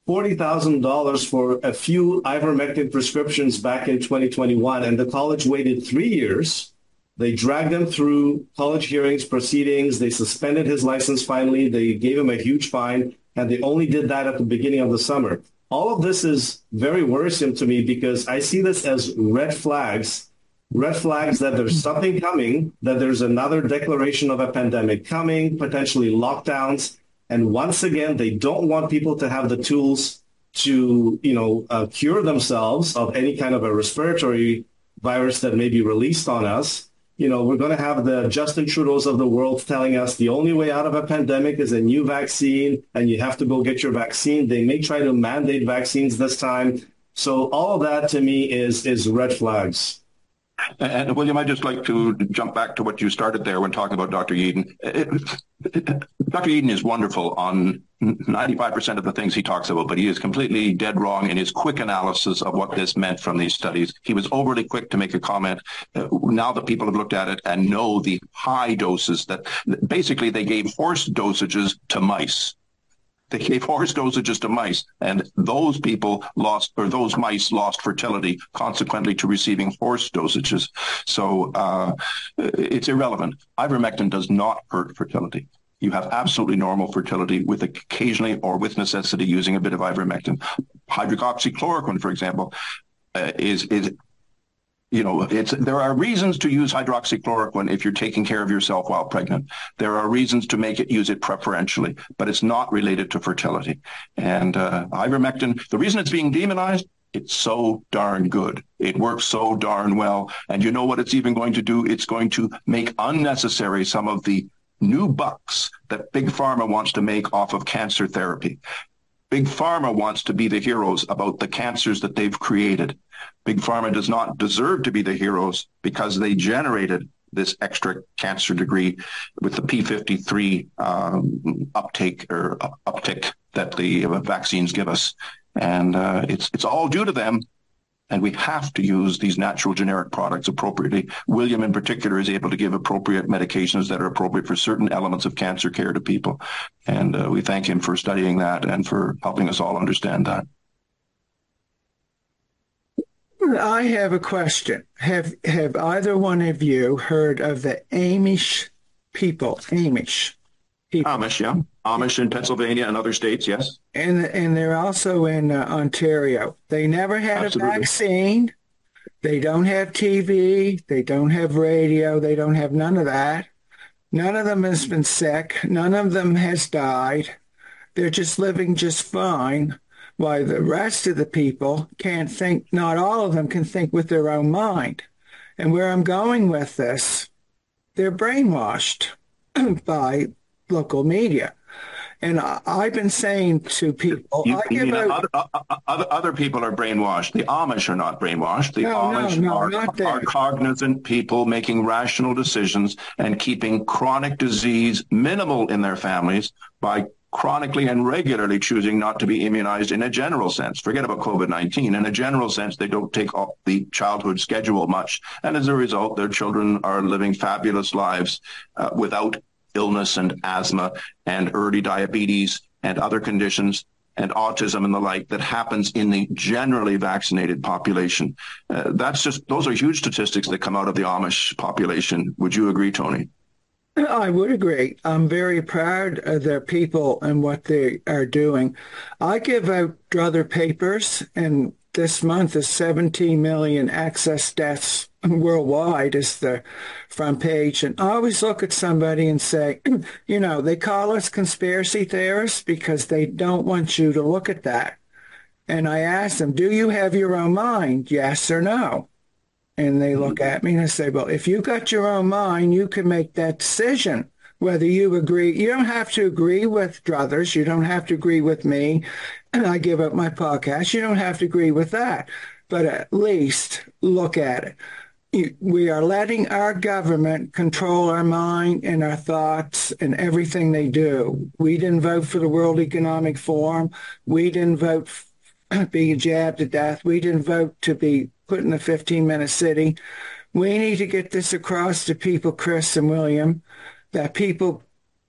$40,000 for a few ivermectin prescriptions back in 2021. And the college waited three years. They dragged him through college hearings, proceedings. They suspended his license finally. They gave him a huge fine. And they only did that at the beginning of the summer. All of this is very worrisome to me because I see this as red flags red flags that there's something coming, that there's another declaration of a pandemic coming, potentially lockdowns. And once again, they don't want people to have the tools to, you know, uh, cure themselves of any kind of a respiratory virus that may be released on us. You know, we're going to have the Justin Trudeau's of the world telling us the only way out of a pandemic is a new vaccine and you have to go get your vaccine. They may try to mandate vaccines this time. So all of that to me is, is red flags. And William, I'd just like to jump back to what you started there when talking about Dr. Yeadon. Dr. Yeadon is wonderful on 95% of the things he talks about, but he is completely dead wrong in his quick analysis of what this meant from these studies. He was overly quick to make a comment. Uh, now that people have looked at it and know the high doses that basically they gave horse dosages to mice they gave horse dosages to mice, and those people lost, or those mice lost fertility, consequently to receiving horse dosages. So uh, it's irrelevant. Ivermectin does not hurt fertility. You have absolutely normal fertility with occasionally or with necessity using a bit of ivermectin. Hydroxychloroquine, for example, uh, is is you know, it's there are reasons to use hydroxychloroquine if you're taking care of yourself while pregnant. There are reasons to make it use it preferentially, but it's not related to fertility. And uh, ivermectin, the reason it's being demonized, it's so darn good. It works so darn well. And you know what it's even going to do? It's going to make unnecessary some of the new bucks that big pharma wants to make off of cancer therapy. Big pharma wants to be the heroes about the cancers that they've created. Big Pharma does not deserve to be the heroes because they generated this extra cancer degree with the P53 um, uptake or uptick that the vaccines give us. And uh, it's it's all due to them and we have to use these natural generic products appropriately. William in particular is able to give appropriate medications that are appropriate for certain elements of cancer care to people. And uh, we thank him for studying that and for helping us all understand that. I have a question. Have have either one of you heard of the Amish people? Amish people. Amish, yeah. Amish in Pennsylvania and other states, yes. And and they're also in uh, Ontario. They never had Absolutely. a vaccine. They don't have TV. They don't have radio. They don't have none of that. None of them has been sick. None of them has died. They're just living just fine. While the rest of the people can't think, not all of them can think with their own mind. And where I'm going with this, they're brainwashed by local media. And I, have been saying to people, you, you mean other, other, other, people are brainwashed. The Amish are not brainwashed. The no, Amish no, no, are, are cognizant people making rational decisions and keeping chronic disease minimal in their families by chronically and regularly choosing not to be immunized in a general sense. Forget about COVID-19. In a general sense, they don't take off the childhood schedule much. And as a result, their children are living fabulous lives uh, without illness and asthma and early diabetes and other conditions and autism and the like that happens in the generally vaccinated population. Uh, that's just those are huge statistics that come out of the Amish population. Would you agree, Tony? I would agree. I'm very proud of their people and what they are doing. I give out Druther papers, and this month is 17 million access deaths worldwide is the front page. And I always look at somebody and say, you know, they call us conspiracy theorists because they don't want you to look at that. And I ask them, do you have your own mind? Yes or no? And they mm-hmm. look at me and I say, well, if you got your own mind, you can make that decision. Whether you agree, you don't have to agree with Druthers. You don't have to agree with me. And I give up my podcast. You don't have to agree with that. But at least look at it we are letting our government control our mind and our thoughts and everything they do. We didn't vote for the World Economic Forum. We didn't vote being jabbed to death. We didn't vote to be put in a 15 minute city. We need to get this across to people, Chris and William, that people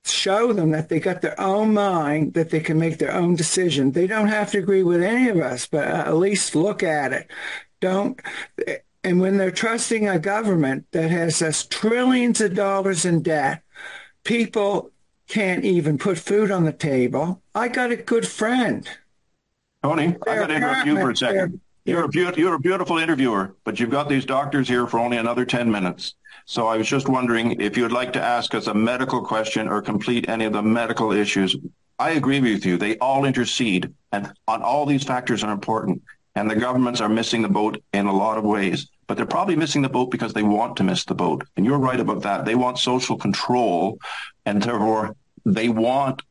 show them that they got their own mind, that they can make their own decision. They don't have to agree with any of us, but at least look at it. Don't and when they're trusting a government that has us trillions of dollars in debt, people can't even put food on the table. I got a good friend. Tony, I got to interrupt you for a second. You're a, you're a beautiful interviewer, but you've got these doctors here for only another 10 minutes. So I was just wondering if you'd like to ask us a medical question or complete any of the medical issues. I agree with you. They all intercede, and on all these factors are important. And the governments are missing the boat in a lot of ways but they're probably missing the boat because they want to miss the boat. And you're right about that. They want social control, and therefore they want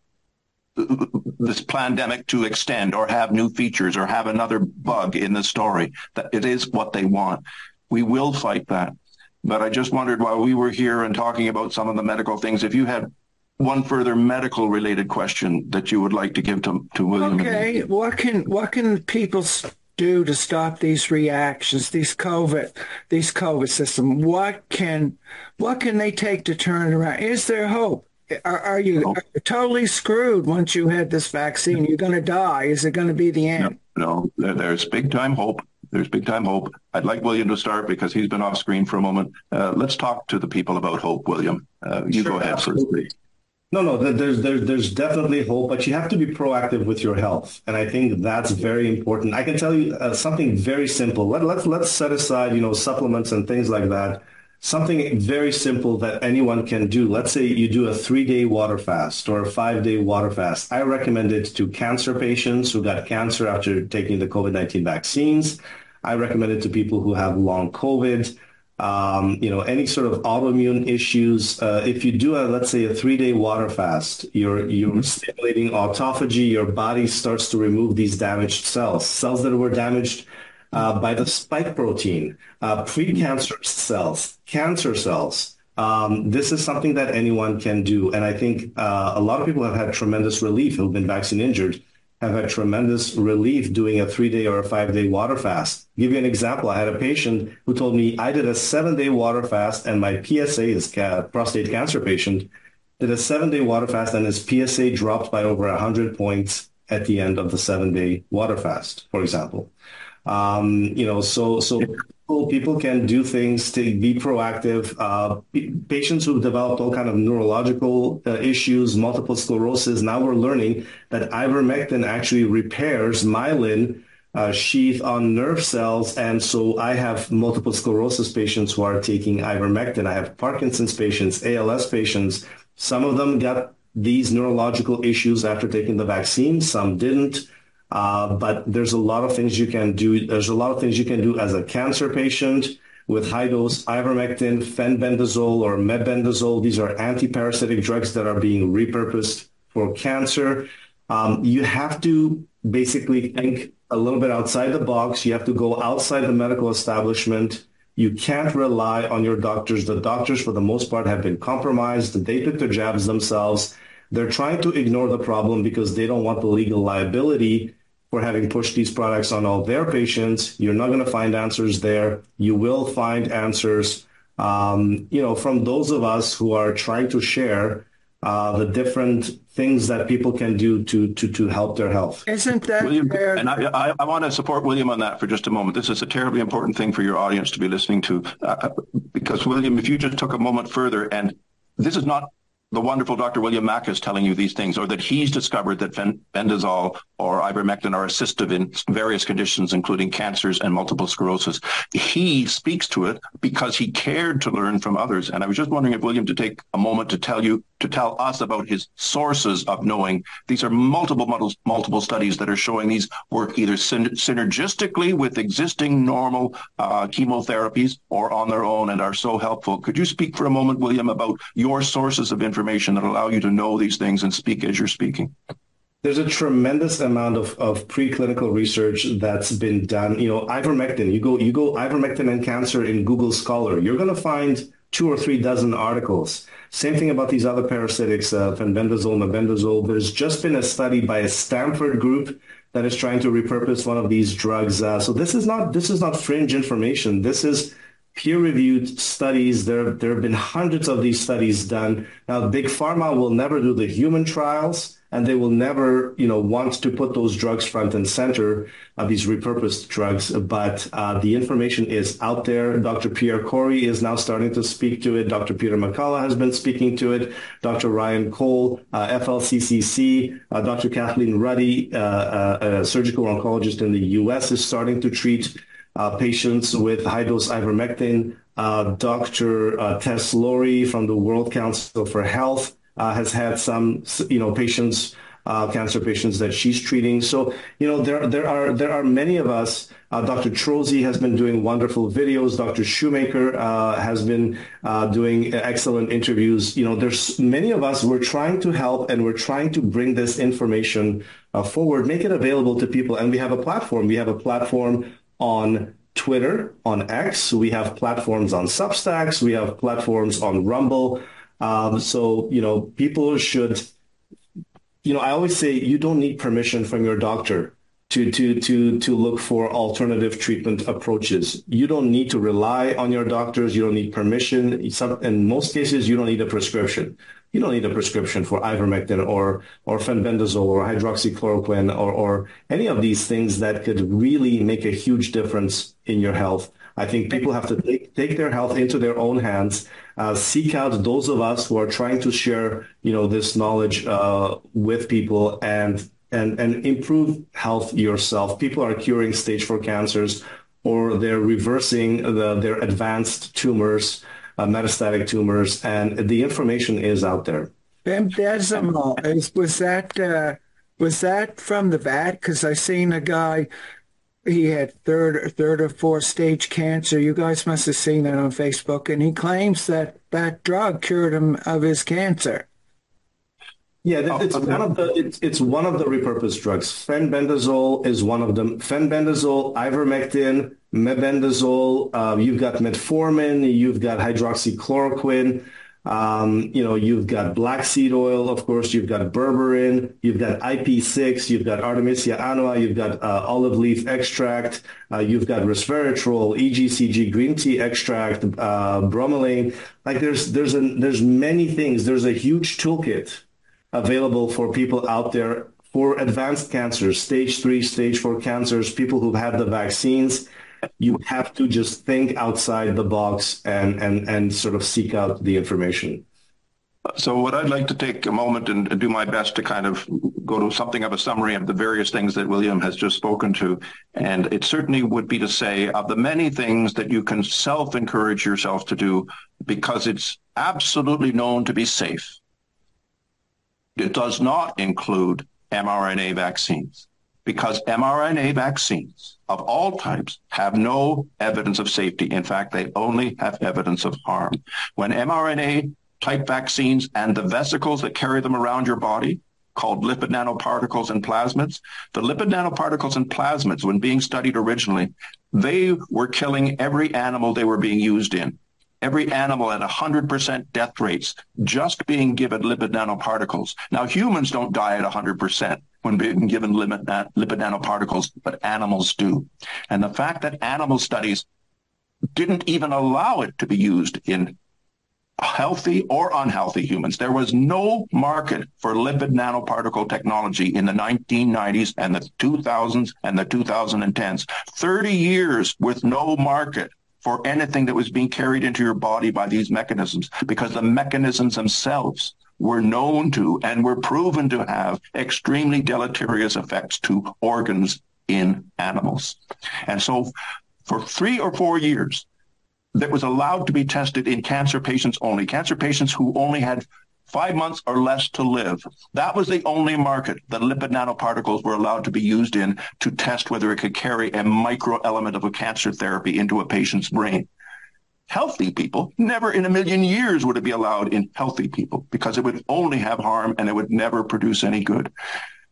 this pandemic to extend or have new features or have another bug in the story. That it is what they want. We will fight that. But I just wondered while we were here and talking about some of the medical things, if you had one further medical related question that you would like to give to, to William. Okay. What can what can people do to stop these reactions, these COVID, these COVID system? What can what can they take to turn it around? Is there hope? Are, are you are totally screwed once you had this vaccine? You're going to die. Is it going to be the end? No, no, there's big time hope. There's big time hope. I'd like William to start because he's been off screen for a moment. Uh, let's talk to the people about hope, William. Uh, you sure, go ahead first. No, no, there's, there's, there's definitely hope, but you have to be proactive with your health. And I think that's very important. I can tell you uh, something very simple. Let, let's, let's set aside, you know, supplements and things like that. Something very simple that anyone can do. Let's say you do a three-day water fast or a five-day water fast. I recommend it to cancer patients who got cancer after taking the COVID-19 vaccines. I recommend it to people who have long COVID um, you know, any sort of autoimmune issues. Uh, if you do a, let's say, a three-day water fast, you're you're mm-hmm. stimulating autophagy. Your body starts to remove these damaged cells, cells that were damaged by the spike protein, uh, precancerous cells, cancer cells. Um, this is something that anyone can do. And I think uh, a lot of people have had tremendous relief who've been vaccine injured, have had tremendous relief doing a three day or a five day water fast. Give you an example. I had a patient who told me I did a seven day water fast and my PSA is ca- prostate cancer patient did a seven day water fast and his PSA dropped by over 100 points at the end of the seven day water fast, for example. Um, you know, so so people, people can do things to be proactive. Uh, patients who've developed all kind of neurological uh, issues, multiple sclerosis. Now we're learning that ivermectin actually repairs myelin uh, sheath on nerve cells, and so I have multiple sclerosis patients who are taking ivermectin. I have Parkinson's patients, ALS patients. Some of them got these neurological issues after taking the vaccine. Some didn't. Uh, but there's a lot of things you can do. There's a lot of things you can do as a cancer patient with high dose ivermectin, fenbendazole, or mebendazole. These are antiparasitic drugs that are being repurposed for cancer. Um, you have to basically think a little bit outside the box. You have to go outside the medical establishment. You can't rely on your doctors. The doctors, for the most part, have been compromised. They took the jabs themselves. They're trying to ignore the problem because they don't want the legal liability for having pushed these products on all their patients. You're not going to find answers there. You will find answers, um, you know, from those of us who are trying to share uh, the different things that people can do to to to help their health. Isn't that William, fair? And I, I, I want to support William on that for just a moment. This is a terribly important thing for your audience to be listening to, uh, because William, if you just took a moment further, and this is not the wonderful Dr. William Makis telling you these things, or that he's discovered that bendazole or ivermectin are assistive in various conditions, including cancers and multiple sclerosis. He speaks to it because he cared to learn from others. And I was just wondering if William to take a moment to tell you, to tell us about his sources of knowing. These are multiple, models, multiple studies that are showing these work either synergistically with existing normal uh, chemotherapies or on their own and are so helpful. Could you speak for a moment, William, about your sources of information that allow you to know these things and speak as you're speaking? there's a tremendous amount of, of preclinical research that's been done. You know, ivermectin, you go, you go ivermectin and cancer in Google Scholar, you're going to find two or three dozen articles. Same thing about these other parasitics, uh, fenbendazole, mebendazole. There's just been a study by a Stanford group that is trying to repurpose one of these drugs. Uh, so this is not, this is not fringe information. This is peer-reviewed studies. There, there have been hundreds of these studies done. Now, big pharma will never do the human trials and they will never, you know, want to put those drugs front and center, uh, these repurposed drugs. But uh, the information is out there. Dr. Pierre Kory is now starting to speak to it. Dr. Peter McCullough has been speaking to it. Dr. Ryan Cole, uh, FLCCC, uh, Dr. Kathleen Ruddy, uh, uh, a surgical oncologist in the U.S., is starting to treat patients with high-dose ivermectin. Dr. Tess Lawrie from the World Council for Health has had some, you know, patients, uh, cancer patients that she's treating. So, you know, there there are there are many of us. Uh, Dr. Trozzi has been doing wonderful videos. Dr. Shoemaker uh, has been uh, doing excellent interviews. You know, there's many of us. We're trying to help and we're trying to bring this information uh, forward, make it available to people. And we have a platform. We have a platform on Twitter, on X. We have platforms on Substacks. We have platforms on Rumble. Um, so, you know, people should, you know, I always say you don't need permission from your doctor to, to, to, to look for alternative treatment approaches. You don't need to rely on your doctors. You don't need permission. In most cases, you don't need a prescription. You don't need a prescription for ivermectin or, or fenbendazole or hydroxychloroquine or, or any of these things that could really make a huge difference in your health. I think people have to take, take their health into their own hands uh, seek out those of us who are trying to share, you know, this knowledge uh, with people and and and improve health yourself. People are curing stage four cancers, or they're reversing the, their advanced tumors, uh, metastatic tumors, and the information is out there. Bemdezimol, is was that uh, was that from the vat? Because I seen a guy he had third third or fourth stage cancer. You guys must have seen that on Facebook, and he claims that that drug cured him of his cancer. Yeah, it's one of the it's, it's one of the repurposed drugs. Fenbendazole is one of them. Fenbendazole, ivermectin, mebendazole, uh, you've got metformin, you've got hydroxychloroquine, um, you know, you've got black seed oil, of course, you've got berberine, you've got IP6, you've got Artemisia annua, you've got uh, olive leaf extract, uh, you've got resveratrol, EGCG green tea extract, uh, bromelain. Like there's there's a, there's many things. There's a huge toolkit available for people out there for advanced cancers, stage 3, stage 4 cancers, people who've had the vaccines you have to just think outside the box and, and, and sort of seek out the information. So what I'd like to take a moment and do my best to kind of go to something of a summary of the various things that William has just spoken to. And it certainly would be to say of the many things that you can self-encourage yourself to do because it's absolutely known to be safe. It does not include mRNA vaccines because mRNA vaccines of all types have no evidence of safety. In fact, they only have evidence of harm. When mRNA type vaccines and the vesicles that carry them around your body called lipid nanoparticles and plasmids. The lipid nanoparticles and plasmids, when being studied originally, they were killing every animal they were being used in. Every animal at 100% death rates, just being given lipid nanoparticles. Now, humans don't die at 100% when being given lipid, lipid nanoparticles, but animals do. And the fact that animal studies didn't even allow it to be used in healthy or unhealthy humans. There was no market for lipid nanoparticle technology in the 1990s and the 2000s and the 2010s. 30 years with no market for anything that was being carried into your body by these mechanisms because the mechanisms themselves were known to and were proven to have extremely deleterious effects to organs in animals. And so for three or four years, that was allowed to be tested in cancer patients only, cancer patients who only had five months or less to live. That was the only market that lipid nanoparticles were allowed to be used in to test whether it could carry a micro element of a cancer therapy into a patient's brain healthy people, never in a million years would it be allowed in healthy people because it would only have harm and it would never produce any good.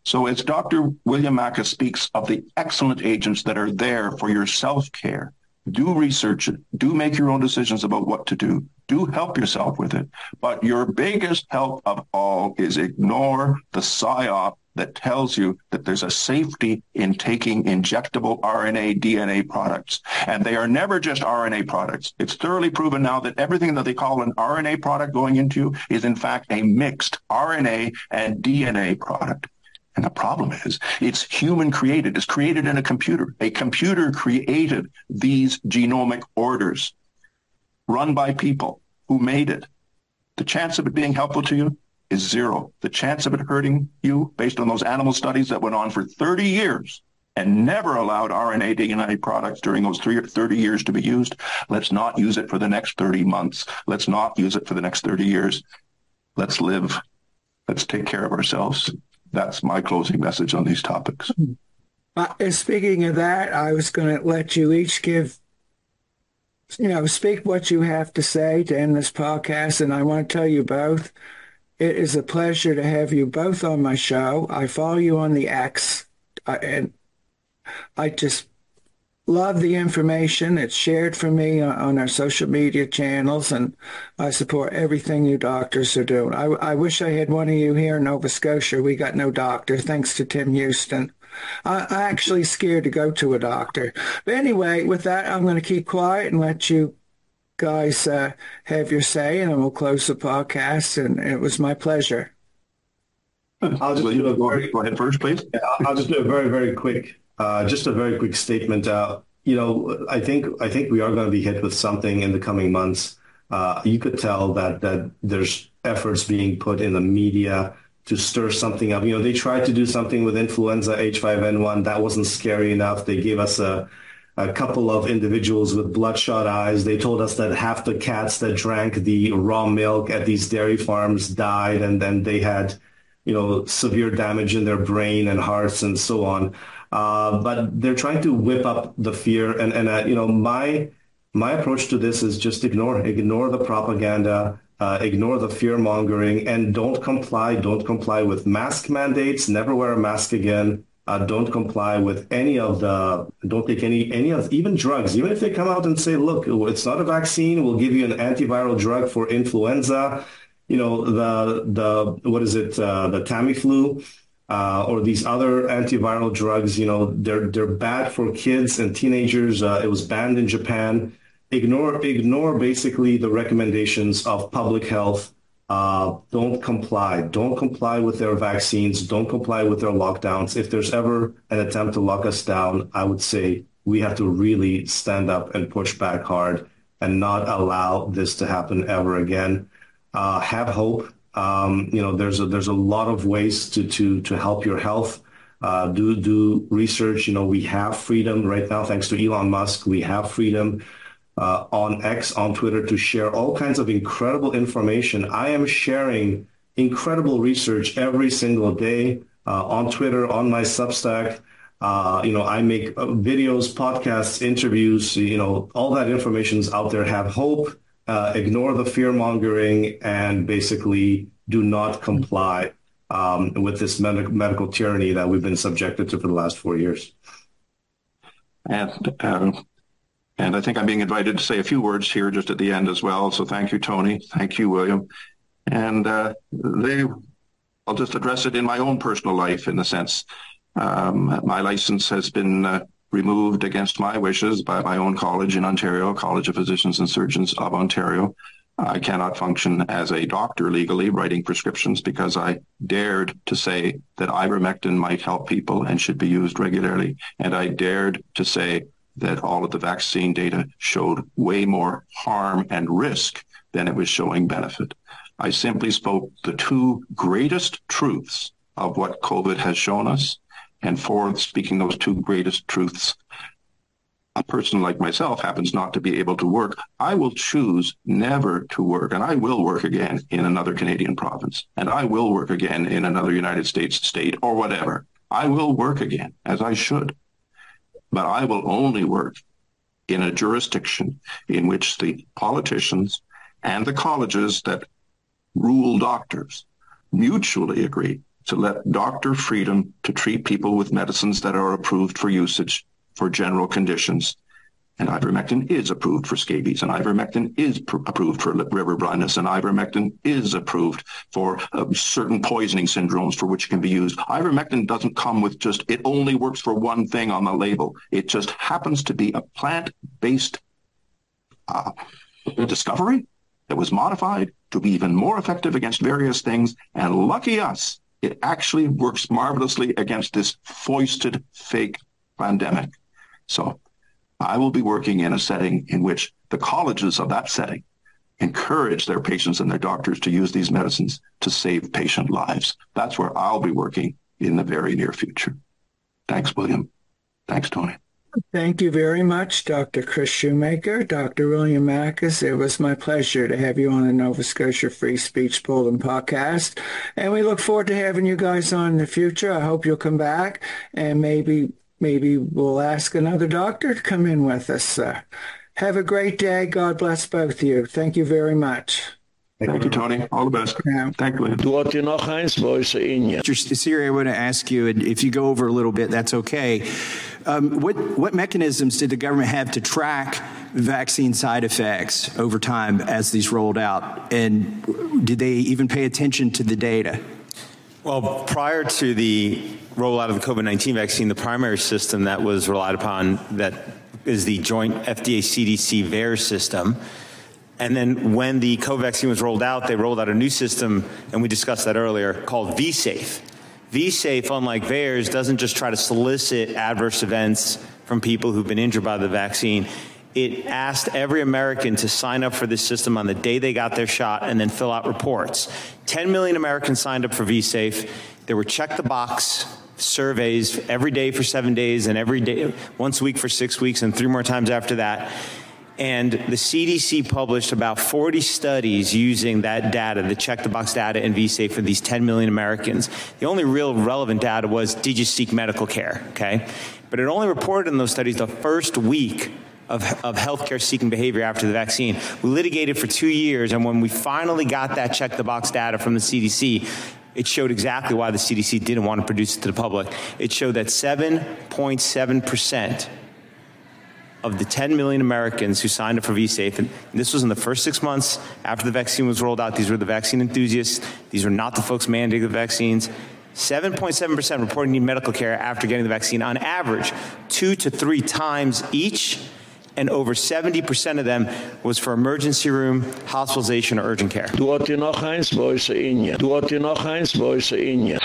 So as Dr. William Makis speaks of the excellent agents that are there for your self-care, do research it, do make your own decisions about what to do, do help yourself with it. But your biggest help of all is ignore the psyop that tells you that there's a safety in taking injectable RNA DNA products. And they are never just RNA products. It's thoroughly proven now that everything that they call an RNA product going into you is in fact a mixed RNA and DNA product. And the problem is it's human created. It's created in a computer. A computer created these genomic orders run by people who made it. The chance of it being helpful to you is zero. The chance of it hurting you based on those animal studies that went on for 30 years and never allowed RNA DNA products during those three, 30 years to be used. Let's not use it for the next 30 months. Let's not use it for the next 30 years. Let's live. Let's take care of ourselves. That's my closing message on these topics. Uh, speaking of that, I was going to let you each give, you know, speak what you have to say to end this podcast. And I want to tell you both it is a pleasure to have you both on my show. I follow you on the X, uh, and I just love the information. It's shared for me on our social media channels, and I support everything you doctors are doing. I, I wish I had one of you here in Nova Scotia. We got no doctor, thanks to Tim Houston. I, am actually scared to go to a doctor. But anyway, with that, I'm going to keep quiet and let you guys uh, have your say, and then we'll close the podcast. And it was my pleasure. I'll just do a very, go ahead first, please. I'll just do a very, very quick, uh, just a very quick statement. Uh, you know, I think I think we are going to be hit with something in the coming months. Uh, you could tell that there's efforts being put in the media to stir something up. You know, they tried to do something with influenza H5N1 that wasn't scary enough. They gave us a a couple of individuals with bloodshot eyes. They told us that half the cats that drank the raw milk at these dairy farms died, and then they had, you know, severe damage in their brain and hearts and so on. Uh, but they're trying to whip up the fear, and and uh, you know, my my approach to this is just ignore ignore the propaganda. Uh, ignore the fear mongering and don't comply. Don't comply with mask mandates. Never wear a mask again uh, don't comply with any of the don't take any any of even drugs even if they come out and say look it's not a vaccine we'll give you an antiviral drug for influenza you know the the what is it uh, the Tamiflu uh, or these other antiviral drugs you know they're they're bad for kids and teenagers uh, it was banned in Japan ignore ignore basically the recommendations of public health uh, don't comply. Don't comply with their vaccines. Don't comply with their lockdowns. If there's ever an attempt to lock us down, I would say we have to really stand up and push back hard and not allow this to happen ever again. Uh, have hope. Um, you know, there's a, there's a lot of ways to to to help your health. Uh, do do research. You know, we have freedom right now thanks to Elon Musk. We have freedom uh, on X, on Twitter to share all kinds of incredible information. I am sharing incredible research every single day uh, on Twitter, on my Substack. Uh, you know, I make uh, videos, podcasts, interviews. You know, all that information is out there. Have hope. Uh, ignore the fear mongering and basically do not comply um, with this med- medical tyranny that we've been subjected to for the last four years. And um, and I think I'm being invited to say a few words here just at the end as well. So thank you, Tony. Thank you, William. And uh, they, I'll just address it in my own personal life in the sense um, my license has been uh, removed against my wishes by my own college in Ontario, College of Physicians and Surgeons of Ontario. I cannot function as a doctor legally writing prescriptions because I dared to say that ivermectin might help people and should be used regularly. And I dared to say that all of the vaccine data showed way more harm and risk than it was showing benefit. I simply spoke the two greatest truths of what COVID has shown us. And for speaking those two greatest truths, a person like myself happens not to be able to work, I will choose never to work. And I will work again in another Canadian province. And I will work again in another United States state or whatever. I will work again, as I should but I will only work in a jurisdiction in which the politicians and the colleges that rule doctors mutually agree to let doctor freedom to treat people with medicines that are approved for usage for general conditions and ivermectin is approved for scabies, and ivermectin is approved for river blindness, and ivermectin is approved for uh, certain poisoning syndromes for which it can be used. Ivermectin doesn't come with just, it only works for one thing on the label. It just happens to be a plant-based uh, discovery that was modified to be even more effective against various things. And lucky us, it actually works marvelously against this foisted fake pandemic. So I will be working in a setting in which the colleges of that setting encourage their patients and their doctors to use these medicines to save patient lives. That's where I'll be working in the very near future. Thanks, William. Thanks, Tony. Thank you very much, Dr. Chris Shoemaker, Dr. William Makis. It was my pleasure to have you on the Nova Scotia Free Speech Bulletin podcast. And we look forward to having you guys on in the future. I hope you'll come back and maybe maybe we'll ask another doctor to come in with us. Uh, have a great day. God bless both of you. Thank you very much. Thank you, Tony. All the best. Yeah. Thank you. Du hat noch eins bei uns in you. Mr. Siri, I want to ask you, and if you go over a little bit, that's okay. Um, what what mechanisms did the government have to track vaccine side effects over time as these rolled out, and did they even pay attention to the data? Well, prior to the rollout of the COVID-19 vaccine, the primary system that was relied upon that is the joint FDA CDC VAERS system. And then when the COVID vaccine was rolled out, they rolled out a new system, and we discussed that earlier, called VSafe. VSafe, unlike VAERS, doesn't just try to solicit adverse events from people who've been injured by the vaccine. It asked every American to sign up for this system on the day they got their shot and then fill out reports. 10 million Americans signed up for VSafe. There were check the box surveys every day for 7 days and every day once a week for 6 weeks and three more times after that. And the CDC published about 40 studies using that data, the check the box data in VSA for these 10 million Americans. The only real relevant data was did you seek medical care, okay? But it only reported in those studies the first week of, of healthcare seeking behavior after the vaccine. We litigated for two years, and when we finally got that check the box data from the CDC, it showed exactly why the CDC didn't want to produce it to the public. It showed that 7.7% of the 10 million Americans who signed up for V-Safe, and this was in the first six months after the vaccine was rolled out. These were the vaccine enthusiasts. These were not the folks mandating the vaccines. 7.7% reporting need medical care after getting the vaccine on average, two to three times each and over 70% of them was for emergency room, hospitalization, or urgent care.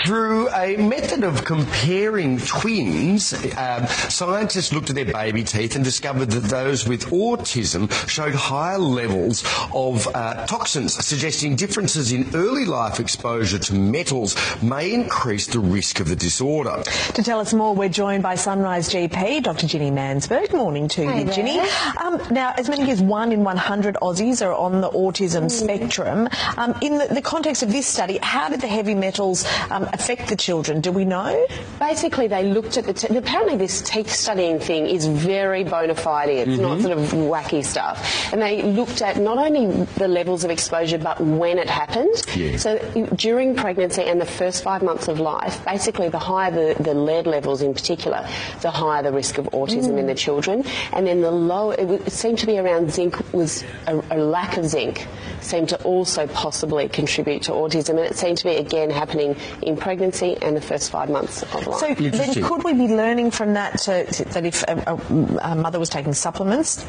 Through a method of comparing twins, um, scientists looked at their baby teeth and discovered that those with autism showed higher levels of uh, toxins, suggesting differences in early life exposure to metals may increase the risk of the disorder. To tell us more, we're joined by Sunrise GP, Dr. Ginny Mansberg. Morning to Hi you, there. Ginny. Um, now, as many as one in 100 Aussies are on the autism spectrum. Um, in the, the context of this study, how did the heavy metals um, affect the children? Do we know? Basically, they looked at the. Apparently, this teeth studying thing is very bona fide. It's not Mhm. sort of wacky stuff. And they looked at not only the levels of exposure, but when it happened. Yeah. So during pregnancy and the first five months of life, basically, the higher the, the lead levels in particular, the higher the risk of autism Mm. in the children. And then the low, it, w- it seemed to be around zinc was a, a lack of zinc seemed to also possibly contribute to autism, and it seemed to be again happening in pregnancy and the first five months of life. So then could we be learning from that to, to- that if a, a, a mother was taking supplements,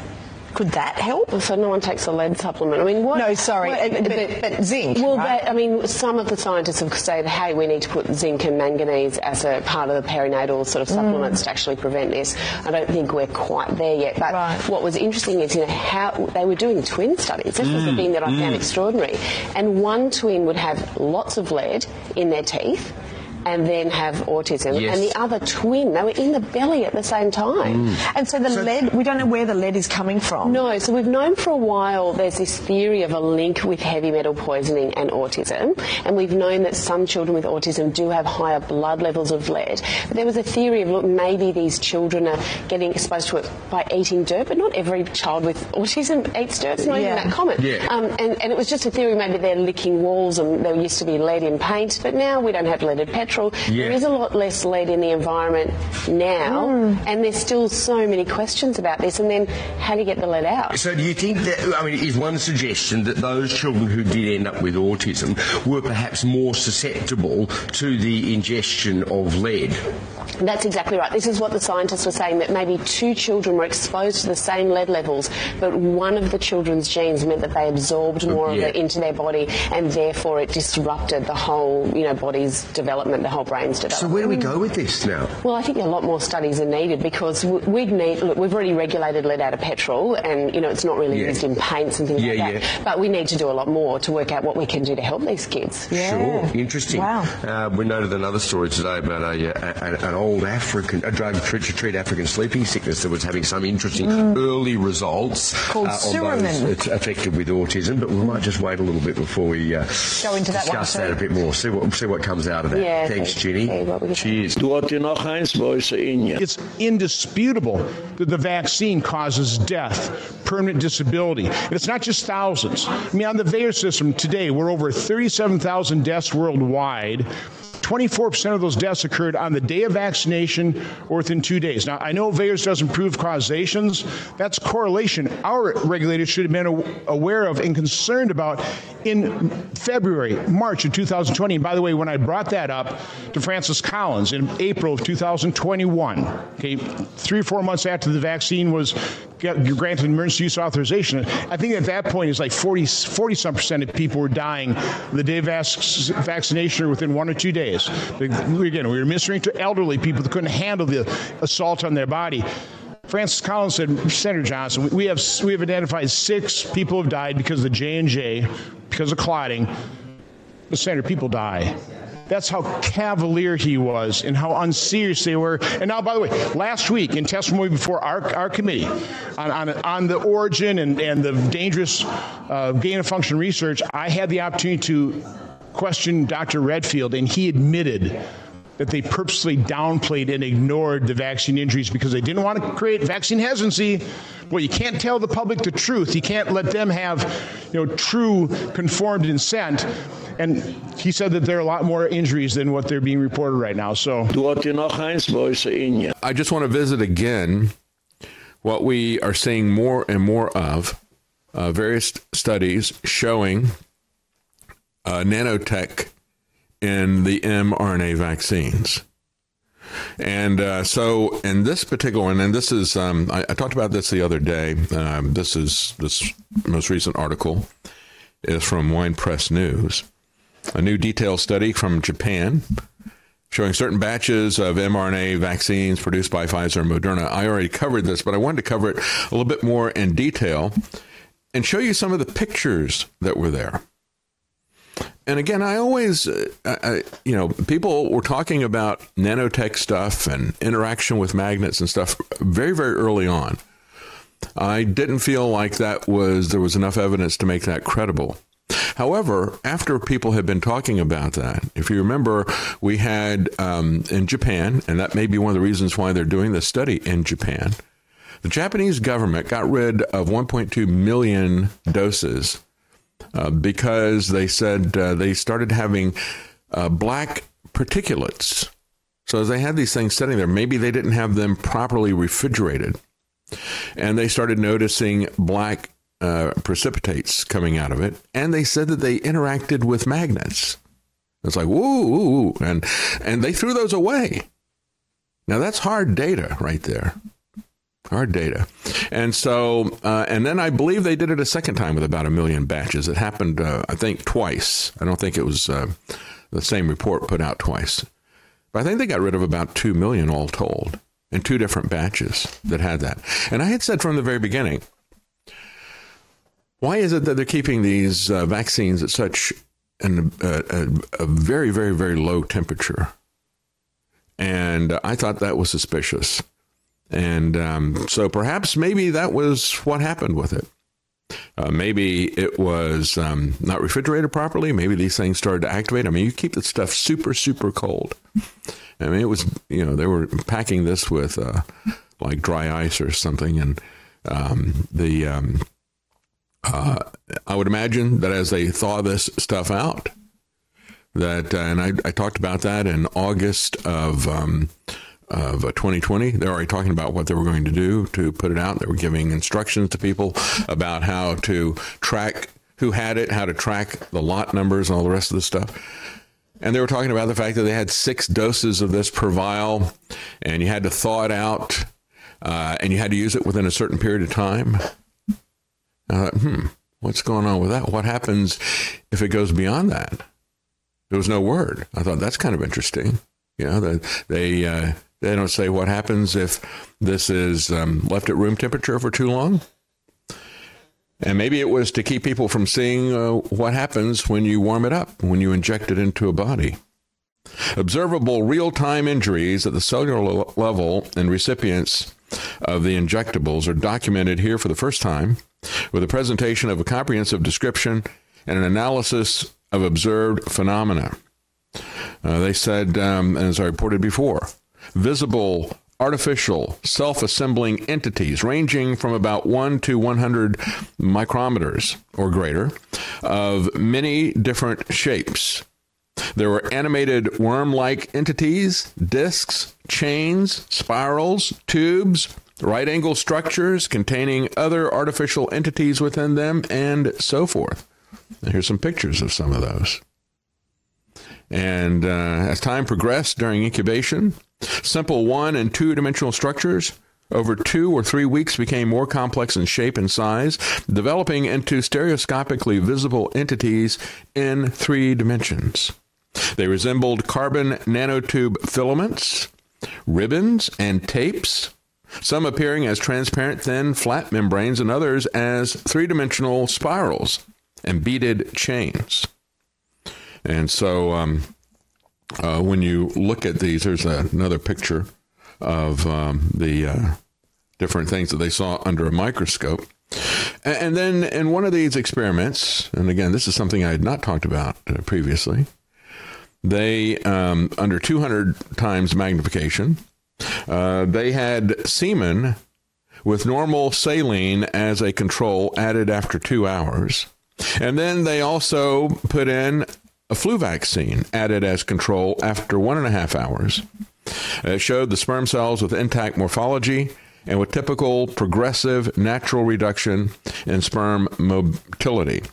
could that help? So no one takes a lead supplement. I mean, what? No, sorry, Well, uh, but, but zinc. Well, right? they, I mean, some of the scientists have said, hey, we need to put zinc and manganese as a part of the perinatal sort of Mm. supplements to actually prevent this. I don't think we're quite there yet. But what was interesting is, you know, how they were doing twin studies. This was the Mm, thing that I found mm. extraordinary. And one twin would have lots of lead in their teeth. And then have autism, Yes. and the other twin, they were in the belly at the same time. Mm. And so the lead, we don't know where the lead is coming from. No, so we've known for a while there's this theory of a link with heavy metal poisoning and autism, and we've known that some children with autism do have higher blood levels of lead. But there was a theory of look, maybe these children are getting exposed to it by eating dirt, but not every child with autism eats dirt. It's not Yeah. even that common. Yeah. Um, and, and it was just a theory maybe they're licking walls and there used to be lead in paint, but now we don't have leaded petrol. Yeah. There is a lot less lead in the environment now, mm. and there's still so many questions about this. And then how do you get the lead out? So do you think that, I mean, is one suggestion that those children who did end up with autism were perhaps more susceptible to the ingestion of lead? That's exactly right. This is what the scientists were saying that maybe two children were exposed to the same lead levels, but one of the children's genes meant that they absorbed more yeah. of it into their body, and therefore it disrupted the whole, you know, body's development, the whole brain's development. So where do we go with this now? Well, I think a lot more studies are needed because we'd need. Look, we've already regulated lead out of petrol, and you know it's not really Yeah. used in paints and things Yeah, like that. yeah. But we need to do a lot more to work out what we can do to help these kids. Sure, interesting. Uh, we noted another story today about a, a, a- an old African, a drug to treat African sleeping sickness that was having some interesting early results Mm. Called uh, on Suramin. those affected with autism. But we might just wait a little bit before we uh, Go into that one discuss that a bit more. See what see what comes out of that. Yeah, Thanks, thanks. Ginny. Cheers. It's indisputable that the vaccine causes death, permanent disability. And it's not just thousands. I mean, on the VAERS system today, we're over 37,000 deaths worldwide. 24% of those deaths occurred on the day of vaccination or within two days. Now, I know VAERS doesn't prove causations. That's correlation our regulators should have been aware of and concerned about in February, March of 2020. And by the way, when I brought that up to Francis Collins in April of 2021, okay, three or four months after the vaccine was granted emergency use authorization, I think at that point it's like 40, 40 some percent of people were dying the day of vac- vaccination or within one or two days. Again, we were administering to elderly people that couldn't handle the assault on their body. Francis Collins said, Senator Johnson, we have we have identified six people have died because of the J and J, because of clotting. But Senator, people die. That's how cavalier he was and how unserious they were. And now, by the way, last week in testimony before our, our committee on, on, on the origin and, and the dangerous uh, gain of function research, I had the opportunity to question Dr. Redfield, and he admitted that they purposely downplayed and ignored the vaccine injuries because they didn't want to create vaccine hesitancy. Well, you can't tell the public the truth. You can't let them have, you know, true conformed consent. and he said that there are a lot more injuries than what they're being reported right now. So, I just want to visit again what we are seeing more and more of uh, various studies showing uh, nanotech in the mRNA vaccines. And uh, so, in this particular one, and this is, um, I, I, talked about this the other day. Um, this is this most recent article is from Wine Press News, a new detailed study from Japan showing certain batches of mRNA vaccines produced by Pfizer and Moderna. I already covered this, but I wanted to cover it a little bit more in detail and show you some of the pictures that were there. And again, I always, uh, I, you know, people were talking about nanotech stuff and interaction with magnets and stuff very, very early on. I didn't feel like that was there was enough evidence to make that credible. However, after people had been talking about that, if you remember, we had um, in Japan, and that may be one of the reasons why they're doing this study in Japan. The Japanese government got rid of 1.2 million doses uh, because they said uh, they started having uh, black particulates. So as they had these things sitting there, maybe they didn't have them properly refrigerated, and they started noticing black uh, precipitates coming out of it, and they said that they interacted with magnets. It's like woo, woo, and and they threw those away. Now that's hard data right there. Hard data. And so, uh, and then I believe they did it a second time with about a million batches. It happened, uh, I think, twice. I don't think it was uh, the same report put out twice. But I think they got rid of about 2 million all told in two different batches that had that. And I had said from the very beginning, why is it that they're keeping these uh, vaccines at such an, a, a very, very, very low temperature? And I thought that was suspicious. And um, so perhaps maybe that was what happened with it. Uh, maybe it was um, not refrigerated properly. Maybe these things started to activate. I mean, you keep the stuff super, super cold. I mean, it was, you know, they were packing this with uh, like dry ice or something. And um, the, um, uh, I would imagine that as they thaw this stuff out, that, uh, and I, I, talked about that in August of um, of 2020. Uh, They're already talking about what they were going to do to put it out. They were giving instructions to people about how to track who had it, how to track the lot numbers, and all the rest of the stuff. And they were talking about the fact that they had six doses of this per vial, and you had to thaw it out, uh, and you had to use it within a certain period of time. I thought, hmm, what's going on with that? What happens if it goes beyond that? There was no word. I thought that's kind of interesting. You know, that they uh, they don't say what happens if this is um, left at room temperature for too long. And maybe it was to keep people from seeing uh, what happens when you warm it up, when you inject it into a body. Observable real time injuries at the cellular level in recipients of the injectables are documented here for the first time with a presentation of a comprehensive description and an analysis of observed phenomena. Uh, they said, um, as I reported before, visible artificial self-assembling entities ranging from about 1 to 100 micrometers or greater of many different shapes. There were animated worm-like entities, discs, chains, spirals, tubes, right angle structures containing other artificial entities within them, and so forth. And here's some pictures of some of those. And uh, as time progressed during incubation, simple one and two dimensional structures over two or three weeks became more complex in shape and size, developing into stereoscopically visible entities in three dimensions. They resembled carbon nanotube filaments, ribbons, and tapes, some appearing as transparent, thin, flat membranes, and others as three dimensional spirals and beaded chains. And so um, uh, when you look at these, there's a, another picture of um, the uh, different things that they saw under a microscope. And then in one of these experiments, and again, this is something I had not talked about uh, previously, they, um, under 200 times magnification, uh, they had semen with normal saline as a control added after two hours. And then they also put in a flu vaccine added as control after one and a half hours. It showed the sperm cells with intact morphology and with typical progressive natural reduction in sperm motility.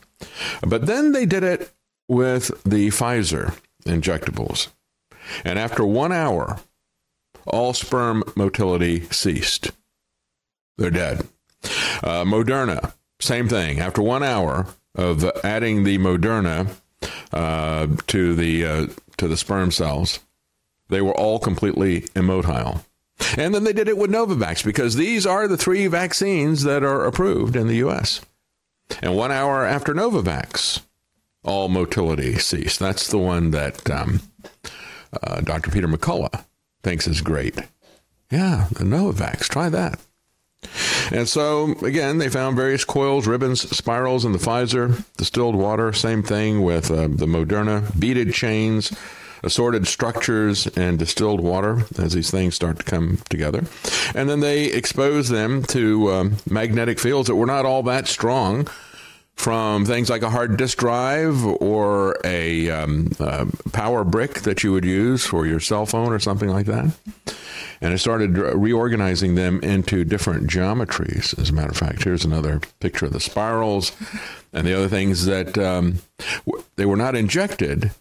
But then they did it with the Pfizer injectables. And after one hour, all sperm motility ceased. They're dead. Uh, Moderna, same thing. After one hour of adding the Moderna uh, to the uh, to the sperm cells, they were all completely immotile. And then they did it with Novavax because these are the three vaccines that are approved in the U.S. And one hour after Novavax, all motility ceased. That's the one that um, uh, Dr. Peter McCullough thinks is great. Yeah, the Novavax. Try that. And so, again, they found various coils, ribbons, spirals in the Pfizer, distilled water, same thing with uh, the Moderna, beaded chains, assorted structures, and distilled water as these things start to come together. And then they expose them to um, magnetic fields that were not all that strong from things like a hard disk drive or a um, uh, power brick that you would use for your cell phone or something like that. And I started reorganizing them into different geometries. As a matter of fact, here's another picture of the spirals and the other things that um, they were not injected,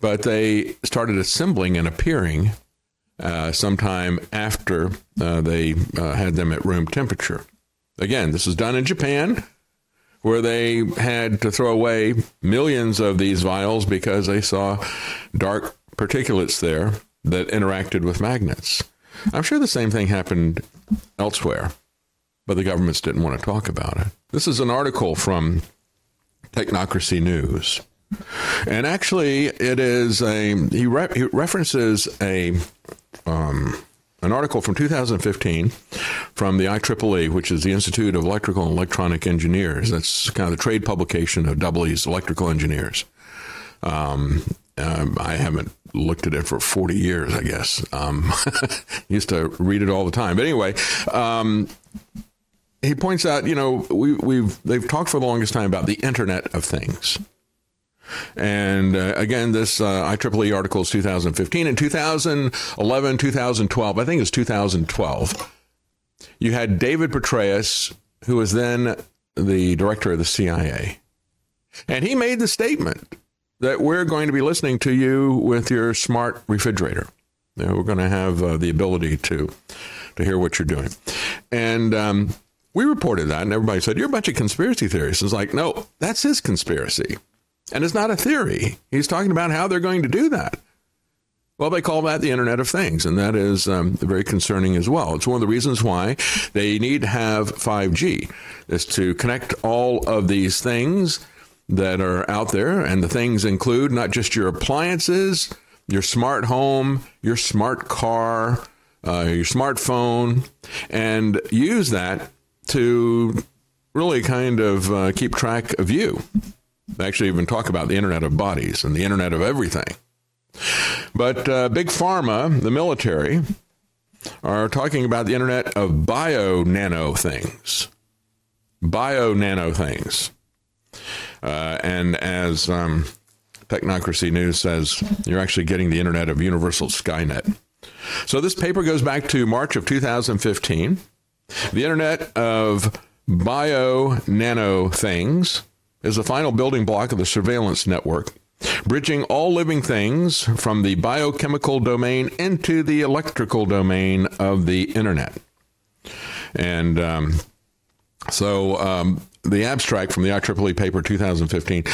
but they started assembling and appearing uh, sometime after uh, they uh, had them at room temperature. Again, this is done in Japan where they had to throw away millions of these vials because they saw dark particulates there that interacted with magnets. I'm sure the same thing happened elsewhere, but the governments didn't want to talk about it. This is an article from Technocracy News. And actually, it is a, he, re- he references a, um, an article from 2015 from the IEEE, which is the Institute of Electrical and Electronic Engineers. That's kind of the trade publication of EE's electrical engineers. Um, um, I haven't looked at it for 40 years, I guess. Um, used to read it all the time. But anyway, um, he points out, you know, we, we've they've talked for the longest time about the Internet of Things. And uh, again, this uh, IEEE article is 2015. In 2011, 2012, I think it's 2012, you had David Petraeus, who was then the director of the CIA. And he made the statement that we're going to be listening to you with your smart refrigerator. You know, we're going to have uh, the ability to to hear what you're doing. And um, we reported that, and everybody said, You're a bunch of conspiracy theorists. It's like, no, that's his conspiracy. And it's not a theory. He's talking about how they're going to do that. Well, they call that the Internet of Things, and that is um, very concerning as well. It's one of the reasons why they need to have 5G, is to connect all of these things that are out there. And the things include not just your appliances, your smart home, your smart car, uh, your smartphone, and use that to really kind of uh, keep track of you. Actually even talk about the Internet of Bodies and the Internet of Everything. But uh, Big Pharma, the military, are talking about the Internet of bio nano things. Bio nano things. Uh, and as um, Technocracy News says, you're actually getting the Internet of Universal Skynet. So this paper goes back to March of 2015. The Internet of Bio Nano Things is the final building block of the surveillance network, bridging all living things from the biochemical domain into the electrical domain of the Internet. And um, so um, the abstract from the IEEE paper 2015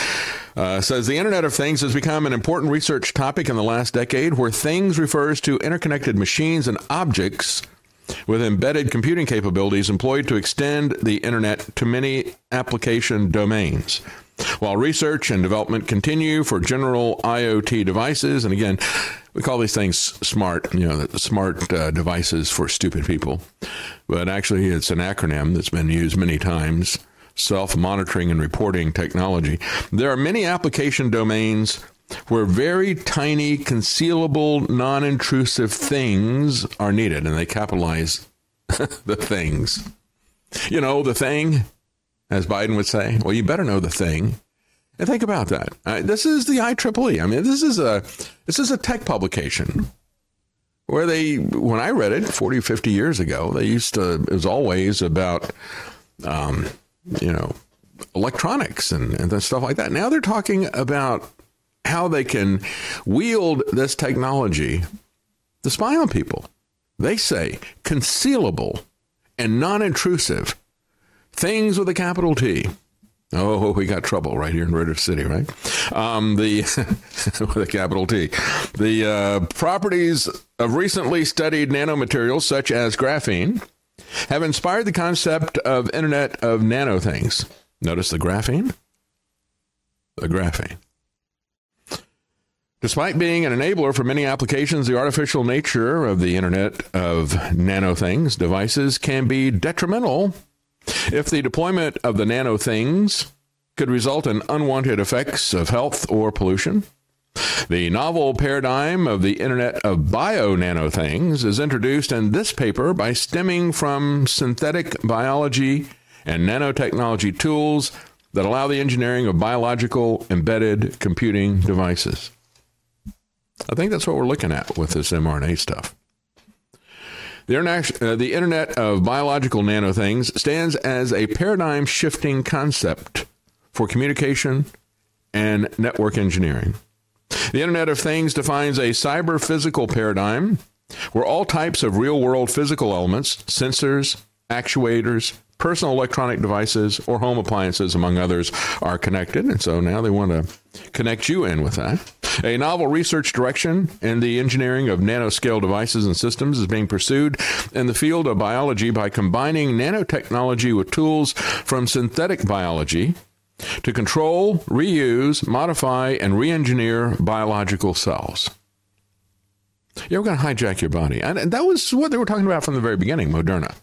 uh, says the Internet of Things has become an important research topic in the last decade, where things refers to interconnected machines and objects with embedded computing capabilities employed to extend the Internet to many application domains. While research and development continue for general IoT devices, and again, we call these things smart, you know, smart uh, devices for stupid people, but actually it's an acronym that's been used many times self monitoring and reporting technology. There are many application domains where very tiny, concealable, non intrusive things are needed, and they capitalize the things. You know, the thing, as Biden would say. Well, you better know the thing. And think about that. Uh, this is the IEEE. I mean, this is a this is a tech publication where they, when I read it 40, 50 years ago, they used to, was always about, um, you know, electronics and, and stuff like that. Now they're talking about how they can wield this technology to spy on people. They say concealable and non intrusive things with a capital T. Oh, we got trouble right here in River City, right? Um, the with a capital T. The uh, properties of recently studied nanomaterials, such as graphene, have inspired the concept of Internet of Nano Things. Notice the graphene. The graphene. Despite being an enabler for many applications, the artificial nature of the Internet of Nano Things devices can be detrimental if the deployment of the nano things could result in unwanted effects of health or pollution. The novel paradigm of the Internet of Bio Nano Things is introduced in this paper by stemming from synthetic biology and nanotechnology tools that allow the engineering of biological embedded computing devices. I think that's what we're looking at with this mRNA stuff. The, uh, the Internet of Biological Nanothings stands as a paradigm shifting concept for communication and network engineering. The Internet of Things defines a cyber physical paradigm where all types of real world physical elements, sensors, actuators, personal electronic devices, or home appliances, among others, are connected. And so now they want to connect you in with that. A novel research direction in the engineering of nanoscale devices and systems is being pursued in the field of biology by combining nanotechnology with tools from synthetic biology to control, reuse, modify, and re engineer biological cells. You're going to hijack your body. And that was what they were talking about from the very beginning, Moderna.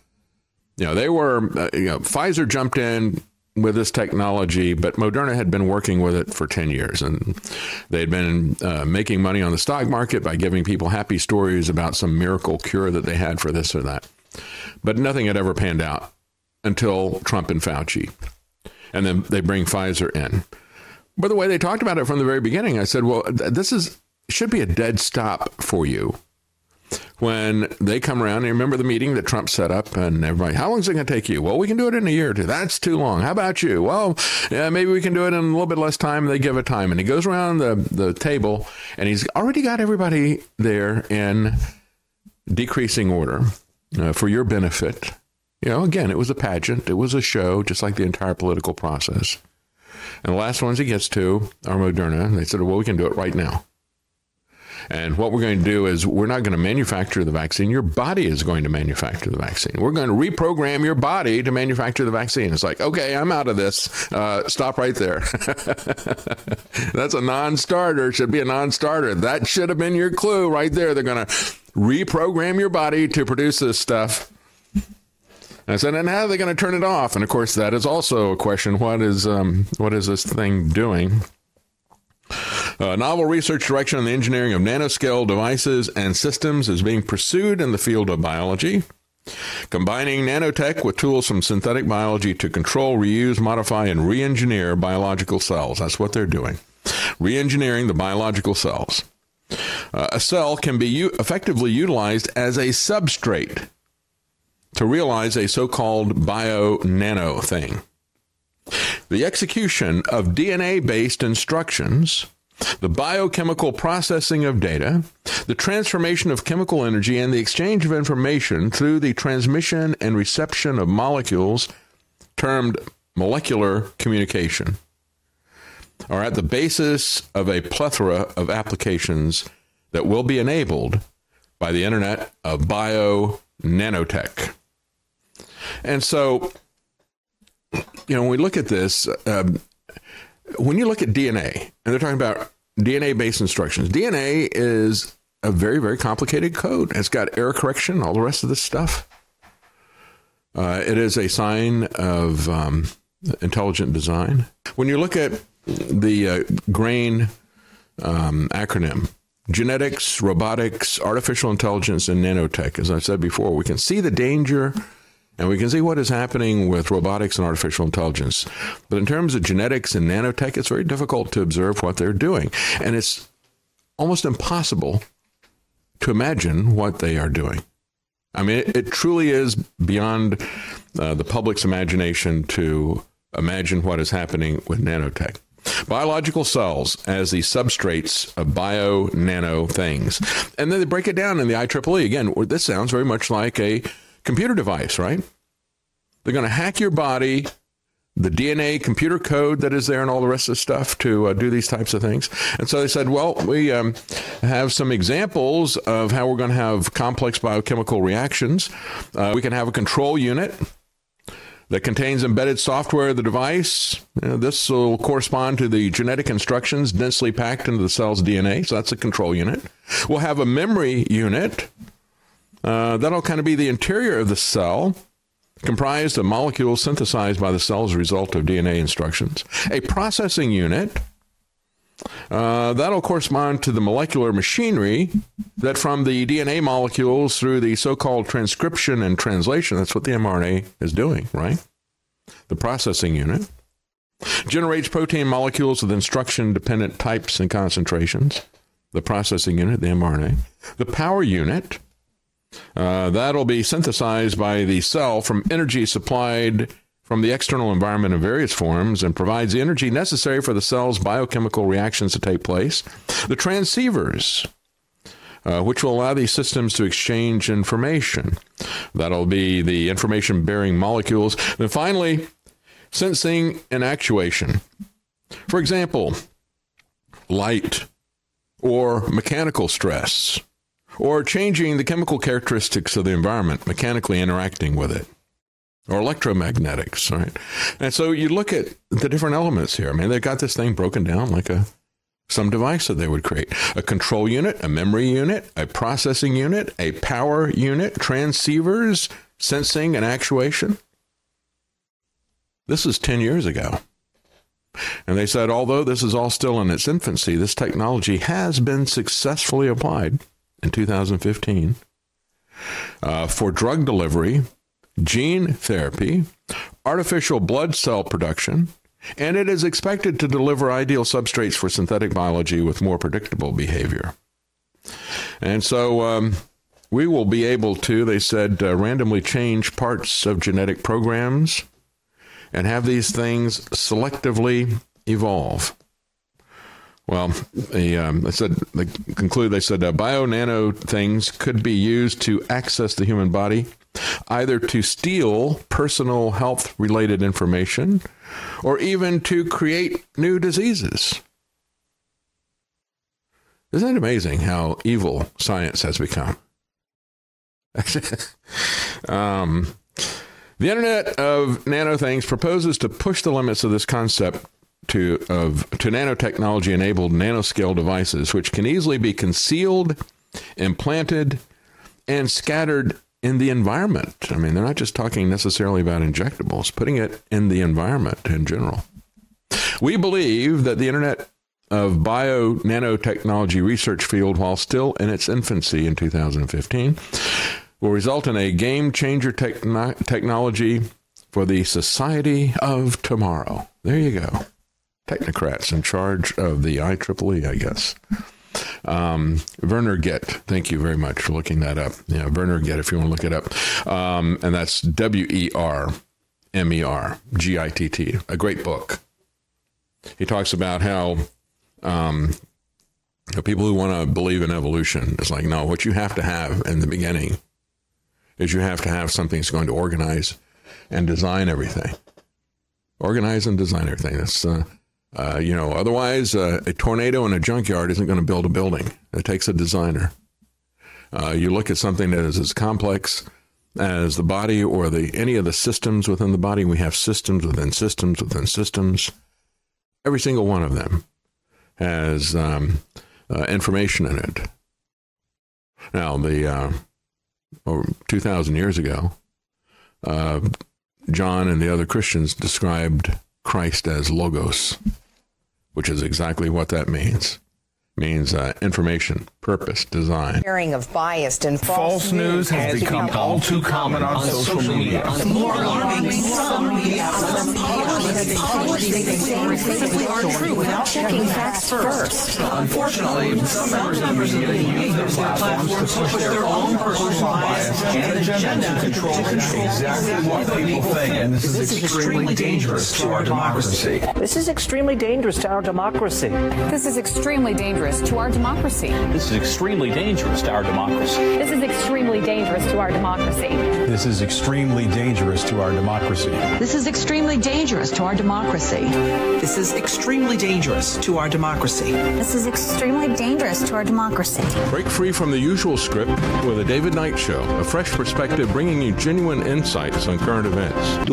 You know, they were, uh, you know, Pfizer jumped in with this technology, but Moderna had been working with it for 10 years and they'd been uh, making money on the stock market by giving people happy stories about some miracle cure that they had for this or that. But nothing had ever panned out until Trump and Fauci. And then they bring Pfizer in. By the way, they talked about it from the very beginning. I said, well, this is should be a dead stop for you when they come around. And remember the meeting that Trump set up, and everybody, how long is it going to take you? Well, we can do it in a year or two. That's too long. How about you? Well, yeah, maybe we can do it in a little bit less time. They give a time, and he goes around the the table, and he's already got everybody there in decreasing order uh, for your benefit. You know, again, it was a pageant, it was a show, just like the entire political process. And the last ones he gets to are Moderna. And they said, well, we can do it right now. And what we're going to do is we're not going to manufacture the vaccine. Your body is going to manufacture the vaccine. We're going to reprogram your body to manufacture the vaccine. It's like, okay, I'm out of this. Uh, stop right there. That's a non starter. Should be a non starter. That should have been your clue right there. They're going to reprogram your body to produce this stuff. I said, and how are they going to turn it off? And of course, that is also a question. What is um, what is this thing doing? A novel research direction on the engineering of nanoscale devices and systems is being pursued in the field of biology, combining nanotech with tools from synthetic biology to control, reuse, modify, and re engineer biological cells. That's what they're doing. Re engineering the biological cells. Uh, a cell can be u- effectively utilized as a substrate to realize a so called bio nano thing. The execution of DNA based instructions the biochemical processing of data, the transformation of chemical energy, and the exchange of information through the transmission and reception of molecules termed molecular communication are at the basis of a plethora of applications that will be enabled by the Internet of Bio Nanotech. And so, you know, when we look at this, um, when you look at DNA, and they're talking about DNA based instructions, DNA is a very, very complicated code. It's got error correction, all the rest of this stuff. Uh, it is a sign of um, intelligent design. When you look at the uh, GRAIN um, acronym, genetics, robotics, artificial intelligence, and nanotech, as I said before, we can see the danger And we can see what is happening with robotics and artificial intelligence. But in terms of genetics and nanotech, it's very difficult to observe what they're doing. And it's almost impossible to imagine what they are doing. I mean, it, it truly is beyond uh, the public's imagination to imagine what is happening with nanotech. Biological cells as the substrates of bio nano things. And then they break it down in the IEEE. Again, this sounds very much like a computer device, right? They're going to hack your body, the DNA computer code that is there, and all the rest of the stuff to uh, do these types of things. And so they said, well, we um, have some examples of how we're going to have complex biochemical reactions. Uh, we can have a control unit that contains embedded software of the device. You know, this will correspond to the genetic instructions densely packed into the cell's DNA. So that's a control unit. We'll have a memory unit. Uh, that'll kind of be the interior of the cell comprised of molecules synthesized by the cell as a result of DNA instructions, a processing unit. Uh, that'll correspond to the molecular machinery that from the DNA molecules through the so called transcription and translation, that's what the mRNA is doing, right? The processing unit generates protein molecules with instruction dependent types and concentrations. The processing unit, the mRNA. The power unit uh, that'll be synthesized by the cell from energy supplied from the external environment in various forms and provides the energy necessary for the cell's biochemical reactions to take place. The transceivers, uh, which will allow these systems to exchange information. That'll be the information bearing molecules. And finally, sensing and actuation. For example, light or mechanical stress or changing the chemical characteristics of the environment, mechanically interacting with it, or electromagnetics, right? And so you look at the different elements here. I mean, they've got this thing broken down like a some device that they would create a control unit, a memory unit, a processing unit, a power unit, transceivers, sensing and actuation. This is 10 years ago. And they said, although this is all still in its infancy, this technology has been successfully applied in 2015 uh, for drug delivery, gene therapy, artificial blood cell production, and it is expected to deliver ideal substrates for synthetic biology with more predictable behavior. And so um, we will be able to, they said, uh, randomly change parts of genetic programs and have these things selectively evolve. Well, they, um, they said they conclude. They said uh, bio nano things could be used to access the human body, either to steal personal health related information, or even to create new diseases. Isn't it amazing how evil science has become? um, the Internet of Nano Things proposes to push the limits of this concept to of to nanotechnology enabled nanoscale devices which can easily be concealed, implanted, and scattered in the environment. I mean, they're not just talking necessarily about injectables, putting it in the environment in general. We believe that the internet of bio nanotechnology research field while still in its infancy in 2015 will result in a game changer techno- technology for the society of tomorrow. There you go technocrats in charge of the IEEE, I guess. Um, Werner Gitt, thank you very much for looking that up. Yeah, Werner Gitt, if you want to look it up. Um, and that's W E R M E R G I T T, a great book. He talks about how um, people who want to believe in evolution, it's like, no, what you have to have in the beginning is you have to have something that's going to organize and design everything. Organize and design everything. That's uh, uh, you know, otherwise, uh, a tornado in a junkyard isn't going to build a building. It takes a designer. Uh, you look at something that is as complex as the body or the any of the systems within the body. We have systems within systems within systems. Every single one of them has um, uh, information in it. Now, the uh, two thousand years ago, John and the other Christians described Christ as logos, which is exactly what that means. Means uh, information, purpose, design. Sharing of biased and false, false news has, has become, become all too common on, on social, social media. media. More alarming, some media are true without checking facts first. Unfortunately, some members of the media use their platforms to push their own personal bias and agenda to control exactly what people think, and this is extremely dangerous to our democracy. This is extremely dangerous to our democracy. This is extremely dangerous dangerous to our democracy. This is extremely dangerous to our democracy. This is extremely dangerous to our democracy. This is extremely dangerous to our democracy. This is extremely dangerous to our democracy. This is extremely dangerous to our democracy. This is extremely dangerous to our democracy. Break free from the usual script with the David Knight Show, a fresh perspective bringing you genuine insights on current events.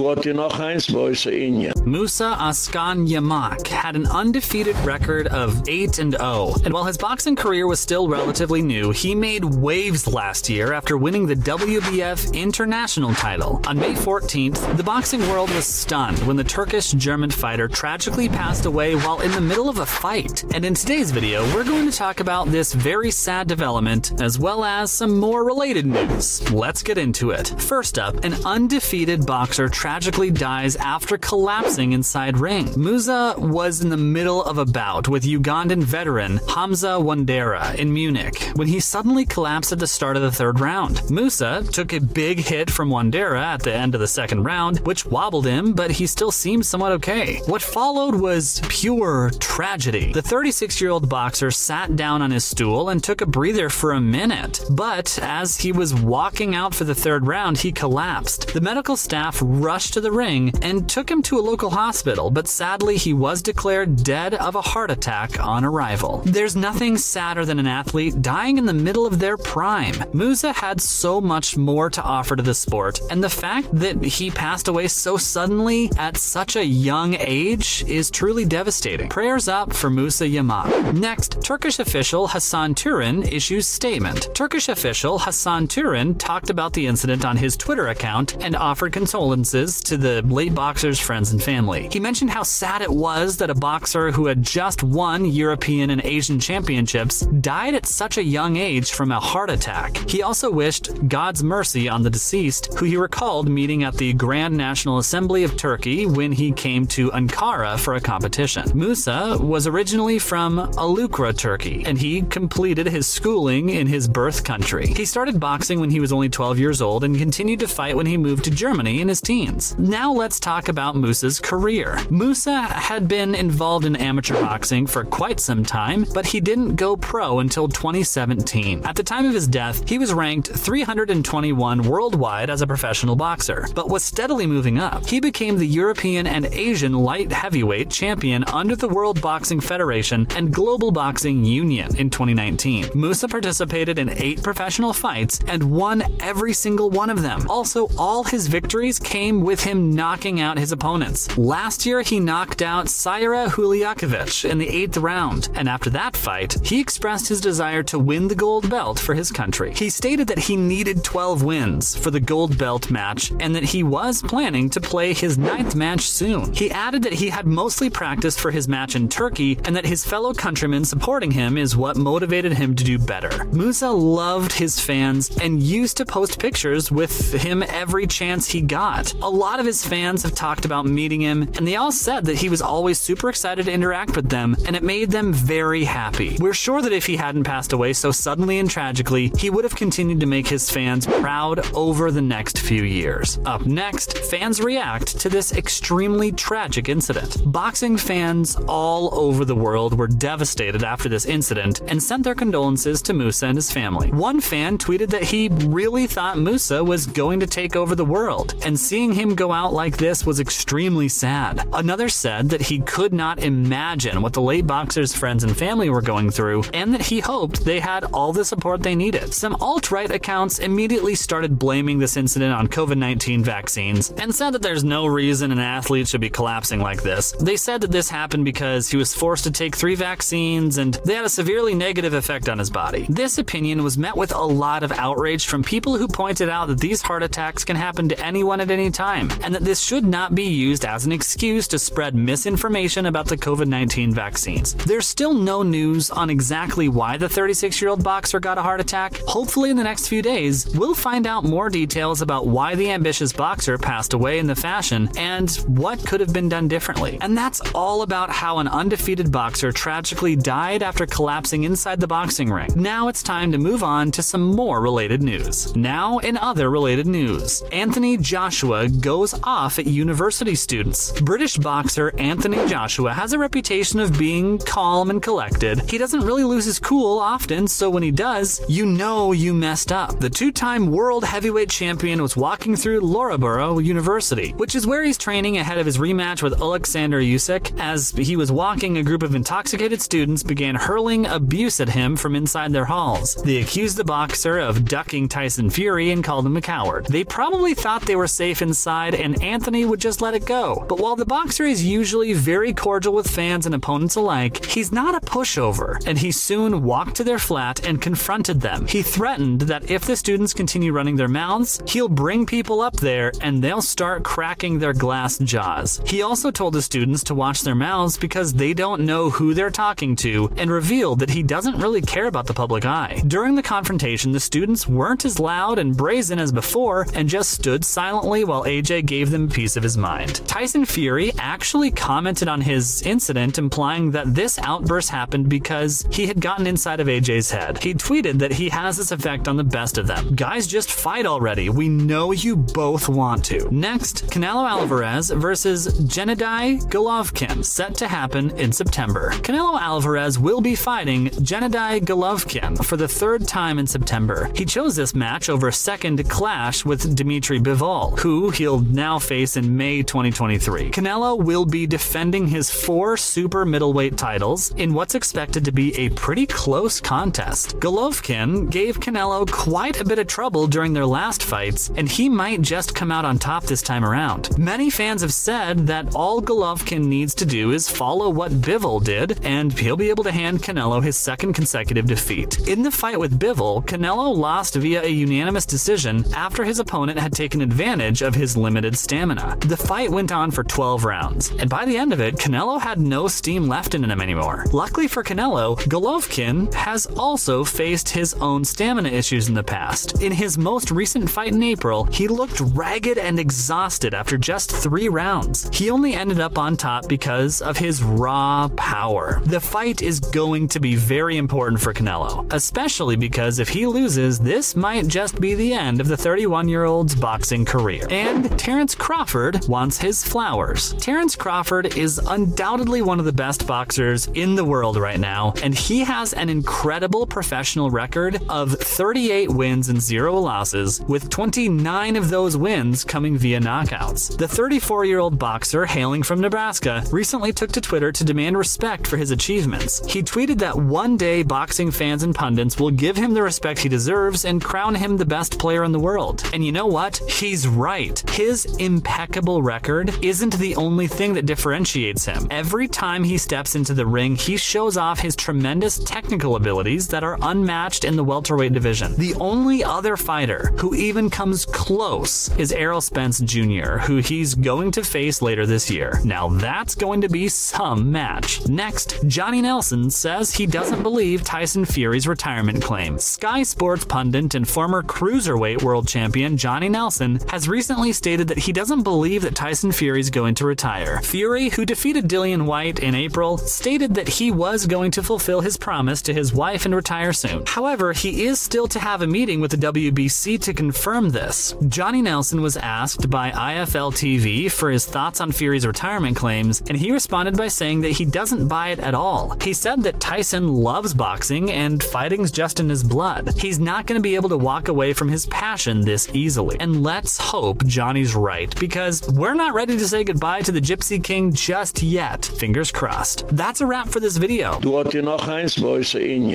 Musa Askan Yamak had an undefeated record of 8 and 0 and while his boxing career was still relatively new, he made waves last year after winning the WBF International title. On May 14th, the boxing world was stunned when the Turkish German fighter tragically passed away while in the middle of a fight. And in today's video, we're going to talk about this very sad development as well as some more related news. Let's get into it. First up, an undefeated boxer tragically dies after collapsing inside ring. Musa was in the middle of a bout with Ugandan veteran Hamza Wandera in Munich when he suddenly collapsed at the start of the third round. Musa took a big hit from Wandera at the end of the second round, which wobbled him, but he still seemed somewhat okay. What followed was pure tragedy. The 36 year old boxer sat down on his stool and took a breather for a minute, but as he was walking out for the third round, he collapsed. The medical staff rushed to the ring and took him to a local hospital, but sadly, he was declared dead of a heart attack on arrival. There there's nothing sadder than an athlete dying in the middle of their prime. Musa had so much more to offer to the sport, and the fact that he passed away so suddenly at such a young age is truly devastating. Prayers up for Musa Yamak. Next, Turkish official Hasan Turan issues statement. Turkish official Hasan Turan talked about the incident on his Twitter account and offered condolences to the late boxer's friends and family. He mentioned how sad it was that a boxer who had just won European and Asian Asian Championships, died at such a young age from a heart attack. He also wished God's mercy on the deceased, who he recalled meeting at the Grand National Assembly of Turkey when he came to Ankara for a competition. Musa was originally from Alucra, Turkey, and he completed his schooling in his birth country. He started boxing when he was only 12 years old and continued to fight when he moved to Germany in his teens. Now let's talk about Musa's career. Musa had been involved in amateur boxing for quite some time, but he didn't go pro until 2017. At the time of his death, he was ranked 321 worldwide as a professional boxer, but was steadily moving up. He became the European and Asian light heavyweight champion under the World Boxing Federation and Global Boxing Union in 2019. Musa participated in eight professional fights and won every single one of them. Also, all his victories came with him knocking out his opponents. Last year, he knocked out Saira Huliakovic in the eighth round, and after that that fight, he expressed his desire to win the gold belt for his country. He stated that he needed 12 wins for the gold belt match and that he was planning to play his ninth match soon. He added that he had mostly practiced for his match in Turkey and that his fellow countrymen supporting him is what motivated him to do better. Musa loved his fans and used to post pictures with him every chance he got. A lot of his fans have talked about meeting him and they all said that he was always super excited to interact with them and it made them very happy happy. We're sure that if he hadn't passed away so suddenly and tragically, he would have continued to make his fans proud over the next few years. Up next, fans react to this extremely tragic incident. Boxing fans all over the world were devastated after this incident and sent their condolences to Musa and his family. One fan tweeted that he really thought Musa was going to take over the world, and seeing him go out like this was extremely sad. Another said that he could not imagine what the late boxer's friends and family were going through, and that he hoped they had all the support they needed. Some alt right accounts immediately started blaming this incident on COVID-19 vaccines and said that there's no reason an athlete should be collapsing like this. They said that this happened because he was forced to take 3 vaccines and they had a severely negative effect on his body. This opinion was met with a lot of outrage from people who pointed out that these heart attacks can happen to anyone at any time and that this should not be used as an excuse to spread misinformation about the COVID-19 vaccines. There's still no news on exactly why the 36-year-old boxer got a heart attack. Hopefully in the next few days, we'll find out more details about why the ambitious boxer passed away in the fashion and what could have been done differently. And that's all about how an undefeated boxer tragically died after collapsing inside the boxing ring. Now it's time to move on to some more related news. Now in other related news, Anthony Joshua goes off at university students. British boxer Anthony Joshua has a reputation of being calm and collected. He doesn't really lose his cool often, so when he does, you know you messed up. The two-time world heavyweight champion was walking through Loughborough University, which is where he's training ahead of his rematch with Alexander Usyk. As he was walking, a group of intoxicated students began hurling abuse at him from inside their halls. They accused the boxer of ducking Tyson Fury and called him a coward. They probably thought they were safe inside and Anthony would just let it go. But while the boxer is usually very cordial with fans and opponents alike, he's not a pushover, and he soon walked to their flat and confronted them. He threatened that if the students continue running their mouths, he'll bring people up there and they'll start cracking their glass jaws. He also told the students to watch their mouths because they don't know who they're talking to and revealed that he doesn't really care about the public eye. During the confrontation, the students weren't as loud and brazen as before and just stood silently while AJ gave them a piece of his mind. Tyson Fury actually commented on his incident implying that this outburst happened because he had gotten inside of AJ's head. He tweeted that he has this effect on the best of them. Guys just fight already. We know you both want to. Next, Canelo Alvarez versus Gennady Golovkin set to happen in September. Canelo Alvarez will be fighting Gennady Golovkin for the third time in September. He chose this match over a second clash with Dmitry Bivol, who he'll now face in May 2023. Canelo will be defending his four super middleweight titles in what's expected to be a pretty close contest. Golovkin gave Canelo quite a bit of trouble during their last fights, and he might just come out on top this time around. Many fans have said that all Golovkin needs to do is follow what Bivol did, and he'll be able to hand Canelo his second consecutive defeat. In the fight with Bivol, Canelo lost via a unanimous decision after his opponent had taken advantage of his limited stamina. The fight went on for 12 rounds, and by the end of it, Canelo had no steam left in him anymore. Luckily for Canelo, Golovkin has also faced his own stamina issues in the past. In his most recent fight in April, he looked ragged and exhausted after just three rounds. He only ended up on top because of his raw power. The fight is going to be very important for Canelo, especially because if he loses, this might just be the end of the 31 year old's boxing career. And Terence Crawford wants his flowers. Terence Crawford is undoubtedly one of the best boxers in the world right now, and he has an incredible professional record of 38 wins and zero losses, with 29 of those wins coming via knockouts. The 34 year old boxer, hailing from Nebraska, recently took to Twitter to demand respect for his achievements. He tweeted that one day boxing fans and pundits will give him the respect he deserves and crown him the best player in the world. And you know what? He's right. His impeccable record isn't the only thing that differentiates him. Every time he steps into the ring, he shows off his tremendous technical abilities that are unmatched in the welterweight division. The only other fighter who even comes close is Errol Spence Jr., who he's going to face later this year. Now that's going to be some match. Next, Johnny Nelson says he doesn't believe Tyson Fury's retirement claim. Sky Sports pundit and former cruiserweight world champion Johnny Nelson has recently stated that he doesn't believe that Tyson Fury is going to retire. Fury, who defeated Dillian Whyte in April, stated that he was going to fulfill his promise to his wife and retire soon. However, he is still to have a meeting with the WBC to confirm this. Johnny Nelson was asked by IFL TV for his thoughts on Fury's retirement claims, and he responded by saying that he doesn't buy it at all. He said that Tyson loves boxing and fighting's just in his blood. He's not going to be able to walk away from his passion this easily. And let's hope Johnny's right, because we're not ready to say goodbye to the Gypsy King just yet. Fingers crossed. That's a wrap for this video.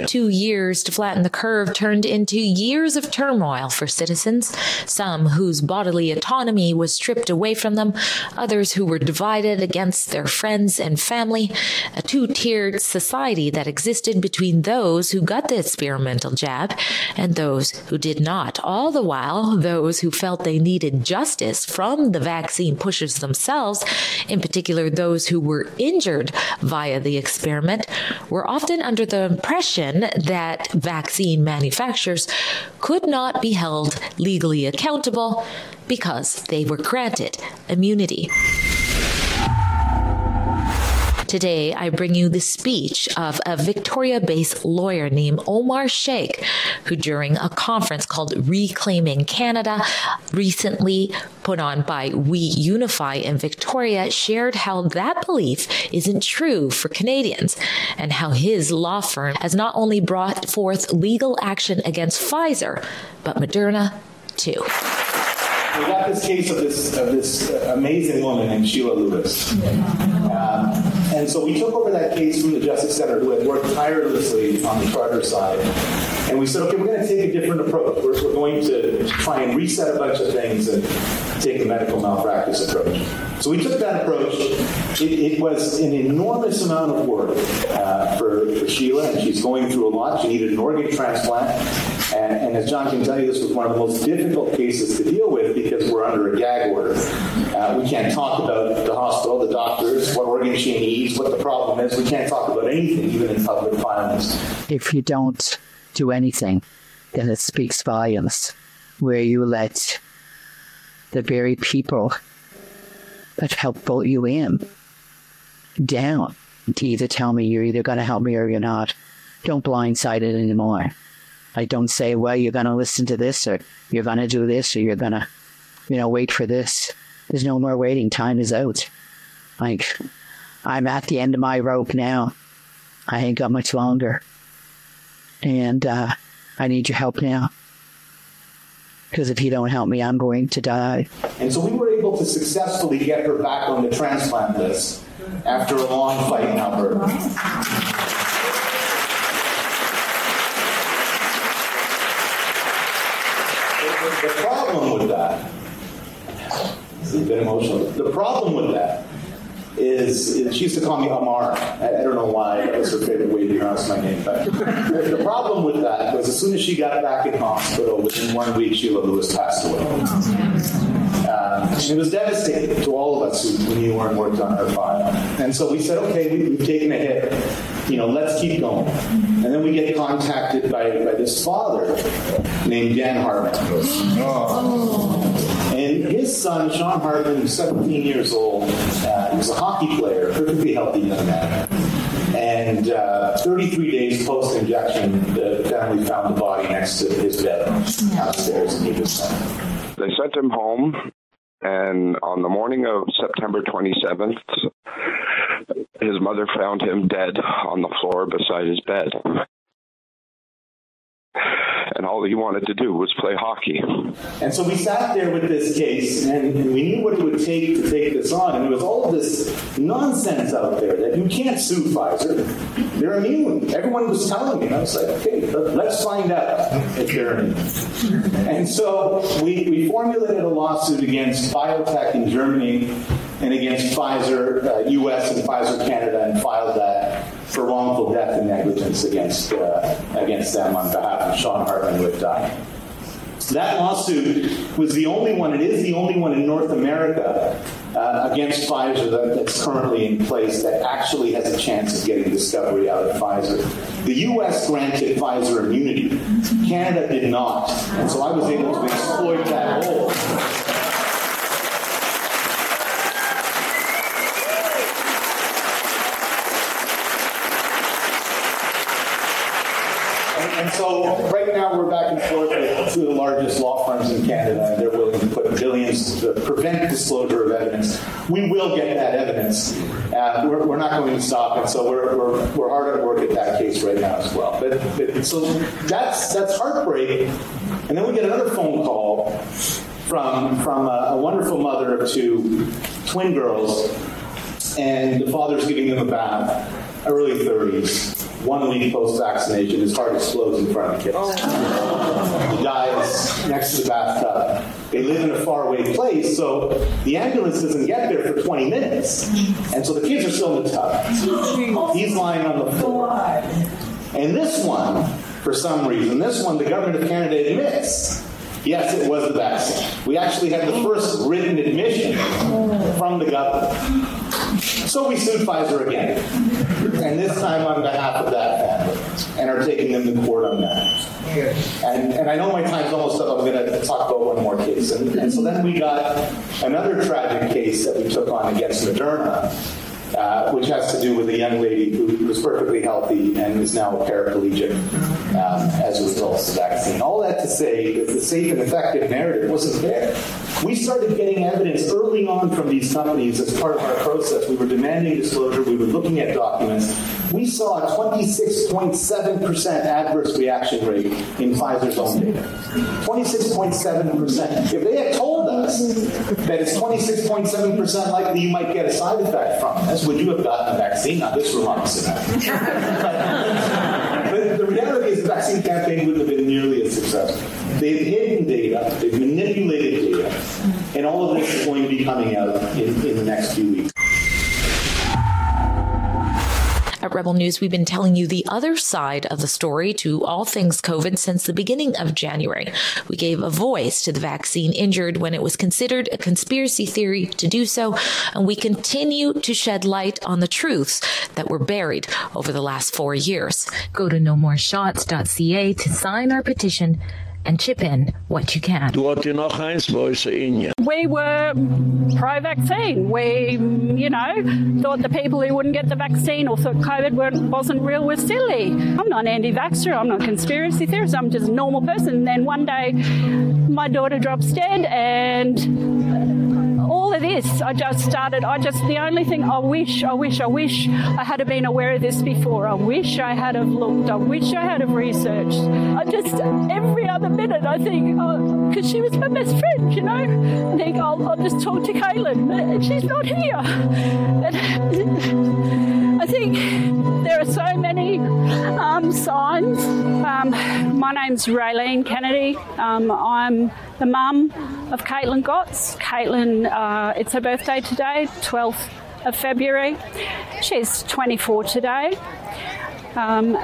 Two years to flatten the curve turned into years of turmoil for citizens citizens, some whose bodily autonomy was stripped away from them, others who were divided against their friends and family, a two-tiered society that existed between those who got the experimental jab and those who did not. All the while, those who felt they needed justice from the vaccine pushers themselves, in particular those who were injured via the experiment, were often under the impression that vaccine manufacturers could not be held legally accountable because they were granted immunity. Today, I bring you the speech of a Victoria-based lawyer named Omar Sheikh, who during a conference called Reclaiming Canada, recently put on by We Unify in Victoria, shared how that belief isn't true for Canadians and how his law firm has not only brought forth legal action against Pfizer, but Moderna too. We got this case of this of this amazing woman named Sheila Lewis. Um, and so we took over that case from the Justice Center who had worked tirelessly on the Charter side. And we said, okay, we're going to take a different approach. We're, we're going to try and reset a bunch of things and take the medical malpractice approach. So we took that approach. It, it was an enormous amount of work uh, for, for Sheila, and she's going through a lot. She needed an organ transplant. And, and as John can tell you, this was one of the most difficult cases to deal with because we're under a gag order. Uh, we can't talk about the hospital, the doctors, what organ she needs, what the problem is. We can't talk about anything, even in public filings. If you don't do anything, then it speaks volumes. Where you let the very people that helped vote you in down to either tell me you're either going to help me or you're not. Don't blindside it anymore. I don't say, well, you're going to listen to this or you're going to do this or you're going to, you know, wait for this. There's no more waiting. Time is out. Like, I'm at the end of my rope now. I ain't got much longer. And uh, I need your help now. Because if you don't help me, I'm going to die. And so we were able to successfully get her back on the transplant list after a long fight in Alberta. The problem with that is a bit emotional. The problem with that is, is she used to call me Amar. I, I don't know why that was her favorite way to pronounce my name. But the, problem with that was as soon as she got back in hospital, within one week, Sheila Lewis passed away. Uh, it was devastating to all of us who, knew her and worked on her file. And so we said, okay, we, we've taken a hit. You know, let's keep going. And then we get contacted by, by this father named Dan Hartman. And his son, Sean Hartman, was 17 years old. Uh, he was a hockey player, perfectly healthy young man. And uh, 33 days post-injection, the family found the body next to his bed downstairs, he was They sent him home, and on the morning of September 27th, his mother found him dead on the floor beside his bed. And all he wanted to do was play hockey. And so we sat there with this case, and, we knew what it would take to take this on. And there was all this nonsense out there that you can't sue Pfizer. They're immune. Everyone was telling me. And I was like, okay, let's find out if they're immune. And so we, we formulated a lawsuit against BioNTech in Germany and against Pfizer uh, US and Pfizer Canada and filed that for wrongful death and negligence against uh, against them on behalf of Sean Hartman who had died. That lawsuit was the only one, it is the only one in North America uh, against Pfizer that, that's currently in place that actually has a chance of getting discovery out of Pfizer. The US granted Pfizer immunity. Canada did not. And so I was able to exploit that hole. And so right now we're back and forth with two of the largest law firms in Canada, and they're willing to put billions to prevent disclosure of evidence. We will get that evidence. Uh, we're, we're, not going to stop, and so we're, we're, we're hard at work at that case right now as well. But, but so that's that's heartbreak. And then we get another phone call from from a, a wonderful mother of two twin girls, and the father's giving them a bath, early 30s one week post-vaccination, his heart explodes in front of the kids. Oh. He dies next to the bathtub. They live in a faraway place, so the ambulance doesn't get there for 20 minutes. And so the kids are still in the tub. He's lying on the floor. And this one, for some reason, this one, the government of Canada admits Yes, it was the vaccine. We actually had the first written admission from the government. So we sued Pfizer again. And this time on behalf of that family and are taking them to court on that. And, and I know my time's almost up. I'm going to talk about one more case. And, and so then we got another tragic case that we took on against Moderna uh, which has to do with a young lady who was perfectly healthy and is now a paraplegic um, as a result of the vaccine. All that to say that the safe and effective narrative wasn't there. We started getting evidence early on from these companies as part of our process. We were demanding disclosure. We were looking at documents. We saw a 26.7% adverse reaction rate in Pfizer's own data. 26.7%. If they had told us that it's 26.7% likely you might get a side effect from this, would you have gotten a vaccine? Now, this remarks but, but the reality is the vaccine campaign wouldn't have been nearly as successful. They've hidden data, they've manipulated data, and all of this is going to be coming out in, in the next few weeks. At Rebel News, we've been telling you the other side of the story to all things COVID since the beginning of January. We gave a voice to the vaccine injured when it was considered a conspiracy theory to do so, and we continue to shed light on the truths that were buried over the last 4 years. Go to nomoreshots.ca to sign our petition and chip in what you can. Du hat noch eins in We were pro-vaccine. We, you know, thought the people who wouldn't get the vaccine or thought COVID wasn't real were silly. I'm not anti-vaxxer. I'm not a conspiracy theorist. I'm just a normal person. And then one day my daughter drops dead and all of this. I just started I just the only thing I wish I wish I wish I had been aware of this before. I wish I had have looked I wish I had have researched. I just every other minute I think because oh, she was my best friend you know? I think I'll, I'll just talk to Caitlin she's not here. I think there are so many um, signs. Um, my name's Raylene Kennedy. Um, I'm the mum of Caitlin Gotts. Caitlin uh, it's her birthday today, 12th of February. She's 24 today. Um,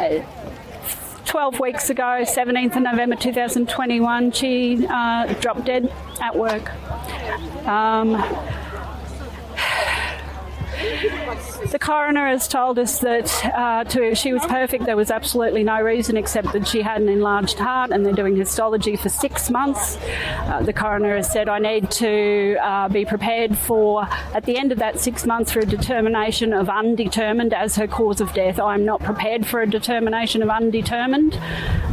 12 weeks ago, 17th of November 2021, she uh, dropped dead at work. Um, the coroner has told us that uh, to, she was perfect. There was absolutely no reason except that she had an enlarged heart and they're doing histology for six months. Uh, the coroner has said I need to uh, be prepared for, at the end of that six months, for a determination of undetermined as her cause of death. I'm not prepared for a determination of undetermined.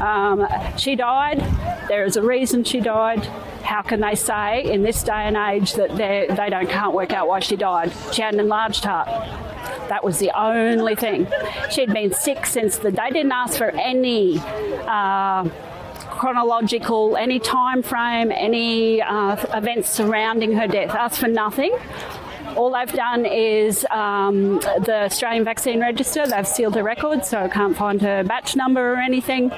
Um, she died. There is a reason she died how can they say in this day and age that they don't can't work out why she died she had an enlarged heart that was the only thing. She'd been sick since the they didn't ask for any uh, chronological, any time frame, any uh, events surrounding her death. Asked for nothing. All they've done is um, the Australian Vaccine Register. They've sealed her record, so I can't find her batch number or anything.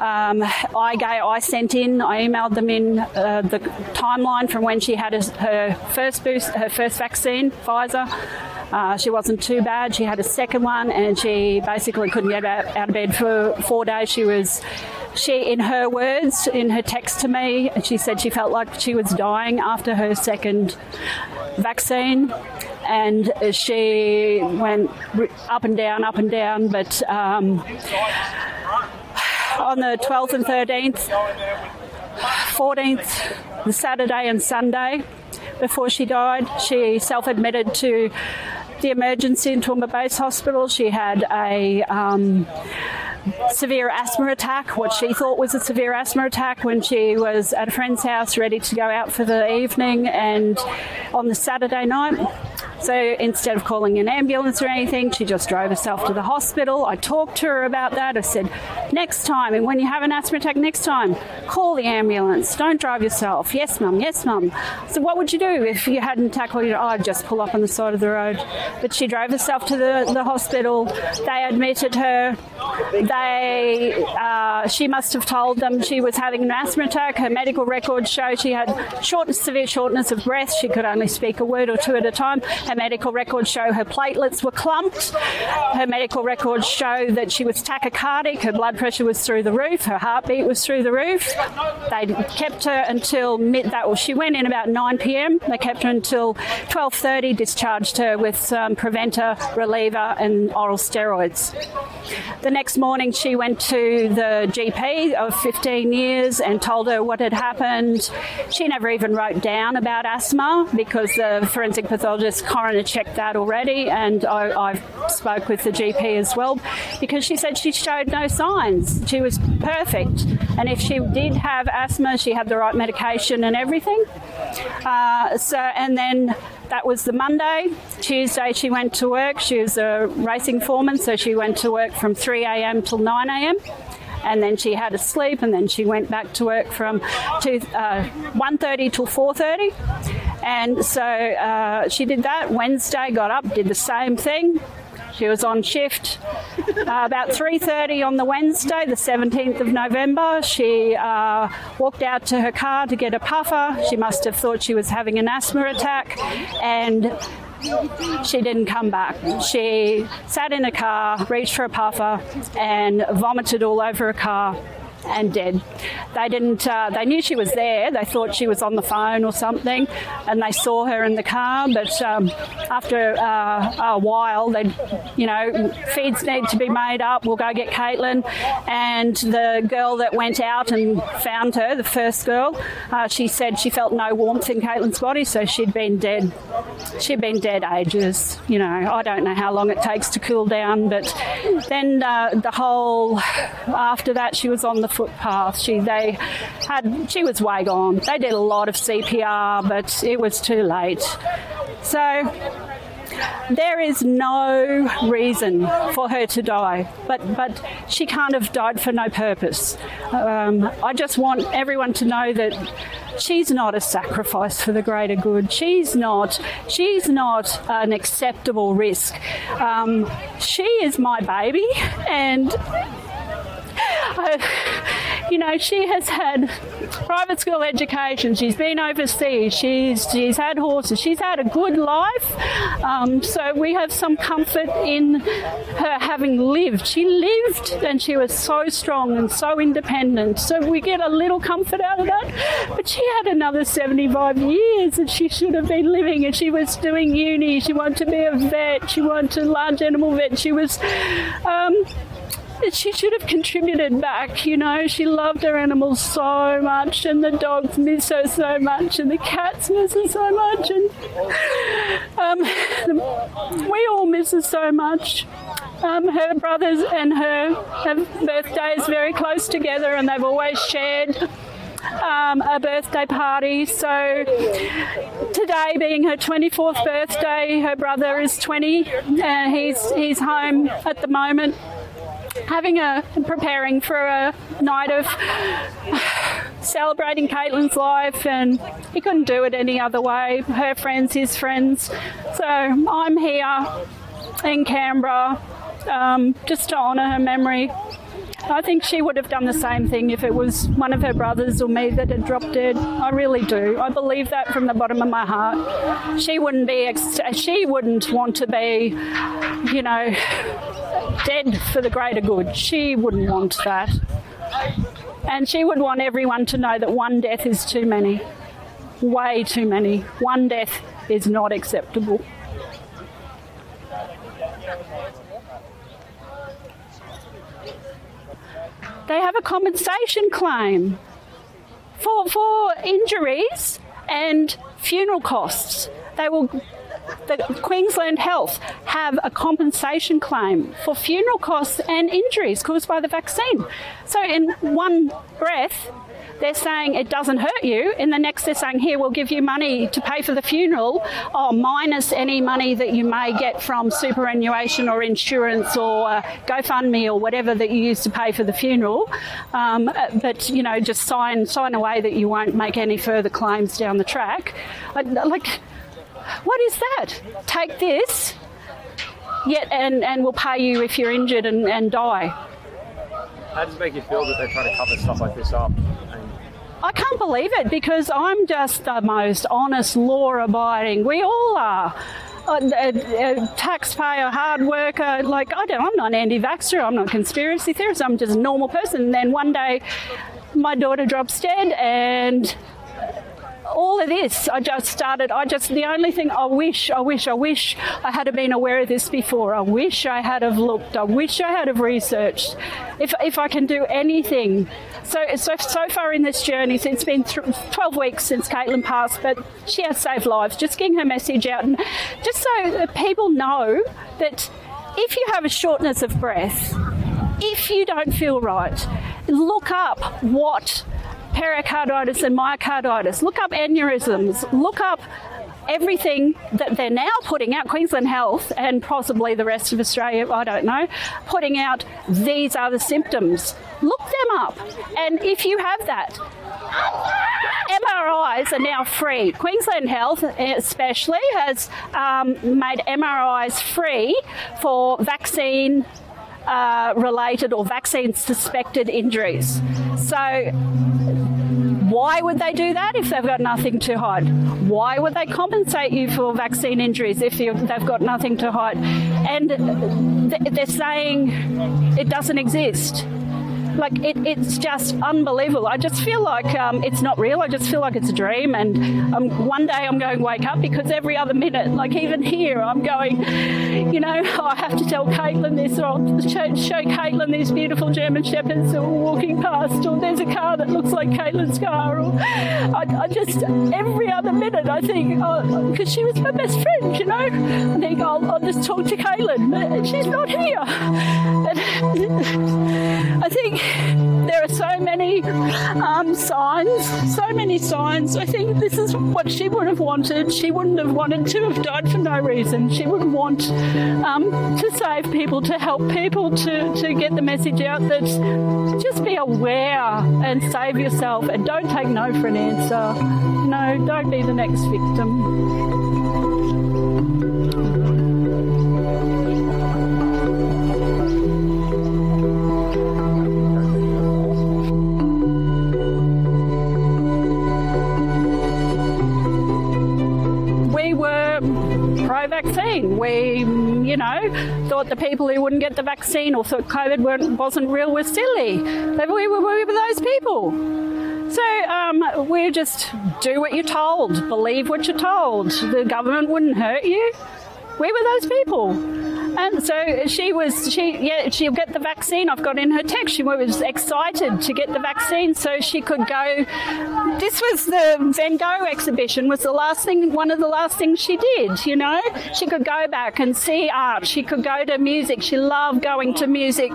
Um, I, gave, I sent in, I emailed them in uh, the timeline from when she had her first boost, her first vaccine, Pfizer. Uh, she wasn't too bad. She had a second one and she basically couldn't get out, out of bed for four days. She was she in her words in her text to me she said she felt like she was dying after her second vaccine. And she went up and down up and down but um, on the 12th and 13th 14th the Saturday and Sunday before she died she self-admitted to the emergency in Toowoomba Base Hospital. She had a um, severe asthma attack, what she thought was a severe asthma attack when she was at a friend's house ready to go out for the evening and on the Saturday night So instead of calling an ambulance or anything, she just drove herself to the hospital. I talked to her about that. I said, next time, and when you have an asthma attack next time, call the ambulance. Don't drive yourself. Yes, mum. Yes, mum. So what would you do if you had an attack? Or you oh, I'd just pull up on the side of the road. But she drove herself to the, the hospital. They admitted her. They, uh, she must have told them she was having an asthma attack. Her medical records show she had short, severe shortness of breath. She could only speak a word or two at a time. Her medical records show her platelets were clumped. Her medical records show that she was tachycardic. Her blood pressure was through the roof. Her heartbeat was through the roof. They kept her until mid that well, she went in about 9 p.m. They kept her until 12:30 discharged her with um, preventer, reliever and oral steroids. The next morning she went to the GP of 15 years and told her what had happened. She never even wrote down about asthma because the forensic pathologist coroner checked that already and I, I spoke with the GP as well because she said she showed no signs. She was perfect and if she did have asthma she had the right medication and everything. Uh, so and then that was the Monday. Tuesday she went to work. She was a racing foreman, so she went to work from 3 a.m. till 9 a.m. And then she had a sleep, and then she went back to work from two, uh, 1.30 till 4.30. And so uh, she did that. Wednesday, got up, did the same thing. She was on shift uh, about 3:30 on the Wednesday, the 17th of November. She uh, walked out to her car to get a puffer. She must have thought she was having an asthma attack and she didn't come back. She sat in a car, reached for a puffer and vomited all over her car and dead. They didn't. Uh, they knew she was there. They thought she was on the phone or something, and they saw her in the car. But um, after uh, a while, they, you know, feeds need to be made up. We'll go get Caitlin, and the girl that went out and found her, the first girl, uh, she said she felt no warmth in Caitlin's body, so she'd been dead. She'd been dead ages. You know, I don't know how long it takes to cool down, but then uh, the whole after that, she was on the footpath. She they had she was way gone. They did a lot of CPR, but it was too late. So there is no reason for her to die, but but she kind of died for no purpose. Um, I just want everyone to know that she's not a sacrifice for the greater good. She's not. She's not an acceptable risk. Um, she is my baby, and I, you know, she has had private school education. She's been overseas. She's she's had horses. She's had a good life. Um, so we have some comfort in her having lived. She lived, and she was so strong and so independent. So we get a little comfort out of that. But she had another 75 years, and she should have been living. And she was doing uni. She wanted to be a vet. She wanted large animal vet. She was. Um, she should have contributed back, you know. She loved her animals so much and the dogs miss her so much and the cats miss her so much and um, we all miss her so much. Um, her brothers and her have birthdays very close together and they've always shared um, a birthday party. So today being her 24th birthday, her brother is 20 and he's he's home at the moment having a preparing for a night of celebrating Caitlin's life and he couldn't do it any other way. Her friends his friends. So I'm here in Canberra um, just to honour her memory I think she would have done the same thing if it was one of her brothers or me that had dropped dead. I really do. I believe that from the bottom of my heart. She wouldn't be she wouldn't want to be, you know, dead for the greater good. She wouldn't want that. And she would want everyone to know that one death is too many. Way too many. One death is not acceptable. They have a compensation claim for for injuries and funeral costs. They will the Queensland Health have a compensation claim for funeral costs and injuries caused by the vaccine. So in one breath, they're saying it doesn't hurt you. In the next, they're saying, here, we'll give you money to pay for the funeral, oh, minus any money that you may get from superannuation or insurance or uh, GoFundMe or whatever that you use to pay for the funeral. Um, but, you know, just sign, sign away that you won't make any further claims down the track. Like, what is that? Take this, yet, and, and we'll pay you if you're injured and, and die. How does it make you feel that they're trying to cover stuff like this up? I can't believe it because I'm just the most honest, law abiding. We all are. A, a, a, taxpayer, hard worker, like I don't, I'm not an anti-vaxxer, I'm not a conspiracy theorist, I'm just a normal person. And then one day, my daughter drops dead, and all of this, I just started, I just, the only thing I wish, I wish, I wish I had been aware of this before. I wish I had have looked. I wish I had have researched. If, if I can do anything. So, so, so far in this journey, it's been 12 weeks since Caitlin passed, but she has saved lives. Just getting her message out and just so people know that if you have a shortness of breath, if you don't feel right, look up what pericarditis and myocarditis. Look up aneurysms. Look up everything that they're now putting out, Queensland Health and possibly the rest of Australia, I don't know, putting out these are the symptoms. Look them up. And if you have that, MRIs are now free. Queensland Health, especially, has um, made MRIs free for vaccine uh, related or vaccine suspected injuries. So why would they do that if they've got nothing to hide? Why would they compensate you for vaccine injuries if they've got nothing to hide? And they're saying it doesn't exist like it, it's just unbelievable. I just feel like um, it's not real. I just feel like it's a dream. And um, one day I'm going to wake up because every other minute, like even here, I'm going, you know, I have to tell Caitlin this or I'll show, Caitlin these beautiful German shepherds that are walking past, or there's a car that looks like Caitlin's car. Or I, I just every other minute I think, because oh, she was my best friend, you know, I think I'll, I'll just talk to Caitlin, but she's not here. And I think there are so many um, signs, so many signs. I think this is what she would have wanted. She wouldn't have wanted to have died for no reason. She would want um, to save people, to help people, to, to get the message out that just be aware and save yourself and don't take no for an answer. No, don't be the next victim. Vaccine. We, you know, thought the people who wouldn't get the vaccine or thought COVID wasn't real were silly. We were, we were those people. So um, we just do what you're told, believe what you're told. The government wouldn't hurt you. We were those people. And so she was, she, yeah, she'll get the vaccine. I've got in her text. She was excited to get the vaccine so she could go. This was the Van Gogh exhibition, was the last thing, one of the last things she did, you know? She could go back and see art. She could go to music. She loved going to music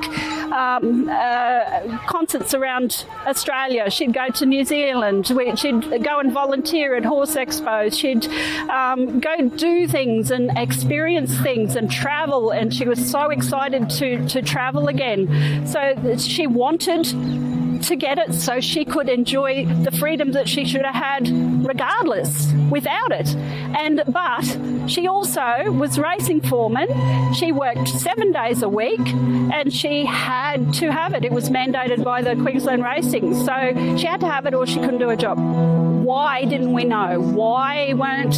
um, uh, concerts around Australia. She'd go to New Zealand. She'd go and volunteer at horse expos. She'd um, go do things and experience things and travel and she was so excited to, to travel again. So she wanted to get it so she could enjoy the freedom that she should have had regardless without it. And but she also was racing foreman. She worked 7 days a week and she had to have it. It was mandated by the Queensland Racing. So she had to have it or she couldn't do a job. Why didn't we know? Why weren't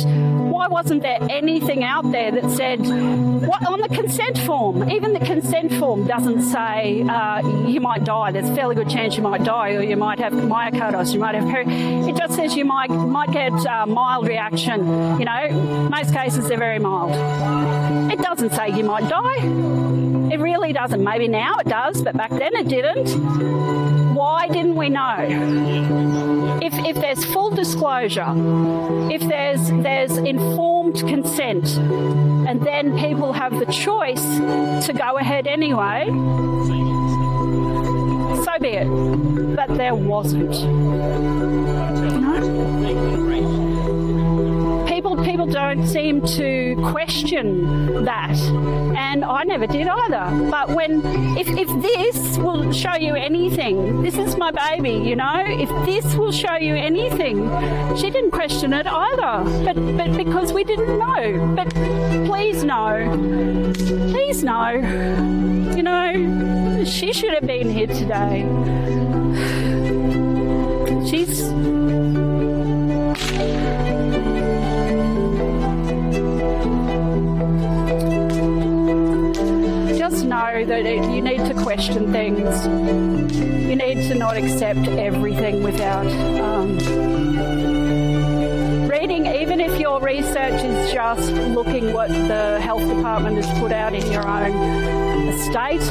why wasn't there anything out there that said what on the consent form? Even the consent form doesn't say uh, you might die. There's a fairly good chance you might die, or you might have myocarditis. You might have peri- it just says you might might get a mild reaction. You know, most cases they're very mild. It doesn't say you might die. It really doesn't. Maybe now it does, but back then it didn't. Why didn't we know? If if there's full disclosure, if there's there's informed consent, and then people have the choice to go ahead anyway so be it. But there wasn't. People people don't seem to question that. And I never did either. But when if if this will show you anything, this is my baby, you know? If this will show you anything, she didn't question it either. But but because we didn't know. But please know. Please know. You know, she should have been here today. She's know that it, you need to question things. You need to not accept everything without um, reading, even if your research is just looking what the health department has put out in your own state.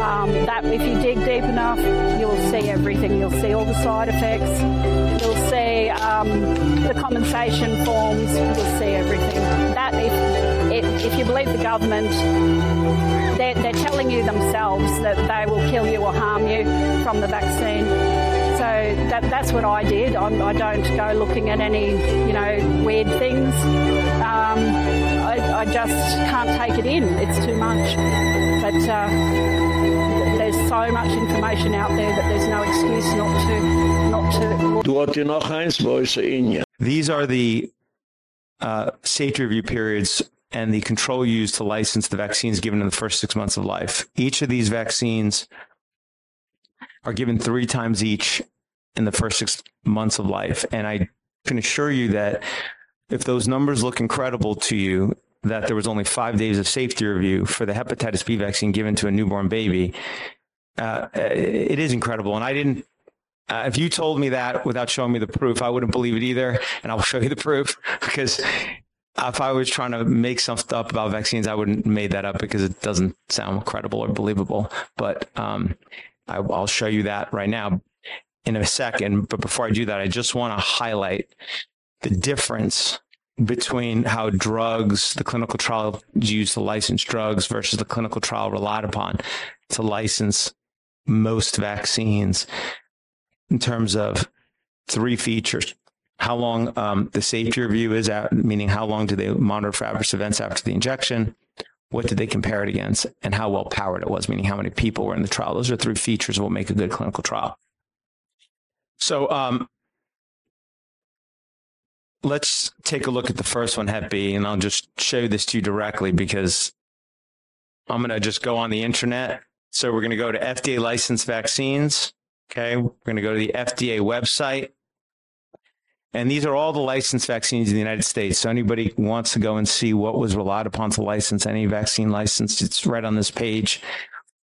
Um, that if you dig deep enough, you'll see everything. You'll see all the side effects. You'll see um, the compensation forms. You'll see everything. That if if, if you believe the government, they're, they're telling you themselves that they will kill you or harm you from the vaccine. So that, that's what I did. I'm, I do not go looking at any, you know, weird things. Um, I, I, just can't take it in. It's too much. But uh, there's so much information out there that there's no excuse not to not to. Du hast noch eins, in These are the uh, safety review periods and the control used to license the vaccines given in the first six months of life. Each of these vaccines are given three times each in the first six months of life. And I can assure you that if those numbers look incredible to you, that there was only five days of safety review for the hepatitis B vaccine given to a newborn baby, uh, it is incredible. And I didn't uh, if you told me that without showing me the proof, I wouldn't believe it either. And I'll show you the proof because if I was trying to make something up about vaccines, I wouldn't made that up because it doesn't sound credible or believable. But um, I, will show you that right now in a second. But before I do that, I just want to highlight the difference between how drugs, the clinical trial used to license drugs versus the clinical trial relied upon to license most vaccines in terms of three features how long um, the safety review is at meaning how long do they monitor for adverse events after the injection? What did they compare it against? And how well powered it was, meaning how many people were in the trial. Those are three features that will make a good clinical trial. So um, let's take a look at the first one, Hep B, and I'll just show this to you directly because I'm going to just go on the internet. So we're going to go to FDA licensed vaccines. Okay. We're going to go to the FDA website. And these are all the licensed vaccines in the United States. So anybody wants to go and see what was relied upon to license any vaccine license, it's right on this page.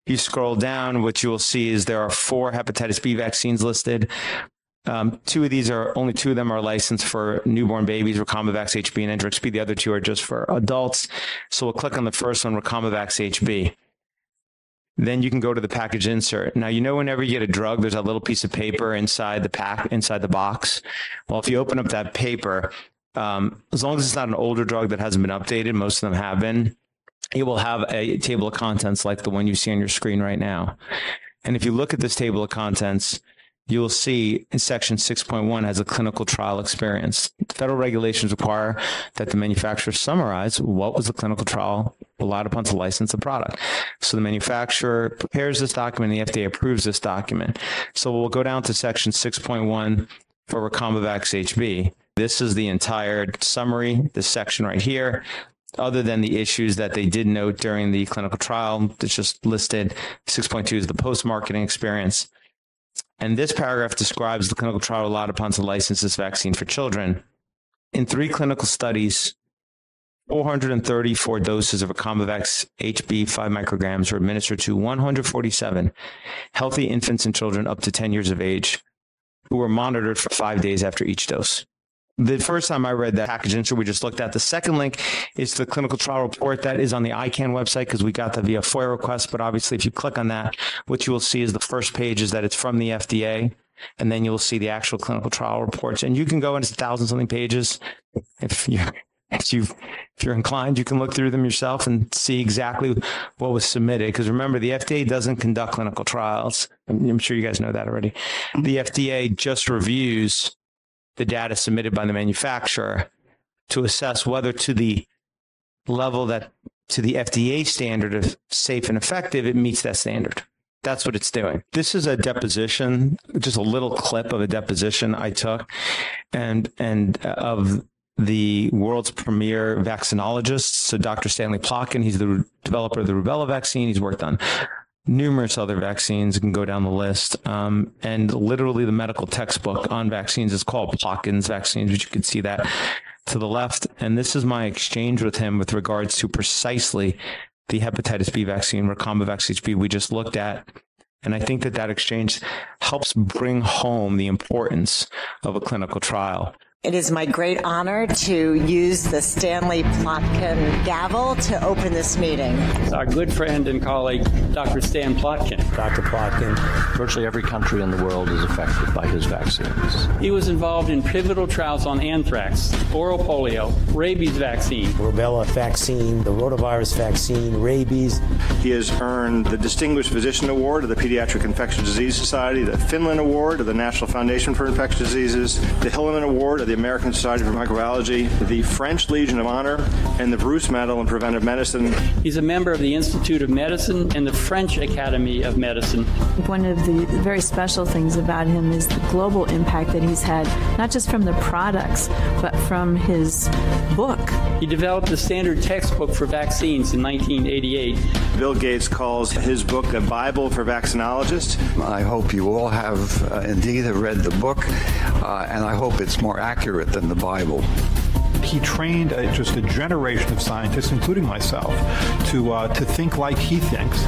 You scroll down, what you will see is there are four hepatitis B vaccines listed. Um, two of these are only two of them are licensed for newborn babies, Recombivax HB and Engerix-B. The other two are just for adults. So we'll click on the first one, Recombivax HB then you can go to the package insert. Now, you know, whenever you get a drug, there's a little piece of paper inside the pack, inside the box. Well, if you open up that paper, um, as long as it's not an older drug that hasn't been updated, most of them have been, it will have a table of contents like the one you see on your screen right now. And if you look at this table of contents, you will see in section 6.1 has a clinical trial experience. Federal regulations require that the manufacturer summarize what was the clinical trial relied upon to license the product. So the manufacturer prepares this document, and the FDA approves this document. So we'll go down to section 6.1 for Recombivax HB. This is the entire summary, this section right here other than the issues that they did note during the clinical trial it's just listed 6.2 is the post-marketing experience and this paragraph describes the clinical trial allowed upon to license this vaccine for children. In three clinical studies, 434 doses of Recombivax HB 5 micrograms were administered to 147 healthy infants and children up to 10 years of age who were monitored for 5 days after each dose the first time I read that package insert we just looked at the second link is the clinical trial report that is on the ICAN website because we got that via FOIA request but obviously if you click on that what you will see is the first page is that it's from the FDA and then you'll see the actual clinical trial reports and you can go into thousand something pages if you if you If you're inclined, you can look through them yourself and see exactly what was submitted because remember the FDA doesn't conduct clinical trials. I'm sure you guys know that already. The FDA just reviews the data submitted by the manufacturer to assess whether to the level that to the FDA standard of safe and effective it meets that standard. That's what it's doing. This is a deposition, just a little clip of a deposition I took and and uh, of the world's premier vaccinologist, so Dr. Stanley Plotkin, he's the developer of the rubella vaccine. He's worked on numerous other vaccines you can go down the list um, and literally the medical textbook on vaccines is called Plotkin's vaccines which you can see that to the left. And this is my exchange with him with regards to precisely the hepatitis B vaccine Recombivax HB we just looked at. And I think that that exchange helps bring home the importance of a clinical trial it is my great honor to use the Stanley Plotkin gavel to open this meeting. Our good friend and colleague, Dr. Stan Plotkin. Dr. Plotkin, virtually every country in the world is affected by his vaccines. He was involved in pivotal trials on anthrax, oral polio, rabies vaccine, rubella vaccine, the rotavirus vaccine, rabies. He has earned the Distinguished Physician Award of the Pediatric Infectious Disease Society, the Finland Award of the National Foundation for Infectious Diseases, the Hilleman Award of the American Society for Microbiology, the French Legion of Honor, and the Bruce Medal in Preventive Medicine. He's a member of the Institute of Medicine and the French Academy of Medicine. One of the very special things about him is the global impact that he's had, not just from the products, but from his book. He developed the standard textbook for vaccines in 1988. Bill Gates calls his book a Bible for vaccinologists. I hope you all have uh, indeed have read the book, uh, and I hope it's more accurate accurate than the Bible. He trained uh, just a generation of scientists, including myself, to uh, to think like he thinks.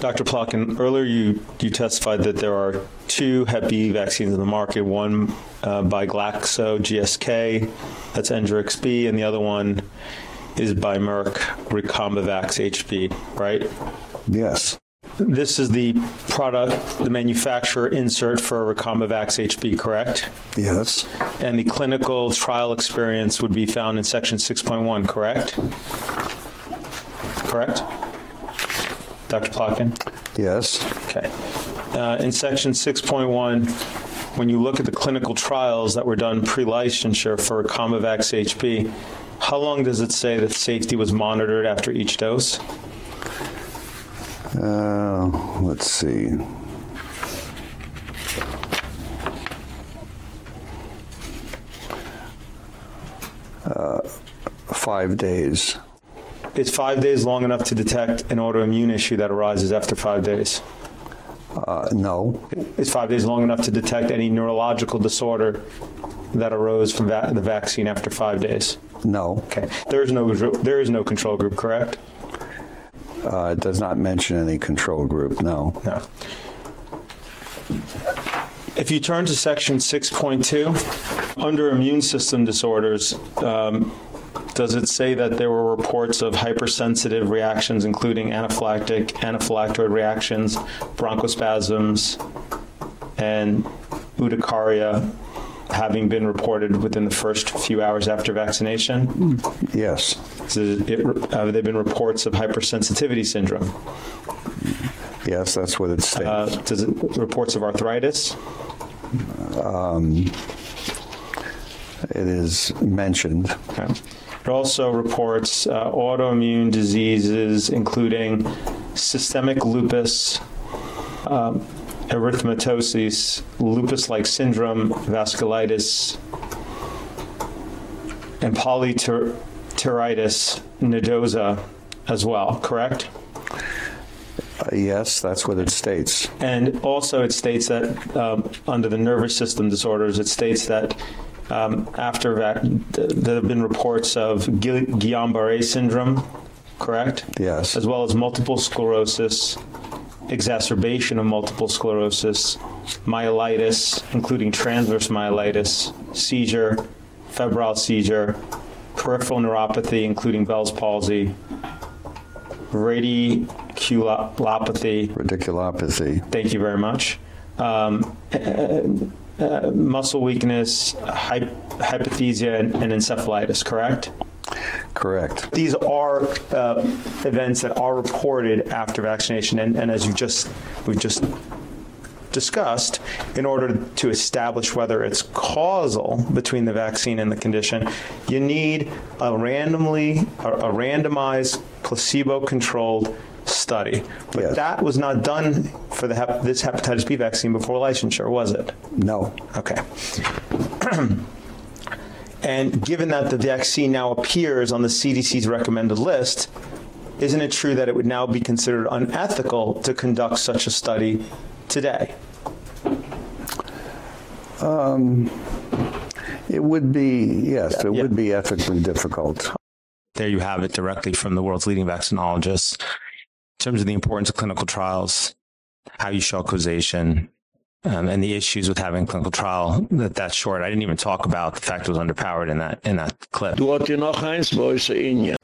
Dr. Plotkin, earlier you you testified that there are two Hep B vaccines in the market, one uh, by Glaxo GSK, that's Engerix B, and the other one is by Merck, Recombivax HB, right? Yes. This is the product, the manufacturer insert for Recombivax HB, correct? Yes. And the clinical trial experience would be found in section 6.1, correct? Correct? Dr. Plotkin? Yes. Okay. Uh, in section 6.1, when you look at the clinical trials that were done pre-licensure for Recombivax HB, how long does it say that safety was monitored after each dose? Uh, let's see. Uh, 5 days. Is 5 days long enough to detect an autoimmune issue that arises after 5 days? Uh, no. Is 5 days long enough to detect any neurological disorder that arose from va the vaccine after 5 days? No. Okay. There is no there is no control group, correct? Uh, it does not mention any control group, no. No. If you turn to section 6.2 under immune system disorders um, does it say that there were reports of hypersensitive reactions including anaphylactic anaphylactoid reactions bronchospasms and urticaria having been reported within the first few hours after vaccination? Yes. It, have there been reports of hypersensitivity syndrome? Yes, that's what it states. Uh, does it reports of arthritis? Um, it is mentioned. Okay. It also reports uh, autoimmune diseases including systemic lupus, um, erythematosus, lupus-like syndrome, vasculitis, and polyarteritis nodosa as well, correct? Uh, yes, that's what it states. And also it states that um, under the nervous system disorders, it states that um, after that, there have been reports of Guillain-Barré syndrome, correct? Yes. As well as multiple sclerosis, exacerbation of multiple sclerosis, myelitis, including transverse myelitis, seizure, febrile seizure, peripheral neuropathy including Bell's palsy, radiculopathy, radiculopathy. Thank you very much. Um, uh, muscle weakness, hy- hypothesia, and, and encephalitis, correct? Correct. These are uh, events that are reported after vaccination and, and as you just we've just discussed in order to establish whether it's causal between the vaccine and the condition you need a randomly a, a randomized placebo controlled study. But that was not done for the hep this hepatitis B vaccine before licensure was it? No. Okay and given that the vaccine now appears on the CDC's recommended list isn't it true that it would now be considered unethical to conduct such a study today? Um, it would be yes, it would be ethically difficult. there you have it directly from the world's leading vaccinologists. In terms of the importance of clinical trials how you show causation um, and the issues with having clinical trial that that's short i didn't even talk about the fact it was underpowered in that in that clip noch eins Boise in you.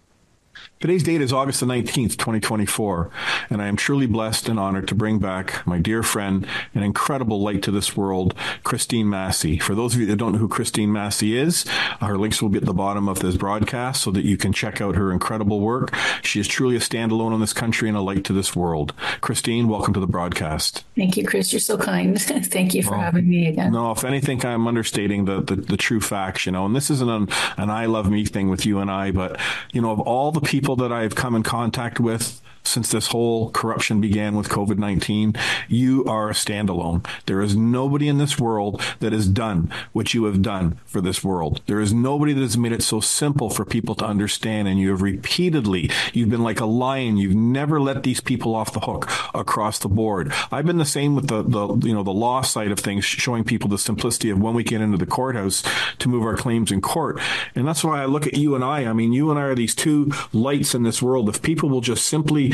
Today's date is August the 19th, 2024, and I am truly blessed and honored to bring back my dear friend and incredible light to this world, Christine Massey. For those of you that don't know who Christine Massey is, her links will be at the bottom of this broadcast so that you can check out her incredible work. She is truly a standalone in this country and a light to this world. Christine, welcome to the broadcast. Thank you, Chris. You're so kind. Thank you for having me again. No, if anything, I'm understating the, the, the true facts, you know, and this isn't an, an I love me thing with you and I, but, you know, of all the people that I've come in contact with since this whole corruption began with COVID-19, you are a standalone. There is nobody in this world that has done what you have done for this world. There is nobody that has made it so simple for people to understand and you have repeatedly you've been like a lion. You've never let these people off the hook across the board. I've been the same with the the you know the law side of things showing people the simplicity of when we get into the courthouse to move our claims in court. And that's why I look at you and I. I mean, you and I are these two lights in this world. If people will just simply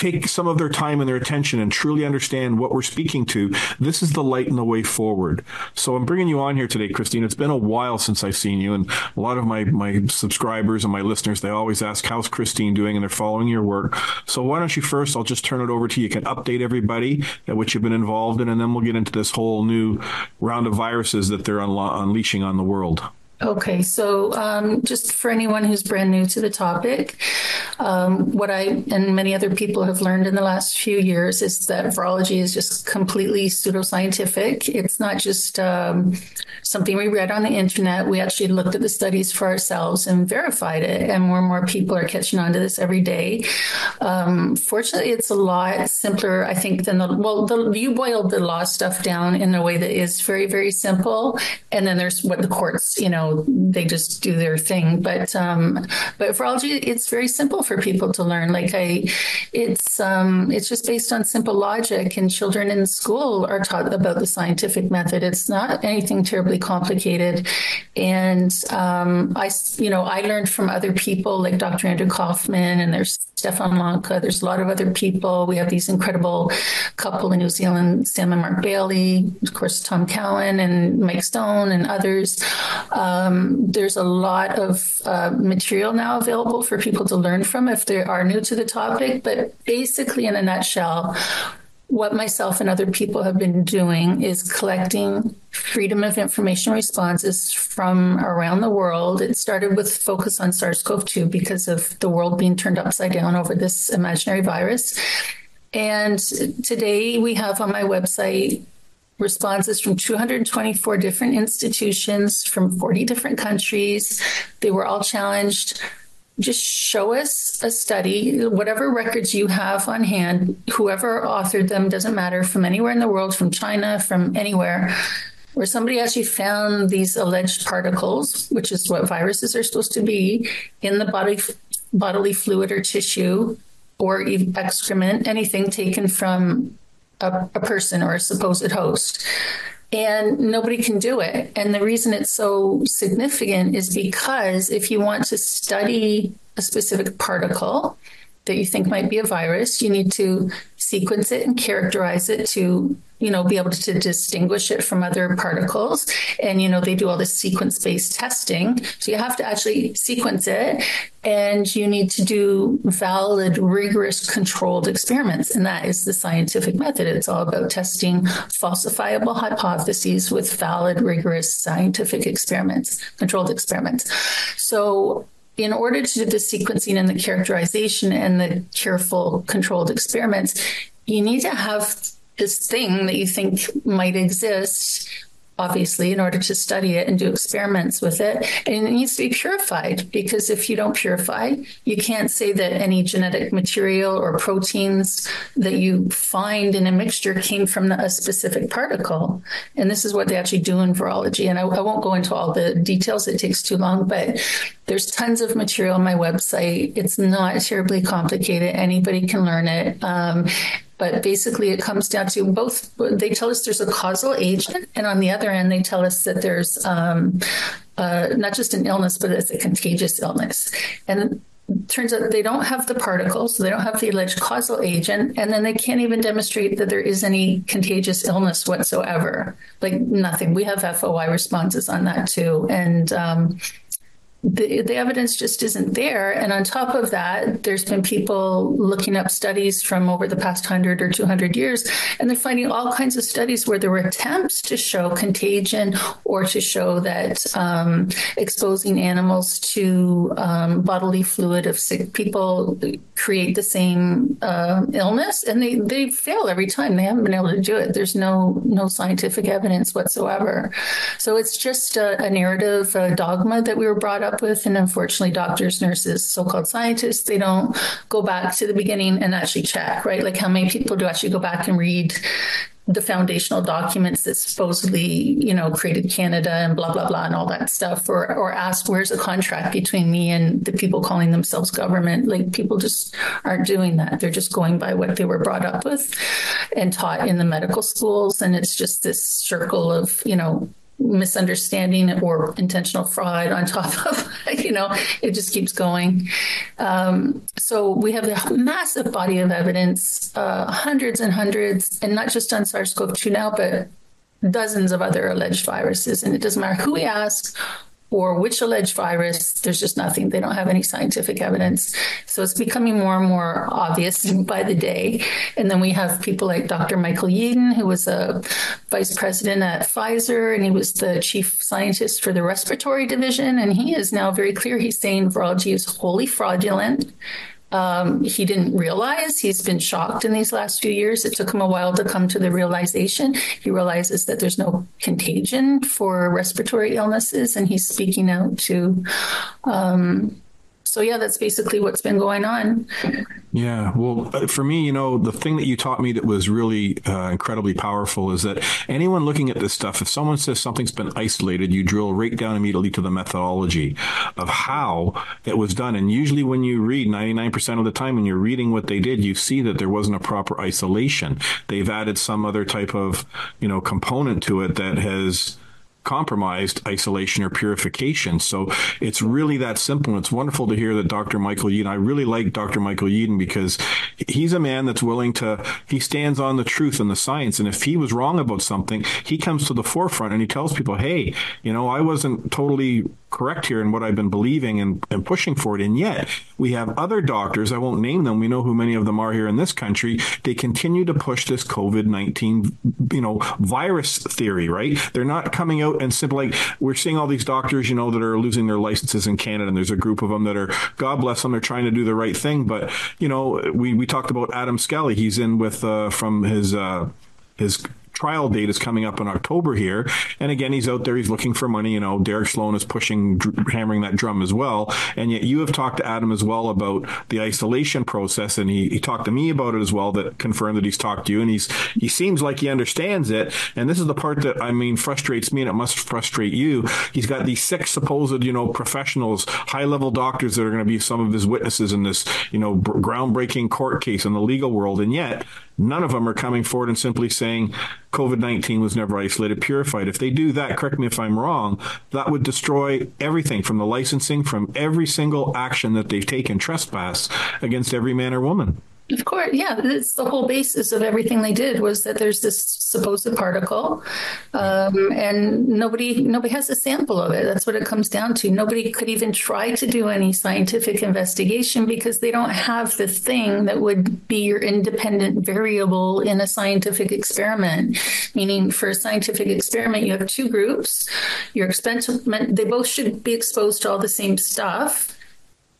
take some of their time and their attention and truly understand what we're speaking to this is the light and the way forward. So i'm bringing you on here today christine. It's been a while since i've seen you and a lot of my my subscribers and my listeners they always ask how's christine doing? And they're following your work. So why don't you first i'll just turn it over to you. Can update everybody at what you've been involved in and then we'll get into this whole new round of viruses that they're unleashing on the world Okay, so um, just for anyone who's brand new to the topic, um, what I and many other people have learned in the last few years is that virology is just completely pseudoscientific. It's not just um, something we read on the internet. We actually looked at the studies for ourselves and verified it, and more and more people are catching on to this every day. Um, fortunately, it's a lot simpler, I think, than the well, the, you boiled the law stuff down in a way that is very, very simple, and then there's what the courts, you know they just do their thing. But um but virology it's very simple for people to learn. Like i it's um it's just based on simple logic and children in school are taught about the scientific method. It's not anything terribly complicated. And um i you know i learned from other people like Dr. Andrew Kaufman and there's Stefan Lanka there's a lot of other people. We have these incredible couple in New Zealand Sam and Mark Bailey of course Tom Cowan and Mike Stone and others. Um, there's a lot of uh, material now available for people to learn from if they are new to the topic but basically in a nutshell what myself and other people have been doing is collecting freedom of information responses from around the world. It started with focus on SARS-CoV-2 because of the world being turned upside down over this imaginary virus. And today we have on my website responses from 224 different institutions from 40 different countries. They were all challenged just show us a study whatever records you have on hand whoever authored them doesn't matter from anywhere in the world from China from anywhere where somebody actually found these alleged particles which is what viruses are supposed to be in the body bodily fluid or tissue or excrement anything taken from a, a person or a supposed host and nobody can do it. And the reason it's so significant is because if you want to study a specific particle that you think might be a virus, you need to sequence it and characterize it to you know be able to distinguish it from other particles. And you know they do all this sequence based testing. So you have to actually sequence it and you need to do valid rigorous controlled experiments. And that is the scientific method. It's all about testing falsifiable hypotheses with valid rigorous scientific experiments controlled experiments. So in order to do the sequencing and the characterization and the careful controlled experiments you need to have this thing that you think might exist obviously in order to study it and do experiments with it. And it needs to be purified because if you don't purify you can't say that any genetic material or proteins that you find in a mixture came from a specific particle. And this is what they actually do in virology. And I, I won't go into all the details it takes too long but there's tons of material on my website. It's not terribly complicated. Anybody can learn it. Um, but basically it comes down to both they tell us there's a causal agent and on the other end they tell us that there's um, uh, not just an illness but it's a contagious illness. And turns out they don't have the particles so they don't have the alleged causal agent and then they can't even demonstrate that there is any contagious illness whatsoever. Like nothing. We have FOI responses on that too. And um, the, the evidence just isn't there. And on top of that there's been people looking up studies from over the past 100 or 200 years and they're finding all kinds of studies where there were attempts to show contagion or to show that um, exposing animals to um, bodily fluid of sick people create the same uh, illness. And they they fail every time. They haven't been able to do it. There's no no scientific evidence whatsoever. So it's just a, a narrative a dogma that we were brought up up with and unfortunately doctors nurses so-called scientists they don't go back to the beginning and actually check right? Like how many people do actually go back and read the foundational documents that supposedly, you know, created Canada and blah blah blah and all that stuff or or ask where's the contract between me and the people calling themselves government? Like people just aren't doing that. They're just going by what they were brought up with and taught in the medical schools and it's just this circle of, you know, misunderstanding or intentional fraud on top of you know it just keeps going. Um, so we have a massive body of evidence uh, hundreds and hundreds and not just on SARS-CoV-2 now but dozens of other alleged viruses. And it doesn't matter who we ask or which alleged virus there's just nothing. They don't have any scientific evidence. So it's becoming more and more obvious by the day. And then we have people like Dr. Michael Yeadon who was a vice president at Pfizer and he was the chief scientist for the respiratory division. And he is now very clear. He's saying virology is wholly fraudulent um, he didn't realize he's been shocked in these last few years. It took him a while to come to the realization. He realizes that there's no contagion for respiratory illnesses and he's speaking out to um, so yeah that's basically what's been going on. Yeah well for me you know the thing that you taught me that was really uh, incredibly powerful is that anyone looking at this stuff if someone says something's been isolated you drill right down immediately to the methodology of how it was done. And usually when you read 99% of the time when you're reading what they did you see that there wasn't a proper isolation. They've added some other type of you know component to it that has compromised isolation or purification. So it's really that simple. And it's wonderful to hear that Dr. Michael Yeadon, I really like Dr. Michael Yeadon because he's a man that's willing to, he stands on the truth and the science. And if he was wrong about something, he comes to the forefront and he tells people, hey, you know, I wasn't totally correct here in what I've been believing and, and pushing for it. And yet we have other doctors, I won't name them, we know who many of them are here in this country, they continue to push this COVID-19, you know, virus theory, right? They're not coming out and simply like we're seeing all these doctors, you know, that are losing their licenses in Canada and there's a group of them that are God bless them, they're trying to do the right thing, but you know, we we talked about Adam Skelly, he's in with uh, from his uh, his trial date is coming up in October here. And again, he's out there, he's looking for money. You know, Derek Sloan is pushing, hammering that drum as well. And yet you have talked to Adam as well about the isolation process. And he, he talked to me about it as well that confirmed that he's talked to you. And he's, he seems like he understands it. And this is the part that, I mean, frustrates me and it must frustrate you. He's got these six supposed, you know, professionals, high level doctors that are going to be some of his witnesses in this, you know, groundbreaking court case in the legal world. And yet None of them are coming forward and simply saying COVID-19 was never isolated purified. If they do that, correct me if I'm wrong, that would destroy everything from the licensing from every single action that they've taken trespass against every man or woman. Of course, yeah, it's the whole basis of everything they did was that there's this supposed particle, um, and nobody nobody has a sample of it. That's what it comes down to. Nobody could even try to do any scientific investigation because they don't have the thing that would be your independent variable in a scientific experiment. Meaning, for a scientific experiment, you have two groups. Your experiment, they both should be exposed to all the same stuff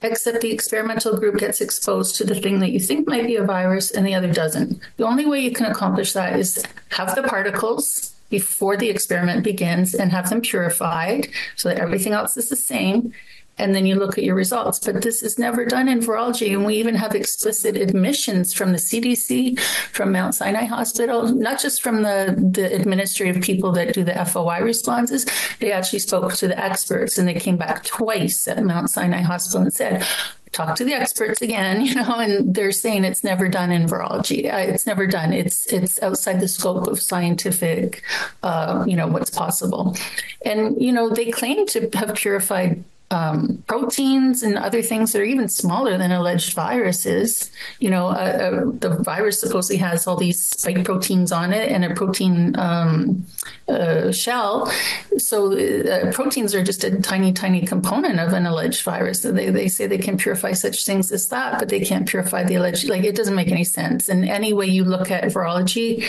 except the experimental group gets exposed to the thing that you think might be a virus and the other doesn't. The only way you can accomplish that is have the particles before the experiment begins and have them purified so that everything else is the same and then you look at your results. But this is never done in virology. And we even have explicit admissions from the CDC, from Mount Sinai Hospital, not just from the, the administrative people that do the FOI responses. They actually spoke to the experts and they came back twice at Mount Sinai Hospital and said, talk to the experts again you know and they're saying it's never done in virology uh, it's never done it's it's outside the scope of scientific uh, you know what's possible and you know they claim to have purified um, proteins and other things that are even smaller than alleged viruses. You know, uh, uh, the virus supposedly has all these spike proteins on it and a protein um, uh, shell. So uh, proteins are just a tiny, tiny component of an alleged virus. They, they say they can purify such things as that, but they can't purify the alleged, like it doesn't make any sense. And any way you look at virology,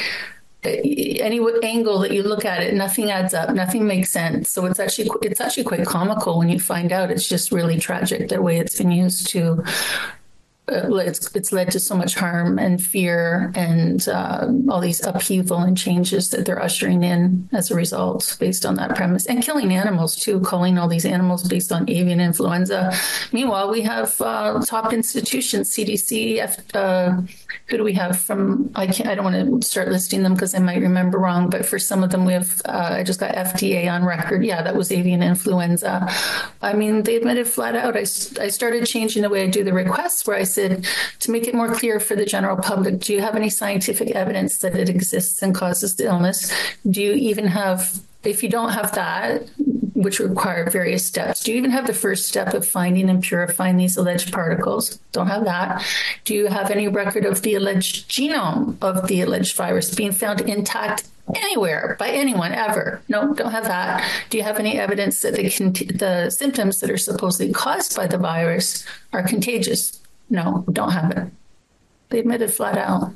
any angle that you look at it nothing adds up nothing makes sense. So it's actually it's actually quite comical when you find out it's just really tragic the way it's been used to uh, it's it's led to so much harm and fear and uh, all these upheaval and changes that they're ushering in as a result based on that premise. And killing animals too calling all these animals based on avian influenza. Meanwhile we have uh, top institutions CDC uh, who do we have from I can't I don't want to start listing them because I might remember wrong but for some of them we have uh, I just got FDA on record. Yeah that was avian influenza. I mean they admitted flat out I I started changing the way I do the requests where I said to make it more clear for the general public do you have any scientific evidence that it exists and causes the illness? Do you even have if you don't have that which require various steps do you even have the first step of finding and purifying these alleged particles? Don't have that. Do you have any record of the alleged genome of the alleged virus being found intact anywhere by anyone ever? No don't have that. Do you have any evidence that the the symptoms that are supposedly caused by the virus are contagious? No, don't have it. They admitted flat out.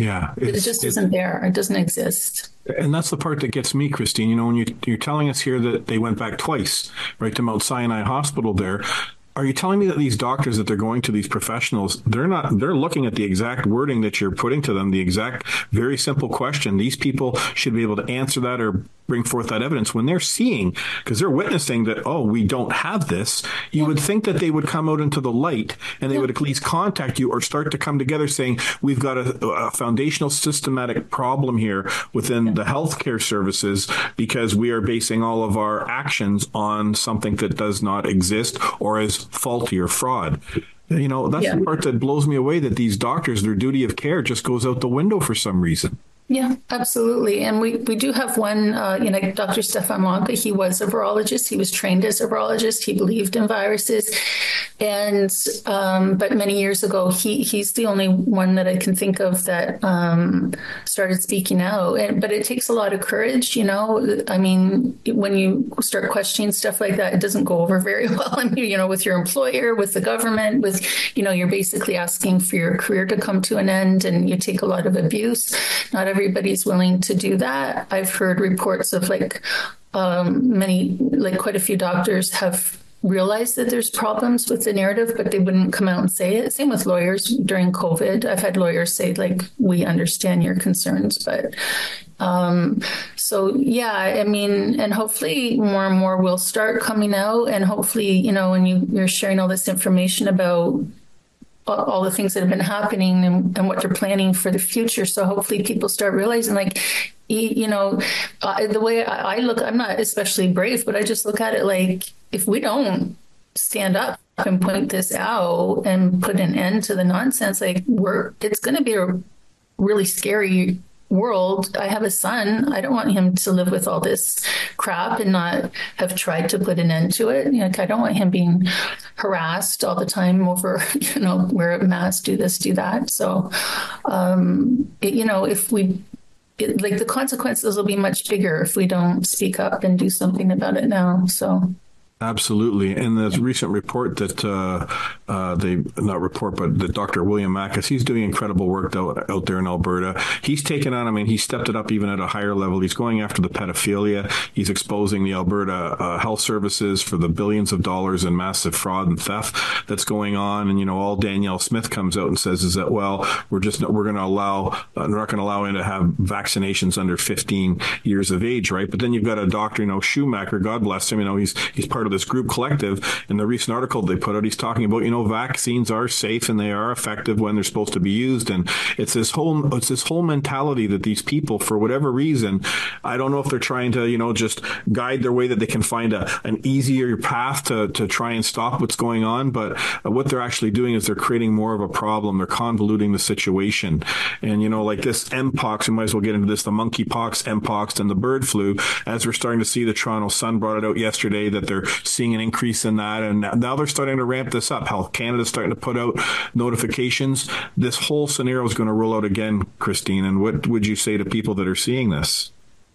Yeah, it just isn't there. It doesn't exist. And that's the part that gets me, Christine. You know, when you you're telling us here that they went back twice, right to Mount Sinai Hospital there, are you telling me that these doctors that they're going to these professionals they're not they're looking at the exact wording that you're putting to them the exact very simple question. These people should be able to answer that or bring forth that evidence when they're seeing because they're witnessing that oh we don't have this. You would think that they would come out into the light and they would at least contact you or start to come together saying we've got a, a foundational systematic problem here within the healthcare services because we are basing all of our actions on something that does not exist or is faulty or fraud you know that's yeah. the part that blows me away that these doctors their duty of care just goes out the window for some reason yeah, absolutely. And we we do have one uh, you know Dr. Stefan Lanka, he was a virologist, he was trained as a virologist, he believed in viruses. And um, but many years ago he he's the only one that I can think of that um, started speaking out. And, but it takes a lot of courage, you know. I mean, when you start questioning stuff like that, it doesn't go over very well. I mean, you know, with your employer, with the government, with you know, you're basically asking for your career to come to an end and you take a lot of abuse. Not every everybody's willing to do that. I've heard reports of like um, many like quite a few doctors have realized that there's problems with the narrative but they wouldn't come out and say it same with lawyers during covid i've had lawyers say like we understand your concerns but um, so yeah i mean and hopefully more and more will start coming out and hopefully you know when you you're sharing all this information about all the things that have been happening and, and what they're planning for the future. So hopefully people start realizing like you know uh, the way I look I'm not especially brave but I just look at it like if we don't stand up and point this out and put an end to the nonsense like we're it's going to be a really scary world. I have a son. I don't want him to live with all this crap and not have tried to put an end to it. I don't want him being harassed all the time over, you know, wear a mask, do this, do that. So um it, you know, if we it, like the consequences will be much bigger if we don't speak up and do something about it now. So Absolutely. And this recent report that uh, uh, they not report but that Dr. William Makis he's doing incredible work out, out there in Alberta. He's taken on I mean he stepped it up even at a higher level. He's going after the pedophilia. He's exposing the Alberta uh, health services for the billions of dollars in massive fraud and theft that's going on and you know all Danielle Smith comes out and says is that well we're just we're going to allow uh, we're not going to allow him to have vaccinations under 15 years of age, right? But then you've got a doctor, you know, Schumacher, God bless him, you know, he's he's part of this group collective in the recent article they put out he's talking about you know vaccines are safe and they are effective when they're supposed to be used. And it's this whole it's this whole mentality that these people for whatever reason I don't know if they're trying to you know just guide their way that they can find a an easier path to to try and stop what's going on. But what they're actually doing is they're creating more of a problem. They're convoluting the situation. And you know like this mpox we might as well get into this the monkeypox mpox and the bird flu. As we're starting to see the Toronto Sun brought it out yesterday that they're seeing an increase in that. And now they're starting to ramp this up. Health canada's starting to put out notifications. This whole scenario is going to roll out again christine. And what would you say to people that are seeing this?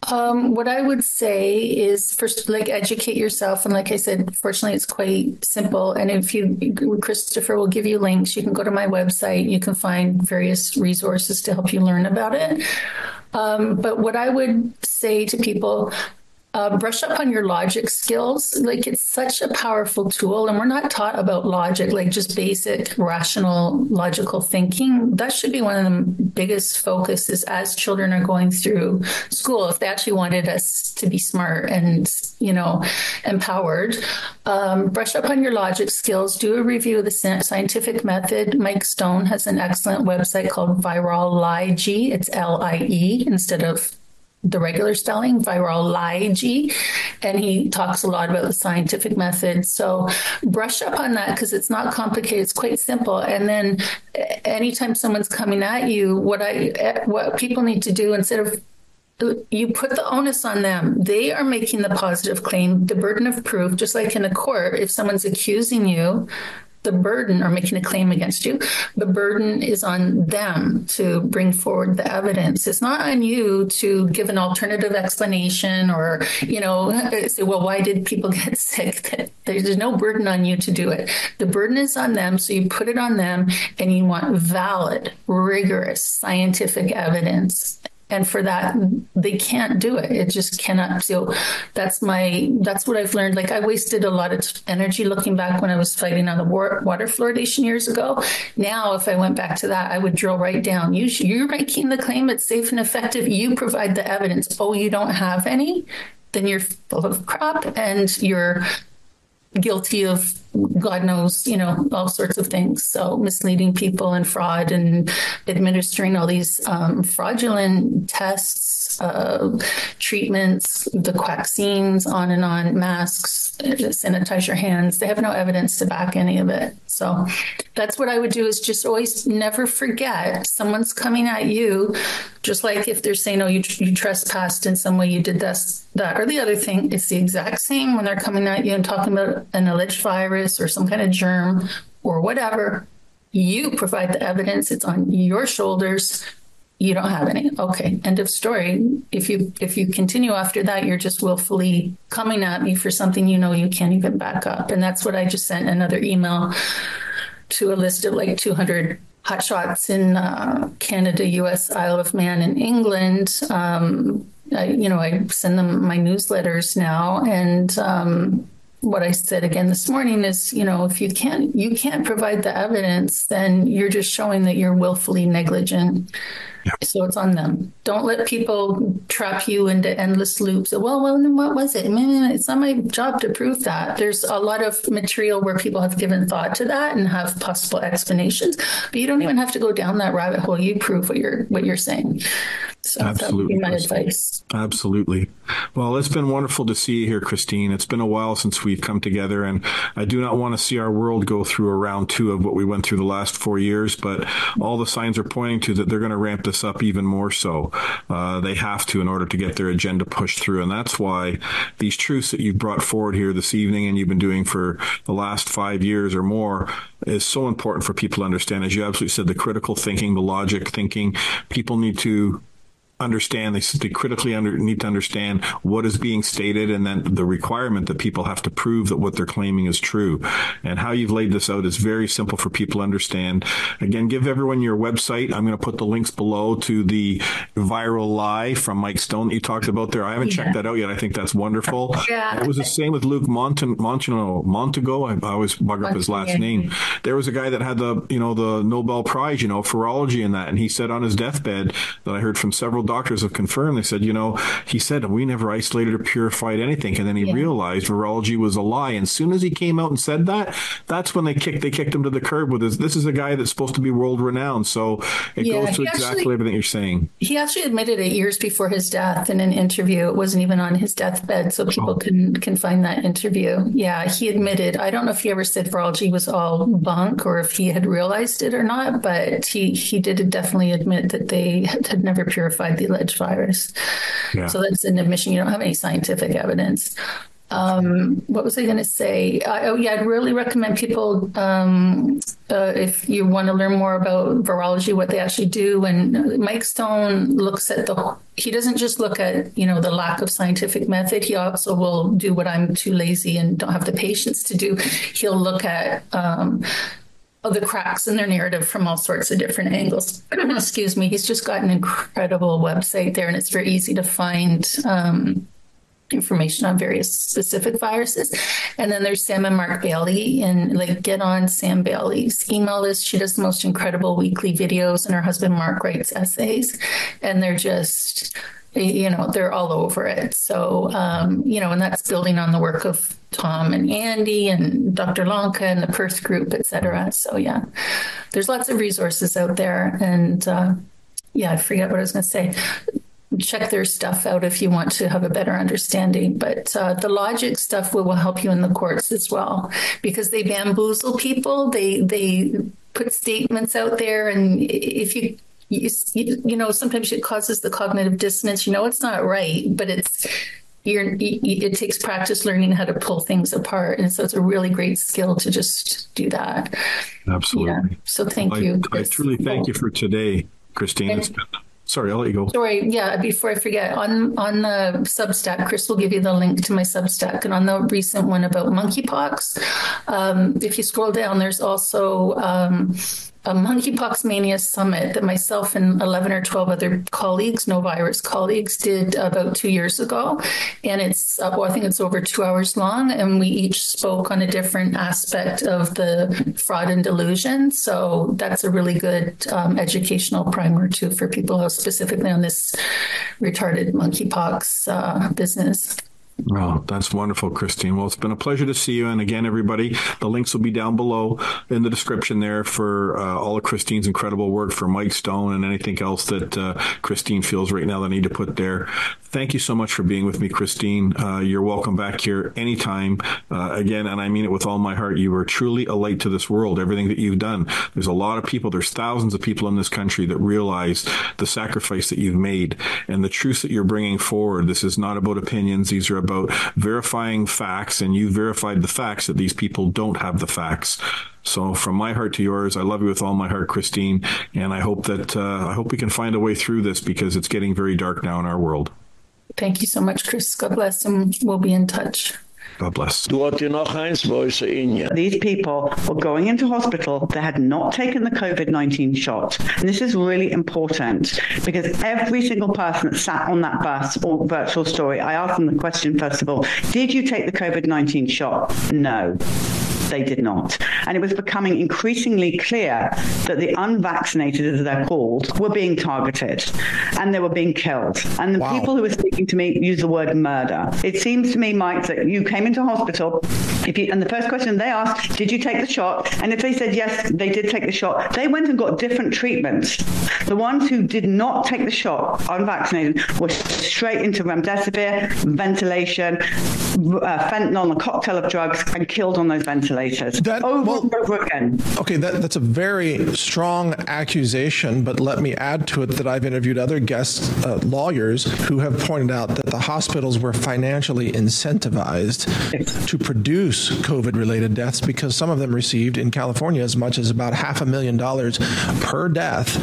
Um, what I would say is first like educate yourself. And like I said fortunately it's quite simple. And if you Christopher will give you links. You can go to my website. You can find various resources to help you learn about it. Um, but what I would say to people uh, brush up on your logic skills. Like it's such a powerful tool and we're not taught about logic like just basic rational logical thinking. That should be one of the biggest focuses as children are going through school if they actually wanted us to be smart and you know empowered. Um, brush up on your logic skills. Do a review of the scientific method. Mike Stone has an excellent website called ViroLIEgy. It's L I E instead of the regular spelling virology and he talks a lot about the scientific method. So brush up on that cuz it's not complicated it's quite simple. And then anytime someone's coming at you what I eh, what people need to do instead of you put the onus on them. They are making the positive claim the burden of proof just like in a court if someone's accusing you the burden or making a claim against you the burden is on them to bring forward the evidence. It's not on you to give an alternative explanation or you know say well why did people get sick? There's no burden on you to do it. The burden is on them so you put it on them and you want valid rigorous scientific evidence and for that they can't do it. It just cannot. So that's my that's what i've learned. Like i wasted a lot of energy looking back when i was fighting on the water fluoridation years ago. Now if i went back to that i would drill right down. You you're making the claim it's safe and effective. You provide the evidence. Oh you don't have any? Then you're full of crap and you're guilty of god knows you know all sorts of things. So misleading people and fraud and administering all these um, fraudulent tests uh, treatments the vaccines on and on masks sanitize your hands. They have no evidence to back any of it. So that's what i would do is just always never forget someone's coming at you just like if they're saying oh you you trespassed in some way you did this that or the other thing. It's the exact same when they're coming at you and talking about an alleged virus or some kind of germ or whatever. You provide the evidence. It's on your shoulders you don't have any. Okay end of story. If you if you continue after that you're just willfully coming at me for something you know you can't even back up. And that's what I just sent another email to a list of like 200 hotshots in uh, Canada, US, Isle of Man and England. Um, I, you know I send them my newsletters now. And um, what I said again this morning is, you know, if you can't you can't provide the evidence, then you're just showing that you're willfully negligent. Yeah. So it's on them. Don't let people trap you into endless loops. Well, well, then what was it? It's not my job to prove that. There's a lot of material where people have given thought to that and have possible explanations, but you don't even have to go down that rabbit hole. You prove what you're what you're saying. So be my advice. Absolutely. Well, it's been wonderful to see you here, Christine. It's been a while since we've come together, and I do not want to see our world go through a round two of what we went through the last four years, but all the signs are pointing to that they're going to ramp this up even more so. Uh, they have to in order to get their agenda pushed through, and that's why these truths that you've brought forward here this evening and you've been doing for the last five years or more is so important for people to understand. As you absolutely said, the critical thinking, the logic thinking, people need to understand they, they critically under, need to understand what is being stated and then the requirement that people have to prove that what they're claiming is true. And how you've laid this out is very simple for people to understand. Again give everyone your website. I'm going to put the links below to the viral lie from Mike Stone that you talked about there. I haven't yeah. checked that out yet. I think that's wonderful. Yeah. It was the same with Luke Monton Montano Montago I, I always bug up his last name. There was a guy that had the you know the Nobel prize you know virology in that and he said on his deathbed that i heard from several doctors have confirmed. They said, you know, he said we never isolated or purified anything, and then he yeah. realized virology was a lie. And as soon as he came out and said that, that's when they kicked they kicked him to the curb with this. This is a guy that's supposed to be world renowned. So it yeah, goes to exactly actually, everything you're saying. He actually admitted it years before his death in an interview. It wasn't even on his deathbed, so people oh. can can find that interview. Yeah, he admitted. I don't know if he ever said virology was all bunk or if he had realized it or not, but he he did definitely admit that they had never purified the alleged virus. Yeah. So that's an admission. You don't have any scientific evidence. Um, what was I going to say? I, oh, yeah, I'd really recommend people, um, uh, if you want to learn more about virology, what they actually do. And Mike Stone looks at the, he doesn't just look at, you know, the lack of scientific method. He also will do what I'm too lazy and don't have the patience to do. He'll look at, um, the cracks in their narrative from all sorts of different angles. Excuse me. He's just got an incredible website there, and it's very easy to find um, information on various specific viruses. And then there's Sam and Mark Bailey, and like get on Sam Bailey's email list. She does the most incredible weekly videos, and her husband Mark writes essays, and they're just you know they're all over it so um, you know and that's building on the work of Tom and Andy and Dr. Lanka and the Perth group, etc. So yeah, there's lots of resources out there. And uh, yeah, I forget what I was going to say. Check their stuff out if you want to have a better understanding. But uh, the logic stuff will, will help you in the courts as well because they bamboozle people. They they put statements out there, and if you you, you know sometimes it causes the cognitive dissonance. You know it's not right but it's you're it takes practice learning how to pull things apart. And so it's a really great skill to just do that. Absolutely. Yeah. so thank I, you I, truly thank you for today Christine. And, sorry I'll let you go. Sorry yeah before I forget on on the substack Chris will give you the link to my substack. And on the recent one about monkeypox um, if you scroll down there's also um, a monkeypox mania summit that myself and 11 or 12 other colleagues no virus colleagues did about 2 years ago. And it's uh, well, I think it's over 2 hours long and we each spoke on a different aspect of the fraud and delusion. So that's a really good um, educational primer too for people specifically on this retarded monkeypox uh, business Oh, that's wonderful, Christine. Well, it's been a pleasure to see you. And again, everybody, the links will be down below in the description there for uh, all of Christine's incredible work for Mike Stone and anything else that uh, Christine feels right now they need to put there. Thank you so much for being with me, Christine. Uh, you're welcome back here anytime. Uh, again, and I mean it with all my heart. You are truly a light to this world. Everything that you've done. There's a lot of people, there's thousands of people in this country that realize the sacrifice that you've made and the truth that you're bringing forward. This is not about opinions. These are about verifying facts and you verified the facts that these people don't have the facts. So from my heart to yours, I love you with all my heart, Christine, and I hope that uh, I hope we can find a way through this because it's getting very dark now in our world. Thank you so much, Chris. God bless, and we'll be in touch. God bless. These people were going into hospital they had not taken the COVID-19 shot. And this is really important because every single person that sat on that bus or virtual story, I asked them the question first of all, did you take the COVID-19 shot? No. They did not. And it was becoming increasingly clear that the unvaccinated, as they're called, were being targeted and they were being killed. And the wow. people who were speaking to me use the word murder. It seems to me, Mike, that you came into hospital if you, and the first question they asked, did you take the shot? And if they said yes, they did take the shot, they went and got different treatments. The ones who did not take the shot, unvaccinated, were straight into remdesivir, ventilation, uh, fentanyl, a cocktail of drugs, and killed on those ventilators that, over well, and over again. Okay, that, that's a very strong accusation, but let me add to it that I've interviewed other guest uh, lawyers who have pointed out that the hospitals were financially incentivized to produce COVID-related deaths because some of them received in California as much as about half a million dollars per death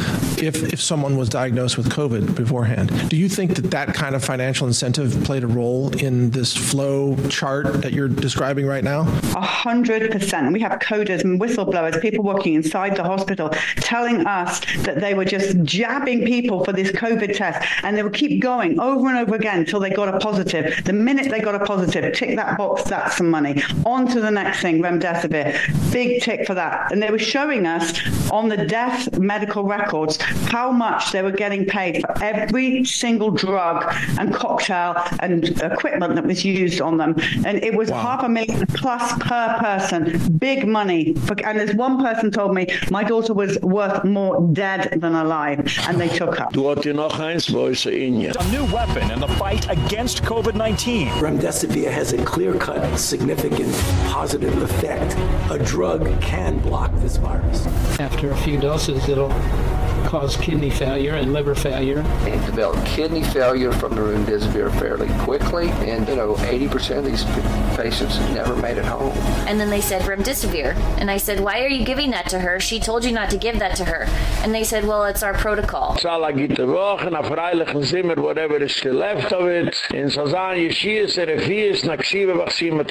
if if someone was diagnosed with COVID beforehand. Do you think that that kind of financial incentive played a role in this flow chart that you're describing right now? A hundred percent. We have coders and whistleblowers, people working inside the hospital telling us that they were just jabbing people for this COVID test and they would keep going over and over again until they got a positive. The minute they got a positive, tick that box, that's some money. On to the next thing, remdesivir. Big tick for that. And they were showing us on the death medical records how much they were getting paid for every single drug and cocktail and equipment that was used on them. And it was wow. half a million plus per person. Big money. And as one person told me, my daughter was worth more dead than alive and they took her. Du hat noch eins er in you. A new weapon in the fight against COVID-19. Remdesivir has a clear-cut significant positive effect. A drug can block this virus. After a few doses it'll cause kidney failure and liver failure. And develop kidney failure from the remdesivir fairly quickly. And, you know, 80% of these patients never made it home. And then they said remdesivir. And I said, why are you giving that to her? She told you not to give that to her. And they said, well, it's our protocol. Sala git de woche na freilichen Zimmer, whatever is left of it. In Sazan, Yeshiyas, Erefias, Nakshiva, Vachsim,